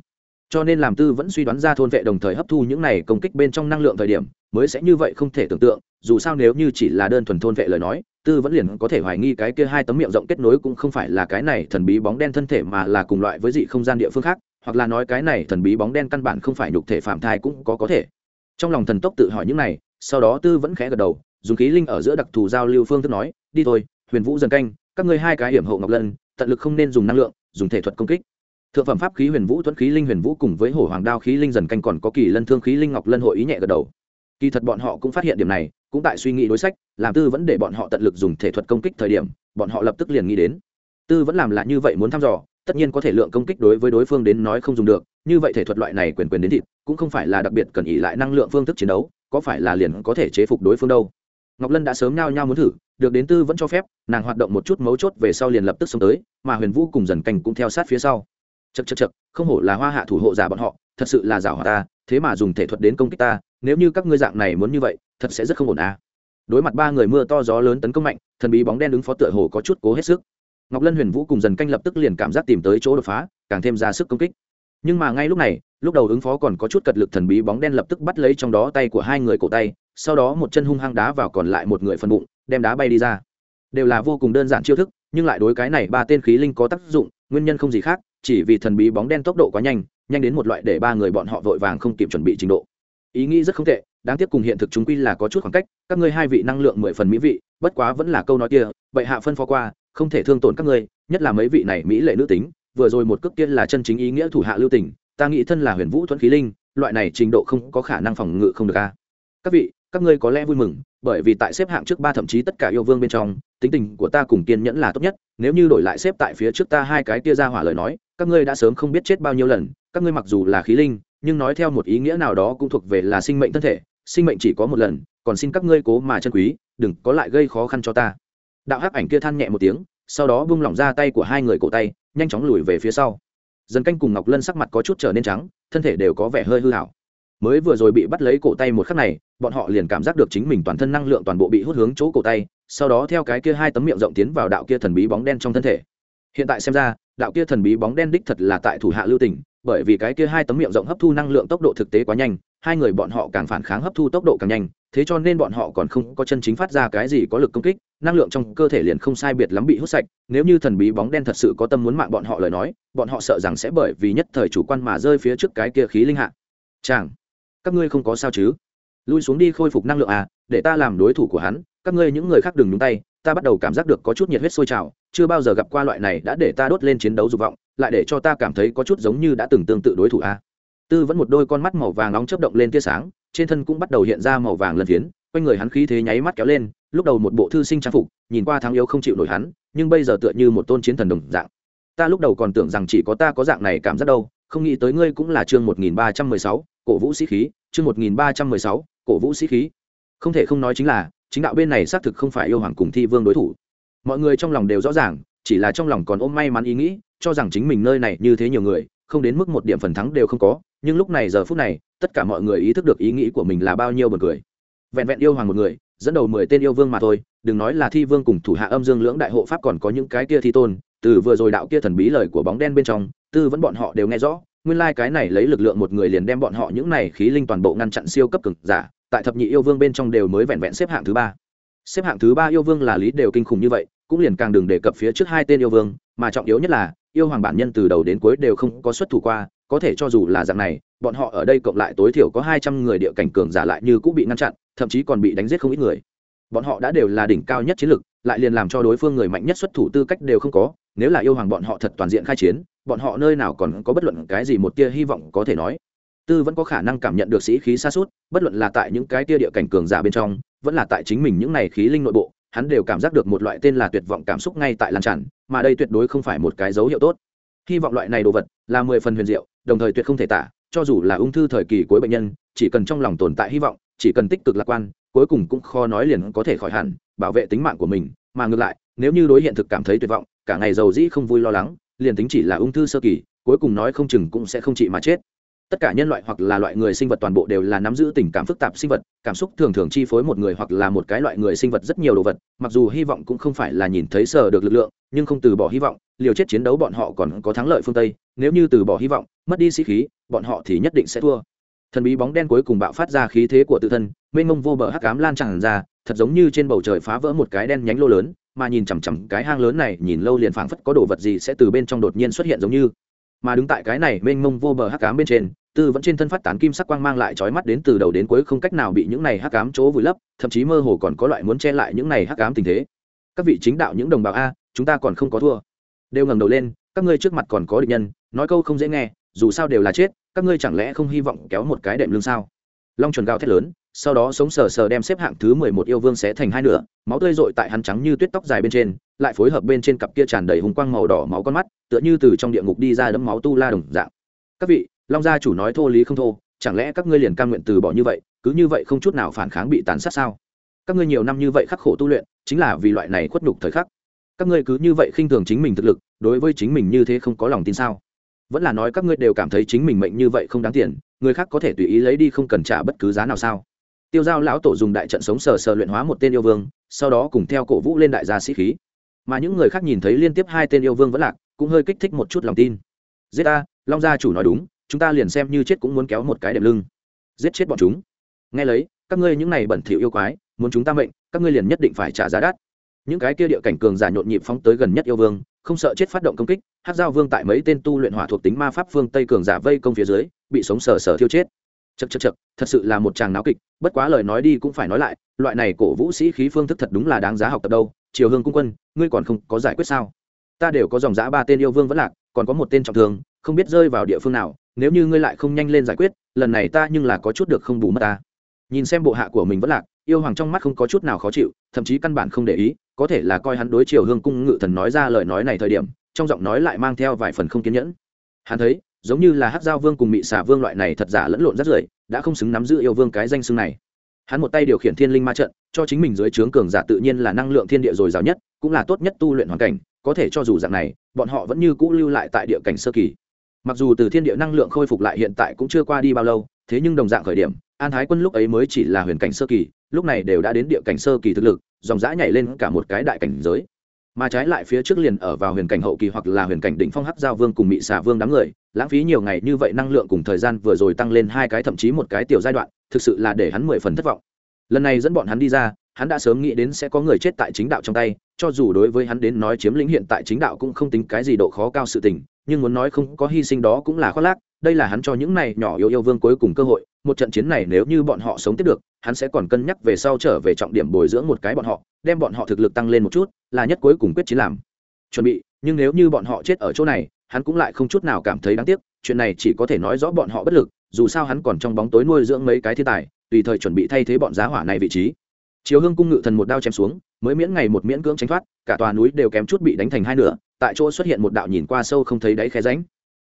Cho nên làm tư vẫn suy đoán ra thôn vệ đồng thời hấp thu những này công kích bên trong năng lượng thời điểm, mới sẽ như vậy không thể tưởng tượng, dù sao nếu như chỉ là đơn thuần thôn vệ lời nói, tư vẫn liền có thể hoài nghi cái kia hai tấm miệng rộng kết nối cũng không phải là cái này thần bí bóng đen thân thể mà là cùng loại với dị không gian địa phương khác, hoặc là nói cái này thần bí bóng đen căn bản không phải nhục thể phạm thai cũng có có thể trong lòng thần tốc tự hỏi những này, sau đó tư vẫn khẽ gật đầu, dùng khí linh ở giữa đặc thù giao lưu phương thức nói, đi thôi, huyền vũ dần canh, các ngươi hai cái hiểm hộ ngọc lân, tận lực không nên dùng năng lượng, dùng thể thuật công kích. Thượng phẩm pháp khí huyền vũ thuẫn khí linh huyền vũ cùng với hổ hoàng đao khí linh dần canh còn có kỳ lân thương khí linh ngọc lân hội ý nhẹ gật đầu. Kỳ thật bọn họ cũng phát hiện điểm này, cũng tại suy nghĩ đối sách, làm tư vẫn để bọn họ tận lực dùng thể thuật công kích thời điểm, bọn họ lập tức liền nghĩ đến. Tư vẫn làm là như vậy muốn thăm dò tất nhiên có thể lượng công kích đối với đối phương đến nói không dùng được, như vậy thể thuật loại này quyền quyền đến thịt, cũng không phải là đặc biệt cần ỉ lại năng lượng phương thức chiến đấu, có phải là liền có thể chế phục đối phương đâu. Ngọc lân đã sớm nao nhao muốn thử, được đến tư vẫn cho phép, nàng hoạt động một chút mấu chốt về sau liền lập tức xông tới, mà huyền vũ cùng dần Cành cũng theo sát phía sau. Chật chật chật không hổ là hoa hạ thủ hộ giả bọn họ, thật sự là giả hòa ta, thế mà dùng thể thuật đến công kích ta, nếu như các ngươi dạng này muốn như vậy, thật sẽ rất không ổn à. Đối mặt ba người mưa to gió lớn tấn công mạnh, thần bí bóng đen ứng phó tựa hồ có chút cố hết sức ngọc lân huyền vũ cùng dần canh lập tức liền cảm giác tìm tới chỗ đột phá, càng thêm ra sức công kích. Nhưng mà ngay lúc này, lúc đầu ứng phó còn có chút cật lực thần bí bóng đen lập tức bắt lấy trong đó tay của hai người cổ tay, sau đó một chân hung hăng đá vào còn lại một người phần bụng, đem đá bay đi ra. Đều là vô cùng đơn giản chiêu thức, nhưng lại đối cái này ba tên khí linh có tác dụng, nguyên nhân không gì khác, chỉ vì thần bí bóng đen tốc độ quá nhanh nhanh đến một loại để ba người bọn họ vội vàng không kịp chuẩn bị trình độ. Ý nghĩ rất không tệ, đáng tiếc cùng hiện thực chúng quy là có chút khoảng cách, các ngươi hai vị năng lượng mười phần mỹ vị, bất quá vẫn là câu nói kia bệ hạ phân phó qua không thể thương tổn các ngươi, nhất là mấy vị này mỹ lệ nữ tính, vừa rồi một cước kia là chân chính ý nghĩa thủ hạ lưu tình, ta nghĩ thân là huyền vũ thuẫn khí linh, loại này trình độ không có khả năng phòng ngự không được a. Các vị, các ngươi có lẽ vui mừng, bởi vì tại xếp hạng trước ba thậm chí tất cả yêu vương bên trong, tính tình của ta cùng kiên nhẫn là tốt nhất, nếu như đổi lại xếp tại phía trước ta hai cái kia ra hỏa lời nói, các ngươi đã sớm không biết chết bao nhiêu lần, các ngươi mặc dù là khí linh, nhưng nói theo một ý nghĩa nào đó cũng thuộc về là sinh mệnh thân thể, sinh mệnh chỉ có một lần, còn xin các ngươi cố mà chân quý, đừng có lại gây khó khăn cho ta đạo hắc ảnh kia than nhẹ một tiếng, sau đó bung lỏng ra tay của hai người cổ tay, nhanh chóng lùi về phía sau. Dần canh cùng ngọc lân sắc mặt có chút trở nên trắng, thân thể đều có vẻ hơi hư hảo mới vừa rồi bị bắt lấy cổ tay một khắc này, bọn họ liền cảm giác được chính mình toàn thân năng lượng toàn bộ bị hút hướng chỗ cổ tay, sau đó theo cái kia hai tấm miệng rộng tiến vào đạo kia thần bí bóng đen trong thân thể. Hiện tại xem ra, đạo kia thần bí bóng đen đích thật là tại thủ hạ lưu tỉnh bởi vì cái kia hai tấm miệng rộng hấp thu năng lượng tốc độ thực tế quá nhanh, hai người bọn họ càng phản kháng hấp thu tốc độ càng nhanh thế cho nên bọn họ còn không có chân chính phát ra cái gì có lực công kích, năng lượng trong cơ thể liền không sai biệt lắm bị hút sạch, nếu như thần bí bóng đen thật sự có tâm muốn mạng bọn họ lời nói, bọn họ sợ rằng sẽ bởi vì nhất thời chủ quan mà rơi phía trước cái kia khí linh hạ chàng, các ngươi không có sao chứ lui xuống đi khôi phục năng lượng à để ta làm đối thủ của hắn, các ngươi những người khác đừng nhúng tay, ta bắt đầu cảm giác được có chút nhiệt huyết sôi trào, chưa bao giờ gặp qua loại này đã để ta đốt lên chiến đấu dục vọng, lại để cho ta cảm thấy có chút giống như đã từng tương tự đối thủ à tư vẫn một đôi con mắt màu vàng nóng chớp động lên tia sáng, trên thân cũng bắt đầu hiện ra màu vàng lần phiến, quanh người hắn khí thế nháy mắt kéo lên, lúc đầu một bộ thư sinh trang phục, nhìn qua thắng yếu không chịu nổi hắn, nhưng bây giờ tựa như một tôn chiến thần đồng dạng. Ta lúc đầu còn tưởng rằng chỉ có ta có dạng này cảm giác đâu, không nghĩ tới ngươi cũng là chương một nghìn ba trăm mười sáu, cổ vũ sĩ khí, chương một nghìn ba trăm mười sáu, cổ vũ sĩ khí. Không thể không nói chính là, chính đạo bên này xác thực không phải yêu hoàng cùng thi vương đối thủ. Mọi người trong lòng đều rõ ràng, chỉ là trong lòng còn ôm may mắn ý nghĩ, cho rằng chính mình nơi này như thế nhiều người không đến mức một điểm phần thắng đều không có, nhưng lúc này giờ phút này, tất cả mọi người ý thức được ý nghĩ của mình là bao nhiêu b u ồ n cười. Vẹn vẹn yêu hoàng một người, dẫn đầu mười tên yêu vương mà thôi, đừng nói là thi vương cùng thủ hạ âm dương lưỡng đại hộ pháp còn có những cái kia thi tôn, từ vừa rồi đạo kia thần bí lời của bóng đen bên trong, tư vẫn bọn họ đều nghe rõ, nguyên lai、like、cái này lấy lực lượng một người liền đem bọn họ những này khí linh toàn bộ ngăn chặn siêu cấp cực giả, tại thập nhị yêu vương bên trong đều mới vẹn vẹn xếp hạng thứ ba. Xếp hạng thứ ba yêu vương là lý đều kinh khủng như vậy, cũng liền càng đừng đề cập phía trước hai tên yêu vương, mà trọng yếu nhất là yêu hoàng bản nhân từ đầu đến cuối đều không có xuất thủ qua, có thể cho dù là dạng này, bọn họ ở đây cộng lại tối thiểu có hai trăm người địa cảnh cường giả lại như cũng bị ngăn chặn, thậm chí còn bị đánh giết không ít người. Bọn họ đã đều là đỉnh cao nhất chiến lực, lại liền làm cho đối phương người mạnh nhất xuất thủ tư cách đều không có, nếu là yêu hoàng bọn họ thật toàn diện khai chiến, bọn họ nơi nào còn có bất luận cái gì một tia hy vọng có thể nói. Tư vẫn có khả năng cảm nhận được sĩ khí xa suốt bất luận là tại những cái tia địa cảnh cường giả bên trong, vẫn là tại chính mình những này khí linh nội bộ hắn đều cảm giác được một loại tên là tuyệt vọng cảm xúc ngay tại lan tràn, mà đây tuyệt đối không phải một cái dấu hiệu tốt. Hy vọng loại này đồ vật là mười phần huyền diệu, đồng thời tuyệt không thể tả, cho dù là ung thư thời kỳ cuối bệnh nhân, chỉ cần trong lòng tồn tại hy vọng, chỉ cần tích cực lạc quan, cuối cùng cũng khó nói liền có thể khỏi hẳn, bảo vệ tính mạng của mình. Mà ngược lại, nếu như đối hiện thực cảm thấy tuyệt vọng, cả ngày giàu dĩ không vui lo lắng, liền tính chỉ là ung thư sơ kỳ, cuối cùng nói không chừng cũng sẽ không trị mà chết tất cả nhân loại hoặc là loại người sinh vật toàn bộ đều là nắm giữ tình cảm phức tạp sinh vật, cảm xúc thường thường chi phối một người hoặc là một cái loại người sinh vật rất nhiều đồ vật, mặc dù hy vọng cũng không phải là nhìn thấy sờ được lực lượng, nhưng không từ bỏ hy vọng, liều chết chiến đấu bọn họ còn có thắng lợi phương tây, nếu như từ bỏ hy vọng, mất đi sĩ khí, bọn họ thì nhất định sẽ thua. Thần bí bóng đen cuối cùng bạo phát ra khí thế của tự thân, mênh mông vô bờ hắc cám lan tràn ra, thật giống như trên bầu trời phá vỡ một cái đen nhánh lô lớn, mà nhìn chằm chằm cái hang lớn này, nhìn lâu liền phảng phất có đồ vật gì sẽ từ bên trong đột nhiên xuất hiện giống như. Mà đứng tại cái này mênh mông vô bờ hắc cám bên trên tư vẫn trên thân phát tán kim sắc quang mang lại trói mắt đến từ đầu đến cuối, không cách nào bị những này hắc ám chỗ vùi lấp, thậm chí mơ hồ còn có loại muốn che lại những này hắc ám tình thế. Các vị chính đạo những đồng bào a, chúng ta còn không có thua. Đều ngẩng đầu lên, các ngươi trước mặt còn có địch nhân, nói câu không dễ nghe, dù sao đều là chết, các ngươi chẳng lẽ không hy vọng kéo một cái đệm lưng sao? Long chuẩn gào thét lớn, sau đó sống sờ sờ đem xếp hạng thứ mười một yêu vương sẽ thành hai nửa, máu tươi rội tại hắn trắng như tuyết tóc dài bên trên, lại phối hợp bên trên cặp kia tràn đầy hùng quang màu đỏ máu con mắt, tựa như từ trong địa ngục đi ra đấm máu tu la đồng dạng. Các vị long gia chủ nói thô lý không thô, chẳng lẽ các ngươi liền cam nguyện từ bỏ như vậy, cứ như vậy không chút nào phản kháng bị tàn sát sao? Các ngươi nhiều năm như vậy khắc khổ tu luyện, chính là vì loại này khuất nhục thời khắc. Các ngươi cứ như vậy khinh thường chính mình thực lực, đối với chính mình như thế không có lòng tin sao? Vẫn là nói các ngươi đều cảm thấy chính mình mệnh như vậy không đáng tiền, người khác có thể tùy ý lấy đi không cần trả bất cứ giá nào sao? Tiêu giao lão tổ dùng đại trận sống sờ sờ luyện hóa một tên yêu vương, sau đó cùng theo cổ vũ lên đại gia sĩ khí. Mà những người khác nhìn thấy liên tiếp hai tên yêu vương vẫn lạc, cũng hơi kích thích một chút lòng tin. Giết a long gia chủ nói đúng chúng ta liền xem như chết cũng muốn kéo một cái đệm lưng. Giết chết bọn chúng. Nghe lấy, các ngươi những này bẩn thỉu yêu quái, muốn chúng ta mệnh, các ngươi liền nhất định phải trả giá đắt. Những cái kia địa cảnh cường giả nhộn nhịp phóng tới gần nhất yêu vương, không sợ chết phát động công kích hát giao vương tại mấy tên tu luyện hỏa thuộc tính ma pháp phương tây cường giả vây công phía dưới, bị sống sờ sờ thiêu chết. Chật chật chật thật sự là một chàng náo kịch, bất quá lời nói đi cũng phải nói lại, loại này cổ vũ sĩ khí phương thức thật đúng là đáng giá học tập đâu. Triều hương cung quân, ngươi còn không có giải quyết sao? Ta đều có dòng giã ba tên yêu vương vẫn lạc, còn có một tên trọng thương, không biết rơi vào địa phương nào nếu như ngươi lại không nhanh lên giải quyết, lần này ta nhưng là có chút được không bù mất ta. Nhìn xem bộ hạ của mình vẫn lạc, yêu hoàng trong mắt không có chút nào khó chịu, thậm chí căn bản không để ý, có thể là coi hắn đối chiều hương cung ngự thần nói ra lời nói này thời điểm, trong giọng nói lại mang theo vài phần không kiên nhẫn. Hắn thấy, giống như là hát giao vương cùng mị xả vương loại này thật giả lẫn lộn rất rưởi, đã không xứng nắm giữ yêu vương cái danh xưng này. Hắn một tay điều khiển thiên linh ma trận, cho chính mình dưới trướng cường giả tự nhiên là năng lượng thiên địa dồi dào nhất, cũng là tốt nhất tu luyện hoàn cảnh, có thể cho dù dạng này, bọn họ vẫn như cũ lưu lại tại địa cảnh sơ kỳ mặc dù từ thiên địa năng lượng khôi phục lại hiện tại cũng chưa qua đi bao lâu, thế nhưng đồng dạng khởi điểm, an thái quân lúc ấy mới chỉ là huyền cảnh sơ kỳ, lúc này đều đã đến địa cảnh sơ kỳ thực lực, dòng dã nhảy lên cả một cái đại cảnh giới. Mà trái lại phía trước liền ở vào huyền cảnh hậu kỳ hoặc là huyền cảnh đỉnh phong hắc giao vương cùng mị xà vương đám người, lãng phí nhiều ngày như vậy năng lượng cùng thời gian vừa rồi tăng lên hai cái thậm chí một cái tiểu giai đoạn, thực sự là để hắn mười phần thất vọng. Lần này dẫn bọn hắn đi ra, hắn đã sớm nghĩ đến sẽ có người chết tại chính đạo trong tay cho dù đối với hắn đến nói chiếm lĩnh hiện tại chính đạo cũng không tính cái gì độ khó cao sự tình, nhưng muốn nói không có hy sinh đó cũng là khoác lác, đây là hắn cho những này nhỏ yêu yêu vương cuối cùng cơ hội, một trận chiến này nếu như bọn họ sống tiếp được, hắn sẽ còn cân nhắc về sau trở về trọng điểm bồi dưỡng một cái bọn họ, đem bọn họ thực lực tăng lên một chút, là nhất cuối cùng quyết chiến làm. Chuẩn bị, nhưng nếu như bọn họ chết ở chỗ này, hắn cũng lại không chút nào cảm thấy đáng tiếc, chuyện này chỉ có thể nói rõ bọn họ bất lực, dù sao hắn còn trong bóng tối nuôi dưỡng mấy cái thiên tài, tùy thời chuẩn bị thay thế bọn giá hỏa này vị trí chiếu hương cung ngự thần một đao chém xuống, mới miễn ngày một miễn cưỡng tránh thoát, cả tòa núi đều kém chút bị đánh thành hai nửa, tại chỗ xuất hiện một đạo nhìn qua sâu không thấy đáy khe ránh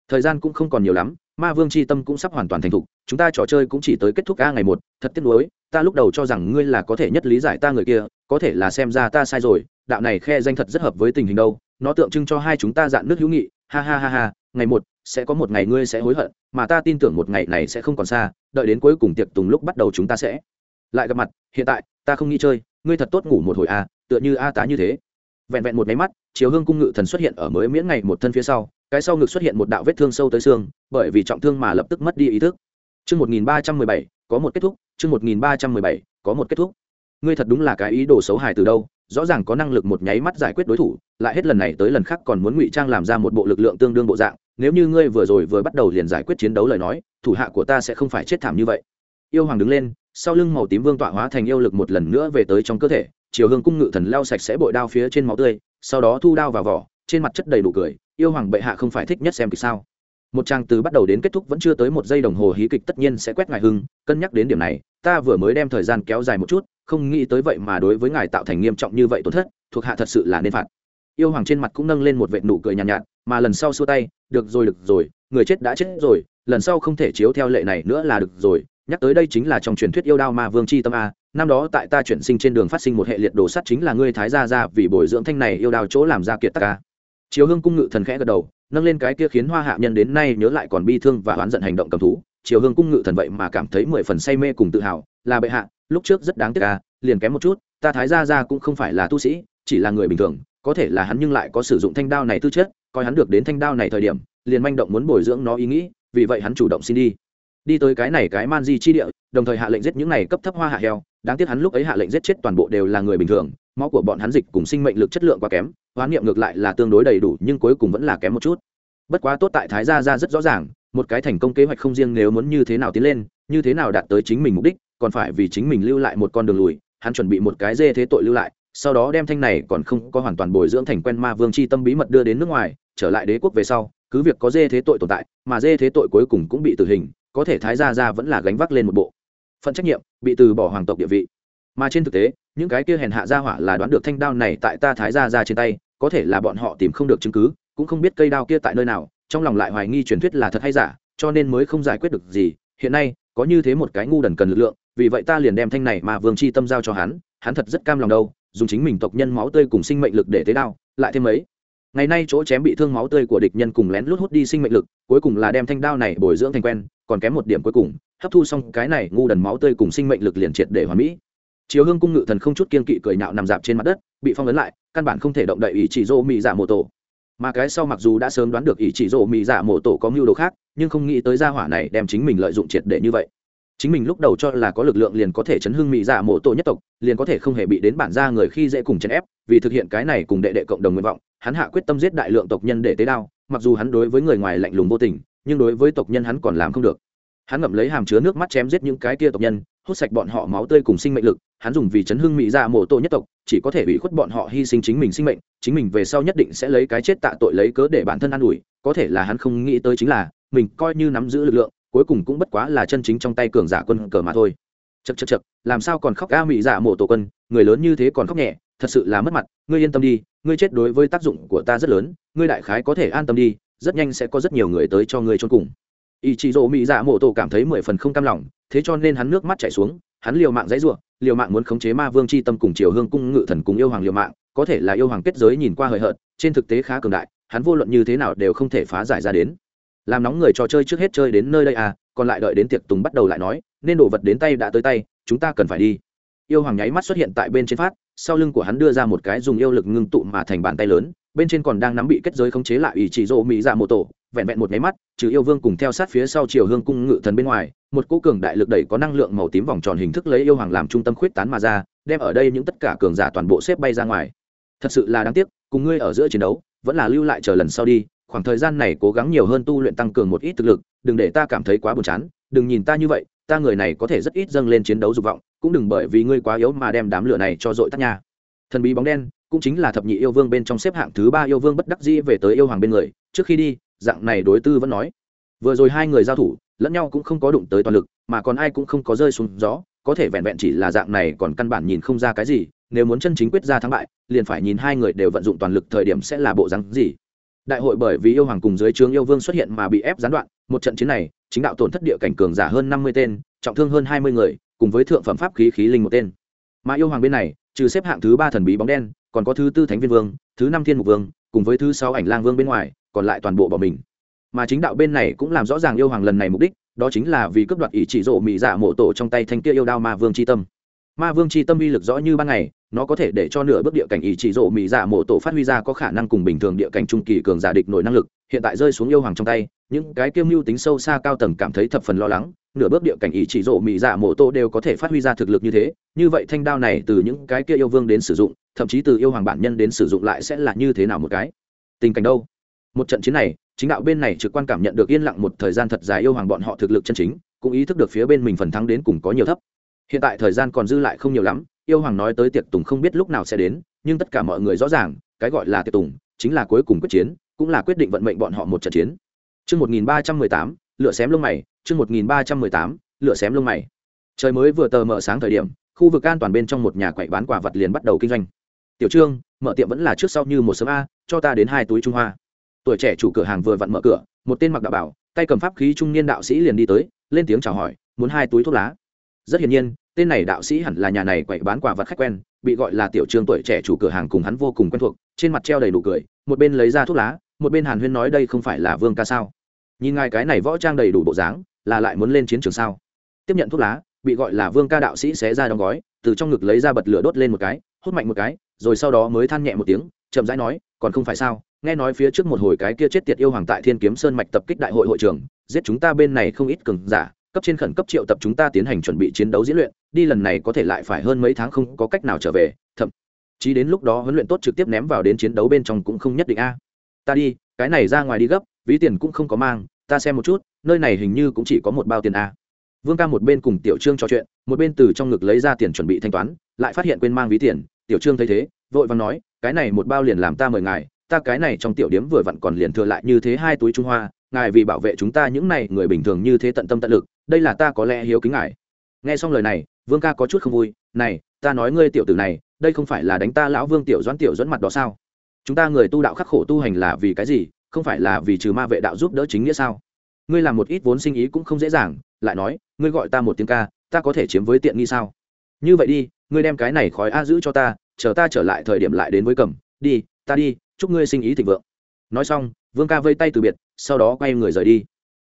thời gian cũng không còn nhiều lắm, ma vương c h i tâm cũng sắp hoàn toàn thành thục, chúng ta trò chơi cũng chỉ tới kết thúc ca ngày một, thật tiếc nuối, ta lúc đầu cho rằng ngươi là có thể nhất lý giải ta người kia, có thể là xem ra ta sai rồi, đạo này khe danh thật rất hợp với tình hình đâu, nó tượng trưng cho hai chúng ta dạn nước hữu nghị, ha ha ha ha, ngày một, sẽ có một ngày ngươi sẽ hối hận, mà ta tin tưởng một ngày này sẽ không còn xa, đợi đến cuối cùng tiệc tùng lúc bắt đầu chúng ta sẽ lại gặp mặt, hiện tại ta không nghĩ chơi ngươi thật tốt ngủ một hồi a à, tựa như a tá như thế vẹn vẹn một máy mắt chiếu hương cung ngự thần xuất hiện ở mới miễn ngày một thân phía sau cái sau ngực xuất hiện một đạo vết thương sâu tới xương bởi vì trọng thương mà lập tức mất đi ý thức Chương 1317, có một kết thúc, chương 1317, có một kết thúc. Ngươi thật đúng là cái ý đồ xấu hài từ đâu, rõ ràng có năng lực một nháy mắt giải quyết đối thủ, lại hết lần này tới lần khác còn muốn ngụy trang làm ra một bộ lực lượng tương đương bộ dạng, nếu như ngươi vừa rồi vừa bắt đầu liền giải quyết chiến đấu lời nói, thủ hạ của ta sẽ không phải chết thảm như vậy. Yêu hoàng đứng lên, sau lưng màu tím vương tọa hóa thành yêu lực một lần nữa về tới trong cơ thể, chiều hương cung ngự thần lao sạch sẽ bội đao phía trên máu tươi, sau đó thu đao vào vỏ, trên mặt chất đầy đủ cười, yêu hoàng bệ hạ không phải thích nhất xem kịch sao? một trang từ bắt đầu đến kết thúc vẫn chưa tới một giây đồng hồ hí kịch tất nhiên sẽ quét ngài hưng cân nhắc đến điểm này ta vừa mới đem thời gian kéo dài một chút không nghĩ tới vậy mà đối với ngài tạo thành nghiêm trọng như vậy tổn thất thuộc hạ thật sự là nên phạt yêu hoàng trên mặt cũng nâng lên một vệ nụ cười nhàn nhạt, nhạt mà lần sau xua tay được rồi được rồi người chết đã chết rồi lần sau không thể chiếu theo lệ này nữa là được rồi nhắc tới đây chính là trong truyền thuyết yêu đao ma vương Chi tâm a, năm đó tại ta chuyển sinh trên đường phát sinh một hệ liệt đồ sắt chính là ngươi thái gia ra vì bồi dưỡng thanh này yêu đao chỗ làm ra kiệt tắc ca chiếu hương cung ngự thần khẽ gật đầu, nâng lên cái kia khiến hoa hạ nhân đến nay nhớ lại còn bi thương và oán giận hành động cầm thú. Chiều hương cung ngự thần vậy mà cảm thấy mười phần say mê cùng tự hào, là bệ hạ, lúc trước rất đáng tiếc à liền kém một chút, ta thái gia ra cũng không phải là tu sĩ, chỉ là người bình thường, có thể là hắn nhưng lại có sử dụng thanh đao này tư chất, coi hắn được đến thanh đao này thời điểm, liền manh động muốn bồi dưỡng nó ý nghĩ, vì vậy hắn chủ động xin đi đi tới cái này cái man di chi địa, đồng thời hạ lệnh giết những này cấp thấp hoa hạ heo. Đáng tiếc hắn lúc ấy hạ lệnh giết chết toàn bộ đều là người bình thường, máu của bọn hắn dịch cùng sinh mệnh lực chất lượng quá kém, hoán niệm ngược lại là tương đối đầy đủ, nhưng cuối cùng vẫn là kém một chút. Bất quá tốt tại thái gia ra rất rõ ràng, một cái thành công kế hoạch không riêng nếu muốn như thế nào tiến lên, như thế nào đạt tới chính mình mục đích, còn phải vì chính mình lưu lại một con đường lùi, hắn chuẩn bị một cái dê thế tội lưu lại, sau đó đem thanh này còn không có hoàn toàn bồi dưỡng thành quen ma vương c h i tâm bí mật đưa đến nước ngoài, trở lại đế quốc về sau, cứ việc có dê thế tội tồn tại, mà dê thế tội cuối cùng cũng bị tử hình có thể thái gia gia vẫn là gánh vác lên một bộ. Phận trách nhiệm bị từ bỏ hoàng tộc địa vị. Mà trên thực tế, những cái kia hèn hạ gia hỏa là đoán được thanh đao này tại ta thái gia gia trên tay, có thể là bọn họ tìm không được chứng cứ, cũng không biết cây đao kia tại nơi nào, trong lòng lại hoài nghi truyền thuyết là thật hay giả, cho nên mới không giải quyết được gì. Hiện nay, có như thế một cái ngu đần cần lực lượng, vì vậy ta liền đem thanh này mà vương chi tâm giao cho hắn hắn thật rất cam lòng đâu, dùng chính mình tộc nhân máu tươi cùng sinh mệnh lực để tế đao, lại thêm ấy ngày nay chỗ chém bị thương máu tươi của địch nhân cùng lén lút hút đi sinh mệnh lực, cuối cùng là đem thanh đao này bồi dưỡng thành quen còn kém một điểm cuối cùng, hấp thu xong cái này ngu đần máu tươi cùng sinh mệnh lực liền triệt để hoàn mỹ. Chiếu hương cung ngự thần không chút kiên kỵ cười nhạo nằm dạp trên mặt đất, bị phong ấn lại, căn bản không thể động đậy ý chỉ dỗ mị dạ giả mô tổ. Mà cái sau mặc dù đã sớm đoán được ý chỉ dỗ mị dạ giả mô tổ có mưu đồ khác, nhưng không nghĩ tới gia hỏa này đem chính mình lợi dụng triệt để như vậy. Chính mình lúc đầu cho là có lực lượng liền có thể chấn hưng mị dạ giả mô tổ nhất tộc, liền có thể không hề bị đến bản gia người khi dễ cùng chấn ép, vì thực hiện cái này cùng đệ đệ cộng đồng nguyện vọng, hắn hạ quyết tâm giết đại lượng tộc nhân để tế đao, mặc dù hắn đối với người ngoài lạnh lùng vô tình nhưng đối với tộc nhân hắn còn làm không được. Hắn ngậm lấy hàm chứa nước mắt chém giết những cái kia tộc nhân, hút sạch bọn họ máu tươi cùng sinh mệnh lực, hắn dùng vì chấn hưng mỹ dạ ra mộ tổ nhất tộc, chỉ có thể bị khuất bọn họ hy sinh chính mình sinh mệnh, chính mình về sau nhất định sẽ lấy cái chết tạ tội lấy cớ để bản thân an ủi, có thể là hắn không nghĩ tới chính là, mình coi như nắm giữ lực lượng, cuối cùng cũng bất quá là chân chính trong tay cường giả quân cờ mà thôi. Chật chật chật làm sao còn khóc ca mỹ dạ giả mộ tổ quân, người lớn như thế còn khóc nhẹ, thật sự là mất mặt, ngươi yên tâm đi, ngươi chết đối với tác dụng của ta rất lớn, ngươi đại khái có thể an tâm đi rất nhanh sẽ có rất nhiều người tới cho ngươi chôn cùng. Ý chị dỗ mỹ dạ mộ tổ cảm thấy mười phần không cam lòng, thế cho nên hắn nước mắt chảy xuống, hắn liều mạng dãy ruộng liều mạng muốn khống chế ma vương c h i tâm cùng triều hương cung ngự thần cùng yêu hoàng liều mạng, có thể là yêu hoàng kết giới nhìn qua hời hợt, trên thực tế khá cường đại, hắn vô luận như thế nào đều không thể phá giải ra đến. Làm nóng người trò chơi trước hết chơi đến nơi đây à còn lại đợi đến tiệc tùng bắt đầu lại nói, nên đồ vật đến tay đã tới tay, chúng ta cần phải đi. Yêu hoàng nháy mắt xuất hiện tại bên trên phát, sau lưng của hắn đưa ra một cái dùng yêu lực ngưng tụ mà thành bàn tay lớn bên trên còn đang nắm bị kết giới khống chế lại ủy chỉ rộ mỹ dạ mô tổ, vẹn vẹn một nháy mắt, trừ yêu vương cùng theo sát phía sau chiều hương cung ngự thần bên ngoài, một cỗ cường đại lực đẩy có năng lượng màu tím vòng tròn hình thức lấy yêu hoàng làm trung tâm khuyết tán mà ra, đem ở đây những tất cả cường giả toàn bộ xếp bay ra ngoài. Thật sự là đáng tiếc, cùng ngươi ở giữa chiến đấu, vẫn là lưu lại chờ lần sau đi, khoảng thời gian này cố gắng nhiều hơn tu luyện tăng cường một ít thực lực, đừng để ta cảm thấy quá buồn chán, đừng nhìn ta như vậy, ta người này có thể rất ít dâng lên chiến đấu dục vọng, cũng đừng bởi vì ngươi quá yếu mà đem đám lửa này cho dội tắt nhà thần bí bóng đen cũng chính là thập nhị yêu vương bên trong xếp hạng thứ ba yêu vương bất đắc dĩ về tới yêu hoàng bên người. Trước khi đi, dạng này đối tư vẫn nói, vừa rồi hai người giao thủ, lẫn nhau cũng không có đụng tới toàn lực, mà còn ai cũng không có rơi xuống gió, có thể vẹn vẹn chỉ là dạng này còn căn bản nhìn không ra cái gì, nếu muốn chân chính quyết ra thắng bại, liền phải nhìn hai người đều vận dụng toàn lực thời điểm sẽ là bộ rắn gì. Đại hội bởi vì yêu hoàng cùng dưới trướng yêu vương xuất hiện mà bị ép gián đoạn, một trận chiến này, chính đạo tổn thất địa cảnh cường giả hơn năm mươi tên, trọng thương hơn hai mươi người, cùng với thượng phẩm pháp khí khí linh một tên. Mà yêu hoàng bên này, trừ xếp hạng thứ ba thần bí bóng đen còn có thứ tư thánh viên vương, thứ năm thiên mục vương, cùng với thứ sáu ảnh lang vương bên ngoài, còn lại toàn bộ bỏ mình. Mà chính đạo bên này cũng làm rõ ràng yêu hoàng lần này mục đích, đó chính là vì cướp đoạt ý chỉ rộ mỹ dạ mộ tổ trong tay thanh kia yêu đao ma vương c h i tâm. Ma vương c h i tâm uy lực rõ như ban ngày, nó có thể để cho nửa bước địa cảnh ý chỉ rộ mỹ dạ mộ tổ phát huy ra có khả năng cùng bình thường địa cảnh trung kỳ cường giả địch nổi năng lực, hiện tại rơi xuống yêu hoàng trong tay, những cái kiêm mưu tính sâu xa cao tầng cảm thấy thập phần lo lắng nửa bước địa cảnh ý chỉ rộ mỹ dạ mộ tô đều có thể phát huy ra thực lực như thế như vậy thanh đao này từ những cái kia yêu vương đến sử dụng thậm chí từ yêu hoàng bản nhân đến sử dụng lại sẽ là như thế nào một cái? Tình cảnh đâu? Một trận chiến này chính đạo bên này trực quan cảm nhận được yên lặng một thời gian thật dài yêu hoàng bọn họ thực lực chân chính cũng ý thức được phía bên mình phần thắng đến cùng có nhiều thấp. Hiện tại thời gian còn dư lại không nhiều lắm yêu hoàng nói tới tiệc tùng không biết lúc nào sẽ đến nhưng tất cả mọi người rõ ràng cái gọi là tiệc tùng chính là cuối cùng quyết chiến cũng là quyết định vận mệnh bọn họ một trận chiến. Trước 1318, lửa xém lông mày, chương 1318, lửa xém lông mày. Trời mới vừa tờ mở sáng thời điểm, khu vực an toàn bên trong một nhà quậy bán quả vật liền bắt đầu kinh doanh. Tiểu Trương, mở tiệm vẫn là trước sau như một sớm a, cho ta đến hai túi trung hoa. Tuổi trẻ chủ cửa hàng vừa vặn mở cửa, một tên mặc đạo bảo, tay cầm pháp khí trung niên đạo sĩ liền đi tới, lên tiếng chào hỏi, muốn hai túi thuốc lá. Rất hiển nhiên, tên này đạo sĩ hẳn là nhà này quậy bán quả vật khách quen, bị gọi là tiểu trương tuổi trẻ chủ cửa hàng cùng hắn vô cùng quen thuộc, trên mặt treo đầy nụ cười, một bên lấy ra thuốc lá, một bên Hàn Huyên nói đây không phải là Vương ca sao? Nhìn ngài cái này võ trang đầy đủ bộ dáng, là lại muốn lên chiến trường sao? Tiếp nhận thuốc lá, bị gọi là vương ca đạo sĩ xé ra đóng gói, từ trong ngực lấy ra bật lửa đốt lên một cái, hút mạnh một cái, rồi sau đó mới than nhẹ một tiếng, chậm rãi nói, còn không phải sao? Nghe nói phía trước một hồi cái kia chết tiệt yêu hoàng tại thiên kiếm sơn mạch tập kích đại hội hội trưởng, giết chúng ta bên này không ít cường giả, cấp trên khẩn cấp triệu tập chúng ta tiến hành chuẩn bị chiến đấu diễn luyện, đi lần này có thể lại phải hơn mấy tháng không có cách nào trở về, thậm chí đến lúc đó huấn luyện tốt trực tiếp ném vào đến chiến đấu bên trong cũng không nhất định a. Ta đi, cái này ra ngoài đi gấp ví tiền cũng không có mang, ta xem một chút, nơi này hình như cũng chỉ có một bao tiền a. Vương ca một bên cùng tiểu trương trò chuyện, một bên từ trong ngực lấy ra tiền chuẩn bị thanh toán, lại phát hiện quên mang ví tiền, tiểu trương thấy thế, vội vàng nói, cái này một bao liền làm ta mời ngài, ta cái này trong tiểu điếm vừa vặn còn liền thừa lại như thế hai túi trung hoa, ngài vì bảo vệ chúng ta những này người bình thường như thế tận tâm tận lực, đây là ta có lẽ hiếu kính ngài. Nghe xong lời này, vương ca có chút không vui, này, ta nói ngươi tiểu tử này, đây không phải là đánh ta lão vương tiểu doãn tiểu doãn mặt đó sao? Chúng ta người tu đạo khắc khổ tu hành là vì cái gì? Không phải là vì trừ ma vệ đạo giúp đỡ chính nghĩa sao? Ngươi làm một ít vốn sinh ý cũng không dễ dàng, lại nói, ngươi gọi ta một tiếng ca, ta có thể chiếm với tiện nghi sao? Như vậy đi, ngươi đem cái này khói a giữ cho ta, chờ ta trở lại thời điểm lại đến với cầm. Đi, ta đi, chúc ngươi sinh ý thịnh vượng. Nói xong, vương ca vây tay từ biệt, sau đó quay người rời đi.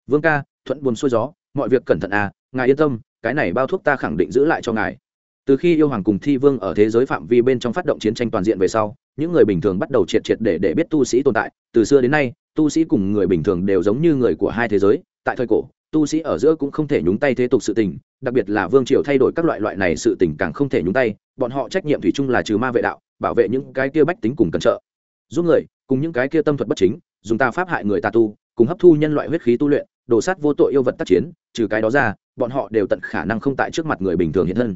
Vương ca, thuận buồn xuôi gió, mọi việc cẩn thận à ngài yên tâm, cái này bao thuốc ta khẳng định giữ lại cho ngài. Từ khi yêu hoàng cùng thi vương ở thế giới phạm vi bên trong phát động chiến tranh toàn diện về sau những người bình thường bắt đầu triệt triệt để để biết tu sĩ tồn tại. Từ xưa đến nay, tu sĩ cùng người bình thường đều giống như người của hai thế giới. Tại thời cổ, tu sĩ ở giữa cũng không thể nhúng tay thế tục sự tình, đặc biệt là vương triều thay đổi các loại loại này sự tình càng không thể nhúng tay. Bọn họ trách nhiệm thủy chung là trừ ma vệ đạo, bảo vệ những cái kia bách tính cùng cẩn trợ. Giúp người, cùng những cái kia tâm thuật bất chính, dùng ta pháp hại người ta tu, cùng hấp thu nhân loại huyết khí tu luyện đổ sát vô tội yêu vật tác chiến, trừ cái đó ra, bọn họ đều tận khả năng không tại trước mặt người bình thường hiện thân.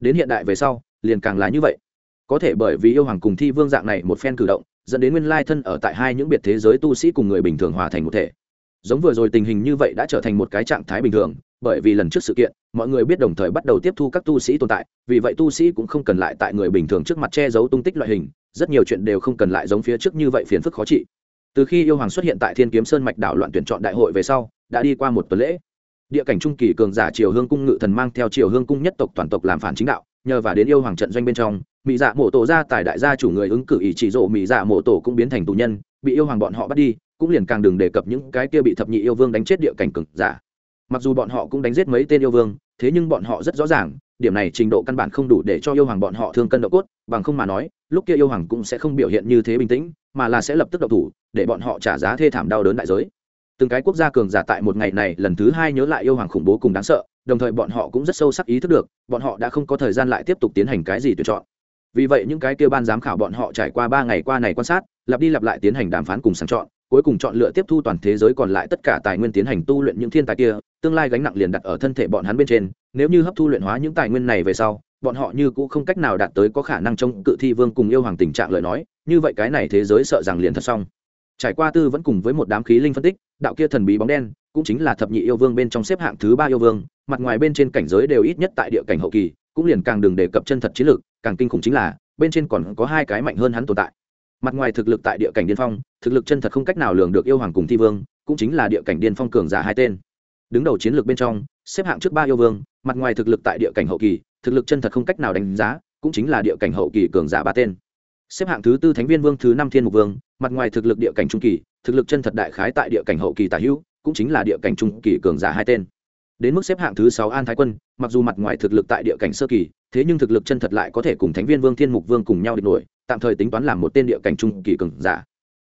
Đến hiện đại về sau, liền càng là như vậy có thể bởi vì yêu hoàng cùng thi vương dạng này một phen cử động, dẫn đến nguyên lai thân ở tại hai những biệt thế giới tu sĩ cùng người bình thường hòa thành một thể. Giống vừa rồi tình hình như vậy đã trở thành một cái trạng thái bình thường, bởi vì lần trước sự kiện, mọi người biết đồng thời bắt đầu tiếp thu các tu sĩ tồn tại, vì vậy tu sĩ cũng không cần lại tại người bình thường trước mặt che giấu tung tích loại hình, rất nhiều chuyện đều không cần lại giống phía trước như vậy phiền phức khó trị. Từ khi yêu hoàng xuất hiện tại thiên kiếm sơn mạch đảo loạn tuyển chọn đại hội về sau, đã đi qua một tuần lễ. Địa cảnh trung kỳ cường giả triều hương cung ngự thần mang theo triều hương cung nhất tộc toàn tộc làm phản chính đạo, nhờ và đến yêu hoàng trận doanh bên trong mỹ dạ mộ tổ ra tài đại gia chủ người ứng cử ý chỉ rộ mỹ dạ mộ tổ cũng biến thành tù nhân, bị yêu hoàng bọn họ bắt đi, cũng liền càng đừng đề cập những cái kia bị thập nhị yêu vương đánh chết địa cảnh cực giả. Mặc dù bọn họ cũng đánh giết mấy tên yêu vương, thế nhưng bọn họ rất rõ ràng, điểm này trình độ căn bản không đủ để cho yêu hoàng bọn họ thương cân độ cốt, bằng không mà nói, lúc kia yêu hoàng cũng sẽ không biểu hiện như thế bình tĩnh, mà là sẽ lập tức độc thủ, để bọn họ trả giá thê thảm đau đớn đại giới. Từng cái quốc gia cường giả tại một ngày này lần thứ hai nhớ lại yêu hoàng khủng bố cùng đáng sợ, đồng thời bọn họ cũng rất sâu sắc ý thức được, bọn họ đã không có thời gian lại tiếp tục tiến hành cái gì tuyển chọn vì vậy những cái kia ban giám khảo bọn họ trải qua ba ngày qua này quan sát, lặp đi lặp lại tiến hành đàm phán cùng sàng chọn, cuối cùng chọn lựa tiếp thu toàn thế giới còn lại tất cả tài nguyên tiến hành tu luyện những thiên tài kia, tương lai gánh nặng liền đặt ở thân thể bọn hắn bên trên, nếu như hấp thu luyện hóa những tài nguyên này về sau, bọn họ như cũng không cách nào đạt tới có khả năng chống cự thi vương cùng yêu hoàng tình trạng lời nói, như vậy cái này thế giới sợ rằng liền thật xong. Trải qua tư vẫn cùng với một đám khí linh phân tích, đạo kia thần bí bóng đen, cũng chính là thập nhị yêu vương bên trong xếp hạng thứ ba yêu vương, mặt ngoài bên trên cảnh giới đều ít nhất tại địa cảnh hậu kỳ cũng liền càng đừng đề cập chân thật chiến lược, càng kinh khủng chính là, bên trên còn có hai cái mạnh hơn hắn tồn tại. Mặt ngoài thực lực tại địa cảnh điên phong, thực lực chân thật không cách nào lường được yêu hoàng cùng thi vương, cũng chính là địa cảnh điên phong cường giả hai tên. Đứng đầu chiến lược bên trong, xếp hạng trước ba yêu vương, mặt ngoài thực lực tại địa cảnh hậu kỳ, thực lực chân thật không cách nào đánh giá, cũng chính là địa cảnh hậu kỳ cường giả ba tên. Xếp hạng thứ tư thánh viên vương, thứ năm thiên mục vương, mặt ngoài thực lực địa cảnh trung kỳ, thực lực chân thật đại khái tại địa cảnh hậu kỳ tả hữu, cũng chính là địa cảnh trung kỳ cường giả hai tên đến mức xếp hạng thứ sáu an thái quân, mặc dù mặt ngoài thực lực tại địa cảnh sơ kỳ, thế nhưng thực lực chân thật lại có thể cùng thánh viên vương thiên mục vương cùng nhau địch nổi, tạm thời tính toán làm một tên địa cảnh trung kỳ cường giả.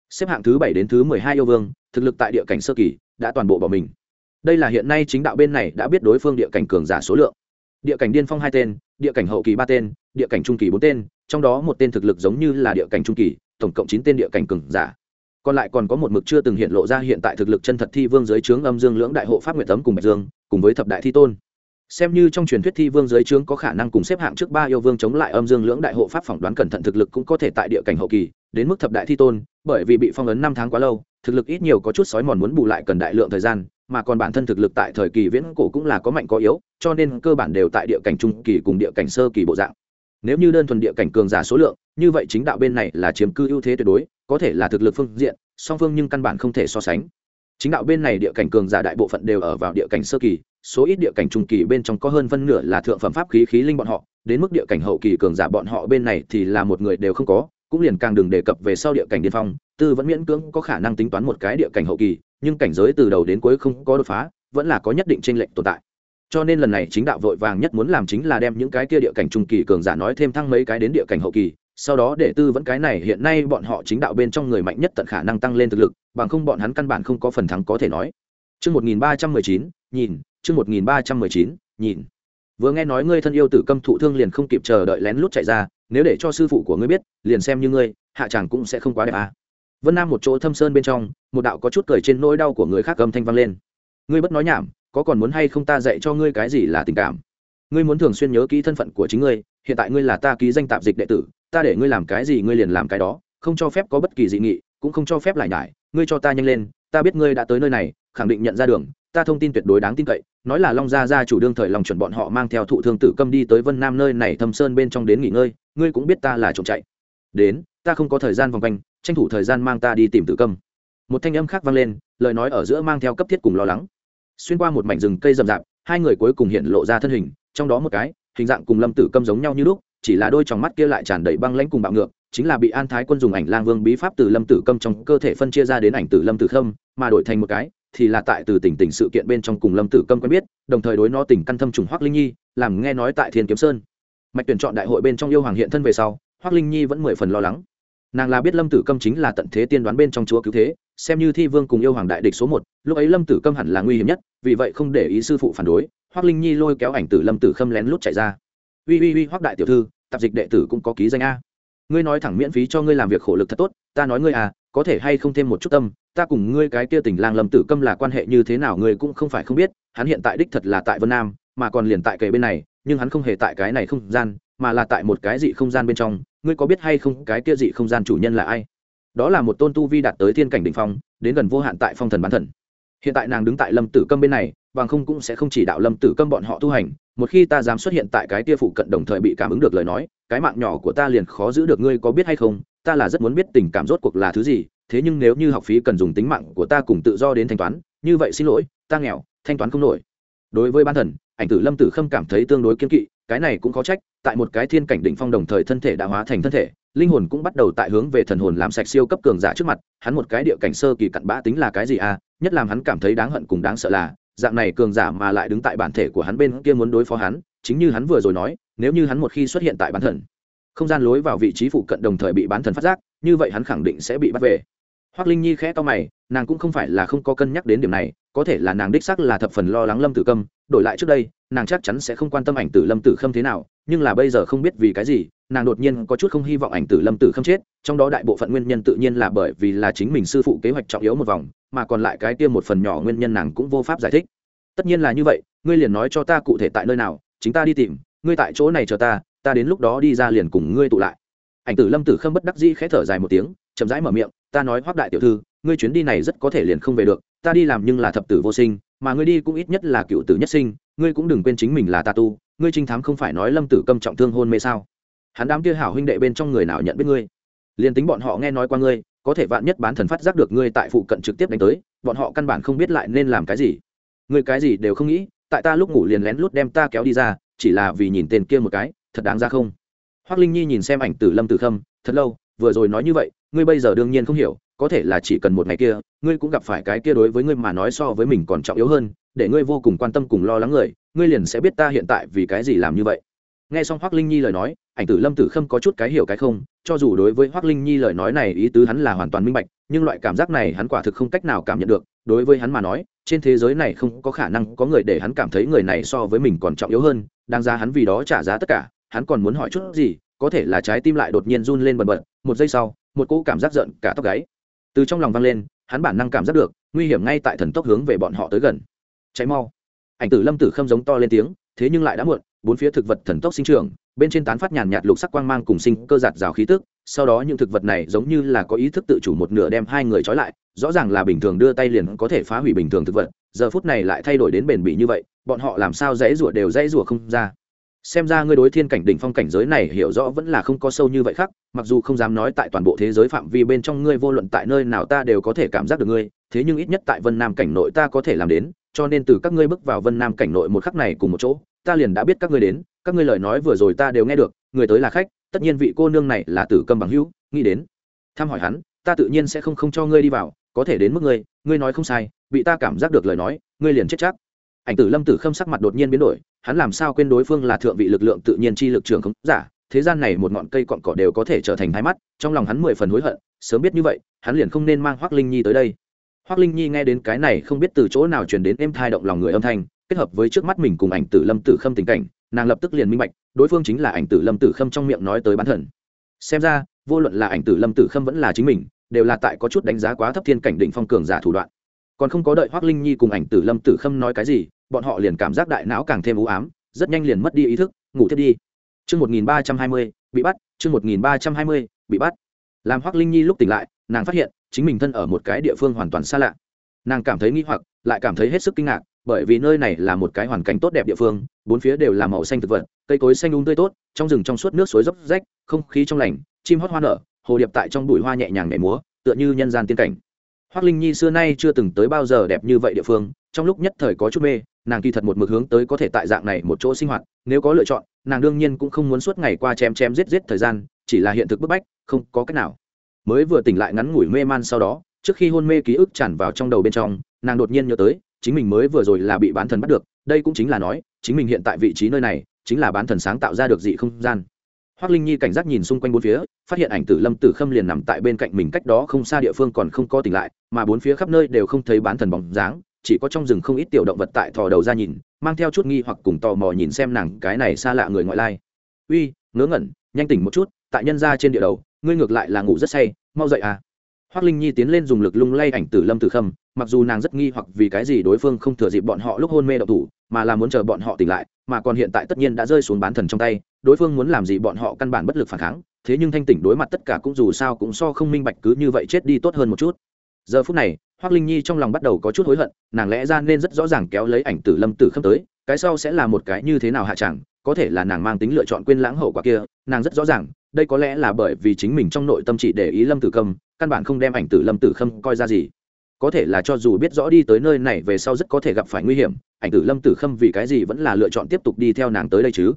Xếp hạng thứ bảy đến thứ mười hai yêu vương, thực lực tại địa cảnh sơ kỳ, đã toàn bộ bỏ mình. Đây là hiện nay chính đạo bên này đã biết đối phương địa cảnh cường giả số lượng. Địa cảnh điên phong hai tên, địa cảnh hậu kỳ ba tên, địa cảnh trung kỳ bốn tên, trong đó một tên thực lực giống như là địa cảnh trung kỳ, tổng cộng chín tên địa cảnh cường giả. Còn lại còn có một mực chưa từng hiện lộ ra hiện tại thực lực chân thật thi vương dưới trướng âm dương lưỡng đại hộ pháp nguyệt tấm cùng bạch dương cùng với thập đại thi tôn. Xem như trong truyền thuyết thi vương giới trướng có khả năng cùng xếp hạng trước ba yêu vương chống lại âm dương lưỡng đại hộ pháp phỏng đoán cẩn thận thực lực cũng có thể tại địa cảnh hậu kỳ, đến mức thập đại thi tôn, bởi vì bị phong ấn năm tháng quá lâu, thực lực ít nhiều có chút sói mòn muốn bù lại cần đại lượng thời gian, mà còn bản thân thực lực tại thời kỳ viễn cổ cũng là có mạnh có yếu, cho nên cơ bản đều tại địa cảnh trung kỳ cùng địa cảnh sơ kỳ bộ dạng. Nếu như đơn thuần địa cảnh cường giả số lượng, như vậy chính đạo bên này là chiếm cư ưu thế tuyệt đối, có thể là thực lực phương diện, song phương nhưng căn bản không thể so sánh chính đạo bên này địa cảnh cường giả đại bộ phận đều ở vào địa cảnh sơ kỳ, số ít địa cảnh trung kỳ bên trong có hơn phân nửa là thượng phẩm pháp khí khí linh bọn họ, đến mức địa cảnh hậu kỳ cường giả bọn họ bên này thì là một người đều không có, cũng liền càng đừng đề cập về sau địa cảnh điên phong, tư vẫn miễn cưỡng có khả năng tính toán một cái địa cảnh hậu kỳ, nhưng cảnh giới từ đầu đến cuối không có đột phá, vẫn là có nhất định tranh lệch tồn tại. Cho nên lần này chính đạo vội vàng nhất muốn làm chính là đem những cái kia địa cảnh trung kỳ cường giả nói thêm thăng mấy cái đến địa cảnh hậu kỳ sau đó để tư vẫn cái này hiện nay bọn họ chính đạo bên trong người mạnh nhất tận khả năng tăng lên thực lực bằng không bọn hắn căn bản không có phần thắng có thể nói Chương 1319, nhìn, chương 1319, nhìn. Vừa nghe nói ngươi thân yêu tử câm thụ thương liền không kịp chờ đợi lén lút chạy ra, nếu để cho sư phụ của ngươi biết, liền xem như ngươi, hạ chàng cũng sẽ không quá đẹp à. Vân Nam một chỗ thâm sơn bên trong, một đạo có chút cười trên nỗi đau của người khác âm thanh vang lên. Ngươi bất nói nhảm, có còn muốn hay không ta dạy cho ngươi cái gì là tình cảm? Ngươi muốn thường xuyên nhớ kỹ thân phận của chính ngươi, hiện tại ngươi là ta ký danh tạp dịch đệ tử, ta để ngươi làm cái gì ngươi liền làm cái đó, không cho phép có bất kỳ dị nghị, cũng không cho phép lại nhải, ngươi cho ta nhanh lên, ta biết ngươi đã tới nơi này, khẳng định nhận ra đường, ta thông tin tuyệt đối đáng tin cậy, nói là Long gia gia chủ đương thời lòng chuẩn bọn họ mang theo thụ thương tử câm đi tới Vân Nam nơi này thâm sơn bên trong đến nghỉ ngơi, ngươi cũng biết ta là trộm chạy. Đến, ta không có thời gian vòng quanh, tranh thủ thời gian mang ta đi tìm tử câm. Một thanh âm khác vang lên, lời nói ở giữa mang theo cấp thiết cùng lo lắng. Xuyên qua một mảnh rừng cây rậm rạp, hai người cuối cùng hiện lộ ra thân hình, trong đó một cái, hình dạng cùng Lâm Tử Câm giống nhau như lúc, chỉ là đôi tròng mắt kia lại tràn đầy băng lãnh cùng bạo ngược, chính là bị An Thái Quân dùng ảnh Lang Vương bí pháp từ Lâm Tử Câm trong cơ thể phân chia ra đến ảnh tử Lâm Tử Khâm, mà đổi thành một cái, thì là tại từ tình tình sự kiện bên trong cùng lâm tử câm quen biết đồng thời đối nó tình căn thâm trùng hoác linh nhi làm nghe nói tại thiên kiếm sơn. Mạch tuyển chọn đại hội bên trong yêu hoàng hiện thân về sau hoác linh nhi vẫn mười phần lo lắng. Nàng là biết lâm tử câm chính là tận thế tiên đoán bên trong chúa cứu thế xem như thi vương cùng yêu hoàng đại địch số một lúc ấy lâm tử câm hẳn là nguy hiểm nhất vì vậy không để ý sư phụ phản đối hoác linh nhi lôi kéo ảnh tử lâm tử khâm lén lút chạy ra. Uy uy uy hoác đại tiểu thư, tạp dịch đệ tử cũng có ký danh a. Ngươi nói thẳng miễn phí cho ngươi làm việc khổ lực thật tốt, ta nói ngươi à có thể hay không thêm một chút tâm, ta cùng ngươi cái kia tình lang lâm tử câm là quan hệ như thế nào ngươi cũng không phải không biết, hắn hiện tại đích thật là tại vân nam, mà còn liền tại kề bên này, nhưng hắn không hề tại cái này không gian, mà là tại một cái dị không gian bên trong. Ngươi có biết hay không cái kia dị không gian chủ nhân là ai? Đó là một tôn tu vi đạt tới thiên cảnh đ ỉ n h phong, đến gần vô hạn tại phong thần bán thần. Hiện tại nàng đứng tại lâm tử câm bên này bằng không cũng sẽ không chỉ đạo lâm tử câm bọn họ tu hành, một khi ta dám xuất hiện tại cái kia phụ cận đồng thời bị cảm ứng được lời nói, cái mạng nhỏ của ta liền khó giữ được, ngươi có biết hay không? Ta là rất muốn biết tình cảm rốt cuộc là thứ gì, thế nhưng nếu như học phí cần dùng tính mạng của ta cùng tự do đến thanh toán, như vậy xin lỗi, ta nghèo, thanh toán không nổi. Đối với ban thần, ảnh tử lâm tử khâm cảm thấy tương đối kiên kỵ, cái này cũng có trách, tại một cái thiên cảnh đỉnh phong đồng thời thân thể đã hóa thành thân thể, linh hồn cũng bắt đầu tại hướng về thần hồn làm sạch siêu cấp cường giả trước mặt, hắn một cái địa cảnh sơ kỳ cặn bã tính là cái gì à? Nhất làm hắn cảm thấy đáng hận cùng đáng sợ là dạng này cường giả mà lại đứng tại bản thể của hắn bên kia muốn đối phó hắn, chính như hắn vừa rồi nói, nếu như hắn một khi xuất hiện tại bán thần, không gian lối vào vị trí phụ cận đồng thời bị bán thần phát giác, như vậy hắn khẳng định sẽ bị bắt về. Hoác linh nhi khẽ to mày, nàng cũng không phải là không có cân nhắc đến điểm này, có thể là nàng đích sắc là thập phần lo lắng lâm tử câm, đổi lại trước đây, nàng chắc chắn sẽ không quan tâm ảnh tử lâm tử khâm thế nào, nhưng là bây giờ không biết vì cái gì, nàng đột nhiên có chút không hy vọng ảnh tử lâm tử khâm chết, trong đó đại bộ phận nguyên nhân tự nhiên là bởi vì là chính mình sư phụ kế hoạch trọng yếu một vòng mà còn lại cái kia một phần nhỏ nguyên nhân nàng cũng vô pháp giải thích. Tất nhiên là như vậy, ngươi liền nói cho ta cụ thể tại nơi nào, chính ta đi tìm, ngươi tại chỗ này chờ ta ta đến lúc đó đi ra liền cùng ngươi tụ lại. Ảnh tử lâm tử khâm bất đắc dĩ khẽ thở dài một tiếng, chậm rãi mở miệng, ta nói hoác đại tiểu thư, ngươi chuyến đi này rất có thể liền không về được, ta đi làm nhưng là thập tử vô sinh, mà ngươi đi cũng ít nhất là cựu tử nhất sinh, ngươi cũng đừng quên chính mình là ta tu, ngươi trinh thám không phải nói lâm tử câm trọng thương hôn mê sao? Hắn đám kia hảo huynh đệ bên trong người nào nhận biết ngươi? Liền tính bọn họ nghe nói qua ngươi có thể vạn nhất bán thần phát giác được ngươi tại phụ cận trực tiếp đánh tới, bọn họ căn bản không biết lại nên làm cái gì. Ngươi cái gì đều không nghĩ, tại ta lúc ngủ liền lén lút đem ta kéo đi ra, chỉ là vì nhìn tên kia một cái, thật đáng ra không? Hoác linh nhi nhìn xem ảnh tử lâm tử khâm, thật lâu, vừa rồi nói như vậy, ngươi bây giờ đương nhiên không hiểu, có thể là chỉ cần một ngày kia, ngươi cũng gặp phải cái kia đối với ngươi mà nói so với mình còn trọng yếu hơn, để ngươi vô cùng quan tâm cùng lo lắng người, ngươi liền sẽ biết ta hiện tại vì cái gì làm như vậy. Nghe xong hoác linh nhi lời nói ảnh tử lâm tử khâm có chút cái hiểu cái không, cho dù đối với hoác linh nhi lời nói này ý tứ hắn là hoàn toàn minh bạch, nhưng loại cảm giác này hắn quả thực không cách nào cảm nhận được, đối với hắn mà nói, trên thế giới này không có khả năng có người để hắn cảm thấy người này so với mình còn trọng yếu hơn, đáng ra hắn vì đó trả giá tất cả, hắn còn muốn hỏi chút gì, có thể là trái tim lại đột nhiên run lên bần bật, một giây sau, một cỗ cảm giác giận cả tóc gáy. Từ trong lòng vang lên, hắn bản năng cảm giác được, nguy hiểm ngay tại thần tốc hướng về bọn họ tới gần. Cháy mau. Ảnh tử lâm tử khâm giống to lên tiếng, thế nhưng lại đã muộn bốn phía thực vật thần tốc sinh trưởng, bên trên tán phát nhàn nhạt lục sắc quang mang cùng sinh cơ giạt rào khí tức, sau đó những thực vật này giống như là có ý thức tự chủ một nửa đem hai người trói lại, rõ ràng là bình thường đưa tay liền có thể phá hủy bình thường thực vật, giờ phút này lại thay đổi đến bền bỉ như vậy, bọn họ làm sao dãy rủa đều dãy rủa không ra. Xem ra ngươi đối thiên cảnh đỉnh phong cảnh giới này hiểu rõ vẫn là không có sâu như vậy khác, mặc dù không dám nói tại toàn bộ thế giới phạm vi bên trong ngươi vô luận tại nơi nào ta đều có thể cảm giác được ngươi, thế nhưng ít nhất tại vân nam cảnh nội ta có thể làm đến, cho nên từ các ngươi bước vào vân nam cảnh nội một khắc này cùng một chỗ ta liền đã biết các ngươi đến, các ngươi lời nói vừa rồi ta đều nghe được, người tới là khách, tất nhiên vị cô nương này là tử cầm bằng hữu, nghĩ đến. Thăm hỏi hắn, ta tự nhiên sẽ không không cho ngươi đi vào, có thể đến mức ngươi ngươi nói không sai, bị ta cảm giác được lời nói, ngươi liền chết chắc. Ảnh tử lâm tử khâm sắc mặt đột nhiên biến đổi, hắn làm sao quên đối phương là thượng vị lực lượng tự nhiên chi lực trường không giả, thế gian này một ngọn cây cọn cỏ đều có thể trở thành hai mắt, trong lòng hắn mười phần hối hận, sớm biết như vậy, hắn liền không nên mang hoác linh nhi tới đây. Hoác linh nhi nghe đến cái này không biết từ chỗ nào truyền đến êm thai động lòng người âm thanh kết hợp với trước mắt mình cùng ảnh tử lâm tử khâm tình cảnh, nàng lập tức liền minh bạch, đối phương chính là ảnh tử lâm tử khâm trong miệng nói tới bán thần. Xem ra, vô luận là ảnh tử lâm tử khâm vẫn là chính mình, đều là tại có chút đánh giá quá thấp thiên cảnh định phong cường giả thủ đoạn. Còn không có đợi hoác linh nhi cùng ảnh tử lâm tử khâm nói cái gì, bọn họ liền cảm giác đại não càng thêm u ám, rất nhanh liền mất đi ý thức, ngủ thiết đi. Chương một nghìn ba trăm hai mươi, bị bắt, chương một nghìn ba trăm hai mươi, bị bắt. Làm hoác linh nhi lúc tỉnh lại, nàng phát hiện, chính mình thân ở một cái địa phương hoàn toàn xa lạ. Nàng cảm thấy nghi hoặc, lại cảm thấy hết sức kinh ngạc bởi vì nơi này là một cái hoàn cảnh tốt đẹp địa phương, bốn phía đều là màu xanh thực vật, cây cối xanh đúng um tươi tốt, trong rừng trong suốt nước suối dốc rách, không khí trong lành, chim hót hoa nở, hồ điệp tại trong bụi hoa nhẹ nhàng nhảy múa, tựa như nhân gian tiên cảnh. Hoác linh nhi xưa nay chưa từng tới bao giờ đẹp như vậy địa phương, trong lúc nhất thời có chút mê, nàng kỳ thật một mực hướng tới có thể tại dạng này một chỗ sinh hoạt, nếu có lựa chọn, nàng đương nhiên cũng không muốn suốt ngày qua chém chém giết giết thời gian, chỉ là hiện thực bức bách, không có cách nào. Mới vừa tỉnh lại ngắn ngủi mê man sau đó, trước khi hôn mê ký ức tràn vào trong đầu bên trong, nàng đột nhiên nhớ tới chính mình mới vừa rồi là bị bán thần bắt được đây cũng chính là nói chính mình hiện tại vị trí nơi này chính là bán thần sáng tạo ra được dị không gian Hoắc Linh Nhi cảnh giác nhìn xung quanh bốn phía, phát hiện ảnh tử Lâm Tử Khâm liền nằm tại bên cạnh mình cách đó không xa địa phương còn không có tỉnh lại, mà bốn phía khắp nơi đều không thấy bán thần bóng dáng, chỉ có trong rừng không ít tiểu động vật tại thò đầu ra nhìn, mang theo chút nghi hoặc cùng tò mò nhìn xem nàng cái này xa lạ người ngoại lai. "Uy, ngớ ngẩn, nhanh tỉnh một chút, tại nhân gia trên địa đầu, ngươi ngược lại là ngủ rất say, mau dậy à." Hoắc Linh Nhi tiến lên dùng lực lung lay ảnh tử Lâm Tử Khâm, mặc dù nàng rất nghi hoặc vì cái gì đối phương không thừa dịp bọn họ lúc hôn mê độc thủ, mà là muốn chờ bọn họ tỉnh lại, mà còn hiện tại tất nhiên đã rơi xuống bán thần trong tay, đối phương muốn làm gì bọn họ căn bản bất lực phản kháng thế nhưng thanh tỉnh đối mặt tất cả cũng dù sao cũng so không minh bạch cứ như vậy chết đi tốt hơn một chút. Giờ phút này hoác linh nhi trong lòng bắt đầu có chút hối hận nàng lẽ ra nên rất rõ ràng kéo lấy ảnh tử lâm tử khâm tới cái sau sẽ là một cái như thế nào hạ chẳng có thể là nàng mang tính lựa chọn quên lãng hậu quả kia nàng rất rõ ràng đây có lẽ là bởi vì chính mình trong nội tâm chỉ để ý lâm tử khâm căn bản không đem ảnh tử lâm tử khâm coi ra gì có thể là cho dù biết rõ đi tới nơi này về sau rất có thể gặp phải nguy hiểm, ảnh tử lâm tử khâm vì cái gì vẫn là lựa chọn tiếp tục đi theo nàng tới đây chứ?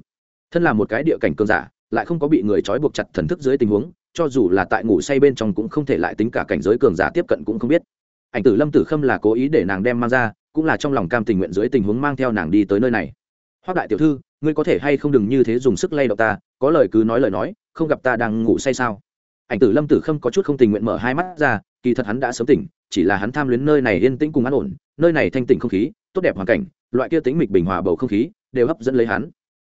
Thân là một cái địa cảnh cường giả, lại không có bị người trói buộc chặt thần thức dưới tình huống, cho dù là tại ngủ say bên trong cũng không thể lại tính cả cảnh giới cường giả tiếp cận cũng không biết. Ảnh tử lâm tử khâm là cố ý để nàng đem mang ra, cũng là trong lòng cam tình nguyện dưới tình huống mang theo nàng đi tới nơi này. Hoác đại tiểu thư, ngươi có thể hay không đừng như thế dùng sức lay động ta, có lời cứ nói lời nói, không gặp ta đang ngủ say sao? Ảnh tử lâm tử khâm có chút không tình nguyện mở hai mắt ra, kỳ thật hắn đã sớm tỉnh, chỉ là hắn tham luyến nơi này yên tĩnh cùng an ổn, nơi này thanh tịnh không khí, tốt đẹp hoàn cảnh, loại kia tính mịch bình hòa bầu không khí, đều hấp dẫn lấy hắn.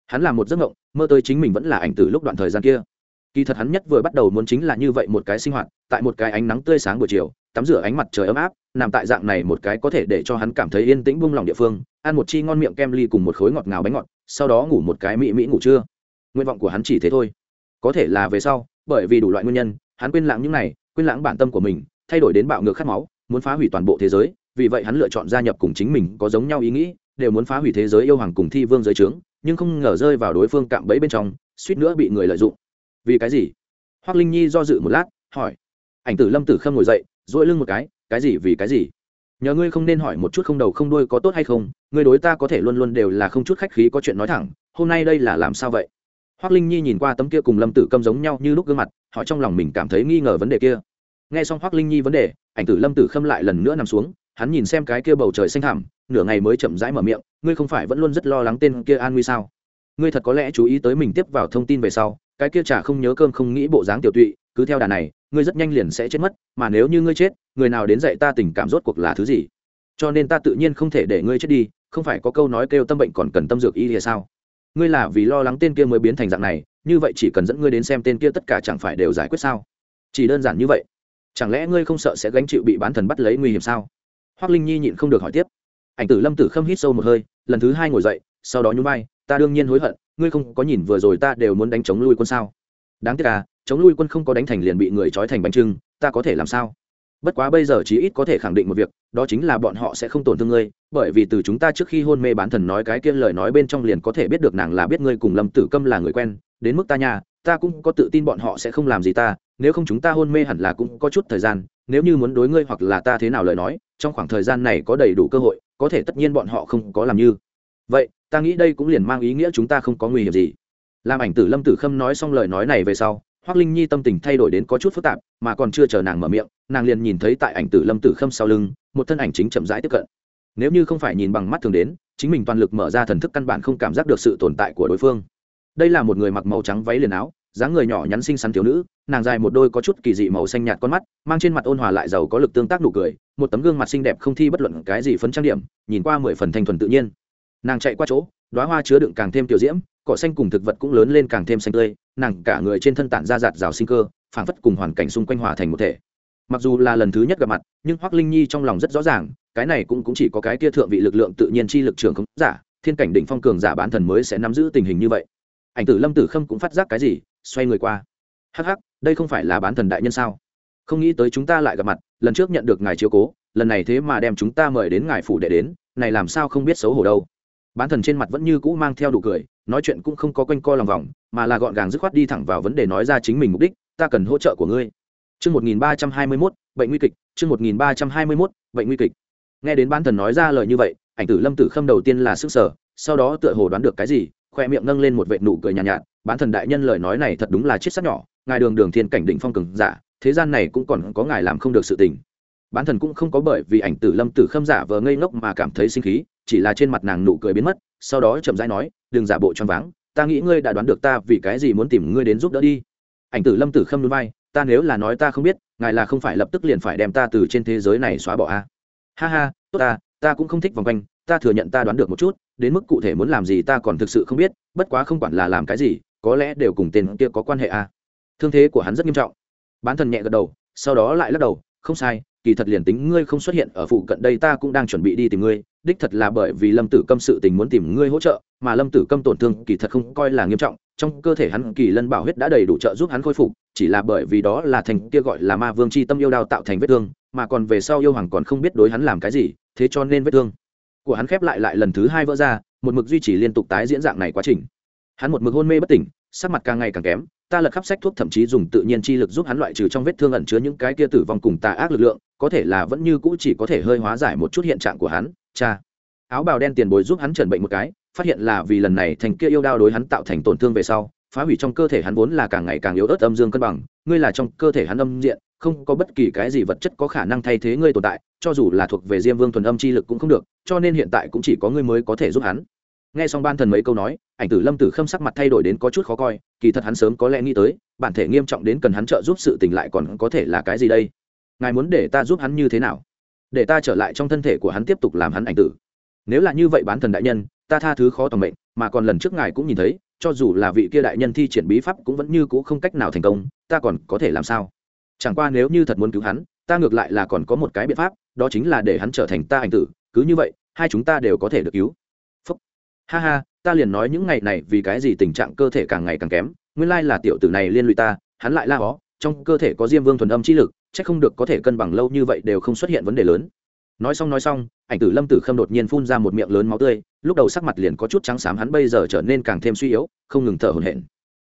Hắn là một giấc mộng, mơ tới chính mình vẫn là ảnh tử lúc đoạn thời gian kia. Kỳ thật hắn nhất vừa bắt đầu muốn chính là như vậy một cái sinh hoạt, tại một cái ánh nắng tươi sáng buổi chiều, tắm rửa ánh mặt trời ấm áp, nằm tại dạng này một cái có thể để cho hắn cảm thấy yên tĩnh buông lòng địa phương, ăn một chi ngon miệng kem ly cùng một khối ngọt ngào bánh ngọt, sau đó ngủ một cái mỹ mỹ ngủ trưa. Nguyện vọng của hắn chỉ thế thôi. Có thể là về sau bởi vì đủ loại nguyên nhân, hắn quên lãng những này, quên lãng bản tâm của mình, thay đổi đến bạo ngược khát máu, muốn phá hủy toàn bộ thế giới. Vì vậy hắn lựa chọn gia nhập cùng chính mình có giống nhau ý nghĩ, đều muốn phá hủy thế giới yêu hoàng cùng thi vương giới trướng, nhưng không ngờ rơi vào đối phương cạm bẫy bên trong, suýt nữa bị người lợi dụng. Vì cái gì? Hoác linh nhi do dự một lát, hỏi. Ảnh tử lâm tử khâm ngồi dậy dỗi lưng một cái cái gì, vì cái gì? Nhờ ngươi không nên hỏi một chút không đầu không đuôi có tốt hay không, ngươi đối ta có thể luôn luôn đều là không chút khách khí có chuyện nói thẳng, hôm nay đây là làm sao vậy? Hoác linh nhi nhìn qua tấm kia cùng lâm tử câm giống nhau như lúc gương mặt, họ trong lòng mình cảm thấy nghi ngờ vấn đề kia. Nghe xong hoác linh nhi vấn đề, ảnh tử lâm tử khâm lại lần nữa nằm xuống, hắn nhìn xem cái kia bầu trời xanh thẳm, nửa ngày mới chậm rãi mở miệng, ngươi không phải vẫn luôn rất lo lắng tên kia an nguy sao? Ngươi thật có lẽ chú ý tới mình tiếp vào thông tin về sau, cái kia chả không nhớ cơm không nghĩ bộ dáng tiểu tụy, cứ theo đà này, ngươi rất nhanh liền sẽ chết mất, mà nếu như ngươi chết, người nào đến dạy ta tình cảm rốt cuộc là thứ gì? Cho nên ta tự nhiên không thể để ngươi chết đi, không phải có câu nói kêu tâm bệnh còn cần tâm dược y thì sao? Ngươi là vì lo lắng tên kia mới biến thành dạng này, như vậy chỉ cần dẫn ngươi đến xem tên kia tất cả chẳng phải đều giải quyết sao? Chỉ đơn giản như vậy. Chẳng lẽ ngươi không sợ sẽ gánh chịu bị bán thần bắt lấy nguy hiểm sao? Hoác linh nhi nhịn không được hỏi tiếp. Ảnh tử lâm tử khâm hít sâu một hơi, lần thứ hai ngồi dậy, sau đó nhún vai, ta đương nhiên hối hận, ngươi không có nhìn vừa rồi ta đều muốn đánh chống lui quân sao? Đáng tiếc à chống lui quân không có đánh thành liền bị người trói thành bánh trưng, ta có thể làm sao? Bất quá bây giờ chí ít có thể khẳng định một việc, đó chính là bọn họ sẽ không tổn thương ngươi, bởi vì từ chúng ta trước khi hôn mê bán thần nói cái kia lời nói bên trong liền có thể biết được nàng là biết ngươi cùng lâm tử câm là người quen, đến mức ta nhà, ta cũng có tự tin bọn họ sẽ không làm gì ta, nếu không chúng ta hôn mê hẳn là cũng có chút thời gian, nếu như muốn đối ngươi hoặc là ta thế nào lời nói, trong khoảng thời gian này có đầy đủ cơ hội, có thể tất nhiên bọn họ không có làm như. Vậy, ta nghĩ đây cũng liền mang ý nghĩa chúng ta không có nguy hiểm gì. Làm ảnh tử lâm tử khâm nói xong lời nói này về sau Hoắc linh nhi tâm tình thay đổi đến có chút phức tạp, mà còn chưa chờ nàng mở miệng, nàng liền nhìn thấy tại ảnh tử lâm tử khâm sau lưng, một thân ảnh chính chậm rãi tiếp cận. Nếu như không phải nhìn bằng mắt thường đến, chính mình toàn lực mở ra thần thức căn bản không cảm giác được sự tồn tại của đối phương. Đây là một người mặc màu trắng váy liền áo, dáng người nhỏ nhắn xinh xắn thiếu nữ, nàng dài một đôi có chút kỳ dị màu xanh nhạt con mắt, mang trên mặt ôn hòa lại giàu có lực tương tác nụ cười, một tấm gương mặt xinh đẹp không thi bất luận cái gì phấn trang điểm, nhìn qua mười phần thanh thuần tự nhiên. Nàng chạy qua chỗ, đóa hoa chứa đựng càng thêm tiểu diễm cỏ xanh cùng thực vật cũng lớn lên càng thêm xanh tươi nàng cả người trên thân tản ra giạt rào sinh cơ phảng phất cùng hoàn cảnh xung quanh hòa thành một thể. Mặc dù là lần thứ nhất gặp mặt nhưng hoác linh nhi trong lòng rất rõ ràng cái này cũng, cũng chỉ có cái kia thượng vị lực lượng tự nhiên chi lực trường không giả thiên cảnh đỉnh phong cường giả bán thần mới sẽ nắm giữ tình hình như vậy. Ảnh tử lâm tử khâm cũng phát giác cái gì xoay người qua. Hắc hắc đây không phải là bán thần đại nhân sao? Không nghĩ tới chúng ta lại gặp mặt lần trước nhận được ngài chiếu cố lần này thế mà đem chúng ta mời đến ngài phủ để đến này làm sao không biết xấu hổ đâu. Bán thần trên mặt vẫn như cũ mang theo đủ cười nói chuyện cũng không có quanh co lòng vòng mà là gọn gàng dứt khoát đi thẳng vào vấn đề nói ra chính mình mục đích ta cần hỗ trợ của ngươi Chương 1321, bệnh nguy kịch, chương 1321, bệnh nguy kịch. Nghe đến bán thần nói ra lời như vậy, ảnh tử Lâm Tử Khâm đầu tiên là sức sở, sau đó tựa hồ đoán được cái gì, khoe miệng nâng lên một vệt nụ cười nhàn nhạt, nhạt, bán thần đại nhân lời nói này thật đúng là chết sắc nhỏ, ngài đường đường thiên cảnh đỉnh phong cường giả, thế gian này cũng còn có ngài làm không được sự tình. Bán thần cũng không có bởi vì ảnh tử Lâm Tử Khâm giả vờ ngây ngốc mà cảm thấy sinh khí, chỉ là trên mặt nàng nụ cười biến mất, sau đó chậm rãi nói, đừng giả bộ choáng váng, ta nghĩ ngươi đã đoán được ta vì cái gì muốn tìm ngươi đến giúp đỡ đi. Ảnh tử Lâm Tử Khâm nhún vai, ta nếu là nói ta không biết ngài là không phải lập tức liền phải đem ta từ trên thế giới này xóa bỏ a à? ha ha tốt ta ta cũng không thích vòng quanh ta thừa nhận ta đoán được một chút đến mức cụ thể muốn làm gì ta còn thực sự không biết bất quá không quản là làm cái gì có lẽ đều cùng tên kia có quan hệ a à? thương thế của hắn rất nghiêm trọng bán thần nhẹ gật đầu sau đó lại lắc đầu không sai kỳ thật liền tính ngươi không xuất hiện ở phụ cận đây ta cũng đang chuẩn bị đi tìm ngươi, đích thật là bởi vì lâm tử câm sự tình muốn tìm ngươi hỗ trợ, mà lâm tử câm tổn thương kỳ thật không coi là nghiêm trọng, trong cơ thể hắn kỳ lân bảo huyết đã đầy đủ trợ giúp hắn khôi phục, chỉ là bởi vì đó là thành kia gọi là ma vương c h i tâm yêu đao tạo thành vết thương, mà còn về sau yêu hoàng còn không biết đối hắn làm cái gì, thế cho nên vết thương của hắn khép lại lại lần thứ hai vỡ ra, một mực duy trì liên tục tái diễn dạng này quá trình. Hắn một mực hôn mê bất tỉnh, sắc mặt càng ngày càng kém ta lật khắp sách thuốc thậm chí dùng tự nhiên chi lực giúp hắn loại trừ trong vết thương ẩn chứa những cái kia tử vong cùng tà ác lực lượng, có thể là vẫn như cũ chỉ có thể hơi hóa giải một chút hiện trạng của hắn. Cha. Áo bào đen tiền bối giúp hắn chẩn bệnh một cái, phát hiện là vì lần này thành kia yêu đao đối hắn tạo thành tổn thương về sau, phá hủy trong cơ thể hắn vốn là càng ngày càng yếu ớt âm dương cân bằng, ngươi là trong cơ thể hắn âm diện, không có bất kỳ cái gì vật chất có khả năng thay thế ngươi tồn tại, cho dù là thuộc về diêm vương thuần âm chi lực cũng không được, cho nên hiện tại cũng chỉ có ngươi mới có thể giúp hắn nghe xong ban thần mấy câu nói, ảnh tử lâm tử khâm sắc mặt thay đổi đến có chút khó coi, kỳ thật hắn sớm có lẽ nghĩ tới, bản thể nghiêm trọng đến cần hắn trợ giúp sự tình lại còn có thể là cái gì đây? Ngài muốn để ta giúp hắn như thế nào? Để ta trở lại trong thân thể của hắn tiếp tục làm hắn ảnh tử. Nếu là như vậy bán thần đại nhân, ta tha thứ khó tầm mệnh, mà còn lần trước ngài cũng nhìn thấy, cho dù là vị kia đại nhân thi triển bí pháp cũng vẫn như c ũ không cách nào thành công, ta còn có thể làm sao? Chẳng qua nếu như thật muốn cứu hắn, ta ngược lại là còn có một cái biện pháp, đó chính là để hắn trở thành ta ảnh tử, cứ như vậy, hai chúng ta đều có thể được cứu ha ha, ta liền nói những ngày này vì cái gì tình trạng cơ thể càng ngày càng kém, nguyên lai là tiểu tử này liên lụy ta, hắn lại la ó. trong cơ thể có diêm vương thuần âm chi lực c h ắ c không được có thể cân bằng lâu như vậy đều không xuất hiện vấn đề lớn nói xong nói xong, ảnh tử lâm tử khâm đột nhiên phun ra một miệng lớn máu tươi, lúc đầu sắc mặt liền có chút trắng xám, hắn bây giờ trở nên càng thêm suy yếu, không ngừng thở hổn hển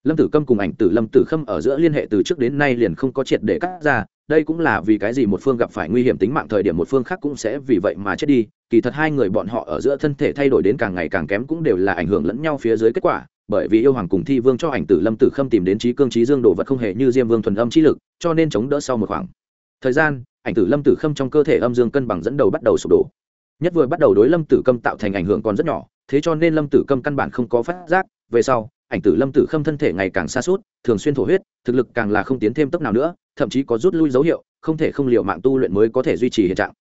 lâm tử câm cùng ảnh tử lâm tử khâm ở giữa liên hệ từ trước đến nay liền không có triệt để cắt ra đây cũng là vì cái gì một phương gặp phải nguy hiểm tính mạng thời điểm một phương khác cũng sẽ vì vậy mà chết đi. Kỳ thật hai người bọn họ ở giữa thân thể thay đổi đến càng ngày càng kém cũng đều là ảnh hưởng lẫn nhau phía dưới kết quả, bởi vì yêu hoàng cùng thi vương cho ảnh tử lâm tử khâm tìm đến trí cương trí dương đồ vật không hề như diêm vương thuần âm trí lực, cho nên chống đỡ sau một khoảng thời gian, ảnh tử lâm tử khâm trong cơ thể âm dương cân bằng dẫn đầu bắt đầu sụp đổ. Nhất vừa bắt đầu đối lâm tử câm tạo thành ảnh hưởng còn rất nhỏ, thế cho nên lâm tử câm căn bản không có phát giác. Về sau, ảnh tử lâm tử khâm thân thể ngày càng xa suốt thường xuyên thổ huyết, thực lực càng là không tiến thêm tốc nào nữa thậm chí có rút lui dấu hiệu, không thể không liệu mạng tu luyện mới có thể duy trì hiện trạng.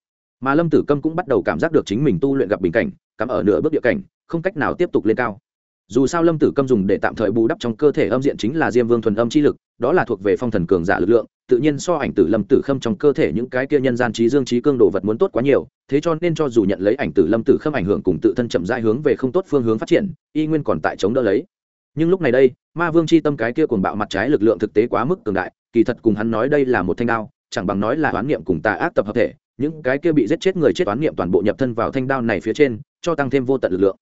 Mà lâm tử câm cũng bắt đầu cảm giác được chính mình tu luyện gặp bình cảnh, cắm ở nửa bước địa cảnh, không cách nào tiếp tục lên cao. Dù sao lâm tử câm dùng để tạm thời bù đắp trong cơ thể âm diện chính là diêm vương thuần âm chi lực, đó là thuộc về phong thần cường giả lực lượng, tự nhiên so ảnh tử lâm tử khâm trong cơ thể những cái kia nhân gian trí dương trí cương đồ vật muốn tốt quá nhiều, thế cho nên cho dù nhận lấy ảnh tử lâm tử khâm ảnh hưởng cùng tự thân chậm rãi hướng về không tốt phương hướng phát triển, y nguyên còn tại chống đỡ lấy. Nhưng lúc này đây, ma vương c h i tâm cái kia cuồng bạo mặt trái lực lượng thực tế quá mức cường đại kỳ thật cùng hắn nói đây là một thanh đao, chẳng bằng nói là oán niệm cùng tà ác tập hợp thể, những cái kia bị giết chết người chết oán niệm toàn bộ nhập thân vào thanh đao này phía trên, cho tăng thêm vô tận lực lượng.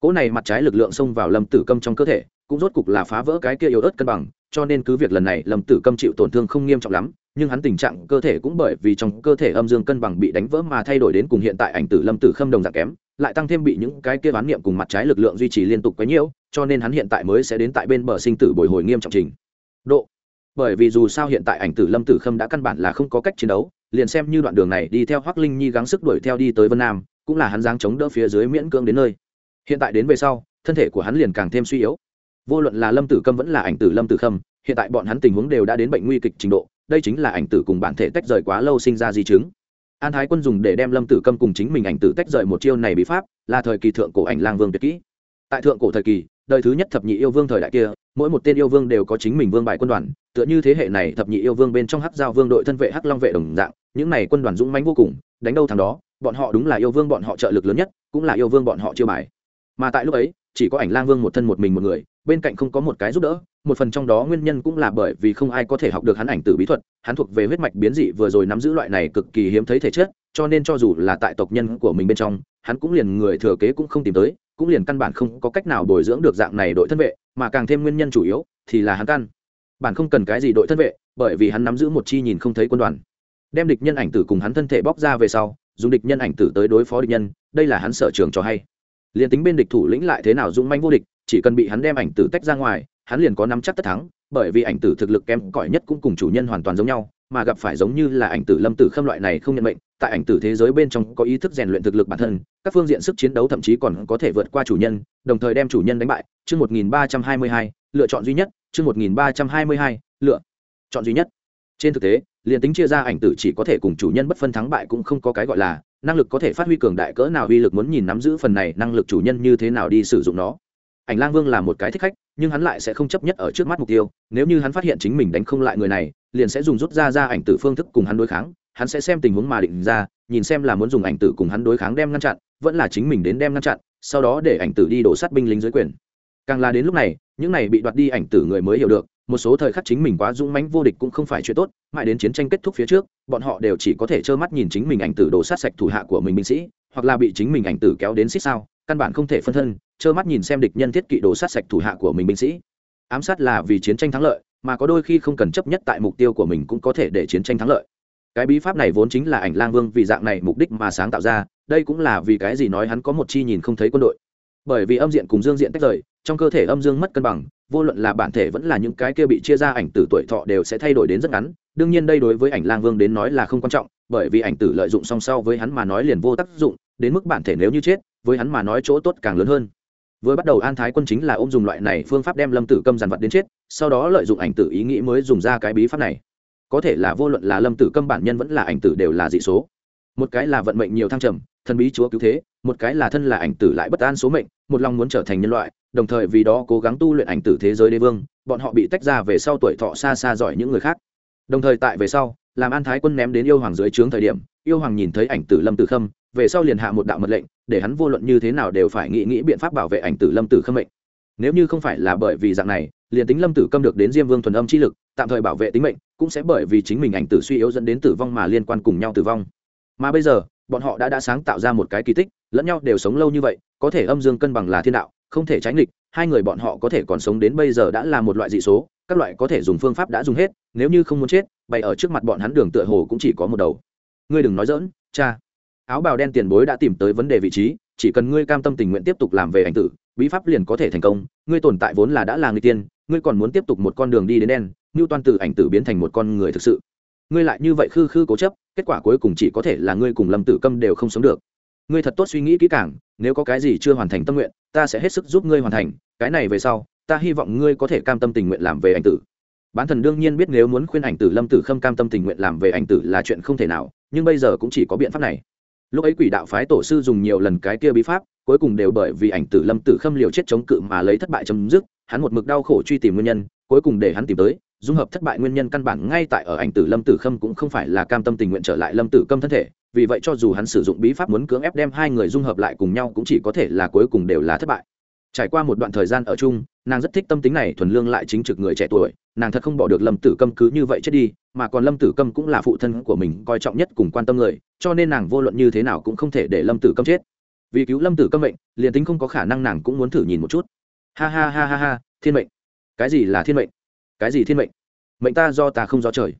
Cỗ này mặt trái lực lượng xông vào lâm tử câm trong cơ thể, cũng rốt cục là phá vỡ cái kia yếu ớt cân bằng, cho nên cứ việc lần này lâm tử câm chịu tổn thương không nghiêm trọng lắm, nhưng hắn tình trạng cơ thể cũng bởi vì trong cơ thể âm dương cân bằng bị đánh vỡ mà thay đổi đến cùng hiện tại ảnh tử lâm tử khâm đồng dạng kém, lại tăng thêm bị những cái kia oán niệm cùng mặt trái lực lượng duy trì liên tục quấy nhiễu cho nên hắn hiện tại mới sẽ đến tại bên bờ sinh tử bồi hồi nghiêm trọng trình. Độ bởi vì dù sao hiện tại ảnh tử lâm tử khâm đã căn bản là không có cách chiến đấu, liền xem như đoạn đường này đi theo hoác linh nhi gắng sức đuổi theo đi tới vân nam, cũng là hắn giáng chống đỡ phía dưới miễn cưỡng đến nơi. Hiện tại đến về sau, thân thể của hắn liền càng thêm suy yếu. Vô luận là lâm tử câm vẫn là ảnh tử lâm tử khâm, hiện tại bọn hắn tình huống đều đã đến bệnh nguy kịch trình độ, đây chính là ảnh tử cùng bản thể tách rời quá lâu sinh ra di chứng. An thái quân dùng để đem lâm tử câm cùng chính mình ảnh tử tách rời một chiêu này bị pháp, là thời kỳ thượng cổ ảnh lang vương tuyệt kỹ. Tại thượng cổ thời kỳ đời thứ nhất thập nhị yêu vương thời đại kia, mỗi một tên yêu vương đều có chính mình vương bài quân đoàn, tựa như thế hệ này thập nhị yêu vương bên trong hắc giao vương đội thân vệ hắc long vệ đồng dạng, những này quân đoàn dũng mãnh vô cùng, đánh đâu thằng đó, bọn họ đúng là yêu vương bọn họ trợ lực lớn nhất, cũng là yêu vương bọn họ chiêu bài. Mà tại lúc ấy, chỉ có ảnh lang vương một thân một mình một người, bên cạnh không có một cái giúp đỡ, một phần trong đó nguyên nhân cũng là bởi vì không ai có thể học được hắn ảnh tử bí thuật, hắn thuộc về huyết mạch biến dị vừa rồi nắm giữ loại này cực kỳ hiếm thấy thể chất, cho nên cho dù là tại tộc nhân của mình bên trong, hắn cũng liền người thừa kế cũng không tìm tới cũng liền căn bản không có cách nào bồi dưỡng được dạng này đội thân vệ, mà càng thêm nguyên nhân chủ yếu thì là hắn căn. Bản không cần cái gì đội thân vệ, bởi vì hắn nắm giữ một chi nhìn không thấy quân đoàn. Đem địch nhân ảnh tử cùng hắn thân thể bóc ra về sau, dùng địch nhân ảnh tử tới đối phó địch nhân, đây là hắn sở trường cho hay. Liền tính bên địch thủ lĩnh lại thế nào dũng manh vô địch, chỉ cần bị hắn đem ảnh tử tách ra ngoài, hắn liền có nắm chắc tất thắng, bởi vì ảnh tử thực lực kém cỏi nhất cũng cùng chủ nhân hoàn toàn giống nhau mà gặp phải giống như là ảnh tử lâm tử khâm loại này không nhận mệnh, tại ảnh tử thế giới bên trong có ý thức rèn luyện thực lực bản thân, các phương diện sức chiến đấu thậm chí còn có thể vượt qua chủ nhân, đồng thời đem chủ nhân đánh bại. Chương một nghìn ba trăm hai mươi hai, lựa chọn duy nhất. Chương một nghìn ba trăm hai mươi hai, lựa chọn duy nhất. Trên thực tế, liền tính chia ra ảnh tử chỉ có thể cùng chủ nhân bất phân thắng bại cũng không có cái gọi là năng lực có thể phát huy cường đại cỡ nào uy lực muốn nhìn nắm giữ phần này năng lực chủ nhân như thế nào đi sử dụng nó. Ảnh lang vương là một cái thích khách, nhưng hắn lại sẽ không chấp nhất ở trước mắt mục tiêu. Nếu như hắn phát hiện chính mình đánh không lại người này liền sẽ dùng rút ra ra ảnh tử phương thức cùng hắn đối kháng, hắn sẽ xem tình huống mà định ra, nhìn xem là muốn dùng ảnh tử cùng hắn đối kháng đem ngăn chặn, vẫn là chính mình đến đem ngăn chặn, sau đó để ảnh tử đi đổ sát binh lính dưới quyền. Càng là đến lúc này, những này bị đoạt đi ảnh tử người mới hiểu được, một số thời khắc chính mình quá dũng mãnh vô địch cũng không phải chuyện tốt, mãi đến chiến tranh kết thúc phía trước, bọn họ đều chỉ có thể trơ mắt nhìn chính mình ảnh tử đổ sát sạch thủ hạ của mình binh sĩ, hoặc là bị chính mình ảnh tử kéo đến xích sao, căn bản không thể phân thân, trơ mắt nhìn xem địch nhân thiết kỵ đổ sát sạch thủ hạ của mình binh sĩ. Ám sát là vì chiến tranh thắng lợi mà có đôi khi không cần chấp nhất tại mục tiêu của mình cũng có thể để chiến tranh thắng lợi. Cái bí pháp này vốn chính là ảnh lang vương vì dạng này mục đích mà sáng tạo ra, đây cũng là vì cái gì nói hắn có một chi nhìn không thấy quân đội. Bởi vì âm diện cùng dương diện tách rời, trong cơ thể âm dương mất cân bằng, vô luận là bản thể vẫn là những cái kia bị chia ra ảnh tử tuổi thọ đều sẽ thay đổi đến rất ngắn. Đương nhiên đây đối với ảnh lang vương đến nói là không quan trọng, bởi vì ảnh tử lợi dụng song sau với hắn mà nói liền vô tác dụng, đến mức bản thể nếu như chết, với hắn mà nói chỗ tốt càng lớn hơn. Vừa bắt đầu an thái quân chính là ôm dùng loại này phương pháp đem lâm tử câm dàn vật đến chết sau đó lợi dụng ảnh tử ý nghĩ mới dùng ra cái bí pháp này. Có thể là vô luận là lâm tử câm bản nhân vẫn là ảnh tử đều là dị số. Một cái là vận mệnh nhiều thăng trầm, thần bí chúa cứu thế, một cái là thân là ảnh tử lại bất an số mệnh, một lòng muốn trở thành nhân loại, đồng thời vì đó cố gắng tu luyện ảnh tử thế giới đế vương, bọn họ bị tách ra về sau tuổi thọ xa xa giỏi những người khác. Đồng thời tại về sau, làm an thái quân ném đến yêu hoàng dưới trướng thời điểm, yêu hoàng nhìn thấy ảnh tử lâm tử khâm, về sau liền hạ một đạo mật lệnh, để hắn vô luận như thế nào đều phải nghĩ nghĩ biện pháp bảo vệ ảnh tử lâm tử khâm mệnh. Nếu như không phải là bởi vì dạng này liền tính lâm tử câm được đến diêm vương thuần âm chi lực, tạm thời bảo vệ tính mệnh, cũng sẽ bởi vì chính mình ảnh tử suy yếu dẫn đến tử vong mà liên quan cùng nhau tử vong. Mà bây giờ, bọn họ đã đã sáng tạo ra một cái kỳ tích, lẫn nhau đều sống lâu như vậy, có thể âm dương cân bằng là thiên đạo, không thể tránh địch hai người bọn họ có thể còn sống đến bây giờ đã là một loại dị số, các loại có thể dùng phương pháp đã dùng hết, nếu như không muốn chết, bày ở trước mặt bọn hắn đường tựa hồ cũng chỉ có một đầu. Ngươi đừng nói dỡn cha. Áo bào đen tiền bối đã tìm tới vấn đề vị trí, chỉ cần ngươi cam tâm tình nguyện tiếp tục làm về ảnh tử, bí pháp liền có thể thành công, ngươi tồn tại vốn là đã là người tiên ngươi còn muốn tiếp tục một con đường đi đến đen như toàn từ ảnh tử biến thành một con người thực sự. Ngươi lại như vậy khư khư cố chấp, kết quả cuối cùng chỉ có thể là ngươi cùng lâm tử câm đều không sống được. Ngươi thật tốt suy nghĩ kỹ càng, nếu có cái gì chưa hoàn thành tâm nguyện, ta sẽ hết sức giúp ngươi hoàn thành, cái này về sau, ta hy vọng ngươi có thể cam tâm tình nguyện làm về ảnh tử. Bán thần đương nhiên biết nếu muốn khuyên ảnh tử lâm tử khâm cam tâm tình nguyện làm về ảnh tử là chuyện không thể nào, nhưng bây giờ cũng chỉ có biện pháp này. Lúc ấy quỷ đạo phái tổ sư dùng nhiều lần cái kia bí pháp, cuối cùng đều bởi vì ảnh tử lâm tử khâm liều chết chống cự mà lấy thất bại chấm dứt hắn một mực đau khổ truy tìm nguyên nhân, cuối cùng để hắn tìm tới, dung hợp thất bại nguyên nhân căn bản ngay tại ở ảnh tử lâm tử khâm cũng không phải là cam tâm tình nguyện trở lại lâm tử câm thân thể, vì vậy cho dù hắn sử dụng bí pháp muốn cưỡng ép đem hai người dung hợp lại cùng nhau cũng chỉ có thể là cuối cùng đều là thất bại. Trải qua một đoạn thời gian ở chung, nàng rất thích tâm tính này thuần lương lại chính trực người trẻ tuổi, nàng thật không bỏ được lâm tử câm cứ như vậy chết đi, mà còn lâm tử câm cũng là phụ thân của mình, coi trọng nhất cùng quan tâm người, cho nên nàng vô luận như thế nào cũng không thể để lâm tử câm chết. Vì cứu lâm tử câm mệnh, liền tính không có khả năng nàng cũng muốn thử nhìn một chút ha ha ha ha ha, thiên mệnh. Cái gì là thiên mệnh? Cái gì thiên mệnh? Mệnh ta do ta không do trời.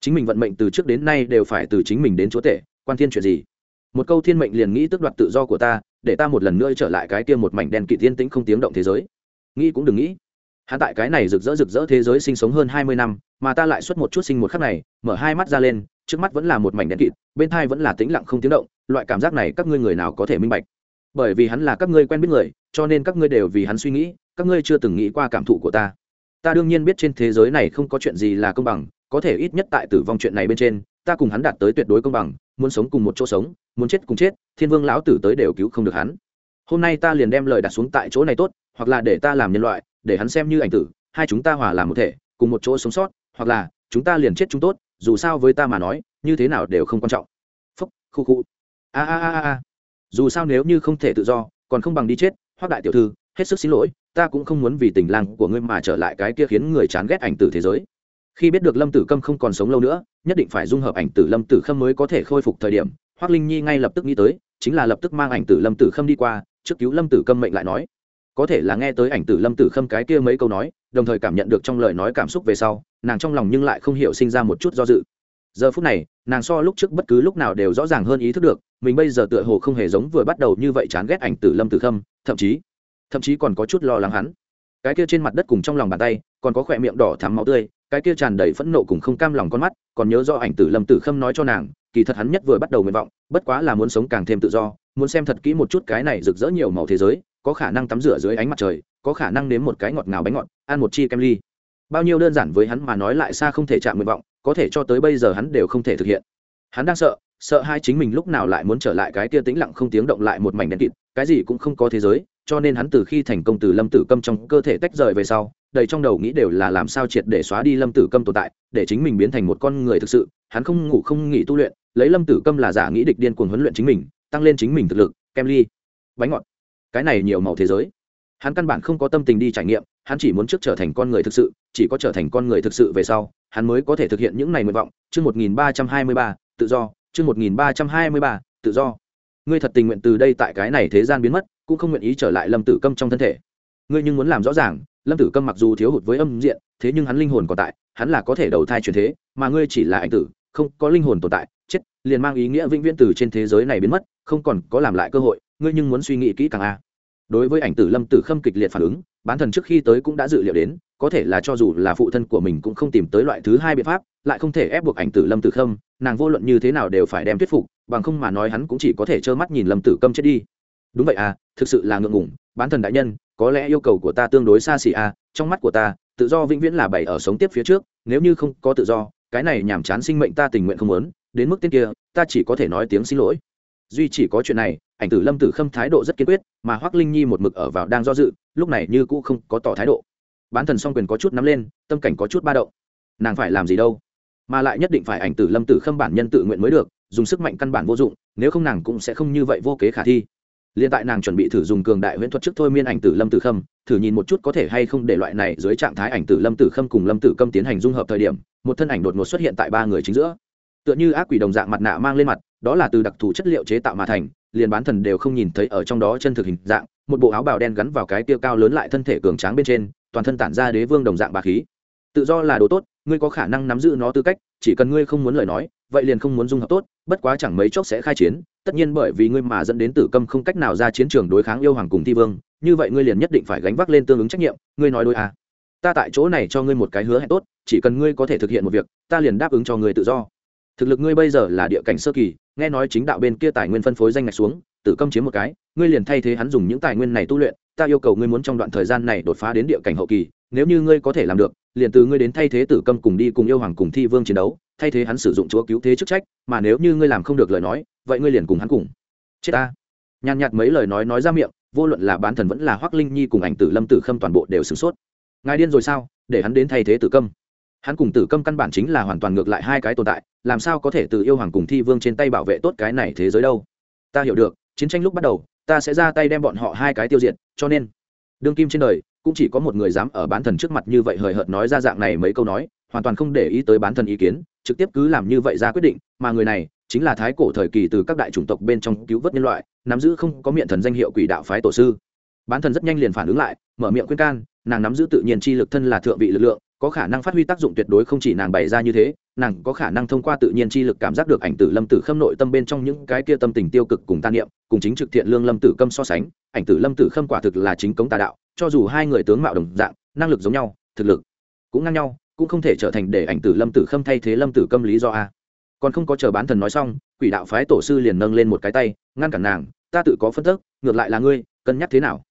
Chính mình vận mệnh từ trước đến nay đều phải từ chính mình đến chúa tể, quan thiên chuyện gì? Một câu thiên mệnh liền nghĩ tước đoạt tự do của ta, để ta một lần nữa trở lại cái kia một mảnh đen kỵ tiên tĩnh không tiếng động thế giới. Nghĩ cũng đừng nghĩ. Hắn tại cái này rực rỡ rực rỡ thế giới sinh sống hơn hai mươi năm, mà ta lại xuất một chút sinh một khắc này, mở hai mắt ra lên, trước mắt vẫn là một mảnh đen kịt, bên thai vẫn là tĩnh lặng không tiếng động, loại cảm giác này các ngươi người nào có thể minh bạch? Bởi vì hắn là các ngươi quen biết người, cho nên các ngươi đều vì hắn suy nghĩ các ngươi chưa từng nghĩ qua cảm thụ của ta. Ta đương nhiên biết trên thế giới này không có chuyện gì là công bằng, có thể ít nhất tại tử vong chuyện này bên trên, ta cùng hắn đạt tới tuyệt đối công bằng, muốn sống cùng một chỗ sống, muốn chết cùng chết, thiên vương lão tử tới đều cứu không được hắn. Hôm nay ta liền đem lời đặt xuống tại chỗ này tốt, hoặc là để ta làm nhân loại, để hắn xem như ảnh tử, hai chúng ta hòa làm một thể, cùng một chỗ sống sót, hoặc là chúng ta liền chết chúng tốt, dù sao với ta mà nói, như thế nào đều không quan trọng. Phúc, khu khu. A a a a dù sao nếu như không thể tự do, còn không bằng đi chết hoặc đại tiểu thư, hết sức xin lỗi ta cũng không muốn vì tình lang của ngươi mà trở lại cái kia khiến người chán ghét ảnh tử thế giới. Khi biết được lâm tử câm không còn sống lâu nữa, nhất định phải dung hợp ảnh tử lâm tử khâm mới có thể khôi phục thời điểm, hoác linh nhi ngay lập tức nghĩ tới, chính là lập tức mang ảnh tử lâm tử khâm đi qua, trước cứu lâm tử câm mệnh lại nói. Có thể là nghe tới ảnh tử lâm tử khâm cái kia mấy câu nói, đồng thời cảm nhận được trong lời nói cảm xúc về sau, nàng trong lòng nhưng lại không hiểu sinh ra một chút do dự. Giờ phút này, nàng so lúc trước bất cứ lúc nào đều rõ ràng hơn ý thức được, mình bây giờ tựa hồ không hề giống vừa bắt đầu như vậy chán ghét ảnh tử lâm tử khâm, thậm chí thậm chí còn có chút lo lắng hắn. Cái kia trên mặt đất cùng trong lòng bàn tay, còn có khỏe miệng đỏ thắm máu tươi, cái kia tràn đầy phẫn nộ cùng không cam lòng con mắt, còn nhớ do ảnh tử lâm tử khâm nói cho nàng, kỳ thật hắn nhất vừa bắt đầu nguyện vọng, bất quá là muốn sống càng thêm tự do, muốn xem thật kỹ một chút cái này rực rỡ nhiều màu thế giới, có khả năng tắm rửa dưới ánh mặt trời, có khả năng nếm một cái ngọt ngào bánh ngọt, ăn một chi kem ly. Bao nhiêu đơn giản với hắn mà nói lại xa không thể chạm nguyện vọng, có thể cho tới bây giờ hắn đều không thể thực hiện. Hắn đang sợ sợ hai chính mình lúc nào lại muốn trở lại cái kia tĩnh lặng không tiếng động lại một mảnh đen kịt, cái gì cũng không có thế giới cho nên hắn từ khi thành công từ lâm tử câm trong cơ thể tách rời về sau, đầy trong đầu nghĩ đều là làm sao triệt để xóa đi lâm tử câm tồn tại, để chính mình biến thành một con người thực sự. Hắn không ngủ không nghỉ tu luyện, lấy lâm tử câm là giả nghĩ địch điên cuồng huấn luyện chính mình, tăng lên chính mình thực lực. Kem ly, bánh ngọt. Cái này nhiều màu thế giới. Hắn căn bản không có tâm tình đi trải nghiệm, hắn chỉ muốn trước trở thành con người thực sự, chỉ có trở thành con người thực sự về sau, hắn mới có thể thực hiện những này nguyện vọng. Chương một nghìn ba trăm hai mươi ba, tự do. Chương một nghìn ba trăm hai mươi ba, tự do. Ngươi thật tình nguyện từ đây tại cái này thế gian biến mất cũng không nguyện ý trở lại lâm tử câm trong thân thể. Ngươi nhưng muốn làm rõ ràng, lâm tử câm mặc dù thiếu hụt với âm diện, thế nhưng hắn linh hồn còn tại, hắn là có thể đầu thai truyền thế, mà ngươi chỉ là anh tử, không có linh hồn tồn tại, chết, liền mang ý nghĩa vĩnh viễn từ trên thế giới này biến mất, không còn có làm lại cơ hội, ngươi nhưng muốn suy nghĩ kỹ càng a. Đối với ảnh tử lâm tử khâm kịch liệt phản ứng, bán thần trước khi tới cũng đã dự liệu đến, có thể là cho dù là phụ thân của mình cũng không tìm tới loại thứ hai biện pháp, lại không thể ép buộc ảnh tử lâm tử khâm, nàng vô luận như thế nào đều phải đem thuyết phục, bằng không mà nói hắn cũng chỉ có thể trơ mắt nhìn lâm tử câm chết đi đúng vậy à thực sự là ngượng ngủng bán thần đại nhân, có lẽ yêu cầu của ta tương đối xa xỉ à trong mắt của ta, tự do vĩnh viễn là bày ở sống tiếp phía trước, nếu như không có tự do, cái này nhàm chán sinh mệnh ta tình nguyện không muốn, đến mức tên kia, ta chỉ có thể nói tiếng xin lỗi. Duy chỉ có chuyện này, ảnh tử lâm tử khâm thái độ rất kiên quyết, mà hoác linh nhi một mực ở vào đang do dự, lúc này như cũ không có tỏ thái độ. Bán thần song quyền có chút nắm lên, tâm cảnh có chút ba động. Nàng phải làm gì đâu? Mà lại nhất định phải ảnh tử lâm tử khâm bản nhân tự nguyện mới được, dùng sức mạnh căn bản vô dụng, nếu không nàng cũng sẽ không như vậy vô kế khả thi. Liên tại nàng chuẩn bị thử dùng cường đại huyễn thuật trước thôi miên ảnh tử Lâm Tử Khâm, thử nhìn một chút có thể hay không để loại này dưới trạng thái ảnh tử Lâm Tử Khâm cùng Lâm Tử Câm tiến hành dung hợp thời điểm, một thân ảnh đột ngột xuất hiện tại ba người chính giữa. Tựa như ác quỷ đồng dạng mặt nạ mang lên mặt, đó là từ đặc thù chất liệu chế tạo mà thành, liền bán thần đều không nhìn thấy ở trong đó chân thực hình dạng, một bộ áo bào đen gắn vào cái tiêu cao lớn lại thân thể cường tráng bên trên, toàn thân tản ra đế vương đồng dạng bá khí. Tự do là đồ tốt, ngươi có khả năng nắm giữ nó tư cách, chỉ cần ngươi không muốn lời nói, vậy liền không muốn dung hợp tốt, bất quá chẳng mấy chốc sẽ khai chiến, tất nhiên bởi vì ngươi mà dẫn đến tử câm không cách nào ra chiến trường đối kháng yêu hoàng cùng thi vương, như vậy ngươi liền nhất định phải gánh vác lên tương ứng trách nhiệm, ngươi nói đôi à. ta tại chỗ này cho ngươi một cái hứa hẹn tốt, chỉ cần ngươi có thể thực hiện một việc, ta liền đáp ứng cho ngươi tự do thực lực ngươi bây giờ là địa cảnh sơ kỳ, nghe nói chính đạo bên kia tài nguyên phân phối danh ngạch xuống, tử câm chiếm một cái, ngươi liền thay thế hắn dùng những tài nguyên này tu luyện, ta yêu cầu ngươi muốn trong đoạn thời gian này đột phá đến địa cảnh hậu kỳ nếu như ngươi có thể làm được, liền từ ngươi đến thay thế tử câm cùng đi cùng yêu hoàng cùng thi vương chiến đấu, thay thế hắn sử dụng chúa cứu thế chức trách, mà nếu như ngươi làm không được lời nói, vậy ngươi liền cùng hắn cùng. Chết ta. Nhàn nhạt mấy lời nói nói ra miệng, vô luận là bán thần vẫn là hoác linh nhi cùng ảnh tử lâm tử khâm toàn bộ đều sửng sốt. Ngài điên rồi sao? Để hắn đến thay thế tử câm. Hắn cùng tử câm căn bản chính là hoàn toàn ngược lại hai cái tồn tại, làm sao có thể từ yêu hoàng cùng thi vương trên tay bảo vệ tốt cái này thế giới đâu? Ta hiểu được, chiến tranh lúc bắt đầu, ta sẽ ra tay đem bọn họ hai cái tiêu diệt, cho nên, đương kim trên đời cũng chỉ có một người dám ở bán thần trước mặt như vậy hời hợt nói ra dạng này mấy câu nói, hoàn toàn không để ý tới bán thần ý kiến, trực tiếp cứ làm như vậy ra quyết định, mà người này chính là thái cổ thời kỳ từ các đại chủng tộc bên trong cứu vớt nhân loại, nắm giữ không có miệng thần danh hiệu quỷ đạo phái tổ sư. Bán thần rất nhanh liền phản ứng lại, mở miệng khuyên can, nàng nắm giữ tự nhiên chi lực thân là thượng vị lực lượng, có khả năng phát huy tác dụng tuyệt đối không chỉ nàng bày ra như thế, nàng có khả năng thông qua tự nhiên chi lực cảm giác được ảnh tử lâm tử khâm nội tâm bên trong những cái kia tâm tình tiêu cực cùng tan niệm, cùng chính trực thiện lương lâm tử câm so sánh, ảnh tử lâm tử khâm quả thực là chính cống tà đạo cho dù hai người tướng mạo đồng dạng, năng lực giống nhau, thực lực cũng ngang nhau, cũng không thể trở thành để ảnh tử lâm tử khâm thay thế lâm tử câm lý do a. Còn không có chờ bán thần nói xong, quỷ đạo phái tổ sư liền nâng lên một cái tay, ngăn cản nàng, ta tự có phân tức, ngược lại là ngươi, cân nhắc thế nào?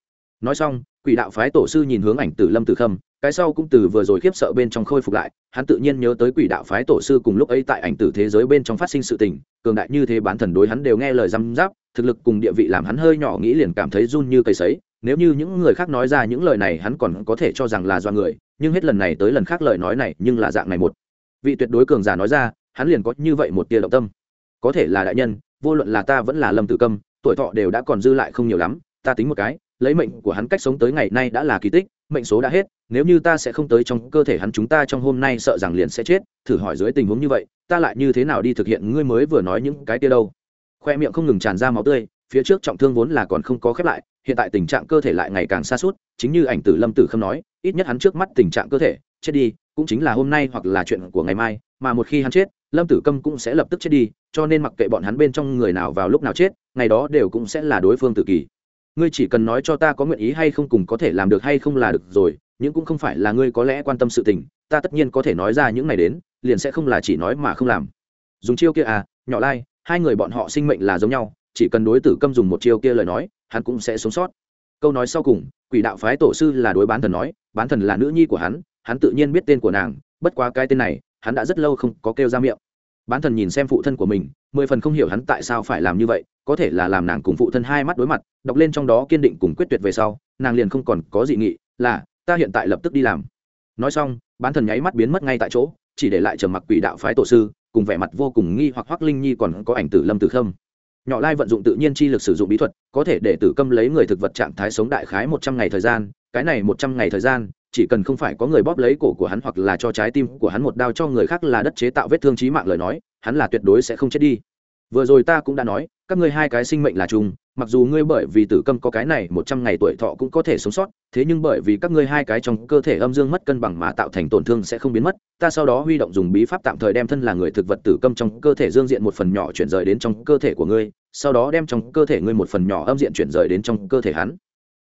Nói xong, quỷ đạo phái tổ sư nhìn hướng ảnh tử lâm tử khâm, cái sau cũng từ vừa rồi khiếp sợ bên trong khôi phục lại, hắn tự nhiên nhớ tới quỷ đạo phái tổ sư cùng lúc ấy tại ảnh tử thế giới bên trong phát sinh sự tình, cường đại như thế bán thần đối hắn đều nghe lời răm giáp thực lực cùng địa vị làm hắn hơi nhỏ nghĩ liền cảm thấy run như cây sấy nếu như những người khác nói ra những lời này, hắn còn có thể cho rằng là do người, nhưng hết lần này tới lần khác lời nói này, nhưng là dạng này một. Vị tuyệt đối cường giả nói ra, hắn liền có như vậy một tia động tâm. Có thể là đại nhân, vô luận là ta vẫn là lâm tử câm, tuổi thọ đều đã còn dư lại không nhiều lắm, ta tính một cái, lấy mệnh của hắn cách sống tới ngày nay đã là kỳ tích, mệnh số đã hết, nếu như ta sẽ không tới trong cơ thể hắn chúng ta trong hôm nay sợ rằng liền sẽ chết, thử hỏi dưới tình huống như vậy, ta lại như thế nào đi thực hiện ngươi mới vừa nói những cái tia đâu? Khoe miệng không ngừng tràn ra máu tươi phía trước trọng thương vốn là còn không có khép lại, hiện tại tình trạng cơ thể lại ngày càng xa suốt chính như ảnh tử lâm tử khâm nói, ít nhất hắn trước mắt tình trạng cơ thể, chết đi, cũng chính là hôm nay hoặc là chuyện của ngày mai, mà một khi hắn chết, lâm tử câm cũng sẽ lập tức chết đi, cho nên mặc kệ bọn hắn bên trong người nào vào lúc nào chết, ngày đó đều cũng sẽ là đối phương tự kỷ. Ngươi chỉ cần nói cho ta có nguyện ý hay không cùng có thể làm được hay không là được rồi, nhưng cũng không phải là ngươi có lẽ quan tâm sự tình, ta tất nhiên có thể nói ra những ngày đến, liền sẽ không là chỉ nói mà không làm. Dùng chiêu kia à nhỏ lai, hai người bọn họ sinh mệnh là giống nhau chỉ cần đối tử câm dùng một chiêu kia lời nói, hắn cũng sẽ sống sót. Câu nói sau cùng, quỷ đạo phái tổ sư là đối bán thần nói, bán thần là nữ nhi của hắn hắn tự nhiên biết tên của nàng, bất quá cái tên này, hắn đã rất lâu không có kêu ra miệng. Bán thần nhìn xem phụ thân của mình, mười phần không hiểu hắn tại sao phải làm như vậy, có thể là làm nàng cùng phụ thân hai mắt đối mặt, đọc lên trong đó kiên định cùng quyết tuyệt về sau, nàng liền không còn có dị nghị, là, ta hiện tại lập tức đi làm. Nói xong, bán thần nháy mắt biến mất ngay tại chỗ, chỉ để lại trầm mặc quỷ đạo phái tổ sư, cùng vẻ mặt vô cùng nghi hoặc hoắc linh nhi còn có ảnh tử lâm tử khâm nhỏ lai vận dụng tự nhiên chi lực sử dụng bí thuật, có thể để tử câm lấy người thực vật trạng thái sống đại khái một trăm ngày thời gian. Cái này một trăm ngày thời gian, chỉ cần không phải có người bóp lấy cổ của hắn hoặc là cho trái tim của hắn một đao cho người khác là đất chế tạo vết thương trí mạng lời nói, hắn là tuyệt đối sẽ không chết đi vừa rồi ta cũng đã nói, các ngươi hai cái sinh mệnh là chung, mặc dù ngươi bởi vì tử câm có cái này một trăm ngày tuổi thọ cũng có thể sống sót, thế nhưng bởi vì các ngươi hai cái trong cơ thể âm dương mất cân bằng mà tạo thành tổn thương sẽ không biến mất, ta sau đó huy động dùng bí pháp tạm thời đem thân là người thực vật tử câm trong cơ thể dương diện một phần nhỏ chuyển rời đến trong cơ thể của ngươi, sau đó đem trong cơ thể ngươi một phần nhỏ âm diện chuyển rời đến trong cơ thể hắn.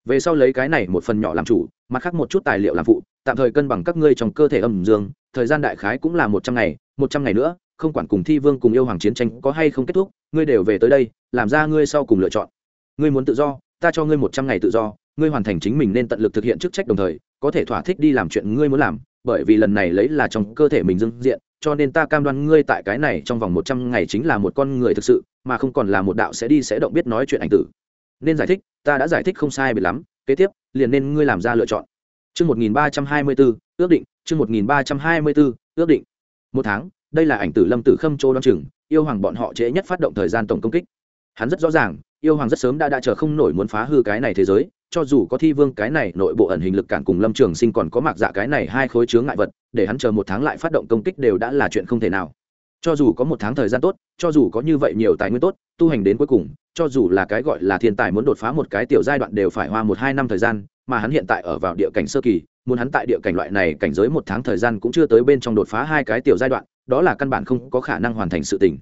Về sau lấy cái này một phần nhỏ làm chủ, mặt khác một chút tài liệu làm phụ, tạm thời cân bằng các ngươi trong cơ thể âm dương, thời gian đại khái cũng là một trăm ngày, một trăm ngày nữa không quản cùng thi vương cùng yêu hoàng chiến tranh có hay không kết thúc, ngươi đều về tới đây, làm ra ngươi sau cùng lựa chọn. Ngươi muốn tự do, ta cho ngươi một trăm ngày tự do, ngươi hoàn thành chính mình nên tận lực thực hiện chức trách đồng thời, có thể thỏa thích đi làm chuyện ngươi muốn làm, bởi vì lần này lấy là trong cơ thể mình dưng diện, cho nên ta cam đoan ngươi tại cái này trong vòng một trăm ngày chính là một con người thực sự, mà không còn là một đạo sẽ đi sẽ động biết nói chuyện ảnh tử. Nên giải thích, ta đã giải thích không sai biệt lắm, kế tiếp, liền nên ngươi làm ra lựa chọn. Chương một nghìn ba trăm hai mươi bốn ước định, chương một nghìn ba trăm hai mươi bốn ước định. Một tháng đây là ảnh tử lâm tử khâm châu đ o chừng, yêu hoàng bọn họ trễ nhất phát động thời gian tổng công kích. Hắn rất rõ ràng, yêu hoàng rất sớm đã đã chờ không nổi muốn phá hư cái này thế giới, cho dù có thi vương cái này nội bộ ẩn hình lực cản cùng lâm trường sinh còn có mạc dạ cái này hai khối chướng ngại vật, để hắn chờ một tháng lại phát động công kích đều đã là chuyện không thể nào. Cho dù có một tháng thời gian tốt, cho dù có như vậy nhiều tài nguyên tốt, tu hành đến cuối cùng, cho dù là cái gọi là thiên tài muốn đột phá một cái tiểu giai đoạn đều phải hoa một hai năm thời gian, mà hắn hiện tại ở vào địa cảnh sơ kỳ muốn hắn tại địa cảnh loại này cảnh giới một tháng thời gian cũng chưa tới bên trong đột phá hai cái tiểu giai đoạn, đó là căn bản không có khả năng hoàn thành sự tình.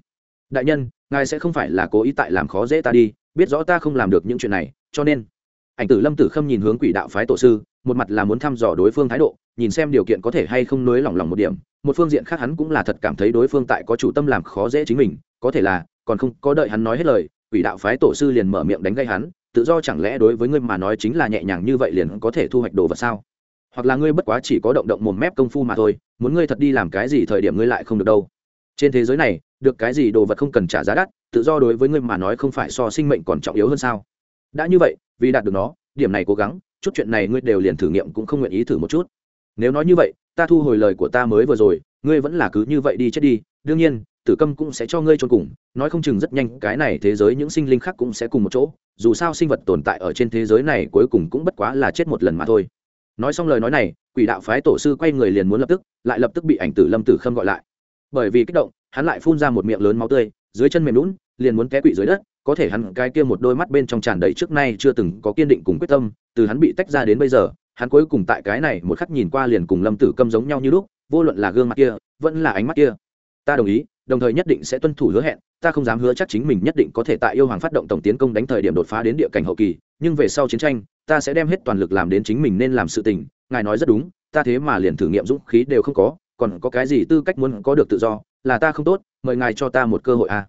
Đại nhân, ngài sẽ không phải là cố ý tại làm khó dễ ta đi, biết rõ ta không làm được những chuyện này, cho nên. Ảnh tử lâm tử khâm nhìn hướng quỷ đạo phái tổ sư, một mặt là muốn thăm dò đối phương thái độ, nhìn xem điều kiện có thể hay không nới lỏng lòng một điểm. Một phương diện khác hắn cũng là thật cảm thấy đối phương tại có chủ tâm làm khó dễ chính mình, có thể là, còn không có đợi hắn nói hết lời, quỷ đạo phái tổ sư liền mở miệng đánh gây hắn, tự do chẳng lẽ đối với ngươi mà nói chính là nhẹ nhàng như vậy liền có thể thu hoạch đồ vật sao? Hoặc là ngươi bất quá chỉ có động động mồm mép công phu mà thôi, muốn ngươi thật đi làm cái gì thời điểm ngươi lại không được đâu. Trên thế giới này, được cái gì đồ vật không cần trả giá đắt, tự do đối với ngươi mà nói không phải so sinh mệnh còn trọng yếu hơn sao? Đã như vậy, vì đạt được nó, điểm này cố gắng, chút chuyện này ngươi đều liền thử nghiệm cũng không nguyện ý thử một chút. Nếu nói như vậy, ta thu hồi lời của ta mới vừa rồi, ngươi vẫn là cứ như vậy đi chết đi, đương nhiên, tử câm cũng sẽ cho ngươi trốn cùng, nói không chừng rất nhanh, cái này thế giới những sinh linh khác cũng sẽ cùng một chỗ, dù sao sinh vật tồn tại ở trên thế giới này cuối cùng cũng bất quá là chết một lần mà thôi nói xong lời nói này, quỷ đạo phái tổ sư quay người liền muốn lập tức, lại lập tức bị ảnh tử lâm tử khâm gọi lại. Bởi vì kích động, hắn lại phun ra một miệng lớn máu tươi, dưới chân mềm lún liền muốn té quỵ dưới đất, có thể hắn cái kia một đôi mắt bên trong tràn đầy trước nay chưa từng có kiên định cùng quyết tâm, từ hắn bị tách ra đến bây giờ, hắn cuối cùng tại cái này một khắc nhìn qua liền cùng lâm tử câm giống nhau như lúc, vô luận là gương mặt kia, vẫn là ánh mắt kia. Ta đồng ý, đồng thời nhất định sẽ tuân thủ hứa hẹn, ta không dám hứa chắc chính mình nhất định có thể tại yêu hoàng phát động tổng tiến công đánh thời điểm đột phá đến địa cảnh hậu kỳ, nhưng về sau chiến tranh ta sẽ đem hết toàn lực làm đến chính mình nên làm sự tình, ngài nói rất đúng, ta thế mà liền thử nghiệm dũng khí đều không có, còn có cái gì tư cách muốn có được tự do, là ta không tốt, mời ngài cho ta một cơ hội à.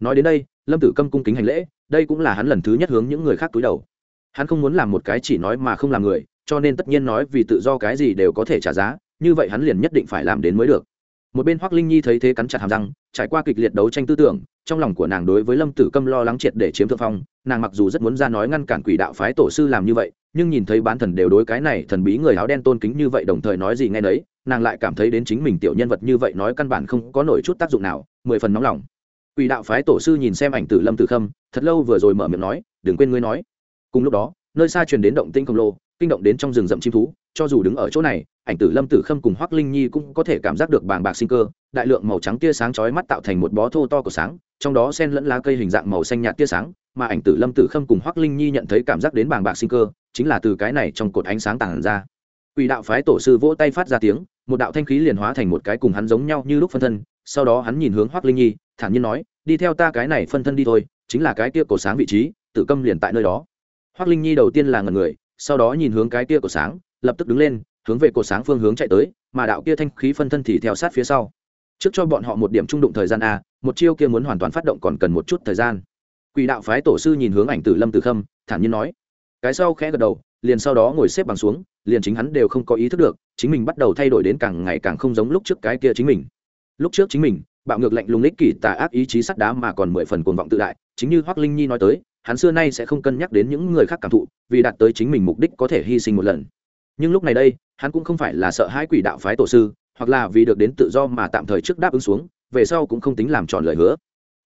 nói đến đây, lâm tử câm cung kính hành lễ, đây cũng là hắn lần thứ nhất hướng những người khác túi đầu hắn không muốn làm một cái chỉ nói mà không làm người, cho nên tất nhiên nói vì tự do cái gì đều có thể trả giá, như vậy hắn liền nhất định phải làm đến mới được một bên hoác linh nhi thấy thế cắn chặt hàm răng trải qua kịch liệt đấu tranh tư tưởng trong lòng của nàng đối với lâm tử câm lo lắng triệt để chiếm thượng phong nàng mặc dù rất muốn ra nói ngăn cản quỷ đạo phái tổ sư làm như vậy nhưng nhìn thấy bán thần đều đối cái này thần bí người áo đen tôn kính như vậy đồng thời nói gì ngay đấy nàng lại cảm thấy đến chính mình tiểu nhân vật như vậy nói căn bản không có nổi chút tác dụng nào mười phần nóng lòng quỷ đạo phái tổ sư nhìn xem ảnh tử lâm tử khâm thật lâu vừa rồi mở miệng nói đừng quên ngươi nói cùng lúc đó nơi xa truyền đến động tinh khổng lồ kinh động đến trong rừng rậm chim thú, cho dù đứng ở chỗ này, ảnh tử lâm tử khâm cùng hoác linh nhi cũng có thể cảm giác được bàng bạc sinh cơ, đại lượng màu trắng tia sáng chói mắt tạo thành một bó thô to của sáng, trong đó sen lẫn lá cây hình dạng màu xanh nhạt tia sáng, mà ảnh tử lâm tử khâm cùng hoác linh nhi nhận thấy cảm giác đến bàng bạc sinh cơ, chính là từ cái này trong cột ánh sáng tàn ra. Quỷ đạo phái tổ sư vỗ tay phát ra tiếng, một đạo thanh khí liền hóa thành một cái cùng hắn giống nhau như lúc phân thân, sau đó hắn nhìn hướng hoác linh nhi, thản nhiên nói, đi theo ta cái này phân thân đi thôi, chính là cái kia cổ sáng vị trí, tử câm liền tại nơi đó. Hoác linh nhi đầu tiên là ngần người sau đó nhìn hướng cái kia của sáng, lập tức đứng lên, hướng về cổ sáng phương hướng chạy tới, mà đạo kia thanh khí phân thân thì theo sát phía sau. Trước cho bọn họ một điểm trung đụng thời gian a, một chiêu kia muốn hoàn toàn phát động còn cần một chút thời gian. Quỷ đạo phái tổ sư nhìn hướng ảnh tử lâm tử khâm, thản nhiên nói. Cái sau khẽ gật đầu, liền sau đó ngồi xếp bằng xuống, liền chính hắn đều không có ý thức được, chính mình bắt đầu thay đổi đến càng ngày càng không giống lúc trước cái kia chính mình. Lúc trước chính mình, bạo ngược lạnh lùng lích kỷ tà ác ý chí sắt đá mà còn mười phần cuồng vọng tự đại, chính như hoác linh nhi nói tới hắn xưa nay sẽ không cân nhắc đến những người khác cảm thụ, vì đạt tới chính mình mục đích có thể hy sinh một lần. Nhưng lúc này đây, hắn cũng không phải là sợ hãi quỷ đạo phái tổ sư, hoặc là vì được đến tự do mà tạm thời trước đáp ứng xuống, về sau cũng không tính làm tròn lời hứa.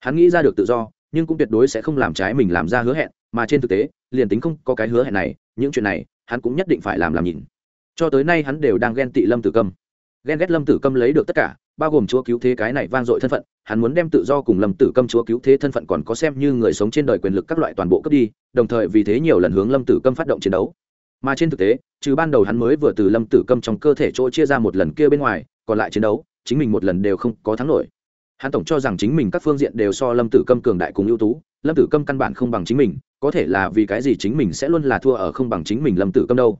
Hắn nghĩ ra được tự do, nhưng cũng tuyệt đối sẽ không làm trái mình làm ra hứa hẹn, mà trên thực tế, liền tính không có cái hứa hẹn này, những chuyện này, hắn cũng nhất định phải làm làm nhìn. Cho tới nay hắn đều đang ghen tị lâm tử câm. Ghen ghét lâm tử câm lấy được tất cả bao gồm chúa cứu thế cái này vang dội thân phận, hắn muốn đem tự do cùng lâm tử câm chúa cứu thế thân phận còn có xem như người sống trên đời quyền lực các loại toàn bộ cấp đi, đồng thời vì thế nhiều lần hướng lâm tử câm phát động chiến đấu. Mà trên thực tế, trừ ban đầu hắn mới vừa từ lâm tử câm trong cơ thể chỗ chia ra một lần kia bên ngoài, còn lại chiến đấu, chính mình một lần đều không có thắng nổi. Hắn tổng cho rằng chính mình các phương diện đều so lâm tử câm cường đại cùng ưu tú lâm tử câm căn bản không bằng chính mình, có thể là vì cái gì chính mình sẽ luôn là thua ở không bằng chính mình lâm tử câm đâu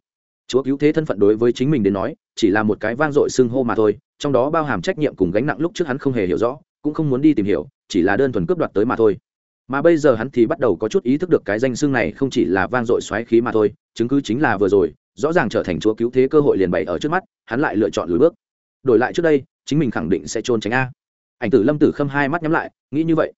chúa cứu thế thân phận đối với chính mình đến nói, chỉ là một cái vang dội xưng hô mà thôi, trong đó bao hàm trách nhiệm cùng gánh nặng lúc trước hắn không hề hiểu rõ, cũng không muốn đi tìm hiểu, chỉ là đơn thuần cướp đoạt tới mà thôi. Mà bây giờ hắn thì bắt đầu có chút ý thức được cái danh xưng này không chỉ là vang dội xoáy khí mà thôi, chứng cứ chính là vừa rồi, rõ ràng trở thành chúa cứu thế cơ hội liền bày ở trước mắt, hắn lại lựa chọn lùi bước. Đổi lại trước đây, chính mình khẳng định sẽ trôn tránh a. Ảnh tử lâm tử khâm hai mắt nhắm lại, nghĩ như vậy.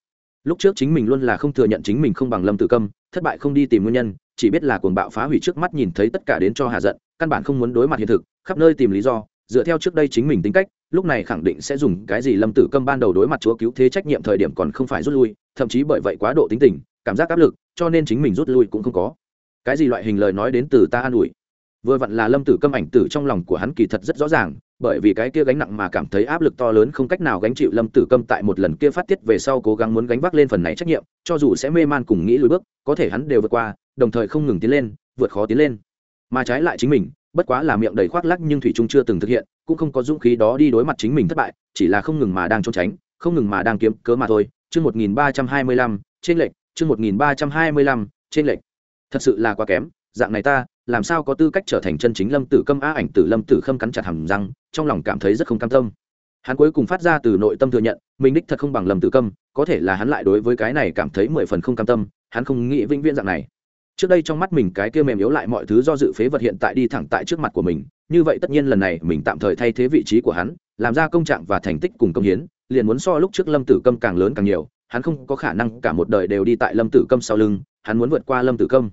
Lúc trước chính mình luôn là không thừa nhận chính mình không bằng lâm tử câm thất bại không đi tìm nguyên nhân, chỉ biết là cuồng bạo phá hủy trước mắt nhìn thấy tất cả đến cho hạ giận căn bản không muốn đối mặt hiện thực, khắp nơi tìm lý do, dựa theo trước đây chính mình tính cách, lúc này khẳng định sẽ dùng cái gì lâm tử câm ban đầu đối mặt chúa cứu thế trách nhiệm thời điểm còn không phải rút lui, thậm chí bởi vậy quá độ tính tình, cảm giác áp lực, cho nên chính mình rút lui cũng không có. Cái gì loại hình lời nói đến từ ta an ủi? Vừa vặn là lâm tử câm ảnh tử trong lòng của hắn kỳ thật rất rõ ràng, bởi vì cái kia gánh nặng mà cảm thấy áp lực to lớn không cách nào gánh chịu lâm tử câm tại một lần kia phát tiết về sau cố gắng muốn gánh vác lên phần này trách nhiệm, cho dù sẽ mê man cùng nghĩ lùi bước, có thể hắn đều vượt qua, đồng thời không ngừng tiến lên, vượt khó tiến lên mà trái lại chính mình bất quá là miệng đầy khoác lắc nhưng thủy trung chưa từng thực hiện cũng không có dũng khí đó đi đối mặt chính mình thất bại chỉ là không ngừng mà đang trốn tránh không ngừng mà đang kiếm cớ mà thôi. Chương một nghìn ba trăm hai mươi lăm trên lệch, chương một nghìn ba trăm hai mươi lăm trên lệch, thật sự là quá kém dạng này ta làm sao có tư cách trở thành chân chính lâm tử câm á ảnh tử lâm tử khâm cắn chặt hầm răng trong lòng cảm thấy rất không cam tâm. Hắn cuối cùng phát ra từ nội tâm thừa nhận mình đích thật không bằng lâm tử câm có thể là hắn lại đối với cái này cảm thấy mười phần không cam tâm hắn không nghĩ vĩnh viễn dạng này trước đây trong mắt mình cái kia mềm yếu lại mọi thứ do dự phế vật hiện tại đi thẳng tại trước mặt của mình, như vậy tất nhiên lần này mình tạm thời thay thế vị trí của hắn, làm ra công trạng và thành tích cùng công hiến, liền muốn so lúc trước lâm tử câm càng lớn càng nhiều, hắn không có khả năng cả một đời đều đi tại lâm tử câm sau lưng, hắn muốn vượt qua lâm tử câm.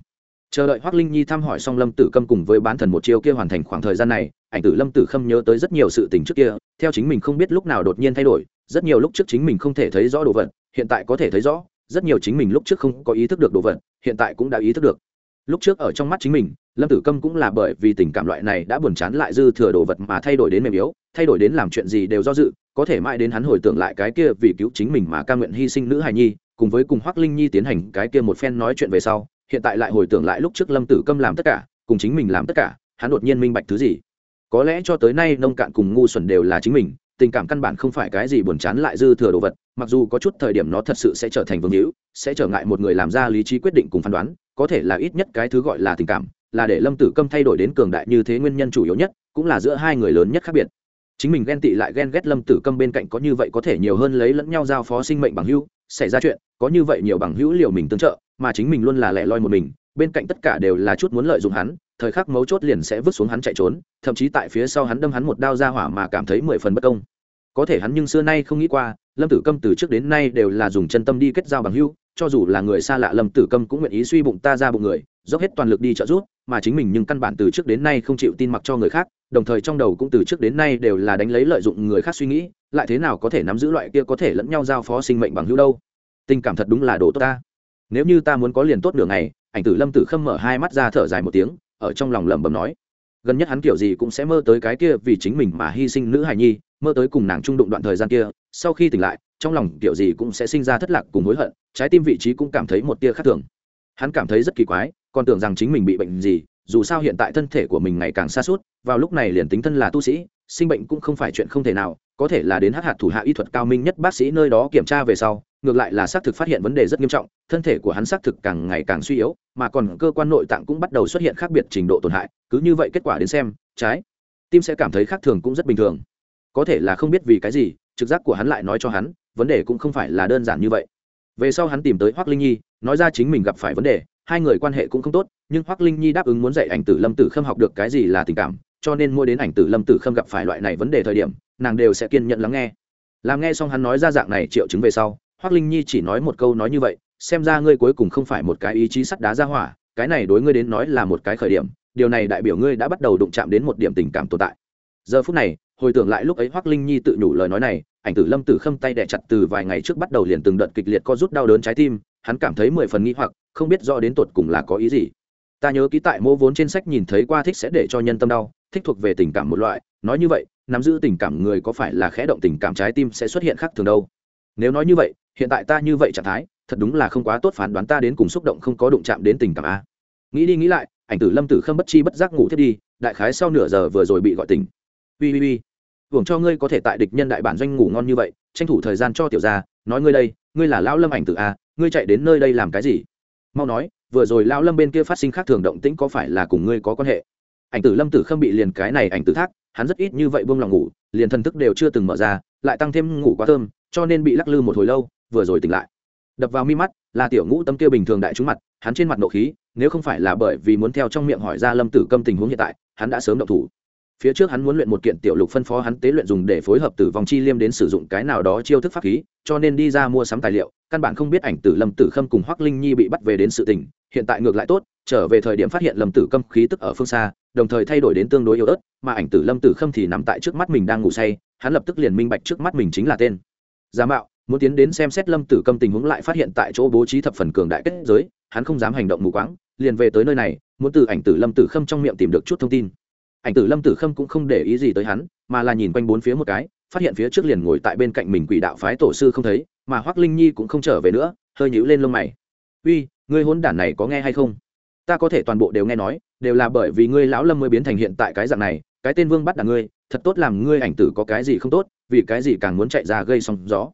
Chờ đợi hoác linh nhi thăm hỏi xong lâm tử câm cùng với bán thần một chiêu kia hoàn thành khoảng thời gian này, ảnh tử lâm tử khâm nhớ tới rất nhiều sự tình trước kia, theo chính mình không biết lúc nào đột nhiên thay đổi, rất nhiều lúc trước chính mình không thể thấy rõ đồ vật, hiện tại có thể thấy rõ, rất nhiều chính mình lúc trước không có ý thức được đồ vật hiện tại cũng đã ý thức được. Lúc trước ở trong mắt chính mình, lâm tử câm cũng là bởi vì tình cảm loại này đã buồn chán lại dư thừa đồ vật mà thay đổi đến mềm yếu, thay đổi đến làm chuyện gì đều do dự, có thể mãi đến hắn hồi tưởng lại cái kia vì cứu chính mình mà ca nguyện hy sinh nữ hài nhi, cùng với cùng hoác linh nhi tiến hành cái kia một phen nói chuyện về sau, hiện tại lại hồi tưởng lại lúc trước lâm tử câm làm tất cả, cùng chính mình làm tất cả, hắn đột nhiên minh bạch thứ gì. Có lẽ cho tới nay nông cạn cùng ngu xuẩn đều là chính mình tình cảm căn bản không phải cái gì buồn chán lại dư thừa đồ vật, mặc dù có chút thời điểm nó thật sự sẽ trở thành vương hữu, sẽ trở ngại một người làm ra lý trí quyết định cùng phán đoán, có thể là ít nhất cái thứ gọi là tình cảm, là để lâm tử câm thay đổi đến cường đại như thế nguyên nhân chủ yếu nhất, cũng là giữa hai người lớn nhất khác biệt. Chính mình ghen tị lại ghen ghét lâm tử câm bên cạnh có như vậy có thể nhiều hơn lấy lẫn nhau giao phó sinh mệnh bằng hữu, xảy ra chuyện, có như vậy nhiều bằng hữu liệu mình tương trợ, mà chính mình luôn là lẻ loi một mình, bên cạnh tất cả đều là chút muốn lợi dụng hắn thời khắc mấu chốt liền sẽ vứt xuống hắn chạy trốn, thậm chí tại phía sau hắn đâm hắn một đao ra hỏa mà cảm thấy mười phần bất công. Có thể hắn nhưng xưa nay không nghĩ qua, lâm tử câm từ trước đến nay đều là dùng chân tâm đi kết giao bằng hữu, cho dù là người xa lạ lâm tử câm cũng nguyện ý suy bụng ta ra bụng người, dốc hết toàn lực đi trợ giúp, mà chính mình nhưng căn bản từ trước đến nay không chịu tin mặc cho người khác, đồng thời trong đầu cũng từ trước đến nay đều là đánh lấy lợi dụng người khác suy nghĩ, lại thế nào có thể nắm giữ loại kia có thể lẫn nhau giao phó sinh mệnh bằng hữu đâu. Tình cảm thật đúng là đồ tốt ta. Nếu như ta muốn có liền tốt đường này ảnh tử lâm tử khâm mở hai mắt ra thở dài một tiếng ở trong lòng lẩm bẩm nói. Gần nhất hắn kiểu gì cũng sẽ mơ tới cái kia vì chính mình mà hy sinh nữ hài nhi, mơ tới cùng nàng trung đụng đoạn thời gian kia, sau khi tỉnh lại, trong lòng kiểu gì cũng sẽ sinh ra thất lạc cùng hối hận, trái tim vị trí cũng cảm thấy một tia khác thường. Hắn cảm thấy rất kỳ quái, còn tưởng rằng chính mình bị bệnh gì, dù sao hiện tại thân thể của mình ngày càng xa suốt vào lúc này liền tính thân là tu sĩ, sinh bệnh cũng không phải chuyện không thể nào, có thể là đến hát hạt thủ hạ y thuật cao minh nhất bác sĩ nơi đó kiểm tra về sau ngược lại là xác thực phát hiện vấn đề rất nghiêm trọng, thân thể của hắn xác thực càng ngày càng suy yếu, mà còn cơ quan nội tạng cũng bắt đầu xuất hiện khác biệt trình độ tổn hại, cứ như vậy kết quả đến xem, trái, tim sẽ cảm thấy khác thường cũng rất bình thường. Có thể là không biết vì cái gì, trực giác của hắn lại nói cho hắn, vấn đề cũng không phải là đơn giản như vậy. Về sau hắn tìm tới hoác linh nhi, nói ra chính mình gặp phải vấn đề, hai người quan hệ cũng không tốt, nhưng hoác linh nhi đáp ứng muốn dạy ảnh tử lâm tử khâm học được cái gì là tình cảm, cho nên mua đến ảnh tử lâm tử khâm gặp phải loại này vấn đề thời điểm, nàng đều sẽ kiên nhận lắng nghe. Làm nghe xong hắn nói ra dạng này triệu chứng về sau hoác linh nhi chỉ nói một câu nói như vậy, xem ra ngươi cuối cùng không phải một cái ý chí sắt đá ra hỏa, cái này đối ngươi đến nói là một cái khởi điểm, điều này đại biểu ngươi đã bắt đầu đụng chạm đến một điểm tình cảm tồn tại. Giờ phút này, hồi tưởng lại lúc ấy hoác linh nhi tự nhủ lời nói này, ảnh tử lâm tử khâm tay đẻ chặt từ vài ngày trước bắt đầu liền từng đợt kịch liệt co rút đau đớn trái tim, hắn cảm thấy mười phần nghĩ hoặc, không biết rõ đến tột cùng là có ý gì. Ta nhớ ký tại mô vốn trên sách nhìn thấy qua thích sẽ để cho nhân tâm đau, thích thuộc về tình cảm một loại, nói như vậy, nắm giữ tình cảm người có phải là khẽ động tình cảm trái tim sẽ xuất hiện khác thường đâu? Nếu nói như vậy, hiện tại ta như vậy trạng thái, thật đúng là không quá tốt phán đoán ta đến cùng xúc động không có đụng chạm đến tình cảm a. Nghĩ đi nghĩ lại, ảnh tử lâm tử khâm bất chi bất giác ngủ thiết đi, đại khái sau nửa giờ vừa rồi bị gọi tỉnh. Ui ui ui hưởng cho ngươi có thể tại địch nhân đại bản doanh ngủ ngon như vậy, tranh thủ thời gian cho tiểu gia, nói ngươi đây, ngươi là lão lâm ảnh tử a, ngươi chạy đến nơi đây làm cái gì? Mau nói, vừa rồi lão lâm bên kia phát sinh khác thường động tĩnh có phải là cùng ngươi có quan hệ? Ảnh tử lâm tử khâm bị liền cái này ảnh tử thác, hắn rất ít như vậy buông lòng ngủ, liền thần thức đều chưa từng mở ra, lại tăng thêm ngủ quá thơm cho nên bị lắc lư một hồi lâu, vừa rồi tỉnh lại. Đập vào mi mắt, là tiểu ngũ tâm kia bình thường đại trúng mặt, hắn trên mặt nộ khí, nếu không phải là bởi vì muốn theo trong miệng hỏi ra lâm tử câm tình huống hiện tại, hắn đã sớm động thủ. Phía trước hắn muốn luyện một kiện tiểu lục phân phó hắn tế luyện dùng để phối hợp tử vong chi liêm đến sử dụng cái nào đó chiêu thức pháp khí, cho nên đi ra mua sắm tài liệu, căn bản không biết ảnh tử lâm tử khâm cùng hoắc linh nhi bị bắt về đến sự tình, hiện tại ngược lại tốt, trở về thời điểm phát hiện lâm tử câm khí tức ở phương xa, đồng thời thay đổi đến tương đối yếu ớt, mà ảnh tử lâm tử khâm thì nằm tại trước mắt mình đang ngủ say, hắn lập tức liền minh bạch trước mắt mình chính là tên giả mạo, muốn tiến đến xem xét lâm tử câm tình huống lại phát hiện tại chỗ bố trí thập phần cường đại kết giới, hắn không dám hành động mù quáng, liền về tới nơi này, muốn từ ảnh tử lâm tử khâm trong miệng tìm được chút thông tin. Ảnh tử lâm tử khâm cũng không để ý gì tới hắn, mà là nhìn quanh bốn phía một cái, phát hiện phía trước liền ngồi tại bên cạnh mình quỷ đạo phái tổ sư không thấy, mà hoác linh nhi cũng không trở về nữa, hơi nhíu lên lông mày. Uy, ngươi hôn đản này có nghe hay không? Ta có thể toàn bộ đều nghe nói, đều là bởi vì ngươi lão lâm mới biến thành hiện tại cái dạng này, cái tên vương bắt đ ngươi, thật tốt làm ngươi ảnh tử có cái gì không tốt vì cái gì càng muốn chạy ra gây sóng gió?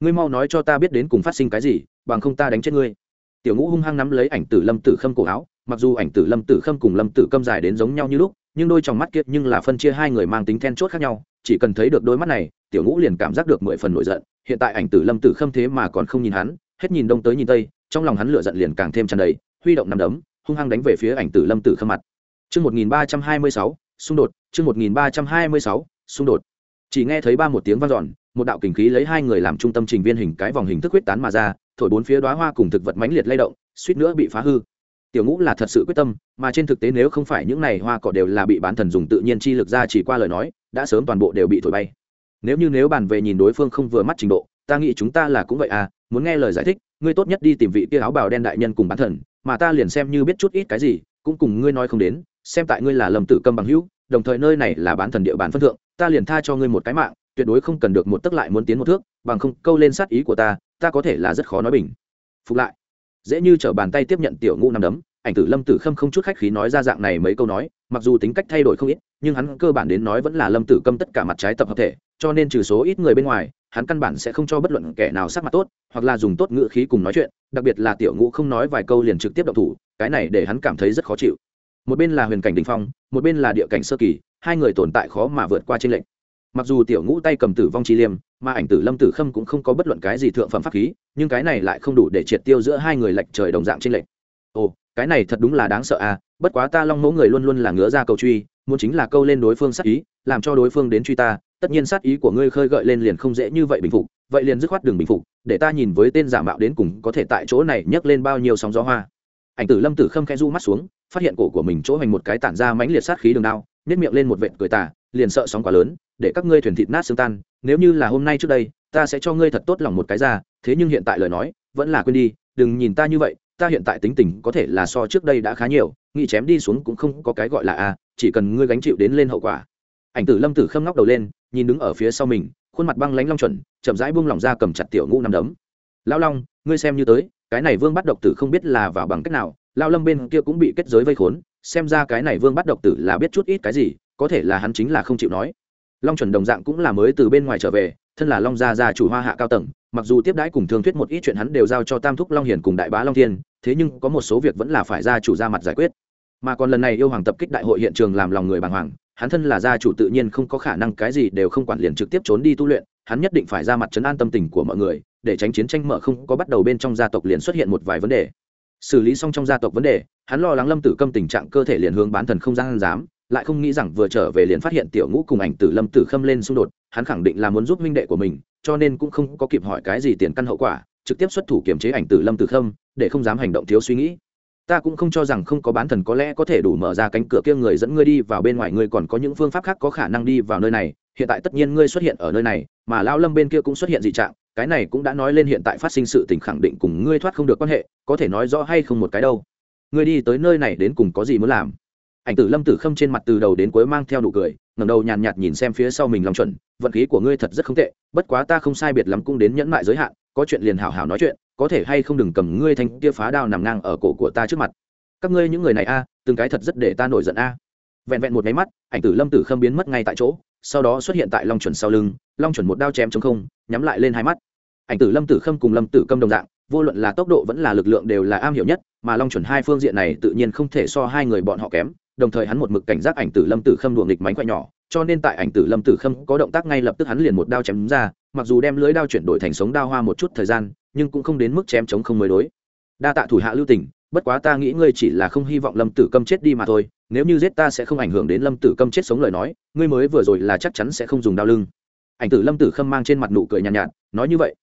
Ngươi mau nói cho ta biết đến cùng phát sinh cái gì, bằng không ta đánh chết ngươi. Tiểu ngũ hung hăng nắm lấy ảnh tử lâm tử khâm cổ áo, mặc dù ảnh tử lâm tử khâm cùng lâm tử câm dài đến giống nhau như lúc, nhưng đôi trong mắt kiệt nhưng là phân chia hai người mang tính then chốt khác nhau, chỉ cần thấy được đôi mắt này, tiểu ngũ liền cảm giác được mười phần nổi giận, hiện tại ảnh tử lâm tử khâm thế mà còn không nhìn hắn, hết nhìn đông tới nhìn tây, trong lòng hắn lửa giận liền càng thêm tràn đầy, huy động nằm đấm, hung hăng đánh về phía ảnh tử lâm tử khâm mặt. Chương một nghìn ba trăm hai mươi sáu, xung đột, chương một nghìn ba trăm hai mươi sáu, xung đột chỉ nghe thấy ba một tiếng vang dọn, một đạo kình khí lấy hai người làm trung tâm trình viên hình cái vòng hình thức quyết tán mà ra, thổi bốn phía đoá hoa cùng thực vật mãnh liệt lay động, suýt nữa bị phá hư. Tiểu ngũ là thật sự quyết tâm, mà trên thực tế nếu không phải những này hoa cỏ đều là bị bán thần dùng tự nhiên chi lực ra chỉ qua lời nói, đã sớm toàn bộ đều bị thổi bay. Nếu như nếu bàn về nhìn đối phương không vừa mắt trình độ, ta nghĩ chúng ta là cũng vậy à muốn nghe lời giải thích, ngươi tốt nhất đi tìm vị kia áo bào đen đại nhân cùng bán thần, mà ta liền xem như biết chút ít cái gì, cũng cùng ngươi nói không đến, xem tại ngươi là lầm tử câm bằng hữu đồng thời nơi này là bán thần địa bàn phân thượng, ta liền tha cho ngươi một cái mạng, tuyệt đối không cần được một tức lại muốn tiến một thước, bằng không, câu lên sát ý của ta ta có thể là rất khó nói bình. Phục lại. Dễ như t bàn tay tiếp nhận tiểu ngũ nằm đấm, ảnh tử lâm tử khâm không chút khách khí nói ra dạng này mấy câu nói, mặc dù tính cách thay đổi không ít, nhưng hắn cơ bản đến nói vẫn là lâm tử câm tất cả mặt trái tập hợp thể, cho nên trừ số ít người bên ngoài, hắn căn bản sẽ không cho bất luận kẻ nào sắc mặt tốt, hoặc là dùng tốt ngữ khí cùng nói chuyện, đặc biệt là tiểu ngũ không nói vài câu liền trực tiếp động thủ, cái này để hắn cảm thấy rất khó chịu một bên là huyền cảnh đình phong, một bên là địa cảnh sơ kỳ, hai người tồn tại khó mà vượt qua trên lệnh mặc dù tiểu ngũ tay cầm tử vong chi liêm, mà ảnh tử lâm tử khâm cũng không có bất luận cái gì thượng phẩm pháp khí, nhưng cái này lại không đủ để triệt tiêu giữa hai người lệch trời đồng dạng trên lệnh ồ, cái này thật đúng là đáng sợ à bất quá ta long mẫu người luôn luôn là ngứa ra cầu truy, muốn chính là câu lên đối phương sát ý, làm cho đối phương đến truy ta, tất nhiên sát ý của ngươi khơi gợi lên liền không dễ như vậy bình phục, vậy liền dứt khoát đường bình phục, để ta nhìn với tên giả mạo đến cùng có thể tại chỗ này nhấc lên bao nhiêu sóng gió hoa ảnh tử lâm tử khâm khẽ du mắt xuống, phát hiện cổ của mình chỗ hoành một cái tản ra mãnh liệt sát khí đường đao nhét miệng lên một vệt cười tà, liền sợ sóng quá lớn, để các ngươi thuyền thịt nát xương tan, nếu như là hôm nay trước đây, ta sẽ cho ngươi thật tốt lòng một cái ra, thế nhưng hiện tại lời nói, vẫn là quên đi, đừng nhìn ta như vậy, ta hiện tại tính tình có thể là so trước đây đã khá nhiều, nghĩ chém đi xuống cũng không có cái gọi là a, chỉ cần ngươi gánh chịu đến lên hậu quả. Ảnh tử lâm tử khâm ngóc đầu lên, nhìn đứng ở phía sau mình, khuôn mặt băng lánh long chuẩn, chậm rãi buông lỏng ra cầm chặt tiểu ngũ nằm đấm. Lão long, ngươi xem như tới cái này vương bắt độc tử không biết là vào bằng cách nào, lao lâm bên kia cũng bị kết giới vây khốn, xem ra cái này vương bắt độc tử là biết chút ít cái gì, có thể là hắn chính là không chịu nói. Long chuẩn đồng dạng cũng là mới từ bên ngoài trở về, thân là long gia gia chủ hoa hạ cao tầng, mặc dù tiếp đãi cùng thương thuyết một ít chuyện hắn đều giao cho tam thúc long hiền cùng đại bá long thiên, thế nhưng có một số việc vẫn là phải gia chủ ra mặt giải quyết. Mà còn lần này yêu hoàng tập kích đại hội hiện trường làm lòng người bàng hoàng, hắn thân là gia chủ tự nhiên không có khả năng cái gì đều không quản liền trực tiếp trốn đi tu luyện hắn nhất định phải ra mặt chấn an tâm tình của mọi người, để tránh chiến tranh mở không có bắt đầu bên trong gia tộc liền xuất hiện một vài vấn đề. Xử lý xong trong gia tộc vấn đề, hắn lo lắng lâm tử câm tình trạng cơ thể liền hướng bán thần không gian dám lại không nghĩ rằng vừa trở về liền phát hiện tiểu ngũ cùng ảnh tử lâm tử khâm lên xung đột, hắn khẳng định là muốn giúp minh đệ của mình, cho nên cũng không có kịp hỏi cái gì tiền căn hậu quả, trực tiếp xuất thủ kiềm chế ảnh tử lâm tử khâm, để không dám hành động thiếu suy nghĩ ta cũng không cho rằng không có bán thần có lẽ có thể đủ mở ra cánh cửa kia người dẫn ngươi đi vào bên ngoài ngươi còn có những phương pháp khác có khả năng đi vào nơi này. Hiện tại tất nhiên ngươi xuất hiện ở nơi này mà lao lâm bên kia cũng xuất hiện dị trạng cái này cũng đã nói lên hiện tại phát sinh sự tình khẳng định cùng ngươi thoát không được quan hệ có thể nói rõ hay không một cái đâu. Ngươi đi tới nơi này đến cùng có gì muốn làm? Ảnh tử lâm tử khâm trên mặt từ đầu đến cuối mang theo nụ cười ngầm đầu nhàn nhạt, nhìn xem phía sau mình lòng chuẩn vận khí của ngươi thật rất không tệ bất quá ta không sai biệt lắm cũng đến nhẫn mại giới hạn có chuyện liền hảo hảo nói chuyện có thể hay không đừng cầm ngươi thanh kia phá đao nằm ngang ở cổ của ta trước mặt. Các ngươi những người này a, từng cái thật rất để ta nổi giận a. Vẹn vẹn một máy mắt, ảnh tử lâm tử khâm biến mất ngay tại chỗ, sau đó xuất hiện tại long chuẩn sau lưng, long chuẩn một đao chém chống không, nhắm lại lên hai mắt. Ảnh tử lâm tử khâm cùng lâm tử câm đồng dạng, vô luận là tốc độ vẫn là lực lượng đều là am hiểu nhất, mà long chuẩn hai phương diện này tự nhiên không thể so hai người bọn họ kém, đồng thời hắn một mực cảnh giác ảnh tử lâm tử khâm đuồng nghịch mánh quay nhỏ, cho nên tại ảnh tử lâm tử khâm có động tác ngay lập tức hắn liền một đao chém ra mặc dù đem lưới đao chuyển đổi thành sống đao hoa một chút thời gian nhưng cũng không đến mức chém chống không mới đối. Đa tạ thủ hạ lưu tình bất quá ta nghĩ ngươi chỉ là không hy vọng lâm tử câm chết đi mà thôi nếu như giết ta sẽ không ảnh hưởng đến lâm tử câm chết sống lời nói ngươi mới vừa rồi là chắc chắn sẽ không dùng đao lưng. Ảnh tử lâm tử khâm mang trên mặt nụ cười nhàn nhạt, nhạt nói như vậy.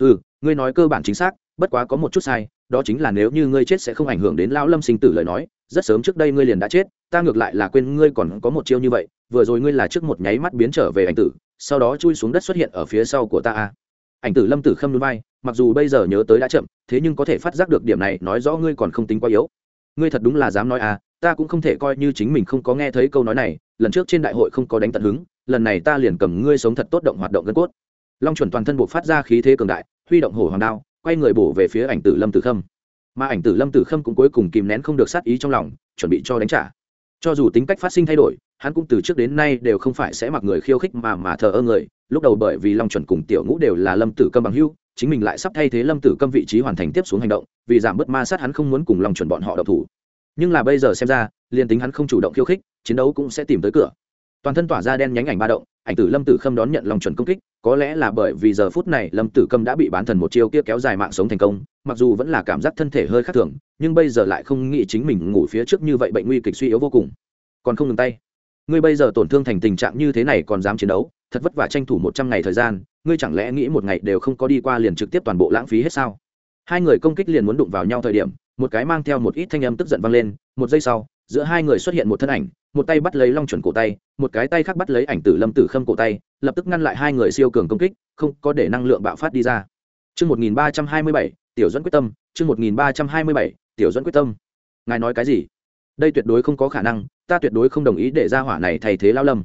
Ừ ngươi nói cơ bản chính xác bất quá có một chút sai đó chính là nếu như ngươi chết sẽ không ảnh hưởng đến lão lâm sinh tử lời nói rất sớm trước đây ngươi liền đã chết ta ngược lại là quên ngươi còn có một chiêu như vậy vừa rồi ngươi là trước một nháy mắt biến trở về ảnh tử sau đó chui xuống đất xuất hiện ở phía sau của ta a ảnh tử lâm tử khâm núi bay, mặc dù bây giờ nhớ tới đã chậm, thế nhưng có thể phát giác được điểm này, nói rõ ngươi còn không tính quá yếu. Ngươi thật đúng là dám nói à ta cũng không thể coi như chính mình không có nghe thấy câu nói này, lần trước trên đại hội không có đánh tận hứng, lần này ta liền cầm ngươi sống thật tốt động hoạt động gân cốt. Long chuẩn toàn thân buộc phát ra khí thế cường đại, huy động hổ hoàng đao, quay người bổ về phía ảnh tử lâm tử khâm. Mà ảnh tử lâm tử khâm cũng cuối cùng kìm nén không được sát ý trong lòng, chuẩn bị cho đánh trả. Cho dù tính cách phát sinh thay đổi hắn cũng từ trước đến nay đều không phải sẽ mặc người khiêu khích mà mà thờ ơ người. Lúc đầu bởi vì long chuẩn cùng tiểu ngũ đều là lâm tử câm bằng hưu chính mình lại sắp thay thế lâm tử câm vị trí hoàn thành tiếp xuống hành động, vì giảm bớt ma sát hắn không muốn cùng long chuẩn bọn họ độc thủ. Nhưng là bây giờ xem ra, liền tính hắn không chủ động khiêu khích, chiến đấu cũng sẽ tìm tới cửa. Toàn thân tỏa ra đen nhánh ảnh ba động, ảnh tử lâm tử khâm đón nhận long chuẩn công kích, có lẽ là bởi vì giờ phút này lâm tử câm đã bị bán thần một chiêu kia kéo dài mạng sống thành công, mặc dù vẫn là cảm giác thân thể hơi khác thường, nhưng bây giờ lại không nghĩ chính mình ngủ phía trước như vậy bệnh nguy kịch suy yếu vô cùng. Còn không ngừng tay ngươi bây giờ tổn thương thành tình trạng như thế này còn dám chiến đấu thật vất vả tranh thủ một trăm ngày thời gian ngươi chẳng lẽ nghĩ một ngày đều không có đi qua liền trực tiếp toàn bộ lãng phí hết sao hai người công kích liền muốn đụng vào nhau thời điểm một cái mang theo một ít thanh âm tức giận vang lên một giây sau giữa hai người xuất hiện một thân ảnh một tay bắt lấy long chuẩn cổ tay một cái tay khác bắt lấy ảnh tử lâm tử khâm cổ tay lập tức ngăn lại hai người siêu cường công kích không có để năng lượng bạo phát đi ra Trước 1327, Tiểu dẫn quyết tâm, trước 1327, Tiểu dẫn quyết tâm. Ngài nói cái gì? Đây tuyệt đối không có khả năng, ta tuyệt đối không đồng ý để ra hỏa này thay thế lao lâm.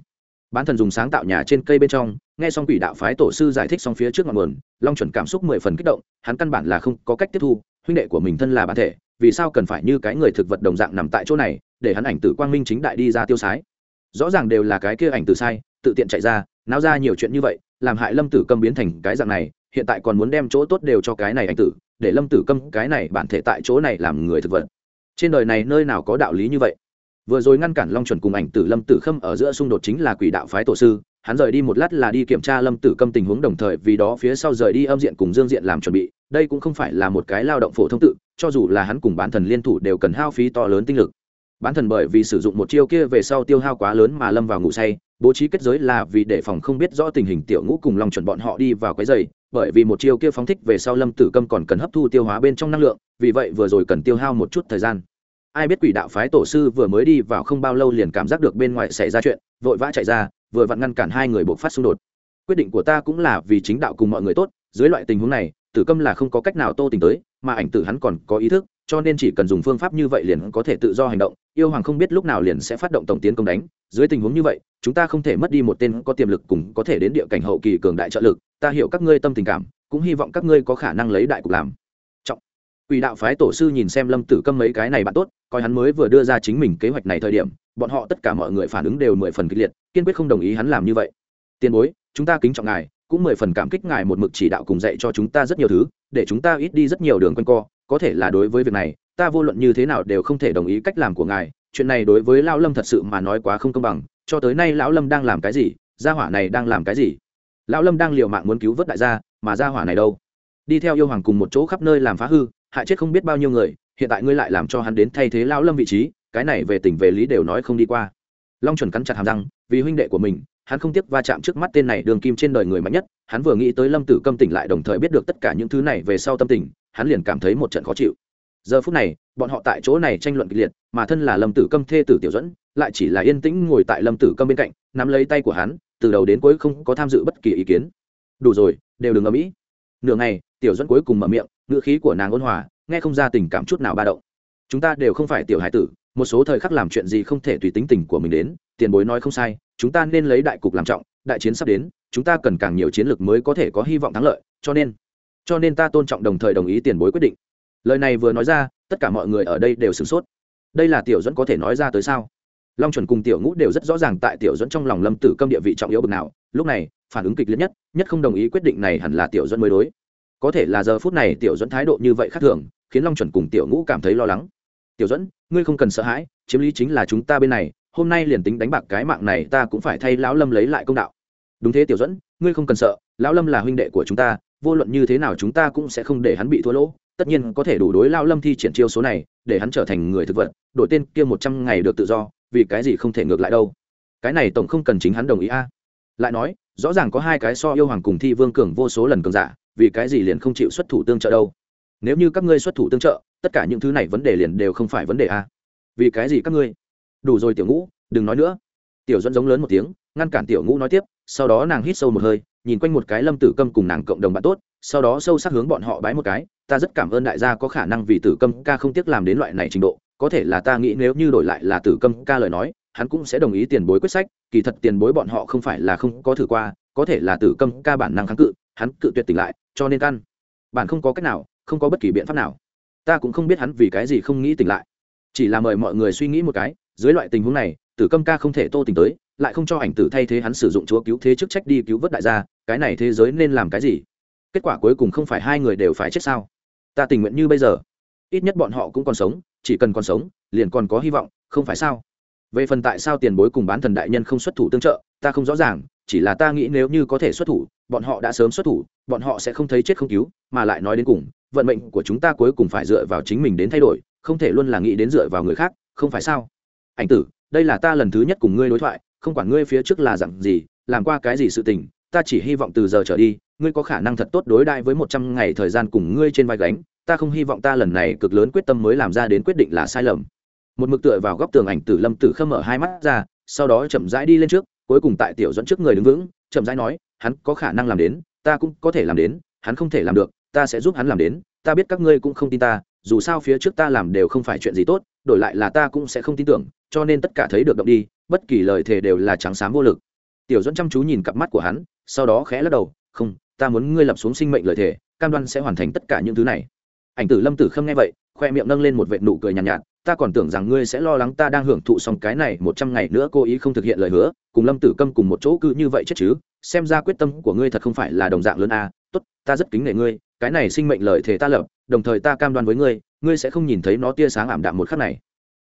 Bán thần dùng sáng tạo nhà trên cây bên trong, nghe xong quỷ đạo phái tổ sư giải thích xong phía trước ngọn nguồn, Long chuẩn cảm xúc mười phần kích động, hắn căn bản là không có cách tiếp thu, huynh đệ của mình thân là bản thể, vì sao cần phải như cái người thực vật đồng dạng nằm tại chỗ này, để hắn ảnh tử quang minh chính đại đi ra tiêu sái. Rõ ràng đều là cái kia ảnh tử sai tự tiện chạy ra náo ra nhiều chuyện như vậy làm hại lâm tử câm biến thành cái dạng này hiện tại còn muốn đem chỗ tốt đều cho cái này ảnh tử để lâm tử câm cái này bản thể tại chỗ này làm người thực vật. Trên đời này nơi nào có đạo lý như vậy? Vừa rồi ngăn cản long chuẩn cùng ảnh tử lâm tử khâm ở giữa xung đột chính là quỷ đạo phái tổ sư, hắn rời đi một lát là đi kiểm tra lâm tử câm tình huống đồng thời vì đó phía sau rời đi âm diện cùng dương diện làm chuẩn bị, đây cũng không phải là một cái lao động phổ thông tự, cho dù là hắn cùng bán thần liên thủ đều cần hao phí to lớn tinh lực. Bán thần bởi vì sử dụng một chiêu kia về sau tiêu hao quá lớn mà lâm vào ngủ say, bố trí kết giới là vì để phòng không biết rõ tình hình tiểu ngũ cùng long chuẩn bọn họ đi vào cái giày, bởi vì một chiêu kia phóng thích về sau lâm tử câm còn cần hấp thu tiêu hóa bên trong năng lượng, vì vậy vừa rồi cần tiêu hao một chút thời gian ai biết quỷ đạo phái tổ sư vừa mới đi vào không bao lâu liền cảm giác được bên ngoài xảy ra chuyện, vội vã chạy ra, vừa vặn ngăn cản hai người buộc phát xung đột. Quyết định của ta cũng là vì chính đạo cùng mọi người tốt, dưới loại tình huống này, tử câm là không có cách nào tô tình tới, mà ảnh tử hắn còn có ý thức, cho nên chỉ cần dùng phương pháp như vậy liền có thể tự do hành động, yêu hoàng không biết lúc nào liền sẽ phát động tổng tiến công đánh, dưới tình huống như vậy, chúng ta không thể mất đi một tên có tiềm lực cùng có thể đến địa cảnh hậu kỳ cường đại trợ lực, ta hiểu các ngươi tâm tình cảm, cũng hy vọng các ngươi có khả năng lấy đại cục làm quỷ đạo phái tổ sư nhìn xem lâm tử câm mấy cái này bạn tốt, coi hắn mới vừa đưa ra chính mình kế hoạch này thời điểm, bọn họ tất cả mọi người phản ứng đều mười phần kịch liệt, kiên quyết không đồng ý hắn làm như vậy. Tiền bối, chúng ta kính trọng ngài, cũng mười phần cảm kích ngài một mực chỉ đạo cùng dạy cho chúng ta rất nhiều thứ, để chúng ta ít đi rất nhiều đường quanh co, có thể là đối với việc này, ta vô luận như thế nào đều không thể đồng ý cách làm của ngài, chuyện này đối với lão lâm thật sự mà nói quá không công bằng, cho tới nay lão lâm đang làm cái gì, gia hỏa này đang làm cái gì? Lão lâm đang liều mạng muốn cứu vớt đại gia, mà gia hỏa này đâu? Đi theo yêu hoàng cùng một chỗ khắp nơi làm phá hư hại chết không biết bao nhiêu người, hiện tại ngươi lại làm cho hắn đến thay thế lão lâm vị trí, cái này về tình về lý đều nói không đi qua. Long chuẩn cắn chặt hàm răng, vì huynh đệ của mình, hắn không tiếc va chạm trước mắt tên này đường kim trên đời người mạnh nhất, hắn vừa nghĩ tới lâm tử câm tỉnh lại đồng thời biết được tất cả những thứ này về sau tâm tình, hắn liền cảm thấy một trận khó chịu. Giờ phút này, bọn họ tại chỗ này tranh luận kịch liệt, mà thân là lâm tử câm thê tử tiểu dẫn lại chỉ là yên tĩnh ngồi tại lâm tử câm bên cạnh, nắm lấy tay của hắn, từ đầu đến cuối không có tham dự bất kỳ ý kiến. Đủ rồi, đều đừng ở mỹ nửa ngày, tiểu dẫn cuối cùng mở miệng ngữ khí của nàng ôn hòa, nghe không ra tình cảm chút nào ba động. Chúng ta đều không phải tiểu hải tử, một số thời khắc làm chuyện gì không thể tùy tính tình của mình đến, tiền bối nói không sai, chúng ta nên lấy đại cục làm trọng, đại chiến sắp đến, chúng ta cần càng nhiều chiến lược mới có thể có hy vọng thắng lợi, cho nên cho nên ta tôn trọng đồng thời đồng ý tiền bối quyết định. Lời này vừa nói ra, tất cả mọi người ở đây đều sửng sốt. Đây là tiểu dẫn có thể nói ra tới sao? Long chuẩn cùng tiểu ngũ đều rất rõ ràng tại tiểu dẫn trong lòng lâm tử câm địa vị trọng yếu bực nào, lúc này, phản ứng kịch liệt nhất nhất không đồng ý quyết định này hẳn là tiểu dẫn mới đối có thể là giờ phút này tiểu dẫn thái độ như vậy khác thường, khiến long chuẩn cùng tiểu ngũ cảm thấy lo lắng. Tiểu dẫn ngươi không cần sợ hãi, chiếm lý chính là chúng ta bên này, hôm nay liền tính đánh bạc cái mạng này ta cũng phải thay lão lâm lấy lại công đạo. Đúng thế tiểu dẫn ngươi không cần sợ, lão lâm là huynh đệ của chúng ta, vô luận như thế nào chúng ta cũng sẽ không để hắn bị thua lỗ, tất nhiên có thể đủ đối lao lâm thi triển chiêu số này, để hắn trở thành người thực vật, đổi tên kia một trăm ngày được tự do, vì cái gì không thể ngược lại đâu. Cái này tổng không cần chính hắn đồng ý a. Lại nói, rõ ràng có hai cái so yêu hoàng cùng thi vương cường vô số lần cường giả vì cái gì liền không chịu xuất thủ tương trợ đâu? Nếu như các ngươi xuất thủ tương trợ, tất cả những thứ này vấn đề liền đều không phải vấn đề a. Vì cái gì các ngươi? Đủ rồi tiểu ngũ, đừng nói nữa. Tiểu dẫn giống lớn một tiếng, ngăn cản tiểu ngũ nói tiếp, sau đó nàng hít sâu một hơi, nhìn quanh một cái lâm tử câm cùng nàng cộng đồng bạn tốt, sau đó sâu sắc hướng bọn họ bái một cái, ta rất cảm ơn đại gia có khả năng vì tử câm ca không tiếc làm đến loại này trình độ, có thể là ta nghĩ nếu như đổi lại là tử câm ca lời nói, hắn cũng sẽ đồng ý tiền bối quyết sách, kỳ thật tiền bối bọn họ không phải là không có thử qua, có thể là tử câm ca bản năng kháng cự hắn cự tuyệt tỉnh lại, cho nên căn. Bản không có cách nào, không có bất kỳ biện pháp nào. Ta cũng không biết hắn vì cái gì không nghĩ tỉnh lại. Chỉ là mời mọi người suy nghĩ một cái, dưới loại tình huống này, tử câm ca không thể tô tỉnh tới, lại không cho ảnh tử thay thế hắn sử dụng chúa cứu thế chức trách đi cứu vớt đại gia, cái này thế giới nên làm cái gì? Kết quả cuối cùng không phải hai người đều phải chết sao? Ta tình nguyện như bây giờ. Ít nhất bọn họ cũng còn sống, chỉ cần còn sống, liền còn có hy vọng, không phải sao? Về phần tại sao tiền bối cùng bán thần đại nhân không xuất thủ tương trợ, ta không rõ ràng, chỉ là ta nghĩ nếu như có thể xuất thủ bọn họ đã sớm xuất thủ, bọn họ sẽ không thấy chết không cứu, mà lại nói đến cùng, vận mệnh của chúng ta cuối cùng phải dựa vào chính mình đến thay đổi, không thể luôn là nghĩ đến dựa vào người khác, không phải sao? Ảnh tử, đây là ta lần thứ nhất cùng ngươi đối thoại, không quản ngươi phía trước là dặn gì, làm qua cái gì sự tình, ta chỉ hy vọng từ giờ trở đi, ngươi có khả năng thật tốt đối đại với một trăm ngày thời gian cùng ngươi trên vai gánh, ta không hy vọng ta lần này cực lớn quyết tâm mới làm ra đến quyết định là sai lầm. Một mực tựa vào góc tường ảnh tử lâm tử khâm mở hai mắt ra, sau đó chậm rãi đi lên trước, cuối cùng tại tiểu dẫn trước người đứng vững, chậm rãi nói hắn có khả năng làm đến, ta cũng có thể làm đến, hắn không thể làm được, ta sẽ giúp hắn làm đến, ta biết các ngươi cũng không tin ta, dù sao phía trước ta làm đều không phải chuyện gì tốt, đổi lại là ta cũng sẽ không tin tưởng, cho nên tất cả thấy được động đi, bất kỳ lời thề đều là trắng xám vô lực. Tiểu dẫn chăm chú nhìn cặp mắt của hắn, sau đó khẽ lắc đầu, không, ta muốn ngươi lập xuống sinh mệnh lời thề, cam đoan sẽ hoàn thành tất cả những thứ này. Ảnh tử lâm tử khâm nghe vậy khoe miệng nâng lên một vệt nụ cười nhàn nhạt, nhạt ta còn tưởng rằng ngươi sẽ lo lắng ta đang hưởng thụ xong cái này một trăm ngày nữa cố ý không thực hiện lời hứa cùng lâm tử câm cùng một chỗ cứ như vậy chết chứ xem ra quyết tâm của ngươi thật không phải là đồng dạng lớn a à. tốt ta rất kính nể ngươi cái này sinh mệnh lời thề ta lập đồng thời ta cam đoan với ngươi ngươi sẽ không nhìn thấy nó tia sáng ảm đạm một khắc này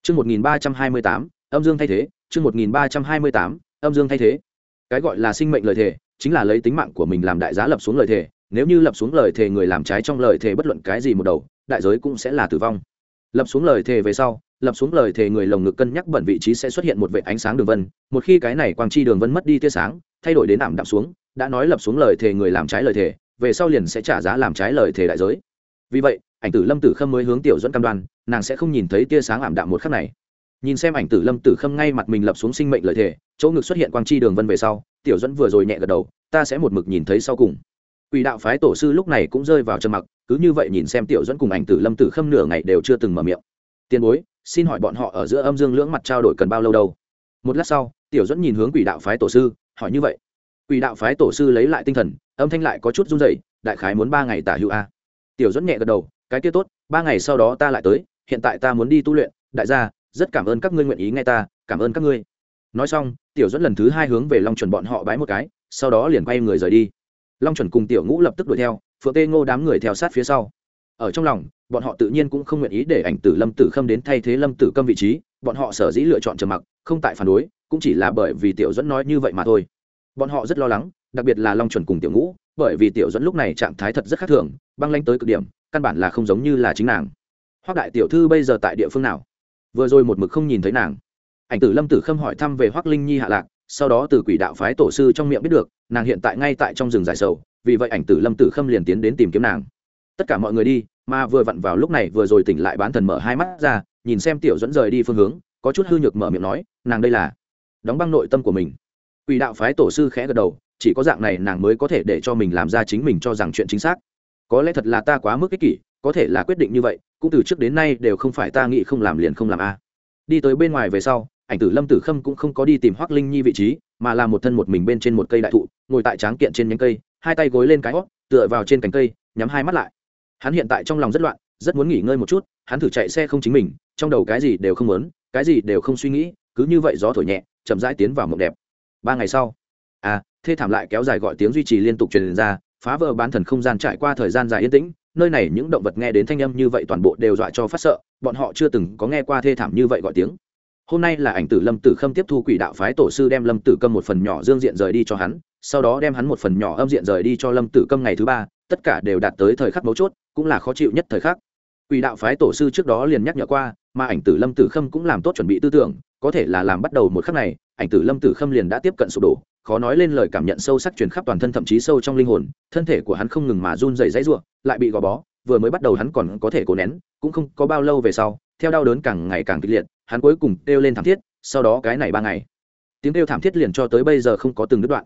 Chương 1328, âm dương thay thế, chương 1328, âm dương thay thế. Cái gọi là sinh mệnh lời thề, chính là lấy tính mạng của mình làm đại giá lập xuống lời thề, nếu như lập xuống lời thề người làm trái trong lời thề bất luận cái gì một đầu, đại giới cũng sẽ là tử vong. Lập xuống lời thề về sau, lập xuống lời thề người lồng ngực cân nhắc bẩn vị trí sẽ xuất hiện một vệt ánh sáng đường vân, một khi cái này quang chi đường vân mất đi tia sáng, thay đổi đến ảm đạm xuống, đã nói lập xuống lời thề người làm trái lời thề, về sau liền sẽ trả giá làm trái lời thề đại giới. Vì vậy, ảnh tử Lâm Tử Khâm mới hướng tiểu dẫn cam đoan, nàng sẽ không nhìn thấy tia sáng ảm đạm một khắc này nhìn xem ảnh tử lâm tử khâm ngay mặt mình lập xuống sinh mệnh lời thề, chỗ ngực xuất hiện quang chi đường vân về sau tiểu dẫn vừa rồi nhẹ gật đầu ta sẽ một mực nhìn thấy sau cùng quỷ đạo phái tổ sư lúc này cũng rơi vào trầm mặc, cứ như vậy nhìn xem tiểu dẫn cùng ảnh tử lâm tử khâm nửa ngày đều chưa từng mở miệng. Tiền bối, xin hỏi bọn họ ở giữa âm dương lưỡng mặt trao đổi cần bao lâu đâu? Một lát sau, tiểu dẫn nhìn hướng quỷ đạo phái tổ sư, hỏi như vậy. Quỷ đạo phái tổ sư lấy lại tinh thần, âm thanh lại có chút run rẩy, đại khái muốn ba ngày tả hữu a. Tiểu dẫn nhẹ gật đầu, cái kia tốt, ba ngày sau đó ta lại tới, hiện tại ta muốn đi tu luyện, đại gia, rất cảm ơn các ngươi nguyện ý nghe ta, cảm ơn các ngươi. Nói xong, tiểu dẫn lần thứ hai hướng về long chuẩn bọn họ bái một cái, sau đó liền quay người rời đi long chuẩn cùng tiểu ngũ lập tức đuổi theo, phượng tê ngô đám người theo sát phía sau. Ở trong lòng, bọn họ tự nhiên cũng không nguyện ý để ảnh tử lâm tử khâm đến thay thế lâm tử câm vị trí, bọn họ sở dĩ lựa chọn trầm mặc, không tại phản đối, cũng chỉ là bởi vì tiểu dẫn nói như vậy mà thôi. Bọn họ rất lo lắng, đặc biệt là long chuẩn cùng tiểu ngũ, bởi vì tiểu dẫn lúc này trạng thái thật rất khác thường, băng lanh tới cực điểm, căn bản là không giống như là chính nàng. Hoác đại tiểu thư bây giờ tại địa phương nào? Vừa rồi một mực không nhìn thấy nàng. Ảnh tử lâm tử khâm hỏi thăm về hoác linh nhi hạ lạc sau đó từ quỷ đạo phái tổ sư trong miệng biết được, nàng hiện tại ngay tại trong rừng giải sầu, vì vậy ảnh tử lâm tử khâm liền tiến đến tìm kiếm nàng. Tất cả mọi người đi, mà vừa vặn vào lúc này vừa rồi tỉnh lại bán thần mở hai mắt ra, nhìn xem tiểu dẫn rời đi phương hướng, có chút hư nhược mở miệng nói, nàng đây là? Đóng băng nội tâm của mình. Quỷ đạo phái tổ sư khẽ gật đầu, chỉ có dạng này nàng mới có thể để cho mình làm ra chính mình cho rằng chuyện chính xác. Có lẽ thật là ta quá mức ích kỷ, có thể là quyết định như vậy, cũng từ trước đến nay đều không phải ta nghĩ không làm liền không làm a. Đi tới bên ngoài về sau ảnh tử lâm tử khâm cũng không có đi tìm hoác linh nhi vị trí, mà là một thân một mình bên trên một cây đại thụ, ngồi tại tráng kiện trên nhánh cây, hai tay gối lên cái hót, tựa vào trên cánh cây, nhắm hai mắt lại. Hắn hiện tại trong lòng rất loạn, rất muốn nghỉ ngơi một chút, hắn thử chạy xe không chính mình, trong đầu cái gì đều không muốn, cái gì đều không suy nghĩ, cứ như vậy gió thổi nhẹ, chậm rãi tiến vào mộng đẹp. Ba ngày sau à thê thảm lại kéo dài gọi tiếng duy trì liên tục truyền ra, phá vỡ bán thần không gian trải qua thời gian dài yên tĩnh, nơi này những động vật nghe đến thanh âm như vậy toàn bộ đều dọa cho phát sợ, bọn họ chưa từng có nghe qua thê thảm như vậy gọi tiếng hôm nay là ảnh tử lâm tử khâm tiếp thu quỷ đạo phái tổ sư đem lâm tử câm một phần nhỏ dương diện rời đi cho hắn, sau đó đem hắn một phần nhỏ âm diện rời đi cho lâm tử câm ngày thứ ba, tất cả đều đạt tới thời khắc mấu chốt, cũng là khó chịu nhất thời khắc. Quỷ đạo phái tổ sư trước đó liền nhắc nhở qua, mà ảnh tử lâm tử khâm cũng làm tốt chuẩn bị tư tưởng, có thể là làm bắt đầu một khắc này, ảnh tử lâm tử khâm liền đã tiếp cận sụp đổ, khó nói lên lời cảm nhận sâu sắc truyền khắp toàn thân thậm chí sâu trong linh hồn, thân thể của hắn không ngừng mà run dày dãy ruộng lại bị gò bó, vừa mới bắt đầu hắn còn có thể cố nén, cũng không có bao lâu về sau, theo đau đớn càng ngày càng kịch liệt hắn cuối cùng kêu lên thảm thiết, sau đó cái này ba ngày, tiếng kêu thảm thiết liền cho tới bây giờ không có từng đứt đoạn.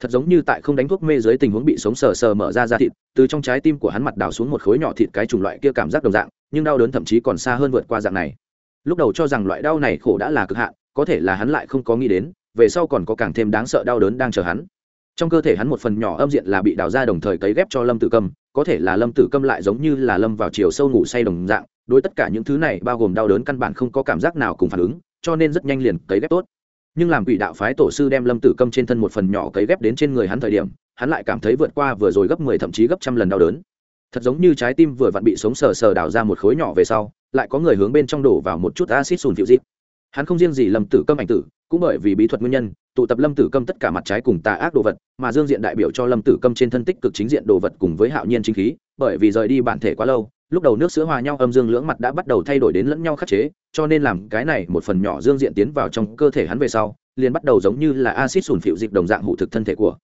Thật giống như tại không đánh thuốc mê dưới tình huống bị sống sờ sờ mở ra ra thịt, từ trong trái tim của hắn mặt đào xuống một khối nhỏ thịt cái chủng loại kia cảm giác đồng dạng, nhưng đau đớn thậm chí còn xa hơn vượt qua dạng này. Lúc đầu cho rằng loại đau này khổ đã là cực hạn, có thể là hắn lại không có nghĩ đến, về sau còn có càng thêm đáng sợ đau đớn đang chờ hắn. Trong cơ thể hắn một phần nhỏ âm diện là bị đào ra đồng thời cấy ghép cho lâm tử câm, có thể là lâm tử câm lại giống như là lâm vào chiều sâu ngủ say đồng dạng đối tất cả những thứ này bao gồm đau đớn căn bản không có cảm giác nào cùng phản ứng, cho nên rất nhanh liền cấy ghép tốt. Nhưng làm quỷ đạo phái tổ sư đem lâm tử câm trên thân một phần nhỏ cấy ghép đến trên người hắn thời điểm, hắn lại cảm thấy vượt qua vừa rồi gấp mười thậm chí gấp trăm lần đau đớn. Thật giống như trái tim vừa vặn bị sống sờ sờ đào ra một khối nhỏ về sau, lại có người hướng bên trong đổ vào một chút acid sùn phiệu dịp hắn không riêng gì lâm tử câm ảnh tử, cũng bởi vì bí thuật nguyên nhân, tụ tập lâm tử câm tất cả mặt trái cùng tà ác đồ vật, mà dương diện đại biểu cho lâm tử câm trên thân tích cực chính diện đồ vật cùng với hạo nhiên chính khí, bởi vì rời đi bản thể quá lâu lúc đầu nước sữa hòa nhau âm dương lưỡng mặt đã bắt đầu thay đổi đến lẫn nhau khắc chế, cho nên làm cái này một phần nhỏ dương diện tiến vào trong cơ thể hắn về sau, liền bắt đầu giống như là acid sùn phịu dịch đồng dạng hụ thực thân thể của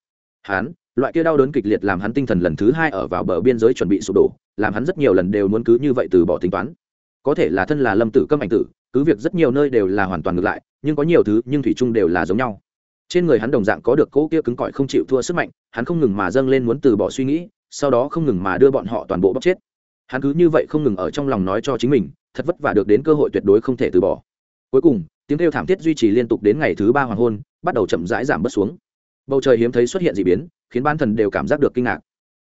hắn. Loại kia đau đớn kịch liệt làm hắn tinh thần lần thứ hai ở vào bờ biên giới chuẩn bị sụp đổ, làm hắn rất nhiều lần đều muốn cứ như vậy từ bỏ tính toán. Có thể là thân là lâm tử câm ảnh tử, cứ việc rất nhiều nơi đều là hoàn toàn ngược lại, nhưng có nhiều thứ, nhưng thủy chung đều là giống nhau. Trên người hắn đồng dạng có được cỗ kia cứng cỏi không chịu thua sức mạnh, hắn không ngừng mà dâng lên muốn từ bỏ suy nghĩ, sau đó không ngừng mà đưa bọn họ toàn bộ bóc chết hắn cứ như vậy không ngừng ở trong lòng nói cho chính mình, thật vất vả được đến cơ hội tuyệt đối không thể từ bỏ. Cuối cùng, tiếng kêu thảm thiết duy trì liên tục đến ngày thứ ba hoàng hôn, bắt đầu chậm rãi giảm bớt xuống. Bầu trời hiếm thấy xuất hiện d ị biến, khiến ban thần đều cảm giác được kinh ngạc.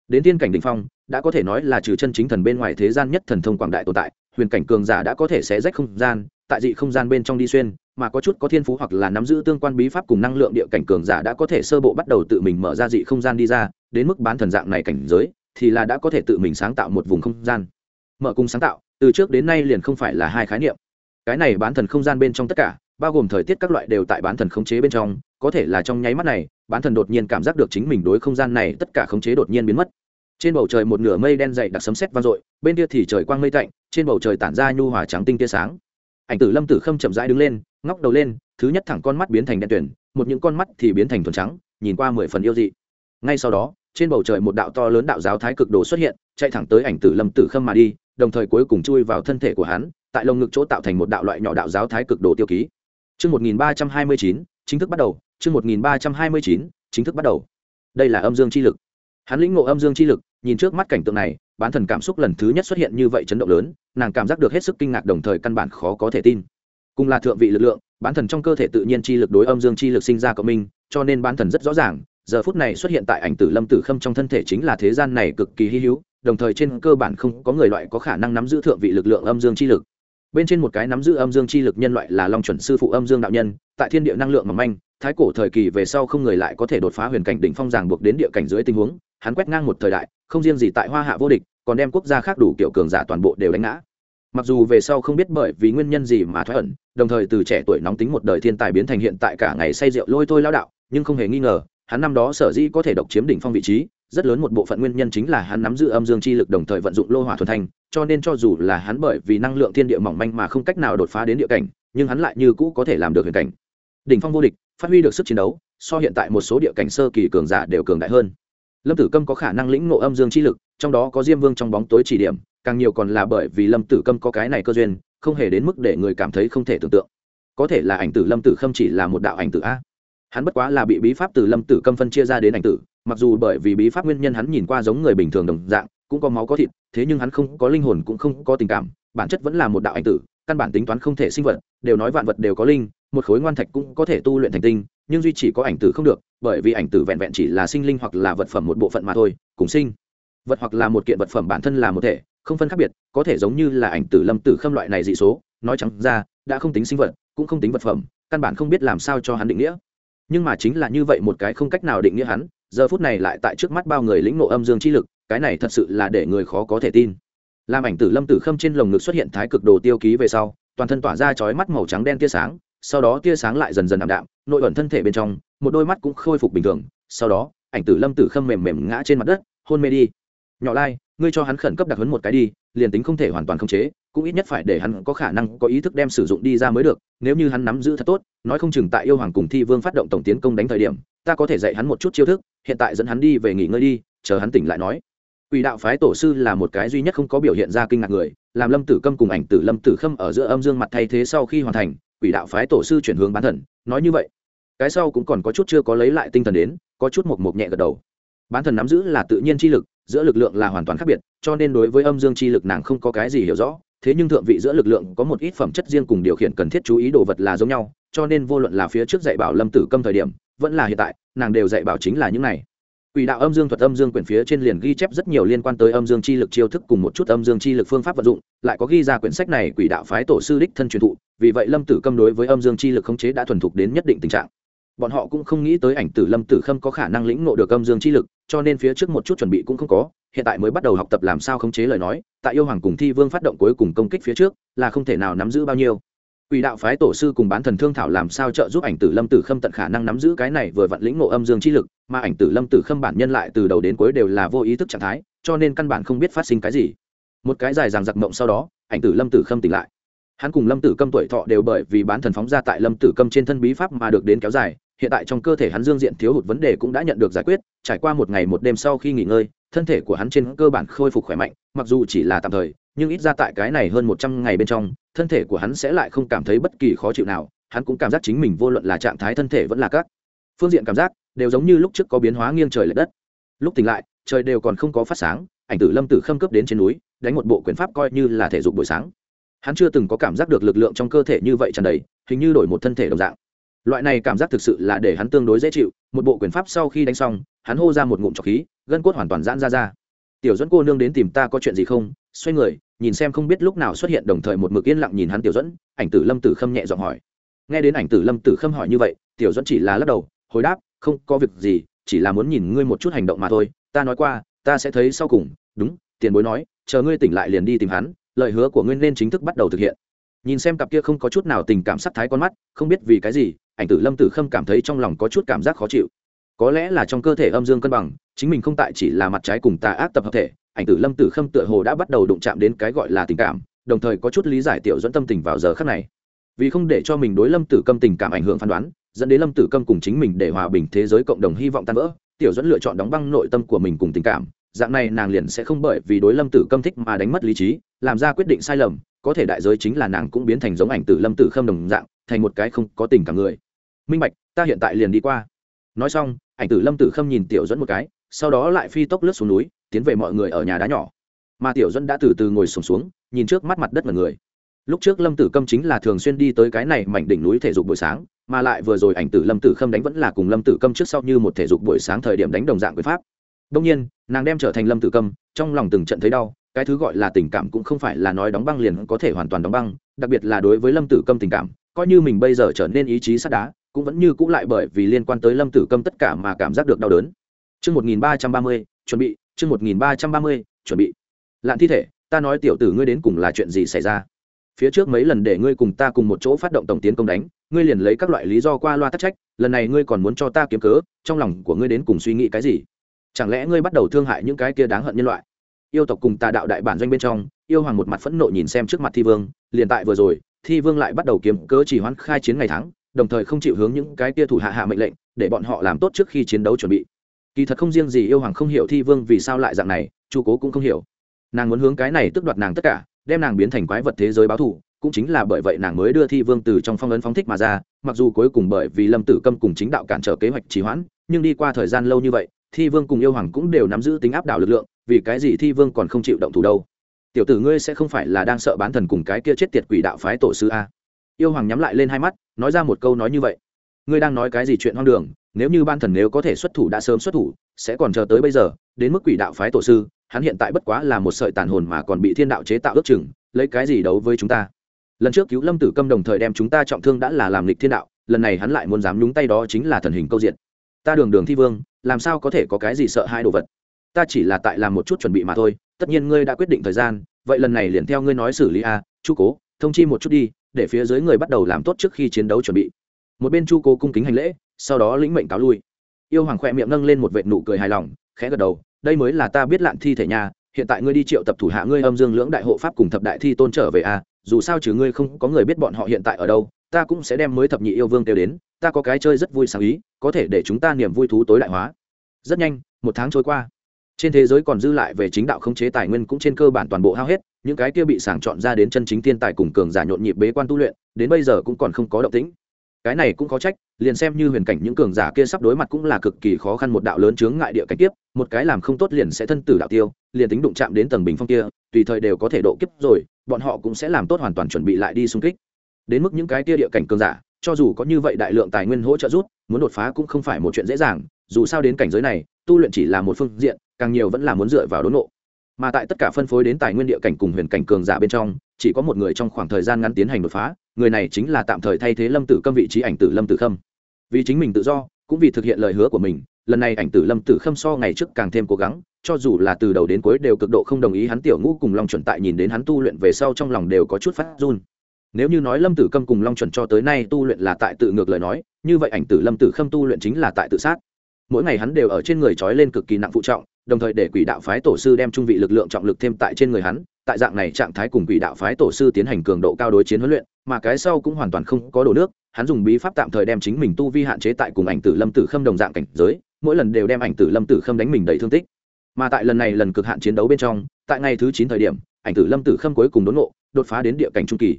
Đến tiên cảnh đình phong, đã có thể nói là trừ chân chính thần bên ngoài thế gian nhất thần thông quảng đại tồn tại, huyền cảnh cường giả đã có thể xé rách không gian, tại dị không gian bên trong đi xuyên, mà có chút có thiên phú hoặc là nắm giữ tương quan bí pháp cùng năng lượng địa cảnh cường giả đã có thể sơ bộ bắt đầu tự mình mở ra dị không gian đi ra, đến mức bán thần dạng này cảnh giới thì là đã có thể tự mình sáng tạo một vùng không gian. Mở cùng sáng tạo, từ trước đến nay liền không phải là hai khái niệm. Cái này bán thần không gian bên trong tất cả, bao gồm thời tiết các loại đều tại bán thần khống chế bên trong, có thể là trong nháy mắt này, bán thần đột nhiên cảm giác được chính mình đối không gian này tất cả khống chế đột nhiên biến mất. Trên bầu trời một nửa mây đen dày đặc sấm sét vang dội, bên kia thì trời quang mây tạnh, trên bầu trời tản ra nhu hòa trắng tinh tia sáng. Ảnh tử lâm tử khâm chậm rãi đứng lên, ngóc đầu lên, thứ nhất thẳng con mắt biến thành đen tuyển một những con mắt thì biến thành thuần trắng, nhìn qua mười phần yêu dị. Ngay sau đó trên bầu trời một đạo to lớn đạo giáo thái cực đồ xuất hiện chạy thẳng tới ảnh tử lâm tử khâm mà đi đồng thời cuối cùng chui vào thân thể của hắn tại lồng ngực chỗ tạo thành một đạo loại nhỏ đạo giáo thái cực đồ tiêu ký Chương 1329, chính thức bắt đầu, chương 1329, chính thức bắt đầu. Đây là âm dương chi lực. Hắn lĩnh ngộ âm dương chi lực, nhìn trước mắt cảnh tượng này, bán thần cảm xúc lần thứ nhất xuất hiện như vậy chấn động lớn, nàng cảm giác được hết sức kinh ngạc đồng thời căn bản khó có thể tin. Cùng là thượng vị lực lượng, bán thần trong cơ thể tự nhiên chi lực đối âm dương chi lực sinh ra cộng minh, cho nên bán thần rất rõ ràng, giờ phút này xuất hiện tại ảnh tử Lâm Tử Khâm trong thân thể chính là thế gian này cực kỳ hy hữu, đồng thời trên cơ bản không có người loại có khả năng nắm giữ thượng vị lực lượng âm dương chi lực. Bên trên một cái nắm giữ âm dương chi lực nhân loại là long chuẩn sư phụ âm dương đạo nhân tại thiên địa năng lượng mỏng manh thái cổ thời kỳ về sau không người lại có thể đột phá huyền cảnh đỉnh phong giảng buộc đến địa cảnh dưới tình huống hắn quét ngang một thời đại không riêng gì tại hoa hạ vô địch còn đem quốc gia khác đủ kiểu cường giả toàn bộ đều đánh ngã. Mặc dù về sau không biết bởi vì nguyên nhân gì mà thoái ẩn đồng thời từ trẻ tuổi nóng tính một đời thiên tài biến thành hiện tại cả ngày say rượu lôi thôi lao đạo nhưng không hề nghi ngờ hắn năm đó sở dĩ có thể độc chiếm đỉnh phong vị trí rất lớn một bộ phận nguyên nhân chính là hắn nắm giữ âm dương chi lực đồng thời vận dụng lô hỏa thuần thành, cho nên cho dù là hắn bởi vì năng lượng thiên địa mỏng manh mà không cách nào đột phá đến địa cảnh nhưng hắn lại như cũ có thể làm được huyền cảnh. Đỉnh phong vô địch phát huy được sức chiến đấu so hiện tại một số địa cảnh sơ kỳ cường giả đều cường đại hơn. Lâm tử câm có khả năng lĩnh ngộ âm dương chi lực trong đó có diêm vương trong bóng tối chỉ điểm càng nhiều còn là bởi vì lâm tử câm có cái này cơ duyên không hề đến mức để người cảm thấy không thể tưởng tượng. Có thể là ảnh tử lâm tử khâm chỉ là một đạo ảnh tử a hắn bất quá là bị bí pháp từ lâm tử câm phân chia ra đến ảnh tử, mặc dù bởi vì bí pháp nguyên nhân hắn nhìn qua giống người bình thường đồng dạng, cũng có máu có thịt, thế nhưng hắn không có linh hồn cũng không có tình cảm, bản chất vẫn là một đạo ảnh tử, căn bản tính toán không thể sinh vật, đều nói vạn vật đều có linh, một khối ngoan thạch cũng có thể tu luyện thành tinh, nhưng duy chỉ có ảnh tử không được, bởi vì ảnh tử vẹn vẹn chỉ là sinh linh hoặc là vật phẩm một bộ phận mà thôi, cùng sinh vật hoặc là một kiện vật phẩm bản thân là một thể, không phân khác biệt, có thể giống như là ảnh tử lâm tử khâm loại này dị số, nói trắng ra, đã không tính sinh vật, cũng không tính vật phẩm, căn bản không biết làm sao cho hắn định nghĩa nhưng mà chính là như vậy một cái không cách nào định nghĩa hắn, giờ phút này lại tại trước mắt bao người lĩnh nộ âm dương chi lực, cái này thật sự là để người khó có thể tin. Làm ảnh tử lâm tử khâm trên lồng ngực xuất hiện thái cực đồ tiêu ký về sau, toàn thân tỏa ra chói mắt màu trắng đen tia sáng, sau đó tia sáng lại dần dần ảm đạm, nội ẩn thân thể bên trong, một đôi mắt cũng khôi phục bình thường, sau đó, ảnh tử lâm tử khâm mềm mềm ngã trên mặt đất, hôn mê đi. Nhỏ lai, ngươi cho hắn khẩn cấp đặc hấn một cái đi, liền tính không thể hoàn toàn khống chế cũng ít nhất phải để hắn có khả năng có ý thức đem sử dụng đi ra mới được, nếu như hắn nắm giữ thật tốt, nói không chừng tại yêu hoàng cùng thi vương phát động tổng tiến công đánh thời điểm, ta có thể dạy hắn một chút chiêu thức, hiện tại dẫn hắn đi về nghỉ ngơi đi, chờ hắn tỉnh lại nói. Quỷ đạo phái tổ sư là một cái duy nhất không có biểu hiện ra kinh ngạc người, làm lâm tử câm cùng ảnh tử lâm tử khâm ở giữa âm dương mặt thay thế sau khi hoàn thành, quỷ đạo phái tổ sư chuyển hướng bán thần, nói như vậy. Cái sau cũng còn có chút chưa có lấy lại tinh thần đến, có chút mộc mộc nhẹ gật đầu. Bán thần nắm giữ là tự nhiên chi lực, giữa lực lượng là hoàn toàn khác biệt, cho nên đối với âm dương chi lực nàng không có cái gì hiểu rõ thế nhưng thượng vị giữa lực lượng có một ít phẩm chất riêng cùng điều khiển cần thiết chú ý đồ vật là giống nhau cho nên vô luận là phía trước dạy bảo lâm tử câm thời điểm vẫn là hiện tại nàng đều dạy bảo chính là những này Quỷ đạo âm dương thuật âm dương quyển phía trên liền ghi chép rất nhiều liên quan tới âm dương chi lực chiêu thức cùng một chút âm dương chi lực phương pháp vận dụng, lại có ghi ra quyển sách này quỷ đạo phái tổ sư đích thân truyền thụ, vì vậy Lâm Tử Câm đối với âm dương chi lực khống chế đã thuần thục đến nhất định tình trạng. Bọn họ cũng không nghĩ tới ảnh tử Lâm Tử Khâm có khả năng lĩnh ngộ được âm dương chi lực, cho nên phía trước một chút chuẩn bị cũng không có, hiện tại mới bắt đầu học tập làm sao khống chế lời nói, tại yêu hoàng cùng thi vương phát động cuối cùng công kích phía trước, là không thể nào nắm giữ bao nhiêu. Quỷ đạo phái tổ sư cùng bán thần thương thảo làm sao trợ giúp ảnh tử Lâm Tử Khâm tận khả năng nắm giữ cái này vừa vận lĩnh ngộ âm dương chi lực, mà ảnh tử Lâm Tử Khâm bản nhân lại từ đầu đến cuối đều là vô ý thức trạng thái, cho nên căn bản không biết phát sinh cái gì. Một cái dài dằng giặc mộng sau đó, ảnh tử Lâm Tử Khâm tỉnh lại. Hắn cùng Lâm Tử Câm tuổi thọ đều bởi vì bán thần phóng ra tại Lâm Tử Câm trên thân bí pháp mà được đến kéo dài, hiện tại trong cơ thể hắn dương diện thiếu hụt vấn đề cũng đã nhận được giải quyết, trải qua một ngày một đêm sau khi nghỉ ngơi, thân thể của hắn trên cơ bản khôi phục khỏe mạnh, mặc dù chỉ là tạm thời, nhưng ít ra tại cái này hơn một trăm ngày bên trong, thân thể của hắn sẽ lại không cảm thấy bất kỳ khó chịu nào hắn cũng cảm giác chính mình vô luận là trạng thái thân thể vẫn là các phương diện cảm giác đều giống như lúc trước có biến hóa nghiêng trời l ệ đất. Lúc tỉnh lại trời đều còn không có phát sáng ảnh tử lâm tử khâm cướp đến trên núi đánh một bộ quyền pháp coi như là thể dục buổi sáng. Hắn chưa từng có cảm giác được lực lượng trong cơ thể như vậy tràn đầy hình như đổi một thân thể đồng dạng. Loại này cảm giác thực sự là để hắn tương đối dễ chịu một bộ quyền pháp sau khi đánh xong hắn hô ra một ngụm trọc khí, gân cốt hoàn toàn giãn ra ra. Tiểu dẫn cô nương đến tìm ta có chuyện gì không? Xoay người, nhìn xem không biết lúc nào xuất hiện đồng thời một mực yên lặng nhìn hắn tiểu dẫn ảnh tử lâm tử khâm nhẹ giọng hỏi. Nghe đến ảnh tử lâm tử khâm hỏi như vậy, tiểu dẫn chỉ là lắc đầu, hồi đáp, không có việc gì, chỉ là muốn nhìn ngươi một chút hành động mà thôi. Ta nói qua, ta sẽ thấy sau cùng. Đúng, tiền bối nói, chờ ngươi tỉnh lại liền đi tìm hắn, lời hứa của ngươi nên chính thức bắt đầu thực hiện. Nhìn xem cặp kia không có chút nào tình cảm sắc thái con mắt, không biết vì cái gì, ảnh tử lâm tử khâm cảm thấy trong lòng có chút cảm giác khó chịu có lẽ là trong cơ thể âm dương cân bằng, chính mình không tại chỉ là mặt trái cùng tà ác tập hợp thể, ảnh tử lâm tử khâm tựa hồ đã bắt đầu đụng chạm đến cái gọi là tình cảm, đồng thời có chút lý giải tiểu dẫn tâm tình vào giờ khắc này. Vì không để cho mình đối lâm tử câm tình cảm ảnh hưởng phán đoán, dẫn đến lâm tử câm cùng chính mình để hòa bình thế giới cộng đồng hy vọng tan vỡ, tiểu dẫn lựa chọn đóng băng nội tâm của mình cùng tình cảm, dạng này nàng liền sẽ không bởi vì đối lâm tử câm thích mà đánh mất lý trí, làm ra quyết định sai lầm, có thể đại giới chính là nàng cũng biến thành giống ảnh tử lâm tử khâm đồng dạng, thành một cái không có tình cảm người. Minh bạch, ta hiện tại liền đi qua. Nói xong ảnh tử lâm tử khâm nhìn tiểu dẫn một cái sau đó lại phi tốc lướt xuống núi tiến về mọi người ở nhà đá nhỏ. Mà tiểu dẫn đã từ từ ngồi sùng xuống, xuống nhìn trước mắt mặt đất mọi người. Lúc trước lâm tử câm chính là thường xuyên đi tới cái này mảnh đỉnh núi thể dục buổi sáng mà lại vừa rồi ảnh tử lâm tử khâm đánh vẫn là cùng lâm tử câm trước sau như một thể dục buổi sáng thời điểm đánh đồng dạng với pháp. Đông nhiên nàng đem trở thành lâm tử câm trong lòng từng trận thấy đau cái thứ gọi là tình cảm cũng không phải là nói đóng băng liền có thể hoàn toàn đóng băng đặc biệt là đối với lâm tử câm tình cảm coi như mình bây giờ trở nên ý chí sắt đá cũng vẫn như cũ lại bởi vì liên quan tới lâm tử câm tất cả mà cảm giác được đau đớn. Chương một nghìn ba trăm ba mươi chuẩn bị, chương một nghìn ba trăm ba mươi chuẩn bị. Lạn thi thể ta nói tiểu tử ngươi đến cùng là chuyện gì xảy ra? Phía trước mấy lần để ngươi cùng ta cùng một chỗ phát động tổng tiến công đánh ngươi liền lấy các loại lý do qua loa tắc trách lần này ngươi còn muốn cho ta kiếm cớ trong lòng của ngươi đến cùng suy nghĩ cái gì? Chẳng lẽ ngươi bắt đầu thương hại những cái kia đáng hận nhân loại? Yêu tộc cùng tà đạo đại bản doanh bên trong yêu hoàng một mặt phẫn nộ nhìn xem trước mặt thi vương liền tại vừa rồi thi vương lại bắt đầu kiếm cớ chỉ hoãn khai chiến ngày tháng đồng thời không chịu hướng những cái kia thủ hạ hạ mệnh lệnh, để bọn họ làm tốt trước khi chiến đấu chuẩn bị. Kỳ thật không riêng gì yêu hoàng không hiểu thi vương vì sao lại dạng này, chu cố cũng không hiểu. Nàng muốn hướng cái này tức đoạt nàng tất cả, đem nàng biến thành quái vật thế giới báo thù, cũng chính là bởi vậy nàng mới đưa thi vương từ trong phong ấn phóng thích mà ra, mặc dù cuối cùng bởi vì lâm tử câm cùng chính đạo cản trở kế hoạch trì hoãn, nhưng đi qua thời gian lâu như vậy, thi vương cùng yêu hoàng cũng đều nắm giữ tính áp đảo lực lượng, vì cái gì thi vương còn không chịu động thủ đâu? Tiểu tử ngươi sẽ không phải là đang sợ bán thần cùng cái kia chết tiệt quỷ đạo phái tổ sư a yêu hoàng nhắm lại lên hai mắt, nói ra một câu nói như vậy. Ngươi đang nói cái gì chuyện hoang đường, nếu như ban thần nếu có thể xuất thủ đã sớm xuất thủ, sẽ còn chờ tới bây giờ, đến mức quỷ đạo phái tổ sư, hắn hiện tại bất quá là một sợi tàn hồn mà còn bị thiên đạo chế tạo ước chừng, lấy cái gì đấu với chúng ta? Lần trước cứu lâm tử câm đồng thời đem chúng ta trọng thương đã là làm lịch thiên đạo, lần này hắn lại muốn dám nhúng tay đó chính là thần hình câu diện ta đường đường thi vương, làm sao có thể có cái gì sợ hai đồ vật? Ta chỉ là tại làm một chút chuẩn bị mà thôi, tất nhiên ngươi đã quyết định thời gian, vậy lần này liền theo ngươi nói xử lý a, chu cố, thông chi một chút đi để phía dưới người bắt đầu làm tốt trước khi chiến đấu chuẩn bị. Một bên chu cố cung kính hành lễ, sau đó lĩnh mệnh cáo lui. Yêu hoàng khoe miệng nâng lên một vệt nụ cười hài lòng, khẽ gật đầu, đây mới là ta biết lạn thi thể nhà hiện tại ngươi đi triệu tập thủ hạ ngươi âm dương lưỡng đại hộ pháp cùng thập đại thi tôn trở về a dù sao trừ ngươi không có người biết bọn họ hiện tại ở đâu, ta cũng sẽ đem mới thập nhị yêu vương kêu đến, ta có cái chơi rất vui sáng ý, có thể để chúng ta niềm vui thú tối đại hóa. Rất nhanh, một tháng trôi qua. Trên thế giới còn dư lại về chính đạo khống chế tài nguyên cũng trên cơ bản toàn bộ hao hết những cái kia bị sàng chọn ra đến chân chính tiên tài cùng cường giả nhộn nhịp bế quan tu luyện, đến bây giờ cũng còn không có động tĩnh. Cái này cũng có trách, liền xem như huyền cảnh những cường giả kia sắp đối mặt cũng là cực kỳ khó khăn một đạo lớn chướng ngại địa cảnh tiếp một cái làm không tốt liền sẽ thân tử đạo tiêu, liền tính đụng chạm đến tầng bình phong kia, tùy thời đều có thể độ kiếp rồi, bọn họ cũng sẽ làm tốt hoàn toàn chuẩn bị lại đi xung kích. Đến mức những cái kia địa cảnh cường giả, cho dù có như vậy đại lượng tài nguyên hỗ trợ rút, muốn đột phá cũng không phải một chuyện dễ dàng, dù sao đến cảnh giới này, tu luyện chỉ là một phương diện, càng nhiều vẫn là muốn dựa vào đốn nộ mà tại tất cả phân phối đến tài nguyên địa cảnh cùng huyền cảnh cường giả bên trong, chỉ có một người trong khoảng thời gian ngắn tiến hành đột phá, người này chính là tạm thời thay thế lâm tử câm vị trí ảnh tử lâm tử khâm. Vì chính mình tự do, cũng vì thực hiện lời hứa của mình, lần này ảnh tử lâm tử khâm so ngày trước càng thêm cố gắng, cho dù là từ đầu đến cuối đều cực độ không đồng ý hắn tiểu ngũ cùng long chuẩn tại nhìn đến hắn tu luyện về sau trong lòng đều có chút phát run. Nếu như nói lâm tử câm cùng long chuẩn cho tới nay tu luyện là tại tự ngược lời nói, như vậy ảnh tử lâm tử khâm tu luyện chính là tại tự sát. Mỗi ngày hắn đều ở trên người trói lên cực kỳ nặng phụ trọng đồng thời để quỷ đạo phái tổ sư đem trung vị lực lượng trọng lực thêm tại trên người hắn, tại dạng này trạng thái cùng quỷ đạo phái tổ sư tiến hành cường độ cao đối chiến huấn luyện, mà cái sau cũng hoàn toàn không có đổ nước, hắn dùng bí pháp tạm thời đem chính mình tu vi hạn chế tại cùng ảnh tử lâm tử khâm đồng dạng cảnh giới, mỗi lần đều đem ảnh tử lâm tử khâm đánh mình đầy thương tích. Mà tại lần này lần cực hạn chiến đấu bên trong, tại ngày thứ chín thời điểm, ảnh tử lâm tử khâm cuối cùng đốn ngộ, đột phá đến địa cảnh trung kỳ.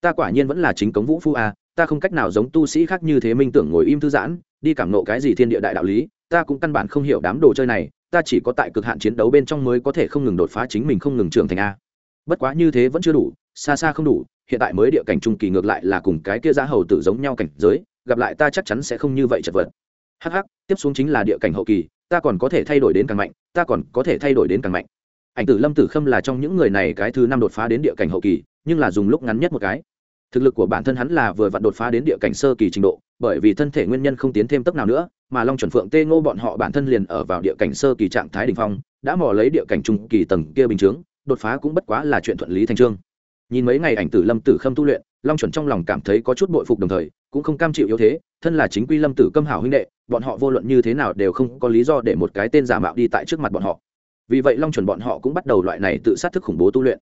Ta quả nhiên vẫn là chính cống vũ phu a, ta không cách nào giống tu sĩ khác như thế minh tưởng ngồi im thư giãn, đi cảm nộ cái gì thiên địa đại đạo lý, ta cũng căn bản không hiểu đám đồ chơi này ta chỉ có tại cực hạn chiến đấu bên trong mới có thể không ngừng đột phá chính mình không ngừng trưởng thành a. Bất quá như thế vẫn chưa đủ, xa xa không đủ, hiện tại mới địa cảnh trung kỳ ngược lại là cùng cái kia giá hầu tử giống nhau cảnh giới, gặp lại ta chắc chắn sẽ không như vậy chật vật. Hh tiếp xuống chính là địa cảnh hậu kỳ, ta còn có thể thay đổi đến càng mạnh, ta còn có thể thay đổi đến càng mạnh. Ảnh tử lâm tử khâm là trong những người này cái thứ năm đột phá đến địa cảnh hậu kỳ, nhưng là dùng lúc ngắn nhất một cái. Thực lực của bản thân hắn là vừa vặn đột phá đến địa cảnh sơ kỳ trình độ bởi vì thân thể nguyên nhân không tiến thêm tốc nào nữa, mà long chuẩn phượng tê ngô bọn họ bản thân liền ở vào địa cảnh sơ kỳ trạng thái đình phong, đã mò lấy địa cảnh trung kỳ tầng kia bình chướng, đột phá cũng bất quá là chuyện thuận lý thành trương. Nhìn mấy ngày ảnh tử lâm tử khâm tu luyện, long chuẩn trong lòng cảm thấy có chút bội phục đồng thời, cũng không cam chịu yếu thế, thân là chính quy lâm tử câm hảo huynh đệ, bọn họ vô luận như thế nào đều không có lý do để một cái tên giả mạo đi tại trước mặt bọn họ. Vì vậy long chuẩn bọn họ cũng bắt đầu loại này tự sát thức khủng bố tu luyện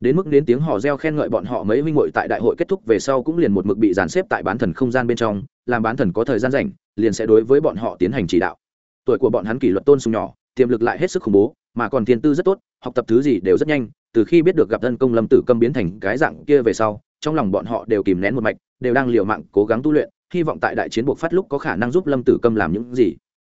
đến mức đến tiếng hò reo khen ngợi bọn họ mấy huynh muội tại đại hội kết thúc về sau cũng liền một mực bị dàn xếp tại bán thần không gian bên trong, làm bán thần có thời gian rảnh, liền sẽ đối với bọn họ tiến hành chỉ đạo. Tuổi của bọn hắn kỷ luật tôn sùng nhỏ, tiềm lực lại hết sức khủng bố, mà còn thiên tư rất tốt, học tập thứ gì đều rất nhanh, từ khi biết được gặp thân công lâm tử câm biến thành cái dạng kia về sau, trong lòng bọn họ đều kìm nén một mạch, đều đang liều mạng cố gắng tu luyện, hy vọng tại đại chiến buộc phát lúc có khả năng giúp lâm tử câm làm những gì.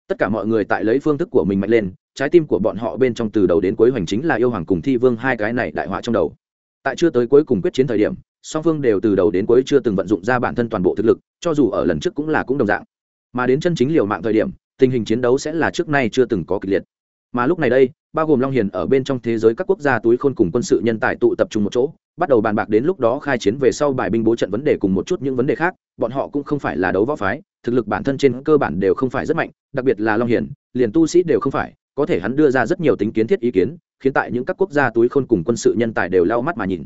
Tất cả mọi người tại lấy phương thức của mình mạnh lên trái tim của bọn họ bên trong từ đầu đến cuối hoành chính là yêu hoàng cùng thi vương hai cái này đại họa trong đầu. Tại chưa tới cuối cùng quyết chiến thời điểm, song phương đều từ đầu đến cuối chưa từng vận dụng ra bản thân toàn bộ thực lực, cho dù ở lần trước cũng là cũng đồng dạng. Mà đến chân chính liều mạng thời điểm, tình hình chiến đấu sẽ là trước nay chưa từng có kịch liệt. Mà lúc này đây, bao gồm long hiền ở bên trong thế giới các quốc gia túi khôn cùng quân sự nhân tài tụ tập trung một chỗ, bắt đầu bàn bạc đến lúc đó khai chiến về sau bài binh bố trận vấn đề cùng một chút những vấn đề khác, bọn họ cũng không phải là đấu võ phái, thực lực bản thân trên cơ bản đều không phải rất mạnh, đặc biệt là long hiền, liền tu sĩ đều không phải có thể hắn đưa ra rất nhiều tính kiến thiết ý kiến khiến tại những các quốc gia túi khôn cùng quân sự nhân tài đều lau mắt mà nhìn.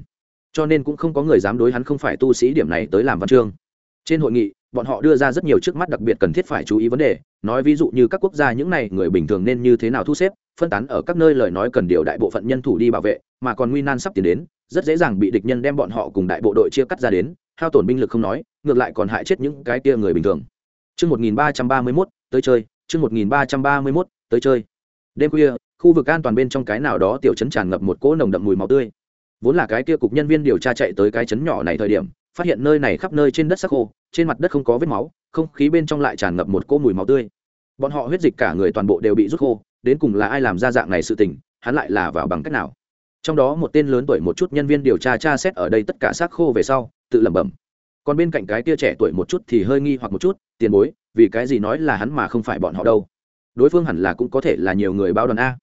Cho nên cũng không có người dám đối hắn không phải tu sĩ điểm này tới làm văn chương. Trên hội nghị bọn họ đưa ra rất nhiều trước mắt đặc biệt cần thiết phải chú ý vấn đề nói ví dụ như các quốc gia những này người bình thường nên như thế nào thu xếp phân tán ở các nơi lời nói cần điều đại bộ phận nhân thủ đi bảo vệ mà còn nguy nan sắp tiến đến rất dễ dàng bị địch nhân đem bọn họ cùng đại bộ đội chia cắt ra đến hao tổn binh lực không nói ngược lại còn hại chết những cái kia người bình thường. Chương 1331, tới chơi, chương 1331, tới chơi. Đêm khuya, khu vực an toàn bên trong cái nào đó tiểu trấn tràn ngập một cỗ nồng đậm mùi máu tươi. Vốn là cái kia cục nhân viên điều tra chạy tới cái trấn nhỏ này thời điểm, phát hiện nơi này khắp nơi trên đất sắc khô, trên mặt đất không có vết máu, không khí bên trong lại tràn ngập một cỗ mùi máu tươi. Bọn họ huyết dịch cả người toàn bộ đều bị rút khô, đến cùng là ai làm ra dạng này sự tình, hắn lại là vào bằng cách nào? Trong đó một tên lớn tuổi một chút nhân viên điều tra tra xét ở đây tất cả xác khô về sau, tự lẩm bẩm. Còn bên cạnh cái kia trẻ tuổi một chút thì hơi nghi hoặc một chút, tiền bối, vì cái gì nói là hắn mà không phải bọn họ đâu? Đối phương hẳn là cũng có thể là nhiều người báo đoàn a.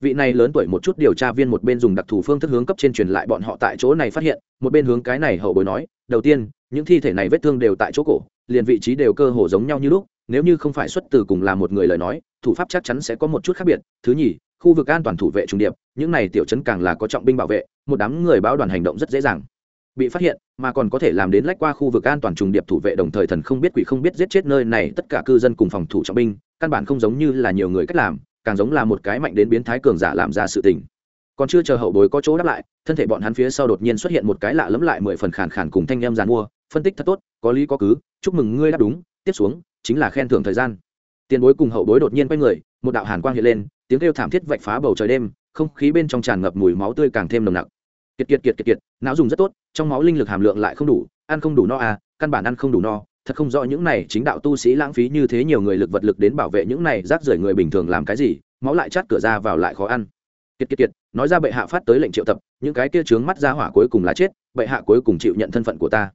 Vị này lớn tuổi một chút điều tra viên một bên dùng đặc thù phương thức hướng cấp trên truyền lại bọn họ tại chỗ này phát hiện, một bên hướng cái này hậu bối nói, đầu tiên, những thi thể này vết thương đều tại chỗ cổ, liền vị trí đều cơ hồ giống nhau như lúc, nếu như không phải xuất từ cùng là một người lời nói, thủ pháp chắc chắn sẽ có một chút khác biệt. Thứ nhì, khu vực an toàn thủ vệ trung điệp, những này tiểu chấn càng là có trọng binh bảo vệ, một đám người báo đoàn hành động rất dễ dàng. Bị phát hiện, mà còn có thể làm đến lách qua khu vực an toàn trùng điệp thủ vệ đồng thời thần không biết quỷ không biết giết chết nơi này, tất cả cư dân cùng phòng thủ trọng binh căn bản không giống như là nhiều người cách làm, càng giống là một cái mạnh đến biến thái cường giả làm ra sự tình. Còn chưa chờ hậu bối có chỗ đáp lại, thân thể bọn hắn phía sau đột nhiên xuất hiện một cái lạ lẫm lại mười phần khàn khàn cùng thanh em giàn mua, phân tích thật tốt, có lý có cứ, chúc mừng ngươi đáp đúng, tiếp xuống chính là khen thưởng thời gian. Tiền bối cùng hậu bối đột nhiên quay người, một đạo hàn quang hiện lên, tiếng kêu thảm thiết vạch phá bầu trời đêm, không khí bên trong tràn ngập mùi máu tươi càng thêm nồng nặc. Kiệt kiệt kiệt kiệt kiệt, não dùng rất tốt, trong máu linh lực hàm lượng lại không đủ, ăn không đủ no à căn bản ăn không đủ no thật không rõ những này chính đạo tu sĩ lãng phí như thế nhiều người lực vật lực đến bảo vệ những này rác rưởi người bình thường làm cái gì, máu lại chát cửa ra vào lại khó ăn. Kiệt kiệt kiệt, nói ra bệ hạ phát tới lệnh triệu tập, những cái kia trướng mắt ra hỏa cuối cùng là chết, bệ hạ cuối cùng chịu nhận thân phận của ta.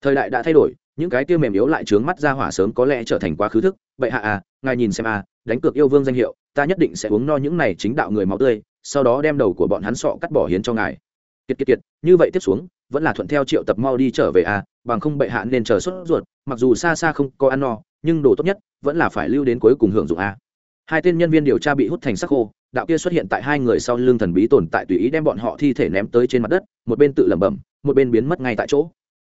Thời đại đã thay đổi, những cái kia mềm yếu lại trướng mắt ra hỏa sớm có lẽ trở thành quá khứ thức, bệ hạ à ngài nhìn xem à đánh cược yêu vương danh hiệu, ta nhất định sẽ uống no những này chính đạo người máu tươi, sau đó đem đầu của bọn hắn sọ cắt bỏ hiến cho ngài. Kiệt kiệt kiệt, như vậy tiếp xuống, vẫn là thuận theo triệu tập mau đi trở về à bằng không bệ hạ nên chờ sốt ruột, mặc dù xa xa không có ăn no, nhưng đồ tốt nhất vẫn là phải lưu đến cuối cùng hưởng dụng à hai tên nhân viên điều tra bị hút thành sắc khô, đạo kia xuất hiện tại hai người sau lưng thần bí tồn tại tùy ý đem bọn họ thi thể ném tới trên mặt đất, một bên tự lẩm bẩm, một bên biến mất ngay tại chỗ.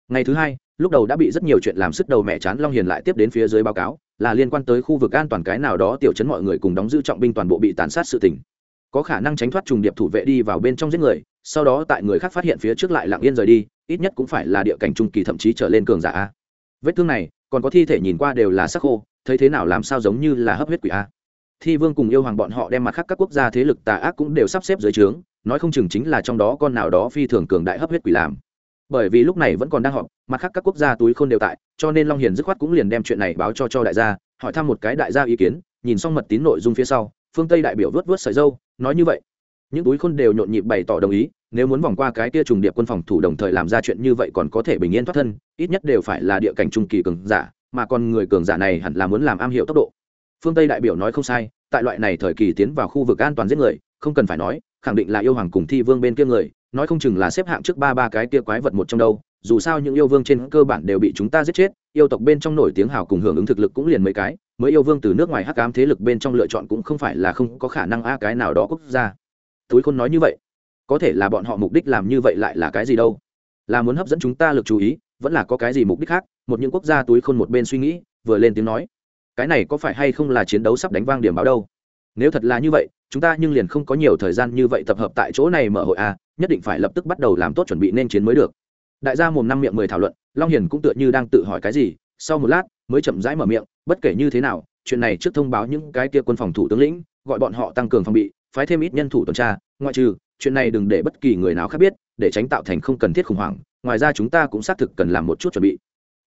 Ngày thứ hai, lúc đầu đã bị rất nhiều chuyện làm sức đầu mẹ chán long hiền lại tiếp đến phía dưới báo cáo, là liên quan tới khu vực an toàn cái nào đó tiểu chấn mọi người cùng đóng giữ trọng binh toàn bộ bị tàn sát sự tình. Có khả năng tránh thoát trùng điệp thủ vệ đi vào bên trong giết người, sau đó tại người khác phát hiện phía trước lại lặng yên rời đi ít nhất cũng phải là địa cảnh trung kỳ thậm chí trở lên cường giả a. Vết thương này, còn có thi thể nhìn qua đều là sắc khô, thấy thế nào làm sao giống như là hấp huyết quỷ a. Thi vương cùng yêu hoàng bọn họ đem mặt khác các quốc gia thế lực tà ác cũng đều sắp xếp dưới trướng, nói không chừng chính là trong đó con nào đó phi thường cường đại hấp huyết quỷ làm. Bởi vì lúc này vẫn còn đang họp, mặt khác các quốc gia túi khôn đều tại, cho nên long hiền dứt khoát cũng liền đem chuyện này báo cho cho đại gia, hỏi thăm một cái đại gia ý kiến, nhìn xong mật tín nội dung phía sau, phương tây đại biểu vớt vớt sợi dâu, nói như vậy. Những túi khôn đều nhộn nhịp bày tỏ đồng ý nếu muốn vòng qua cái tia trùng điệp quân phòng thủ đồng thời làm ra chuyện như vậy còn có thể bình yên thoát thân, ít nhất đều phải là địa cảnh trung kỳ cường giả, mà còn người cường giả này hẳn là muốn làm am hiểu tốc độ. Phương tây đại biểu nói không sai, tại loại này thời kỳ tiến vào khu vực an toàn giết người, không cần phải nói, khẳng định là yêu hoàng cùng thi vương bên kia người, nói không chừng là xếp hạng trước ba ba cái kia quái vật một trong đâu, dù sao những yêu vương trên cơ bản đều bị chúng ta giết chết, yêu tộc bên trong nổi tiếng hào cùng hưởng ứng thực lực cũng liền mấy cái, mới yêu vương từ nước ngoài hắc ám thế lực bên trong lựa chọn cũng không phải là không có khả năng a cái nào đó quốc gia. Túi khôn nói như vậy có thể là bọn họ mục đích làm như vậy lại là cái gì đâu? Là muốn hấp dẫn chúng ta lực chú ý, vẫn là có cái gì mục đích khác? Một những quốc gia túi khôn một bên suy nghĩ, vừa lên tiếng nói. Cái này có phải hay không là chiến đấu sắp đánh vang điểm báo đâu? Nếu thật là như vậy, chúng ta nhưng liền không có nhiều thời gian như vậy tập hợp tại chỗ này mở hội a nhất định phải lập tức bắt đầu làm tốt chuẩn bị nên chiến mới được. Đại gia mồm năm miệng mười thảo luận, long hiền cũng tựa như đang tự hỏi cái gì, sau một lát, mới chậm rãi mở miệng, bất kể như thế nào, chuyện này trước thông báo những cái kia quân phòng thủ tướng lĩnh, gọi bọn họ tăng cường phòng bị, phái thêm ít nhân thủ tuần tra, ngoại trừ chuyện này đừng để bất kỳ người nào khác biết, để tránh tạo thành không cần thiết khủng hoảng. Ngoài ra chúng ta cũng xác thực cần làm một chút chuẩn bị.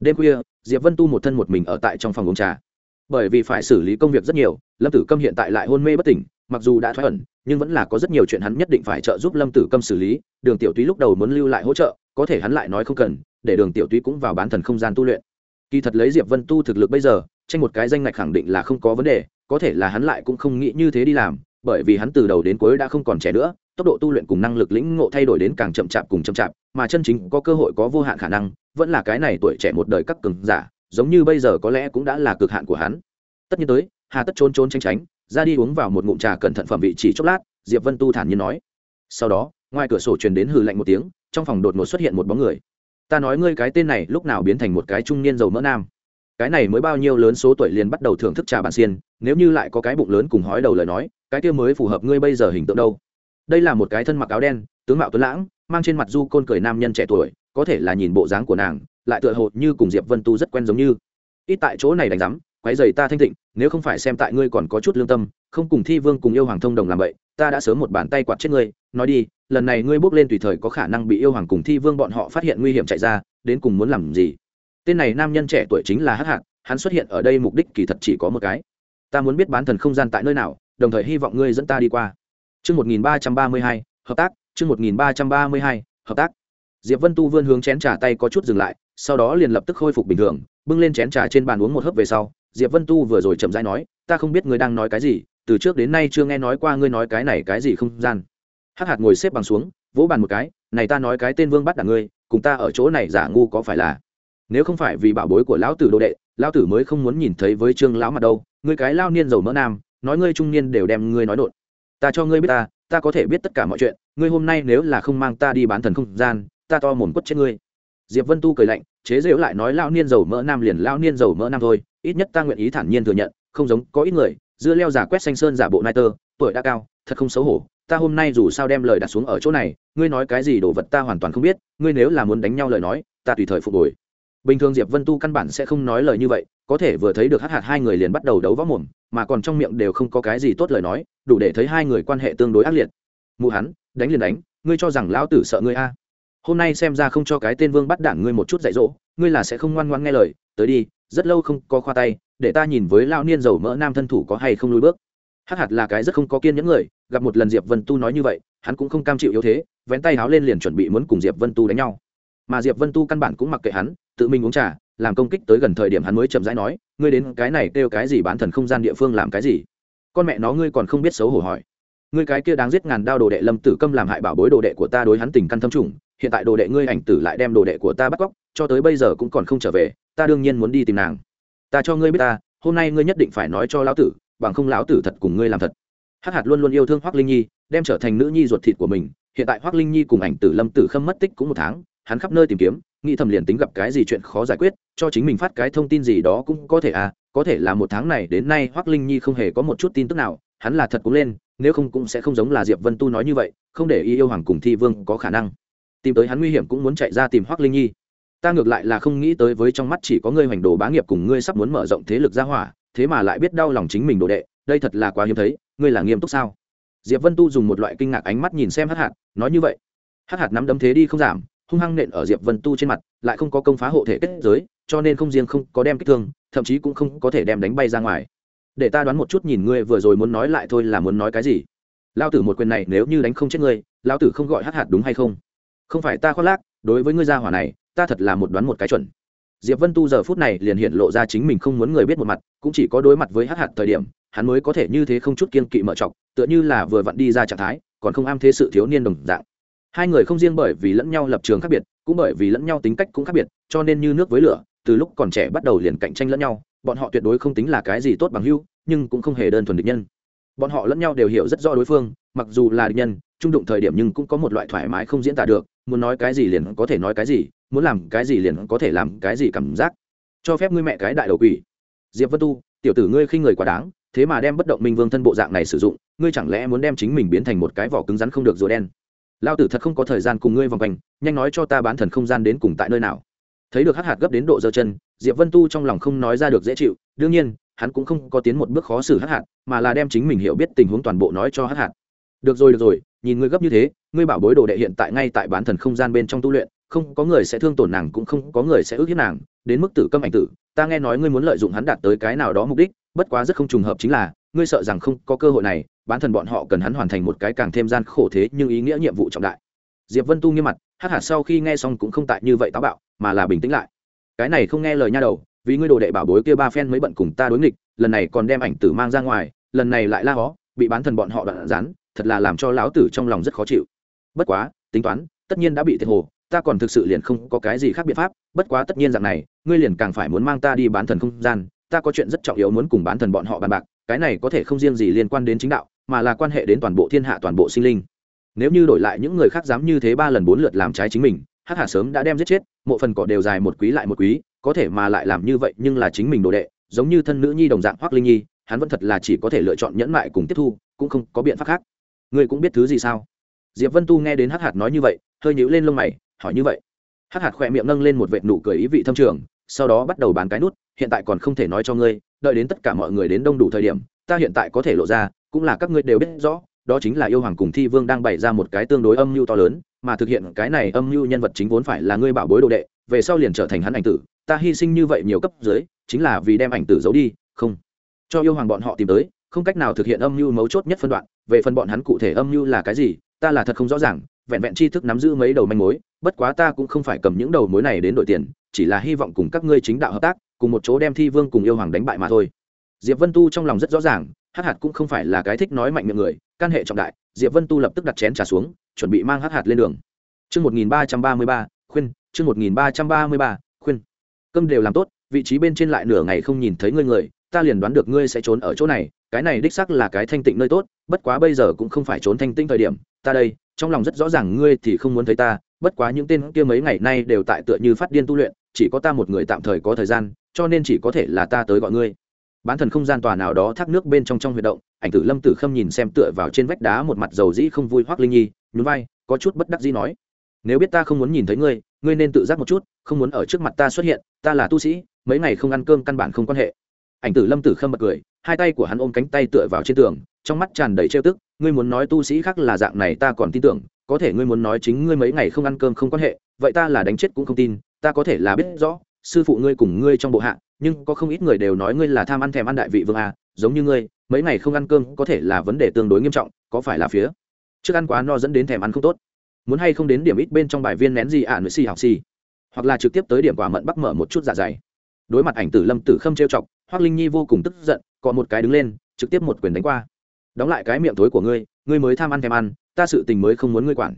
Đêm khuya, diệp vân tu một thân một mình ở tại trong phòng uống trà. Bởi vì phải xử lý công việc rất nhiều, lâm tử câm hiện tại lại hôn mê bất tỉnh, mặc dù đã thoát ẩn, nhưng vẫn là có rất nhiều chuyện hắn nhất định phải trợ giúp lâm tử câm xử lý. Đường tiểu túy lúc đầu muốn lưu lại hỗ trợ, có thể hắn lại nói không cần, để đường tiểu túy cũng vào bán thần không gian tu luyện. Kỳ thật lấy diệp vân tu thực lực bây giờ, tranh một cái danh ngạch khẳng định là không có vấn đề, có thể là hắn lại cũng không nghĩ như thế đi làm, bởi vì hắn từ đầu đến cuối đã không còn trẻ nữa tốc độ tu luyện cùng năng lực lĩnh ngộ thay đổi đến càng chậm chạp cùng chậm chạp, mà chân chính có cơ hội có vô hạn khả năng, vẫn là cái này tuổi trẻ một đời các cường giả, giống như bây giờ có lẽ cũng đã là cực hạn của hắn. Tất nhiên tới, hà tất trốn trốn tránh tránh, ra đi uống vào một ngụm trà cẩn thận phẩm vị chỉ chốc lát, diệp vân tu thản nhiên nói. Sau đó, ngoài cửa sổ truyền đến hừ lạnh một tiếng, trong phòng đột ngột xuất hiện một bóng người. Ta nói ngươi cái tên này lúc nào biến thành một cái trung niên giàu mỡ nam? Cái này mới bao nhiêu lớn số tuổi liền bắt đầu thưởng thức trà bản xiên, nếu như lại có cái bụng lớn cùng hói đầu lời nói, cái kia mới phù hợp ngươi bây giờ hình tượng đâu? Đây là một cái thân mặc áo đen, tướng mạo tuấn lãng, mang trên mặt du côn cười nam nhân trẻ tuổi, có thể là nhìn bộ dáng của nàng, lại tựa hồ như cùng diệp vân tu rất quen giống như. Ít tại chỗ này đánh rắm quấy giày ta thanh tịnh, nếu không phải xem tại ngươi còn có chút lương tâm, không cùng thi vương cùng yêu hoàng thông đồng làm vậy, ta đã sớm một bàn tay quạt chết ngươi. Nói đi, lần này ngươi bước lên tùy thời có khả năng bị yêu hoàng cùng thi vương bọn họ phát hiện nguy hiểm chạy ra, đến cùng muốn làm gì? Tên này nam nhân trẻ tuổi chính là hắc hạc, hắn xuất hiện ở đây mục đích kỳ thật chỉ có một cái. Ta muốn biết bán thần không gian tại nơi nào, đồng thời hy vọng ngươi dẫn ta đi qua. Chương 1332, hợp tác, chương 1332, hợp tác. Diệp Vân Tu vươn hướng chén trà tay có chút dừng lại, sau đó liền lập tức khôi phục bình thường, bưng lên chén trà trên bàn uống một hớp về sau, Diệp Vân Tu vừa rồi chậm rãi nói, ta không biết ngươi đang nói cái gì, từ trước đến nay chưa nghe nói qua ngươi nói cái này cái gì không gian. Hắc Hạt ngồi xếp bằng xuống, vỗ bàn một cái, này ta nói cái tên Vương bắt đả ngươi, cùng ta ở chỗ này giả ngu có phải là? Nếu không phải vì bảo bối của lão tử đồ đệ, lão tử mới không muốn nhìn thấy với Trương lão mặt đâu, ngươi cái lao niên giàu mỡ nam, nói ngươi trung niên đều đem ngươi nói đột ta cho ngươi biết ta ta có thể biết tất cả mọi chuyện, ngươi hôm nay nếu là không mang ta đi bán thần không gian, ta to mồm quất chết ngươi. Diệp vân tu cười lạnh, chế dễu lại nói lao niên dầu mỡ nam liền lao niên dầu mỡ nam thôi, ít nhất ta nguyện ý thản nhiên thừa nhận, không giống, có ít người, dưa leo giả quét xanh sơn giả bộ nai tơ, tuổi đã cao, thật không xấu hổ, ta hôm nay dù sao đem lời đặt xuống ở chỗ này, ngươi nói cái gì đồ vật ta hoàn toàn không biết, ngươi nếu là muốn đánh nhau lời nói, ta tùy thời phục hồi bình thường diệp vân tu căn bản sẽ không nói lời như vậy, có thể vừa thấy được hát hạt hai người liền bắt đầu đấu võ mồm, mà còn trong miệng đều không có cái gì tốt lời nói, đủ để thấy hai người quan hệ tương đối ác liệt. Mụ hắn, đánh liền đánh, ngươi cho rằng lão tử sợ ngươi a? Hôm nay xem ra không cho cái tên vương bắt đảng ngươi một chút dạy dỗ, ngươi là sẽ không ngoan ngoan nghe lời, tới đi, rất lâu không có khoa tay, để ta nhìn với lao niên dầu mỡ nam thân thủ có hay không lùi bước. Hắc hạt là cái rất không có kiên những người, gặp một lần diệp vân tu nói như vậy, hắn cũng không cam chịu yếu thế, vén tay háo lên liền chuẩn bị muốn cùng diệp vân tu đánh nhau mà diệp vân tu căn bản cũng mặc kệ hắn, tự mình uống trà, làm công kích tới gần thời điểm hắn mới chậm rãi nói, ngươi đến cái này kêu cái gì bán thần không gian địa phương làm cái gì? Con mẹ nó, ngươi còn không biết xấu hổ hỏi. Ngươi cái kia đáng giết ngàn đao đồ đệ lâm tử câm làm hại bảo bối đồ đệ của ta đối hắn tình căn thâm trùng, hiện tại đồ đệ ngươi ảnh tử lại đem đồ đệ của ta bắt cóc, cho tới bây giờ cũng còn không trở về, ta đương nhiên muốn đi tìm nàng. Ta cho ngươi biết ta, hôm nay ngươi nhất định phải nói cho lão tử, bằng không lão tử thật cùng ngươi làm thật. Hắc hạt luôn luôn yêu thương hoác linh nhi, đem trở thành nữ nhi ruột thịt của mình, hiện tại hoác linh nhi cùng ảnh tử lâm tử khâm mất tích cũng một tháng hắn khắp nơi tìm kiếm, nghĩ thầm liền tính gặp cái gì chuyện khó giải quyết, cho chính mình phát cái thông tin gì đó cũng có thể à có thể là một tháng này đến nay hoác linh nhi không hề có một chút tin tức nào, hắn là thật cũng lên, nếu không cũng sẽ không giống là diệp vân tu nói như vậy, không để y yêu hoàng cùng thi vương có khả năng. Tìm tới hắn nguy hiểm cũng muốn chạy ra tìm hoác linh nhi. Ta ngược lại là không nghĩ tới với trong mắt chỉ có ngươi hoành đồ bá nghiệp cùng ngươi sắp muốn mở rộng thế lực ra hỏa, thế mà lại biết đau lòng chính mình đồ đệ, đây thật là quá hiếm thấy, ngươi là nghiêm túc sao? Diệp vân tu dùng một loại kinh ngạc ánh mắt nhìn xem hắc hạt, nói như vậy. Hắc hạt nắm đấm thế đi không giảm hung hăng nện ở diệp vân tu trên mặt, lại không có công phá hộ thể kết giới, cho nên không riêng không có đem kích thương, thậm chí cũng không có thể đem đánh bay ra ngoài. Để ta đoán một chút nhìn ngươi vừa rồi muốn nói lại thôi là muốn nói cái gì. Lao tử một quyền này nếu như đánh không chết ngươi lao tử không gọi hắc hạt đúng hay không? Không phải ta khoác lác, đối với ngươi gia hỏa này, ta thật là một đoán một cái chuẩn. Diệp vân tu giờ phút này liền hiện lộ ra chính mình không muốn người biết một mặt, cũng chỉ có đối mặt với hắc hạt thời điểm, hắn mới có thể như thế không chút kiên kỵ mở trọc tựa như là vừa vặn đi ra trạng thái, còn không am thế sự thiếu niên đồng dạng hai người không riêng bởi vì lẫn nhau lập trường khác biệt, cũng bởi vì lẫn nhau tính cách cũng khác biệt, cho nên như nước với lửa, từ lúc còn trẻ bắt đầu liền cạnh tranh lẫn nhau, bọn họ tuyệt đối không tính là cái gì tốt bằng hưu nhưng cũng không hề đơn thuần địch nhân. Bọn họ lẫn nhau đều hiểu rất rõ đối phương, mặc dù là địch nhân, trung đụng thời điểm nhưng cũng có một loại thoải mái không diễn tả được, muốn nói cái gì liền có thể nói cái gì, muốn làm cái gì liền có thể làm cái gì cảm giác. Cho phép ngươi mẹ cái đại đầu quỷ. Diệp vân tu, tiểu tử ngươi khinh người quá đáng, thế mà đem bất động minh vương thân bộ dạng này sử dụng, ngươi chẳng lẽ muốn đem chính mình biến thành một cái vỏ cứng rắn không được rùa đen? Lao tử thật không có thời gian cùng ngươi vòng quanh, nhanh nói cho ta bán thần không gian đến cùng tại nơi nào. Thấy được hắc hạt gấp đến độ giơ chân, diệp vân tu trong lòng không nói ra được dễ chịu, đương nhiên, hắn cũng không có tiến một bước khó xử hắc hạt mà là đem chính mình hiểu biết tình huống toàn bộ nói cho hắc hạt được rồi được rồi, nhìn ngươi gấp như thế, ngươi bảo bối đồ đệ hiện tại ngay tại bán thần không gian bên trong tu luyện, không có người sẽ thương tổn nàng cũng không có người sẽ ước hiếp nàng, đến mức tử câm ảnh tử, ta nghe nói ngươi muốn lợi dụng hắn đạt tới cái nào đó mục đích, bất quá rất không trùng hợp chính là, ngươi sợ rằng không có cơ hội này bán thần bọn họ cần hắn hoàn thành một cái càng thêm gian khổ thế nhưng ý nghĩa nhiệm vụ trọng đại. Diệp vân tu nghiêm mặt hắc hạt sau khi nghe xong cũng không tại như vậy táo bạo, mà là bình tĩnh lại. Cái này không nghe lời nha đầu, vì ngươi đồ đệ bảo bối kia ba phen mới bận cùng ta đối nghịch, lần này còn đem ảnh tử mang ra ngoài, lần này lại la hó, bị bán thần bọn họ đoạn rán thật là làm cho lão tử trong lòng rất khó chịu. Bất quá, tính toán, tất nhiên đã bị thiệt hồ, ta còn thực sự liền không có cái gì khác biện pháp, bất quá tất nhiên dạng này, ngươi liền càng phải muốn mang ta đi bán thần không gian, ta có chuyện rất trọng yếu muốn cùng bán thần bọn họ bàn bạc, cái này có thể không riêng gì liên quan đến chính đạo mà là quan hệ đến toàn bộ thiên hạ toàn bộ sinh linh. Nếu như đổi lại những người khác dám như thế ba lần bốn lượt làm trái chính mình, hắc hà sớm đã đem giết chết, mộ phần cỏ đều dài một quý lại một quý, có thể mà lại làm như vậy nhưng là chính mình đồ đệ, giống như thân nữ nhi đồng dạng hoác linh nhi, hắn vẫn thật là chỉ có thể lựa chọn nhẫn mại cùng tiếp thu, cũng không có biện pháp khác. Ngươi cũng biết thứ gì sao? Diệp vân tu nghe đến hắc hạt nói như vậy, hơi nhíu lên lông mày, hỏi như vậy. Hắc hạt khỏe miệng nâng lên một vệt nụ cười ý vị thâm trường, sau đó bắt đầu bán cái nút, hiện tại còn không thể nói cho ngươi, đợi đến tất cả mọi người đến đông đủ thời điểm, ta hiện tại có thể lộ ra cũng là các ngươi đều biết rõ, đó chính là yêu hoàng cùng thi vương đang bày ra một cái tương đối âm mưu to lớn, mà thực hiện cái này âm mưu nhân vật chính vốn phải là ngươi bảo bối đồ đệ, về sau liền trở thành hắn ảnh tử, ta hy sinh như vậy nhiều cấp dưới, chính là vì đem ảnh tử giấu đi, không. Cho yêu hoàng bọn họ tìm tới, không cách nào thực hiện âm mưu mấu chốt nhất phân đoạn, về phần bọn hắn cụ thể âm mưu là cái gì, ta là thật không rõ ràng, vẹn vẹn tri thức nắm giữ mấy đầu manh mối, bất quá ta cũng không phải cầm những đầu mối này đến đổi tiền, chỉ là hy vọng cùng các ngươi chính đạo hợp tác, cùng một chỗ đem thi vương cùng yêu hoàng đánh bại mà thôi. Diệp vân tu trong lòng rất rõ ràng hắc hạt cũng không phải là cái thích nói mạnh miệng người căn hệ trọng đại, diệp vân tu lập tức đặt chén trà xuống, chuẩn bị mang hắc hạt lên đường. Chương một nghìn ba trăm ba mươi ba, khuyên, chương một nghìn ba trăm ba mươi ba, khuyên. Cơm đều làm tốt, vị trí bên trên lại nửa ngày không nhìn thấy ngươi người, ta liền đoán được ngươi sẽ trốn ở chỗ này, cái này đích sắc là cái thanh tịnh nơi tốt, bất quá bây giờ cũng không phải trốn thanh tịnh thời điểm, ta đây, trong lòng rất rõ ràng ngươi thì không muốn thấy ta, bất quá những tên kia mấy ngày nay đều tại tựa như phát điên tu luyện, chỉ có ta một người tạm thời có thời gian, cho nên chỉ có thể là ta tới gọi ngươi bán thần không gian tòa nào đó thác nước bên trong trong huy động, ảnh tử lâm tử khâm nhìn xem tựa vào trên vách đá một mặt dầu dĩ không vui hoác linh nhi, nhún vai, có chút bất đắc dĩ nói, nếu biết ta không muốn nhìn thấy ngươi ngươi nên tự giác một chút, không muốn ở trước mặt ta xuất hiện, ta là tu sĩ, mấy ngày không ăn cơm căn bản không quan hệ. Ảnh tử lâm tử khâm bật cười, hai tay của hắn ôm cánh tay tựa vào trên tường, trong mắt tràn đầy trêu tức, ngươi muốn nói tu sĩ khác là dạng này ta còn tin tưởng, có thể ngươi muốn nói chính ngươi mấy ngày không ăn cơm không quan hệ, vậy ta là đánh chết cũng không tin, ta có thể là biết rõ, sư phụ ngươi cùng ngươi trong bộ hạ nhưng có không ít người đều nói ngươi là tham ăn thèm ăn đại vị vương à, giống như ngươi mấy ngày không ăn cơm có thể là vấn đề tương đối nghiêm trọng có phải là phía trước ăn quá no dẫn đến thèm ăn không tốt? Muốn hay không đến điểm ít bên trong bài viên nén gì ạ à, nữ si học si. Hoặc là trực tiếp tới điểm quả mận bắc mở một chút dạ dày. Đối mặt ảnh tử lâm tử khâm trêu chọc hoác linh nhi vô cùng tức giận còn một cái đứng lên trực tiếp một quyền đánh qua. Đóng lại cái miệng tối của ngươi ngươi mới tham ăn thèm ăn ta sự tình mới không muốn ngươi quản.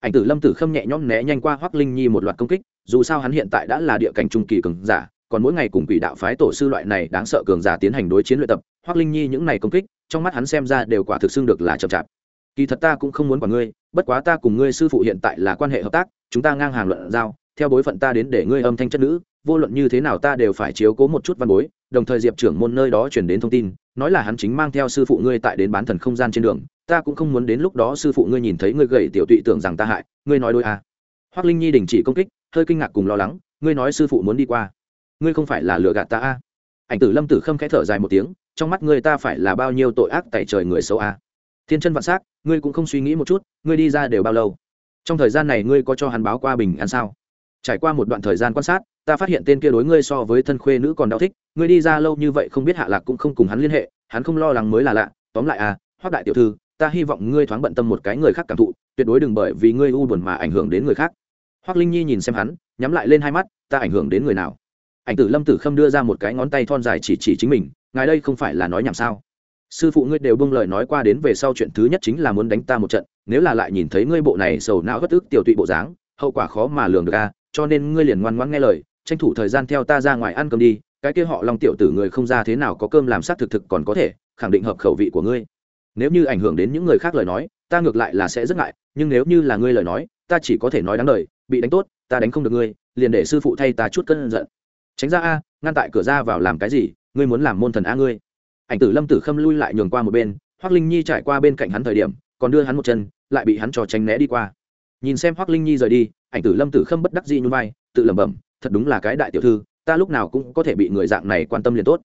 Ảnh tử lâm tử khâm nhẹ nhõm né nhanh qua hoác linh nhi một loạt công kích dù sao hắn hiện tại đã là địa cảnh trung kỳ cường giả còn mỗi ngày cùng quỷ đạo phái tổ sư loại này đáng sợ cường giả tiến hành đối chiến luyện tập hoác linh nhi những này công kích, trong mắt hắn xem ra đều quả thực xưng được là chậm chạp kỳ thật ta cũng không muốn quản ngươi, bất quá ta cùng ngươi sư phụ hiện tại là quan hệ hợp tác, chúng ta ngang hàng luận giao, theo bối phận ta đến để ngươi âm thanh chất nữ, vô luận như thế nào ta đều phải chiếu cố một chút văn bối, đồng thời diệp trưởng môn nơi đó chuyển đến thông tin, nói là hắn chính mang theo sư phụ ngươi tại đến bán thần không gian trên đường, ta cũng không muốn đến lúc đó sư phụ ngươi nhìn thấy ngươi gầy tiểu tụy tưởng rằng ta hại, ngươi nói đôi à. hoác linh nhi đình chỉ công kích, hơi kinh ngạc cùng lo lắng, ngươi nói sư phụ muốn đi qua ngươi không phải là lừa gạt ta à. ảnh tử lâm tử khâm khẽ thở dài một tiếng, trong mắt ngươi ta phải là bao nhiêu tội ác tại trời người xấu à. thiên chân vạn s á c ngươi cũng không suy nghĩ một chút, ngươi đi ra đều bao lâu? Trong thời gian này ngươi có cho hắn báo qua bình an sao? Trải qua một đoạn thời gian quan sát, ta phát hiện tên kia đối ngươi so với thân khuê nữ còn đau thích, ngươi đi ra lâu như vậy không biết hạ lạc cũng không cùng hắn liên hệ, hắn không lo lắng mới là lạ. Tóm lại à hoác đại tiểu thư, ta hy vọng ngươi thoáng bận tâm một cái người khác cảm thụ, tuyệt đối đừng bởi vì ngươi u buồn mà ảnh hưởng đến người khác. Hoác linh nhi nhìn xem hắn, nhắm lại lên hai mắt, ta ảnh hưởng đến người nào? Ảnh tử lâm tử khâm đưa ra một cái ngón tay thon dài chỉ chỉ chính mình, ngài đây không phải là nói nhảm sao? Sư phụ ngươi đều bưng lời nói qua đến về sau chuyện thứ nhất chính là muốn đánh ta một trận, nếu là lại nhìn thấy ngươi bộ này sầu não bất ức tiểu tụy bộ dáng, hậu quả khó mà lường được a, cho nên ngươi liền ngoan ngoãn nghe lời, tranh thủ thời gian theo ta ra ngoài ăn cơm đi, cái kia họ long tiểu tử người không ra thế nào có cơm làm sát thực thực còn có thể, khẳng định hợp khẩu vị của ngươi. Nếu như ảnh hưởng đến những người khác lời nói, ta ngược lại là sẽ rất ngại, nhưng nếu như là ngươi lời nói, ta chỉ có thể nói đáng lời, bị đánh tốt, ta đánh không được ngươi, liền để sư phụ thay ta chút cân giận tránh ra a, ngăn tại cửa ra vào làm cái gì, ngươi muốn làm môn thần a ngươi. Ảnh tử lâm tử khâm lui lại nhường qua một bên hoác linh nhi trải qua bên cạnh hắn thời điểm, còn đưa hắn một chân, lại bị hắn trò tránh né đi qua. Nhìn xem hoác linh nhi rời đi, ảnh tử lâm tử khâm bất đắc dĩ như vai, tự lẩm bẩm, thật đúng là cái đại tiểu thư, ta lúc nào cũng có thể bị người dạng này quan tâm liền tốt.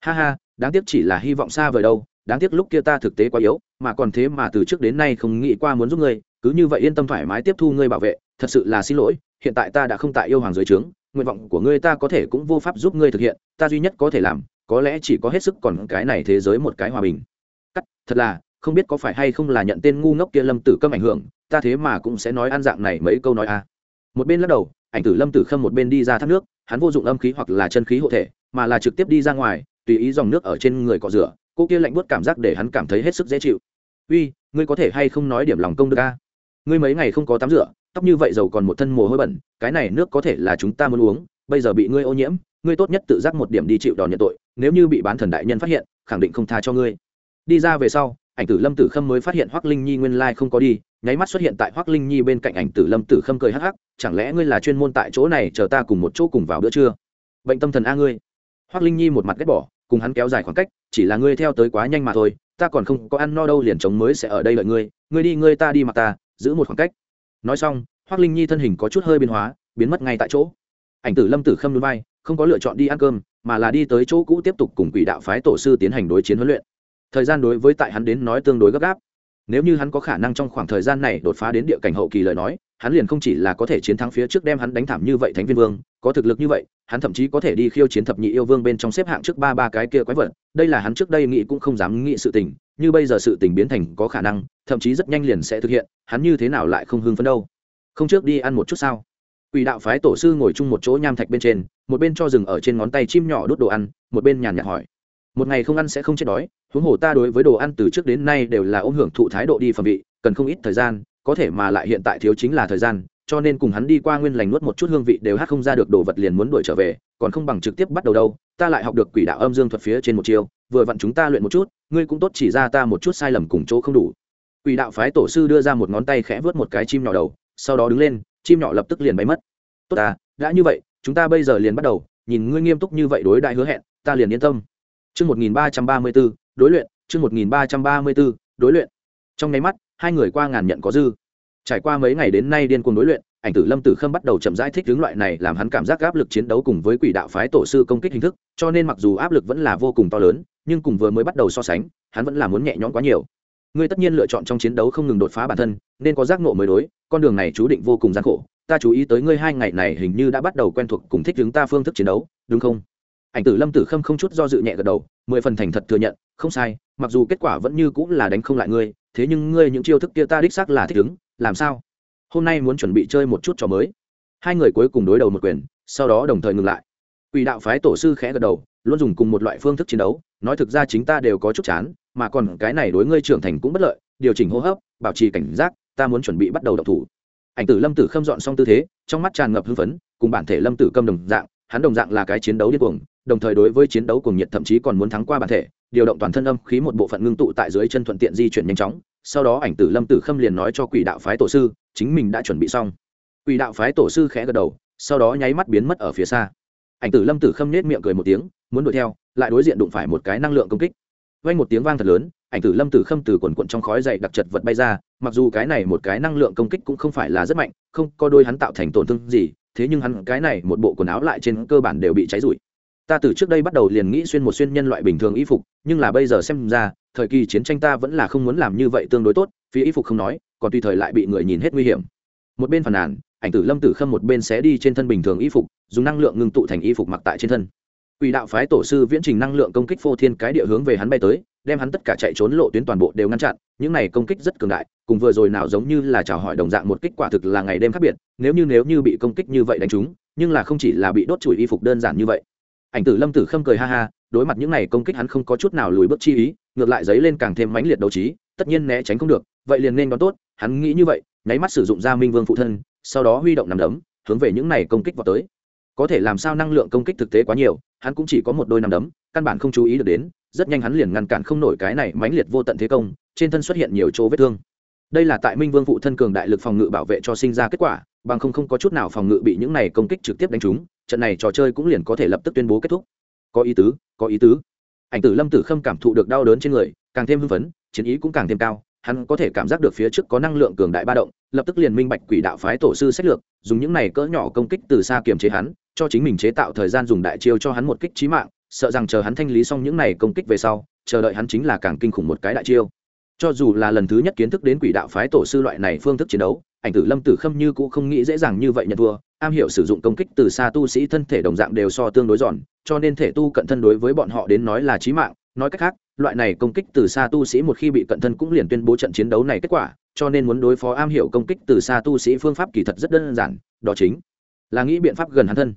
Ha ha, đáng tiếc chỉ là hy vọng xa vời đâu, đáng tiếc lúc kia ta thực tế quá yếu, mà còn thế mà từ trước đến nay không nghĩ qua muốn giúp ngươi, cứ như vậy yên tâm thoải mái tiếp thu ngươi bảo vệ, thật sự là xin lỗi, hiện tại ta đã không tại yêu hoàng dưới trướng nguyện vọng của ngươi ta có thể cũng vô pháp giúp ngươi thực hiện, ta duy nhất có thể làm, có lẽ chỉ có hết sức còn cái này thế giới một cái hòa bình. Cắt, thật là, không biết có phải hay không là nhận tên ngu ngốc kia lâm tử câm ảnh hưởng, ta thế mà cũng sẽ nói ăn dạng này mấy câu nói a à. một bên lắc đầu, ảnh tử lâm tử khâm một bên đi ra thác nước, hắn vô dụng âm khí hoặc là chân khí hộ thể, mà là trực tiếp đi ra ngoài, tùy ý dòng nước ở trên người cọ rửa, cô kia lạnh buốt cảm giác để hắn cảm thấy hết sức dễ chịu. Uy, ngươi có thể hay không nói điểm lòng công được a? Ngươi mấy ngày không có tắm rửa tóc như vậy dầu còn một thân mồ hôi bẩn, cái này nước có thể là chúng ta muốn uống, bây giờ bị ngươi ô nhiễm, ngươi tốt nhất tự giác một điểm đi chịu đòn nhận tội, nếu như bị bán thần đại nhân phát hiện, khẳng định không tha cho ngươi. Đi ra về sau, ảnh tử lâm tử khâm mới phát hiện hoác linh nhi nguyên lai không có đi, nháy mắt xuất hiện tại hoác linh nhi bên cạnh ảnh tử lâm tử khâm cười hắc hắc, chẳng lẽ ngươi là chuyên môn tại chỗ này chờ ta cùng một chỗ cùng vào bữa trưa? Bệnh tâm thần a ngươi. Hoác linh nhi một mặt ghét bỏ, cùng hắn kéo dài khoảng cách, chỉ là ngươi theo tới quá nhanh mà thôi, ta còn không có ăn no đâu liền chống mới sẽ ở đây đợi ngươi ngươi đi, ngươi ta đi mặc ta, giữ một khoảng cách nói xong hoác linh nhi thân hình có chút hơi biến hóa, biến mất ngay tại chỗ. Ảnh tử lâm tử khâm núi bay không có lựa chọn đi ăn cơm, mà là đi tới chỗ cũ tiếp tục cùng quỷ đạo phái tổ sư tiến hành đối chiến huấn luyện. Thời gian đối với tại hắn đến nói tương đối gấp gáp. Nếu như hắn có khả năng trong khoảng thời gian này đột phá đến địa cảnh hậu kỳ lời nói, hắn liền không chỉ là có thể chiến thắng phía trước đem hắn đánh thảm như vậy thánh viên vương, có thực lực như vậy, hắn thậm chí có thể đi khiêu chiến thập nhị yêu vương bên trong xếp hạng trước ba ba cái kia quái vật, đây là hắn trước đây nghĩ cũng không dám nghĩ sự tình như bây giờ sự tình biến thành có khả năng, thậm chí rất nhanh liền sẽ thực hiện, hắn như thế nào lại không hưng phấn đâu? Không trước đi ăn một chút sao? Quỷ đạo phái tổ sư ngồi chung một chỗ nham thạch bên trên, một bên cho rừng ở trên ngón tay chim nhỏ đốt đồ ăn, một bên nhàn nhạt hỏi. Một ngày không ăn sẽ không chết đói, huống hồ ta đối với đồ ăn từ trước đến nay đều là ôm hưởng thụ thái độ đi phẩm vị, cần không ít thời gian, có thể mà lại hiện tại thiếu chính là thời gian cho nên cùng hắn đi qua nguyên lành nuốt một chút hương vị đều hát không ra được đồ vật liền muốn đuổi trở về, còn không bằng trực tiếp bắt đầu đâu, ta lại học được quỷ đạo âm dương thuật phía trên một chiều vừa vặn chúng ta luyện một chút, ngươi cũng tốt chỉ ra ta một chút sai lầm cùng chỗ không đủ. Quỷ đạo phái tổ sư đưa ra một ngón tay khẽ vớt một cái chim nhỏ đầu, sau đó đứng lên, chim nhỏ lập tức liền bay mất. Tốt ta đã như vậy, chúng ta bây giờ liền bắt đầu, nhìn ngươi nghiêm túc như vậy đối đại hứa hẹn, ta liền yên tâm. Chương một nghìn ba trăm ba mươi b ố đối luyện, chương một nghìn ba trăm ba mươi b ố đối luyện. Trong nháy mắt, hai người qua ngàn nhận có dư trải qua mấy ngày đến nay điên cuồng đối luyện, ảnh tử lâm tử khâm bắt đầu chậm rãi thích hướng loại này làm hắn cảm giác áp lực chiến đấu cùng với quỷ đạo phái tổ sư công kích hình thức, cho nên mặc dù áp lực vẫn là vô cùng to lớn, nhưng cùng vừa mới bắt đầu so sánh, hắn vẫn là muốn nhẹ nhõm quá nhiều. Ngươi tất nhiên lựa chọn trong chiến đấu không ngừng đột phá bản thân, nên có giác ngộ mới đối, con đường này chú định vô cùng gian khổ. Ta chú ý tới ngươi hai ngày này hình như đã bắt đầu quen thuộc cùng thích hướng ta phương thức chiến đấu, đúng không? Ảnh tử lâm tử khâm không chút do dự nhẹ gật đầu, mười phần thành thật thừa nhận, không sai mặc dù kết quả vẫn như cũng là đánh không lại ngươi, thế nhưng ngươi những chiêu thức kia ta đích xác là thích ứng, làm sao? Hôm nay muốn chuẩn bị chơi một chút trò mới. Hai người cuối cùng đối đầu một quyền, sau đó đồng thời ngừng lại. Quỷ đạo phái tổ sư khẽ gật đầu, luôn dùng cùng một loại phương thức chiến đấu, nói thực ra chính ta đều có chút chán, mà còn cái này đối ngươi trưởng thành cũng bất lợi, điều chỉnh hô hấp, bảo trì cảnh giác, ta muốn chuẩn bị bắt đầu động thủ. Ảnh tử lâm tử khâm dọn xong tư thế, trong mắt tràn ngập hưng phấn, cùng bản thể lâm tử câm đồng dạng, hắn đồng dạng là cái chiến đấu điên cuồng, đồng thời đối với chiến đấu cuồng nhiệt thậm chí còn muốn thắng qua bản thể điều động toàn thân âm khí một bộ phận ngưng tụ tại dưới chân thuận tiện di chuyển nhanh chóng. Sau đó ảnh tử lâm tử khâm liền nói cho quỷ đạo phái tổ sư, chính mình đã chuẩn bị xong. Quỷ đạo phái tổ sư khẽ gật đầu, sau đó nháy mắt biến mất ở phía xa. Ảnh tử lâm tử khâm nết miệng cười một tiếng, muốn đuổi theo, lại đối diện đụng phải một cái năng lượng công kích. Vang một tiếng vang thật lớn, ảnh tử lâm tử khâm từ quần quận trong khói dày đặc chật vật bay ra, mặc dù cái này một cái năng lượng công kích cũng không phải là rất mạnh, không có đôi hắn tạo thành tổn thương gì, thế nhưng hắn cái này một bộ quần áo lại trên cơ bản đều bị cháy rụi ta từ trước đây bắt đầu liền nghĩ xuyên một xuyên nhân loại bình thường y phục nhưng là bây giờ xem ra thời kỳ chiến tranh ta vẫn là không muốn làm như vậy tương đối tốt phía y phục không nói còn tùy thời lại bị người nhìn hết nguy hiểm một bên phàn nàn ảnh tử lâm tử khâm một bên xé đi trên thân bình thường y phục dùng năng lượng ngưng tụ thành y phục mặc tại trên thân Quỷ đạo phái tổ sư viễn trình năng lượng công kích phô thiên cái địa hướng về hắn bay tới, đem hắn tất cả chạy trốn lộ tuyến toàn bộ đều ngăn chặn, những này công kích rất cường đại, cùng vừa rồi nào giống như là chào hỏi đồng dạng một kích quả thực là ngày đêm khác biệt, nếu như nếu như bị công kích như vậy đánh trúng, nhưng là không chỉ là bị đốt chùi y phục đơn giản như vậy. Ảnh tử Lâm Tử Khâm cười ha ha, đối mặt những này công kích hắn không có chút nào lùi bước chi ý, ngược lại dấy lên càng thêm mãnh liệt đấu trí, tất nhiên né tránh không được, vậy liền nên đón tốt, hắn nghĩ như vậy, nháy mắt sử dụng ra Minh Vương phụ thân, sau đó huy động nằm đấm, hướng về những này công kích vào tới. Có thể làm sao năng lượng công kích thực tế quá nhiều hắn cũng chỉ có một đôi nằm đấm căn bản không chú ý được đến rất nhanh hắn liền ngăn cản không nổi cái này mãnh liệt vô tận thế công trên thân xuất hiện nhiều chỗ vết thương. Đây là tại minh vương phụ thân cường đại lực phòng ngự bảo vệ cho sinh ra kết quả bằng không không có chút nào phòng ngự bị những này công kích trực tiếp đánh trúng trận này trò chơi cũng liền có thể lập tức tuyên bố kết thúc. Có ý tứ, có ý tứ. Ảnh tử lâm tử khâm cảm thụ được đau đớn trên người, càng thêm hưng phấn, chiến ý cũng càng thêm cao. Hắn có thể cảm giác được phía trước có năng lượng cường đại ba động, lập tức liền minh bạch quỷ đạo phái tổ sư sách lược, dùng những này cỡ nhỏ công kích từ xa kiềm chế hắn, cho chính mình chế tạo thời gian dùng đại chiêu cho hắn một kích trí mạng, sợ rằng chờ hắn thanh lý xong những này công kích về sau, chờ đợi hắn chính là càng kinh khủng một cái đại chiêu. Cho dù là lần thứ nhất kiến thức đến quỷ đạo phái tổ sư loại này phương thức chiến đấu, ảnh tử lâm tử khâm như cũng không nghĩ dễ dàng như vậy nhận thua am hiểu sử dụng công kích từ xa tu sĩ thân thể đồng dạng đều so tương đối giòn, cho nên thể tu cận thân đối với bọn họ đến nói là trí mạng. Nói cách khác, loại này công kích từ xa tu sĩ một khi bị cận thân cũng liền tuyên bố trận chiến đấu này kết quả, cho nên muốn đối phó am hiểu công kích từ xa tu sĩ phương pháp kỳ thật rất đơn giản, đó chính là nghĩ biện pháp gần hắn thân.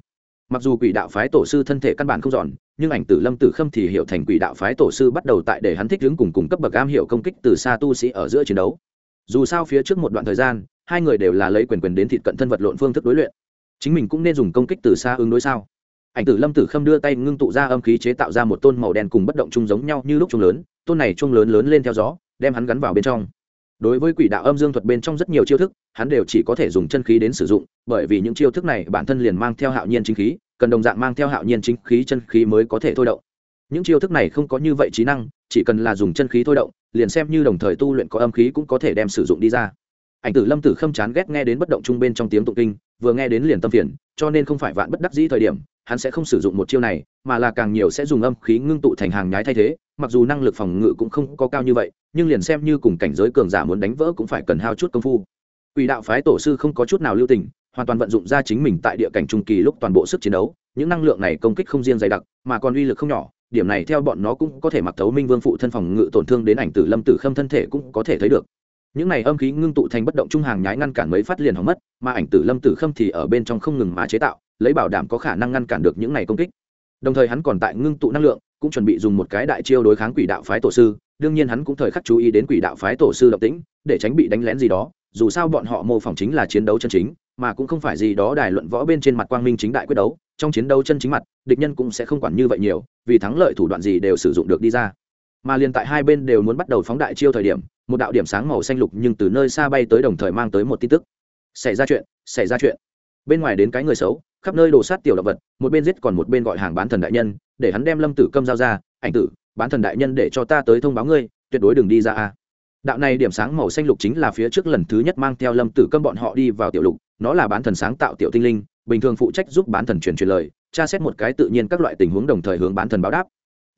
Mặc dù quỷ đạo phái tổ sư thân thể căn bản không giòn, nhưng ảnh tử lâm tử khâm thì hiểu thành quỷ đạo phái tổ sư bắt đầu tại để hắn thích ứng cùng cùng cấp bậc am hiểu công kích từ xa tu sĩ ở giữa chiến đấu. Dù sao phía trước một đoạn thời gian, hai người đều là lấy quyền quyền đến thịt cận thân vật lộn phương thức đối luyện chính mình cũng nên dùng công kích từ xa ứng đối sao? Ảnh tử lâm tử khâm đưa tay ngưng tụ ra âm khí chế tạo ra một tôn màu đen cùng bất động chung giống nhau như lúc chung lớn, tôn này chung lớn lớn lên theo gió, đem hắn gắn vào bên trong. Đối với quỷ đạo âm dương thuật bên trong rất nhiều chiêu thức, hắn đều chỉ có thể dùng chân khí đến sử dụng, bởi vì những chiêu thức này bản thân liền mang theo hạo nhiên chính khí, cần đồng dạng mang theo hạo nhiên chính khí chân khí mới có thể thôi động. Những chiêu thức này không có như vậy trí năng, chỉ cần là dùng chân khí thôi động, liền xem như đồng thời tu luyện có âm khí cũng có thể đem sử dụng đi ra. Ảnh tử lâm tử khâm chán ghét nghe đến bất động trung bên trong tiếng tụng kinh vừa nghe đến liền tâm phiền, cho nên không phải vạn bất đắc dĩ thời điểm, hắn sẽ không sử dụng một chiêu này, mà là càng nhiều sẽ dùng âm khí ngưng tụ thành hàng nhái thay thế, mặc dù năng lực phòng ngự cũng không có cao như vậy, nhưng liền xem như cùng cảnh giới cường giả muốn đánh vỡ cũng phải cần hao chút công phu. Quỷ đạo phái tổ sư không có chút nào lưu tình, hoàn toàn vận dụng ra chính mình tại địa cảnh trung kỳ lúc toàn bộ sức chiến đấu, những năng lượng này công kích không riêng dày đặc, mà còn uy lực không nhỏ, điểm này theo bọn nó cũng có thể mặc thấu minh vương phụ thân phòng ngự tổn thương đến ảnh tử lâm tử khâm thân thể cũng có thể thấy được những này âm khí ngưng tụ thành bất động trung hàng nhái ngăn cản mấy phát liền hỏng mất, mà ảnh tử lâm tử khâm thì ở bên trong không ngừng mà chế tạo, lấy bảo đảm có khả năng ngăn cản được những này công kích. Đồng thời hắn còn tại ngưng tụ năng lượng, cũng chuẩn bị dùng một cái đại chiêu đối kháng quỷ đạo phái tổ sư, đương nhiên hắn cũng thời khắc chú ý đến quỷ đạo phái tổ sư độc tĩnh, để tránh bị đánh lén gì đó, dù sao bọn họ mô phỏng chính là chiến đấu chân chính, mà cũng không phải gì đó đài luận võ bên trên mặt quang minh chính đại quyết đấu, trong chiến đấu chân chính mặt, địch nhân cũng sẽ không quản như vậy nhiều, vì thắng lợi thủ đoạn gì đều sử dụng được đi ra. Mà liền tại hai bên đều muốn bắt đầu phóng đại chiêu thời điểm một đạo điểm sáng màu xanh lục nhưng từ nơi xa bay tới đồng thời mang tới một tin tức. Xảy ra chuyện, xảy ra chuyện. Bên ngoài đến cái người xấu, khắp nơi đổ sát tiểu động vật, một bên giết còn một bên gọi hàng bán thần đại nhân, để hắn đem lâm tử câm giao ra, ảnh tử, bán thần đại nhân để cho ta tới thông báo ngươi, tuyệt đối đừng đi ra a. Đạo này điểm sáng màu xanh lục chính là phía trước lần thứ nhất mang theo lâm tử câm bọn họ đi vào tiểu lục, nó là bán thần sáng tạo tiểu tinh linh, bình thường phụ trách giúp bán thần truyền truyền lời, tra xét một cái tự nhiên các loại tình huống đồng thời hướng bán thần báo đáp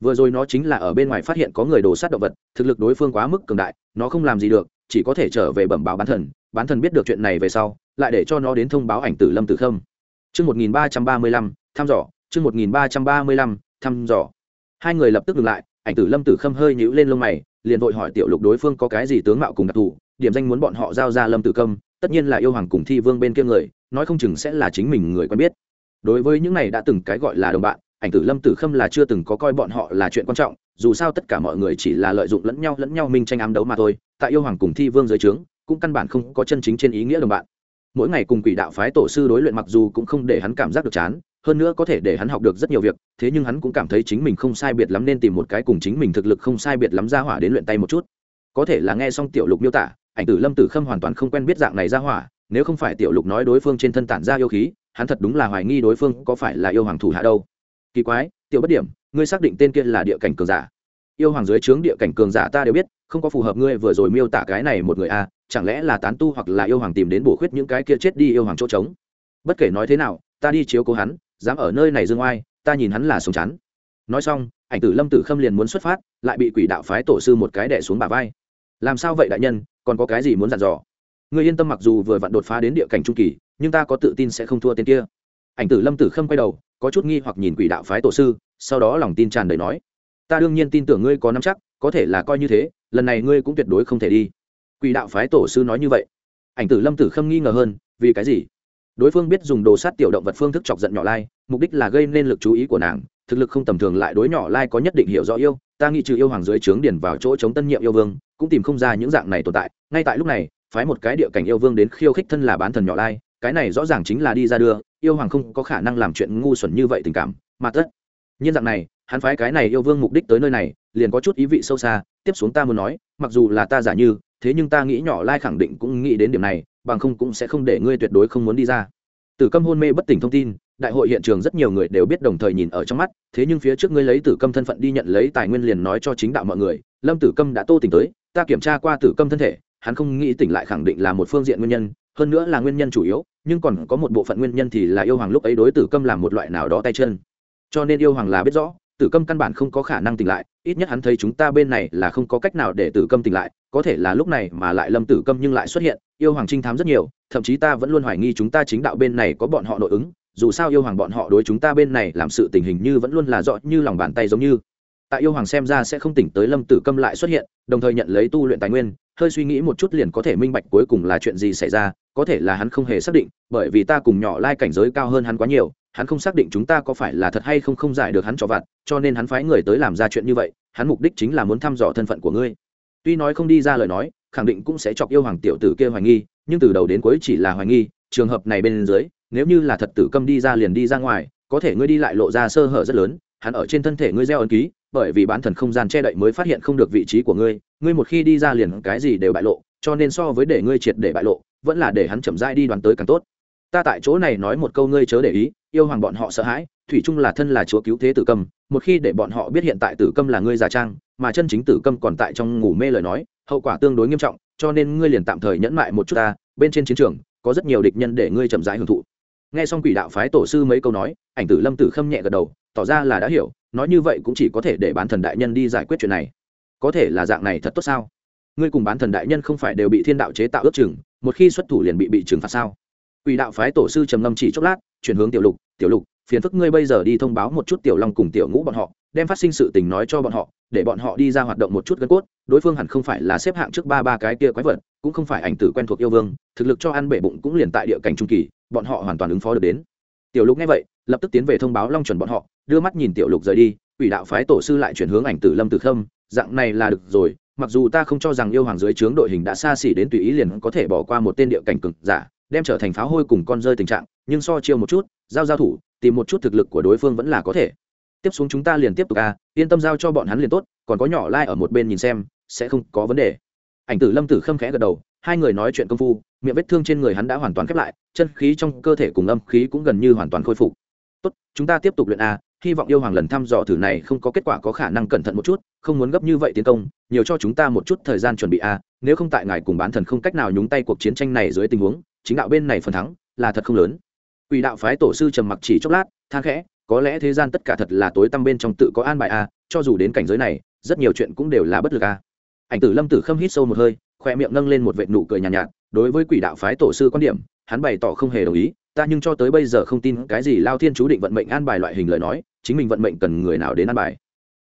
vừa rồi nó chính là ở bên ngoài phát hiện có người đồ sát động vật, thực lực đối phương quá mức cường đại, nó không làm gì được, chỉ có thể trở về bẩm báo bán thần. Bán thần biết được chuyện này về sau, lại để cho nó đến thông báo ảnh tử lâm tử khâm. Chương một nghìn ba trăm ba mươi lăm, thăm dò, chương một nghìn ba trăm ba mươi lăm, thăm dò. Hai người lập tức ngừng lại, ảnh tử lâm tử khâm hơi nhíu lên lông mày, liền vội hỏi tiểu lục đối phương có cái gì tướng mạo cùng đặc thù, điểm danh muốn bọn họ giao ra lâm tử khâm, tất nhiên là yêu hoàng cùng thi vương bên kia người, nói không chừng sẽ là chính mình người quen biết. Đối với những này đã từng cái gọi là đồng bạn ảnh tử lâm tử khâm là chưa từng có coi bọn họ là chuyện quan trọng, dù sao tất cả mọi người chỉ là lợi dụng lẫn nhau lẫn nhau minh tranh ám đấu mà thôi. Tại yêu hoàng cùng thi vương dưới trướng, cũng căn bản không có chân chính trên ý nghĩa đồng bạn. Mỗi ngày cùng quỷ đạo phái tổ sư đối luyện mặc dù cũng không để hắn cảm giác được chán, hơn nữa có thể để hắn học được rất nhiều việc, thế nhưng hắn cũng cảm thấy chính mình không sai biệt lắm nên tìm một cái cùng chính mình thực lực không sai biệt lắm ra hỏa đến luyện tay một chút. Có thể là nghe xong tiểu lục miêu tả, ảnh tử lâm tử khâm hoàn toàn không quen biết dạng này ra hỏa, nếu không phải tiểu lục nói đối phương trên thân tản ra yêu khí, hắn thật đúng là hoài nghi đối phương có phải là yêu hoàng thủ hạ đâu kỳ quái, tiểu bất điểm, ngươi xác định tên kia là địa cảnh cường giả. Yêu hoàng dưới trướng địa cảnh cường giả ta đều biết, không có phù hợp ngươi vừa rồi miêu tả cái này một người a, chẳng lẽ là tán tu hoặc là yêu hoàng tìm đến bổ khuyết những cái kia chết đi yêu hoàng chỗ trống? Bất kể nói thế nào, ta đi chiếu cố hắn, dám ở nơi này dương oai, ta nhìn hắn là sống chắn nói xong, ảnh tử lâm tử khâm liền muốn xuất phát, lại bị quỷ đạo phái tổ sư một cái đẻ xuống bà vai. Làm sao vậy đại nhân, còn có cái gì muốn dặn dò? Ngươi yên tâm mặc dù vừa vặn đột phá đến địa cảnh trung kỳ, nhưng ta có tự tin sẽ không thua tên kia. Ảnh tử lâm tử khâm quay đầu có chút nghi hoặc nhìn quỷ đạo phái tổ sư, sau đó lòng tin tràn đầy nói, ta đương nhiên tin tưởng ngươi có nắm chắc, có thể là coi như thế, lần này ngươi cũng tuyệt đối không thể đi. Quỷ đạo phái tổ sư nói như vậy. Ảnh tử lâm tử khâm nghi ngờ hơn, vì cái gì? Đối phương biết dùng đồ sát tiểu động vật phương thức chọc giận nhỏ lai, mục đích là gây nên lực chú ý của nàng, thực lực không tầm thường lại đối nhỏ lai có nhất định hiểu rõ yêu, ta nghĩ trừ yêu hoàng dưới trướng điển vào chỗ chống tân nhiệm yêu vương, cũng tìm không ra những dạng này tồn tại. Ngay tại lúc này, phái một cái địa cảnh yêu vương đến khiêu khích thân là bán thần nhỏ lai cái này rõ ràng chính là đi ra đưa, yêu hoàng không có khả năng làm chuyện ngu xuẩn như vậy tình cảm, mà tất nhiên dạng này, hắn phái cái này yêu vương mục đích tới nơi này, liền có chút ý vị sâu xa, tiếp xuống ta muốn nói, mặc dù là ta giả như, thế nhưng ta nghĩ nhỏ lai khẳng định cũng nghĩ đến điểm này, bằng không cũng sẽ không để ngươi tuyệt đối không muốn đi ra. Tử câm hôn mê bất tỉnh thông tin, đại hội hiện trường rất nhiều người đều biết đồng thời nhìn ở trong mắt, thế nhưng phía trước ngươi lấy tử câm thân phận đi nhận lấy tài nguyên liền nói cho chính đạo mọi người, lâm tử câm đã tô tỉnh tới, ta kiểm tra qua tử câm thân thể, hắn không nghĩ tỉnh lại khẳng định là một phương diện nguyên nhân hơn nữa là nguyên nhân chủ yếu, nhưng còn có một bộ phận nguyên nhân thì là yêu hoàng lúc ấy đối tử câm làm một loại nào đó tay chân. Cho nên yêu hoàng là biết rõ, tử câm căn bản không có khả năng tỉnh lại, ít nhất hắn thấy chúng ta bên này là không có cách nào để tử câm tỉnh lại, có thể là lúc này mà lại lâm tử câm nhưng lại xuất hiện, yêu hoàng trinh thám rất nhiều, thậm chí ta vẫn luôn hoài nghi chúng ta chính đạo bên này có bọn họ nội ứng, dù sao yêu hoàng bọn họ đối chúng ta bên này làm sự tình hình như vẫn luôn là rõ như lòng bàn tay giống như tại yêu hoàng xem ra sẽ không tỉnh tới lâm tử câm lại xuất hiện, đồng thời nhận lấy tu luyện tài nguyên, hơi suy nghĩ một chút liền có thể minh bạch cuối cùng là chuyện gì xảy ra, có thể là hắn không hề xác định, bởi vì ta cùng nhỏ lai cảnh giới cao hơn hắn quá nhiều, hắn không xác định chúng ta có phải là thật hay không không giải được hắn cho vặt, cho nên hắn phái người tới làm ra chuyện như vậy, hắn mục đích chính là muốn thăm dò thân phận của ngươi. Tuy nói không đi ra lời nói, khẳng định cũng sẽ chọc yêu hoàng tiểu tử kia hoài nghi, nhưng từ đầu đến cuối chỉ là hoài nghi, trường hợp này bên dưới, nếu như là thật tử câm đi ra liền đi ra ngoài, có thể ngươi đi lại lộ ra sơ hở rất lớn hắn ở trên thân thể ngươi gieo ấn ký, bởi vì bán thần không gian che đậy mới phát hiện không được vị trí của ngươi ngươi một khi đi ra liền cái gì đều bại lộ, cho nên so với để ngươi triệt để bại lộ, vẫn là để hắn chậm rãi đi đoàn tới càng tốt. Ta tại chỗ này nói một câu ngươi chớ để ý, yêu hoàng bọn họ sợ hãi, thủy trung là thân là chúa cứu thế tử cầm một khi để bọn họ biết hiện tại tử cầm là ngươi giả trang, mà chân chính tử cầm còn tại trong ngủ mê lời nói, hậu quả tương đối nghiêm trọng, cho nên ngươi liền tạm thời nhẫn mại một chút ta, bên trên chiến trường, có rất nhiều địch nhân để ngươi chậm rãi hưởng thụ. Nghe xong quỷ đạo phái tổ sư mấy câu nói, ảnh tử lâm tử khâm nhẹ gật đầu tỏ ra là đã hiểu, nói như vậy cũng chỉ có thể để bán thần đại nhân đi giải quyết chuyện này. Có thể là dạng này thật tốt sao? Ngươi cùng bán thần đại nhân không phải đều bị thiên đạo chế tạo ước chừng, một khi xuất thủ liền bị bị trừng phạt sao? Quỷ đạo phái tổ sư trầm ngâm chỉ chốc lát, chuyển hướng tiểu lục tiểu lục, phiền phức ngươi bây giờ đi thông báo một chút tiểu long cùng tiểu ngũ bọn họ, đem phát sinh sự tình nói cho bọn họ, để bọn họ đi ra hoạt động một chút gân cốt, đối phương hẳn không phải là xếp hạng trước ba ba cái kia quái vật, cũng không phải ảnh tử quen thuộc yêu vương, thực lực cho ăn bể bụng cũng liền tại địa cảnh trung kỳ, bọn họ hoàn toàn ứng phó được đến. Tiểu lục nghe vậy, lập tức tiến về thông báo long chuẩn bọn họ đưa mắt nhìn tiểu lục rời đi ủy đạo phái tổ sư lại chuyển hướng ảnh tử lâm tử khâm, dạng này là được rồi, mặc dù ta không cho rằng yêu hoàng dưới trướng đội hình đã xa xỉ đến tùy ý liền có thể bỏ qua một tên địa cảnh cực giả, đem trở thành pháo hôi cùng con rơi tình trạng, nhưng so chiêu một chút, giao giao thủ, tìm một chút thực lực của đối phương vẫn là có thể. Tiếp xuống chúng ta liền tiếp tục a, yên tâm giao cho bọn hắn liền tốt, còn có nhỏ lai ở một bên nhìn xem, sẽ không có vấn đề. Ảnh tử lâm tử khâm khẽ gật đầu, hai người nói chuyện công phu, miệng vết thương trên người hắn đã hoàn toàn khép lại, chân khí trong cơ thể cùng âm khí cũng gần như hoàn toàn khôi phục. Tốt, chúng ta tiếp tục luyện a hy vọng yêu hoàng lần thăm dò thử này không có kết quả có khả năng cẩn thận một chút không muốn gấp như vậy tiến công nhiều cho chúng ta một chút thời gian chuẩn bị a nếu không tại ngài cùng bán thần không cách nào nhúng tay cuộc chiến tranh này dưới tình huống chính đạo bên này phần thắng là thật không lớn. Quỷ đạo phái tổ sư trầm mặc chỉ chốc lát than khẽ có lẽ thế gian tất cả thật là tối tăm bên trong tự có an bài a cho dù đến cảnh giới này rất nhiều chuyện cũng đều là bất lực a. Ảnh tử lâm tử khâm hít sâu một hơi khoe miệng nâng lên một vệt nụ cười nhàn nhạt, nhạt đối với quỷ đạo phái tổ sư quan điểm hắn bày tỏ không hề đồng ý ta nhưng cho tới bây giờ không tin cái gì lao thiên chú định vận mệnh an bài loại hình lời nói chính mình vận mệnh cần người nào đến an bài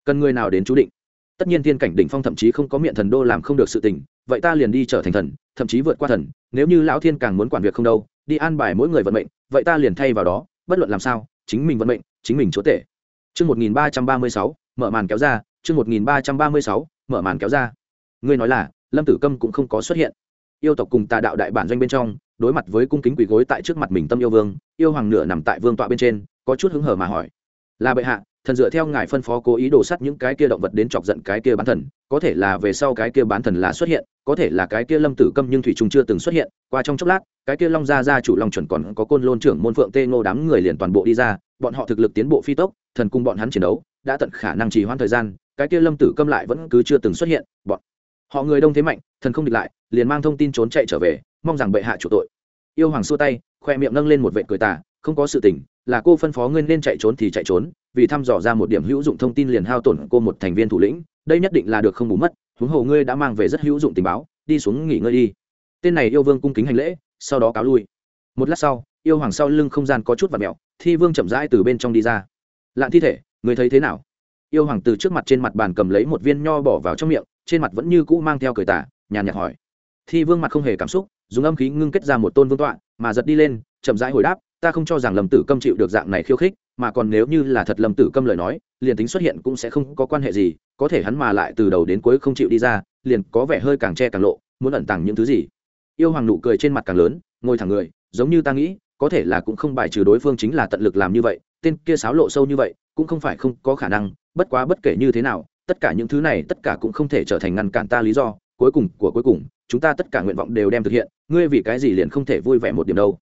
cần người nào đến chú định tất nhiên thiên cảnh đỉnh phong thậm chí không có miệng thần đô làm không được sự tình vậy ta liền đi trở thành thần thậm chí vượt qua thần nếu như lão thiên càng muốn quản việc không đâu đi an bài mỗi người vận mệnh vậy ta liền thay vào đó bất luận làm sao chính mình vận mệnh chính mình chúa tể Chương 1336, mở màn kéo ra, chương 1336, mở màn kéo ra. Ngươi nói là, Lâm Tử Câm cũng không có xuất hiện. Yêu tộc cùng tà đạo đại bản doanh bên trong, đối mặt với cung kính quỳ gối tại trước mặt mình Tâm yêu vương, yêu hoàng nửa nằm tại vương tọa bên trên, có chút hứng hở mà hỏi: "Là bệ hạ, thần dựa theo ngài phân phó cố ý đổ sắt những cái kia động vật đến chọc giận cái kia bán thần, có thể là về sau cái kia bán thần là xuất hiện, có thể là cái kia Lâm Tử Câm nhưng thủy trung chưa từng xuất hiện, qua trong chốc lát, cái kia Long gia gia chủ Long chuẩn còn có côn lôn trưởng môn phượng Tê Ngô đám người liền toàn bộ đi ra, bọn họ thực lực tiến bộ phi tốc, thần cung bọn hắn chiến đấu đã tận khả năng trì hoãn thời gian cái kia lâm tử câm lại vẫn cứ chưa từng xuất hiện bọn họ người đông thế mạnh thần không địch lại liền mang thông tin trốn chạy trở về mong rằng bệ hạ chủ tội. Yêu hoàng xua tay khoe miệng nâng lên một vệ cười tà không có sự tình là cô phân phó ngươi nên chạy trốn thì chạy trốn, vì thăm dò ra một điểm hữu dụng thông tin liền hao tổn cô một thành viên thủ lĩnh, đây nhất định là được không bù mất, huống hồ ngươi đã mang về rất hữu dụng tình báo, đi xuống nghỉ ngơi đi. Tên này yêu vương cung kính hành lễ, sau đó cáo lui. Một lát sau, yêu hoàng sau lưng không gian có chút và mẹo thi vương chậm rãi từ bên trong đi ra. Lạn thi thể, người thấy thế nào? Yêu hoàng từ trước mặt trên mặt bàn cầm lấy một viên nho bỏ vào trong miệng, trên mặt vẫn như cũ mang theo cười tả nhàn nhạt hỏi. Thi vương mặt không hề cảm xúc, dùng âm khí ngưng kết ra một tôn vương tọa, mà giật đi lên, chậm rãi hồi đáp ta không cho rằng Lâm tử câm chịu được dạng này khiêu khích, mà còn nếu như là thật Lâm tử câm lời nói, liền tính xuất hiện cũng sẽ không có quan hệ gì, có thể hắn mà lại từ đầu đến cuối không chịu đi ra, liền có vẻ hơi càng che càng lộ, muốn ẩn tàng những thứ gì. Yêu hoàng nụ cười trên mặt càng lớn, ngồi thẳng người, giống như ta nghĩ, có thể là cũng không bài trừ đối phương chính là tận lực làm như vậy, tên kia sáo lộ sâu như vậy, cũng không phải không có khả năng, bất quá bất kể như thế nào, tất cả những thứ này, tất cả cũng không thể trở thành ngăn cản ta lý do, cuối cùng của cuối cùng, chúng ta tất cả nguyện vọng đều đem thực hiện, ngươi vì cái gì liền không thể vui vẻ một điểm đâu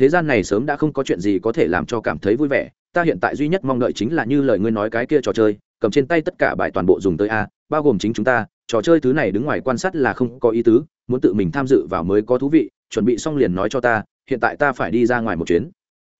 thế gian này sớm đã không có chuyện gì có thể làm cho cảm thấy vui vẻ, ta hiện tại duy nhất mong đợi chính là như lời ngươi nói cái kia trò chơi, cầm trên tay tất cả bài toàn bộ dùng tới a, bao gồm chính chúng ta, trò chơi thứ này đứng ngoài quan sát là không có ý tứ, muốn tự mình tham dự vào mới có thú vị, chuẩn bị xong liền nói cho ta, hiện tại ta phải đi ra ngoài một chuyến.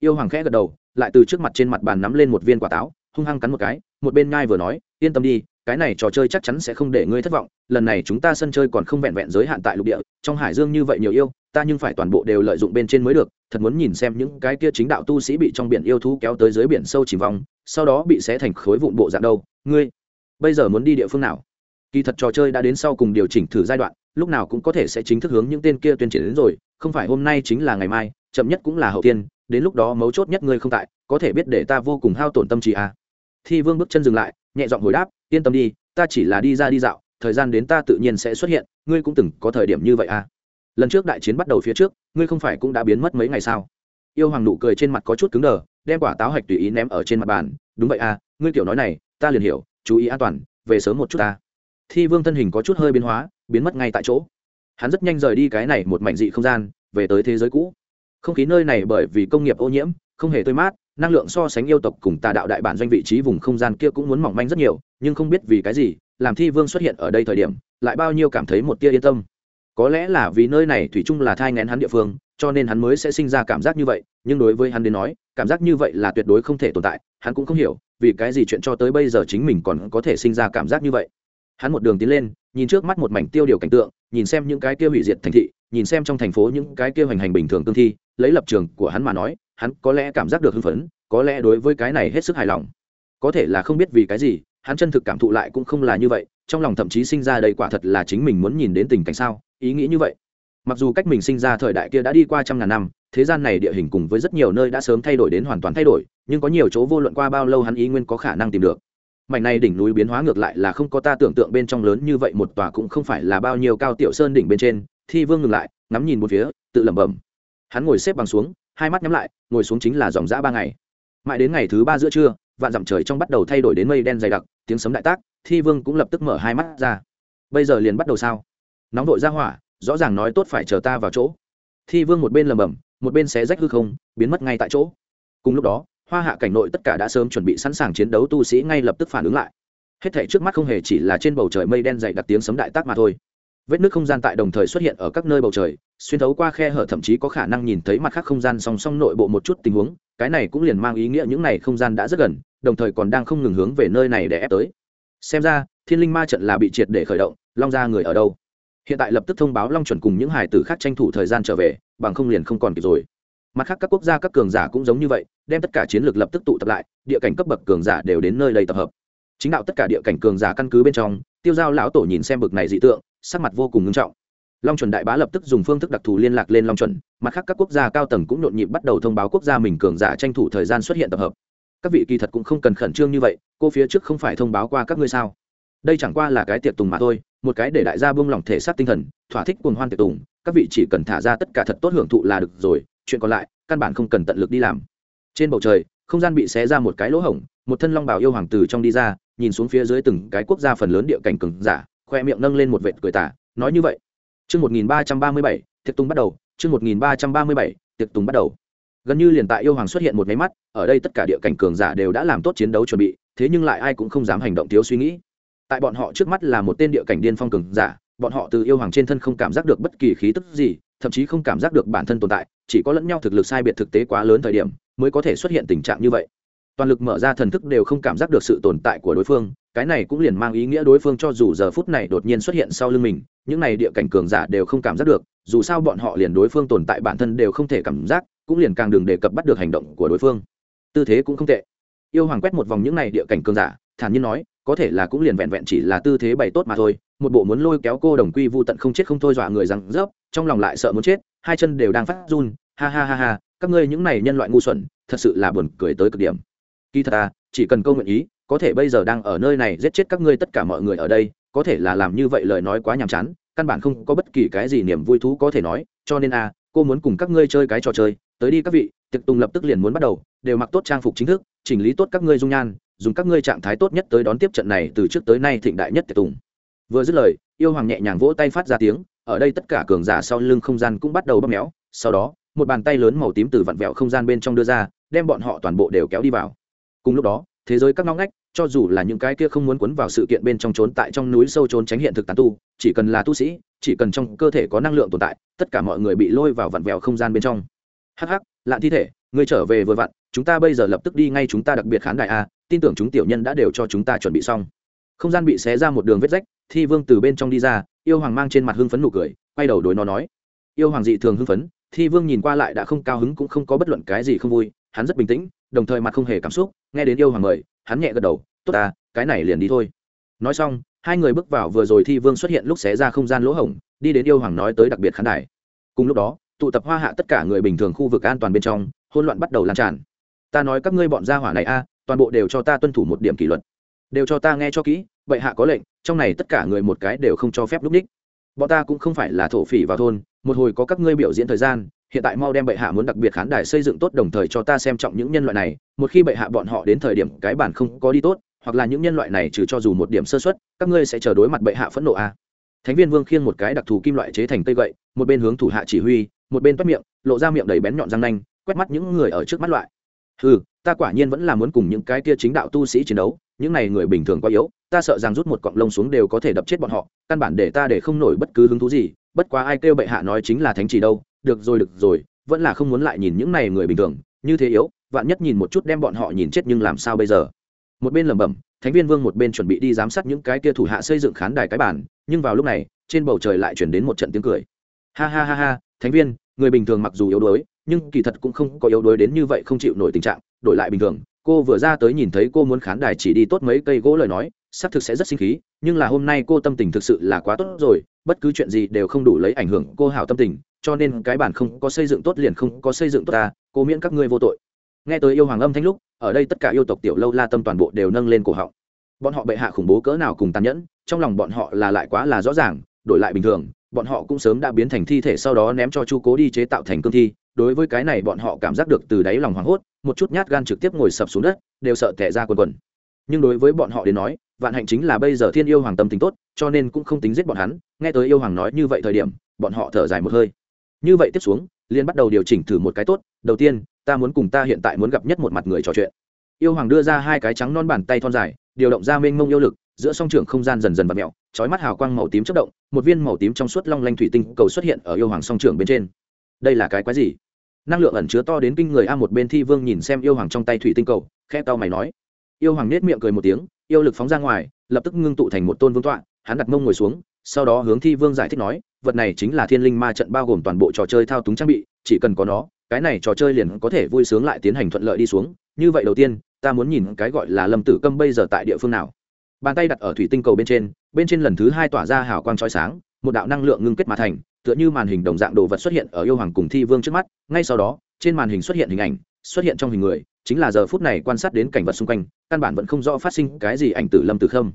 Yêu hoàng khẽ gật đầu, lại từ trước mặt trên mặt bàn nắm lên một viên quả táo, hung hăng cắn một cái, một bên ngai vừa nói, yên tâm đi cái này trò chơi chắc chắn sẽ không để ngươi thất vọng, lần này chúng ta sân chơi còn không vẹn vẹn giới hạn tại lục địa, trong hải dương như vậy nhiều yêu, ta nhưng phải toàn bộ đều lợi dụng bên trên mới được, thật muốn nhìn xem những cái kia chính đạo tu sĩ bị trong biển yêu thú kéo tới dưới biển sâu chìm vòng sau đó bị xé thành khối vụn bộ dạng đâu, ngươi, bây giờ muốn đi địa phương nào kỳ thật trò chơi đã đến sau cùng điều chỉnh thử giai đoạn, lúc nào cũng có thể sẽ chính thức hướng những tên kia tuyên triển đến rồi, không phải hôm nay chính là ngày mai, chậm nhất cũng là hậu tiên, đến lúc đó mấu chốt nhất ngươi không tại, có thể biết để ta vô cùng hao tổn tâm trí à. thi vương bước chân dừng lại nhẹ giọng hồi đáp, yên tâm đi, ta chỉ là đi ra đi dạo, thời gian đến ta tự nhiên sẽ xuất hiện, ngươi cũng từng có thời điểm như vậy à. Lần trước đại chiến bắt đầu phía trước, ngươi không phải cũng đã biến mất mấy ngày sao? Yêu hoàng nụ cười trên mặt có chút cứng đờ, đem quả táo hạch tùy ý ném ở trên mặt bàn, đúng vậy à ngươi kiểu nói này, ta liền hiểu, chú ý an toàn, về sớm một chút ta. Thi vương thân hình có chút hơi biến hóa, biến mất ngay tại chỗ. Hắn rất nhanh rời đi cái này một mảnh dị không gian, về tới thế giới cũ. Không khí nơi này bởi vì công nghiệp ô nhiễm, không hề tươi mát năng lượng so sánh yêu tộc cùng tà đạo đại bản doanh vị trí vùng không gian kia cũng muốn mỏng manh rất nhiều, nhưng không biết vì cái gì, làm thi vương xuất hiện ở đây thời điểm, lại bao nhiêu cảm thấy một tia yên tâm. Có lẽ là vì nơi này thủy chung là thai ngén hắn địa phương, cho nên hắn mới sẽ sinh ra cảm giác như vậy, nhưng đối với hắn đến nói, cảm giác như vậy là tuyệt đối không thể tồn tại, hắn cũng không hiểu, vì cái gì chuyện cho tới bây giờ chính mình còn có thể sinh ra cảm giác như vậy. Hắn một đường tiến lên, nhìn trước mắt một mảnh tiêu điều cảnh tượng, nhìn xem những cái kia hủy diệt thành thị, nhìn xem trong thành phố những cái kia hoành hành bình thường tương thi, lấy lập trường của hắn mà nói hắn có lẽ cảm giác được hưng phấn, có lẽ đối với cái này hết sức hài lòng. Có thể là không biết vì cái gì, hắn chân thực cảm thụ lại cũng không là như vậy, trong lòng thậm chí sinh ra đây quả thật là chính mình muốn nhìn đến tình cảnh sao, ý nghĩ như vậy. Mặc dù cách mình sinh ra thời đại kia đã đi qua trăm ngàn năm, thế gian này địa hình cùng với rất nhiều nơi đã sớm thay đổi đến hoàn toàn thay đổi, nhưng có nhiều chỗ vô luận qua bao lâu hắn ý nguyên có khả năng tìm được. Mảnh này đỉnh núi biến hóa ngược lại là không có ta tưởng tượng bên trong lớn như vậy, một tòa cũng không phải là bao nhiêu cao tiểu sơn đỉnh bên trên, thi vương ngừng lại, ngắm nhìn một phía, tự lẩm bẩm. Hắn ngồi xếp bằng xuống hai mắt nhắm lại, ngồi xuống chính là dòng dã ba ngày. Mãi đến ngày thứ ba giữa trưa, vạn dặm trời trong bắt đầu thay đổi đến mây đen dày đặc, tiếng sấm đại tác, thi vương cũng lập tức mở hai mắt ra. Bây giờ liền bắt đầu sao? Nóng vội ra hỏa, rõ ràng nói tốt phải chờ ta vào chỗ. Thi vương một bên lầm bầm một bên xé rách hư không, biến mất ngay tại chỗ. Cùng lúc đó, hoa hạ cảnh nội tất cả đã sớm chuẩn bị sẵn sàng chiến đấu tu sĩ ngay lập tức phản ứng lại. Hết thể trước mắt không hề chỉ là trên bầu trời mây đen dày đặc tiếng sấm đại tác mà thôi vết nước không gian tại đồng thời xuất hiện ở các nơi bầu trời, xuyên thấu qua khe hở thậm chí có khả năng nhìn thấy mặt khác không gian song song nội bộ một chút tình huống, cái này cũng liền mang ý nghĩa những này không gian đã rất gần, đồng thời còn đang không ngừng hướng về nơi này để ép tới. Xem ra, thiên linh ma trận là bị triệt để khởi động, long ra người ở đâu? Hiện tại lập tức thông báo long chuẩn cùng những hải tử khác tranh thủ thời gian trở về, bằng không liền không còn kịp rồi. Mặt khác các quốc gia các cường giả cũng giống như vậy, đem tất cả chiến lược lập tức tụ tập lại, địa cảnh cấp bậc cường giả đều đến nơi đây tập hợp chính đạo tất cả địa cảnh cường giả căn cứ bên trong, tiêu giao lão tổ nhìn xem bực này dị tượng, sắc mặt vô cùng nghiêm trọng. Long chuẩn đại bá lập tức dùng phương thức đặc thù liên lạc lên long chuẩn, mặt khác các quốc gia cao tầng cũng nhộn nhịp bắt đầu thông báo quốc gia mình cường giả tranh thủ thời gian xuất hiện tập hợp. Các vị kỳ thật cũng không cần khẩn trương như vậy, cô phía trước không phải thông báo qua các ngươi sao? Đây chẳng qua là cái tiệc tùng mà thôi, một cái để đại gia buông lỏng thể xác tinh thần, thỏa thích cuồng hoan tiệc tùng, các vị chỉ cần thả ra tất cả thật tốt hưởng thụ là được rồi, chuyện còn lại, căn bản không cần tận lực đi làm. Trên bầu trời, không gian bị xé ra một cái lỗ hổng, một thân long bảo yêu hoàng từ trong đi ra nhìn xuống phía dưới từng cái quốc gia phần lớn địa cảnh cường giả, khoe miệng nâng lên một vệt cười tả nói như vậy. Chương một nghìn ba trăm ba mươi bảy, tiệc tùng bắt đầu, chương một nghìn ba trăm ba mươi bảy, tiệc tùng bắt đầu. Gần như liền tại yêu hoàng xuất hiện một máy mắt, ở đây tất cả địa cảnh cường giả đều đã làm tốt chiến đấu chuẩn bị, thế nhưng lại ai cũng không dám hành động thiếu suy nghĩ. Tại bọn họ trước mắt là một tên địa cảnh điên phong cường giả, bọn họ từ yêu hoàng trên thân không cảm giác được bất kỳ khí tức gì, thậm chí không cảm giác được bản thân tồn tại, chỉ có lẫn nhau thực lực sai biệt thực tế quá lớn thời điểm, mới có thể xuất hiện tình trạng như vậy toàn lực mở ra thần thức đều không cảm giác được sự tồn tại của đối phương, cái này cũng liền mang ý nghĩa đối phương cho dù giờ phút này đột nhiên xuất hiện sau lưng mình, những này địa cảnh cường giả đều không cảm giác được, dù sao bọn họ liền đối phương tồn tại bản thân đều không thể cảm giác, cũng liền càng đừng đề cập bắt được hành động của đối phương. Tư thế cũng không tệ. Yêu hoàng quét một vòng những này địa cảnh cường giả, thản nhiên nói, có thể là cũng liền vẹn vẹn chỉ là tư thế bày tốt mà thôi, một bộ muốn lôi kéo cô đồng quy vu tận không chết không thôi dọa người rằng rớp, trong lòng lại sợ muốn chết, hai chân đều đang phát run, ha ha ha ha, các ngươi những này nhân loại ngu xuẩn, thật sự là buồn cười tới cực điểm kỳ thật à chỉ cần câu nguyện ý, có thể bây giờ đang ở nơi này giết chết các ngươi tất cả mọi người ở đây, có thể là làm như vậy lời nói quá nhàm chán, căn bản không có bất kỳ cái gì niềm vui thú có thể nói, cho nên à cô muốn cùng các ngươi chơi cái trò chơi, tới đi các vị, tiệc tùng lập tức liền muốn bắt đầu, đều mặc tốt trang phục chính thức, chỉnh lý tốt các ngươi dung nhan, dùng các ngươi trạng thái tốt nhất tới đón tiếp trận này từ trước tới nay thịnh đại nhất tiệc tùng. Vừa dứt lời, yêu hoàng nhẹ nhàng vỗ tay phát ra tiếng, ở đây tất cả cường giả sau lưng không gian cũng bắt đầu bóp méo, sau đó, một bàn tay lớn màu tím từ vặn vẹo không gian bên trong đưa ra, đem bọn họ toàn bộ đều kéo đi vào cùng lúc đó, thế giới các ngóc ngách, cho dù là những cái kia không muốn cuốn vào sự kiện bên trong trốn tại trong núi sâu trốn tránh hiện thực tán tu, chỉ cần là tu sĩ, chỉ cần trong cơ thể có năng lượng tồn tại, tất cả mọi người bị lôi vào vặn vẹo không gian bên trong. Hắc hắc, lạn thi thể người trở về vừa vặn, chúng ta bây giờ lập tức đi ngay chúng ta đặc biệt khán đại a, tin tưởng chúng tiểu nhân đã đều cho chúng ta chuẩn bị xong. Không gian bị xé ra một đường vết rách, thi vương từ bên trong đi ra, yêu hoàng mang trên mặt hưng phấn nụ cười, quay đầu đối nó nói. Yêu hoàng dị thường hưng phấn, thi vương nhìn qua lại đã không cao hứng cũng không có bất luận cái gì không vui, hắn rất bình tĩnh đồng thời mặt không hề cảm xúc, nghe đến yêu hoàng mời, hắn nhẹ gật đầu, tốt à cái này liền đi thôi. Nói xong, hai người bước vào vừa rồi thi vương xuất hiện lúc xé ra không gian lỗ hổng, đi đến yêu hoàng nói tới đặc biệt khán đài. Cùng lúc đó, tụ tập hoa hạ tất cả người bình thường khu vực an toàn bên trong hôn loạn bắt đầu lan tràn. Ta nói các ngươi bọn gia hỏa này a, toàn bộ đều cho ta tuân thủ một điểm kỷ luật. Đều cho ta nghe cho kỹ vậy hạ có lệnh, trong này tất cả người một cái đều không cho phép lúc ních bọn ta cũng không phải là thổ phỉ vào thôn, một hồi có các ngươi biểu diễn thời gian hiện tại mau đem bệ hạ muốn đặc biệt khán đài xây dựng tốt đồng thời cho ta xem trọng những nhân loại này, một khi bệ hạ bọn họ đến thời điểm cái bản không có đi tốt, hoặc là những nhân loại này trừ cho dù một điểm sơ xuất các ngươi sẽ chờ đối mặt bệ hạ phẫn nộ a à. thánh viên vương khiêng một cái đặc thù kim loại chế thành cây gậy, một bên hướng thủ hạ chỉ huy, một bên toát miệng, lộ ra miệng đầy bén nhọn răng nanh, quét mắt những người ở trước mắt loại ừ ta quả nhiên vẫn là muốn cùng những cái kia chính đạo tu sĩ chiến đấu, những này người bình thường quá yếu, ta sợ rằng rút một cọng lông xuống đều có thể đập chết bọn họ, căn bản để ta để không nổi bất cứ hứng thú gì, bất quá ai kêu bệ hạ nói chính là thánh chỉ đâu được rồi được rồi, vẫn là không muốn lại nhìn những này người bình thường, như thế yếu, vạn nhất nhìn một chút đem bọn họ nhìn chết nhưng làm sao bây giờ? Một bên lẩm bẩm, thánh viên vương một bên chuẩn bị đi giám sát những cái kia thủ hạ xây dựng khán đài cái bản nhưng vào lúc này, trên bầu trời lại chuyển đến một trận tiếng cười. Ha ha ha ha, thánh viên, người bình thường mặc dù yếu đuối, nhưng kỳ thật cũng không có yếu đuối đến như vậy không chịu nổi tình trạng, đổi lại bình thường, cô vừa ra tới nhìn thấy cô muốn khán đài chỉ đi tốt mấy cây gỗ lời nói, xác thực sẽ rất sinh khí, nhưng là hôm nay cô tâm tình thực sự là quá tốt rồi, bất cứ chuyện gì đều không đủ lấy ảnh hưởng cô hảo tâm tình cho nên cái bản không có xây dựng tốt liền không có xây dựng tốt ta, cố miễn các ngươi vô tội. Nghe tới yêu hoàng âm thanh lúc, ở đây tất cả yêu tộc tiểu lâu la tâm toàn bộ đều nâng lên cổ họng. Bọn họ bệ hạ khủng bố cỡ nào cùng tàn nhẫn, trong lòng bọn họ là lại quá là rõ ràng, đổi lại bình thường, bọn họ cũng sớm đã biến thành thi thể sau đó ném cho chu cố đi chế tạo thành cương thi. Đối với cái này bọn họ cảm giác được từ đáy lòng hoảng hốt, một chút nhát gan trực tiếp ngồi sập xuống đất, đều sợ tẻ ra quần quần. Nhưng đối với bọn họ đến nói, vạn hạnh chính là bây giờ thiên yêu hoàng tâm tính tốt, cho nên cũng không tính giết bọn hắn. Nghe tới yêu hoàng nói như vậy thời điểm, bọn họ thở dài một hơi như vậy tiếp xuống liên bắt đầu điều chỉnh thử một cái tốt. Đầu tiên, ta muốn cùng ta hiện tại muốn gặp nhất một mặt người trò chuyện. Yêu hoàng đưa ra hai cái trắng non bàn tay thon dài, điều động ra mênh mông yêu lực, giữa song trường không gian dần dần và mẹo trói mắt hào quang màu tím chất động, một viên màu tím trong suốt long lanh thủy tinh cầu xuất hiện ở yêu hoàng song trường bên trên. Đây là cái quái gì? Năng lượng ẩn chứa to đến kinh người a một bên thi vương nhìn xem yêu hoàng trong tay thủy tinh cầu khe tao mày nói. Yêu hoàng nết miệng cười một tiếng, yêu lực phóng ra ngoài, lập tức ngưng tụ thành một tôn vương tọa, hắn đặt mông ngồi xuống, sau đó hướng thi vương giải thích nói vật này chính là thiên linh ma trận bao gồm toàn bộ trò chơi thao túng trang bị, chỉ cần có nó, cái này trò chơi liền có thể vui sướng lại tiến hành thuận lợi đi xuống. Như vậy đầu tiên, ta muốn nhìn cái gọi là lâm tử câm bây giờ tại địa phương nào. Bàn tay đặt ở thủy tinh cầu bên trên bên trên lần thứ hai tỏa ra hào quang trói sáng, một đạo năng lượng ngưng kết mà thành, tựa như màn hình đồng dạng đồ vật xuất hiện ở yêu hoàng cùng thi vương trước mắt. Ngay sau đó, trên màn hình xuất hiện hình ảnh, xuất hiện trong hình người, chính là giờ phút này quan sát đến cảnh vật xung quanh, căn bản vẫn không rõ phát sinh cái gì ảnh tử lâm tử khâm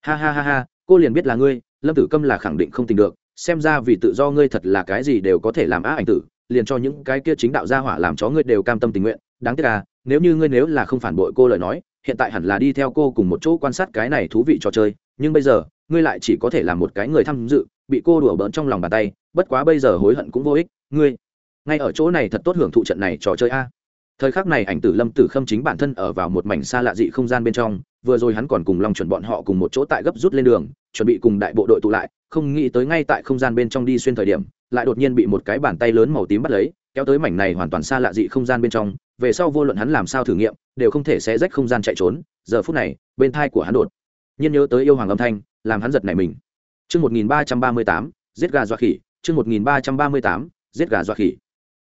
ha ha ha ha, cô liền biết là ngươi, lâm tử câm là khẳng định không tình được xem ra vì tự do ngươi thật là cái gì đều có thể làm á ảnh tử, liền cho những cái kia chính đạo gia hỏa làm chó ngươi đều cam tâm tình nguyện, đáng tiếc à nếu như ngươi nếu là không phản bội cô lời nói, hiện tại hẳn là đi theo cô cùng một chỗ quan sát cái này thú vị trò chơi, nhưng bây giờ, ngươi lại chỉ có thể là một cái người tham dự, bị cô đùa bỡn trong lòng bàn tay, bất quá bây giờ hối hận cũng vô ích, ngươi, ngay ở chỗ này thật tốt hưởng thụ trận này trò chơi a thời khắc này ảnh tử lâm tử khâm chính bản thân ở vào một mảnh xa lạ dị không gian bên trong vừa rồi hắn còn cùng long chuẩn bọn họ cùng một chỗ tại gấp rút lên đường chuẩn bị cùng đại bộ đội tụ lại không nghĩ tới ngay tại không gian bên trong đi xuyên thời điểm lại đột nhiên bị một cái bàn tay lớn màu tím bắt lấy kéo tới mảnh này hoàn toàn xa lạ dị không gian bên trong về sau vô luận hắn làm sao thử nghiệm đều không thể xé rách không gian chạy trốn giờ phút này bên thai của hắn đột nhiên nhớ tới yêu hoàng âm thanh làm hắn giật nảy mình Chương 1338, giết gà dọa khỉ, chương 1338, giết gà dọa khỉ.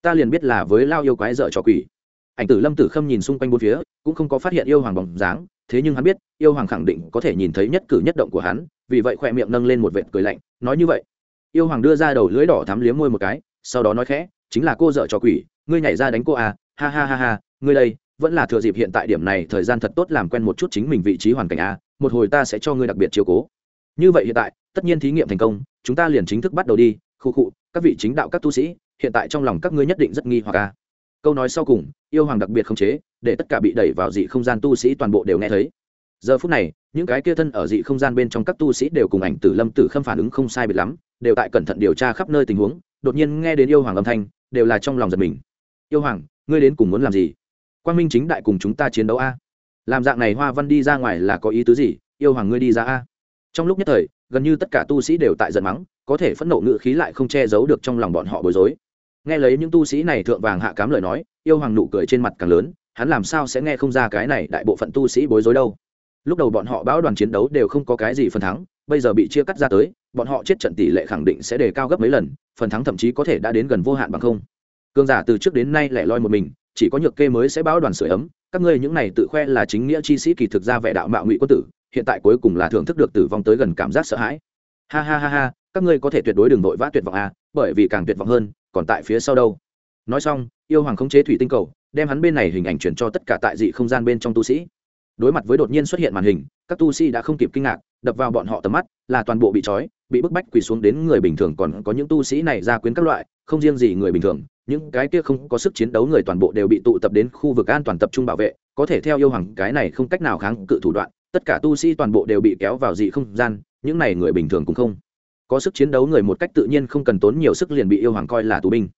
Ta liền biết là với lao yêu quái dở trò quỷ. Ảnh tử Lâm Tử Khâm nhìn xung quanh bốn phía, cũng không có phát hiện yêu hoàng bóng dáng, thế nhưng hắn biết, yêu hoàng khẳng định có thể nhìn thấy nhất cử nhất động của hắn, vì vậy khoe miệng nâng lên một vệt cười lạnh, nói như vậy. Yêu hoàng đưa ra đầu lưỡi đỏ thắm liếm môi một cái, sau đó nói khẽ, chính là cô dợ trò quỷ, ngươi nhảy ra đánh cô à, ha ha ha ha, ngươi đây, vẫn là thừa dịp hiện tại điểm này thời gian thật tốt làm quen một chút chính mình vị trí hoàn cảnh à, một hồi ta sẽ cho ngươi đặc biệt chiếu cố. Như vậy hiện tại, tất nhiên thí nghiệm thành công chúng ta liền chính thức bắt đầu đi khu khụ các vị chính đạo các tu sĩ hiện tại trong lòng các ngươi nhất định rất nghi hoặc à? Câu nói sau cùng, yêu hoàng đặc biệt không chế, để tất cả bị đẩy vào dị không gian tu sĩ toàn bộ đều nghe thấy. Giờ phút này, những cái kia thân ở dị không gian bên trong các tu sĩ đều cùng ảnh tử lâm tử khâm phản ứng không sai biệt lắm, đều tại cẩn thận điều tra khắp nơi tình huống, đột nhiên nghe đến yêu hoàng âm thanh, đều là trong lòng giật mình. Yêu hoàng, ngươi đến cùng muốn làm gì? Quan minh chính đại cùng chúng ta chiến đấu a. Làm dạng này hoa văn đi ra ngoài là có ý tứ gì? Yêu hoàng ngươi đi ra a. Trong lúc nhất thời, gần như tất cả tu sĩ đều tại giận mắng, có thể phẫn nộ ngự khí lại không che giấu được trong lòng bọn họ bối rối nghe lấy những tu sĩ này thượng vàng hạ cám lời nói, yêu hoàng nụ cười trên mặt càng lớn, hắn làm sao sẽ nghe không ra cái này đại bộ phận tu sĩ bối rối đâu? Lúc đầu bọn họ bão đoàn chiến đấu đều không có cái gì phần thắng, bây giờ bị chia cắt ra tới, bọn họ chết trận tỷ lệ khẳng định sẽ đề cao gấp mấy lần, phần thắng thậm chí có thể đã đến gần vô hạn bằng không. Cương giả từ trước đến nay lẻ loi một mình, chỉ có nhược kê mới sẽ bão đoàn sửa ấm, các ngươi những này tự khoe là chính nghĩa chi sĩ kỳ thực ra vẻ đạo mạo ngụy quân tử, hiện tại cuối cùng là thưởng thức được tử vong tới gần cảm giác sợ hãi. Ha ha ha ha, các ngươi có thể tuyệt đối đừng vội vã tuyệt vọng à bởi vì càng tuyệt vọng hơn còn tại phía sau đâu. Nói xong, yêu hoàng khống chế thủy tinh cầu, đem hắn bên này hình ảnh chuyển cho tất cả tại dị không gian bên trong tu sĩ. Đối mặt với đột nhiên xuất hiện màn hình, các tu sĩ đã không kịp kinh ngạc, đập vào bọn họ tầm mắt, là toàn bộ bị trói, bị bức bách quỳ xuống đến người bình thường còn có những tu sĩ này ra quyến các loại, không riêng gì người bình thường, những cái kia không có sức chiến đấu người toàn bộ đều bị tụ tập đến khu vực an toàn tập trung bảo vệ, có thể theo yêu hoàng, cái này không cách nào kháng cự thủ đoạn, tất cả tu sĩ toàn bộ đều bị kéo vào dị không gian, những này người bình thường cũng không có sức chiến đấu người một cách tự nhiên không cần tốn nhiều sức liền bị yêu hoàng coi là tù binh.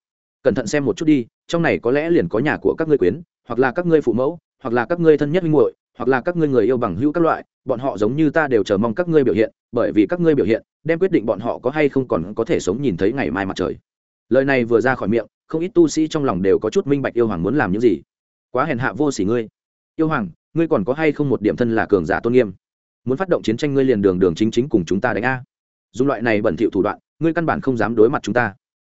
Cẩn thận xem một chút đi, trong này có lẽ liền có nhà của các ngươi quyến, hoặc là các ngươi phụ mẫu, hoặc là các ngươi thân nhất minh muội, hoặc là các ngươi người yêu bằng hữu các loại, bọn họ giống như ta đều chờ mong các ngươi biểu hiện, bởi vì các ngươi biểu hiện, đem quyết định bọn họ có hay không còn có thể sống nhìn thấy ngày mai mặt trời. Lời này vừa ra khỏi miệng, không ít tu sĩ trong lòng đều có chút minh bạch yêu hoàng muốn làm những gì. Quá hèn hạ vô s ỉ ngươi. Yêu hoàng, ngươi còn có hay không một điểm thân là cường giả tôn nghiêm? Muốn phát động chiến tranh ngươi liền đường đường chính chính cùng chúng ta đánh a dùng loại này bẩn thỉu thủ đoạn, ngươi căn bản không dám đối mặt chúng ta.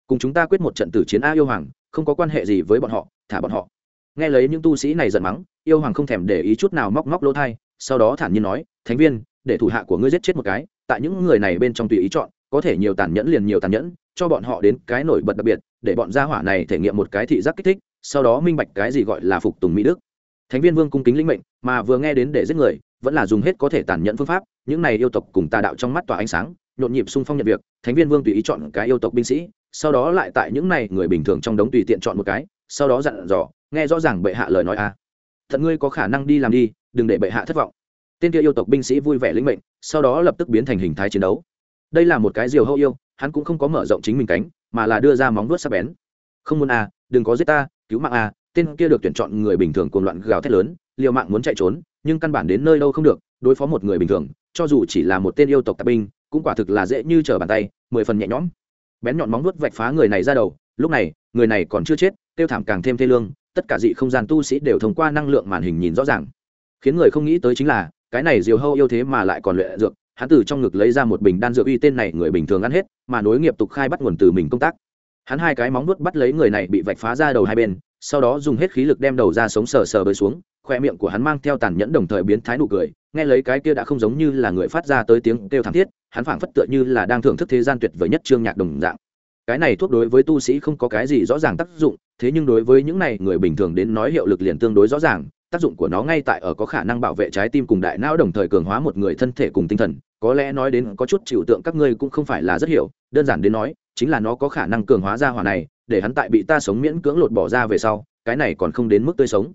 Cùng chúng ta quyết một trận tử chiến a yêu hoàng, không có quan hệ gì với bọn họ, thả bọn họ. Nghe lấy những tu sĩ này giận mắng, yêu hoàng không thèm để ý chút nào móc móc lỗ thai, sau đó thản nhiên nói, thánh viên, để thủ hạ của ngươi giết chết một cái, tại những người này bên trong tùy ý chọn, có thể nhiều tàn nhẫn liền nhiều tàn nhẫn, cho bọn họ đến cái nổi bật đặc biệt, để bọn gia hỏa này thể nghiệm một cái thị giác kích thích, sau đó minh bạch cái gì gọi là phục tùng mỹ đức. Thánh viên vương cung kính lĩnh mệnh, mà vừa nghe đến để giết người, vẫn là dùng hết có thể tàn nhẫn phương pháp, những này yêu tộc cùng tà đạo trong mắt tỏa ánh sáng nhộn nhịp xung phong nhận việc, thánh viên vương tùy ý chọn cái yêu tộc binh sĩ, sau đó lại tại những này người bình thường trong đống tùy tiện chọn một cái, sau đó dặn dò, nghe rõ ràng bệ hạ lời nói a. À. thật ngươi có khả năng đi làm đi, đừng để bệ hạ thất vọng. Tên kia yêu tộc binh sĩ vui vẻ lĩnh mệnh, sau đó lập tức biến thành hình thái chiến đấu. Đây là một cái diều hâu yêu, hắn cũng không có mở rộng chính mình cánh, mà là đưa ra móng vuốt sắc bén. Không muốn à đừng có giết ta, cứu mạng à tên kia được tuyển chọn người bình thường cuồng loạn gào thét lớn, liều mạng muốn chạy trốn, nhưng căn bản đến nơi đâu không được, đối phó một người bình thường, cho dù chỉ là một tên yêu tộc tạp binh cũng quả thực là dễ như trở bàn tay, mười phần nhẹ nhõm. Bén nhọn móng vuốt vạch phá người này ra đầu, lúc này, người này còn chưa chết, tiêu thảm càng thêm thê lương, tất cả dị không gian tu sĩ đều thông qua năng lượng màn hình nhìn rõ ràng. Khiến người không nghĩ tới chính là, cái này diều hâu yêu thế mà lại còn luyện dược, hắn từ trong ngực lấy ra một bình đan dược uy tên này người bình thường ăn hết, mà nối nghiệp tục khai bắt nguồn từ mình công tác. Hắn hai cái móng nuốt bắt lấy người này bị vạch phá ra đầu hai bên, sau đó dùng hết khí lực đem đầu ra sống sờ sờ bơi xuống, khoe miệng của hắn mang theo tàn nhẫn đồng thời biến thái nụ cười, nghe lấy cái kia đã không giống như là người phát ra tới tiếng kêu thảm thiết hắn phảng phất tựa như là đang thưởng thức thế gian tuyệt vời nhất trương nhạc đồng dạng. Cái này thuốc đối với tu sĩ không có cái gì rõ ràng tác dụng, thế nhưng đối với những này người bình thường đến nói hiệu lực liền tương đối rõ ràng, tác dụng của nó ngay tại ở có khả năng bảo vệ trái tim cùng đại não đồng thời cường hóa một người thân thể cùng tinh thần, có lẽ nói đến có chút chịu tượng các ngươi cũng không phải là rất hiểu, đơn giản đến nói, chính là nó có khả năng cường hóa ra hỏa này, để hắn tại bị ta sống miễn cưỡng lột bỏ ra về sau, cái này còn không đến mức tươi sống.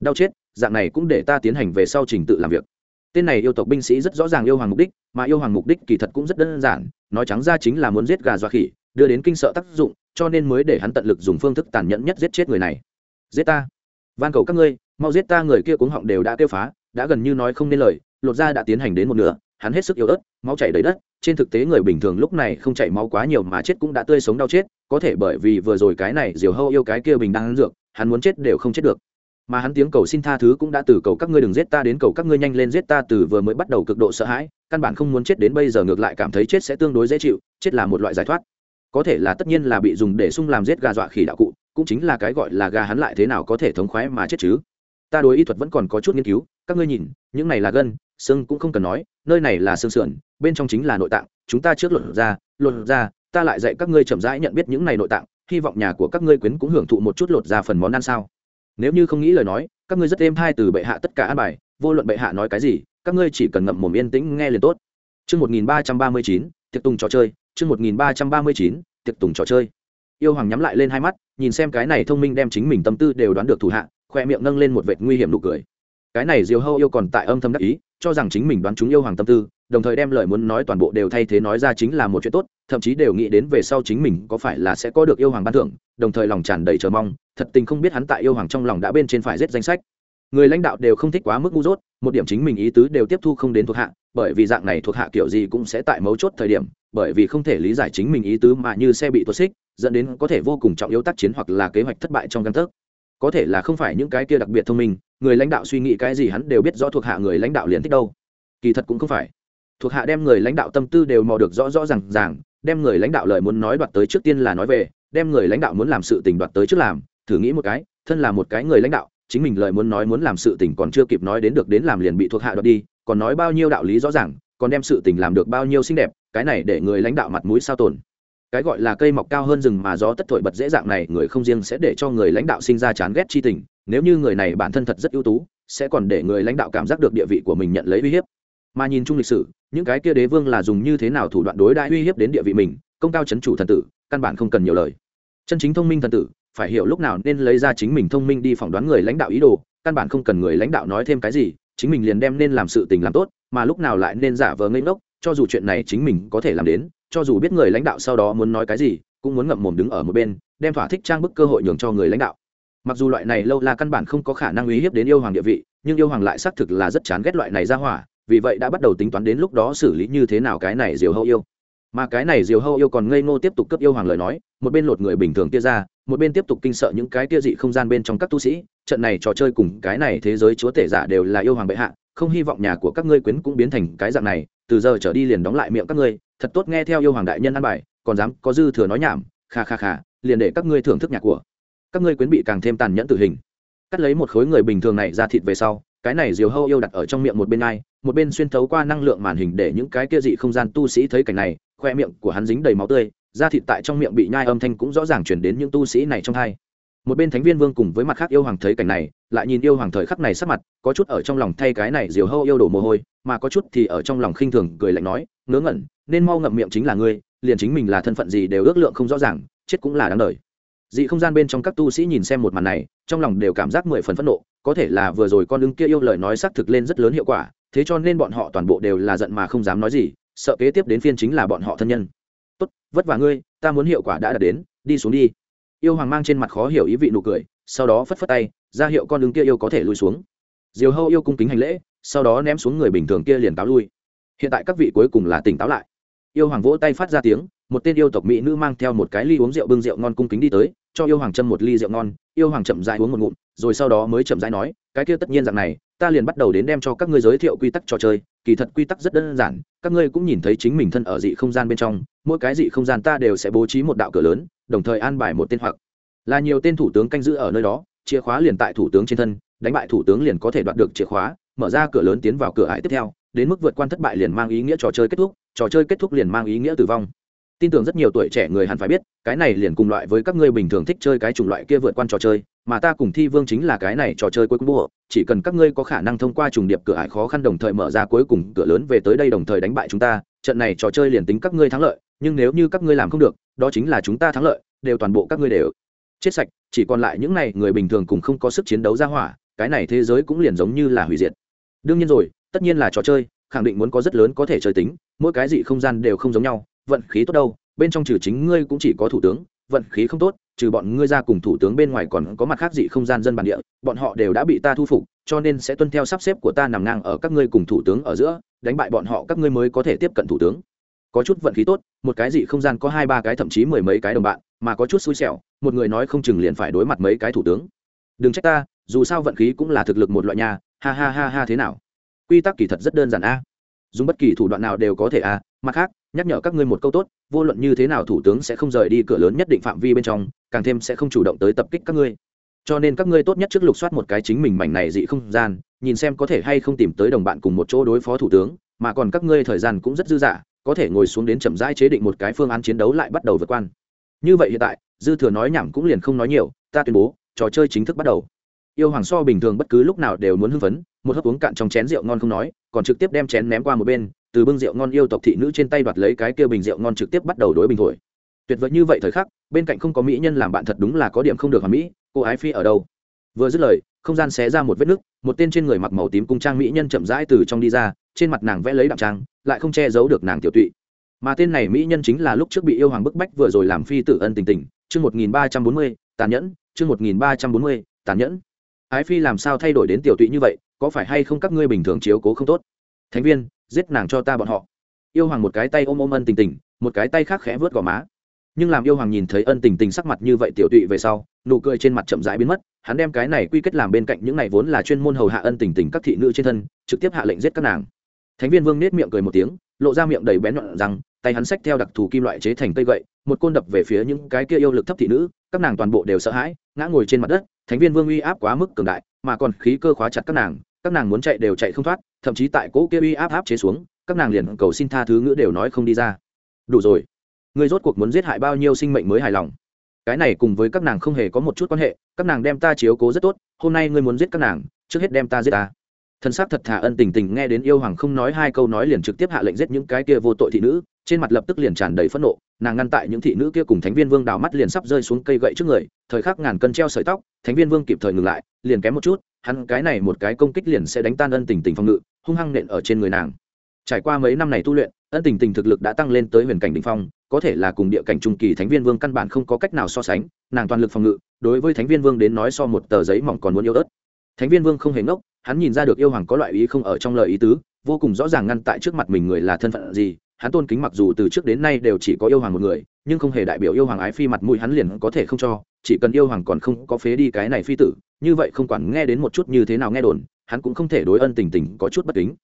Đau chết, dạng này cũng để ta tiến hành về sau trình tự làm việc tên này yêu tộc binh sĩ rất rõ ràng yêu hoàng mục đích, mà yêu hoàng mục đích kỳ thật cũng rất đơn giản, nói trắng ra chính là muốn giết gà dọa khỉ, đưa đến kinh sợ tác dụng, cho nên mới để hắn tận lực dùng phương thức tàn nhẫn nhất giết chết người này. Giết ta. Van cầu các ngươi, mau giết ta, người kia cuống họng đều đã kêu phá, đã gần như nói không nên lời, lột da đã tiến hành đến một nửa, hắn hết sức yếu ớt, máu chảy đầy đất, trên thực tế người bình thường lúc này không chảy máu quá nhiều mà chết cũng đã tươi sống đau chết, có thể bởi vì vừa rồi cái này diều hâu yêu cái kia bình đang ăn dược, hắn muốn chết đều không chết được mà hắn tiếng cầu xin tha thứ cũng đã từ cầu các ngươi đừng giết ta đến cầu các ngươi nhanh lên giết ta từ vừa mới bắt đầu cực độ sợ hãi, căn bản không muốn chết đến bây giờ ngược lại cảm thấy chết sẽ tương đối dễ chịu, chết là một loại giải thoát. Có thể là tất nhiên là bị dùng để sung làm giết gà dọa khỉ đạo cụ, cũng chính là cái gọi là gà hắn lại thế nào có thể thống khoái mà chết chứ. Ta đối y thuật vẫn còn có chút nghiên cứu, các ngươi nhìn, những này là gân, xương cũng không cần nói, nơi này là xương sườn, bên trong chính là nội tạng, chúng ta trước luận ra luận ra, ta lại dạy các ngươi chậm rãi nhận biết những này nội tạng, hy vọng nhà của các ngươi quyến cũng hưởng thụ một chút lột ra phần món ăn sao nếu như không nghĩ lời nói các ngươi rất êm thai từ bệ hạ tất cả an bài vô luận bệ hạ nói cái gì các ngươi chỉ cần ngậm mồm yên tĩnh nghe liền tốt Chương 1339, tiệc tùng trò chơi, chương 1339, tiệc tùng trò chơi. Yêu Hoàng nhắm lại lên hai mắt, nhìn xem cái này thông minh đem chính mình tâm tư đều đoán được thủ hạ, khoe miệng nâng lên một vệt nguy hiểm nụ cười. Cái này Diêu Hâu yêu còn tại âm thầm đắc ý, cho rằng chính mình đoán chúng yêu hoàng tâm tư, đồng thời đem lời muốn nói toàn bộ đều thay thế nói ra chính là một chuyện tốt, thậm chí đều nghĩ đến về sau chính mình có phải là sẽ có được yêu hoàng ban thưởng, đồng thời lòng tràn đầy chờ mong, thật tình không biết hắn tại yêu hoàng trong lòng đã bên trên phải rết danh sách. Người lãnh đạo đều không thích quá mức ngu dốt, một điểm chính mình ý tứ đều tiếp thu không đến thuộc hạ, bởi vì dạng này thuộc hạ kiểu gì cũng sẽ tại mấu chốt thời điểm, bởi vì không thể lý giải chính mình ý tứ mà như xe bị tuột xích, dẫn đến có thể vô cùng trọng yếu tác chiến hoặc là kế hoạch thất bại trong căn thức, Có thể là không phải những cái kia đặc biệt thông minh, người lãnh đạo suy nghĩ cái gì hắn đều biết rõ thuộc hạ người lãnh đạo liền thích đâu. Kỳ thật cũng không phải. Thuộc hạ đem người lãnh đạo tâm tư đều mò được rõ rõ ràng ràng, đem người lãnh đạo lời muốn nói đoạt tới trước tiên là nói về, đem người lãnh đạo muốn làm sự tình đoạt tới trước làm, thử nghĩ một cái, thân là một cái người lãnh đạo, chính mình lời muốn nói muốn làm sự tình còn chưa kịp nói đến được đến làm liền bị thuộc hạ đoạt đi, còn nói bao nhiêu đạo lý rõ ràng, còn đem sự tình làm được bao nhiêu xinh đẹp cái này để người lãnh đạo mặt mũi sao tồn cái gọi là cây mọc cao hơn rừng mà gió tất thổi bật dễ dạng này, người không riêng sẽ để cho người lãnh đạo sinh ra chán ghét chi tình, nếu như người này bản thân thật rất ưu tú, sẽ còn để người lãnh đạo cảm giác được địa vị của mình nhận lấy uy hiếp. Mà nhìn chung lịch sử, những cái kia đế vương là dùng như thế nào thủ đoạn đối đại uy hiếp đến địa vị mình, công cao chấn chủ thần tử, căn bản không cần nhiều lời. Chân chính thông minh thần tử, phải hiểu lúc nào nên lấy ra chính mình thông minh đi phỏng đoán người lãnh đạo ý đồ, căn bản không cần người lãnh đạo nói thêm cái gì, chính mình liền đem nên làm sự tình làm tốt, mà lúc nào lại nên giả vờ ngây ngốc, cho dù chuyện này chính mình có thể làm đến cho dù biết người lãnh đạo sau đó muốn nói cái gì, cũng muốn ngậm mồm đứng ở một bên, đem thỏa thích trang bức cơ hội nhường cho người lãnh đạo. Mặc dù loại này lâu là căn bản không có khả năng uy hiếp đến yêu hoàng địa vị, nhưng yêu hoàng lại xác thực là rất chán ghét loại này ra hỏa, vì vậy đã bắt đầu tính toán đến lúc đó xử lý như thế nào cái này diều hâu yêu. Mà cái này diều hâu yêu còn ngây ngô tiếp tục cấp yêu hoàng lời nói, một bên lột người bình thường kia ra, một bên tiếp tục kinh sợ những cái kia dị không gian bên trong các tu sĩ, trận này trò chơi cùng cái này thế giới chúa tể giả đều là yêu hoàng bệ hạ, không hy vọng nhà của các ngươi quyến cũng biến thành cái dạng này, từ giờ trở đi liền đóng lại miệng các ngươi thật tốt nghe theo yêu hoàng đại nhân ăn bài, còn dám có dư thừa nói nhảm, kha kha kha, liền để các ngươi thưởng thức nhạc của. Các ngươi quyến bị càng thêm tàn nhẫn tử hình. Cắt lấy một khối người bình thường này ra thịt về sau, cái này diều hâu yêu đặt ở trong miệng một bên ai, một bên xuyên thấu qua năng lượng màn hình để những cái kia dị không gian tu sĩ thấy cảnh này, khoe miệng của hắn dính đầy máu tươi, da thịt tại trong miệng bị nhai âm thanh cũng rõ ràng chuyển đến những tu sĩ này trong hai một bên thánh viên vương cùng với mặt khác yêu hoàng thấy cảnh này, lại nhìn yêu hoàng thời khắc này sắc mặt, có chút ở trong lòng thay cái này diều hâu yêu đổ mồ hôi, mà có chút thì ở trong lòng khinh thường cười lạnh nói, ngớ ngẩn, nên mau ngậm miệng chính là ngươi, liền chính mình là thân phận gì đều ước lượng không rõ ràng, chết cũng là đáng đời. Dị không gian bên trong các tu sĩ nhìn xem một màn này, trong lòng đều cảm giác mười phần phẫn nộ, có thể là vừa rồi con ưng kia yêu lời nói xác thực lên rất lớn hiệu quả, thế cho nên bọn họ toàn bộ đều là giận mà không dám nói gì, sợ kế tiếp đến phiên chính là bọn họ thân nhân. Tốt, vất vả ngươi, ta muốn hiệu quả đã đạt đến, đi xuống đi yêu hoàng mang trên mặt khó hiểu ý vị nụ cười, sau đó phất phất tay, ra hiệu con ứng kia yêu có thể lui xuống. Diều hâu yêu cung kính hành lễ, sau đó ném xuống người bình thường kia liền cáo lui. Hiện tại các vị cuối cùng là tỉnh táo lại. Yêu hoàng vỗ tay phát ra tiếng, một tên yêu tộc mỹ nữ mang theo một cái ly uống rượu bưng rượu ngon cung kính đi tới, cho yêu hoàng châm một ly rượu ngon. Yêu hoàng chậm dãi uống một ngụm, rồi sau đó mới chậm dãi nói, cái kia tất nhiên rằng này ta liền bắt đầu đến đem cho các ngươi giới thiệu quy tắc trò chơi, kỳ thật quy tắc rất đơn giản, các ngươi cũng nhìn thấy chính mình thân ở dị không gian bên trong, mỗi cái dị không gian ta đều sẽ bố trí một đạo cửa lớn, đồng thời an bài một tên hoặc. Là nhiều tên thủ tướng canh giữ ở nơi đó, chìa khóa liền tại thủ tướng trên thân, đánh bại thủ tướng liền có thể đoạt được chìa khóa, mở ra cửa lớn tiến vào cửa ải tiếp theo, đến mức vượt quan thất bại liền mang ý nghĩa trò chơi kết thúc, trò chơi kết thúc liền mang ý nghĩa tử vong tin tưởng rất nhiều tuổi trẻ người hẳn phải biết, cái này liền cùng loại với các ngươi bình thường thích chơi cái chủng loại kia vượt qua trò chơi, mà ta cùng thi vương chính là cái này trò chơi cuối cùng bộ chỉ cần các ngươi có khả năng thông qua trùng điệp cửa ải khó khăn đồng thời mở ra cuối cùng cửa lớn về tới đây đồng thời đánh bại chúng ta, trận này trò chơi liền tính các ngươi thắng lợi, nhưng nếu như các ngươi làm không được, đó chính là chúng ta thắng lợi, đều toàn bộ các ngươi đều chết sạch, chỉ còn lại những này người bình thường cùng không có sức chiến đấu ra hỏa, cái này thế giới cũng liền giống như là hủy diệt. Đương nhiên rồi, tất nhiên là trò chơi, khẳng định muốn có rất lớn có thể chơi tính, mỗi cái gì không gian đều không giống nhau vận khí tốt đâu, bên trong trừ chính ngươi cũng chỉ có thủ tướng, vận khí không tốt, trừ bọn ngươi ra cùng thủ tướng bên ngoài còn có mặt khác dị không gian dân bản địa, bọn họ đều đã bị ta thu phục, cho nên sẽ tuân theo sắp xếp của ta nằm ngang ở các ngươi cùng thủ tướng ở giữa, đánh bại bọn họ các ngươi mới có thể tiếp cận thủ tướng. Có chút vận khí tốt, một cái dị không gian có hai ba cái thậm chí mười mấy cái đồng bạn, mà có chút xui xẻo, một người nói không chừng liền phải đối mặt mấy cái thủ tướng. Đừng trách ta, dù sao vận khí cũng là thực lực một loại nhà ha ha ha ha thế nào. Quy tắc kỳ thật rất đơn giản a. Dùng bất kỳ thủ đoạn nào đều có thể a, mặt khác nhắc nhở các ngươi một câu tốt, vô luận như thế nào thủ tướng sẽ không rời đi cửa lớn nhất định phạm vi bên trong, càng thêm sẽ không chủ động tới tập kích các ngươi. Cho nên các ngươi tốt nhất trước lục soát một cái chính mình mảnh này dị không gian, nhìn xem có thể hay không tìm tới đồng bạn cùng một chỗ đối phó thủ tướng, mà còn các ngươi thời gian cũng rất dư dả, có thể ngồi xuống đến chậm rãi chế định một cái phương án chiến đấu lại bắt đầu vượt quan như vậy hiện tại, dư thừa nói nhảm cũng liền không nói nhiều, ta tuyên bố, trò chơi chính thức bắt đầu. Yêu hoàng so bình thường bất cứ lúc nào đều muốn hưng phấn, một hớp uống cạn trong chén rượu ngon không nói, còn trực tiếp đem chén ném qua một bên từ bưng rượu ngon yêu tộc thị nữ trên tay đoạt lấy cái kia bình rượu ngon trực tiếp bắt đầu đối bình thổi. Tuyệt vời như vậy thời khắc, bên cạnh không có mỹ nhân làm bạn thật đúng là có điểm không được hoàn mỹ, cô ái phi ở đâu? Vừa dứt lời, không gian xé ra một vết nứt, một tên trên người mặc màu tím cung trang mỹ nhân chậm rãi từ trong đi ra, trên mặt nàng vẽ lấy đạm trang, lại không che giấu được nàng tiểu tụy. Mà tên này mỹ nhân chính là lúc trước bị yêu hoàng bức bách vừa rồi làm phi tử ân tình tình, chương một nghìn ba trăm bốn mươi, tàn nhẫn, chương một nghìn ba trăm bốn mươi, tàn nhẫn. Ái phi làm sao thay đổi đến tiểu tụy như vậy, có phải hay không các ngươi bình thường chiếu cố không tốt? Thánh viên giết nàng cho ta bọn họ. Yêu hoàng một cái tay ôm ôm ân tình tình, một cái tay khác khẽ vớt gò má. Nhưng làm yêu hoàng nhìn thấy ân tình tình sắc mặt như vậy tiểu tụy về sau, nụ cười trên mặt chậm rãi biến mất, hắn đem cái này quy kết làm bên cạnh những này vốn là chuyên môn hầu hạ ân tình tình các thị nữ trên thân, trực tiếp hạ lệnh giết các nàng. Thánh viên vương nết miệng cười một tiếng, lộ ra miệng đầy bén nhọn rằng, tay hắn xách theo đặc thù kim loại chế thành cây gậy, một côn đập về phía những cái kia yêu lực thấp thị nữ, các nàng toàn bộ đều sợ hãi, ngã ngồi trên mặt đất, thánh viên vương uy áp quá mức cường đại, mà còn khí cơ khóa chặt các nàng các nàng muốn chạy đều chạy không thoát, thậm chí tại cỗ kia uy áp áp chế xuống, các nàng liền cầu xin tha thứ ngữ đều nói không đi ra. Đủ rồi. Ngươi rốt cuộc muốn giết hại bao nhiêu sinh mệnh mới hài lòng? Cái này cùng với các nàng không hề có một chút quan hệ, các nàng đem ta chiếu cố rất tốt, hôm nay ngươi muốn giết các nàng, trước hết đem ta giết ta. Thân xác thật thà ân tình tình nghe đến yêu hoàng không nói hai câu nói liền trực tiếp hạ lệnh giết những cái kia vô tội thị nữ, trên mặt lập tức liền tràn đầy phẫn nộ, nàng ngăn tại những thị nữ kia cùng thánh viên vương đào mắt liền sắp rơi xuống cây gậy trước người, thời khắc ngàn cân treo sợi tóc, thánh viên vương kịp thời ngừng lại, liền kém một chút hắn cái này một cái công kích liền sẽ đánh tan ân tình tình phòng ngự, hung hăng nện ở trên người nàng. Trải qua mấy năm này tu luyện, ân tình tình thực lực đã tăng lên tới huyền cảnh đ ỉ n h phong, có thể là cùng địa cảnh trung kỳ thánh viên vương căn bản không có cách nào so sánh, nàng toàn lực phòng ngự, đối với thánh viên vương đến nói so một tờ giấy mỏng còn muốn yêu ớt. Thánh viên vương không hề ngốc, hắn nhìn ra được yêu hoàng có loại ý không ở trong lời ý tứ, vô cùng rõ ràng ngăn tại trước mặt mình người là thân phận gì, hắn tôn kính mặc dù từ trước đến nay đều chỉ có yêu hoàng một người, nhưng không hề đại biểu yêu hoàng ái phi mặt mũi hắn liền có thể không cho chỉ cần yêu hoàng còn không có phế đi cái này phi tử, như vậy không quản nghe đến một chút như thế nào nghe đồn, hắn cũng không thể đối ân tình tình có chút bất kính.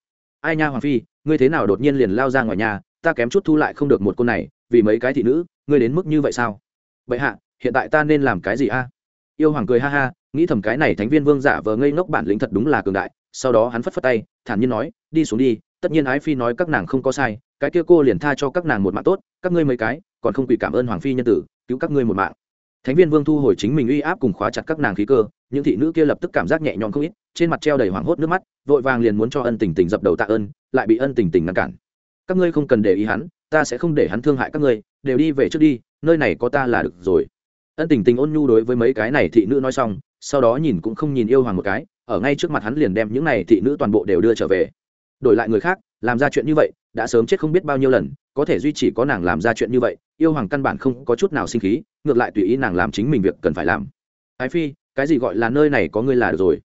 Ai nha hoàng phi, ngươi thế nào đột nhiên liền lao ra ngoài nhà, ta kém chút thu lại không được một cô này, vì mấy cái thị nữ, ngươi đến mức như vậy sao? Vậy hạ, hiện tại ta nên làm cái gì a? Yêu hoàng cười ha ha, nghĩ thầm cái này thánh viên vương giả vờ ngây ngốc bản lĩnh thật đúng là cường đại, sau đó hắn phất phất tay, thản nhiên nói, đi xuống đi, tất nhiên ái phi nói các nàng không có sai, cái kia cô liền tha cho các nàng một mạng tốt, các ngươi mấy cái, còn không quỳ cảm ơn hoàng phi nhân tử, cứu các ngươi một mạng thánh viên vương thu hồi chính mình uy áp cùng khóa chặt các nàng khí cơ, những thị nữ kia lập tức cảm giác nhẹ nhõm không ít, trên mặt treo đầy hoảng hốt nước mắt, vội vàng liền muốn cho ân tình tình dập đầu tạ ơn, lại bị ân tình tình ngăn cản. Các ngươi không cần để ý hắn, ta sẽ không để hắn thương hại các ngươi, đều đi về trước đi, nơi này có ta là được rồi. Ân tình tình ôn nhu đối với mấy cái này thị nữ nói xong, sau đó nhìn cũng không nhìn yêu hoàng một cái, ở ngay trước mặt hắn liền đem những này thị nữ toàn bộ đều đưa trở về đổi lại người khác, làm ra chuyện như vậy, đã sớm chết không biết bao nhiêu lần, có thể duy chỉ có nàng làm ra chuyện như vậy, yêu hoàng căn bản không có chút nào sinh khí, ngược lại tùy ý nàng làm chính mình việc cần phải làm. Ái phi, cái gì gọi là nơi này có ngươi là được rồi?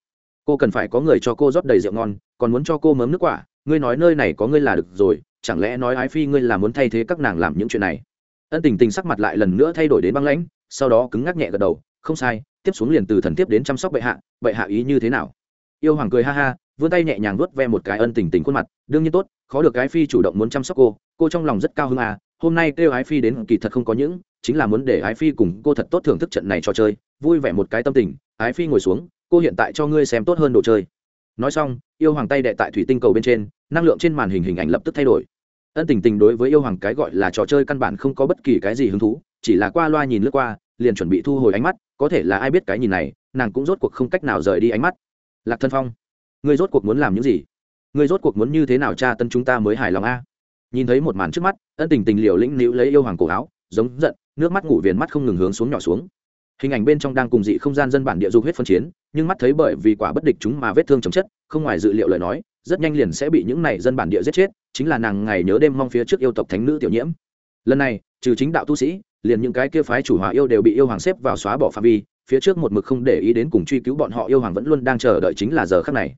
Cô cần phải có người cho cô rót đầy rượu ngon, còn muốn cho cô mớm nước quả, ngươi nói nơi này có ngươi là được rồi, chẳng lẽ nói ái phi ngươi là muốn thay thế các nàng làm những chuyện này? Ân tình tình sắc mặt lại lần nữa thay đổi đến băng lãnh, sau đó cứng ngắc nhẹ gật đầu, không sai, tiếp xuống liền từ thần tiếp đến chăm sóc bệ hạ bệ hạ ý như thế nào? Yêu hoàng cười ha ha vươn tay nhẹ nhàng vuốt ve một cái ân tình tình khuôn mặt, đương nhiên tốt, khó được ái phi chủ động muốn chăm sóc cô cô trong lòng rất cao hứng à hôm nay kêu ái phi đến kỳ thật không có những, chính là muốn để ái phi cùng cô thật tốt thưởng thức trận này cho chơi, vui vẻ một cái tâm tình, ái phi ngồi xuống, cô hiện tại cho ngươi xem tốt hơn đồ chơi. Nói xong, yêu hoàng tay đệ tại thủy tinh cầu bên trên, năng lượng trên màn hình hình ảnh lập tức thay đổi. Ân tình tình đối với yêu hoàng cái gọi là trò chơi căn bản không có bất kỳ cái gì hứng thú, chỉ là qua loa nhìn lướt qua, liền chuẩn bị thu hồi ánh mắt, có thể là ai biết cái nhìn này, nàng cũng rốt cuộc không cách nào rời đi ánh mắt. Lạc thân phong ngươi rốt cuộc muốn làm những gì? Ngươi rốt cuộc muốn như thế nào tra tân chúng ta mới hài lòng a? Nhìn thấy một màn trước mắt, ân tình tình liều lĩnh nữ lấy yêu hoàng cổ áo, giống giận, nước mắt ngủ viền mắt không ngừng hướng xuống nhỏ xuống. Hình ảnh bên trong đang cùng dị không gian dân bản địa dục huyết phân chiến, nhưng mắt thấy bởi vì quả bất địch chúng mà vết thương chồng chất, không ngoài dự liệu lời nói, rất nhanh liền sẽ bị những này dân bản địa giết chết, chính là nàng ngày nhớ đêm mong phía trước yêu tộc thánh nữ tiểu nhiễm. Lần này, trừ chính đạo tu sĩ, liền những cái kia phái chủ hòa yêu đều bị yêu hoàng xếp vào xóa bỏ phạm vi, phía trước một mực không để ý đến cùng truy cứu bọn họ yêu hoàng vẫn luôn đang chờ đợi chính là giờ khắc này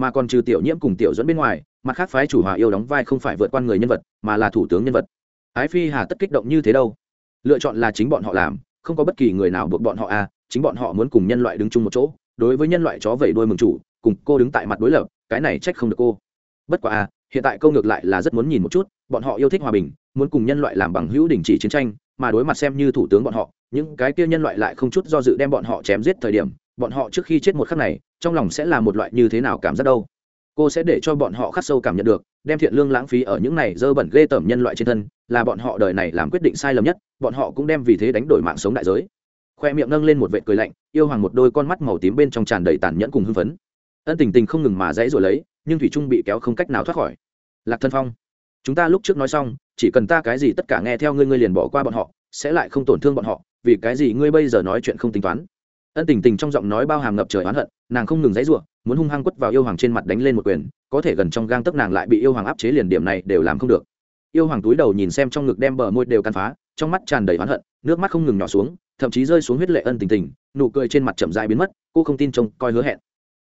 mà còn trừ tiểu nhiễm cùng tiểu dẫn bên ngoài, mặt khác phái chủ hòa yêu đóng vai không phải vượt qua người nhân vật, mà là thủ tướng nhân vật. Ái phi hà tất kích động như thế đâu? Lựa chọn là chính bọn họ làm, không có bất kỳ người nào buộc bọn họ à chính bọn họ muốn cùng nhân loại đứng chung một chỗ, đối với nhân loại chó vẩy đuôi mừng chủ, cùng cô đứng tại mặt đối lập, cái này trách không được cô. Bất quá à hiện tại câu ngược lại là rất muốn nhìn một chút, bọn họ yêu thích hòa bình, muốn cùng nhân loại làm bằng hữu đình chỉ chiến tranh, mà đối mặt xem như thủ tướng bọn họ, những cái kia nhân loại lại không chút do dự đem bọn họ chém giết thời điểm bọn họ trước khi chết một khắc này, trong lòng sẽ là một loại như thế nào cảm giác đâu? Cô sẽ để cho bọn họ khắc sâu cảm nhận được, đem thiện lương lãng phí ở những này dơ bẩn ghê tởm nhân loại trên thân, là bọn họ đời này làm quyết định sai lầm nhất, bọn họ cũng đem vì thế đánh đổi mạng sống đại giới. Khoe miệng nâng lên một vệ cười lạnh, yêu hoàng một đôi con mắt màu tím bên trong tràn đầy tàn nhẫn cùng hưng phấn. Ân tình tình không ngừng mà dãy rồi lấy, nhưng thủy trung bị kéo không cách nào thoát khỏi. Lạc thân phong, chúng ta lúc trước nói xong, chỉ cần ta cái gì tất cả nghe theo ngươi ngươi liền bỏ qua bọn họ, sẽ lại không tổn thương bọn họ, vì cái gì ngươi bây giờ nói chuyện không tính toán? Ân tình tình trong giọng nói bao hàm ngập trời oán hận, nàng không ngừng dãy ruộng muốn hung hăng quất vào yêu hoàng trên mặt đánh lên một quyền, có thể gần trong gang tấc nàng lại bị yêu hoàng áp chế liền điểm này đều làm không được. Yêu hoàng túi đầu nhìn xem trong ngực đem bờ môi đều căn phá, trong mắt tràn đầy oán hận, nước mắt không ngừng nhỏ xuống, thậm chí rơi xuống huyết lệ ân tình tình, nụ cười trên mặt chậm dại biến mất, cô không tin trông coi hứa hẹn.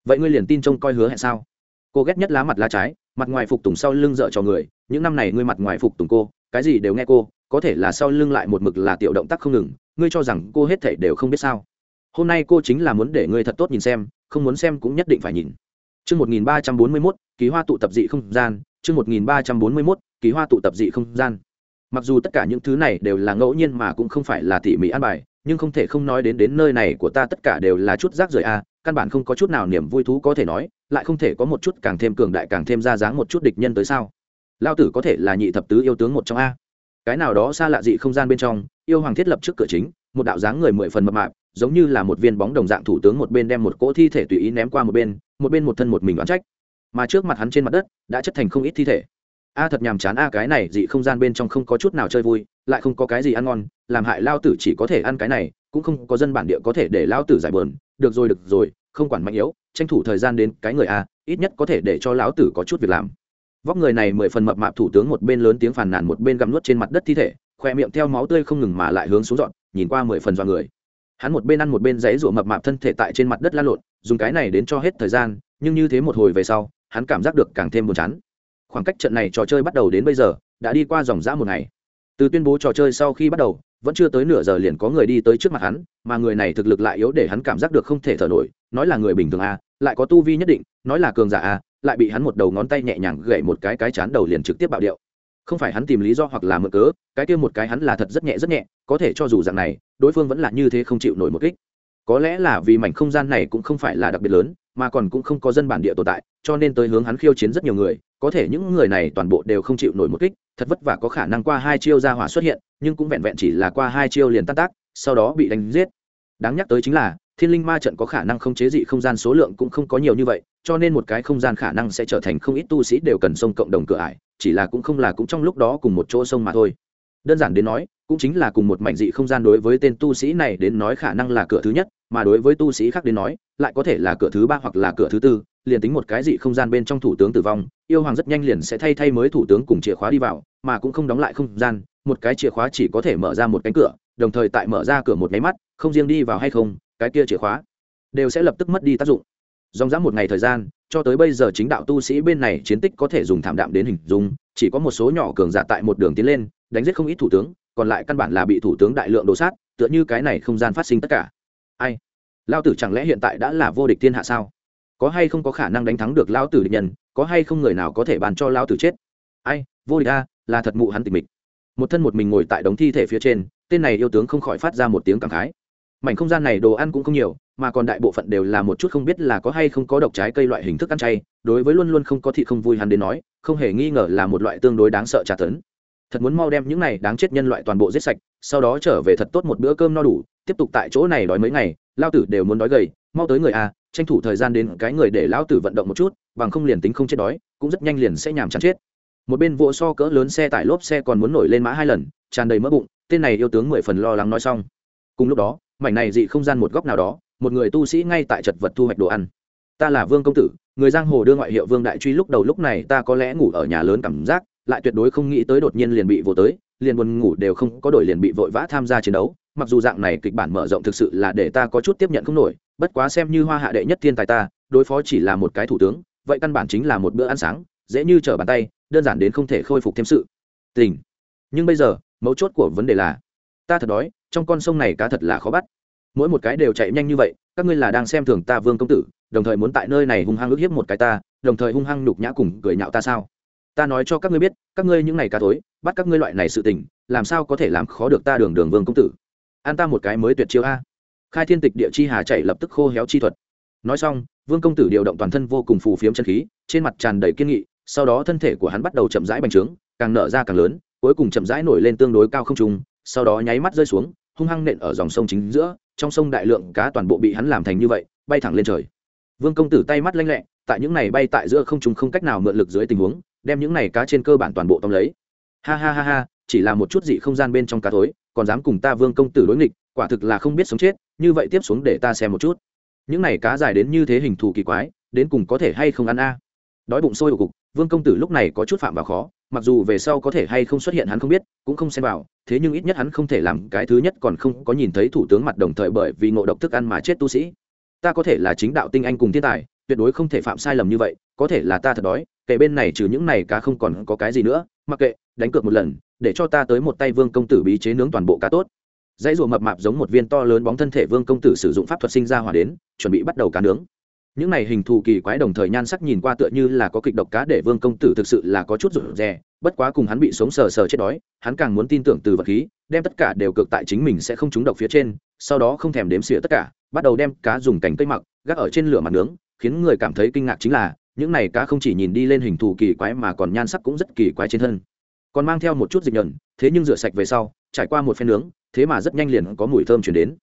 Vậy ngươi liền tin trông coi hứa hẹn sao? Cô ghét nhất lá mặt lá trái, mặt ngoài phục tùng sau lưng dợ cho người, những năm này ngươi mặt ngoài phục tùng cô, cái gì đều nghe cô, có thể là sau lưng lại một mực là tiểu động tác không ngừng, ngươi cho rằng cô hết thể đều không biết sao? Hôm nay cô chính là muốn để ngươi thật tốt nhìn xem không muốn xem cũng nhất định phải nhìn Chương 1341, ký hoa tụ tập dị không gian, chương 1341, ký hoa tụ tập dị không gian. Mặc dù tất cả những thứ này đều là ngẫu nhiên mà cũng không phải là tỉ mỉ an bài, nhưng không thể không nói đến đến nơi này của ta tất cả đều là chút rác rưởi a, căn bản không có chút nào niềm vui thú có thể nói, lại không thể có một chút càng thêm cường đại càng thêm ra dáng một chút địch nhân tới sao? Lao tử có thể là nhị thập tứ yêu tướng một trong a. Cái nào đó xa lạ dị không gian bên trong, yêu hoàng thiết lập trước cửa chính, một đạo dáng người mười phần mập mạp, giống như là một viên bóng đồng dạng thủ tướng một bên đem một cỗ thi thể tùy ý ném qua một bên một bên một thân một mình đoán trách. Mà trước mặt hắn trên mặt đất đã chất thành không ít thi thể. A thật nhàm chán a, cái này dị không gian bên trong không có chút nào chơi vui, lại không có cái gì ăn ngon, làm hại lao tử chỉ có thể ăn cái này, cũng không có dân bản địa có thể để lao tử giải bờn được rồi được rồi, không quản mạnh yếu, tranh thủ thời gian đến cái người a, ít nhất có thể để cho lão tử có chút việc làm. Vóc người này mười phần mập mạp thủ tướng một bên lớn tiếng phàn nàn một bên gặm nuốt trên mặt đất thi thể, khoe miệng theo máu tươi không ngừng mà lại hướng xuống dọn, nhìn qua mười phần do người hắn một bên ăn một bên giấy rụa mập mạp thân thể tại trên mặt đất la lộn dùng cái này đến cho hết thời gian nhưng như thế một hồi về sau hắn cảm giác được càng thêm buồn chán. Khoảng cách trận này trò chơi bắt đầu đến bây giờ đã đi qua dòng dã một ngày. Từ tuyên bố trò chơi sau khi bắt đầu vẫn chưa tới nửa giờ liền có người đi tới trước mặt hắn mà người này thực lực lại yếu để hắn cảm giác được không thể thở nổi nói là người bình thường a à, lại có tu vi nhất định nói là cường giả a à, lại bị hắn một đầu ngón tay nhẹ nhàng gậy một cái cái chán đầu liền trực tiếp bạo điệu không phải hắn tìm lý do hoặc là mượn cớ, cái kia một cái hắn là thật rất nhẹ rất nhẹ, có thể cho dù dạng này, đối phương vẫn là như thế không chịu nổi một kích. Có lẽ là vì mảnh không gian này cũng không phải là đặc biệt lớn, mà còn cũng không có dân bản địa tồn tại, cho nên tới hướng hắn khiêu chiến rất nhiều người, có thể những người này toàn bộ đều không chịu nổi một kích, thật vất vả có khả năng qua hai chiêu ra hỏa xuất hiện, nhưng cũng vẹn vẹn chỉ là qua hai chiêu liền tan tác, sau đó bị đánh giết. Đáng nhắc tới chính là, thiên linh ma trận có khả năng không chế dị không gian số lượng cũng không có nhiều như vậy, cho nên một cái không gian khả năng sẽ trở thành không ít tu sĩ đều cần sông cộng đồng cửa ải chỉ là cũng không là cũng trong lúc đó cùng một chỗ sông mà thôi. Đơn giản đến nói, cũng chính là cùng một mảnh dị không gian đối với tên tu sĩ này đến nói khả năng là cửa thứ nhất, mà đối với tu sĩ khác đến nói, lại có thể là cửa thứ ba hoặc là cửa thứ tư, liền tính một cái dị không gian bên trong thủ tướng tử vong, yêu hoàng rất nhanh liền sẽ thay thay mới thủ tướng cùng chìa khóa đi vào, mà cũng không đóng lại không gian, một cái chìa khóa chỉ có thể mở ra một cánh cửa, đồng thời tại mở ra cửa một máy mắt, không riêng đi vào hay không, cái kia chìa khóa đều sẽ lập tức mất đi tác dụng dòng dã một ngày thời gian, cho tới bây giờ chính đạo tu sĩ bên này chiến tích có thể dùng thảm đạm đến hình dung, chỉ có một số nhỏ cường giả tại một đường tiến lên, đánh giết không ít thủ tướng, còn lại căn bản là bị thủ tướng đại lượng đổ sát, tựa như cái này không gian phát sinh tất cả. Ai? Lao tử chẳng lẽ hiện tại đã là vô địch thiên hạ sao? Có hay không có khả năng đánh thắng được lao tử địch nhân, có hay không người nào có thể bàn cho lao tử chết? Ai? Vô địch a, là thật mụ hắn tịch mịch. Một thân một mình ngồi tại đống thi thể phía trên, tên này yêu tướng không khỏi phát ra một tiếng cảm khái. Mảnh không gian này đồ ăn cũng không nhiều mà còn đại bộ phận đều là một chút không biết là có hay không có độc trái cây loại hình thức ăn chay, đối với luôn luôn không có thịt không vui hắn đến nói, không hề nghi ngờ là một loại tương đối đáng sợ trả tấn. Thật muốn mau đem những này đáng chết nhân loại toàn bộ giết sạch, sau đó trở về thật tốt một bữa cơm no đủ, tiếp tục tại chỗ này đói mấy ngày, lao tử đều muốn đói gầy, mau tới người a tranh thủ thời gian đến cái người để lão tử vận động một chút, bằng không liền tính không chết đói, cũng rất nhanh liền sẽ nhàm chán chết. Một bên vỗ so cỡ lớn xe tải lốp xe còn muốn nổi lên mã hai lần, tràn đầy mỡ bụng, tên này yêu tướng mười phần lo lắng nói xong. Cùng lúc đó, mảnh này dị không gian một góc nào đó một người tu sĩ ngay tại chật vật thu hoạch đồ ăn. Ta là vương công tử, người giang hồ đưa ngoại hiệu vương đại truy lúc đầu lúc này ta có lẽ ngủ ở nhà lớn cảm giác, lại tuyệt đối không nghĩ tới đột nhiên liền bị vô tới, liền buồn ngủ đều không có đổi liền bị vội vã tham gia chiến đấu. Mặc dù dạng này kịch bản mở rộng thực sự là để ta có chút tiếp nhận không nổi, bất quá xem như hoa hạ đệ nhất thiên tài ta, đối phó chỉ là một cái thủ tướng, vậy căn bản chính là một bữa ăn sáng, dễ như trở bàn tay, đơn giản đến không thể khôi phục thêm sự. Tình. Nhưng bây giờ, mấu chốt của vấn đề là, ta thật đói, trong con sông này cá thật là khó bắt mỗi một cái đều chạy nhanh như vậy, các ngươi là đang xem thường ta vương công tử, đồng thời muốn tại nơi này hung hăng ức hiếp một cái ta, đồng thời hung hăng nhục nhã cùng cười nhạo ta sao? Ta nói cho các ngươi biết, các ngươi những ngày cá tối, bắt các ngươi loại này sự tình, làm sao có thể làm khó được ta đường đường vương công tử? An ta một cái mới tuyệt chiêu a. Khai thiên tịch địa chi hà chạy lập tức khô héo chi thuật. Nói xong, vương công tử điều động toàn thân vô cùng phù phiếm chân khí, trên mặt tràn đầy kiên nghị, sau đó thân thể của hắn bắt đầu chậm rãi bành trướng, càng nở ra càng lớn, cuối cùng chậm rãi nổi lên tương đối cao không trùng sau đó nháy mắt rơi xuống, hung hăng nện ở dòng sông chính giữa trong sông đại lượng cá toàn bộ bị hắn làm thành như vậy, bay thẳng lên trời. Vương công tử tay mắt lanh lẹ, tại những này bay tại giữa không trung không cách nào mượn lực dưới tình huống, đem những này cá trên cơ bản toàn bộ tóm lấy. Ha ha ha ha, chỉ là một chút dị không gian bên trong cá thối, còn dám cùng ta vương công tử đối nghịch, quả thực là không biết sống chết, như vậy tiếp xuống để ta xem một chút. Những này cá dài đến như thế hình thù kỳ quái, đến cùng có thể hay không ăn a? Đói bụng sôi ổ cục, vương công tử lúc này có chút phạm vào khó mặc dù về sau có thể hay không xuất hiện hắn không biết, cũng không xem vào, thế nhưng ít nhất hắn không thể làm cái thứ nhất còn không có nhìn thấy thủ tướng mặt đồng thời bởi vì ngộ độc thức ăn mà chết tu sĩ. Ta có thể là chính đạo tinh anh cùng thiên tài, tuyệt đối không thể phạm sai lầm như vậy, có thể là ta thật đói kể bên này trừ những này cá không còn có cái gì nữa, mặc kệ, đánh cược một lần, để cho ta tới một tay vương công tử bí chế nướng toàn bộ cá tốt. Dãy rùa mập mạp giống một viên to lớn bóng thân thể vương công tử sử dụng pháp thuật sinh ra hỏa đến, chuẩn bị bắt đầu cá nướng những này hình thù kỳ quái đồng thời nhan sắc nhìn qua tựa như là có kịch độc cá để vương công tử thực sự là có chút rụt rè, bất quá cùng hắn bị sống sờ sờ chết đói, hắn càng muốn tin tưởng từ vật khí, đem tất cả đều cực tại chính mình sẽ không trúng độc phía trên, sau đó không thèm đếm xỉa tất cả, bắt đầu đem cá dùng cành cây mặc, gác ở trên lửa mặt nướng, khiến người cảm thấy kinh ngạc chính là, những này cá không chỉ nhìn đi lên hình thù kỳ quái mà còn nhan sắc cũng rất kỳ quái trên thân còn mang theo một chút dịch nhẩn. thế nhưng rửa sạch về sau, trải qua một phen nướng, thế mà rất nhanh liền có mùi thơm chuyển đến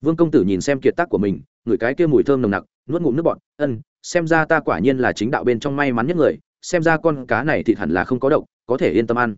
vương công tử nhìn xem kiệt tác của mình, ngửi cái kia mùi thơm nồng nặc nuốt ngụm nước bọt, ân, xem ra ta quả nhiên là chính đạo bên trong may mắn nhất người, xem ra con cá này thịt hẳn là không có độc, có thể yên tâm ăn.